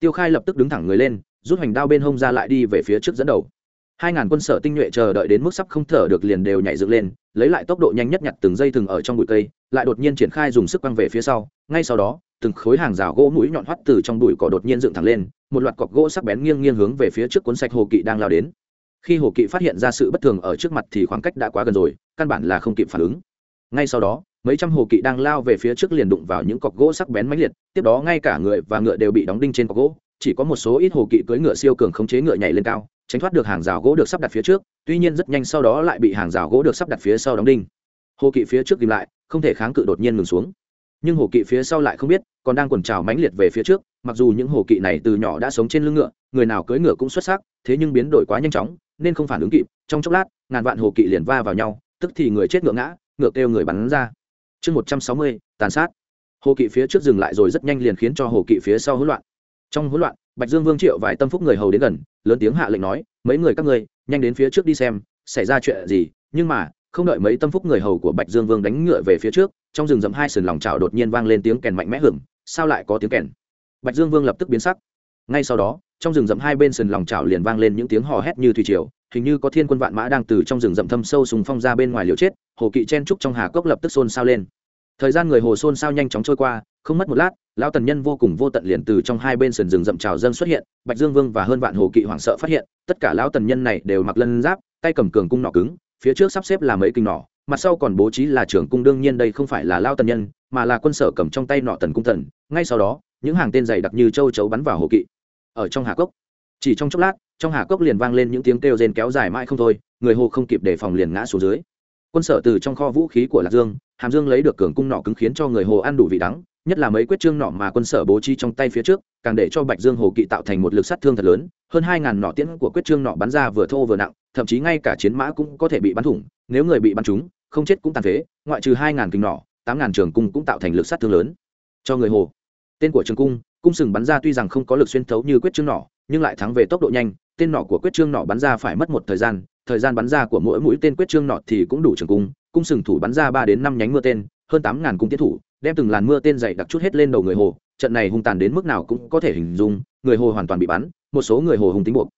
Tiêu khai lập tức đứng thẳng người lên, rút hoành đao bên hông ra lại đi về phía trước dẫn đầu. Hai ngàn quân sở tinh nhuệ chờ đợi đến mức sắp không thở được liền đều nhảy dựng lên, lấy lại tốc độ nhanh nhất nhặt từng dây thừng ở trong bụi cây, lại đột nhiên triển khai dùng sức quăng về phía sau. Ngay sau đó, từng khối hàng rào gỗ mũi nhọn hoắt từ trong bụi cỏ đột nhiên dựng thẳng lên một loạt cọc gỗ sắc bén nghiêng nghiêng hướng về phía trước cuốn sạch hồ kỵ đang lao đến. Khi hồ kỵ phát hiện ra sự bất thường ở trước mặt thì khoảng cách đã quá gần rồi, căn bản là không kịp phản ứng. Ngay sau đó, mấy trăm hồ kỵ đang lao về phía trước liền đụng vào những cọc gỗ sắc bén mãnh liệt, tiếp đó ngay cả người và ngựa đều bị đóng đinh trên cọc gỗ, chỉ có một số ít hồ kỵ cưỡi ngựa siêu cường khống chế ngựa nhảy lên cao, tránh thoát được hàng rào gỗ được sắp đặt phía trước, tuy nhiên rất nhanh sau đó lại bị hàng rào gỗ được sắp đặt phía sau đóng đinh. Hồ kỵ phía trước tìm lại, không thể kháng cự đột nhiên ngừng xuống nhưng hồ kỵ phía sau lại không biết, còn đang quần trào mãnh liệt về phía trước, mặc dù những hồ kỵ này từ nhỏ đã sống trên lưng ngựa, người nào cưỡi ngựa cũng xuất sắc, thế nhưng biến đổi quá nhanh chóng, nên không phản ứng kịp, trong chốc lát, ngàn vạn hồ kỵ liền va vào nhau, tức thì người chết ngựa ngã, ngựa kêu người bắn ra. Chương một trăm sáu mươi, tàn sát. Hồ kỵ phía trước dừng lại rồi rất nhanh liền khiến cho hồ kỵ phía sau hỗn loạn. Trong hỗn loạn, bạch dương vương triệu vài tâm phúc người hầu đến gần, lớn tiếng hạ lệnh nói, mấy người các ngươi, nhanh đến phía trước đi xem, xảy ra chuyện gì? Nhưng mà, không đợi mấy tâm phúc người hầu của bạch dương vương đánh ngựa về phía trước trong rừng rậm hai sườn lòng trào đột nhiên vang lên tiếng kèn mạnh mẽ hưởng sao lại có tiếng kèn? Bạch dương vương lập tức biến sắc. Ngay sau đó, trong rừng rậm hai bên sườn lòng trào liền vang lên những tiếng hò hét như thủy triều, hình như có thiên quân vạn mã đang từ trong rừng rậm thâm sâu sùng phong ra bên ngoài liều chết, hồ kỵ chen trúc trong hà cốc lập tức xôn xao lên. Thời gian người hồ xôn xao nhanh chóng trôi qua, không mất một lát, lão tần nhân vô cùng vô tận liền từ trong hai bên sườn rừng rậm trào dâng xuất hiện, bạch dương vương và hơn vạn hồ kỵ hoảng sợ phát hiện, tất cả lão tần nhân này đều mặc lân giáp, tay cầm cường cung nỏ cứng, phía trước sắp xếp là mấy kinh nỏ mặt sau còn bố trí là trưởng cung đương nhiên đây không phải là lao tần nhân, mà là quân sở cầm trong tay nọ tần cung tần ngay sau đó, những hàng tên dày đặc như châu chấu bắn vào hồ kỵ. Ở trong hà cốc, chỉ trong chốc lát, trong hà cốc liền vang lên những tiếng kêu rên kéo dài mãi không thôi, người hồ không kịp đề phòng liền ngã xuống dưới. Quân sở từ trong kho vũ khí của lạc dương, hàm dương lấy được cường cung nọ cứng khiến cho người hồ ăn đủ vị đắng, nhất là mấy quyết trương nọ mà quân sở bố trí trong tay phía trước, càng để cho bạch dương hồ kỵ tạo thành một lực sát thương thật lớn hơn hai ngàn nọ tiễn của quyết trương nọ bắn ra vừa thô vừa nặng, thậm chí ngay cả chiến mã cũng có thể bị bắn thủng, nếu người bị bắn trúng, không chết cũng tàn phế, ngoại trừ hai ngàn kính nọ tám ngàn trường cung cũng tạo thành lực sát thương lớn. Cho người hồ. Tên của trường cung cung sừng bắn ra tuy rằng không có lực xuyên thấu như quyết trương nọ nhưng lại thắng về tốc độ nhanh, tên nọ của quyết trương nọ bắn ra phải mất một thời gian thời gian bắn ra của mỗi mũi tên quyết trương nọ thì cũng đủ trường cung cung sừng thủ bắn ra ba đến năm nhánh mưa tên, hơn tám ngàn cung tiến thủ, đem từng làn mưa tên dày đặc chút hết lên đầu người hồ, trận này hung tàn đến mức nào cũng có thể hình dung, người hồ hoàn toàn bị bắn một số người hồ hùng tính buộc.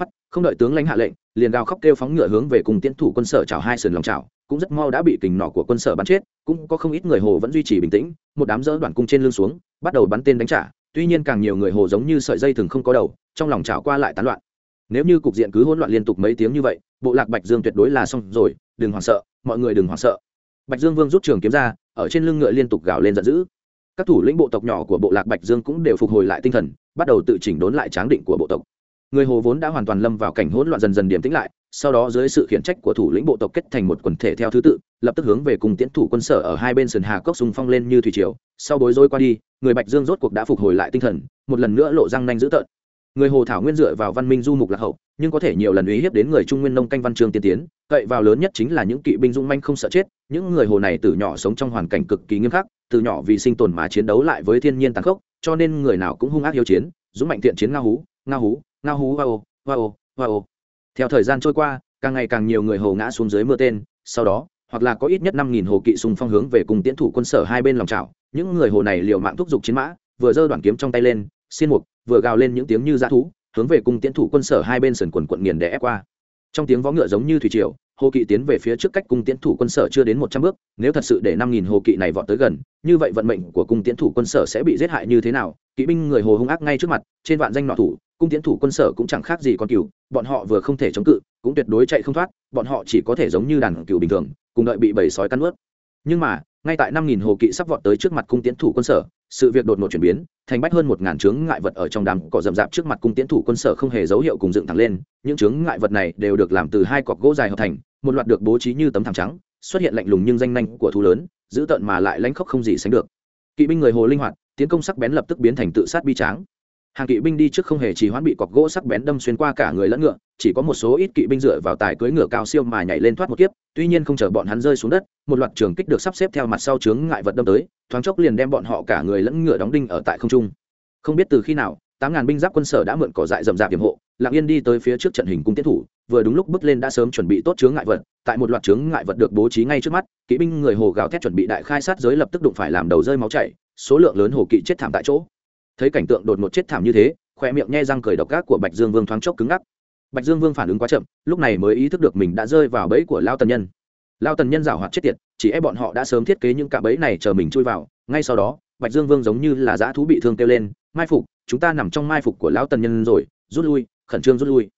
Phát không đợi tướng lãnh hạ lệnh, liền gào khóc kêu phóng ngựa hướng về cùng tiến thủ quân sở chào hai sườn lòng chảo. Cũng rất mau đã bị kình nỏ của quân sở bắn chết, cũng có không ít người hồ vẫn duy trì bình tĩnh. Một đám dỡ đoàn cung trên lưng xuống, bắt đầu bắn tên đánh trả. Tuy nhiên càng nhiều người hồ giống như sợi dây thường không có đầu, trong lòng chảo qua lại tán loạn. Nếu như cục diện cứ hỗn loạn liên tục mấy tiếng như vậy, bộ lạc bạch dương tuyệt đối là xong rồi, đừng hoảng sợ, mọi người đừng hoảng sợ. Bạch dương vương rút trường kiếm ra, ở trên lưng ngựa liên tục gào lên giận dữ. Các thủ lĩnh bộ tộc nhỏ của bộ lạc bạch dương cũng đều phục hồi lại tinh thần bắt đầu tự chỉnh đốn lại tráng định của bộ tộc. Người hồ vốn đã hoàn toàn lâm vào cảnh hỗn loạn dần dần điểm tĩnh lại, sau đó dưới sự khiển trách của thủ lĩnh bộ tộc kết thành một quần thể theo thứ tự, lập tức hướng về cùng tiến thủ quân sở ở hai bên sườn hà cốc xung phong lên như thủy triều. Sau bối rối qua đi, người bạch dương rốt cuộc đã phục hồi lại tinh thần, một lần nữa lộ răng nanh dữ tợn. Người hồ thảo nguyên dựa vào văn minh du mục lạc hậu, nhưng có thể nhiều lần uy hiếp đến người trung nguyên nông canh văn trường tiên tiến, cậy vào lớn nhất chính là những kỵ binh dung manh không sợ chết, những người hồ này từ nhỏ sống trong hoàn cảnh cực kỳ nghiêm khắc, từ nhỏ vì sinh tồn mà chiến đấu lại với thiên nhiên tàn khốc cho nên người nào cũng hung ác hiếu chiến, dũng mạnh thiện chiến nga hú nga hú nga hú wow wow wow theo thời gian trôi qua, càng ngày càng nhiều người hồ ngã xuống dưới mưa tên, sau đó, hoặc là có ít nhất năm nghìn hồ kỵ sùng phong hướng về cùng tiến thủ quân sở hai bên lòng trào những người hồ này liều mạng thúc giục chiến mã, vừa giơ đoạn kiếm trong tay lên, xiên mục, vừa gào lên những tiếng như dã thú, hướng về cung tiến thủ quân sở hai bên sườn quần quận nghiền đè ép qua. Trong tiếng vó ngựa giống như thủy triều hồ kỵ tiến về phía trước cách cung tiến thủ quân sở chưa đến một trăm bước, nếu thật sự để năm nghìn hồ kỵ này vọt tới gần, như vậy vận mệnh của cung tiến thủ quân sở sẽ bị giết hại như thế nào? Kỵ binh người hồ hung ác ngay trước mặt, trên vạn danh nọ thủ, cung tiến thủ quân sở cũng chẳng khác gì con cừu, bọn họ vừa không thể chống cự, cũng tuyệt đối chạy không thoát, bọn họ chỉ có thể giống như đàn cừu bình thường, cùng đợi bị bầy sói cắn ướt nhưng mà, ngay tại năm nghìn hồ kỵ sắp vọt tới trước mặt cung tiến thủ quân sở, sự việc đột ngột chuyển biến, thành bách hơn một ngàn chướng ngại vật ở trong đám cỏ rậm rạp trước mặt cung tiến thủ quân sở không hề dấu hiệu cùng dựng thẳng lên, những chướng ngại vật này đều được làm từ hai cọc gỗ dài hợp thành một loạt được bố trí như tấm thảm trắng, xuất hiện lạnh lùng nhưng danh nanh của thú lớn giữ tợn mà lại lãnh khốc không gì sánh được. Kỵ binh người hồ linh hoạt, tiến công sắc bén lập tức biến thành tự sát bi tráng. Hàng kỵ binh đi trước không hề chỉ hoãn bị cọc gỗ sắc bén đâm xuyên qua cả người lẫn ngựa, chỉ có một số ít kỵ binh dựa vào tài cưỡi ngựa cao siêu mà nhảy lên thoát một kiếp, tuy nhiên không chờ bọn hắn rơi xuống đất, một loạt trường kích được sắp xếp theo mặt sau chướng ngại vật đâm tới, thoáng chốc liền đem bọn họ cả người lẫn ngựa đóng đinh ở tại không trung. Không biết từ khi nào, tám ngàn binh giáp quân sở đã mượn cỏ dại rậm rạp hiểm hộ, lặng yên đi tới phía trước trận hình cung tiến thủ vừa đúng lúc bước lên đã sớm chuẩn bị tốt chướng ngại vật, tại một loạt chướng ngại vật được bố trí ngay trước mắt, kỵ binh người hồ gào thét chuẩn bị đại khai sát giới lập tức đụng phải làm đầu rơi máu chảy, số lượng lớn hồ kỵ chết thảm tại chỗ. Thấy cảnh tượng đột ngột chết thảm như thế, khoe miệng nhe răng cười độc ác của bạch dương vương thoáng chốc cứng ngắc. Bạch dương vương phản ứng quá chậm, lúc này mới ý thức được mình đã rơi vào bẫy của lao tần nhân. Lao tần nhân giảo hoạt chết tiệt, chỉ e bọn họ đã sớm thiết kế những cạm bẫy này chờ mình chui vào. Ngay sau đó, bạch dương vương giống như là dã thú bị thương kêu lên, mai phục, chúng ta nằm trong mai phục của lão tần nhân rồi, rút lui, khẩn trương rút lui.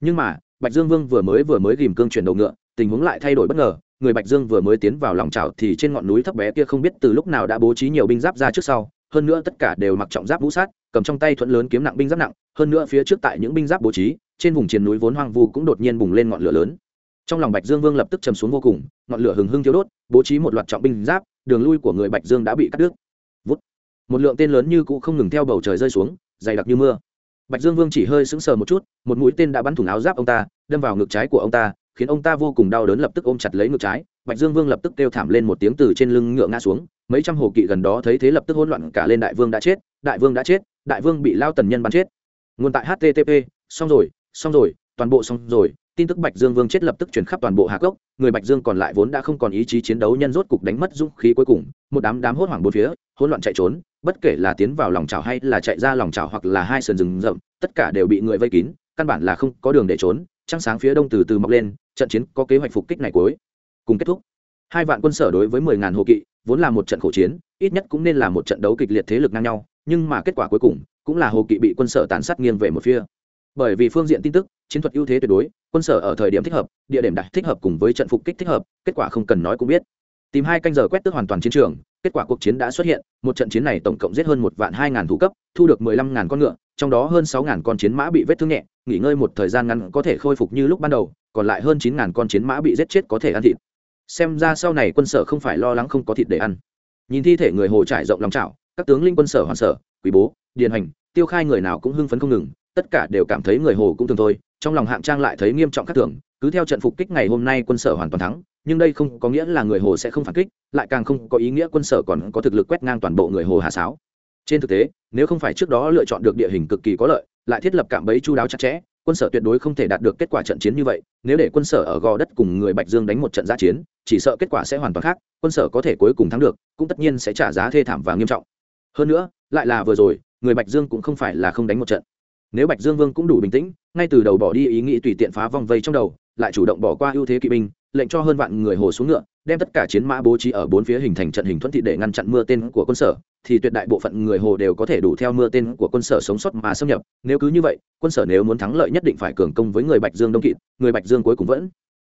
Nhưng mà bạch dương vương vừa mới vừa mới ghìm cương chuyển đầu ngựa, tình huống lại thay đổi bất ngờ. Người bạch dương vừa mới tiến vào lòng trào thì trên ngọn núi thấp bé kia không biết từ lúc nào đã bố trí nhiều binh giáp ra trước sau, hơn nữa tất cả đều mặc trọng giáp vũ sát, cầm trong tay thuẫn lớn kiếm nặng binh giáp nặng, hơn nữa phía trước tại những binh giáp bố trí, trên vùng chiến núi vốn hoang vu cũng đột nhiên bùng lên ngọn lửa lớn. Trong lòng bạch dương vương lập tức chầm xuống vô cùng, ngọn lửa hừng hưng thiếu đốt, bố trí một loạt trọng binh giáp, đường lui của người bạch dương đã bị cắt đứt. Vút. Một lượng tên lớn như cũ không ngừng theo bầu trời rơi xuống, dày đặc như mưa bạch dương vương chỉ hơi sững sờ một chút, một mũi tên đã bắn thủng áo giáp ông ta, đâm vào ngực trái của ông ta, khiến ông ta vô cùng đau đớn lập tức ôm chặt lấy ngực trái. Bạch dương vương lập tức kêu thảm lên một tiếng từ trên lưng ngựa ngã xuống. Mấy trăm hồ kỵ gần đó thấy thế lập tức hỗn loạn cả lên, đại vương đã chết, đại vương đã chết, đại vương bị lao tần nhân bắn chết. Nguồn tại http xong rồi xong rồi, toàn bộ xong rồi. Tin tức bạch dương vương chết lập tức chuyển khắp toàn bộ hạ cốc. Người bạch dương còn lại vốn đã không còn ý chí chiến đấu, nhân rốt cục đánh mất dũng khí cuối cùng. Một đám đám hốt hoảng bốn phía, hỗn loạn chạy trốn bất kể là tiến vào lòng chảo hay là chạy ra lòng chảo hoặc là hai sườn rừng rậm, tất cả đều bị người vây kín, căn bản là không có đường để trốn, trăng sáng phía đông từ từ mọc lên, trận chiến có kế hoạch phục kích này cuối. Cùng kết thúc. Hai vạn quân sở đối với mười ngàn hồ kỵ, vốn là một trận khổ chiến, ít nhất cũng nên là một trận đấu kịch liệt thế lực ngang nhau, nhưng mà kết quả cuối cùng, cũng là hồ kỵ bị quân sở tàn sát nghiêng về một phía. Bởi vì phương diện tin tức, chiến thuật ưu thế tuyệt đối, quân sở ở thời điểm thích hợp, địa điểm đặt thích hợp cùng với trận phục kích thích hợp, kết quả không cần nói cũng biết. Tìm hai canh giờ quét tước hoàn toàn chiến trường kết quả cuộc chiến đã xuất hiện, một trận chiến này tổng cộng giết hơn một vạn hai ngàn thủ cấp, thu được mười lăm ngàn con ngựa, trong đó hơn sáu ngàn con chiến mã bị vết thương nhẹ, nghỉ ngơi một thời gian ngắn có thể khôi phục như lúc ban đầu, còn lại hơn chín ngàn con chiến mã bị giết chết có thể ăn thịt. Xem ra sau này quân sở không phải lo lắng không có thịt để ăn. Nhìn thi thể người hồ trải rộng lòng trào các tướng linh quân sở hoàn sở quý bố, điền hành tiêu khai người nào cũng hưng phấn không ngừng, tất cả đều cảm thấy người hồ cũng thường thôi, trong lòng hạng trang lại thấy nghiêm trọng các tưởng cứ theo trận phục kích ngày hôm nay quân sở hoàn toàn thắng, nhưng đây không có nghĩa là người hồ sẽ không phản kích, lại càng không có ý nghĩa quân sở còn có thực lực quét ngang toàn bộ người hồ hà sáo. Trên thực tế, nếu không phải trước đó lựa chọn được địa hình cực kỳ có lợi, lại thiết lập cạm bẫy chú đáo chặt chẽ, quân sở tuyệt đối không thể đạt được kết quả trận chiến như vậy, nếu để quân sở ở gò đất cùng người bạch dương đánh một trận giã chiến, chỉ sợ kết quả sẽ hoàn toàn khác, quân sở có thể cuối cùng thắng được, cũng tất nhiên sẽ trả giá thê thảm và nghiêm trọng. Hơn nữa, lại là vừa rồi, người bạch dương cũng không phải là không đánh một trận. Nếu bạch dương vương cũng đủ bình tĩnh, ngay từ đầu bỏ đi ý nghĩ tùy tiện phá vòng vây trong đầu lại chủ động bỏ qua ưu thế kỵ binh, lệnh cho hơn vạn người hồ xuống ngựa, đem tất cả chiến mã bố trí ở bốn phía hình thành trận hình thuận thị để ngăn chặn mưa tên của quân sở, thì tuyệt đại bộ phận người hồ đều có thể đủ theo mưa tên của quân sở sống sót mà xâm nhập. Nếu cứ như vậy, quân sở nếu muốn thắng lợi nhất định phải cường công với người bạch dương đông kỵ, người bạch dương cuối cùng vẫn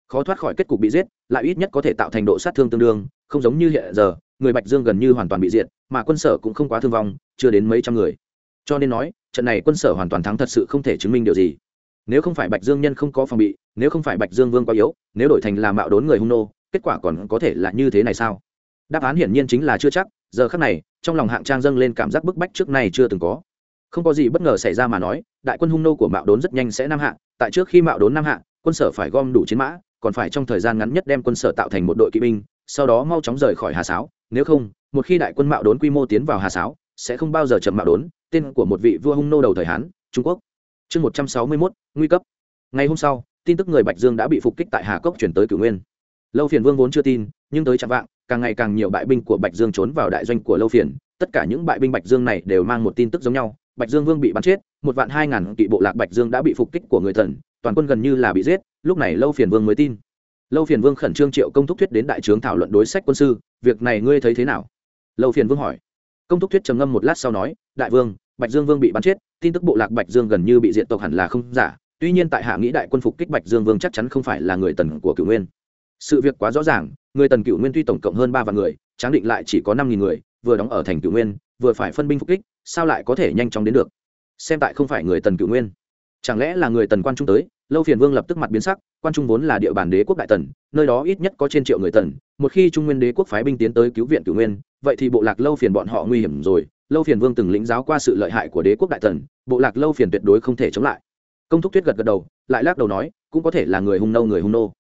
khó thoát khỏi kết cục bị giết, lại ít nhất có thể tạo thành độ sát thương tương đương, không giống như hiện giờ, người bạch dương gần như hoàn toàn bị diệt, mà quân sở cũng không quá thương vong, chưa đến mấy trăm người. Cho nên nói, trận này quân sở hoàn toàn thắng thật sự không thể chứng minh điều gì. Nếu không phải bạch dương nhân không có phòng bị nếu không phải bạch dương vương quá yếu, nếu đổi thành là mạo đốn người hung nô, kết quả còn có thể là như thế này sao? Đáp án hiển nhiên chính là chưa chắc, giờ khắc này, trong lòng hạng trang dâng lên cảm giác bức bách trước này chưa từng có. Không có gì bất ngờ xảy ra mà nói, đại quân hung nô của mạo đốn rất nhanh sẽ nam hạ, tại trước khi mạo đốn nam hạ, quân sở phải gom đủ chiến mã, còn phải trong thời gian ngắn nhất đem quân sở tạo thành một đội kỵ binh, sau đó mau chóng rời khỏi hà sáo, nếu không, một khi đại quân mạo đốn quy mô tiến vào hà sáo, sẽ không bao giờ chậm mạo đốn, tên của một vị vua hung nô đầu thời hán, trung quốc. Chương một trăm sáu mươi mốt, nguy cấp. Ngày hôm sau tin tức người bạch dương đã bị phục kích tại hà cốc chuyển tới cửu nguyên. Lâu phiền vương vốn chưa tin, nhưng tới chạm vạng, càng ngày càng nhiều bại binh của bạch dương trốn vào đại doanh của lâu phiền. Tất cả những bại binh bạch dương này đều mang một tin tức giống nhau. Bạch dương vương bị bắn chết, một vạn hai ngàn kỵ bộ lạc bạch dương đã bị phục kích của người thần, toàn quân gần như là bị giết, lúc này lâu phiền vương mới tin. Lâu phiền vương khẩn trương triệu công thúc thuyết đến đại trướng thảo luận đối sách quân sư, việc này ngươi thấy thế nào? Lâu phiền vương hỏi. Công thúc thuyết trầm ngâm một lát sau nói, đại vương, bạch dương vương bị bắn chết, tin tức bộ lạc bạch dương gần như bị diện tộc hẳn là không giả tuy nhiên tại hạ nghĩ đại quân phục kích bạch dương vương chắc chắn không phải là người tần của cửu nguyên. Sự việc quá rõ ràng, người tần cửu nguyên tuy tổng cộng hơn ba vạn người, tráng định lại chỉ có năm nghìn người, vừa đóng ở thành cửu nguyên, vừa phải phân binh phục kích, sao lại có thể nhanh chóng đến được? Xem tại không phải người tần cửu nguyên. Chẳng lẽ là người tần quan trung tới, lâu phiền vương lập tức mặt biến sắc, quan trung vốn là địa bàn đế quốc đại tần, nơi đó ít nhất có trên triệu người tần, một khi trung nguyên đế quốc phái binh tiến tới cứu viện cửu nguyên, vậy thì bộ lạc lâu phiền bọn họ nguy hiểm rồi. Lâu phiền vương từng lĩnh giáo qua sự lợi hại của đế quốc đại tần, bộ lạc lâu phiền tuyệt đối không thể chống lại công thúc tuyết gật gật đầu, lại lắc đầu nói, cũng có thể là người hung nô, người hung nô.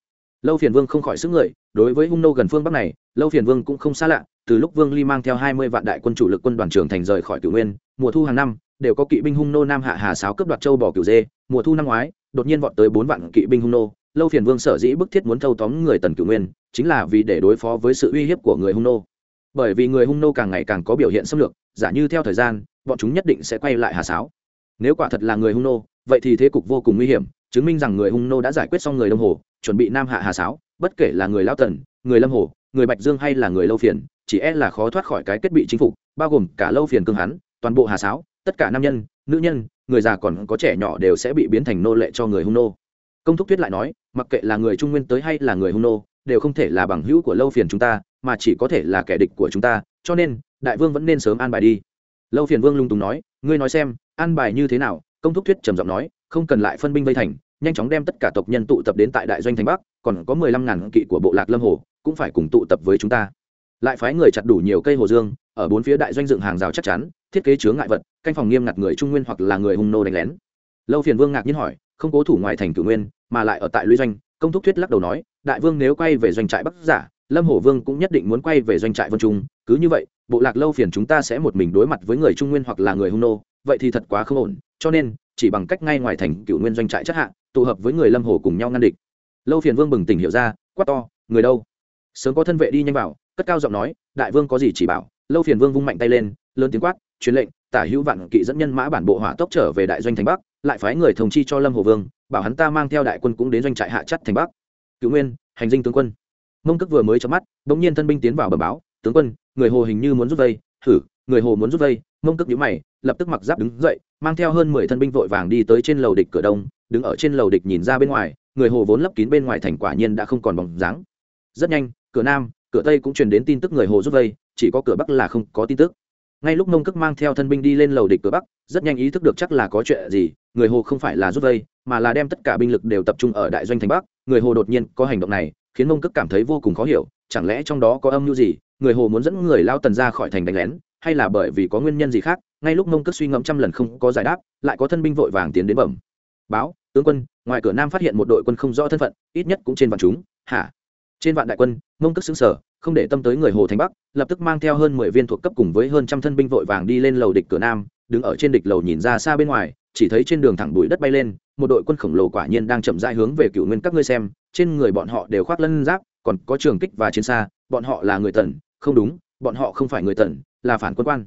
Lâu phiền vương không khỏi sức người, đối với hung nô gần phương bắc này, lâu phiền vương cũng không xa lạ, từ lúc vương ly mang theo hai mươi vạn đại quân chủ lực quân đoàn trưởng thành rời khỏi cửu nguyên, mùa thu hàng năm, đều có kỵ binh hung nô nam hạ hà sáo cướp đoạt châu bỏ cửu dê, mùa thu năm ngoái, đột nhiên vọt tới bốn vạn kỵ binh hung nô. Lâu phiền vương sở dĩ bức thiết muốn thâu tóm người tần cửu nguyên, chính là vì để đối phó với sự uy hiếp của người hung nô. Bởi vì người hung nô càng ngày càng có biểu hiện xâm lược, giả như theo thời gian, bọn chúng nhất định sẽ quay lại hà sáo nếu quả thật là người hung nô, vậy thì thế cục vô cùng nguy hiểm, chứng minh rằng người hung nô đã giải quyết xong người đông hồ, chuẩn bị nam hạ hà sáo, bất kể là người lao tần, người lâm hồ, người bạch dương hay là người lâu phiền, chỉ e là khó thoát khỏi cái kết bị chính phục, bao gồm cả lâu phiền cương hắn, toàn bộ hà sáo, tất cả nam nhân, nữ nhân, người già còn có trẻ nhỏ đều sẽ bị biến thành nô lệ cho người hung nô. Công thúc tuyết lại nói, mặc kệ là người trung nguyên tới hay là người hung nô, đều không thể là bằng hữu của lâu phiền chúng ta, mà chỉ có thể là kẻ địch của chúng ta, cho nên, đại vương vẫn nên sớm an bài đi. Lâu phiền vương lung tùng nói, ngươi nói xem an bài như thế nào? Công thúc thuyết trầm giọng nói, không cần lại phân binh vây thành, nhanh chóng đem tất cả tộc nhân tụ tập đến tại đại doanh thành bắc, còn có mười lăm ngàn kỵ của bộ lạc lâm hồ, cũng phải cùng tụ tập với chúng ta. Lại phái người chặt đủ nhiều cây hồ dương, ở bốn phía đại doanh dựng hàng rào chắc chắn, thiết kế chướng ngại vật, canh phòng nghiêm ngặt người trung nguyên hoặc là người hung nô đánh lén. Lâu phiền vương ngạc nhiên hỏi, không cố thủ ngoài thành cử nguyên, mà lại ở tại lũy doanh, công thúc thuyết lắc đầu nói, đại vương nếu quay về doanh trại bắc giả, lâm hổ vương cũng nhất định muốn quay về doanh trại vân trung, cứ như vậy, bộ lạc lâu phiền chúng ta sẽ một mình đối mặt với người trung nguyên hoặc là người hung nô vậy thì thật quá không ổn, cho nên, chỉ bằng cách ngay ngoài thành cựu nguyên doanh trại chất hạ, tụ hợp với người lâm hồ cùng nhau ngăn địch. Lâu phiền vương bừng tỉnh hiểu ra, quát to, người đâu? Sớm có thân vệ đi nhanh vào, cất cao giọng nói, đại vương có gì chỉ bảo? Lâu phiền vương vung mạnh tay lên, lớn tiếng quát, truyền lệnh, tả hữu vạn kỵ dẫn nhân mã bản bộ hỏa tốc trở về đại doanh thành bắc, lại phái người thông chi cho lâm hồ vương, bảo hắn ta mang theo đại quân cũng đến doanh trại hạ chất thành bắc. Cựu nguyên, hành dinh tướng quân. Mông cước vừa mới chớp mắt, bỗng nhiên thân binh tiến vào bờ báo, tướng quân, người hồ hình như muốn rút vây, thử người hồ muốn rút vây, mông cước nhíu mày, lập tức mặc giáp đứng dậy, mang theo hơn mười thân binh vội vàng đi tới trên lầu địch cửa đông, đứng ở trên lầu địch nhìn ra bên ngoài, người hồ vốn lấp kín bên ngoài thành quả nhiên đã không còn bóng dáng. Rất nhanh, cửa nam, cửa tây cũng truyền đến tin tức người hồ rút vây, chỉ có cửa bắc là không có tin tức. Ngay lúc mông cức mang theo thân binh đi lên lầu địch cửa bắc, rất nhanh ý thức được chắc là có chuyện gì, người hồ không phải là rút vây, mà là đem tất cả binh lực đều tập trung ở đại doanh thành bắc. Người hồ đột nhiên có hành động này, khiến mông cức cảm thấy vô cùng khó hiểu, chẳng lẽ trong đó có âm mưu gì? Người hồ muốn dẫn người lao tần ra khỏi thành đánh lén hay là bởi vì có nguyên nhân gì khác, ngay lúc mông cất suy ngẫm trăm lần không có giải đáp, lại có thân binh vội vàng tiến đến bẩm. Báo, tướng quân, ngoài cửa nam phát hiện một đội quân không rõ thân phận, ít nhất cũng trên vạn chúng. Hả? Trên vạn đại quân. Mông cất xứng sở không để tâm tới người hồ thành bắc, lập tức mang theo hơn mười viên thuộc cấp cùng với hơn trăm thân binh vội vàng đi lên lầu địch cửa nam, đứng ở trên địch lầu nhìn ra xa bên ngoài, chỉ thấy trên đường thẳng bụi đất bay lên, một đội quân khổng lồ quả nhiên đang chậm rãi hướng về cựu nguyên các ngươi xem, trên người bọn họ đều khoác lân giáp, còn có trường kích và chiến xa, bọn họ là người tần, không đúng, bọn họ không phải người tần là phản quân quan.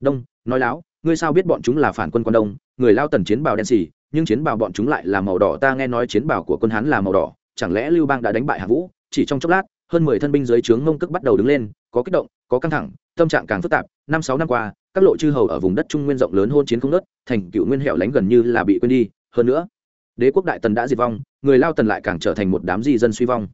Đông, nói láo, ngươi sao biết bọn chúng là phản quân quan đông? Người lao tần chiến bào đen xì, nhưng chiến bào bọn chúng lại là màu đỏ. Ta nghe nói chiến bào của quân hán là màu đỏ. Chẳng lẽ lưu bang đã đánh bại hạ vũ? Chỉ trong chốc lát, hơn mười thân binh dưới trướng mông cước bắt đầu đứng lên, có kích động, có căng thẳng, tâm trạng càng phức tạp. Năm sáu năm qua, các lộ chư hầu ở vùng đất trung nguyên rộng lớn hôn chiến không nớt thành cựu nguyên hẻo lánh gần như là bị quên đi. Hơn nữa, đế quốc đại tần đã diệt vong, người lao tần lại càng trở thành một đám di dân suy vong.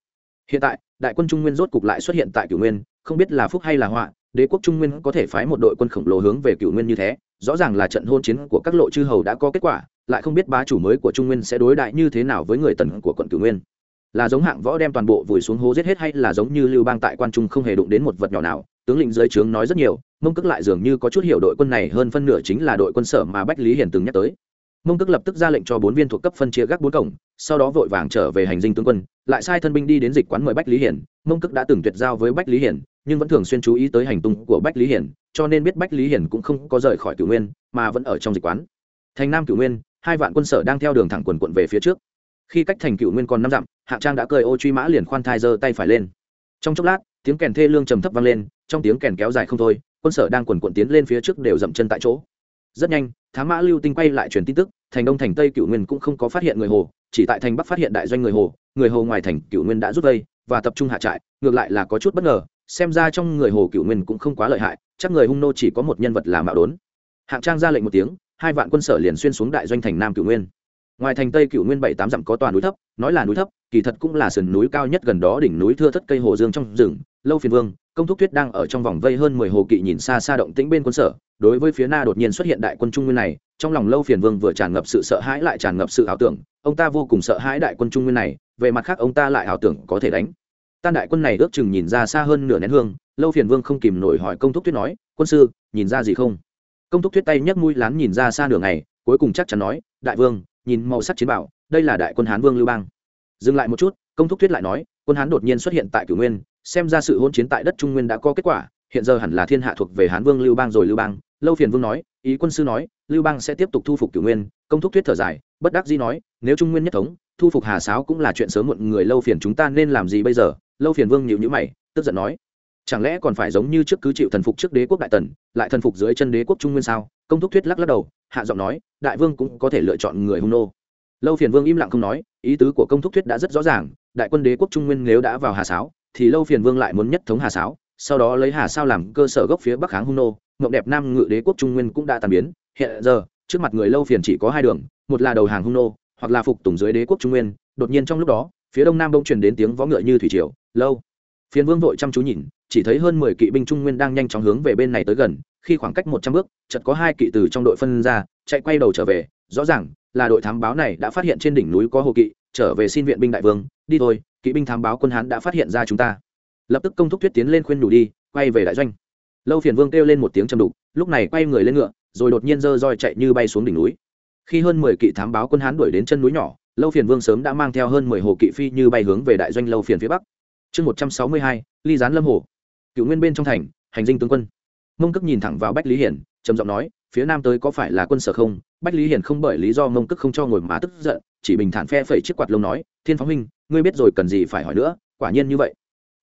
Hiện tại, đại quân trung nguyên rốt cục lại xuất hiện tại cửu nguyên, không biết là phúc hay là họa đế quốc trung nguyên có thể phái một đội quân khổng lồ hướng về cửu nguyên như thế, rõ ràng là trận hôn chiến của các lộ chư hầu đã có kết quả, lại không biết bá chủ mới của trung nguyên sẽ đối đại như thế nào với người tần của quận cửu nguyên. Là giống hạng võ đem toàn bộ vùi xuống hố giết hết hay là giống như lưu bang tại quan trung không hề đụng đến một vật nhỏ nào, tướng lĩnh dưới trướng nói rất nhiều, mông cước lại dường như có chút hiểu đội quân này hơn phân nửa chính là đội quân sở mà bách lý Hiền từng nhắc tới. Mông cước lập tức ra lệnh cho bốn viên thuộc cấp phân chia gác bốn cổng, sau đó vội vàng trở về hành dinh tướng quân, lại sai thân binh đi đến dịch quán mời bách lý hiển mông cước đã từng tuyệt giao với bách lý hiển nhưng vẫn thường xuyên chú ý tới hành tung của bách lý hiển, cho nên biết bách lý hiển cũng không có rời khỏi cửu nguyên, mà vẫn ở trong dịch quán. Thành nam cửu nguyên, hai vạn quân sở đang theo đường thẳng quần quận về phía trước. Khi cách thành cửu nguyên còn năm dặm, Hạ trang đã cơi ô truy mã liền khoan thai giơ tay phải lên. Trong chốc lát, tiếng kèn thê lương trầm thấp vang lên, trong tiếng kèn kéo dài không thôi, quân sở đang quần quận tiến lên phía trước đều dậm chân tại chỗ. Rất nhanh, thám mã lưu tinh quay lại truyền tin tức, thành đông thành tây cựu nguyên cũng không có phát hiện người hồ, chỉ tại thành bắc phát hiện đại doanh người hồ người hồ ngoài thành cựu nguyên đã rút vây và tập trung hạ trại, ngược lại là có chút bất ngờ xem ra trong người hồ cựu nguyên cũng không quá lợi hại, chắc người hung nô chỉ có một nhân vật là mạo đốn. Hạng trang ra lệnh một tiếng, hai vạn quân sở liền xuyên xuống đại doanh thành nam cựu nguyên. Ngoài thành tây cựu nguyên bảy tám dặm có toàn núi thấp, nói là núi thấp, kỳ thật cũng là sườn núi cao nhất gần đó đỉnh núi thưa thất cây hồ dương trong rừng, lâu phiền vương, công thúc tuyết đang ở trong vòng vây hơn mười hồ kỵ nhìn xa xa động tĩnh bên quân sở, đối với phía na đột nhiên xuất hiện đại quân trung nguyên này, trong lòng lâu phiền vương vừa tràn ngập sự sợ hãi lại tràn ngập sự ảo tưởng, ông ta vô cùng sợ hãi đại quân trung nguyên này, về mặt khác ông ta lại ảo tưởng có thể đánh tan đại quân này ước chừng nhìn ra xa hơn nửa nén hương, lâu phiền vương không kìm nổi hỏi công thúc tuyết nói, quân sư, nhìn ra gì không? Công thúc tuyết tay nhấc mũi lán nhìn ra xa nửa ngày, cuối cùng chắc chắn nói, đại vương, nhìn màu sắc chiến bảo, đây là đại quân hán vương lưu bang. Dừng lại một chút, công thúc tuyết lại nói, quân hán đột nhiên xuất hiện tại cửu nguyên, xem ra sự hôn chiến tại đất trung nguyên đã có kết quả, hiện giờ hẳn là thiên hạ thuộc về hán vương lưu bang rồi lưu bang. Lâu phiền vương nói, ý quân sư nói, lưu bang sẽ tiếp tục thu phục cửu nguyên. Công thúc tuyết thở dài, bất đắc dĩ nói, nếu trung nguyên nhất thống thu phục hà sáo cũng là chuyện sớm muộn, người lâu phiền chúng ta nên làm gì bây giờ? Lâu phiền vương nhịu nhữ mày, tức giận nói. Chẳng lẽ còn phải giống như trước cứ chịu thần phục trước đế quốc đại tần, lại thần phục dưới chân đế quốc trung nguyên sao? Công thúc thuyết lắc lắc đầu, hạ giọng nói, đại vương cũng có thể lựa chọn người hung nô. Lâu phiền vương im lặng không nói, ý tứ của công thúc thuyết đã rất rõ ràng, đại quân đế quốc trung nguyên nếu đã vào hà sáo, thì lâu phiền vương lại muốn nhất thống hà sáo, sau đó lấy hà sao làm cơ sở gốc phía bắc kháng hung nô, mộng đẹp nam ngự đế quốc trung nguyên cũng đã tàn biến. Hiện giờ, trước mặt người lâu phiền chỉ có hai đường, một là đầu hàng hung nô hoặc là phục tùng dưới đế quốc trung nguyên, đột nhiên trong lúc đó, phía đông nam Đông truyền đến tiếng võ ngựa như thủy triều, lâu. Phiền vương vội chăm chú nhìn, chỉ thấy hơn mười kỵ binh trung nguyên đang nhanh chóng hướng về bên này tới gần, khi khoảng cách một trăm bước, chợt có hai kỵ từ trong đội phân ra, chạy quay đầu trở về, rõ ràng là đội thám báo này đã phát hiện trên đỉnh núi có hồ kỵ, trở về xin viện binh đại vương, đi thôi, kỵ binh thám báo quân hán đã phát hiện ra chúng ta. Lập tức công thúc thuyết tiến lên khuyên đủ đi, quay về đại doanh. Lâu phiền vương kêu lên một tiếng châm đục, lúc này quay người lên ngựa, rồi đột nhiên giơ roi chạy như bay xuống đỉnh núi khi hơn mười kỵ thám báo quân hán đuổi đến chân núi nhỏ, lâu phiền vương sớm đã mang theo hơn mười hồ kỵ phi như bay hướng về đại doanh lâu phiền phía bắc. Chương một trăm sáu mươi hai, ly gián lâm hồ. Cựu nguyên bên trong thành, hành dinh tướng quân. Mông cức nhìn thẳng vào bách lý hiển, trầm giọng nói, phía nam tới có phải là quân sở không? Bách lý hiển không bởi lý do mông cức không cho ngồi má tức giận, chỉ bình thản phe phẩy chiếc quạt lông nói, thiên phóng huynh, ngươi biết rồi cần gì phải hỏi nữa, quả nhiên như vậy.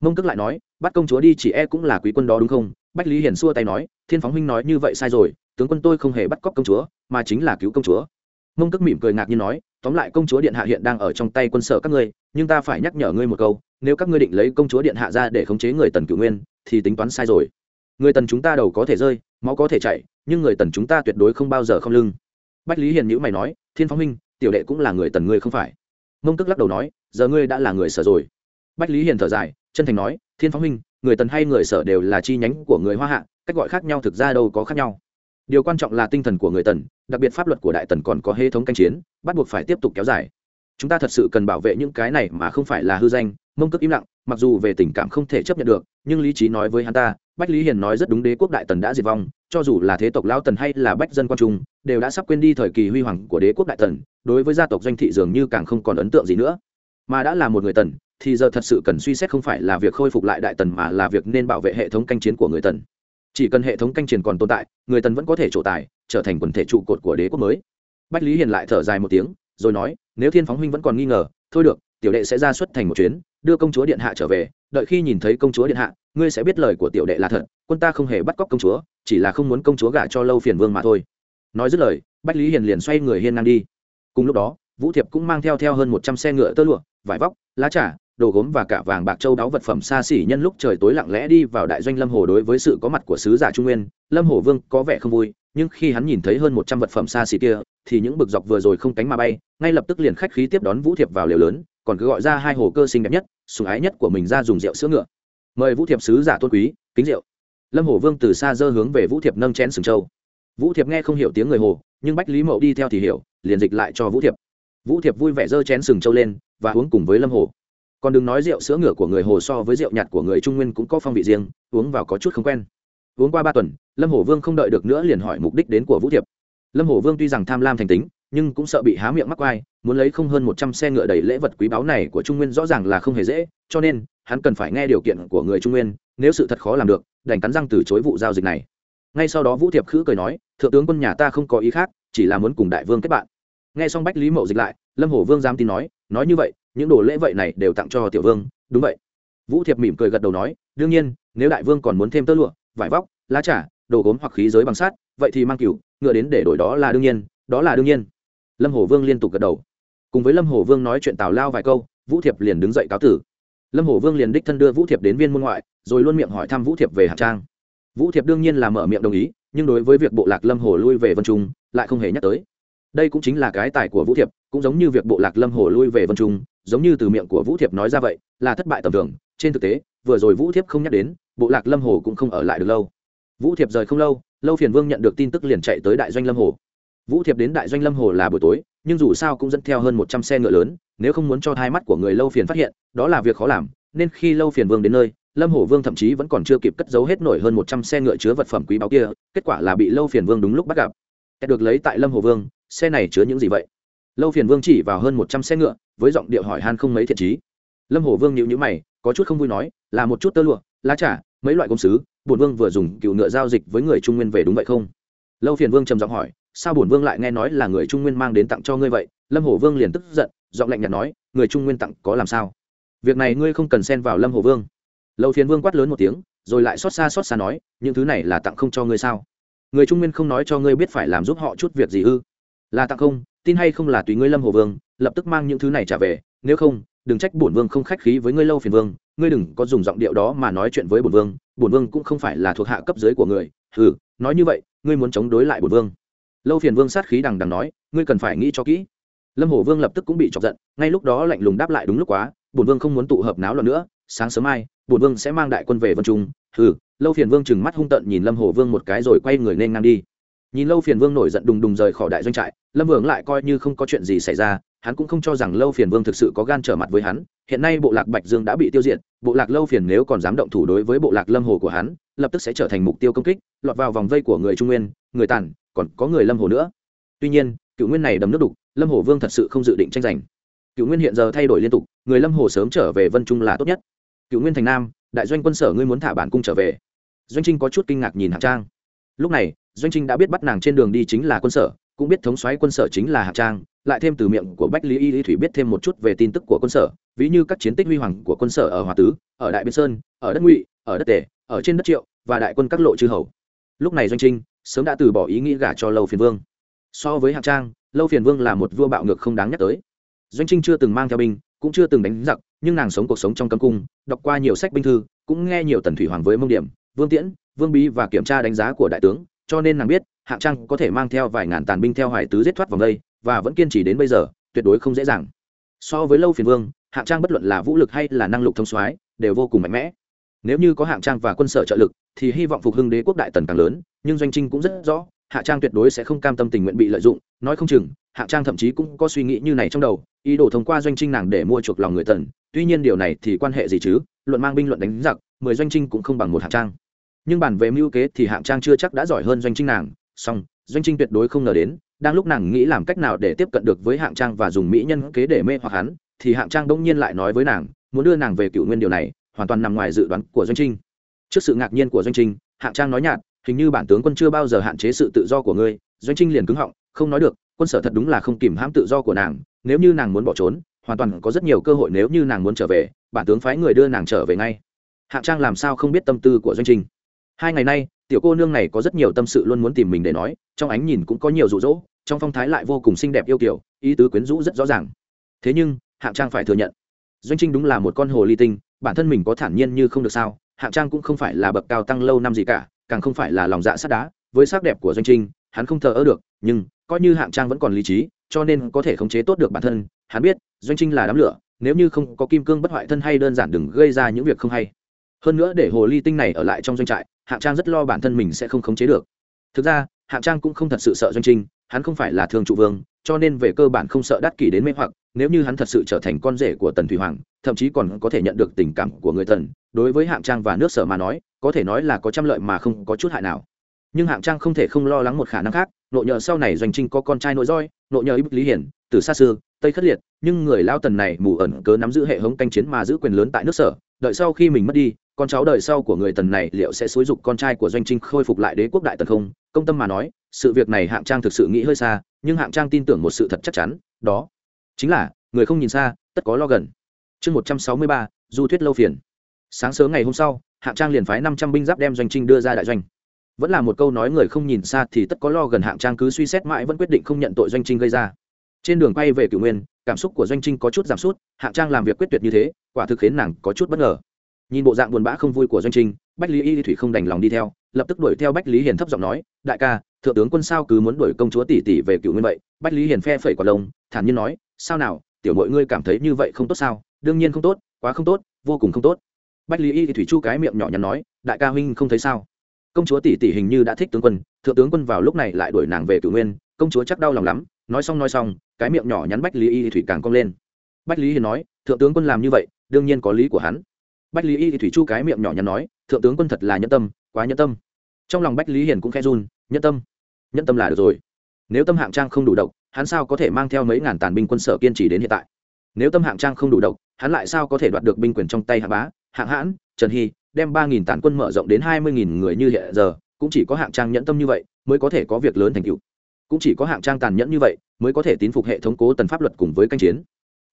Mông cức lại nói, bắt công chúa đi chỉ e cũng là quý quân đó đúng không? Bách lý hiển xua tay nói, thiên phóng huynh nói như vậy sai rồi, tướng quân tôi không hề bắt cóc công chúa, mà chính là cứu công chúa mông tức mỉm cười ngạc nhiên nói, tóm lại công chúa điện hạ hiện đang ở trong tay quân sở các ngươi, nhưng ta phải nhắc nhở ngươi một câu, nếu các ngươi định lấy công chúa điện hạ ra để khống chế người tần cửu nguyên, thì tính toán sai rồi. Người tần chúng ta đầu có thể rơi, máu có thể chạy nhưng người tần chúng ta tuyệt đối không bao giờ không lưng. Bách lý hiền nhữ mày nói, thiên phóng minh, tiểu đệ cũng là người tần ngươi không phải. Mông tức lắc đầu nói, giờ ngươi đã là người sở rồi. Bách lý hiền thở dài, chân thành nói, thiên phóng minh, người tần hay người sở đều là chi nhánh của người hoa hạ, cách gọi khác nhau thực ra đâu có khác nhau. Điều quan trọng là tinh thần của người tần đặc biệt pháp luật của đại tần còn có hệ thống canh chiến, bắt buộc phải tiếp tục kéo dài. Chúng ta thật sự cần bảo vệ những cái này mà không phải là hư danh, mông cước im lặng, mặc dù về tình cảm không thể chấp nhận được, nhưng lý trí nói với hắn ta, bách lý hiền nói rất đúng đế quốc đại tần đã diệt vong, cho dù là thế tộc lao tần hay là bách dân quan trung, đều đã sắp quên đi thời kỳ huy hoàng của đế quốc đại tần, đối với gia tộc doanh thị dường như càng không còn ấn tượng gì nữa. Mà đã là một người tần, thì giờ thật sự cần suy xét không phải là việc khôi phục lại đại tần mà là việc nên bảo vệ hệ thống canh chiến của người tần chỉ cần hệ thống canh truyền còn tồn tại, người tần vẫn có thể trổ tài, trở thành quần thể trụ cột của đế quốc mới. Bách lý hiền lại thở dài một tiếng, rồi nói, nếu thiên phóng huynh vẫn còn nghi ngờ, thôi được, tiểu đệ sẽ ra xuất thành một chuyến, đưa công chúa điện hạ trở về, đợi khi nhìn thấy công chúa điện hạ, ngươi sẽ biết lời của tiểu đệ là thật, quân ta không hề bắt cóc công chúa, chỉ là không muốn công chúa gả cho lâu phiền vương mà thôi. Nói dứt lời, bách lý hiền liền xoay người hiên ngang đi. Cùng lúc đó, vũ thiệp cũng mang theo theo hơn một trăm xe ngựa tơ lụa, vải vóc, lá trà đồ gốm và cả vàng bạc châu đáo vật phẩm xa xỉ nhân lúc trời tối lặng lẽ đi vào đại doanh lâm hồ đối với sự có mặt của sứ giả trung nguyên, lâm hồ vương có vẻ không vui, nhưng khi hắn nhìn thấy hơn một trăm vật phẩm xa xỉ kia, thì những bực dọc vừa rồi không cánh mà bay, ngay lập tức liền khách khí tiếp đón vũ thiệp vào lều lớn, còn cứ gọi ra hai hồ cơ sinh đẹp nhất sùng ái nhất của mình ra dùng rượu sữa ngựa. Mời vũ thiệp sứ giả tôn quý, kính rượu. Lâm hồ vương từ xa dơ hướng về vũ thiệp nâng chén sừng châu. Vũ thiệp nghe không hiểu tiếng người hồ, nhưng bách lý mậu đi theo thì hiểu, liền dịch lại cho vũ thiệp. Vũ thiệp vui vẻ dơ chén sừng châu lên, và uống cùng với lâm hồ còn đừng nói rượu, sữa ngựa của người hồ so với rượu nhạt của người trung nguyên cũng có phong vị riêng, uống vào có chút không quen. Uống qua ba tuần, lâm hồ vương không đợi được nữa liền hỏi mục đích đến của vũ thiệp. Lâm hồ vương tuy rằng tham lam thành tính, nhưng cũng sợ bị há miệng mắc quai muốn lấy không hơn một trăm xe ngựa đầy lễ vật quý báu này của trung nguyên rõ ràng là không hề dễ, cho nên hắn cần phải nghe điều kiện của người trung nguyên, nếu sự thật khó làm được, đành cắn răng từ chối vụ giao dịch này. Ngay sau đó vũ thiệp khữ cười nói, thượng tướng quân nhà ta không có ý khác, chỉ là muốn cùng đại vương kết bạn. Nghe xong bách lý mậu dịch lại, lâm hổ vương dám tin nói nói như vậy những đồ lễ vậy này đều tặng cho tiểu vương, đúng vậy. Vũ thiệp mỉm cười gật đầu nói, đương nhiên, nếu đại vương còn muốn thêm tơ lụa, vải vóc, lá trà, đồ gốm hoặc khí giới bằng sát vậy thì mang cửu, ngựa đến để đổi đó là đương nhiên, đó là đương nhiên. Lâm hổ vương liên tục gật đầu. Cùng với lâm hổ vương nói chuyện tào lao vài câu, vũ thiệp liền đứng dậy cáo tử. Lâm hổ vương liền đích thân đưa vũ thiệp đến viên môn ngoại, rồi luôn miệng hỏi thăm vũ thiệp về hạng trang. Vũ thiệp đương nhiên là mở miệng đồng ý, nhưng đối với việc bộ lạc lâm hồ lui về vân trung, lại không hề nhắc tới đây cũng chính là cái tài của vũ thiệp, cũng giống như việc bộ lạc lâm hồ lui về vân trung, giống như từ miệng của vũ thiệp nói ra vậy, là thất bại tầm thường. Trên thực tế, vừa rồi vũ thiệp không nhắc đến, bộ lạc lâm hồ cũng không ở lại được lâu. Vũ thiệp rời không lâu lâu phiền vương nhận được tin tức liền chạy tới đại doanh lâm hồ. Vũ thiệp đến đại doanh lâm hồ là buổi tối, nhưng dù sao cũng dẫn theo hơn một trăm xe ngựa lớn, nếu không muốn cho hai mắt của người lâu phiền phát hiện, đó là việc khó làm, nên khi lâu phiền vương đến nơi, lâm hồ vương thậm chí vẫn còn chưa kịp cất giấu hết nổi hơn một trăm xe ngựa chứa vật phẩm quý báu kia, kết quả là bị lâu phiền vương đúng lúc bắt gặp. Được lấy tại lâm hồ vương xe này chứa những gì vậy? Lâu phiền vương chỉ vào hơn một trăm xe ngựa, với giọng điệu hỏi han không mấy thiện trí. Lâm hồ vương nhịu nhữ mày, có chút không vui nói, là một chút tơ lụa, lá trà, mấy loại công sứ, bổn vương vừa dùng cựu ngựa giao dịch với người trung nguyên về đúng vậy không? Lâu phiền vương trầm giọng hỏi, sao bổn vương lại nghe nói là người trung nguyên mang đến tặng cho ngươi vậy? Lâm hồ vương liền tức giận, giọng lạnh nhạt nói, người trung nguyên tặng có làm sao? Việc này ngươi không cần xen vào lâm hồ vương. Lâu phiền vương quát lớn một tiếng, rồi lại xót xa xót xa nói, những thứ này là tặng không cho ngươi sao? Người trung nguyên không nói cho ngươi biết phải làm giúp họ chút việc gì ư? Là tặng không, tin hay không là tùy ngươi lâm hồ vương, lập tức mang những thứ này trả về, nếu không, đừng trách bổn vương không khách khí với ngươi lâu phiền vương, ngươi đừng có dùng giọng điệu đó mà nói chuyện với bổn vương bổn vương cũng không phải là thuộc hạ cấp dưới của người ừ nói như vậy, ngươi muốn chống đối lại bổn vương. Lâu phiền vương sát khí đằng đằng nói, ngươi cần phải nghĩ cho kỹ. Lâm hổ vương lập tức cũng bị chọc giận, ngay lúc đó lạnh lùng đáp lại đúng lúc quá, bổn vương không muốn tụ hợp náo loạn nữa, sáng sớm mai, bổn vương sẽ mang đại quân về vân trung, hừ, lâu phiền vương chừng mắt hung tận nhìn lâm hổ vương một cái rồi quay người nên ngang đi nhìn lâu phiền vương nổi giận đùng đùng rời khỏi đại doanh trại, lâm vương lại coi như không có chuyện gì xảy ra, hắn cũng không cho rằng lâu phiền vương thực sự có gan trở mặt với hắn. Hiện nay bộ lạc bạch dương đã bị tiêu diệt, bộ lạc lâu phiền nếu còn dám động thủ đối với bộ lạc lâm hồ của hắn, lập tức sẽ trở thành mục tiêu công kích, lọt vào vòng vây của người trung nguyên, người tàn còn có người lâm hồ nữa. Tuy nhiên, cựu nguyên này đầm nước đục, lâm hồ vương thật sự không dự định tranh giành. Cựu nguyên hiện giờ thay đổi liên tục, người lâm hồ sớm trở về vân trung là tốt nhất. Cựu nguyên thành nam, đại doanh quân sở ngươi muốn thả bản cung trở về. Doanh trinh có chút kinh ngạc nhìn hạng trang. Lúc này doanh trinh đã biết bắt nàng trên đường đi chính là quân sở, cũng biết thống soái quân sở chính là hạng trang, lại thêm từ miệng của bách lý y lý thủy biết thêm một chút về tin tức của quân sở, ví như các chiến tích huy hoàng của quân sở ở hòa tứ, ở đại biên sơn, ở đất ngụy, ở đất tể ở trên đất triệu, và đại quân các lộ chư hầu. Lúc này doanh trinh sớm đã từ bỏ ý nghĩ gả cho lâu phiền vương. So với hạng trang, lâu phiền vương là một vua bạo ngược không đáng nhắc tới. Doanh trinh chưa từng mang theo binh, cũng chưa từng đánh giặc, nhưng nàng sống cuộc sống trong cấm cung, đọc qua nhiều sách binh thư, cũng nghe nhiều tần thủy hoàng với mông điểm, vương tiễn, vương bí và kiểm tra đánh giá của đại tướng cho nên nàng biết hạng trang có thể mang theo vài ngàn tàn binh theo hoài tứ giết thoát vòng đây, và vẫn kiên trì đến bây giờ, tuyệt đối không dễ dàng. So với lâu phiền vương hạng trang bất luận là vũ lực hay là năng lực thông soái, đều vô cùng mạnh mẽ. Nếu như có hạng trang và quân sở trợ lực, thì hy vọng phục hưng đế quốc đại tần càng lớn, nhưng doanh trinh cũng rất rõ, hạ trang tuyệt đối sẽ không cam tâm tình nguyện bị lợi dụng, nói không chừng, hạ trang thậm chí cũng có suy nghĩ như này trong đầu, ý đồ thông qua doanh trinh nàng để mua chuộc lòng người tần, tuy nhiên điều này thì quan hệ gì chứ? Luận mang binh luận đánh giặc, mười doanh trinh cũng không bằng một hạ trang nhưng bản về mưu kế thì hạng trang chưa chắc đã giỏi hơn doanh trinh nàng, song, doanh trinh tuyệt đối không ngờ đến, đang lúc nàng nghĩ làm cách nào để tiếp cận được với hạng trang và dùng mỹ nhân kế để mê hoặc hắn, thì hạng trang bỗng nhiên lại nói với nàng, muốn đưa nàng về cựu nguyên điều này, hoàn toàn nằm ngoài dự đoán của doanh trinh. Trước sự ngạc nhiên của doanh trinh, hạng trang nói nhạt, hình như bản tướng quân chưa bao giờ hạn chế sự tự do của ngươi. Doanh trinh liền cứng họng, không nói được, quân sở thật đúng là không kìm hãm tự do của nàng, nếu như nàng muốn bỏ trốn, hoàn toàn có rất nhiều cơ hội nếu như nàng muốn trở về, bản tướng phái người đưa nàng trở về ngay. Hạng trang làm sao không biết tâm tư của doanh trinh hai ngày nay, tiểu cô nương này có rất nhiều tâm sự luôn muốn tìm mình để nói, trong ánh nhìn cũng có nhiều rụ rỗ trong phong thái lại vô cùng xinh đẹp yêu kiểu, ý tứ quyến rũ rất rõ ràng. Thế nhưng, hạng trang phải thừa nhận, doanh trinh đúng là một con hồ ly tinh, bản thân mình có thản nhiên như không được sao, hạng trang cũng không phải là bậc cao tăng lâu năm gì cả, càng không phải là lòng dạ sắt đá, với sắc đẹp của doanh trinh, hắn không thờ ơ được, nhưng, coi như hạng trang vẫn còn lý trí, cho nên có thể khống chế tốt được bản thân, hắn biết, doanh trinh là đám lửa, nếu như không có kim cương bất hoại thân hay đơn giản đừng gây ra những việc không hay hơn nữa để hồ ly tinh này ở lại trong doanh trại, hạng trang rất lo bản thân mình sẽ không khống chế được. Thực ra, hạng trang cũng không thật sự sợ doanh trinh, hắn không phải là thương trụ vương, cho nên về cơ bản không sợ đắc kỷ đến mê hoặc, nếu như hắn thật sự trở thành con rể của tần thủy hoàng, thậm chí còn có thể nhận được tình cảm của người tần, đối với hạng trang và nước sở mà nói, có thể nói là có trăm lợi mà không có chút hại nào. Nhưng hạng trang không thể không lo lắng một khả năng khác, nộ nhờ sau này doanh trinh có con trai nội roi, nộ nhờ ít lý hiển từ xa xưa tây khất liệt, nhưng người lao tần này mù ẩn cớ nắm giữ hệ thống canh chiến mà giữ quyền lớn tại nước sở, đợi sau khi mình mất đi con cháu đời sau của người tần này liệu sẽ xúi dục con trai của doanh trinh khôi phục lại đế quốc đại tần không? Công tâm mà nói, sự việc này hạng trang thực sự nghĩ hơi xa, nhưng hạng trang tin tưởng một sự thật chắc chắn, đó chính là, người không nhìn xa, tất có lo gần. Chương một trăm sáu mươi ba, du thuyết lâu phiền. Sáng sớm ngày hôm sau, hạng trang liền phái năm trăm binh giáp đem doanh trinh đưa ra đại doanh. Vẫn là một câu nói người không nhìn xa thì tất có lo gần, hạng trang cứ suy xét mãi vẫn quyết định không nhận tội doanh trinh gây ra. Trên đường quay về cửu nguyên, cảm xúc của doanh trinh có chút giảm sút, hạng trang làm việc quyết tuyệt như thế, quả thực khiến nàng có chút bất ngờ nhìn bộ dạng buồn bã không vui của doanh trinh, bách lý y thủy không đành lòng đi theo, lập tức đuổi theo bách lý hiền thấp giọng nói, đại ca, thượng tướng quân sao cứ muốn đuổi công chúa tỷ tỷ về cựu nguyên vậy? Bách lý hiền phe phẩy quả lông, thản nhiên nói, sao nào, tiểu mọi ngươi cảm thấy như vậy không tốt sao? Đương nhiên không tốt, quá không tốt, vô cùng không tốt. Bách lý y thủy chu cái miệng nhỏ nhắn nói, đại ca huynh không thấy sao? Công chúa tỷ tỷ hình như đã thích tướng quân, thượng tướng quân vào lúc này lại đuổi nàng về cựu nguyên, công chúa chắc đau lòng lắm. Nói xong nói xong, cái miệng nhỏ nhắn bách lý y thủy càng cong lên. Bách lý hiền nói, thượng tướng quân làm như vậy, đương nhiên có lý của hắn bách lý y thì thủy chu cái miệng nhỏ nhắn nói, thượng tướng quân thật là nhân tâm, quá nhân tâm. Trong lòng bách lý hiền cũng khe run nhân tâm? Nhân tâm là được rồi. Nếu tâm hạng trang không đủ độc, hắn sao có thể mang theo mấy ngàn tàn binh quân sở kiên trì đến hiện tại? Nếu tâm hạng trang không đủ độc, hắn lại sao có thể đoạt được binh quyền trong tay hạng bá, hạng hãn, trần hy, đem ba nghìn tàn quân mở rộng đến hai mươi nghìn người như hiện giờ, cũng chỉ có hạng trang nhẫn tâm như vậy mới có thể có việc lớn thành tựu. Cũng chỉ có hạng trang tàn nhẫn như vậy mới có thể tín phục hệ thống cố tần pháp luật cùng với canh chiến.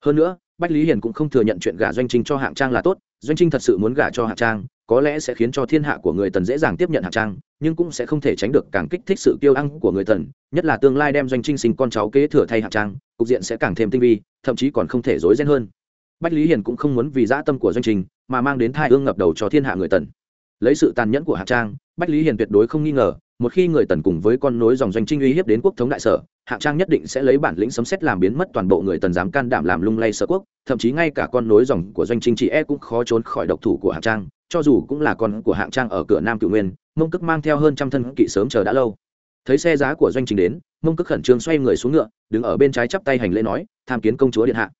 Hơn nữa bách lý hiền cũng không thừa nhận chuyện gả doanh trinh cho hạng trang là tốt, doanh trinh thật sự muốn gả cho hạng trang, có lẽ sẽ khiến cho thiên hạ của người tần dễ dàng tiếp nhận hạng trang, nhưng cũng sẽ không thể tránh được càng kích thích sự kiêu ăn của người tần, nhất là tương lai đem doanh trinh sinh con cháu kế thừa thay hạng trang, cục diện sẽ càng thêm tinh vi, thậm chí còn không thể rối ren hơn. Bách lý hiền cũng không muốn vì dã tâm của doanh trinh mà mang đến thai ương ngập đầu cho thiên hạ người tần. Lấy sự tàn nhẫn của hạng trang, bách lý hiền tuyệt đối không nghi ngờ, một khi người tần cùng với con nối dòng doanh trinh uy hiếp đến quốc thống đại sở hạng trang nhất định sẽ lấy bản lĩnh sấm xét làm biến mất toàn bộ người tần dám can đảm làm lung lay sở quốc, thậm chí ngay cả con nối dòng của doanh trinh chị e cũng khó trốn khỏi độc thủ của hạng trang, cho dù cũng là con của hạng trang ở cửa nam cửu nguyên, mông cức mang theo hơn trăm thân kỵ sớm chờ đã lâu. Thấy xe giá của doanh trinh đến, mông cức khẩn trương xoay người xuống ngựa, đứng ở bên trái chắp tay hành lễ nói, tham kiến công chúa điện hạ.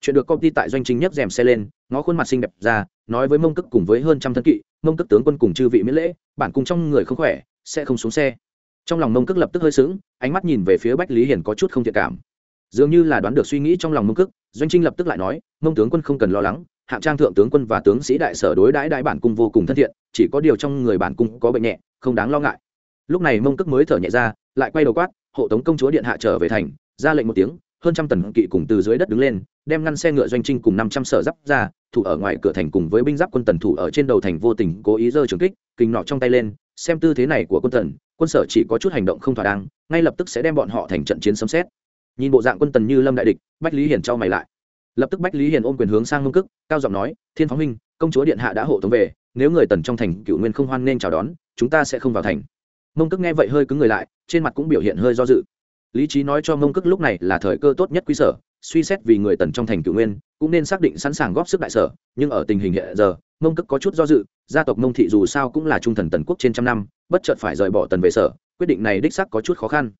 Chuyện được công ty tại doanh trinh nhấc rèm xe lên, ngó khuôn mặt xinh đẹp ra, nói với mông cức cùng với hơn trăm thân kỵ, mông cức tướng quân cùng chư vị miễn lễ, bản cùng trong người không khỏe, sẽ không xuống xe trong lòng mông cức lập tức hơi sững, ánh mắt nhìn về phía bách lý hiền có chút không thiện cảm. Dường như là đoán được suy nghĩ trong lòng mông cức doanh trinh lập tức lại nói, mông tướng quân không cần lo lắng, hạng trang thượng tướng quân và tướng sĩ đại sở đối đãi đại bản cung vô cùng thân thiện, chỉ có điều trong người bản cung có bệnh nhẹ, không đáng lo ngại. Lúc này mông cức mới thở nhẹ ra, lại quay đầu quát, hộ tống công chúa điện hạ trở về thành, ra lệnh một tiếng, hơn trăm tần kỵ cùng từ dưới đất đứng lên, đem ngăn xe ngựa doanh trinh cùng năm trăm sở giáp ra, thủ ở ngoài cửa thành cùng với binh giáp quân tần thủ ở trên đầu thành vô tình cố ý giơ trường kích kình nọ trong tay lên xem tư thế này của quân tần quân sở chỉ có chút hành động không thỏa đáng ngay lập tức sẽ đem bọn họ thành trận chiến sấm xét nhìn bộ dạng quân tần như lâm đại địch bách lý hiển trao mày lại. Lập tức bách lý hiển ôm quyền hướng sang ngông cức cao giọng nói thiên phóng huynh, công chúa điện hạ đã hộ tống về nếu người tần trong thành cựu nguyên không hoan nên chào đón chúng ta sẽ không vào thành. Mông cức nghe vậy hơi cứng người lại trên mặt cũng biểu hiện hơi do dự. Lý trí nói cho mông cức lúc này là thời cơ tốt nhất quý sở suy xét vì người tần trong thành cựu nguyên, cũng nên xác định sẵn sàng góp sức đại sở, nhưng ở tình hình hiện giờ, mông cức có chút do dự, gia tộc mông thị dù sao cũng là trung thần tần quốc trên trăm năm, bất chợt phải rời bỏ tần về sở, quyết định này đích sắc có chút khó khăn.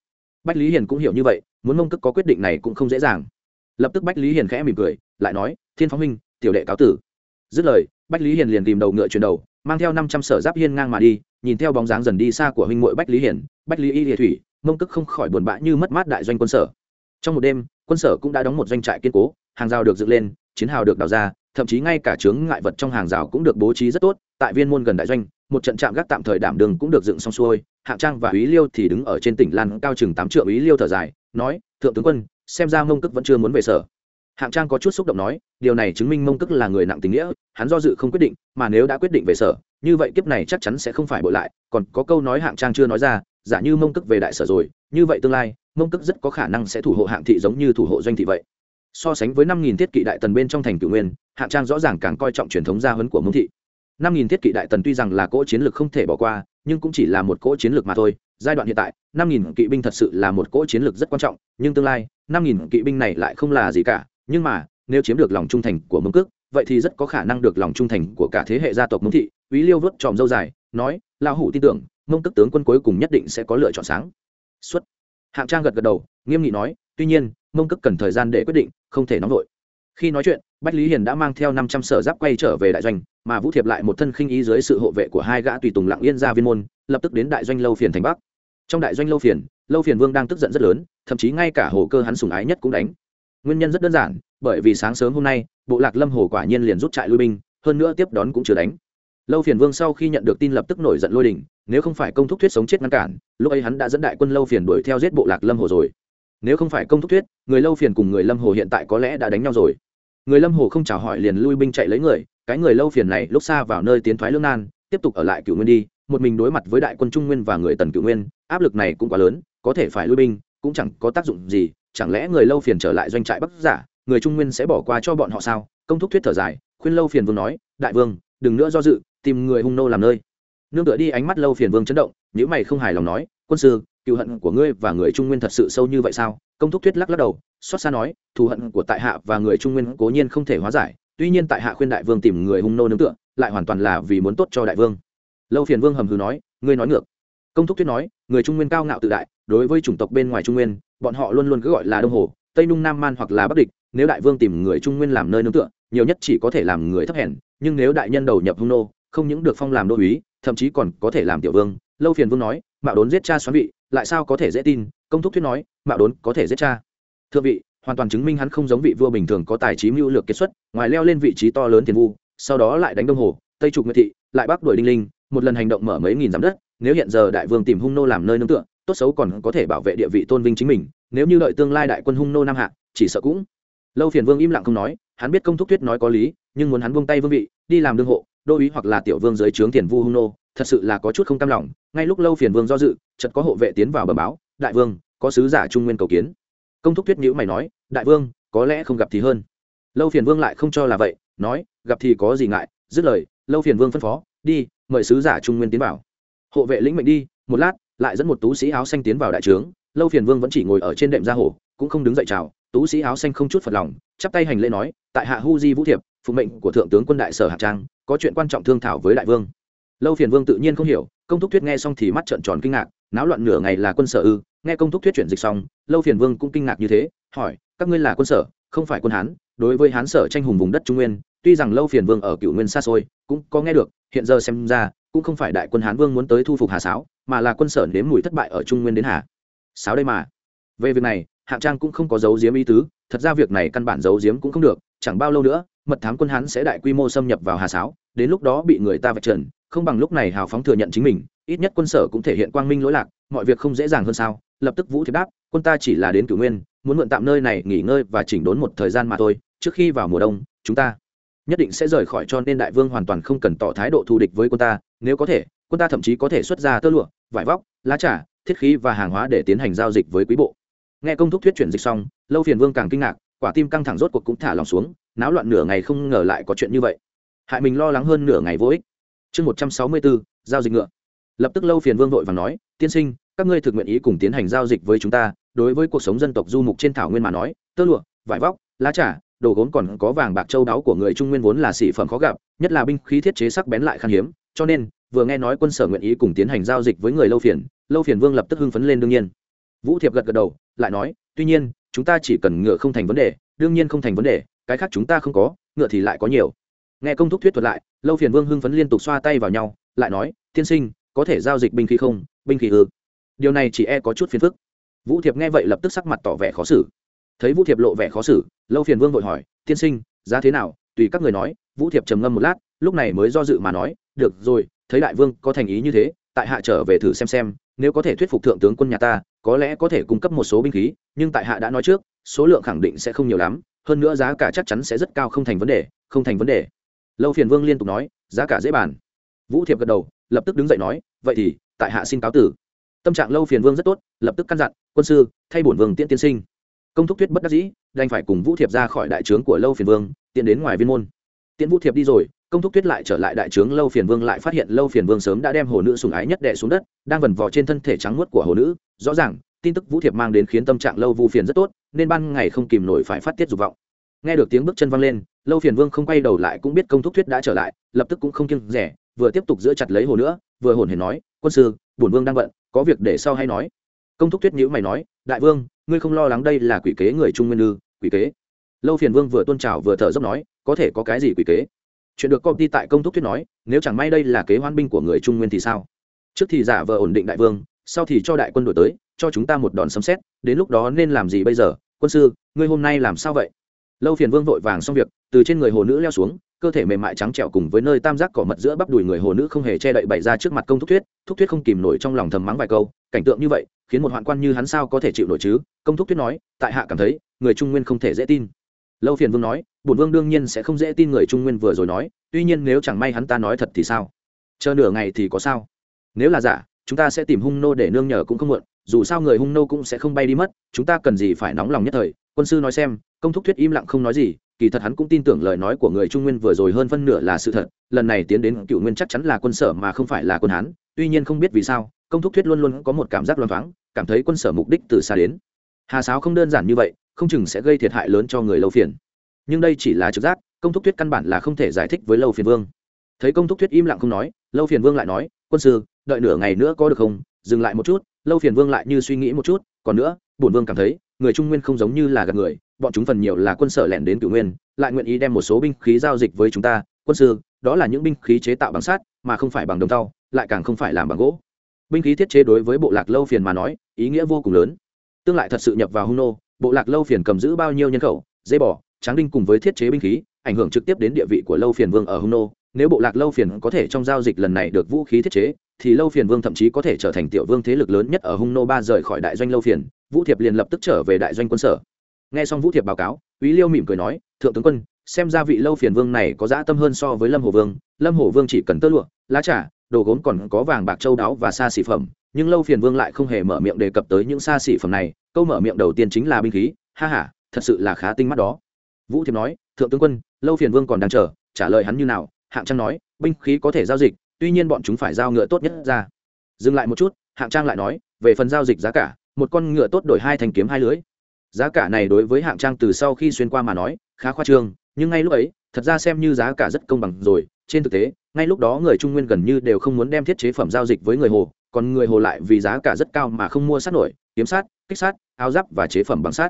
Bách lý hiền cũng hiểu như vậy, muốn mông cức có quyết định này cũng không dễ dàng. Lập tức bách lý hiền khẽ mỉm cười, lại nói, thiên phóng minh tiểu đệ cáo tử. Dứt lời, bách lý hiền liền tìm đầu ngựa chuyển đầu, mang theo năm trăm sở giáp hiên ngang mà đi, nhìn theo bóng dáng dần đi xa của huynh muội bách lý hiền, bách lý y địa thủy, mông cức không khỏi buồn bã như mất mát đại doanh quân sở. Trong một đêm quân sở cũng đã đóng một doanh trại kiên cố, hàng rào được dựng lên, chiến hào được đào ra, thậm chí ngay cả chướng ngại vật trong hàng rào cũng được bố trí rất tốt, tại viên môn gần đại doanh, một trận trạm gác tạm thời đảm đường cũng được dựng xong xuôi, hạng trang và úy liêu thì đứng ở trên tỉnh lan cao chừng tám triệu úy liêu thở dài, nói, thượng tướng quân, xem ra mông cức vẫn chưa muốn về sở. Hạng trang có chút xúc động nói, điều này chứng minh mông cức là người nặng tình nghĩa, hắn do dự không quyết định, mà nếu đã quyết định về sở, như vậy kiếp này chắc chắn sẽ không phải bội lại. Còn có câu nói hạng trang chưa nói ra giả như mông cức về đại sở rồi như vậy tương lai mông cức rất có khả năng sẽ thủ hộ hạng thị giống như thủ hộ doanh thị vậy. So sánh với năm nghìn thiết kỵ đại tần bên trong thành cửu nguyên hạng trang rõ ràng càng coi trọng truyền thống gia huấn của mông thị. Năm nghìn thiết kỵ đại tần tuy rằng là cỗ chiến lược không thể bỏ qua nhưng cũng chỉ là một cỗ chiến lược mà thôi. Giai đoạn hiện tại năm nghìn kỵ binh thật sự là một cỗ chiến lược rất quan trọng nhưng tương lai năm nghìn kỵ binh này lại không là gì cả. Nhưng mà nếu chiếm được lòng trung thành của mông cước vậy thì rất có khả năng được lòng trung thành của cả thế hệ gia tộc mông thị. Úy Liêu vớt tròm dâu dài, nói, lão hủ tin tưởng, mông tức tướng quân cuối cùng nhất định sẽ có lựa chọn sáng. Xuất. Hạng Trang gật gật đầu, nghiêm nghị nói, tuy nhiên, mông tức cần thời gian để quyết định, không thể nóng vội. Khi nói chuyện, Bách Lý Hiền đã mang theo năm trăm sở giáp quay trở về đại doanh, mà Vũ Thiệp lại một thân khinh ý dưới sự hộ vệ của hai gã tùy tùng lặng yên ra viên môn, lập tức đến đại doanh lâu phiền thành bắc. Trong đại doanh lâu phiền, lâu phiền vương đang tức giận rất lớn, thậm chí ngay cả hồ cơ hắn sủng ái nhất cũng đánh. Nguyên nhân rất đơn giản, bởi vì sáng sớm hôm nay, bộ lạc Lâm Hồ quả nhiên liền rút trại lui binh, hơn nữa tiếp đón cũng chưa đánh lâu phiền vương sau khi nhận được tin lập tức nổi giận lôi đình nếu không phải công thúc thuyết sống chết ngăn cản, lúc ấy hắn đã dẫn đại quân lâu phiền đuổi theo giết bộ lạc lâm hồ rồi. Nếu không phải công thúc thuyết, người lâu phiền cùng người lâm hồ hiện tại có lẽ đã đánh nhau rồi. Người lâm hồ không chào hỏi liền lui binh chạy lấy người, cái người lâu phiền này lúc xa vào nơi tiến thoái lương nan, tiếp tục ở lại cựu nguyên đi, một mình đối mặt với đại quân trung nguyên và người tần cựu nguyên, áp lực này cũng quá lớn, có thể phải lui binh, cũng chẳng có tác dụng gì, chẳng lẽ người lâu phiền trở lại doanh trại bắc giả, người trung nguyên sẽ bỏ qua cho bọn họ sao? Công thúc thuyết thở dài, khuyên lâu phiền vương nói, đại vương, đừng nữa do dự, tìm người hung nô làm nơi nương tựa đi ánh mắt lâu phiền vương chấn động nếu mày không hài lòng nói, quân sư cựu hận của ngươi và người trung nguyên thật sự sâu như vậy sao? Công thúc thuyết lắc lắc đầu, xót xa nói, thù hận của tại hạ và người trung nguyên cố nhiên không thể hóa giải, tuy nhiên tại hạ khuyên đại vương tìm người hung nô nương tựa, lại hoàn toàn là vì muốn tốt cho đại vương. Lâu phiền vương hầm hừ nói, ngươi nói ngược. Công thúc thuyết nói, người trung nguyên cao ngạo tự đại, đối với chủng tộc bên ngoài trung nguyên, bọn họ luôn luôn cứ gọi là đông hồ, tây nung nam man hoặc là bắc địch, nếu đại vương tìm người trung nguyên làm nơi nương tựa, nhiều nhất chỉ có thể làm người thấp hèn, nhưng nếu đại nhân đầu nhập hung nô, không những được phong làm đô uý thậm chí còn có thể làm tiểu vương. Lâu phiền vương nói, mạo đốn giết cha xoắn vị, lại sao có thể dễ tin? Công thúc thuyết nói, mạo đốn có thể giết cha. Thưa vị, hoàn toàn chứng minh hắn không giống vị vua bình thường có tài trí mưu lược kết xuất, ngoài leo lên vị trí to lớn tiền vu, sau đó lại đánh đông hồ, tây trục nguyệt thị, lại bắc đuổi đinh linh, một lần hành động mở mấy nghìn dặm đất, nếu hiện giờ đại vương tìm hung nô làm nơi nương tựa, tốt xấu còn có thể bảo vệ địa vị tôn vinh chính mình, nếu như đợi tương lai đại quân hung nô nam hạ, chỉ sợ cũng. Lâu phiền vương im lặng không nói, hắn biết công thúc tuyết nói có lý, nhưng muốn hắn buông tay vương vị, đi làm đương hộ đô úy hoặc là tiểu vương dưới trướng tiền vu hung nô, thật sự là có chút không cam lòng, ngay lúc lâu phiền vương do dự, chợt có hộ vệ tiến vào bờ báo, đại vương, có sứ giả trung nguyên cầu kiến. Công thúc tuyết nhữ mày nói, đại vương, có lẽ không gặp thì hơn. Lâu phiền vương lại không cho là vậy, nói, gặp thì có gì ngại, dứt lời, lâu phiền vương phân phó, đi, mời sứ giả trung nguyên tiến vào. Hộ vệ lĩnh mệnh đi, một lát, lại dẫn một tú sĩ áo xanh tiến vào đại trướng, lâu phiền vương vẫn chỉ ngồi ở trên đệm gia hồ cũng không đứng dậy chào, tú sĩ áo xanh không chút phật lòng, chắp tay hành lễ nói, tại hạ hu di vũ thiệp phụ mệnh của thượng tướng quân đại sở hạng trang, có chuyện quan trọng thương thảo với đại vương. Lâu phiền vương tự nhiên không hiểu, công thúc thuyết nghe xong thì mắt trợn tròn kinh ngạc, náo loạn nửa ngày là quân sở ư, nghe công thúc thuyết chuyển dịch xong, lâu phiền vương cũng kinh ngạc như thế, hỏi, các ngươi là quân sở, không phải quân hán, đối với hán sở tranh hùng vùng đất trung nguyên, tuy rằng lâu phiền vương ở cựu nguyên xa xôi, cũng có nghe được, hiện giờ xem ra, cũng không phải đại quân hán vương muốn tới thu phục hà sáo, mà là quân sở nếm mùi thất bại ở trung nguyên đến hà sáo đây mà. Về việc này hạng trang cũng không có dấu diếm ý tứ, thật ra việc này căn bản giấu giếm cũng không được, chẳng bao lâu nữa mật thám quân hán sẽ đại quy mô xâm nhập vào hà sáo, đến lúc đó bị người ta vạch trần, không bằng lúc này hào phóng thừa nhận chính mình, ít nhất quân sở cũng thể hiện quang minh lỗi lạc, mọi việc không dễ dàng hơn sao, lập tức vũ thiệp đáp, quân ta chỉ là đến cửu nguyên, muốn mượn tạm nơi này nghỉ ngơi và chỉnh đốn một thời gian mà thôi, trước khi vào mùa đông, chúng ta nhất định sẽ rời khỏi cho nên đại vương hoàn toàn không cần tỏ thái độ thù địch với quân ta, nếu có thể, quân ta thậm chí có thể xuất ra tơ lụa, vải vóc, lá trà, thiết khí và hàng hóa để tiến hành giao dịch với quý bộ. Nghe công thúc thuyết chuyển dịch xong, lâu phiền vương càng kinh ngạc, quả tim căng thẳng rốt cuộc cũng thả lòng xuống náo loạn nửa ngày không ngờ lại có chuyện như vậy. Hại mình lo lắng hơn nửa ngày vô ích. Chương một trăm sáu mươi bốn, giao dịch ngựa. Lập tức lâu phiền vương vội và nói, tiên sinh, các ngươi thực nguyện ý cùng tiến hành giao dịch với chúng ta, đối với cuộc sống dân tộc du mục trên thảo nguyên mà nói, tơ lụa, vải vóc, lá trà, đồ gốm còn có vàng bạc châu đáo của người trung nguyên vốn là sĩ phẩm khó gặp, nhất là binh khí thiết chế sắc bén lại khan hiếm, cho nên, vừa nghe nói quân sở nguyện ý cùng tiến hành giao dịch với người lâu phiền lâu phiền vương lập tức hưng phấn lên đương nhiên. Vũ thiệp gật gật đầu, lại nói, tuy nhiên, chúng ta chỉ cần ngựa không thành vấn đề, đương nhiên không thành vấn đề cái khác chúng ta không có, ngựa thì lại có nhiều. Nghe công thúc thuyết thuật lại, lâu phiền vương hưng phấn liên tục xoa tay vào nhau, lại nói, tiên sinh, có thể giao dịch binh khí không? Binh khí ư? Điều này chỉ e có chút phiền phức. Vũ thiệp nghe vậy lập tức sắc mặt tỏ vẻ khó xử. Thấy vũ thiệp lộ vẻ khó xử, lâu phiền vương vội hỏi, tiên sinh, giá thế nào? Tùy các người nói, vũ thiệp trầm ngâm một lát, lúc này mới do dự mà nói, được rồi, thấy đại vương có thành ý như thế, tại hạ trở về thử xem xem, nếu có thể thuyết phục thượng tướng quân nhà ta, có lẽ có thể cung cấp một số binh khí, nhưng tại hạ đã nói trước, số lượng khẳng định sẽ không nhiều lắm hơn nữa giá cả chắc chắn sẽ rất cao không thành vấn đề, không thành vấn đề. Lâu phiền vương liên tục nói, giá cả dễ bàn. Vũ thiệp gật đầu, lập tức đứng dậy nói, vậy thì, tại hạ xin cáo tử. Tâm trạng lâu phiền vương rất tốt, lập tức căn dặn, quân sư, thay bổn vương tiễn tiên sinh. Công thúc tuyết bất đắc dĩ, đành phải cùng vũ thiệp ra khỏi đại trướng của lâu phiền vương tiện đến ngoài viên môn. Tiễn vũ thiệp đi rồi, công thúc tuyết lại trở lại đại trướng lâu phiền vương lại phát hiện lâu phiền vương sớm đã đem hồ nữ sùng ái nhất đệ xuống đất, đang vần vò trên thân thể trắng muốt của hồ nữ. Rõ ràng, tin tức vũ thiệp mang đến khiến tâm trạng lâu vu phiền rất tốt nên ban ngày không kìm nổi phải phát tiết dục vọng. Nghe được tiếng bước chân văng lên, lâu phiền vương không quay đầu lại cũng biết công thúc tuyết đã trở lại, lập tức cũng không kiêng rẻ, vừa tiếp tục giữ chặt lấy hồ nữa, vừa hồn hển nói, quân sư, bổn vương đang bận, có việc để sau hay nói. Công thúc tuyết nhữ mày nói, đại vương, ngươi không lo lắng đây là quỷ kế người trung nguyên ư, quỷ kế? Lâu phiền vương vừa tôn trào vừa thở dốc nói, có thể có cái gì quỷ kế? Chuyện được công ty tại công thúc tuyết nói, nếu chẳng may đây là kế hoan binh của người trung nguyên thì sao? Trước thì giả vờ ổn định đại vương sau thì cho đại quân đổi tới, cho chúng ta một đòn sấm xét đến lúc đó nên làm gì bây giờ? Quân sư, ngươi hôm nay làm sao vậy? Lâu phiền vương vội vàng xong việc, từ trên người hồ nữ leo xuống, cơ thể mềm mại trắng trẹo cùng với nơi tam giác cỏ mật giữa bắp đùi người hồ nữ không hề che đậy bày ra trước mặt công thúc thuyết thúc thuyết không kìm nổi trong lòng thầm mắng vài câu, cảnh tượng như vậy, khiến một hoạn quan như hắn sao có thể chịu nổi chứ? Công thúc thuyết nói, tại hạ cảm thấy, người trung nguyên không thể dễ tin. Lâu phiền vương nói, bổn vương đương nhiên sẽ không dễ tin người trung nguyên vừa rồi nói, tuy nhiên nếu chẳng may hắn ta nói thật thì sao? Chờ nửa ngày thì có sao? Nếu là giả chúng ta sẽ tìm hung nô để nương nhờ cũng không muộn, dù sao người hung nô cũng sẽ không bay đi mất, chúng ta cần gì phải nóng lòng nhất thời. Quân sư nói xem, công thúc thuyết im lặng không nói gì, kỳ thật hắn cũng tin tưởng lời nói của người trung nguyên vừa rồi hơn phân nửa là sự thật, lần này tiến đến cựu nguyên chắc chắn là quân sở mà không phải là quân hán, tuy nhiên không biết vì sao, công thúc thuyết luôn luôn có một cảm giác loáng thoáng, cảm thấy quân sở mục đích từ xa đến. Hà sáo không đơn giản như vậy, không chừng sẽ gây thiệt hại lớn cho người lâu phiền. Nhưng đây chỉ là trực giác, công thúc thuyết căn bản là không thể giải thích với lâu phiền vương. Thấy công thúc thuyết im lặng không nói, lâu phiền vương lại nói, quân sư đợi nửa ngày nữa có được không? Dừng lại một chút, lâu phiền vương lại như suy nghĩ một chút, còn nữa, bổn vương cảm thấy, người trung nguyên không giống như là gặp người, bọn chúng phần nhiều là quân sở lẻn đến cửu nguyên, lại nguyện ý đem một số binh khí giao dịch với chúng ta. Quân sư, đó là những binh khí chế tạo bằng sắt, mà không phải bằng đồng tàu lại càng không phải làm bằng gỗ. Binh khí thiết chế đối với bộ lạc lâu phiền mà nói, ý nghĩa vô cùng lớn. Tương lại thật sự nhập vào hung nô, bộ lạc lâu phiền cầm giữ bao nhiêu nhân khẩu dây bỏ tráng đinh cùng với thiết chế binh khí, ảnh hưởng trực tiếp đến địa vị của lâu phiền vương ở hung nô nếu bộ lạc lâu phiền có thể trong giao dịch lần này được vũ khí thiết chế, thì lâu phiền vương thậm chí có thể trở thành tiểu vương thế lực lớn nhất ở hung nô ba rời khỏi đại doanh lâu phiền, vũ thiệp liền lập tức trở về đại doanh quân sở. Nghe xong vũ thiệp báo cáo, úy liêu mỉm cười nói, thượng tướng quân, xem ra vị lâu phiền vương này có dã tâm hơn so với lâm hồ vương. Lâm hồ vương chỉ cần tơ lụa, lá trà, đồ gốm còn có vàng bạc châu đáo và xa xỉ phẩm, nhưng lâu phiền vương lại không hề mở miệng đề cập tới những xa xỉ phẩm này. Câu mở miệng đầu tiên chính là binh khí. Ha h a thật sự là khá tinh mắt đó. Vũ thiệp nói, thượng tướng quân, lâu phiền vương còn đang chờ, trả lời hắn như nào? Hạng trang nói, binh khí có thể giao dịch, tuy nhiên bọn chúng phải giao ngựa tốt nhất ra. Dừng lại một chút, hạng trang lại nói, về phần giao dịch giá cả, một con ngựa tốt đổi hai thành kiếm hai lưới giá cả này đối với hạng trang từ sau khi xuyên qua mà nói, khá khoa trương, nhưng ngay lúc ấy, thật ra xem như giá cả rất công bằng rồi, trên thực tế, ngay lúc đó người trung nguyên gần như đều không muốn đem thiết chế phẩm giao dịch với người hồ, còn người hồ lại vì giá cả rất cao mà không mua sát nổi, kiếm sát, kích sát, áo giáp và chế phẩm bằng sát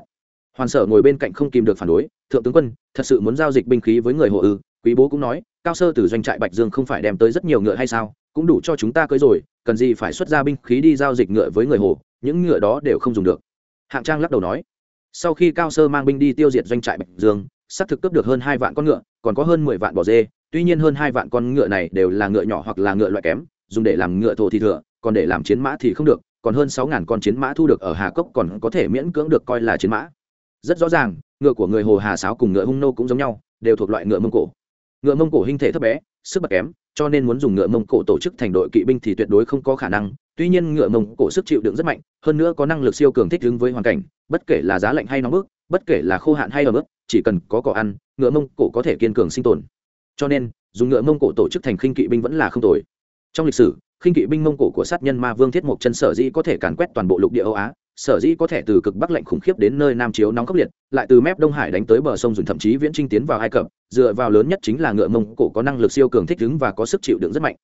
hoàn sở ngồi bên cạnh không kìm được phản đối, thượng tướng quân, thật sự muốn giao dịch binh khí với người hồ ư? Quý bố cũng nói cao sơ từ doanh trại bạch dương không phải đem tới rất nhiều ngựa hay sao? Cũng đủ cho chúng ta cưới rồi, cần gì phải xuất ra binh khí đi giao dịch ngựa với người hồ, những ngựa đó đều không dùng được. Hạng trang lắc đầu nói. Sau khi cao sơ mang binh đi tiêu diệt doanh trại bạch dương xác thực cướp được hơn hai vạn con ngựa, còn có hơn mười vạn bò dê. Tuy nhiên hơn hai vạn con ngựa này đều là ngựa nhỏ hoặc là ngựa loại kém, dùng để làm ngựa thổ thì thừa, còn để làm chiến mã thì không được, còn hơn sáu ngàn con chiến mã thu được ở hà cốc còn có thể miễn cưỡng được coi là chiến mã. Rất rõ ràng, ngựa của người hồ hà sáo cùng ngựa hung nô cũng giống nhau, đều thuộc loại ngựa mông cổ ngựa mông cổ hình thể thấp bé, sức bật kém, cho nên muốn dùng ngựa mông cổ tổ chức thành đội kỵ binh thì tuyệt đối không có khả năng. Tuy nhiên ngựa mông cổ sức chịu đựng rất mạnh, hơn nữa có năng lực siêu cường thích ứng với hoàn cảnh, bất kể là giá lạnh hay nóng bức, bất kể là khô hạn hay ấm ức chỉ cần có cỏ ăn, ngựa mông cổ có thể kiên cường sinh tồn. Cho nên, dùng ngựa mông cổ tổ chức thành khinh kỵ binh vẫn là không tồi. Trong lịch sử, khinh kỵ binh mông cổ của sát nhân ma vương thiết mộc chân sở dĩ có thể càn quét toàn bộ lục địa âu á sở dĩ có thể từ cực bắc lạnh khủng khiếp đến nơi nam chiếu nóng khốc liệt, lại từ mép đông hải đánh tới bờ sông dùng thậm chí viễn trinh tiến vào ai cập, dựa vào lớn nhất chính là ngựa mông cổ có năng lực siêu cường thích ứng và có sức chịu đựng rất mạnh.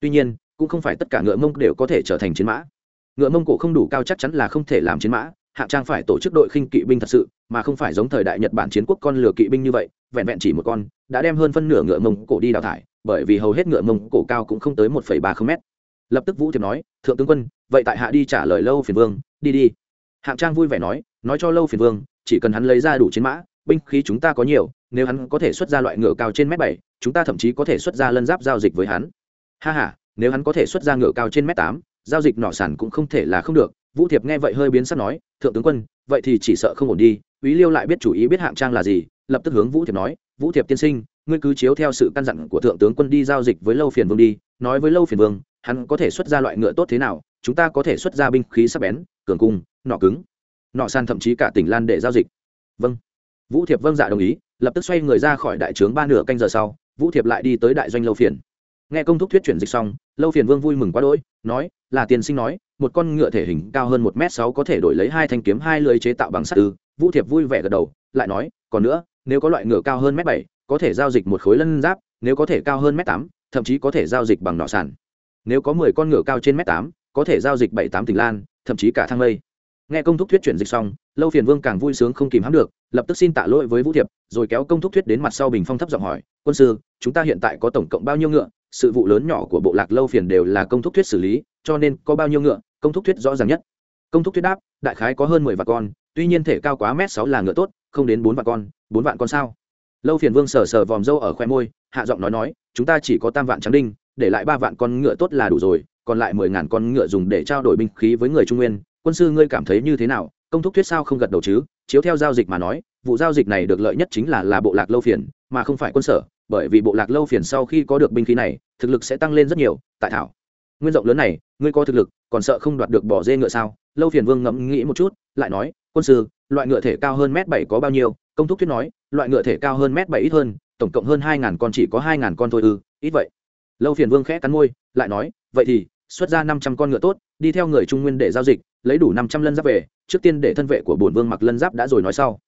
Tuy nhiên, cũng không phải tất cả ngựa mông đều có thể trở thành chiến mã. Ngựa mông cổ không đủ cao chắc chắn là không thể làm chiến mã hạng trang phải tổ chức đội khinh kỵ binh thật sự, mà không phải giống thời đại nhật bản chiến quốc con lừa kỵ binh như vậy, vẹn vẹn chỉ một con, đã đem hơn phân nửa ngựa mông cổ đi đào thải, bởi vì hầu hết ngựa mông cổ cao cũng không tới một ba km lập tức vũ thiệp nói, thượng tướng quân, vậy tại hạ đi trả lời lâu phiền vương đi đi. Hạng trang vui vẻ nói nói cho lâu phiền vương, chỉ cần hắn lấy ra đủ chiến mã, binh khí chúng ta có nhiều, nếu hắn có thể xuất ra loại ngựa cao trên mét bảy, chúng ta thậm chí có thể xuất ra lân giáp giao dịch với hắn. Ha h a nếu hắn có thể xuất ra ngựa cao trên mét tám, giao dịch nọ sản cũng không thể là không được. Vũ thiệp nghe vậy hơi biến sắc nói, thượng tướng quân, vậy thì chỉ sợ không ổn đi. Ý liêu lại biết chủ ý biết hạng trang là gì, lập tức hướng vũ thiệp nói, vũ thiệp tiên sinh, ngươi cứ chiếu theo sự căn dặn của thượng tướng quân đi giao dịch với lâu phiền vương đi, nói với lâu phiền vương, hắn có thể xuất ra loại ngựa tốt thế nào chúng ta có thể xuất ra binh khí sắc bén, cường cung, nọ cứng. Nọ san thậm chí cả tỉnh lan để giao dịch. Vâng. Vũ thiệp vâng dạ đồng ý, lập tức xoay người ra khỏi đại trướng ba nửa canh giờ sau, vũ thiệp lại đi tới đại doanh lâu phiền. Nghe công thúc thuyết chuyển dịch xong, lâu phiền vương vui mừng quá đỗi, nói, là tiền sinh nói, một con ngựa thể hình cao hơn một m sáu có thể đổi lấy hai thanh kiếm, hai lưới chế tạo bằng sắt ư? vũ thiệp vui vẻ gật đầu, lại nói, còn nữa, nếu có loại ngựa cao hơn m bảy, có thể giao dịch một khối lân giáp, nếu có thể cao hơn m tám, thậm chí có thể giao dịch bằng nọ sản nếu có mười con ngựa cao trên m tám có thể giao dịch bảy tám tỉnh lan, thậm chí cả thang lây nghe công thúc thuyết chuyển dịch xong, lâu phiền vương càng vui sướng không kìm hãm được, lập tức xin tạ lỗi với vũ thiệp, rồi kéo công thúc thuyết đến mặt sau bình phong thấp giọng hỏi, quân sư, chúng ta hiện tại có tổng cộng bao nhiêu ngựa? Sự vụ lớn nhỏ của bộ lạc lâu phiền đều là công thúc thuyết xử lý, cho nên có bao nhiêu ngựa? Công thúc thuyết rõ ràng nhất. Công thúc thuyết đáp, đại khái có hơn mười vạn con, tuy nhiên thể cao quá mét sáu là ngựa tốt, không đến bốn vạn con, bốn vạn con sao? Lâu phiền vương sờ sờ vòm râu ở khoe môi, hạ giọng nói nói, chúng ta chỉ có tam vạn trắng đinh, để lại ba vạn con ngựa tốt là đủ rồi còn lại mười ngàn con ngựa dùng để trao đổi binh khí với người trung nguyên. Quân sư ngươi cảm thấy như thế nào? Công thúc thuyết sao không gật đầu chứ? Chiếu theo giao dịch mà nói, vụ giao dịch này được lợi nhất chính là là bộ lạc lâu phiền, mà không phải quân sở, bởi vì bộ lạc lâu phiền sau khi có được binh khí này, thực lực sẽ tăng lên rất nhiều. Tại thảo, nguyên rộng lớn này, ngươi có thực lực, còn sợ không đoạt được bỏ dê ngựa sao? Lâu phiền vương ngẫm nghĩ một chút, lại nói, quân sư, loại ngựa thể cao hơn m bảy có bao nhiêu? Công thúc thuyết nói, loại ngựa thể cao hơn m bảy ít hơn, tổng cộng hơn hai ngàn con chỉ có hai ngàn con thôi ư, ít vậy. Lâu phiền vương khẽ cắn môi, lại nói, vậy thì xuất ra năm trăm con ngựa tốt, đi theo người trung nguyên để giao dịch, lấy đủ năm trăm lân giáp về, trước tiên để thân vệ của bổn vương mặc lân giáp đã rồi nói sau.